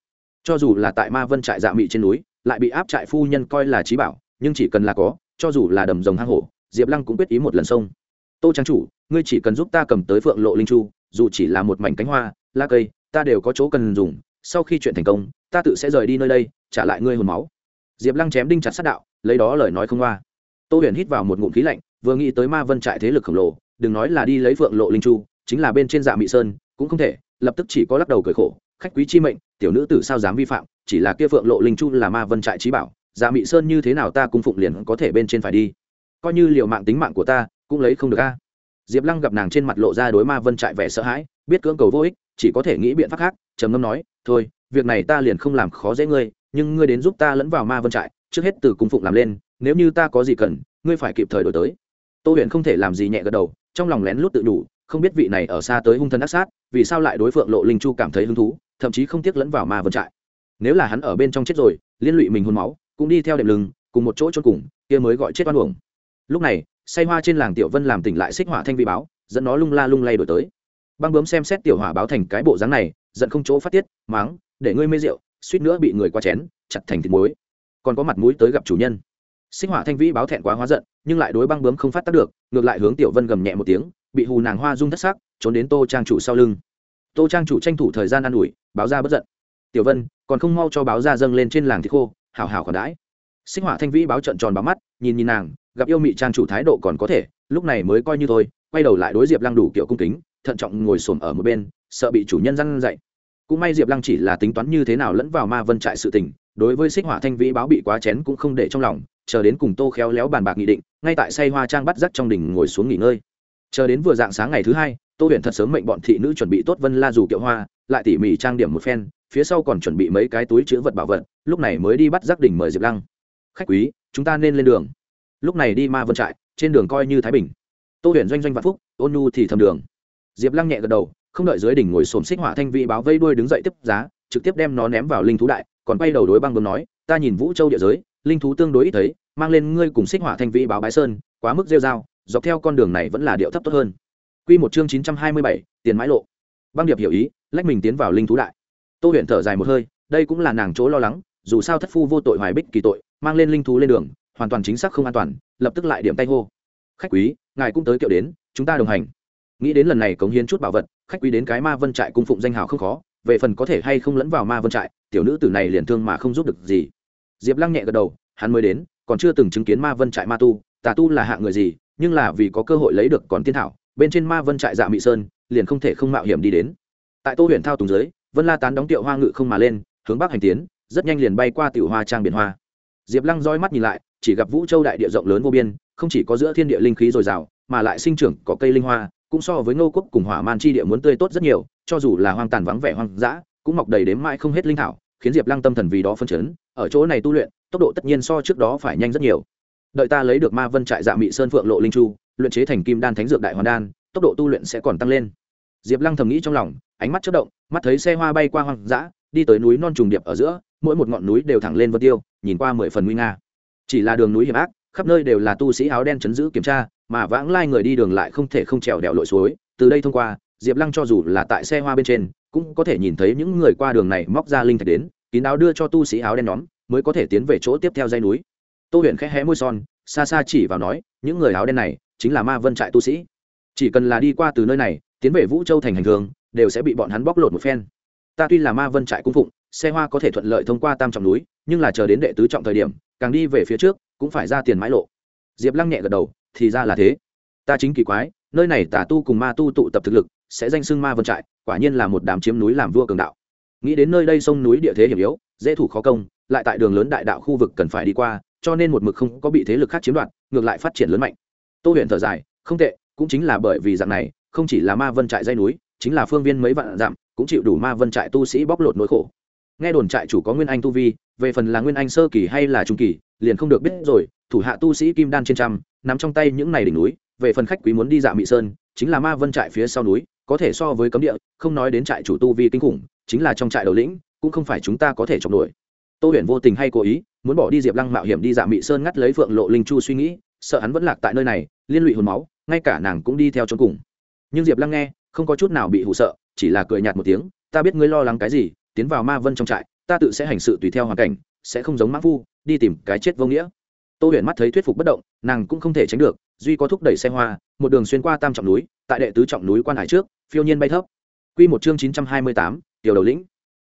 Cho dù là tại ma vân trại dạ mị trên núi lại bị áp trại phu nhân coi là trí bảo nhưng chỉ cần là có cho dù là đầm rồng hang hổ diệp lăng cũng quyết ý một lần sông tô trang chủ ngươi chỉ cần giúp ta cầm tới phượng lộ linh chu dù chỉ là một mảnh cánh hoa la cây ta đều có chỗ cần dùng sau khi chuyện thành công ta tự sẽ rời đi nơi đây trả lại ngươi hồn máu. Diệp lăng chém đinh chặt sát đạo, lấy đó lời nói không qua. Tô huyền hít vào một ngụm khí lạnh, vừa nghĩ tới ma vân trại thế lực khổng lồ, đừng nói là đi lấy phượng lộ linh chu, chính là bên trên dạ mỹ sơn, cũng không thể, lập tức chỉ có lắc đầu cười khổ, khách quý chi mệnh, tiểu nữ tử sao dám vi phạm, chỉ là kia phượng lộ linh chu là ma vân trại trí bảo dạ mỹ sơn như thế nào ta cung phụng liền có thể bên trên phải đi. Coi như liều mạng tính mạng của ta, cũng lấy không được a. Diệp lăng gặp nàng trên mặt lộ ra đối ma vân trại vẻ sợ hãi, biết cưỡng cầu vô ích, chỉ có thể nghĩ biện pháp khác, trầm ngâm nói, thôi, việc này ta liền không làm khó dễ ngươi nhưng ngươi đến giúp ta lẫn vào ma vân trại, trước hết từ cung phụng làm lên, nếu như ta có gì cần, ngươi phải kịp thời đổi tới. Tô huyền không thể làm gì nhẹ gật đầu, trong lòng lén lút tự đủ, không biết vị này ở xa tới hung thân ác sát, vì sao lại đối phượng lộ linh chu cảm thấy hứng thú, thậm chí không tiếc lẫn vào ma vân trại. Nếu là hắn ở bên trong chết rồi, liên lụy mình hôn máu, cũng đi theo đệm lưng, cùng một chỗ chôn cùng, kia mới gọi chết oan uổng. Lúc này, say hoa trên làng tiểu vân làm tỉnh lại xích hỏa thanh vi báo, dẫn nó lung la lung lay đổi tới. Băng bướm xem xét tiểu hỏa báo thành cái bộ dáng này, giận không chỗ phát tiết máng để ngươi mê rượu suýt nữa bị người qua chén chặt thành thịt muối. Còn có mặt mũi tới gặp chủ nhân. Xích hỏa thanh vĩ báo thẹn quá hóa giận nhưng lại đối băng bướm không phát tác được ngược lại hướng tiểu vân gầm nhẹ một tiếng bị hù nàng hoa rung thất sắc, trốn đến tô trang chủ sau lưng. Tô trang chủ tranh thủ thời gian an ủi báo ra bất giận. Tiểu vân còn không mau cho báo ra dâng lên trên làng thịt khô hảo hảo còn đãi. Xích hỏa thanh vĩ báo trận tròn báo mắt nhìn nhìn nàng gặp yêu mị trang chủ thái độ còn có thể lúc này mới coi như thôi quay đầu lại đối diệp lăng đủ kiểu cung kính thận trọng ngồi xổm ở một bên sợ bị chủ nhân răn dậy cũng may diệp lăng chỉ là tính toán như thế nào lẫn vào ma vân trại sự tình, đối với xích hỏa thanh vĩ báo bị quá chén cũng không để trong lòng, chờ đến cùng tô khéo léo bàn bạc nghị định, ngay tại say hoa trang bắt rắc trong đình ngồi xuống nghỉ ngơi. Chờ đến vừa dạng sáng ngày thứ hai, tô huyền thật sớm mệnh bọn thị nữ chuẩn bị tốt vân la dù kiệu hoa, lại tỉ mỉ trang điểm một phen, phía sau còn chuẩn bị mấy cái túi chữ vật bảo vật, lúc này mới đi bắt rắc đỉnh mời diệp lăng. Khách quý, chúng ta nên lên đường. Lúc này đi ma vân trại, trên đường coi như thái bình. Tô huyền doanh doanh vạn phúc, ôn nhu thì thầm đường. Diệp lăng nhẹ gật đầu không đợi dưới đỉnh ngồi xổm xích hỏa thanh vị báo vây đuôi đứng dậy tiếp giá trực tiếp đem nó ném vào linh thú đại còn quay đầu đối băng bướm nói ta nhìn vũ châu địa giới linh thú tương đối ít thấy mang lên ngươi cùng xích hỏa thanh vị báo bái sơn quá mức rêu dao dọc theo con đường này vẫn là điệu thấp tốt hơn Quy một chương chín trăm hai mươi bảy, tiền mãi lộ. Băng Điệp hiểu ý, lách mình tiến vào linh thú đại. Tô Huyền thở dài một hơi, đây cũng là nàng chỗ lo lắng, dù sao thất phu vô tội hoài bích kỳ tội, mang lên linh thú lên đường, hoàn toàn chính xác không an toàn, lập tức lại điểm tay hô. Khách quý, ngài cũng tới kiệu đến, chúng ta đồng hành nghĩ đến lần này cống hiến chút bảo vật, khách quý đến cái ma vân trại cung phụng danh hào không khó, về phần có thể hay không lẫn vào ma vân trại, tiểu nữ tử này liền thương mà không giúp được gì. Diệp lăng nhẹ gật đầu, hắn mới đến, còn chưa từng chứng kiến ma vân trại ma tu, tà tu là hạng người gì, nhưng là vì có cơ hội lấy được còn tiên thảo, bên trên ma vân trại dạ mị sơn, liền không thể không mạo hiểm đi đến. Tại tô huyện thao tùng giới vân la tán đóng tiệu hoa ngự không mà lên, hướng bắc hành tiến, rất nhanh liền bay qua tiểu hoa trang biển hoa. Diệp lăng roi mắt nhìn lại, chỉ gặp vũ châu đại địa rộng lớn vô biên, không chỉ có giữa thiên địa linh khí dồi dào, mà lại sinh trưởng có cây linh hoa cũng so với ngô quốc cùng hỏa man chi địa muốn tươi tốt rất nhiều, cho dù là hoang tàn vắng vẻ hoang dã, cũng mọc đầy đếm mãi không hết linh thảo, khiến diệp lăng tâm thần vì đó phân chấn. Ở chỗ này tu luyện, tốc độ tất nhiên so trước đó phải nhanh rất nhiều. Đợi ta lấy được ma vân trại dạ mị sơn phượng lộ linh chu, luyện chế thành kim đan thánh dược đại hoàn đan, tốc độ tu luyện sẽ còn tăng lên. Diệp lăng thầm nghĩ trong lòng, ánh mắt chất động, mắt thấy xe hoa bay qua hoang dã, đi tới núi non trùng điệp ở giữa, mỗi một ngọn núi đều thẳng lên vân tiêu, nhìn qua mười phần nguy nga. Chỉ là đường núi hiểm ác, khắp nơi đều là tu sĩ áo đen chấn giữ kiểm tra mà vãng lai người đi đường lại không thể không trèo đèo lội suối. Từ đây thông qua, diệp lăng cho dù là tại xe hoa bên trên, cũng có thể nhìn thấy những người qua đường này móc ra linh thạch đến, kín áo đưa cho tu sĩ áo đen nhóm, mới có thể tiến về chỗ tiếp theo dây núi. Tô huyền khẽ hé môi son, xa xa chỉ vào nói, những người áo đen này chính là ma vân trại tu sĩ. Chỉ cần là đi qua từ nơi này, tiến về vũ châu thành hành thường đều sẽ bị bọn hắn bóc lột một phen. Ta tuy là ma vân trại cung phụng, xe hoa có thể thuận lợi thông qua tam trọng núi, nhưng là chờ đến đệ tứ trọng thời điểm, càng đi về phía trước, cũng phải ra tiền mãi lộ. Diệp lăng nhẹ gật đầu thì ra là thế. Ta chính kỳ quái, nơi này tà tu cùng ma tu tụ tập thực lực, sẽ danh xưng ma vân trại, quả nhiên là một đám chiếm núi làm vua cường đạo. Nghĩ đến nơi đây sông núi địa thế hiểm yếu, dễ thủ khó công, lại tại đường lớn đại đạo khu vực cần phải đi qua, cho nên một mực không có bị thế lực khác chiếm đoạt, ngược lại phát triển lớn mạnh. Tô huyện thở dài, không tệ, cũng chính là bởi vì dạng này, không chỉ là ma vân trại dây núi, chính là phương viên mấy vạn dặm, cũng chịu đủ ma vân trại tu sĩ bóc lột nỗi khổ. Nghe đồn trại chủ có nguyên anh tu vi, về phần là nguyên anh sơ kỳ hay là trung kỳ, liền không được biết rồi, thủ hạ tu sĩ kim đan trên trăm nắm trong tay những này đỉnh núi, về phần khách quý muốn đi dạ mỹ sơn, chính là ma vân trại phía sau núi, có thể so với cấm địa, không nói đến trại chủ tu vi kinh khủng, chính là trong trại đầu lĩnh, cũng không phải chúng ta có thể chống nổi. Tô huyền vô tình hay cố ý, muốn bỏ đi diệp lăng mạo hiểm đi dạ mỹ sơn ngắt lấy phượng lộ linh chu suy nghĩ, sợ hắn vẫn lạc tại nơi này, liên lụy hồn máu, ngay cả nàng cũng đi theo chốn cùng. Nhưng diệp lăng nghe, không có chút nào bị hụ sợ, chỉ là cười nhạt một tiếng, ta biết ngươi lo lắng cái gì, tiến vào ma vân trong trại, ta tự sẽ hành sự tùy theo hoàn cảnh, sẽ không giống mã phu, đi tìm cái chết vô nghĩa tô huyền mắt thấy thuyết phục bất động, nàng cũng không thể tránh được, duy có thúc đẩy xe hoa, một đường xuyên qua tam trọng núi, tại đệ tứ trọng núi quan hải trước, phiêu nhiên bay thấp. Q một chương chín trăm hai mươi tám, tiểu đầu lĩnh.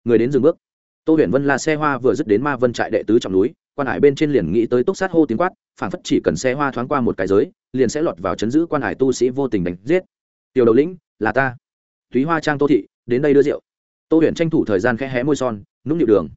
Người đến dừng bước. Tô huyền vân là xe hoa vừa dứt đến ma vân trại đệ tứ trọng núi, quan hải bên trên liền nghĩ tới túc sát hô tiếng quát phản phất chỉ cần xe hoa thoáng qua một cái giới, liền sẽ lọt vào chấn giữ quan hải tu sĩ vô tình đánh giết. Tiểu đầu lĩnh, là ta. Túy hoa trang tô thị, đến đây đưa rượu. Tô huyền tranh thủ thời gian khẽ hé môi son, nũng nịu đường.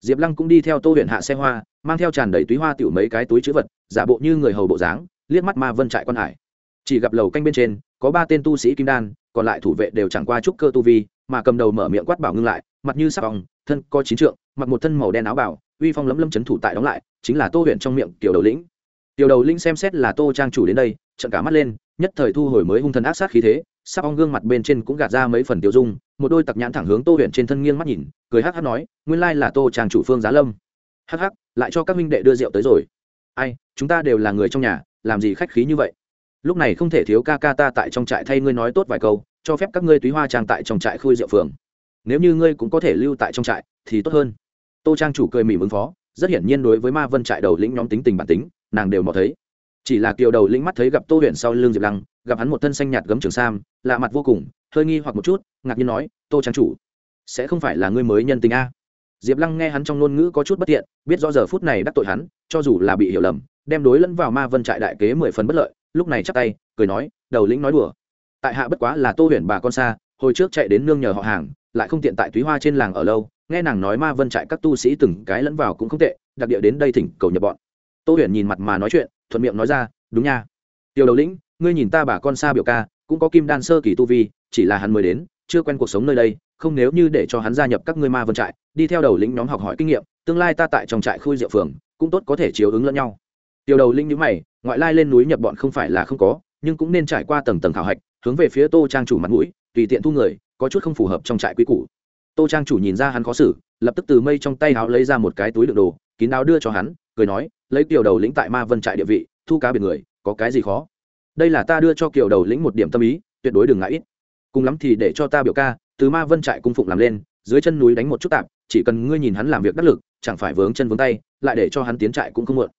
Diệp lăng cũng đi theo tô huyền hạ xe hoa mang theo tràn đầy túy hoa tiểu mấy cái túi chữ vật, giả bộ như người hầu bộ dáng, liếc mắt ma vân trại quan hải. Chỉ gặp lầu canh bên trên, có ba tên tu sĩ kim đan, còn lại thủ vệ đều chẳng qua trúc cơ tu vi, mà cầm đầu mở miệng quát bảo ngưng lại, mặt như sắc vòng thân có chín trượng, mặc một thân màu đen áo bảo, uy phong lấm lấm chấn thủ tại đóng lại, chính là tô huyện trong miệng tiểu đầu lĩnh. Tiểu đầu lĩnh xem xét là tô trang chủ đến đây trận cả mắt lên, nhất thời thu hồi mới hung thần ác sát khí thế sắc ong gương mặt bên trên cũng gạt ra mấy phần tiêu dung, một đôi tặc nhãn thẳng hướng tô huyện trên thân nghiêng mắt nhìn, cười hắc hắc nói, nguyên lai là tô trang chủ phương giá lâm hắc hắc, lại cho các minh đệ đưa rượu tới rồi. Ai, chúng ta đều là người trong nhà, làm gì khách khí như vậy? Lúc này không thể thiếu ca ca ta tại trong trại thay ngươi nói tốt vài câu, cho phép các ngươi túy hoa trang tại trong trại khui rượu phường. Nếu như ngươi cũng có thể lưu tại trong trại, thì tốt hơn. Tô trang chủ cười mỉm ứng phó, rất hiển nhiên đối với ma vân trại đầu lĩnh nhóm tính tình bản tính, nàng đều mò thấy. Chỉ là kiều đầu lĩnh mắt thấy gặp tô huyền sau l ư n g diệp lăng, gặp hắn một thân xanh nhạt gấm trường sam, lạ mặt vô cùng, hơi nghi hoặc một chút, ngạc nhiên nói, tô trang chủ, sẽ không phải là ngươi mới nhân tình a? Diệp lăng nghe hắn trong ngôn ngữ có chút bất tiện, biết rõ giờ phút này đắc tội hắn, cho dù là bị hiểu lầm, đem đối lẫn vào ma vân trại đại kế mười phần bất lợi, lúc này chắp tay, cười nói, đầu lĩnh nói đùa. Tại hạ bất quá là tô huyền bà con xa, hồi trước chạy đến nương nhờ họ hàng, lại không tiện tại túy hoa trên làng ở lâu, nghe nàng nói ma vân trại các tu sĩ từng cái lẫn vào cũng không tệ, đặc địa đến đây thỉnh cầu nhập bọn. Tô huyền nhìn mặt mà nói chuyện, thuận miệng nói ra, đúng nha. Tiểu đầu lĩnh, ngươi nhìn ta bà con xa biểu ca, cũng có kim đan sơ kỳ tu vi, chỉ là hắn mới đến chưa quen cuộc sống nơi đây, không nếu như để cho hắn gia nhập các ngươi ma vân trại, đi theo đầu lĩnh nhóm học hỏi kinh nghiệm, tương lai ta tại trong trại khui diệu phường, cũng tốt có thể chiếu ứng lẫn nhau. Tiểu đầu lĩnh nhữ mày, ngoại lai lên núi nhập bọn không phải là không có, nhưng cũng nên trải qua tầng tầng khảo hạch, hướng về phía tô trang chủ mặt mũi, tùy tiện thu người, có chút không phù hợp trong trại quy củ. Tô trang chủ nhìn ra hắn khó xử, lập tức từ mây trong tay áo lấy ra một cái túi đựng đồ, kín áo đưa cho hắn, cười nói, lấy tiểu đầu lĩnh tại ma vân trại địa vị, thu cá biệt người, có cái gì khó? Đây là ta đưa cho kiểu đầu lĩnh một điểm tâm ý, tuyệt đối đừng ngại ít cùng lắm thì để cho ta biểu ca, từ ma vân trại cung phụng làm lên, dưới chân núi đánh một chút tạp, chỉ cần ngươi nhìn hắn làm việc đắc lực, chẳng phải vướng chân vướng tay, lại để cho hắn tiến trại cũng không muộn.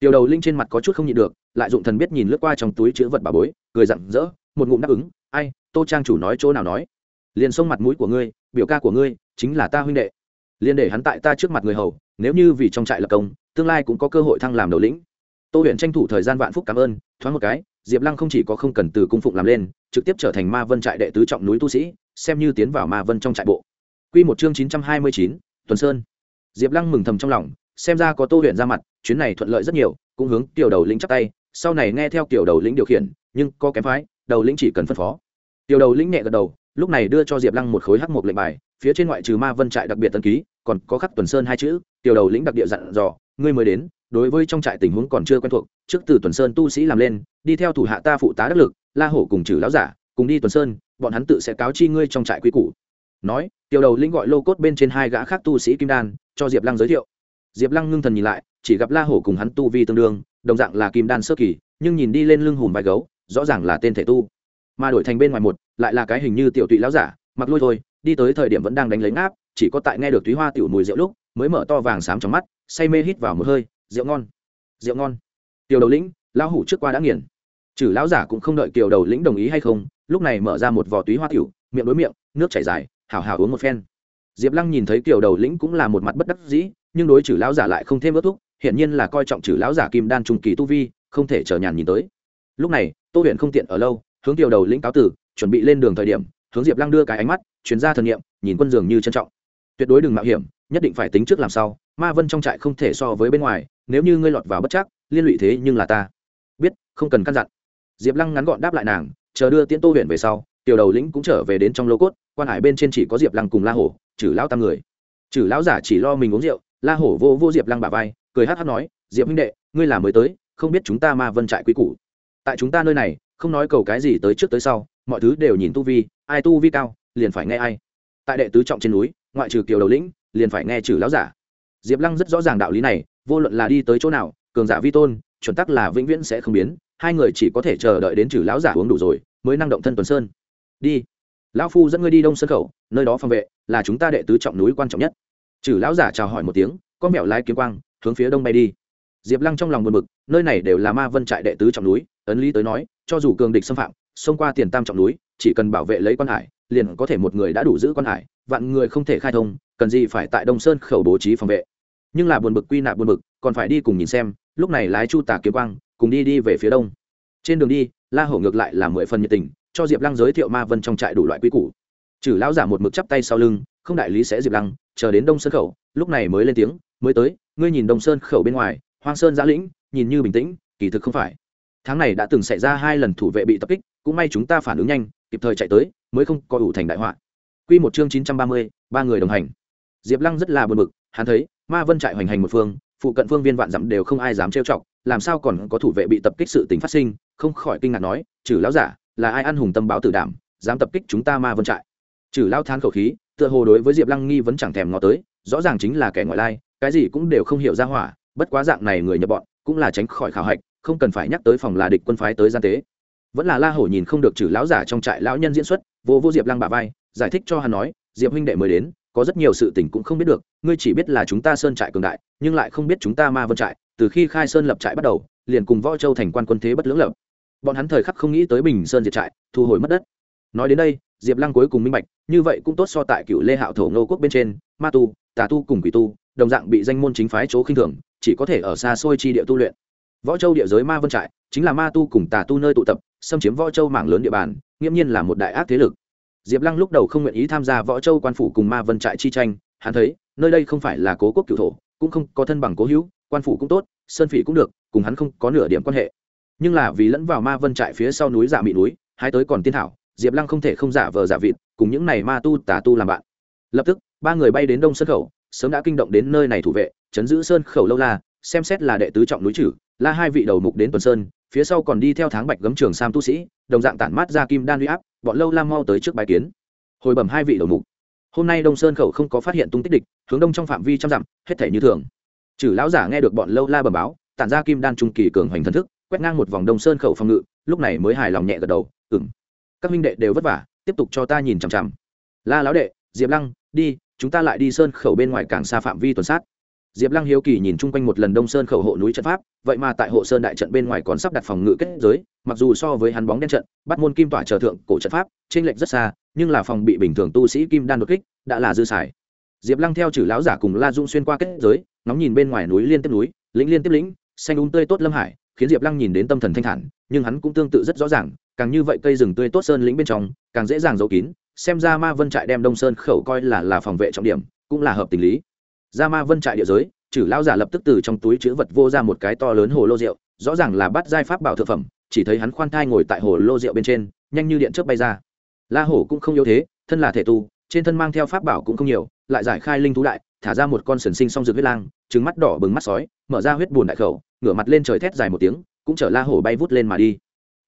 Tiểu đầu linh trên mặt có chút không nhịn được, lại dụng thần biết nhìn lướt qua trong túi chứa vật bà bối, cười rặng rỡ, một ngụm đáp ứng, ai, tô trang chủ nói chỗ nào nói? Liền xông mặt mũi của ngươi, biểu ca của ngươi chính là ta huynh đệ. Liền để hắn tại ta trước mặt người hầu, nếu như vì trong trại lập công, tương lai cũng có cơ hội thăng làm đầu lĩnh. Tô huyện tranh thủ thời gian vạn phúc cảm ơn, thoáng một cái diệp lăng không chỉ có không cần từ cung phụng làm lên, trực tiếp trở thành ma vân trại đệ tứ trọng núi tu sĩ, xem như tiến vào ma vân trong trại bộ. Q một chương chín trăm hai mươi chín, tuần sơn. Diệp lăng mừng thầm trong lòng, xem ra có tô huyện ra mặt, chuyến này thuận lợi rất nhiều, cũng hướng tiểu đầu lĩnh chắc tay, sau này nghe theo tiểu đầu lĩnh điều khiển, nhưng có kém phái, đầu lĩnh chỉ cần phân phó. Tiểu đầu lĩnh nhẹ gật đầu, lúc này đưa cho diệp lăng một khối hắc một lệnh bài, phía trên ngoại trừ ma vân trại đặc biệt tân ký, còn có khắc tuần sơn hai chữ, tiểu đầu lĩnh đặc địa dặn dò, ngươi mới đến đối với trong trại tình huống còn chưa quen thuộc, trước từ tuần sơn tu sĩ làm lên, đi theo thủ hạ ta phụ tá đắc lực, la hổ cùng trừ lão giả, cùng đi tuần sơn, bọn hắn tự sẽ cáo chi ngươi trong trại quy cũ nói, tiểu đầu lĩnh gọi lô cốt bên trên hai gã khác tu sĩ kim đan, cho diệp lăng giới thiệu. Diệp lăng ngưng thần nhìn lại, chỉ gặp la hổ cùng hắn tu vi tương đương, đồng dạng là kim đan sơ kỳ, nhưng nhìn đi lên lưng hùm vai gấu, rõ ràng là tên thể tu. Mà đổi thành bên ngoài một, lại là cái hình như tiểu tụy lão giả, mặc lôi thôi, đi tới thời điểm vẫn đang đánh lấy ngáp, chỉ có tại nghe được túy hoa tiểu mùi rượu lúc, mới mở to vàng xám trong mắt, say mê hít vào một hơi rượu ngon rượu ngon. Tiểu đầu lĩnh, lão hủ trước qua đã nghiền. Chử lão giả cũng không đợi tiểu đầu lĩnh đồng ý hay không, lúc này mở ra một vò túy hoa tiểu, miệng đối miệng, nước chảy dài hào hào uống một phen. Diệp lăng nhìn thấy tiểu đầu lĩnh cũng là một mặt bất đắc dĩ, nhưng đối chử lão giả lại không thêm ớt thúc hiện nhiên là coi trọng chử lão giả kim đan trung kỳ tu vi, không thể chờ nhàn nhìn tới. Lúc này, tô huyện không tiện ở lâu, hướng tiểu đầu lĩnh cáo tử, chuẩn bị lên đường thời điểm, hướng diệp lăng đưa cái ánh mắt chuyến ra thần nghiệm nhìn quân dường như trân trọng. Tuyệt đối đừng mạo hiểm, nhất định phải tính trước làm sao ma vân trong trại không thể so với bên ngoài, nếu như ngươi lọt vào bất chắc, liên lụy thế nhưng là ta. Biết, không cần căn dặn. Diệp lăng ngắn gọn đáp lại nàng, chờ đưa tiễn tô huyện về sau, tiểu đầu lĩnh cũng trở về đến trong lô cốt, quan hải bên trên chỉ có diệp lăng cùng la hổ chử lão tam người. Chử lão giả chỉ lo mình uống rượu, la hổ vô vô diệp lăng bà vai, cười hát hát nói, diệp huynh đệ, ngươi là mới tới, không biết chúng ta ma vân trại quý cũ tại chúng ta nơi này, không nói cầu cái gì tới trước tới sau, mọi thứ đều nhìn tu vi, ai tu vi cao, liền phải nghe ai. Tại đệ tứ trọng trên núi, ngoại trừ kiều đầu lĩnh, liền phải nghe trừ lão giả diệp lăng rất rõ ràng đạo lý này, vô luận là đi tới chỗ nào, cường giả vi tôn, chuẩn tắc là vĩnh viễn sẽ không biến, hai người chỉ có thể chờ đợi đến trừ lão giả uống đủ rồi, mới năng động thân tuần sơn. Đi. Lão phu dẫn ngươi đi đông sơn khẩu, nơi đó phòng vệ, là chúng ta đệ tứ trọng núi quan trọng nhất. Trừ lão giả chào hỏi một tiếng con mẹo lái kiếm quang, hướng phía đông bay đi. Diệp lăng trong lòng buồn bực, nơi này đều là ma vân trại đệ tứ trọng núi, ấn lý tới nói, cho dù cường địch xâm phạm, xông qua tiền tam trọng núi, chỉ cần bảo vệ lấy quan hải, liền có thể một người đã đủ giữ quan hải, vạn người không thể khai thông cần gì phải tại đông sơn khẩu bố trí phòng vệ. Nhưng là buồn bực quy nạp buồn bực còn phải đi cùng nhìn xem lúc này lái chu tà kiếm quang cùng đi đi về phía đông. Trên đường đi la hổ ngược lại là mười phần nhiệt tình cho diệp lăng giới thiệu ma vân trong trại đủ loại quy củ. Trừ lão giả một mực chắp tay sau lưng không đại lý sẽ diệp lăng chờ đến đông sơn khẩu lúc này mới lên tiếng mới tới ngươi nhìn đông sơn khẩu bên ngoài hoang sơn giã lĩnh nhìn như bình tĩnh kỳ thực không phải. Tháng này đã từng xảy ra hai lần thủ vệ bị tập kích cũng may chúng ta phản ứng nhanh kịp thời chạy tới mới không có ủ thành đại họa. Quy một chương chín trăm ba mươi, ba người đồng hành. Diệp Lăng rất là buồn bực, hắn thấy, Ma Vân trại hoành hành một phương, phụ cận phương viên vạn dặm đều không ai dám trêu chọc làm sao còn có thủ vệ bị tập kích sự tình phát sinh không khỏi kinh ngạc nói trừ lão giả là ai ăn hùng tâm báo tử đảm dám tập kích chúng ta ma vân trại? Trừ lao than khẩu khí tựa hồ đối với diệp lăng nghi vẫn chẳng thèm ngó tới rõ ràng chính là kẻ ngoại lai cái gì cũng đều không hiểu ra hỏa bất quá dạng này người nhập bọn cũng là tránh khỏi khảo hạch không cần phải nhắc tới phòng là địch quân phái tới gian tế. Vẫn là la hổ nhìn không được trừ lão giả trong trại lão nhân diễn xuất vô vô diệp lăng bà vai giải thích cho hắn nói diệp huynh đệ mới đến có rất nhiều sự tình cũng không biết được, ngươi chỉ biết là chúng ta sơn trại cường đại, nhưng lại không biết chúng ta ma vân trại, từ khi khai sơn lập trại bắt đầu, liền cùng võ châu thành quan quân thế bất lưỡng lập. Bọn hắn thời khắc không nghĩ tới bình sơn diệt trại, thu hồi mất đất. Nói đến đây, diệp lăng cuối cùng minh bạch, như vậy cũng tốt so tại cựu lê hạo thổ ngô quốc bên trên, ma tu, tà tu cùng quỷ tu, đồng dạng bị danh môn chính phái chỗ khinh thường, chỉ có thể ở xa xôi chi địa tu luyện. Võ châu địa giới ma vân trại, chính là ma tu cùng tà tu nơi tụ tập, xâm chiếm võ châu mảng lớn địa bàn, nghiễm nhiên là một đại ác thế lực diệp lăng lúc đầu không nguyện ý tham gia võ châu quan phủ cùng ma vân trại chi tranh, hắn thấy, nơi đây không phải là cố quốc cựu thổ, cũng không có thân bằng cố hữu, quan phủ cũng tốt, sơn phỉ cũng được, cùng hắn không có nửa điểm quan hệ. Nhưng là vì lẫn vào ma vân trại phía sau núi giả mị núi, hai tới còn tiên thảo, diệp lăng không thể không giả vờ giả vịt, cùng những này ma tu tà tu làm bạn. Lập tức, ba người bay đến đông sơn khẩu, sớm đã kinh động đến nơi này thủ vệ, chấn giữ sơn khẩu lâu la, xem xét là đệ tứ trọng núi trừ, la hai vị đầu mục đến tuần sơn phía sau còn đi theo tháng bạch gấm trường sam tu sĩ, đồng dạng tản mát ra kim đan huy áp, bọn lâu la mau tới trước bài kiến. Hồi bẩm hai vị đầu mục. Hôm nay đông sơn khẩu không có phát hiện tung tích địch, hướng đông trong phạm vi trăm dặm, hết thể như thường. Chử lão giả nghe được bọn lâu la bẩm báo, tản ra kim đan trung kỳ cường hoành thần thức, quét ngang một vòng đông sơn khẩu phòng ngự, lúc này mới hài lòng nhẹ gật đầu ừng các minh đệ đều vất vả, tiếp tục cho ta nhìn chằm chằm. La lão đệ, diệp lăng, đi, chúng ta lại đi sơn khẩu bên ngoài càng xa phạm vi tuần sát diệp lăng hiếu kỳ nhìn chung quanh một lần đông sơn khẩu hộ núi trận pháp, vậy mà tại hộ sơn đại trận bên ngoài còn sắp đặt phòng ngự kết giới, mặc dù so với hắn bóng đen trận, bắt môn kim tỏa chờ thượng cổ trận pháp trên lệnh rất xa, nhưng là phòng bị bình thường tu sĩ kim đan đột kích, đã là dư xài. Diệp lăng theo chử lão giả cùng la dung xuyên qua kết giới nóng nhìn bên ngoài núi liên tiếp núi, lĩnh liên tiếp lĩnh, xanh úng um tươi tốt lâm hải, khiến diệp lăng nhìn đến tâm thần thanh thản, nhưng hắn cũng tương tự rất rõ ràng, càng như vậy cây rừng tươi tốt sơn lĩnh bên trong, càng dễ dàng giấu kín, xem ra ma vân trại đem đông sơn khẩu coi là là phòng vệ trọng điểm, cũng là hợp tình lý ra ma vân trại địa giới chử lão giả lập tức từ trong túi chữ vật vô ra một cái to lớn hồ lô rượu, rõ ràng là bắt giai pháp bảo thực phẩm, chỉ thấy hắn khoan thai ngồi tại hồ lô rượu bên trên, nhanh như điện trước bay ra. La hổ cũng không yếu thế, thân là thể tu, trên thân mang theo pháp bảo cũng không nhiều, lại giải khai linh thú đại, thả ra một con sần sinh song rực huyết lang trứng mắt đỏ bừng mắt sói, mở ra huyết bùn đại khẩu, ngửa mặt lên trời thét dài một tiếng, cũng chở la hổ bay vút lên mà đi.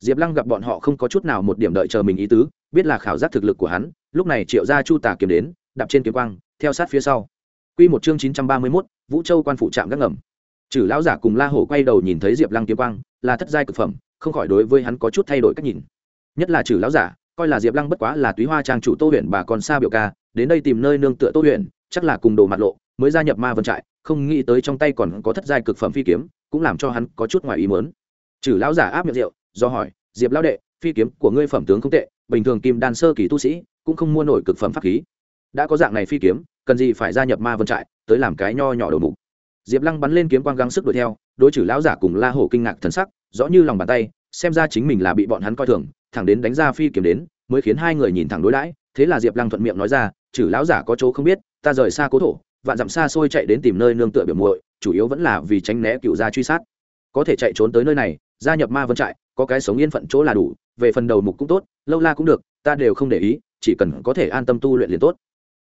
Diệp lăng gặp bọn họ không có chút nào một điểm đợi chờ mình ý tứ, biết là khảo giác thực lực của hắn, lúc này triệu ra chu tà kiếm đến, đạp trên kiếm quang, theo sát phía sau. Quy một chương chín trăm ba mươi mốt, vũ châu quan phụ trạm gác ngầm. Trừ lão giả cùng la hổ quay đầu nhìn thấy diệp lăng kiếm quang, là thất giai cực phẩm, không khỏi đối với hắn có chút thay đổi cách nhìn. Nhất là trừ lão giả, coi là diệp lăng bất quá là túy hoa trang chủ tô huyện bà còn xa biểu ca, đến đây tìm nơi nương tựa tô huyện chắc là cùng đồ mặt lộ, mới gia nhập ma vân trại, không nghĩ tới trong tay còn có thất giai cực phẩm phi kiếm, cũng làm cho hắn có chút ngoài ý muốn. trừ lão giả áp miệng rượu, do hỏi, diệp lão đệ, phi kiếm của ngươi phẩm tướng không tệ, bình thường kim đan sơ kỳ tu sĩ, cũng không mua nổi cực phẩm pháp khí. Đã có dạng này phi kiếm cần gì phải gia nhập ma vân trại, tới làm cái nho nhỏ đầu mục. Diệp lăng bắn lên kiếm quang gắng sức đuổi theo, đối chử lão giả cùng la hổ kinh ngạc thần sắc, rõ như lòng bàn tay, xem ra chính mình là bị bọn hắn coi thường, thẳng đến đánh ra phi kiếm đến, mới khiến hai người nhìn thẳng đối đãi, thế là diệp lăng thuận miệng nói ra, chử lão giả có chỗ không biết, ta rời xa cố thổ, vạn dặm xa xôi chạy đến tìm nơi nương tựa biểu muội, chủ yếu vẫn là vì tránh né cựu gia truy sát. Có thể chạy trốn tới nơi này, gia nhập ma vân trại, có cái sống yên phận chỗ là đủ, về phần đầu mục cũng tốt, lâu la cũng được, ta đều không để ý, chỉ cần có thể an tâm tu luyện liền tốt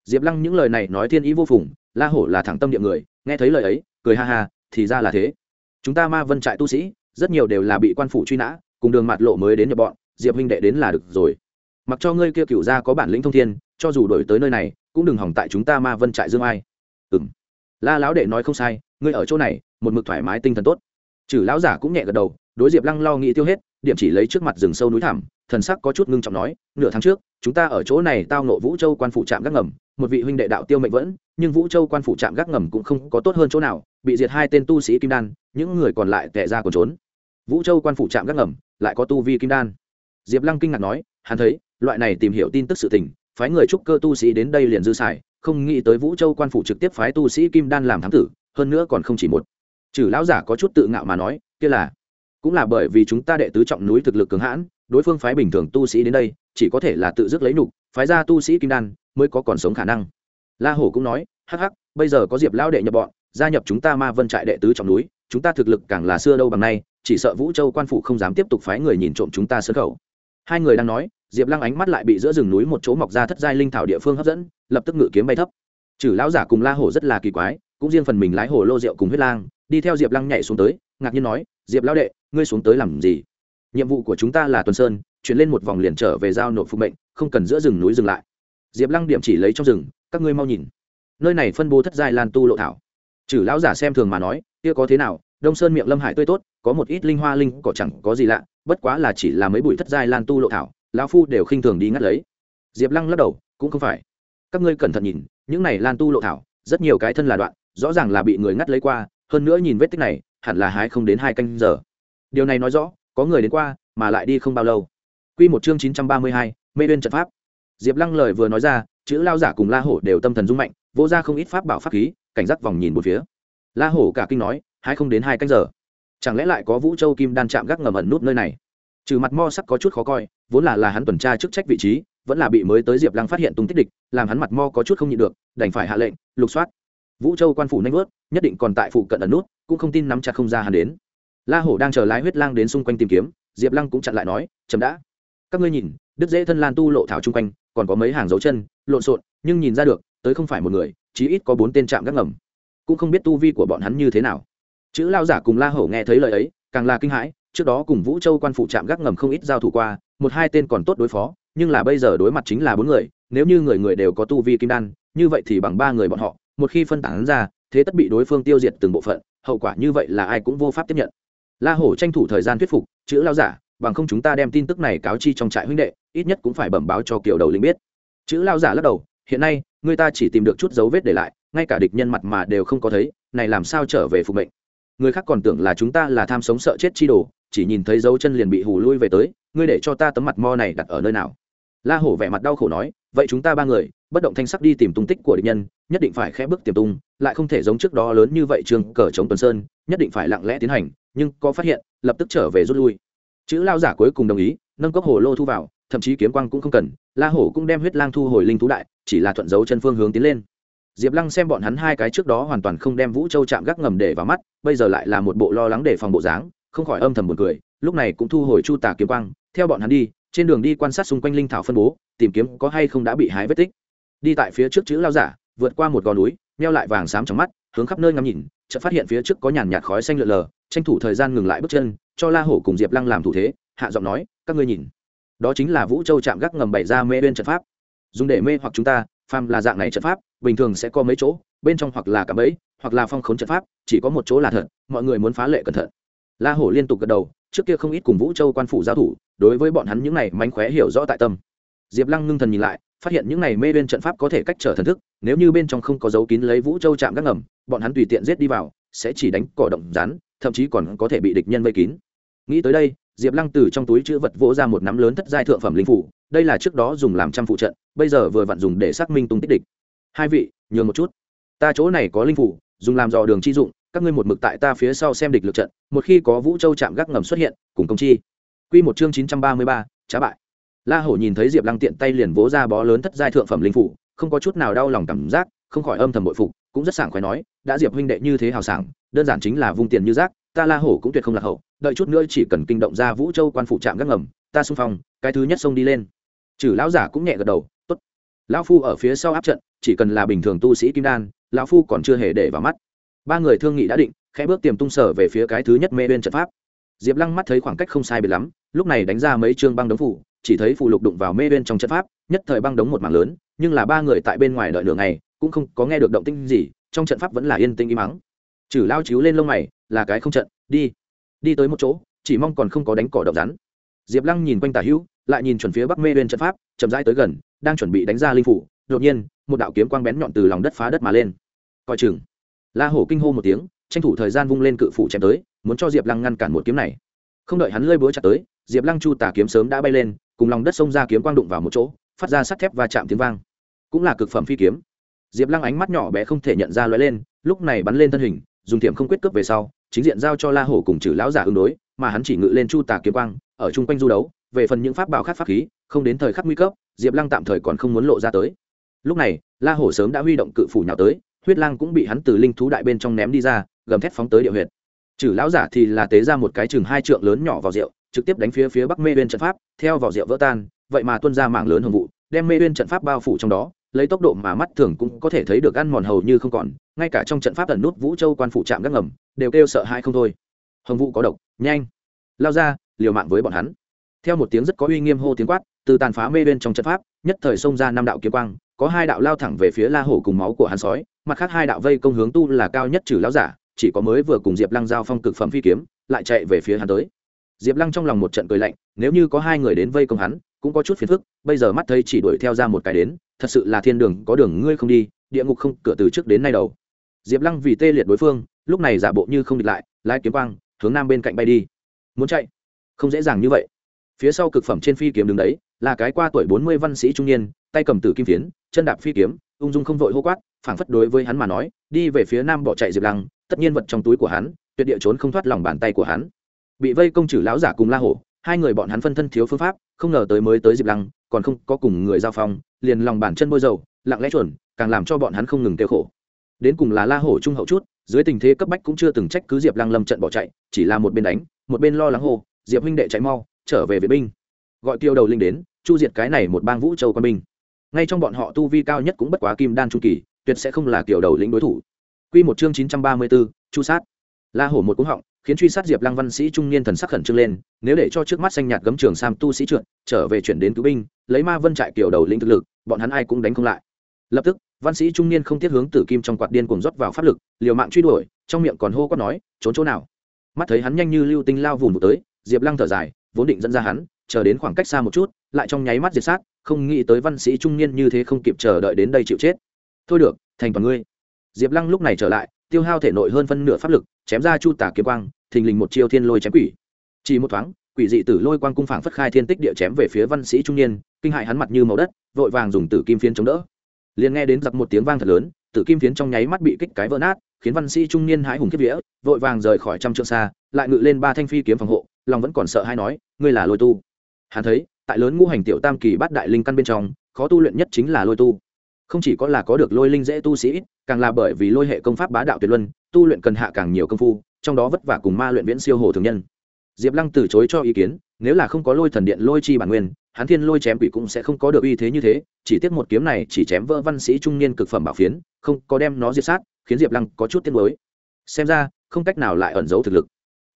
diệp lăng những lời này nói thiên ý vô phùng, la hổ là thẳng tâm địa người, nghe thấy lời ấy, cười ha ha, thì ra là thế. Chúng ta ma vân trại tu sĩ, rất nhiều đều là bị quan phủ truy nã, cùng đường mạt lộ mới đến nhập bọn, diệp huynh đệ đến là được rồi. Mặc cho ngươi kia cựu gia có bản lĩnh thông thiên, cho dù đổi tới nơi này, cũng đừng hỏng tại chúng ta ma vân trại dương ai. Ừ m la lão đệ nói không sai, ngươi ở chỗ này, một mực thoải mái tinh thần tốt. Trừ lão giả cũng nhẹ gật đầu, đối diệp lăng lo nghĩ tiêu hết, điểm chỉ lấy trước mặt rừng sâu núi thẳm thần sắc có chút ngưng trọng nói, nửa tháng trước, chúng ta ở chỗ này tao nộ vũ châu quan phủ trạm gác ngầm, một vị huynh đệ đạo tiêu mệnh vẫn, nhưng vũ châu quan phủ trạm gác ngầm cũng không có tốt hơn chỗ nào, bị diệt hai tên tu sĩ kim đan, những người còn lại tệ ra còn trốn. Vũ châu quan phủ trạm gác ngầm, lại có tu vi kim đan. Diệp lăng kinh ngạc nói, hắn thấy, loại này tìm hiểu tin tức sự tình, phái người trúc cơ tu sĩ đến đây liền dư xài, không nghĩ tới vũ châu quan phủ trực tiếp phái tu sĩ kim đan làm thám tử, hơn nữa còn không chỉ một. Trừ lão giả có chút tự ngạo mà nói, kia là, cũng là bởi vì chúng ta đệ tứ trọng núi thực lực cường hãn đối phương phái bình thường tu sĩ đến đây, chỉ có thể là tự dứt lấy nục, phái ra tu sĩ kim đan mới có còn sống khả năng. La hổ cũng nói, hắc hắc, bây giờ có diệp lão đệ nhập bọn, gia nhập chúng ta ma vân trại đệ tứ trọng núi, chúng ta thực lực càng là xưa đâu bằng nay, chỉ sợ vũ châu quan phủ không dám tiếp tục phái người nhìn trộm chúng ta sân khẩu hai người đang nói, diệp lăng ánh mắt lại bị giữa rừng núi một chỗ mọc ra thất giai linh thảo địa phương hấp dẫn, lập tức ngự kiếm bay thấp. Chử lão giả cùng la hổ rất là kỳ quái, cũng riêng phần mình lái Hổ lô rượu cùng huyết lang, đi theo diệp lăng nhảy xuống tới, ngạc nhiên nói, diệp lão đệ, ngươi xuống tới làm gì? Nhiệm vụ của chúng ta là tuần sơn, chuyển lên một vòng liền trở về giao nộp phục mệnh, không cần giữa rừng núi dừng lại. Diệp lăng điểm chỉ lấy trong rừng, các ngươi mau nhìn. Nơi này phân bố thất giai lan tu lộ thảo. Trừ lão giả xem thường mà nói, kia có thế nào, đông sơn miệng lâm hải tươi tốt, có một ít linh hoa linh cỏ chẳng có gì lạ, bất quá là chỉ là mấy bụi thất giai lan tu lộ thảo, lão phu đều khinh thường đi ngắt lấy. Diệp lăng lắc đầu, cũng không phải. Các ngươi cẩn thận nhìn, những này lan tu lộ thảo, rất nhiều cái thân là đoạn, rõ ràng là bị người ngắt lấy qua, hơn nữa nhìn vết tích này, hẳn là hái không đến hai canh giờ. Điều này nói rõ có người đến qua mà lại đi không bao lâu. Quy một chương chín trăm ba mươi hai, mê uyên trận pháp. Diệp lăng lời vừa nói ra chữ lao giả cùng la hổ đều tâm thần rung mạnh vô ra không ít pháp bảo pháp khí cảnh giác vòng nhìn một phía. La hổ cả kinh nói hai không đến hai canh giờ. Chẳng lẽ lại có vũ châu kim đan chạm gác ngầm ẩn nút nơi này? Trừ mặt mo sắc có chút khó coi vốn là là hắn tuần tra chức trách vị trí vẫn là bị mới tới diệp lăng phát hiện tung tích địch làm hắn mặt mo có chút không nhịn được đành phải hạ lệnh lục soát. Vũ châu quan phủ nanh vớt nhất định còn tại phụ cận ẩn nút cũng không tin nắm chặt không ra hắn đến la hổ đang chờ lái huyết lang đến xung quanh tìm kiếm, diệp lăng cũng chặn lại nói, chậm đã. Các ngươi nhìn, đứt dễ thân lan tu lộ thảo chung quanh, còn có mấy hàng dấu chân, lộn xộn, nhưng nhìn ra được, tới không phải một người, chí ít có bốn tên trạm gác ngầm. Cũng không biết tu vi của bọn hắn như thế nào. Chữ lao giả cùng la hổ nghe thấy lời ấy, càng là kinh hãi, trước đó cùng vũ châu quan phụ trạm gác ngầm không ít giao thủ qua, một hai tên còn tốt đối phó, nhưng là bây giờ đối mặt chính là bốn người, nếu như người người đều có tu vi kim đan, như vậy thì bằng ba người bọn họ, một khi phân tán ra, thế tất bị đối phương tiêu diệt từng bộ phận, hậu quả như vậy là ai cũng vô pháp tiếp nhận la hổ tranh thủ thời gian thuyết phục, chữ lao giả, bằng không chúng ta đem tin tức này cáo chi trong trại huynh đệ, ít nhất cũng phải bẩm báo cho kiểu đầu linh biết. Chữ lao giả lắc đầu, hiện nay, người ta chỉ tìm được chút dấu vết để lại, ngay cả địch nhân mặt mà đều không có thấy, này làm sao trở về phục mệnh? Người khác còn tưởng là chúng ta là tham sống sợ chết chi đồ, chỉ nhìn thấy dấu chân liền bị hù lui về tới, ngươi để cho ta tấm mặt mo này đặt ở nơi nào? La hổ vẻ mặt đau khổ nói, vậy chúng ta ba người bất động thanh sắc đi tìm tung tích của địch nhân, nhất định phải khẽ bước tiềm tung, lại không thể giống trước đó lớn như vậy trường cờ chống tuần sơn, nhất định phải lặng lẽ tiến hành, nhưng có phát hiện, lập tức trở về rút lui. Chữ lao giả cuối cùng đồng ý, nâng cốc hồ lô thu vào, thậm chí kiếm quang cũng không cần, la hổ cũng đem huyết lang thu hồi linh thú đại, chỉ là thuận dấu chân phương hướng tiến lên. Diệp lăng xem bọn hắn hai cái trước đó hoàn toàn không đem vũ châu chạm gác ngầm để vào mắt, bây giờ lại là một bộ lo lắng để phòng bộ dáng, không khỏi âm thầm một cười, lúc này cũng thu hồi chu tà kiếm quang, theo bọn hắn đi, trên đường đi quan sát xung quanh linh thảo phân bố, tìm kiếm có hay không đã bị hái vết tích đi tại phía trước chữ lao giả, vượt qua một gò núi neo lại vàng xám trong mắt, hướng khắp nơi ngắm nhìn, chợt phát hiện phía trước có nhàn nhạt khói xanh lượn lờ, tranh thủ thời gian ngừng lại bước chân, cho la hổ cùng diệp lăng làm thủ thế, hạ giọng nói, các ngươi nhìn, đó chính là vũ châu chạm gác ngầm bày ra mê bên trận pháp. Dùng để mê hoặc chúng ta, phàm là dạng này trận pháp, bình thường sẽ có mấy chỗ, bên trong hoặc là cả bẫy, hoặc là phong khốn trận pháp, chỉ có một chỗ là thật, mọi người muốn phá lệ cẩn thận. La hổ liên tục gật đầu, trước kia không ít cùng vũ châu quan phủ giao thủ, đối với bọn hắn những này mánh khóe hiểu rõ tại tâm. Diệp lăng ngưng thần nhìn lại phát hiện những này mê bên trận pháp có thể cách trở thần thức, nếu như bên trong không có dấu kín lấy vũ châu chạm gác ngầm, bọn hắn tùy tiện giết đi vào, sẽ chỉ đánh cỏ động rán thậm chí còn có thể bị địch nhân vây kín. Nghĩ tới đây, diệp lăng từ trong túi chữ vật vỗ ra một nắm lớn thất giai thượng phẩm linh phủ, đây là trước đó dùng làm trăm phụ trận, bây giờ vừa vặn dùng để xác minh tung tích địch. Hai vị, nhường một chút. Ta chỗ này có linh phủ, dùng làm dò đường chi dụng, các ngươi một mực tại ta phía sau xem địch lực trận, một khi có vũ châu chạm gác ngầm xuất hiện, cùng công chi. Q một chương chín trăm ba mươi ba, trá bại la hổ nhìn thấy diệp lăng tiện tay liền vỗ ra bó lớn thất giai thượng phẩm linh phủ, không có chút nào đau lòng cảm giác, không khỏi âm thầm bội phục, cũng rất sảng khoái nói, đã diệp huynh đệ như thế hào sảng, đơn giản chính là vung tiền như rác, ta la hổ cũng tuyệt không lạc hậu, đợi chút nữa chỉ cần kinh động ra vũ châu quan phụ trạm gác ngầm, ta xung phong, cái thứ nhất xông đi lên. Trừ lão giả cũng nhẹ gật đầu, tốt. Lão phu ở phía sau áp trận, chỉ cần là bình thường tu sĩ kim đan, lão phu còn chưa hề để vào mắt. Ba người thương nghị đã định, khẽ bước tiềm tung sở về phía cái thứ nhất mê bên trận pháp. Diệp lăng mắt thấy khoảng cách không sai biệt lắm, lúc này đánh ra mấy chương băng đống phủ chỉ thấy phù lục đụng vào mê bên trong trận pháp, nhất thời băng đống một mảng lớn, nhưng là ba người tại bên ngoài đợi nửa ngày, cũng không có nghe được động tinh gì, trong trận pháp vẫn là yên tĩnh im mắng trừ lao chiếu lên lông mày, là cái không trận, đi. Đi tới một chỗ, chỉ mong còn không có đánh cỏ động rắn. Diệp lăng nhìn quanh tả hữu, lại nhìn chuẩn phía bắc mê bên trận pháp, chậm rãi tới gần, đang chuẩn bị đánh ra linh phủ, đột nhiên, một đạo kiếm quang bén nhọn từ lòng đất phá đất mà lên. Coi chừng. La hổ kinh hô một tiếng, tranh thủ thời gian vung lên cự phủ chém tới, muốn cho diệp lăng ngăn cản một kiếm này. Không đợi hắn lơi búa chặt tới, diệp lăng chu tà kiếm sớm đã bay lên cùng lòng đất sông ra kiếm quang đụng vào một chỗ, phát ra sắt thép và chạm tiếng vang. Cũng là cực phẩm phi kiếm. Diệp lăng ánh mắt nhỏ bé không thể nhận ra lóe lên, lúc này bắn lên thân hình, dùng tiệm không quyết cướp về sau, chính diện giao cho la hổ cùng trừ lão giả ứng đối, mà hắn chỉ ngự lên chu tà kiếm quang, ở chung quanh du đấu, về phần những pháp bảo khác pháp khí, không đến thời khắc nguy cấp, diệp lăng tạm thời còn không muốn lộ ra tới. Lúc này, la hổ sớm đã huy động cự phủ nhào tới, huyết lang cũng bị hắn từ linh thú đại bên trong ném đi ra, gầm thép phóng tới địa huyệt. Trừ lão giả thì là tế ra một cái chừng hai trượng lớn nhỏ vào rượu trực tiếp đánh phía phía bắc mê uyên trận pháp, theo vào rượu vỡ tan, vậy mà tuân ra mạng lớn hồng vụ, đem mê uyên trận pháp bao phủ trong đó, lấy tốc độ mà mắt thường cũng có thể thấy được ăn mòn hầu như không còn, ngay cả trong trận pháp ẩn nút vũ châu quan phủ trạm gác ngầm, đều kêu sợ hãi không thôi. Hồng vụ có độc, nhanh, lao ra, liều mạng với bọn hắn. Theo một tiếng rất có uy nghiêm hô tiếng quát, từ tàn phá mê bên trong trận pháp, nhất thời xông ra năm đạo kiếm quang, có hai đạo lao thẳng về phía la hổ cùng máu của hắn sói, mặt khác hai đạo vây công hướng tu là cao nhất trừ lão giả, chỉ có mới vừa cùng diệp lăng giao phong cực phẩm phi kiếm, lại chạy về phía hắn tới diệp lăng trong lòng một trận cười lạnh, nếu như có hai người đến vây công hắn, cũng có chút phiền phức, bây giờ mắt thấy chỉ đuổi theo ra một cái đến, thật sự là thiên đường, có đường ngươi không đi, địa ngục không, cửa từ trước đến nay đầu. Diệp lăng vì tê liệt đối phương, lúc này giả bộ như không địch lại, lái kiếm quang, hướng nam bên cạnh bay đi. Muốn chạy? Không dễ dàng như vậy. Phía sau cực phẩm trên phi kiếm đứng đấy, là cái qua tuổi bốn mươi văn sĩ trung niên, tay cầm tử kim phiến, chân đạp phi kiếm, ung dung không vội hô quát, phảng phất đối với hắn mà nói, đi về phía nam bỏ chạy diệp lăng, tất nhiên vật trong túi của hắn, tuyệt địa trốn không thoát lòng bàn tay của hắn bị vây công chử lão giả cùng la hổ hai người bọn hắn phân thân thiếu phương pháp không ngờ tới mới tới diệp lăng còn không có cùng người giao phong liền lòng bàn chân bôi dầu lặng lẽ chuẩn càng làm cho bọn hắn không ngừng tiêu khổ. Đến cùng là la hổ trung hậu chút dưới tình thế cấp bách cũng chưa từng trách cứ diệp lăng lâm trận bỏ chạy chỉ là một bên đánh một bên lo lắng hồ diệp huynh đệ chạy mau trở về vệ binh. Gọi tiêu đầu linh đến chu diệt cái này một bang vũ châu quân binh. Ngay trong bọn họ tu vi cao nhất cũng bất quá kim đan trung kỳ tuyệt sẽ không là kiểu đầu lĩnh đối thủ. Quy một chương chín trăm ba mươi 934, chu sát. La hổ một cú họng, khiến truy sát Diệp Lăng văn sĩ trung niên thần sắc khẩn trương lên, nếu để cho trước mắt xanh nhạt gấm trường sam tu sĩ trượt, trở về chuyển đến cứu binh, lấy Ma Vân trại kiểu đầu lĩnh thực lực, bọn hắn ai cũng đánh không lại. Lập tức, văn sĩ trung niên không tiếc hướng Tử Kim trong quạt điên cuồng rót vào pháp lực, liều mạng truy đuổi, trong miệng còn hô quát nói, trốn chỗ nào? Mắt thấy hắn nhanh như lưu tinh lao vùng tới, Diệp Lăng thở dài, vốn định dẫn ra hắn, chờ đến khoảng cách xa một chút, lại trong nháy mắt diệt sát, không nghĩ tới văn sĩ trung niên như thế không kịp chờ đợi đến đây chịu chết. Thôi được, thành toàn ngươi. Diệp Lăng lúc này trở lại, tiêu hao thể nội hơn phân nửa pháp lực, chém ra chu tả kiếm quang, thình lình một chiêu thiên lôi chém quỷ. Chỉ một thoáng, quỷ dị tử lôi quang cung phảng phất khai thiên tích địa chém về phía văn sĩ trung niên, kinh hại hắn mặt như màu đất, vội vàng dùng tử kim phiến chống đỡ. Liền nghe đến giặc một tiếng vang thật lớn, tử kim phiến trong nháy mắt bị kích cái vỡ nát, khiến văn sĩ trung niên hãi hùng kiếp vía, vội vàng rời khỏi trăm trượng xa, lại ngự lên ba thanh phi kiếm phòng hộ, lòng vẫn còn sợ hai nói, ngươi là lôi tu. Hắn thấy, tại lớn ngũ hành tiểu tam kỳ bát đại linh căn bên trong, khó tu luyện nhất chính là lôi tu không chỉ có là có được lôi linh dễ tu sĩ càng là bởi vì lôi hệ công pháp bá đạo tuyệt luân, tu luyện cần hạ càng nhiều công phu, trong đó vất vả cùng ma luyện viễn siêu hồ thường nhân. Diệp lăng từ chối cho ý kiến, nếu là không có lôi thần điện lôi chi bản nguyên, hắn thiên lôi chém quỷ cũng sẽ không có được uy thế như thế, chỉ tiếc một kiếm này chỉ chém vỡ văn sĩ trung niên cực phẩm bảo phiến, không có đem nó diệt sát, khiến diệp lăng có chút tiếc mới xem ra, không cách nào lại ẩn giấu thực lực.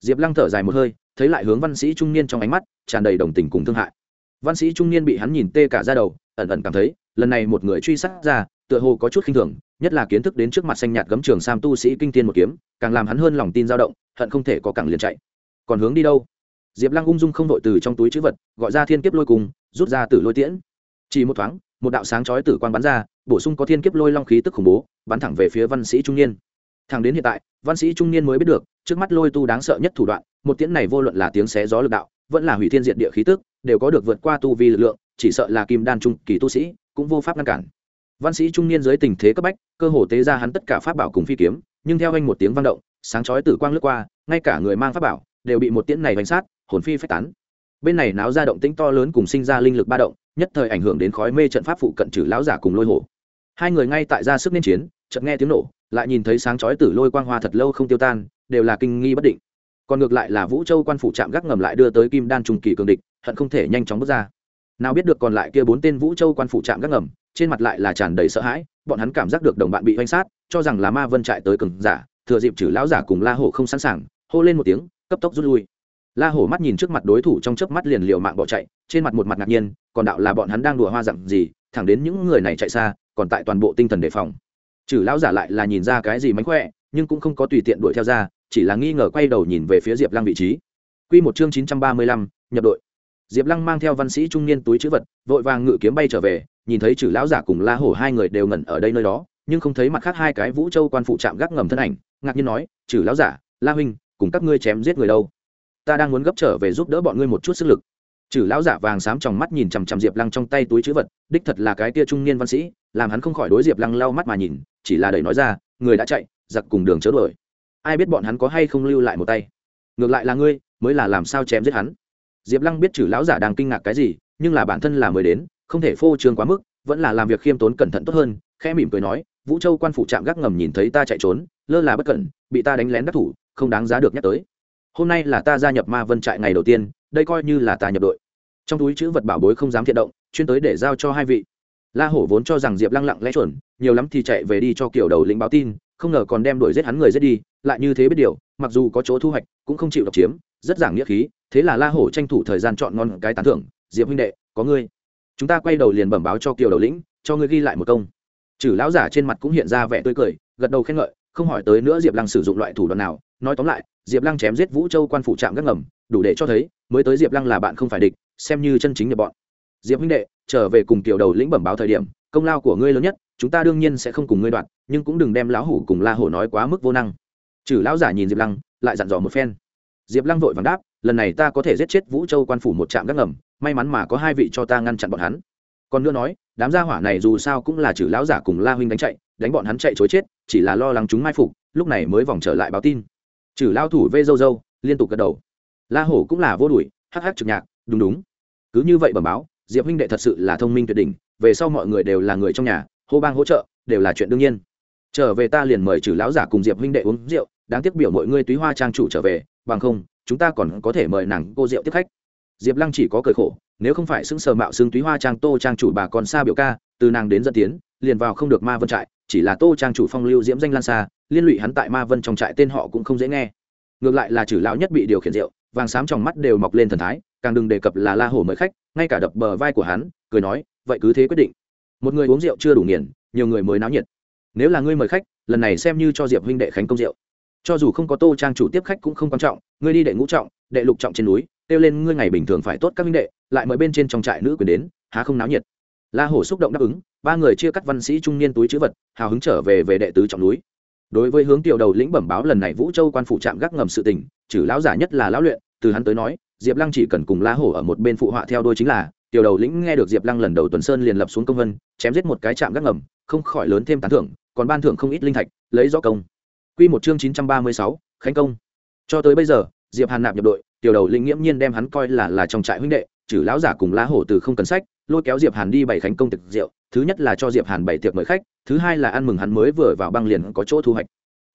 Diệp lăng thở dài một hơi, thấy lại hướng văn sĩ trung niên trong ánh mắt, tràn đầy đồng tình cùng thương hại. Văn sĩ trung niên bị hắn nhìn tê cả ra đầu, ẩn ẩn cảm thấy lần này một người truy sát ra, tựa hồ có chút khinh thường, nhất là kiến thức đến trước mặt xanh nhạt gấm trường sam tu sĩ kinh tiên một kiếm, càng làm hắn hơn lòng tin dao động, hận không thể có cẳng liền chạy. Còn hướng đi đâu? Diệp lăng ung dung không đội từ trong túi chữ vật, gọi ra thiên kiếp lôi cùng, rút ra từ lôi tiễn. Chỉ một thoáng, một đạo sáng chói tử quang bắn ra, bổ sung có thiên kiếp lôi long khí tức khủng bố, bắn thẳng về phía văn sĩ trung niên. Thẳng đến hiện tại, văn sĩ trung niên mới biết được, trước mắt lôi tu đáng sợ nhất thủ đoạn, một tiễn này vô luận là tiếng xé gió lực đạo, vẫn là hủy thiên diện địa khí tức, đều có được vượt qua tu vi lực lượng, chỉ sợ là kim đan trung kỳ tu sĩ cũng vô pháp ngăn cản. Văn sĩ trung niên dưới tình thế cấp bách, cơ hồ tế ra hắn tất cả pháp bảo cùng phi kiếm, nhưng theo anh một tiếng vang động, sáng chói tử quang lướt qua, ngay cả người mang pháp bảo đều bị một tiễn này bánh sát, hồn phi phách tán. Bên này náo ra động tĩnh to lớn cùng sinh ra linh lực ba động, nhất thời ảnh hưởng đến khói mê trận pháp phụ cận trừ lão giả cùng lôi hổ. Hai người ngay tại ra sức nên chiến, chợt nghe tiếng nổ, lại nhìn thấy sáng chói tử lôi quang hoa thật lâu không tiêu tan, đều là kinh nghi bất định. Còn ngược lại là vũ châu quan phủ trạm gác ngầm lại đưa tới kim đan trùng kỳ cường địch, hận không thể nhanh chóng bước ra nào biết được còn lại kia bốn tên vũ châu quan phủ trạm gác ngầm, trên mặt lại là tràn đầy sợ hãi, bọn hắn cảm giác được đồng bạn bị oanh sát, cho rằng là ma vân trại tới cừng giả, thừa dịp trừ lão giả cùng la hổ không sẵn sàng, hô lên một tiếng, cấp tốc rút lui. La hổ mắt nhìn trước mặt đối thủ trong chớp mắt liền liều mạng bỏ chạy, trên mặt một mặt ngạc nhiên, còn đạo là bọn hắn đang đùa hoa dặn gì, thẳng đến những người này chạy xa, còn tại toàn bộ tinh thần đề phòng. Trừ lão giả lại là nhìn ra cái gì mánh khỏe, nhưng cũng không có tùy tiện đuổi theo ra, chỉ là nghi ngờ quay đầu nhìn về phía diệp lăng vị trí. Q một chương chín trăm ba mươi lăm, nhập đội diệp lăng mang theo văn sĩ trung niên túi chữ vật, vội vàng ngự kiếm bay trở về, nhìn thấy trừ lão giả cùng la hổ hai người đều ngẩn ở đây nơi đó, nhưng không thấy mặt khác hai cái vũ châu quan phụ trạm gác ngầm thân ảnh, ngạc nhiên nói trừ lão giả, la huynh, cùng các ngươi chém giết người đâu? Ta đang muốn gấp trở về giúp đỡ bọn ngươi một chút sức lực. Trừ lão giả vàng xám trong mắt nhìn chằm chằm diệp lăng trong tay túi chữ vật, đích thật là cái tia trung niên văn sĩ, làm hắn không khỏi đối diệp lăng lau mắt mà nhìn, chỉ là đẩy nói ra, người đã chạy, giặc cùng đường chớ đuổi. Ai biết bọn hắn có hay không lưu lại một tay? Ngược lại là ngươi, mới là làm sao chém giết hắn? Diệp lăng biết trừ lão giả đang kinh ngạc cái gì, nhưng là bản thân là mới đến, không thể phô trương quá mức, vẫn là làm việc khiêm tốn cẩn thận tốt hơn, khẽ mỉm cười nói, vũ châu quan phụ trạm gác ngầm nhìn thấy ta chạy trốn, lơ là bất cẩn, bị ta đánh lén đắc thủ, không đáng giá được nhắc tới. Hôm nay là ta gia nhập ma vân trại ngày đầu tiên, đây coi như là ta nhập đội. Trong túi chữ vật bảo bối không dám thiện động, chuyên tới để giao cho hai vị. La hổ vốn cho rằng diệp lăng lặng lẽ chuẩn nhiều lắm thì chạy về đi cho kiểu đầu lĩnh báo tin không ngờ còn đem đuổi giết hắn người giết đi, lại như thế biết điều, mặc dù có chỗ thu hoạch, cũng không chịu độc chiếm, rất giảng nghĩa khí, thế là la hổ tranh thủ thời gian chọn ngon cái tán thưởng, diệp huynh đệ, có ngươi. Chúng ta quay đầu liền bẩm báo cho kiều đầu lĩnh, cho ngươi ghi lại một công. Trừ lão giả trên mặt cũng hiện ra vẻ tươi cười, gật đầu khen ngợi, không hỏi tới nữa diệp lăng sử dụng loại thủ đoạn nào. Nói tóm lại, diệp lăng chém giết vũ châu quan phủ trạm gác ngầm, đủ để cho thấy, mới tới diệp lăng là bạn không phải địch, xem như chân chính nhập bọn. Diệp huynh đệ, trở về cùng kiều đầu lĩnh bẩm báo thời điểm, công lao của ngươi lớn nhất chúng ta đương nhiên sẽ không cùng ngươi đoạn nhưng cũng đừng đem lão hủ cùng la hổ nói quá mức vô năng. Trừ lão giả nhìn diệp lăng, lại dặn dò một phen. Diệp lăng vội vàng đáp, lần này ta có thể giết chết vũ châu quan phủ một trạm gác ngầm, may mắn mà có hai vị cho ta ngăn chặn bọn hắn. Còn nữa nói, đám gia hỏa này dù sao cũng là trừ lão giả cùng la huynh đánh chạy, đánh bọn hắn chạy chối chết, chỉ là lo lắng chúng mai phục, lúc này mới vòng trở lại báo tin. Trừ lao thủ vê dâu dâu, liên tục gật đầu. La hổ cũng là vô đuổi, hắc hắc trực nhạc, đúng đúng. Cứ như vậy bẩm báo, diệp huynh đệ thật sự là thông minh tuyệt đỉnh, về sau mọi người đều là người trong nhà hô bang hỗ trợ, đều là chuyện đương nhiên. Trở về ta liền mời trừ lão giả cùng diệp huynh đệ uống rượu, đáng tiếc biểu mọi ngươi túy hoa trang chủ trở về, bằng không, chúng ta còn có thể mời nàng cô rượu tiếp khách. Diệp lăng chỉ có cười khổ, nếu không phải xưng sờ mạo xưng túy hoa trang tô trang chủ bà còn xa biểu ca, từ nàng đến dẫn tiến, liền vào không được ma vân trại, chỉ là tô trang chủ phong lưu diễm danh lan xa, liên lụy hắn tại ma vân trong trại tên họ cũng không dễ nghe. Ngược lại là chử lão nhất bị điều khiển rượu, vàng xám trong mắt đều mọc lên thần thái, càng đừng đề cập là la hổ mời khách, ngay cả đập bờ vai của hắn, cười nói, vậy cứ thế quyết định một người uống rượu chưa đủ nghiền, nhiều người mới náo nhiệt. Nếu là ngươi mời khách, lần này xem như cho diệp huynh đệ khánh công rượu. Cho dù không có tô trang chủ tiếp khách cũng không quan trọng, ngươi đi đệ ngũ trọng, đệ lục trọng trên núi, kêu lên ngươi ngày bình thường phải tốt các huynh đệ, lại mời bên trên trong trại nữ quyền đến, há không náo nhiệt. La hổ xúc động đáp ứng, ba người chia cắt văn sĩ trung niên túi chữ vật, hào hứng trở về về đệ tứ trọng núi. Đối với hướng tiểu đầu lĩnh bẩm báo lần này vũ châu quan phụ trạm gác ngầm sự tình, trừ lão giả nhất là lão luyện, từ hắn tới nói, diệp lăng chỉ cần cùng la hổ ở một bên phụ họa theo đôi chính là tiểu đầu lĩnh nghe được diệp lăng lần đầu tuần sơn liền lập xuống công vân, chém giết một cái trạm gác ngầm, không khỏi lớn thêm tán thưởng, còn ban thưởng không ít linh thạch, lấy do công. Quy một chương chín trăm ba mươi sáu, khánh công. Cho tới bây giờ, diệp hàn nạp nhập đội, tiểu đầu lĩnh nghiễm nhiên đem hắn coi là là trong trại huynh đệ, trừ lão giả cùng lá hổ từ không cần sách, lôi kéo diệp hàn đi bảy khánh công thực rượu, thứ nhất là cho diệp hàn bảy tiệc mời khách, thứ hai là ăn mừng hắn mới vừa vào băng liền có chỗ thu hoạch.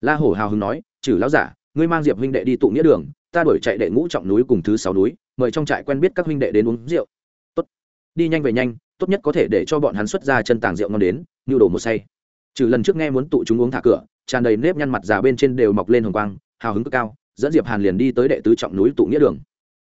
La hổ hào hứng nói, trừ lão giả, ngươi mang diệp huynh đệ đi tụ nghĩa đường, ta đổi chạy đệ ngũ trọng núi cùng thứ sáu núi, mời trong trại quen biết các huynh đệ đến uống rượu đi nhanh về nhanh, tốt nhất có thể để cho bọn hắn xuất ra chân tàng rượu ngon đến như đổ một say. Trừ lần trước nghe muốn tụ chúng uống thả cửa, tràn đầy nếp nhăn mặt già bên trên đều mọc lên hồng quang, hào hứng cực cao, dẫn diệp hàn liền đi tới đệ tứ trọng núi tụ nghĩa đường.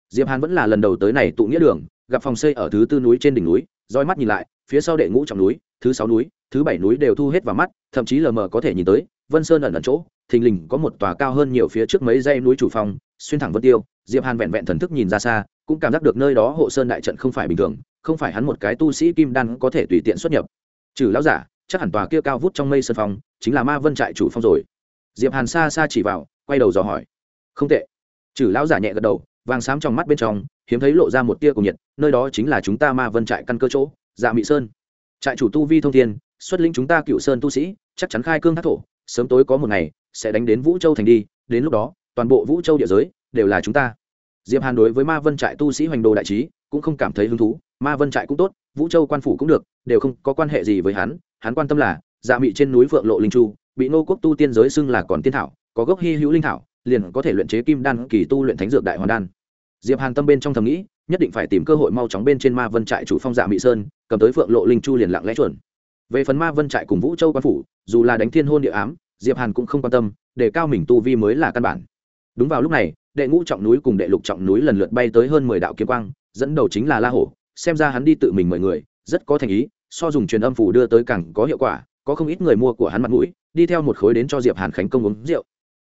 Diệp hàn vẫn là lần đầu tới này tụ nghĩa đường, gặp phòng xây ở thứ tư núi trên đỉnh núi, roi mắt nhìn lại, phía sau đệ ngũ trọng núi, thứ sáu núi, thứ bảy núi đều thu hết vào mắt, thậm chí lờ mờ có thể nhìn tới, vân sơn ẩn ẩn chỗ, thình lình có một tòa cao hơn nhiều phía trước mấy dãy núi chủ phòng, xuyên thẳng vân tiêu, diệp hàn vẹn vẹn thần thức nhìn ra xa, cũng cảm giác được nơi đó hộ sơn đại trận không phải bình thường không phải hắn một cái tu sĩ kim đan có thể tùy tiện xuất nhập. Trừ lão giả, chắc hẳn tòa kia cao vút trong mây sơn phong, chính là ma vân trại chủ phong rồi. Diệp hàn xa xa chỉ vào, quay đầu dò hỏi. Không tệ. Trừ lão giả nhẹ gật đầu, vàng xám trong mắt bên trong, hiếm thấy lộ ra một tia cùng nhiệt, nơi đó chính là chúng ta ma vân trại căn cơ chỗ dạ mị sơn. Trại chủ tu vi thông thiên, xuất lĩnh chúng ta cựu sơn tu sĩ, chắc chắn khai cương thác thổ, sớm tối có một ngày, sẽ đánh đến vũ châu thành đi, đến lúc đó, toàn bộ vũ châu địa giới, đều là chúng ta. Diệp hàn đối với ma vân trại tu sĩ hoành đồ đại trí, cũng không cảm thấy hứng thú ma vân trại cũng tốt, vũ châu quan phủ cũng được, đều không có quan hệ gì với hắn hắn quan tâm là dạ mị trên núi phượng lộ linh chu, bị nô quốc tu tiên giới xưng là còn tiên thảo, có gốc hy hữu linh thảo, liền có thể luyện chế kim đan kỳ tu luyện thánh dược đại hoàn đan. Diệp hàn tâm bên trong thầm nghĩ, nhất định phải tìm cơ hội mau chóng bên trên ma vân trại chủ phong dạ Mị sơn, cầm tới phượng lộ linh chu liền lặng lẽ chuẩn. Về phần ma vân trại cùng vũ châu quan phủ, dù là đánh thiên hôn địa ám, diệp hàn cũng không quan tâm, để cao mình tu vi mới là căn bản. Đúng vào lúc này, đệ ngũ trọng núi cùng đệ lục trọng núi lần lượt bay tới hơn mười đạo kiếm quang, dẫn đầu chính là la hổ xem ra hắn đi tự mình mời người, rất có thành ý, so dùng truyền âm phủ đưa tới càng có hiệu quả, có không ít người mua của hắn mặt mũi, đi theo một khối đến cho diệp hàn khánh công uống rượu.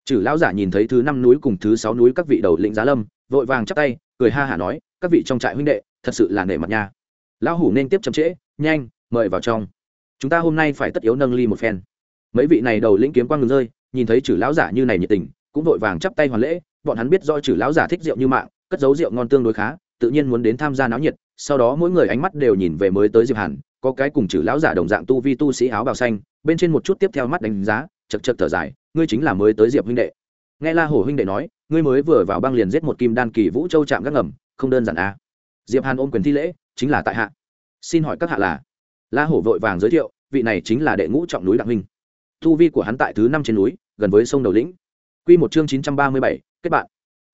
Chử lão giả nhìn thấy thứ năm núi cùng thứ sáu núi các vị đầu lĩnh giá lâm, vội vàng chắp tay, cười ha hả nói, các vị trong trại huynh đệ, thật sự là nể mặt nha. Lão hủ nên tiếp chậm trễ, nhanh, mời vào trong. Chúng ta hôm nay phải tất yếu nâng ly một phen. Mấy vị này đầu lĩnh kiếm quang ngừng rơi, nhìn thấy chử lão giả như này nhiệt tình, cũng vội vàng chắp tay hoàn lễ, bọn hắn biết do chử lão giả thích rượu như mạng, cất giấu rượu ngon tương đối khá, tự nhiên muốn đến tham gia náo nhiệt sau đó mỗi người ánh mắt đều nhìn về mới tới diệp hàn, có cái cùng chữ lão giả đồng dạng tu vi tu sĩ áo bào xanh, bên trên một chút tiếp theo mắt đánh giá, chật chật thở dài, ngươi chính là mới tới diệp huynh đệ. Nghe la hổ huynh đệ nói, ngươi mới vừa vào băng liền giết một kim đan kỳ vũ châu chạm gác ngầm, không đơn giản à. diệp hàn ôm quyền thi lễ, chính là tại hạ. Xin hỏi các hạ là? La hổ vội vàng giới thiệu, vị này chính là đệ ngũ trọng núi đặng huynh. Tu vi của hắn tại thứ năm trên núi, gần với sông đầu lĩnh. Quy một chương chín trăm ba mươi bảy, kết bạn.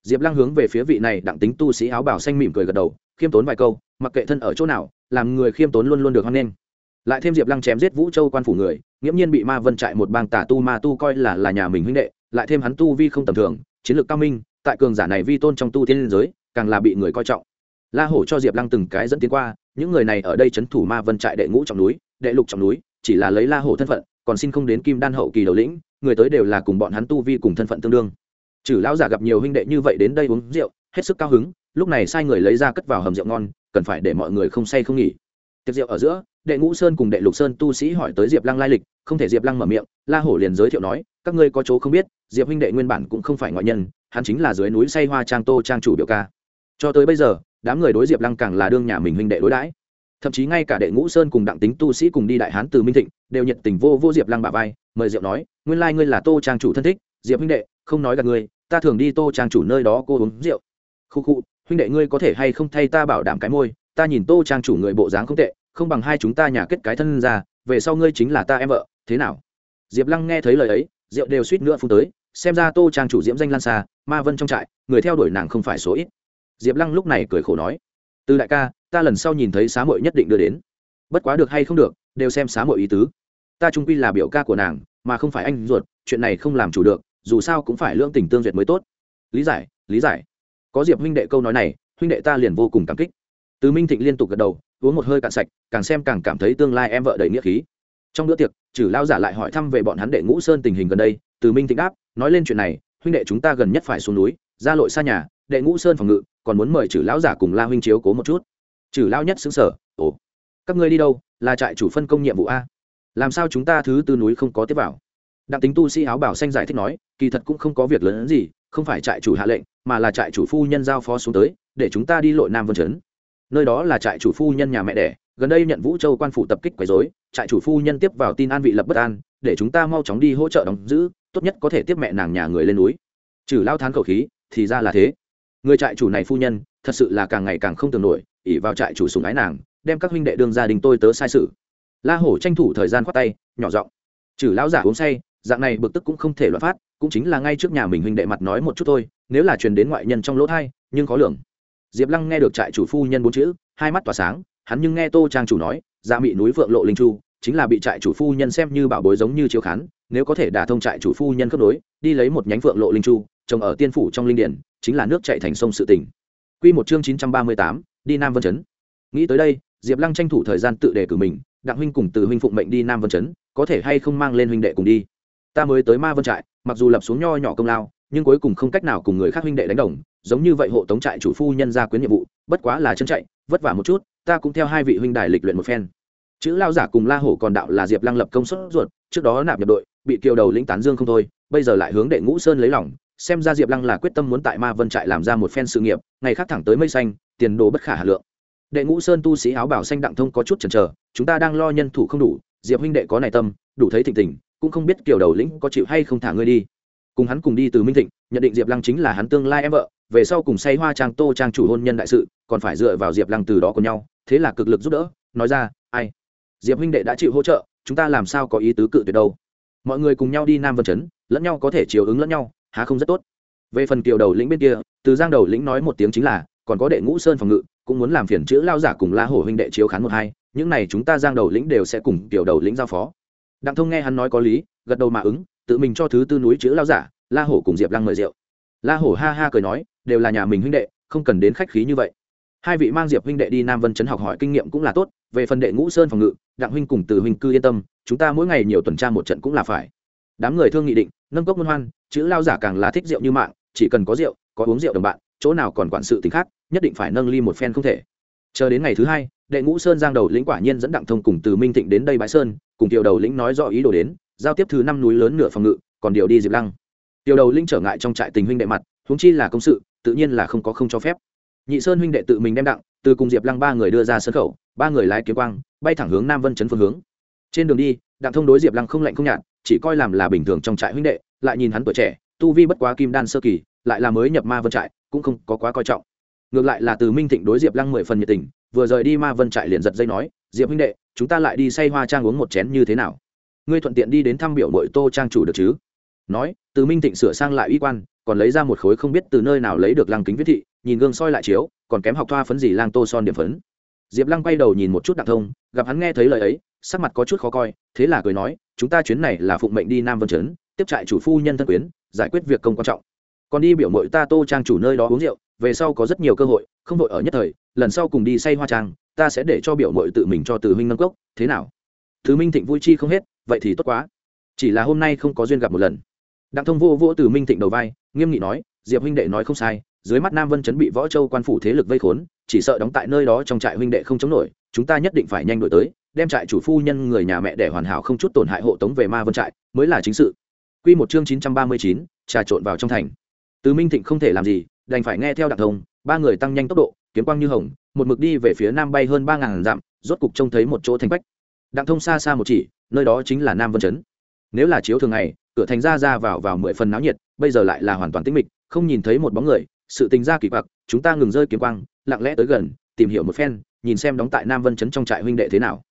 Diệp lăng hướng về phía vị này đặng tính tu sĩ áo bảo xanh mỉm cười gật đầu, khiêm tốn vài câu mặc kệ thân ở chỗ nào, làm người khiêm tốn luôn luôn được hoan nghênh. Lại thêm diệp lăng chém giết vũ châu quan phủ người, nghiễm nhiên bị ma vân trại một bang tà tu ma tu coi là là nhà mình huynh đệ, lại thêm hắn tu vi không tầm thường, chiến lược cao minh, tại cường giả này vi tôn trong tu tiên liên giới, càng là bị người coi trọng. La hổ cho diệp lăng từng cái dẫn tiến qua, những người này ở đây c h ấ n thủ ma vân trại đệ ngũ trọng núi, đệ lục trọng núi, chỉ là lấy la hổ thân phận, còn xin không đến kim đan hậu kỳ đầu lĩnh, người tới đều là cùng bọn hắn tu vi cùng thân phận tương đương. Trừ lão giả gặp nhiều huynh đệ như vậy đến đây uống rượu, hết sức cao hứng, lúc này sai người lấy ra cất vào hầm rượu ngon cần phải để mọi người không say không nghỉ. Tiệc rượu ở giữa, đệ ngũ sơn cùng đệ lục sơn tu sĩ hỏi tới diệp lăng lai lịch, không thể diệp lăng mở miệng, la hổ liền giới thiệu nói, các ngươi có chỗ không biết, diệp huynh đệ nguyên bản cũng không phải ngoại nhân, hắn chính là dưới núi say hoa trang tô trang chủ biểu ca. Cho tới bây giờ, đám người đối diệp lăng càng là đương nhà mình huynh đệ đối đãi. Thậm chí ngay cả đệ ngũ sơn cùng đặng tính tu sĩ cùng đi đại hán từ minh thịnh, đều nhận tình vô vô diệp lăng bà vai, mời diệp nói, nguyên lai ngươi là tô trang chủ thân thích, diệp huynh đệ, không nói gặp ngươi, ta thường đi tô trang chủ nơi đó cô uống rượu. Khu khu huynh đệ ngươi có thể hay không thay ta bảo đảm cái môi, ta nhìn tô trang chủ người bộ dáng không tệ, không bằng hai chúng ta nhà kết cái thân ra, về sau ngươi chính là ta em vợ, thế nào? Diệp lăng nghe thấy lời ấy, rượu đều suýt nữa phun tới, xem ra tô trang chủ diễm danh lan xa ma vân trong trại, người theo đuổi nàng không phải số ít. Diệp lăng lúc này cười khổ nói, từ đại ca, ta lần sau nhìn thấy xá mội nhất định đưa đến. Bất quá được hay không được, đều xem xá mội ý tứ. Ta trung quy là biểu ca của nàng, mà không phải anh ruột, chuyện này không làm chủ được, dù sao cũng phải lương tình tương duyệt mới tốt. Lý giải lý giải có diệp huynh đệ câu nói này, huynh đệ ta liền vô cùng cảm kích. Từ minh thịnh liên tục gật đầu, uống một hơi cạn sạch, càng xem càng cảm thấy tương lai em vợ đầy nghĩa khí. Trong bữa tiệc, trừ lao giả lại hỏi thăm về bọn hắn đệ ngũ sơn tình hình gần đây, từ minh thịnh đáp, nói lên chuyện này, huynh đệ chúng ta gần nhất phải xuống núi, ra lội xa nhà, đệ ngũ sơn phòng ngự, còn muốn mời trừ lão giả cùng la huynh chiếu cố một chút. Trừ lao nhất xứng sở, ồ, các ngươi đi đâu, là trại chủ phân công nhiệm vụ a? Làm sao chúng ta thứ tư núi không có tiếp vào? Đặng tính tu sĩ áo bảo xanh giải thích nói, kỳ thật cũng không có việc lớn hơn gì không phải trại chủ hạ lệnh, mà là trại chủ phu nhân giao phó xuống tới, để chúng ta đi lội nam vân chấn. Nơi đó là trại chủ phu nhân nhà mẹ đẻ, gần đây nhận vũ châu quan phủ tập kích quấy dối trại chủ phu nhân tiếp vào tin an vị lập bất an, để chúng ta mau chóng đi hỗ trợ đóng giữ, tốt nhất có thể tiếp mẹ nàng nhà người lên núi. Trừ lao thán khẩu khí, thì ra là thế. Người trại chủ này phu nhân, thật sự là càng ngày càng không tưởng nổi ỉ vào trại chủ sùng ái nàng, đem các huynh đệ đương gia đình tôi tớ sai sự. La hổ tranh thủ thời gian khoát tay, nhỏ giọng, trừ lão giả uống say, dạng này bực tức cũng không thể loạn phát cũng chính là ngay trước nhà mình huynh đệ mặt nói một chút thôi, nếu là truyền đến ngoại nhân trong lỗ thai, nhưng khó lường. Diệp lăng nghe được trại chủ phu nhân bốn chữ, hai mắt tỏa sáng, hắn nhưng nghe tô trang chủ nói dạ mị núi vượng lộ linh chu, chính là bị trại chủ phu nhân xem như bảo bối giống như chiếu khán, nếu có thể đả thông trại chủ phu nhân cấp đối đi lấy một nhánh vượng lộ linh chu, trồng ở tiên phủ trong linh điển, chính là nước chạy thành sông sự tỉnh Quy một chương chín trăm ba mươi tám, đi nam vân chấn. Nghĩ tới đây, diệp lăng tranh thủ thời gian tự đề cử mình, đặng huynh cùng từ huynh phụng mệnh đi nam vân chấn, có thể hay không mang lên huynh đệ cùng đi. Ta mới tới ma vân trại mặc dù lập xuống nho nhỏ công lao, nhưng cuối cùng không cách nào cùng người khác huynh đệ đánh đồng, giống như vậy hộ tống trại chủ phu nhân ra quyến nhiệm vụ, bất quá là chân chạy, vất vả một chút, ta cũng theo hai vị huynh đài lịch luyện một phen. Chữ lao giả cùng la hổ còn đạo là diệp lăng lập công suất ruột, trước đó nạp nhập đội, bị kiều đầu lĩnh tán dương không thôi, bây giờ lại hướng đệ ngũ sơn lấy lòng, xem ra diệp lăng là quyết tâm muốn tại ma vân trại làm ra một phen sự nghiệp, ngày khác thẳng tới mây xanh, tiền đồ bất khả hà lượng. Đệ ngũ sơn tu sĩ áo bảo xanh đặng thông có chút chần chờ, chúng ta đang lo nhân thủ không đủ, diệp huynh đệ có này tâm, đủ thấy thịnh tình cũng không biết kiểu đầu lĩnh có chịu hay không thả ngươi đi. Cùng hắn cùng đi từ minh thịnh, nhận định diệp lăng chính là hắn tương lai em vợ, về sau cùng say hoa trang tô trang chủ hôn nhân đại sự, còn phải dựa vào diệp lăng từ đó cùng nhau, thế là cực lực giúp đỡ, nói ra, ai, diệp huynh đệ đã chịu hỗ trợ, chúng ta làm sao có ý tứ cự tuyệt đâu? Mọi người cùng nhau đi nam vân chấn, lẫn nhau có thể chiều ứng lẫn nhau, há không rất tốt? Về phần kiều đầu lĩnh bên kia, từ giang đầu lĩnh nói một tiếng chính là, còn có đệ ngũ sơn phòng ngự, cũng muốn làm phiền chữ lao giả cùng la hổ huynh đệ chiếu khán một hai, những này chúng ta giang đầu lĩnh đều sẽ cùng kiều đầu lĩnh giao phó đặng thông nghe hắn nói có lý, gật đầu mà ứng, tự mình cho thứ tư núi chữ lao giả, la hổ cùng diệp lăng mời rượu. La hổ ha ha cười nói, đều là nhà mình huynh đệ, không cần đến khách khí như vậy. Hai vị mang diệp huynh đệ đi nam vân chấn học hỏi kinh nghiệm cũng là tốt, về phần đệ ngũ sơn phòng ngự, đặng huynh cùng từ huynh cư yên tâm, chúng ta mỗi ngày nhiều tuần tra một trận cũng là phải. Đám người thương nghị định, nâng cốc môn hoan, chữ lao giả càng là thích rượu như mạng, chỉ cần có rượu, có uống rượu đồng bạn, chỗ nào còn quản sự t khác, nhất định phải nâng ly một phen không thể chờ đến ngày thứ hai, đệ ngũ sơn giang đầu lĩnh quả nhiên dẫn đặng thông cùng từ minh thịnh đến đây bãi sơn, cùng tiểu đầu lĩnh nói rõ ý đồ đến, giao tiếp thứ năm núi lớn nửa phòng ngự, còn điều đi diệp lăng. Tiểu đầu lĩnh trở ngại trong trại tình huynh đệ mặt, huống chi là công sự, tự nhiên là không có không cho phép. Nhị sơn huynh đệ tự mình đem đặng, từ cùng diệp lăng ba người đưa ra sân khẩu, ba người lái kiếm quang, bay thẳng hướng nam vân chấn phương hướng. Trên đường đi, đặng thông đối diệp lăng không lạnh không nhạt, chỉ coi làm là bình thường trong trại huynh đệ, lại nhìn hắn tuổi trẻ, tu vi bất quá kim đan sơ kỳ, lại là mới nhập ma vân trại, cũng không có quá coi trọng ngược lại là từ minh thịnh đối diệp lăng mười phần nhiệt tình, vừa rời đi ma vân trại liền giật dây nói, diệp huynh đệ, chúng ta lại đi say hoa trang uống một chén như thế nào? Ngươi thuận tiện đi đến thăm biểu nội tô trang chủ được chứ? Nói, từ minh thịnh sửa sang lại uy quan, còn lấy ra một khối không biết từ nơi nào lấy được lăng kính viết thị, nhìn gương soi lại chiếu, còn kém học thoa phấn gì lang tô son điểm phấn. Diệp lăng quay đầu nhìn một chút đặc thông, gặp hắn nghe thấy lời ấy, sắc mặt có chút khó coi, thế là cười nói, chúng ta chuyến này là phụng mệnh đi nam vân trấn, tiếp trại chủ phu nhân thân quyến, giải quyết việc công quan trọng. Còn đi biểu mội ta tô trang chủ nơi đó uống rượu về sau có rất nhiều cơ hội không vội ở nhất thời lần sau cùng đi say hoa trang ta sẽ để cho biểu mội tự mình cho từ huynh nâng cốc thế nào? Thứ minh thịnh vui chi không hết vậy thì tốt quá. Chỉ là hôm nay không có duyên gặp một lần. Đặng thông vô vô từ minh thịnh đầu vai nghiêm nghị nói diệp huynh đệ nói không sai dưới mắt nam vân chấn bị võ châu quan phủ thế lực vây khốn chỉ sợ đóng tại nơi đó trong trại huynh đệ không chống nổi chúng ta nhất định phải nhanh đổi tới đem trại chủ phu nhân người nhà mẹ để hoàn hảo không chút tổn hại hộ tống về ma vân trại mới là chính sự. Quy một chương chín trăm ba mươi chín, trà trộn vào trong thành. Từ Minh Thịnh không thể làm gì, đành phải nghe theo Đặng Thông, ba người tăng nhanh tốc độ, kiếm quang như hồng, một mực đi về phía nam bay hơn ba ngàn dặm, rốt cục trông thấy một chỗ thành bách. Đặng Thông xa xa một chỉ, nơi đó chính là Nam Vân chấn Nếu là chiếu thường ngày, cửa thành ra ra vào vào mười phần náo nhiệt, bây giờ lại là hoàn toàn tĩnh mịch, không nhìn thấy một bóng người, sự tình ra kỳ quặc, chúng ta ngừng rơi kiếm quang, lặng lẽ tới gần, tìm hiểu một phen, nhìn xem đóng tại Nam Vân chấn trong trại huynh đệ thế nào.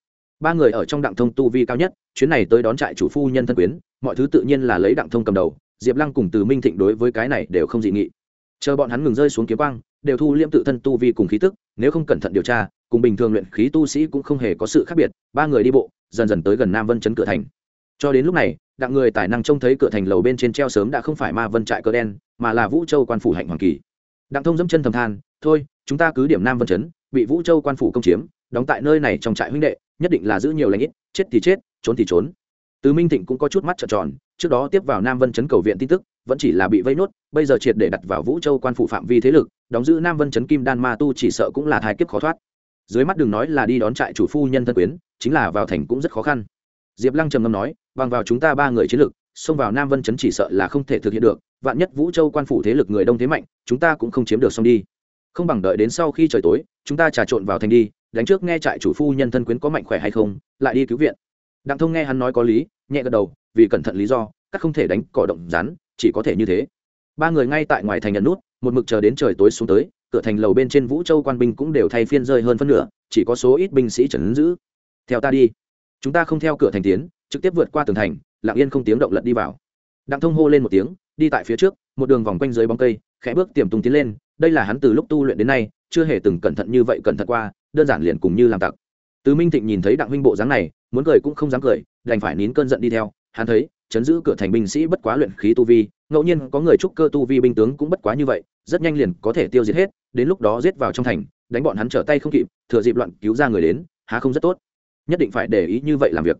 Ba người ở trong Đặng Thông tu vi cao nhất, chuyến này tới đón trại chủ phu nhân thân quyến, mọi thứ tự nhiên là lấy Đặng Thông cầm đầu, Diệp Lăng cùng Từ Minh Thịnh đối với cái này đều không dị nghị. Chờ bọn hắn ngừng rơi xuống kiếm quang, đều thu liễm tự thân tu vi cùng khí tức, nếu không cẩn thận điều tra, cùng bình thường luyện khí tu sĩ cũng không hề có sự khác biệt, ba người đi bộ, dần dần tới gần Nam Vân chấn cửa thành. Cho đến lúc này, đặng người tài năng trông thấy cửa thành lầu bên trên treo sớm đã không phải Ma Vân trại cờ đen, mà là Vũ Châu quan phủ hạnh hoàng kỳ. Đặng Thông dẫm chân thầm than, "Thôi, chúng ta cứ điểm Nam Vân chấn bị Vũ Châu quan phủ công chiếm, đóng tại nơi này trong trại huynh đệ, nhất định là giữ nhiều lãnh ít, chết thì chết, trốn thì trốn." tứ Minh Thịnh cũng có chút mắt trợn tròn, trước đó tiếp vào Nam Vân chấn cầu viện tin tức, vẫn chỉ là bị vây nốt, bây giờ triệt để đặt vào Vũ Châu quan phủ phạm vi thế lực, đóng giữ Nam Vân trấn Kim Đan Ma tu chỉ sợ cũng là thai kiếp khó thoát. Dưới mắt đừng nói là đi đón trại chủ phu nhân thân quyến, chính là vào thành cũng rất khó khăn. Diệp Lăng trầm ngâm nói, bằng vào chúng ta ba người chiến lực, xông vào Nam Vân trấn chỉ sợ là không thể thực hiện được, vạn nhất Vũ Châu quan phủ thế lực người đông thế mạnh, chúng ta cũng không chiếm được xong đi. Không bằng đợi đến sau khi trời tối, chúng ta trà trộn vào thành đi, đánh trước nghe trại chủ phu nhân thân quyến có mạnh khỏe hay không, lại đi cứu viện. Đặng Thông nghe hắn nói có lý, nhẹ gật đầu, vì cẩn thận lý do, các không thể đánh cỏ động rắn, chỉ có thể như thế. Ba người ngay tại ngoài thành nhận nút, một mực chờ đến trời tối xuống tới, cửa thành lầu bên trên Vũ Châu quan binh cũng đều thay phiên rơi hơn phân nửa, chỉ có số ít binh sĩ trấn giữ. Theo ta đi. Chúng ta không theo cửa thành tiến, trực tiếp vượt qua tường thành, lặng yên không tiếng động lật đi vào. Đặng Thông hô lên một tiếng, đi tại phía trước, một đường vòng quanh dưới bóng cây, khẽ bước tiềm tung tiến lên, đây là hắn từ lúc tu luyện đến nay, chưa hề từng cẩn thận như vậy cẩn thận qua, đơn giản liền cùng như làm tặc. tứ Minh Thịnh nhìn thấy Đặng huynh bộ dáng này, muốn cười cũng không dám cười, đành phải nín cơn giận đi theo, hắn thấy, chấn giữ cửa thành binh sĩ bất quá luyện khí tu vi, ngẫu nhiên có người trúc cơ tu vi binh tướng cũng bất quá như vậy, rất nhanh liền có thể tiêu diệt hết, đến lúc đó giết vào trong thành, đánh bọn hắn trở tay không kịp, thừa dịp loạn cứu ra người đến, há không rất tốt. Nhất định phải để ý như vậy làm việc.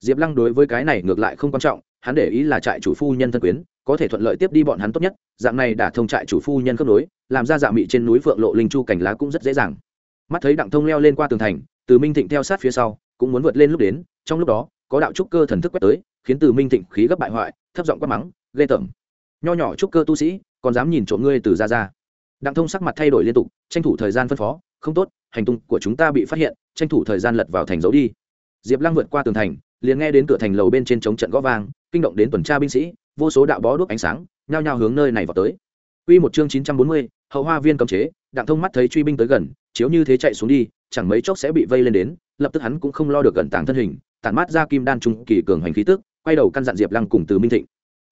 Diệp Lăng đối với cái này ngược lại không quan trọng, hắn để ý là trại chủ phu nhân thân quyến, có thể thuận lợi tiếp đi bọn hắn tốt nhất, dạng này đã thông trại chủ phu nhân khớp nối, làm ra dạ mị trên núi Phượng Lộ linh chu cảnh lá cũng rất dễ dàng. Mắt thấy Đặng Thông leo lên qua tường thành, Từ Minh Thịnh theo sát phía sau, cũng muốn vượt lên lúc đến, trong lúc đó, có đạo trúc cơ thần thức quét tới, khiến Từ Minh Thịnh khí gấp bại hoại, thấp giọng quát mắng, ghê tởm. Nho nhỏ chúc cơ tu sĩ, còn dám nhìn trộm ngươi từ ra ra. Đặng Thông sắc mặt thay đổi liên tục, tranh thủ thời gian phân phó, không tốt, hành tung của chúng ta bị phát hiện, tranh thủ thời gian lật vào thành giấu đi. Diệp Lăng vượt qua tường thành, liền nghe đến cửa thành lầu bên trên chống trận gõ vang, kinh động đến tuần tra binh sĩ, vô số đạo bó đuốc ánh sáng, nhao nhao hướng nơi này vào tới. Quy một chương 940, hậu hoa viên cấm chế, Đặng Thông mắt thấy truy binh tới gần, chiếu như thế chạy xuống đi, chẳng mấy chốc sẽ bị vây lên đến, lập tức hắn cũng không lo được gần tàng thân hình, tản mát ra kim đan trung kỳ cường hành khí tức, quay đầu căn dặn Diệp Lăng cùng Từ Minh Thịnh.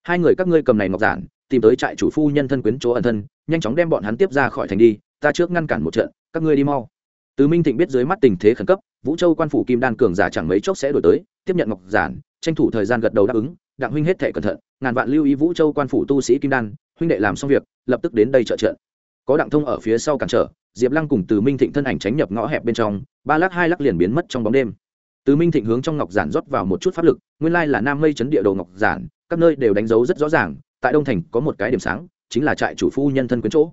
Hai người các ngươi cầm này ngọc giản, tìm tới trại chủ phu nhân thân quyến chỗ ẩn thân, nhanh chóng đem bọn hắn tiếp ra khỏi thành đi, ta trước ngăn cản một trận, các ngươi đi mau. Từ Minh Thịnh biết dưới mắt tình thế khẩn cấp, Vũ Châu quan phủ kim đan cường giả chẳng mấy chốc sẽ đổi tới, tiếp nhận ngọc giản, tranh thủ thời gian gật đầu đáp ứng, đặng huynh hết thể cẩn thận, ngàn vạn lưu ý Vũ Châu quan phủ tu sĩ kim đan, huynh đệ làm xong việc, lập tức đến đây trợ trận. Có đặng thông ở phía sau cản trở, Diệp Lăng cùng Từ Minh Thịnh thân ảnh tránh nhập ngõ hẹp bên trong, ba lắc hai lắc liền biến mất trong bóng đêm. Từ Minh Thịnh hướng trong ngọc giản rót vào một chút pháp lực, nguyên lai là Nam Mây Trấn địa đồ ngọc giản, các nơi đều đánh dấu rất rõ ràng, tại Đông Thành có một cái điểm sáng, chính là trại chủ phu nhân thân quyến chỗ.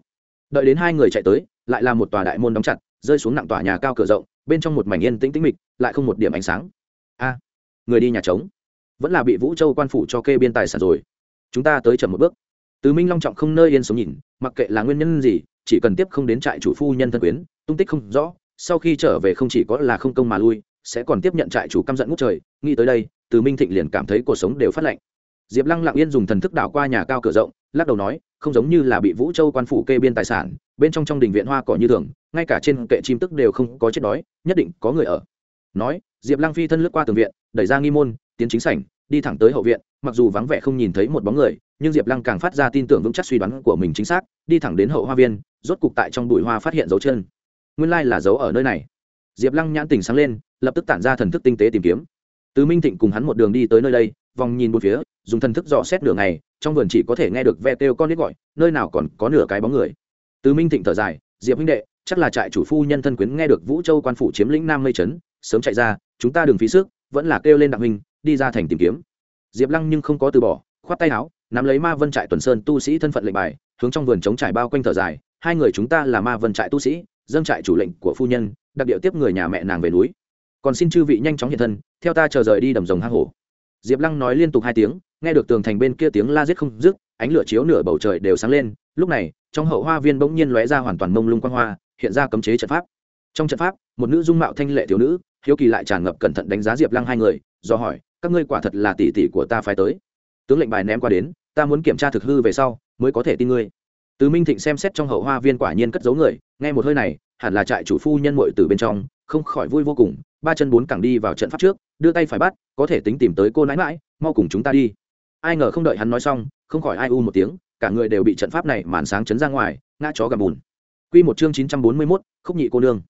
Đợi đến hai người chạy tới, lại là một tòa đại môn đóng chặt, rơi xuống nặng tòa nhà cao cửa rộng, bên trong một mảnh yên tĩnh tĩnh mịch, lại không một điểm ánh sáng. A, người đi nhà trống, vẫn là bị Vũ Châu quan phủ cho kê biên tài sản rồi. Chúng ta tới chậm một bước. Từ Minh Long trọng không nơi yên sống nhìn, mặc kệ là nguyên nhân gì, chỉ cần tiếp không đến trại chủ phu nhân thân quyến, tung tích không rõ, sau khi trở về không chỉ có là không công mà lui, sẽ còn tiếp nhận trại chủ căm giận ngút trời, nghĩ tới đây, từ minh thịnh liền cảm thấy cuộc sống đều phát lạnh. Diệp lăng lặng yên dùng thần thức đảo qua nhà cao cửa rộng, lắc đầu nói, không giống như là bị vũ châu quan phủ kê biên tài sản, bên trong trong đình viện hoa cỏ như thường, ngay cả trên kệ chim tức đều không có chết đói, nhất định có người ở. Nói, diệp lăng phi thân lướt qua tường viện, đẩy ra nghi môn, tiến chính sảnh, đi thẳng tới hậu viện, mặc dù vắng vẻ không nhìn thấy một bóng người, nhưng diệp lăng càng phát ra tin tưởng vững chắc suy đoán của mình chính xác, đi thẳng đến hậu hoa viên, rốt cục tại trong bụi hoa phát hiện dấu chân. Nguyên lai là dấu ở nơi này. Diệp lăng nhãn tình sáng lên lập tức tản ra thần thức tinh tế tìm kiếm. Từ minh thịnh cùng hắn một đường đi tới nơi đây, vòng nhìn một phía, dùng thần thức dò xét nửa ngày, trong vườn chỉ có thể nghe được ve kêu con nít gọi, nơi nào còn có nửa cái bóng người. Từ minh thịnh thở dài, diệp huynh đệ, chắc là trại chủ phu nhân thân quyến nghe được vũ châu quan phủ chiếm lĩnh nam mây trấn, sớm chạy ra, chúng ta đừng phí sức, vẫn là kêu lên đặng huynh, đi ra thành tìm kiếm. Diệp lăng nhưng không có từ bỏ, khoát tay áo, nắm lấy ma vân trại tuần sơn tu sĩ thân phận lệnh bài, hướng trong vườn chống trải bao quanh thở dài, hai người chúng ta là ma vân trại tu sĩ, dâng trại chủ lệnh của phu nhân, đặc điệu tiếp người nhà mẹ nàng về núi còn xin chư vị nhanh chóng hiện thân, theo ta chờ rời đi đầm rồng hang hổ. Diệp lăng nói liên tục hai tiếng, nghe được tường thành bên kia tiếng la giết không dứt, ánh lửa chiếu nửa bầu trời đều sáng lên. Lúc này, trong hậu hoa viên bỗng nhiên lóe ra hoàn toàn mông lung quang hoa, hiện ra cấm chế trận pháp. Trong trận pháp, một nữ dung mạo thanh lệ thiếu nữ, hiếu kỳ lại tràn ngập cẩn thận đánh giá diệp lăng hai người, do hỏi, các ngươi quả thật là tỷ tỷ của ta phải tới? Tướng lệnh bài ném qua đến, ta muốn kiểm tra thực hư về sau, mới có thể tin ngươi. Từ minh thịnh xem xét trong hậu hoa viên quả nhiên cất giấu người, nghe một hơi này, hẳn là trại chủ phu nhân mội từ bên trong, không khỏi vui vô cùng ba chân bốn cẳng đi vào trận pháp trước đưa tay phải bắt có thể tính tìm tới cô nãi mãi mau cùng chúng ta đi ai ngờ không đợi hắn nói xong không khỏi ai u một tiếng cả người đều bị trận pháp này màn sáng chấn ra ngoài ngã chó gặp bùn Quy một chương chín trăm bốn mươi 941, khúc nhị cô nương.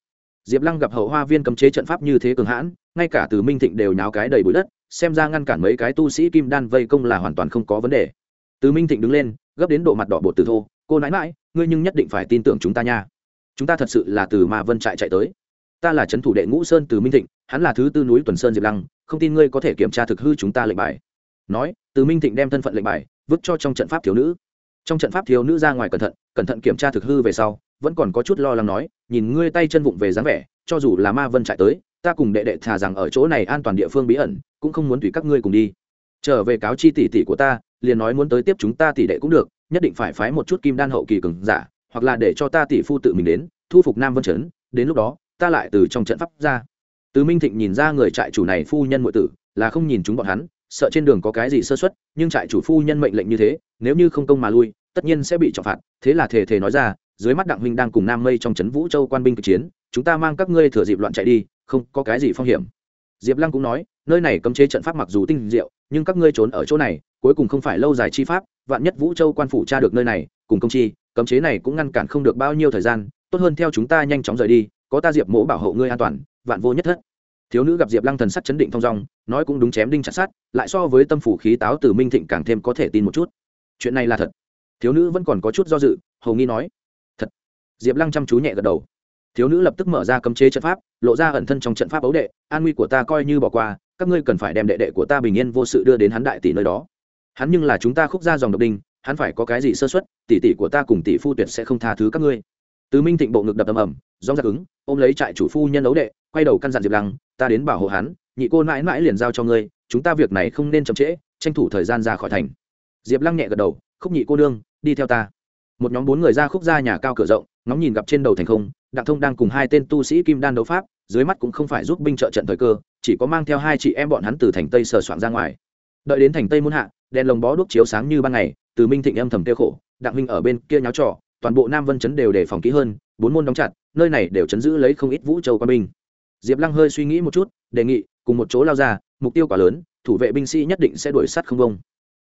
Diệp Lăng gặp hậu hoa viên cấm chế trận pháp như thế cường hãn, ngay cả Từ Minh Thịnh đều nháo cái đầy bụi đất, xem ra ngăn cản mấy cái tu sĩ kim đan vây công là hoàn toàn không có vấn đề. Từ Minh Thịnh đứng lên, gấp đến độ mặt đỏ bột từ thô, "Cô nãi nãi, ngươi nhưng nhất định phải tin tưởng chúng ta nha. Chúng ta thật sự là từ Ma Vân trại chạy tới. Ta là trấn thủ đệ Ngũ Sơn Từ Minh Thịnh, hắn là thứ tư núi Tuần Sơn Diệp Lăng, không tin ngươi có thể kiểm tra thực hư chúng ta lệnh bài." Nói, Từ Minh Thịnh đem thân phận lệnh bài vứt cho trong trận pháp thiếu nữ. Trong trận pháp thiếu nữ ra ngoài cẩn thận, cẩn thận kiểm tra thực hư về sau, vẫn còn có chút lo lắng nói nhìn ngươi tay chân vụng về dáng vẻ cho dù là ma vân chạy tới ta cùng đệ đệ thà rằng ở chỗ này an toàn địa phương bí ẩn cũng không muốn tùy các ngươi cùng đi trở về cáo chi tỷ tỷ của ta liền nói muốn tới tiếp chúng ta tỷ đệ cũng được nhất định phải phái một chút kim đan hậu kỳ cường giả hoặc là để cho ta tỷ phu tự mình đến thu phục nam vân chấn đến lúc đó ta lại từ trong trận pháp ra. Từ minh thịnh nhìn ra người trại chủ này phu nhân ngụy tử, là không nhìn chúng bọn hắn, sợ trên đường có cái gì sơ xuất nhưng trại chủ phu nhân mệnh lệnh như thế, nếu như không công mà lui, tất nhiên sẽ bị trọng phạt. Thế là thề thề nói ra, dưới mắt đặng huynh đang cùng nam mây trong trấn vũ châu quan binh cực chiến, chúng ta mang các ngươi thừa dịp loạn chạy đi, không có cái gì phong hiểm. Diệp lăng cũng nói, nơi này cấm chế trận pháp mặc dù tinh diệu, nhưng các ngươi trốn ở chỗ này, cuối cùng không phải lâu dài chi pháp, vạn nhất vũ châu quan phủ tra được nơi này, cùng công chi, cấm chế này cũng ngăn cản không được bao nhiêu thời gian, tốt hơn theo chúng ta nhanh chóng rời đi có ta diệp mỗ bảo hộ ngươi an toàn, vạn vô nhất thất. Thiếu nữ gặp diệp lăng thần sắc chấn định thong dong, nói cũng đúng chém đinh chặt sát lại so với tâm phủ khí táo từ minh thịnh càng thêm có thể tin một chút. Chuyện này là thật. Thiếu nữ vẫn còn có chút do dự, hầu nghi nói, thật. diệp lăng chăm chú nhẹ gật đầu. Thiếu nữ lập tức mở ra cấm chế trận pháp, lộ ra ẩn thân trong trận pháp ấu đệ, an nguy của ta coi như bỏ qua, các ngươi cần phải đem đệ đệ của ta bình yên vô sự đưa đến hắn đại tỷ nơi đó. Hắn nhưng là chúng ta khúc ra dòng độc đinh, hắn phải có cái gì sơ xuất tỷ tỷ của ta cùng tỷ phu tuyệt sẽ không tha thứ các ngươi. Tứ minh thịnh bộ ngực đập ầm ầm do giặc ứng, ôm lấy trại chủ phu nhân ấu đệ, quay đầu căn dặn diệp lăng, ta đến bảo hộ hắn, nhị cô mãi mãi liền giao cho ngươi, chúng ta việc này không nên chậm trễ, tranh thủ thời gian ra khỏi thành. Diệp lăng nhẹ gật đầu, khúc nhị cô đương đi theo ta. Một nhóm bốn người ra khúc ra nhà cao cửa rộng, ngóng nhìn gặp trên đầu thành không, đặng thông đang cùng hai tên tu sĩ kim đan đấu pháp, dưới mắt cũng không phải giúp binh trợ trận thời cơ, chỉ có mang theo hai chị em bọn hắn từ thành tây sờ soạn ra ngoài. Đợi đến thành tây muôn hạ, đèn lồng bó đuốc chiếu sáng như ban ngày, từ minh thịnh âm thầm tiêu khổ, đặng minh ở bên kia nháo trò, toàn bộ nam vân chấn đều đề phòng kỹ hơn, bốn môn đóng chặt nơi này đều chấn giữ lấy không ít vũ châu quân binh. Diệp lăng hơi suy nghĩ một chút, đề nghị, cùng một chỗ lao ra, mục tiêu quá lớn, thủ vệ binh sĩ nhất định sẽ đuổi sát không công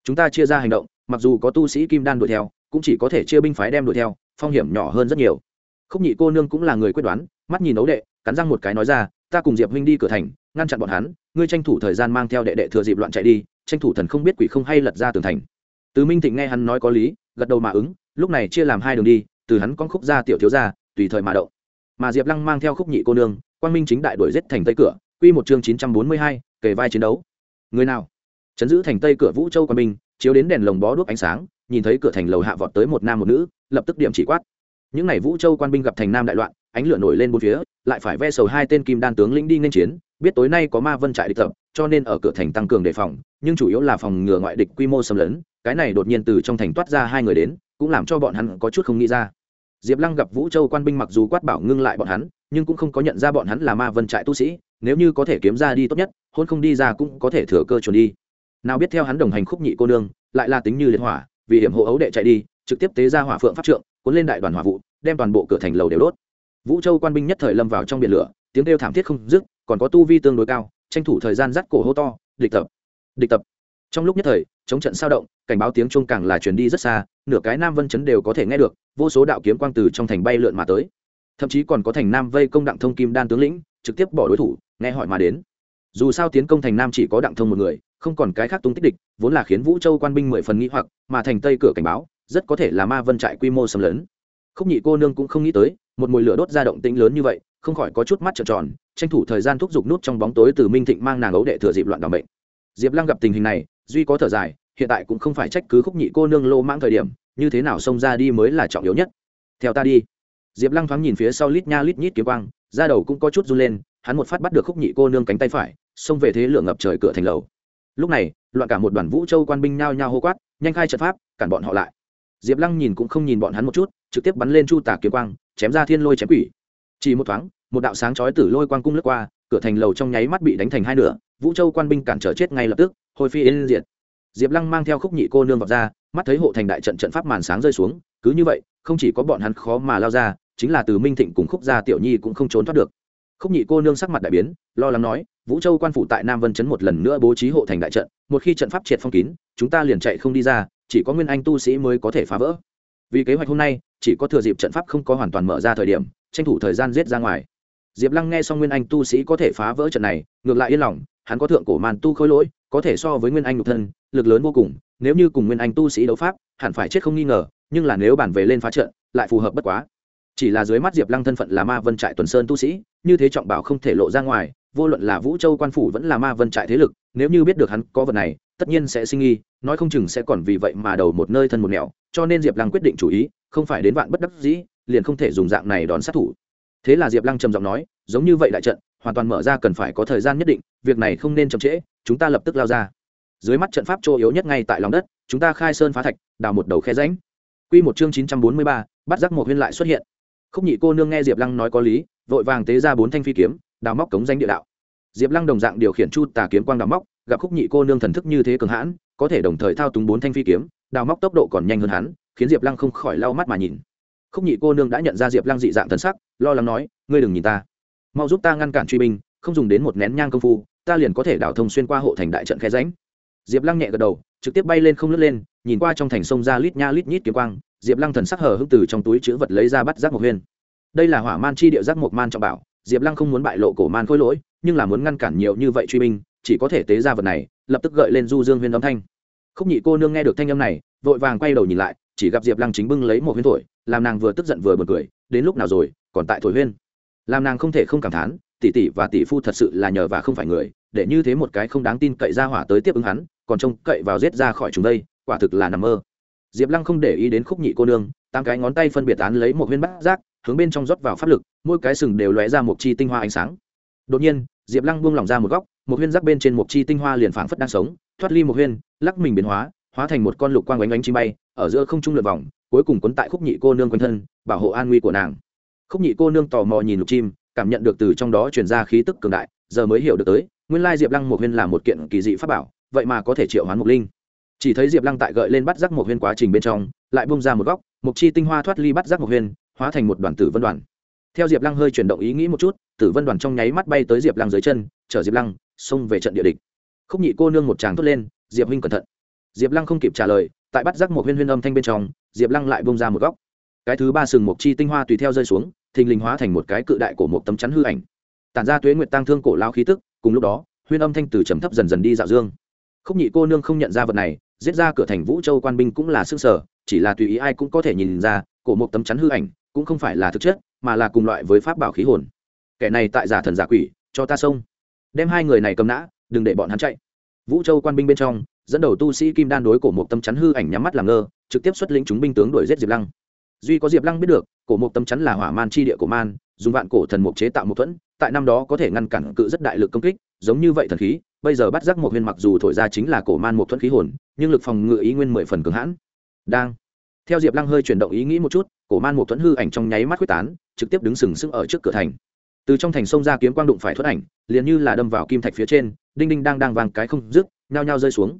chúng ta chia ra hành động, mặc dù có tu sĩ kim đan đuổi theo, cũng chỉ có thể chia binh phái đem đuổi theo, phong hiểm nhỏ hơn rất nhiều. Khúc nhị cô nương cũng là người quyết đoán, mắt nhìn ấu đệ, cắn răng một cái nói ra, ta cùng diệp huynh đi cửa thành, ngăn chặn bọn hắn, ngươi tranh thủ thời gian mang theo đệ đệ thừa dịp loạn chạy đi, tranh thủ thần không biết quỷ không hay lật ra tường thành. Từ minh thịnh nghe hắn nói có lý, gật đầu mà ứng, lúc này chia làm hai đường đi, từ hắn con khúc ra tiểu thiếu ra tùy thời mà động mà diệp lăng mang theo khúc nhị cô nương, quang minh chính đại đuổi giết thành tây cửa, quy một chương chín trăm bốn mươi hai, kề vai chiến đấu. Người nào? Chấn giữ thành tây cửa vũ châu quang minh chiếu đến đèn lồng bó đuốc ánh sáng, nhìn thấy cửa thành lầu hạ vọt tới một nam một nữ, lập tức điểm chỉ quát. Những n à y vũ châu quan binh gặp thành nam đại loạn, ánh lửa nổi lên bốn phía, lại phải ve sầu hai tên kim đan tướng lĩnh đi nên chiến, biết tối nay có ma vân trại địch tập, cho nên ở cửa thành tăng cường đề phòng, nhưng chủ yếu là phòng ngừa ngoại địch quy mô xâm lấn, cái này đột nhiên từ trong thành toát ra hai người đến, cũng làm cho bọn hắn có chút không nghĩ ra diệp lăng gặp vũ châu quan binh mặc dù quát bảo ngưng lại bọn hắn, nhưng cũng không có nhận ra bọn hắn là ma vân trại tu sĩ, nếu như có thể kiếm ra đi tốt nhất, hôn không đi ra cũng có thể thừa cơ trốn đi. Nào biết theo hắn đồng hành khúc nhị cô nương, lại là tính như liệt hỏa, vì hiểm hộ ấu đệ chạy đi, trực tiếp tế ra hỏa phượng pháp trượng, cuốn lên đại đoàn hỏa vụ, đem toàn bộ cửa thành lầu đều đốt. Vũ châu quan binh nhất thời lâm vào trong biển lửa, tiếng kêu thảm thiết không dứt, còn có tu vi tương đối cao, tranh thủ thời gian dắt cổ hô to, địch tập! Địch tập! Trong lúc nhất thời, chống trận sao động, cảnh báo tiếng chuông càng là truyền đi rất xa, nửa cái nam vân chấn đều có thể nghe được vô số đạo kiếm quang từ trong thành bay lượn mà tới. Thậm chí còn có thành nam vây công đặng thông kim đan tướng lĩnh, trực tiếp bỏ đối thủ, nghe hỏi mà đến. Dù sao tiến công thành nam chỉ có đặng thông một người, không còn cái khác tung tích địch, vốn là khiến vũ châu quan binh mười phần nghĩ hoặc, mà thành tây cửa cảnh báo, rất có thể là ma vân trại quy mô xâm lấn. Khúc nhị cô nương cũng không nghĩ tới, một mùi lửa đốt ra động tĩnh lớn như vậy, không khỏi có chút mắt trợn tròn, tranh thủ thời gian thúc giục nút trong bóng tối từ minh thịnh mang nàng ấu đệ thừa dịp loạn đ bệnh diệp lăng gặp tình hình này, duy có thở dài, hiện tại cũng không phải trách cứ khúc nhị cô nương lô mang thời điểm như thế nào xông ra đi mới là trọng yếu nhất. Theo ta đi. Diệp lăng thoáng nhìn phía sau lít nha lít nhít kiếm quang, da đầu cũng có chút run lên, hắn một phát bắt được khúc nhị cô nương cánh tay phải, xông về thế lửa ngập trời cửa thành lầu. Lúc này, loạn cả một đoàn vũ châu quan binh nhao nhao hô quát, nhanh khai trận pháp, cản bọn họ lại. Diệp lăng nhìn cũng không nhìn bọn hắn một chút, trực tiếp bắn lên chu tà kiếm quang, chém ra thiên lôi chém quỷ. Chỉ một thoáng, một đạo sáng chói tử lôi quang cung lướt qua, cửa thành lầu trong nháy mắt bị đánh thành hai nửa, vũ châu quan binh cản trở chết ngay lập tức hồi phi yên diệt. Diệp lăng mang theo khúc nhị cô nương vào ra mắt thấy hộ thành đại trận trận pháp màn sáng rơi xuống, cứ như vậy, không chỉ có bọn hắn khó mà lao ra, chính là từ minh thịnh cùng khúc gia tiểu nhi cũng không trốn thoát được. Khúc nhị cô nương sắc mặt đại biến, lo lắng nói, vũ châu quan phủ tại nam vân chấn một lần nữa bố trí hộ thành đại trận, một khi trận pháp triệt phong kín, chúng ta liền chạy không đi ra, chỉ có nguyên anh tu sĩ mới có thể phá vỡ. Vì kế hoạch hôm nay, chỉ có thừa dịp trận pháp không có hoàn toàn mở ra thời điểm, tranh thủ thời gian giết ra ngoài. Diệp lăng nghe xong nguyên anh tu sĩ có thể phá vỡ trận này, ngược lại yên lòng, hắn có thượng cổ màn tu khôi lỗi, có thể so với nguyên anh nhục thân, lực lớn vô cùng nếu như cùng nguyên anh tu sĩ đấu pháp, hẳn phải chết không nghi ngờ, nhưng là nếu bản về lên phá trận, lại phù hợp bất quá. Chỉ là dưới mắt diệp lăng thân phận là ma vân trại tuần sơn tu sĩ, như thế trọng bảo không thể lộ ra ngoài, vô luận là vũ châu quan phủ vẫn là ma vân trại thế lực, nếu như biết được hắn có vật này, tất nhiên sẽ sinh nghi, nói không chừng sẽ còn vì vậy mà đầu một nơi thân một nẻo, cho nên diệp lăng quyết định chủ ý, không phải đến vạn bất đắc dĩ, liền không thể dùng dạng này đón sát thủ. Thế là diệp lăng trầm giọng nói, giống như vậy đại trận, hoàn toàn mở ra cần phải có thời gian nhất định, việc này không nên chậm trễ, chúng ta lập tức lao ra dưới mắt trận pháp chỗ yếu nhất ngay tại lòng đất, chúng ta khai sơn phá thạch, đào một đầu khe ránh q một chương chín trăm bốn mươi ba, bắt giác một huyên lại xuất hiện. Khúc nhị cô nương nghe diệp lăng nói có lý, vội vàng tế ra bốn thanh phi kiếm, đào móc cống danh địa đạo. Diệp lăng đồng dạng điều khiển chu tà kiếm quang đào móc, gặp khúc nhị cô nương thần thức như thế cường hãn, có thể đồng thời thao túng bốn thanh phi kiếm, đào móc tốc độ còn nhanh hơn hắn, khiến diệp lăng không khỏi lau mắt mà nhìn. Khúc nhị cô nương đã nhận ra diệp lăng dị dạng thần sắc, lo lắng nói, ngươi đừng nhìn ta. Mau giúp ta ngăn cản truy binh, không dùng đến một nén nhang công phu, ta liền có thể đảo thông xuyên qua hộ thành đại trận khe ránh diệp lăng nhẹ gật đầu, trực tiếp bay lên không lướt lên, nhìn qua trong thành sông ra lít nha lít nhít kiếm quang, diệp lăng thần sắc hờ hưng từ trong túi chữ vật lấy ra bắt giác mộc huyên. Đây là hỏa man chi địa giác mộc man trọng bảo, diệp lăng không muốn bại lộ cổ man khôi lỗi, nhưng là muốn ngăn cản nhiều như vậy truy binh, chỉ có thể tế ra vật này, lập tức gợi lên du dương huyên âm thanh. Khúc nhị cô nương nghe được thanh âm này, vội vàng quay đầu nhìn lại, chỉ gặp diệp lăng chính bưng lấy một huyên thổi, làm nàng vừa tức giận vừa bật cười, đến lúc nào rồi, còn tại thổi huyên. Làm nàng không thể không cảm thán, tỷ tỷ và tỷ phu thật sự là nhờ và không phải người, để như thế một cái không đáng tin cậy ra hỏa tới tiếp ứng hắn còn trông cậy vào giết ra khỏi chúng đây, quả thực là nằm mơ. Diệp lăng không để ý đến khúc nhị cô nương, tám cái ngón tay phân biệt án lấy một huyên bát giác, hướng bên trong rót vào pháp lực, mỗi cái sừng đều lóe ra một chi tinh hoa ánh sáng. Đột nhiên, diệp lăng buông lỏng ra một góc, một huyên giác bên trên một chi tinh hoa liền phảng phất đang sống, thoát ly một huyên lắc mình biến hóa hóa thành một con lục quang bánh bánh chim bay, ở giữa không trung lượt vòng, cuối cùng quấn tại khúc nhị cô nương quanh thân, bảo hộ an nguy của nàng. Khúc nhị cô nương tò mò nhìn lục chim, cảm nhận được từ trong đó truyền ra khí tức cường đại, giờ mới hiểu được tới, nguyên lai diệp lăng một huyên là một kiện kỳ dị pháp bảo vậy mà có thể triệu hoán mục linh. Chỉ thấy diệp lăng tại gợi lên bắt giác một huyên quá trình bên trong, lại bung ra một góc mục chi tinh hoa thoát ly bắt giác một huyên, hóa thành một đoàn tử vân đoàn. Theo diệp lăng hơi chuyển động ý nghĩ một chút, tử vân đoàn trong nháy mắt bay tới diệp lăng dưới chân, chở diệp lăng xông về trận địa địch. Khúc nhị cô nương một tràng thốt lên, diệp huynh cẩn thận. Diệp lăng không kịp trả lời, tại bắt giác một huyên huyên âm thanh bên trong, diệp lăng lại bung ra một góc. Cái thứ ba sừng mộc chi tinh hoa tùy theo rơi xuống, thình lình hóa thành một cái cự đại của một tấm chắn hư ảnh. Tản ra tuế nguyệt tăng thương cổ lao khí tức, cùng lúc đó, huyên âm thanh từ trầm thấp dần dần đi dạo dương khúc nhị cô nương không nhận ra vật này, giết ra cửa thành vũ châu quan binh cũng là xương sở, chỉ là tùy ý ai cũng có thể nhìn ra, cổ một tấm chắn hư ảnh cũng không phải là thực chất, mà là cùng loại với pháp bảo khí hồn. Kẻ này tại giả thần giả quỷ, cho ta xông. Đem hai người này cầm nã, đừng để bọn hắn chạy. Vũ châu quan binh bên trong, dẫn đầu tu sĩ kim đan đối cổ một tấm chắn hư ảnh nhắm mắt làm ngơ, trực tiếp xuất lĩnh chúng binh tướng đuổi giết diệp lăng. Duy có diệp lăng biết được, cổ một tấm chắn là hỏa man chi địa của man dùng vạn cổ thần mục chế tạo một thuẫn, tại năm đó có thể ngăn cản cự rất đại lực công kích, giống như vậy thần khí, bây giờ bắt giác một huyên mặc dù thổi ra chính là cổ man một thuẫn khí hồn, nhưng lực phòng ngự ý nguyên mười phần cường hãn. Đang. Theo diệp lăng hơi chuyển động ý nghĩ một chút, cổ man một thuẫn hư ảnh trong nháy mắt quyết tán, trực tiếp đứng sừng sững ở trước cửa thành. Từ trong thành sông ra kiếm quang đụng phải thuẫn ảnh, liền như là đâm vào kim thạch phía trên, đinh đinh đang đang vàng cái không dứt, nhao nhao rơi xuống.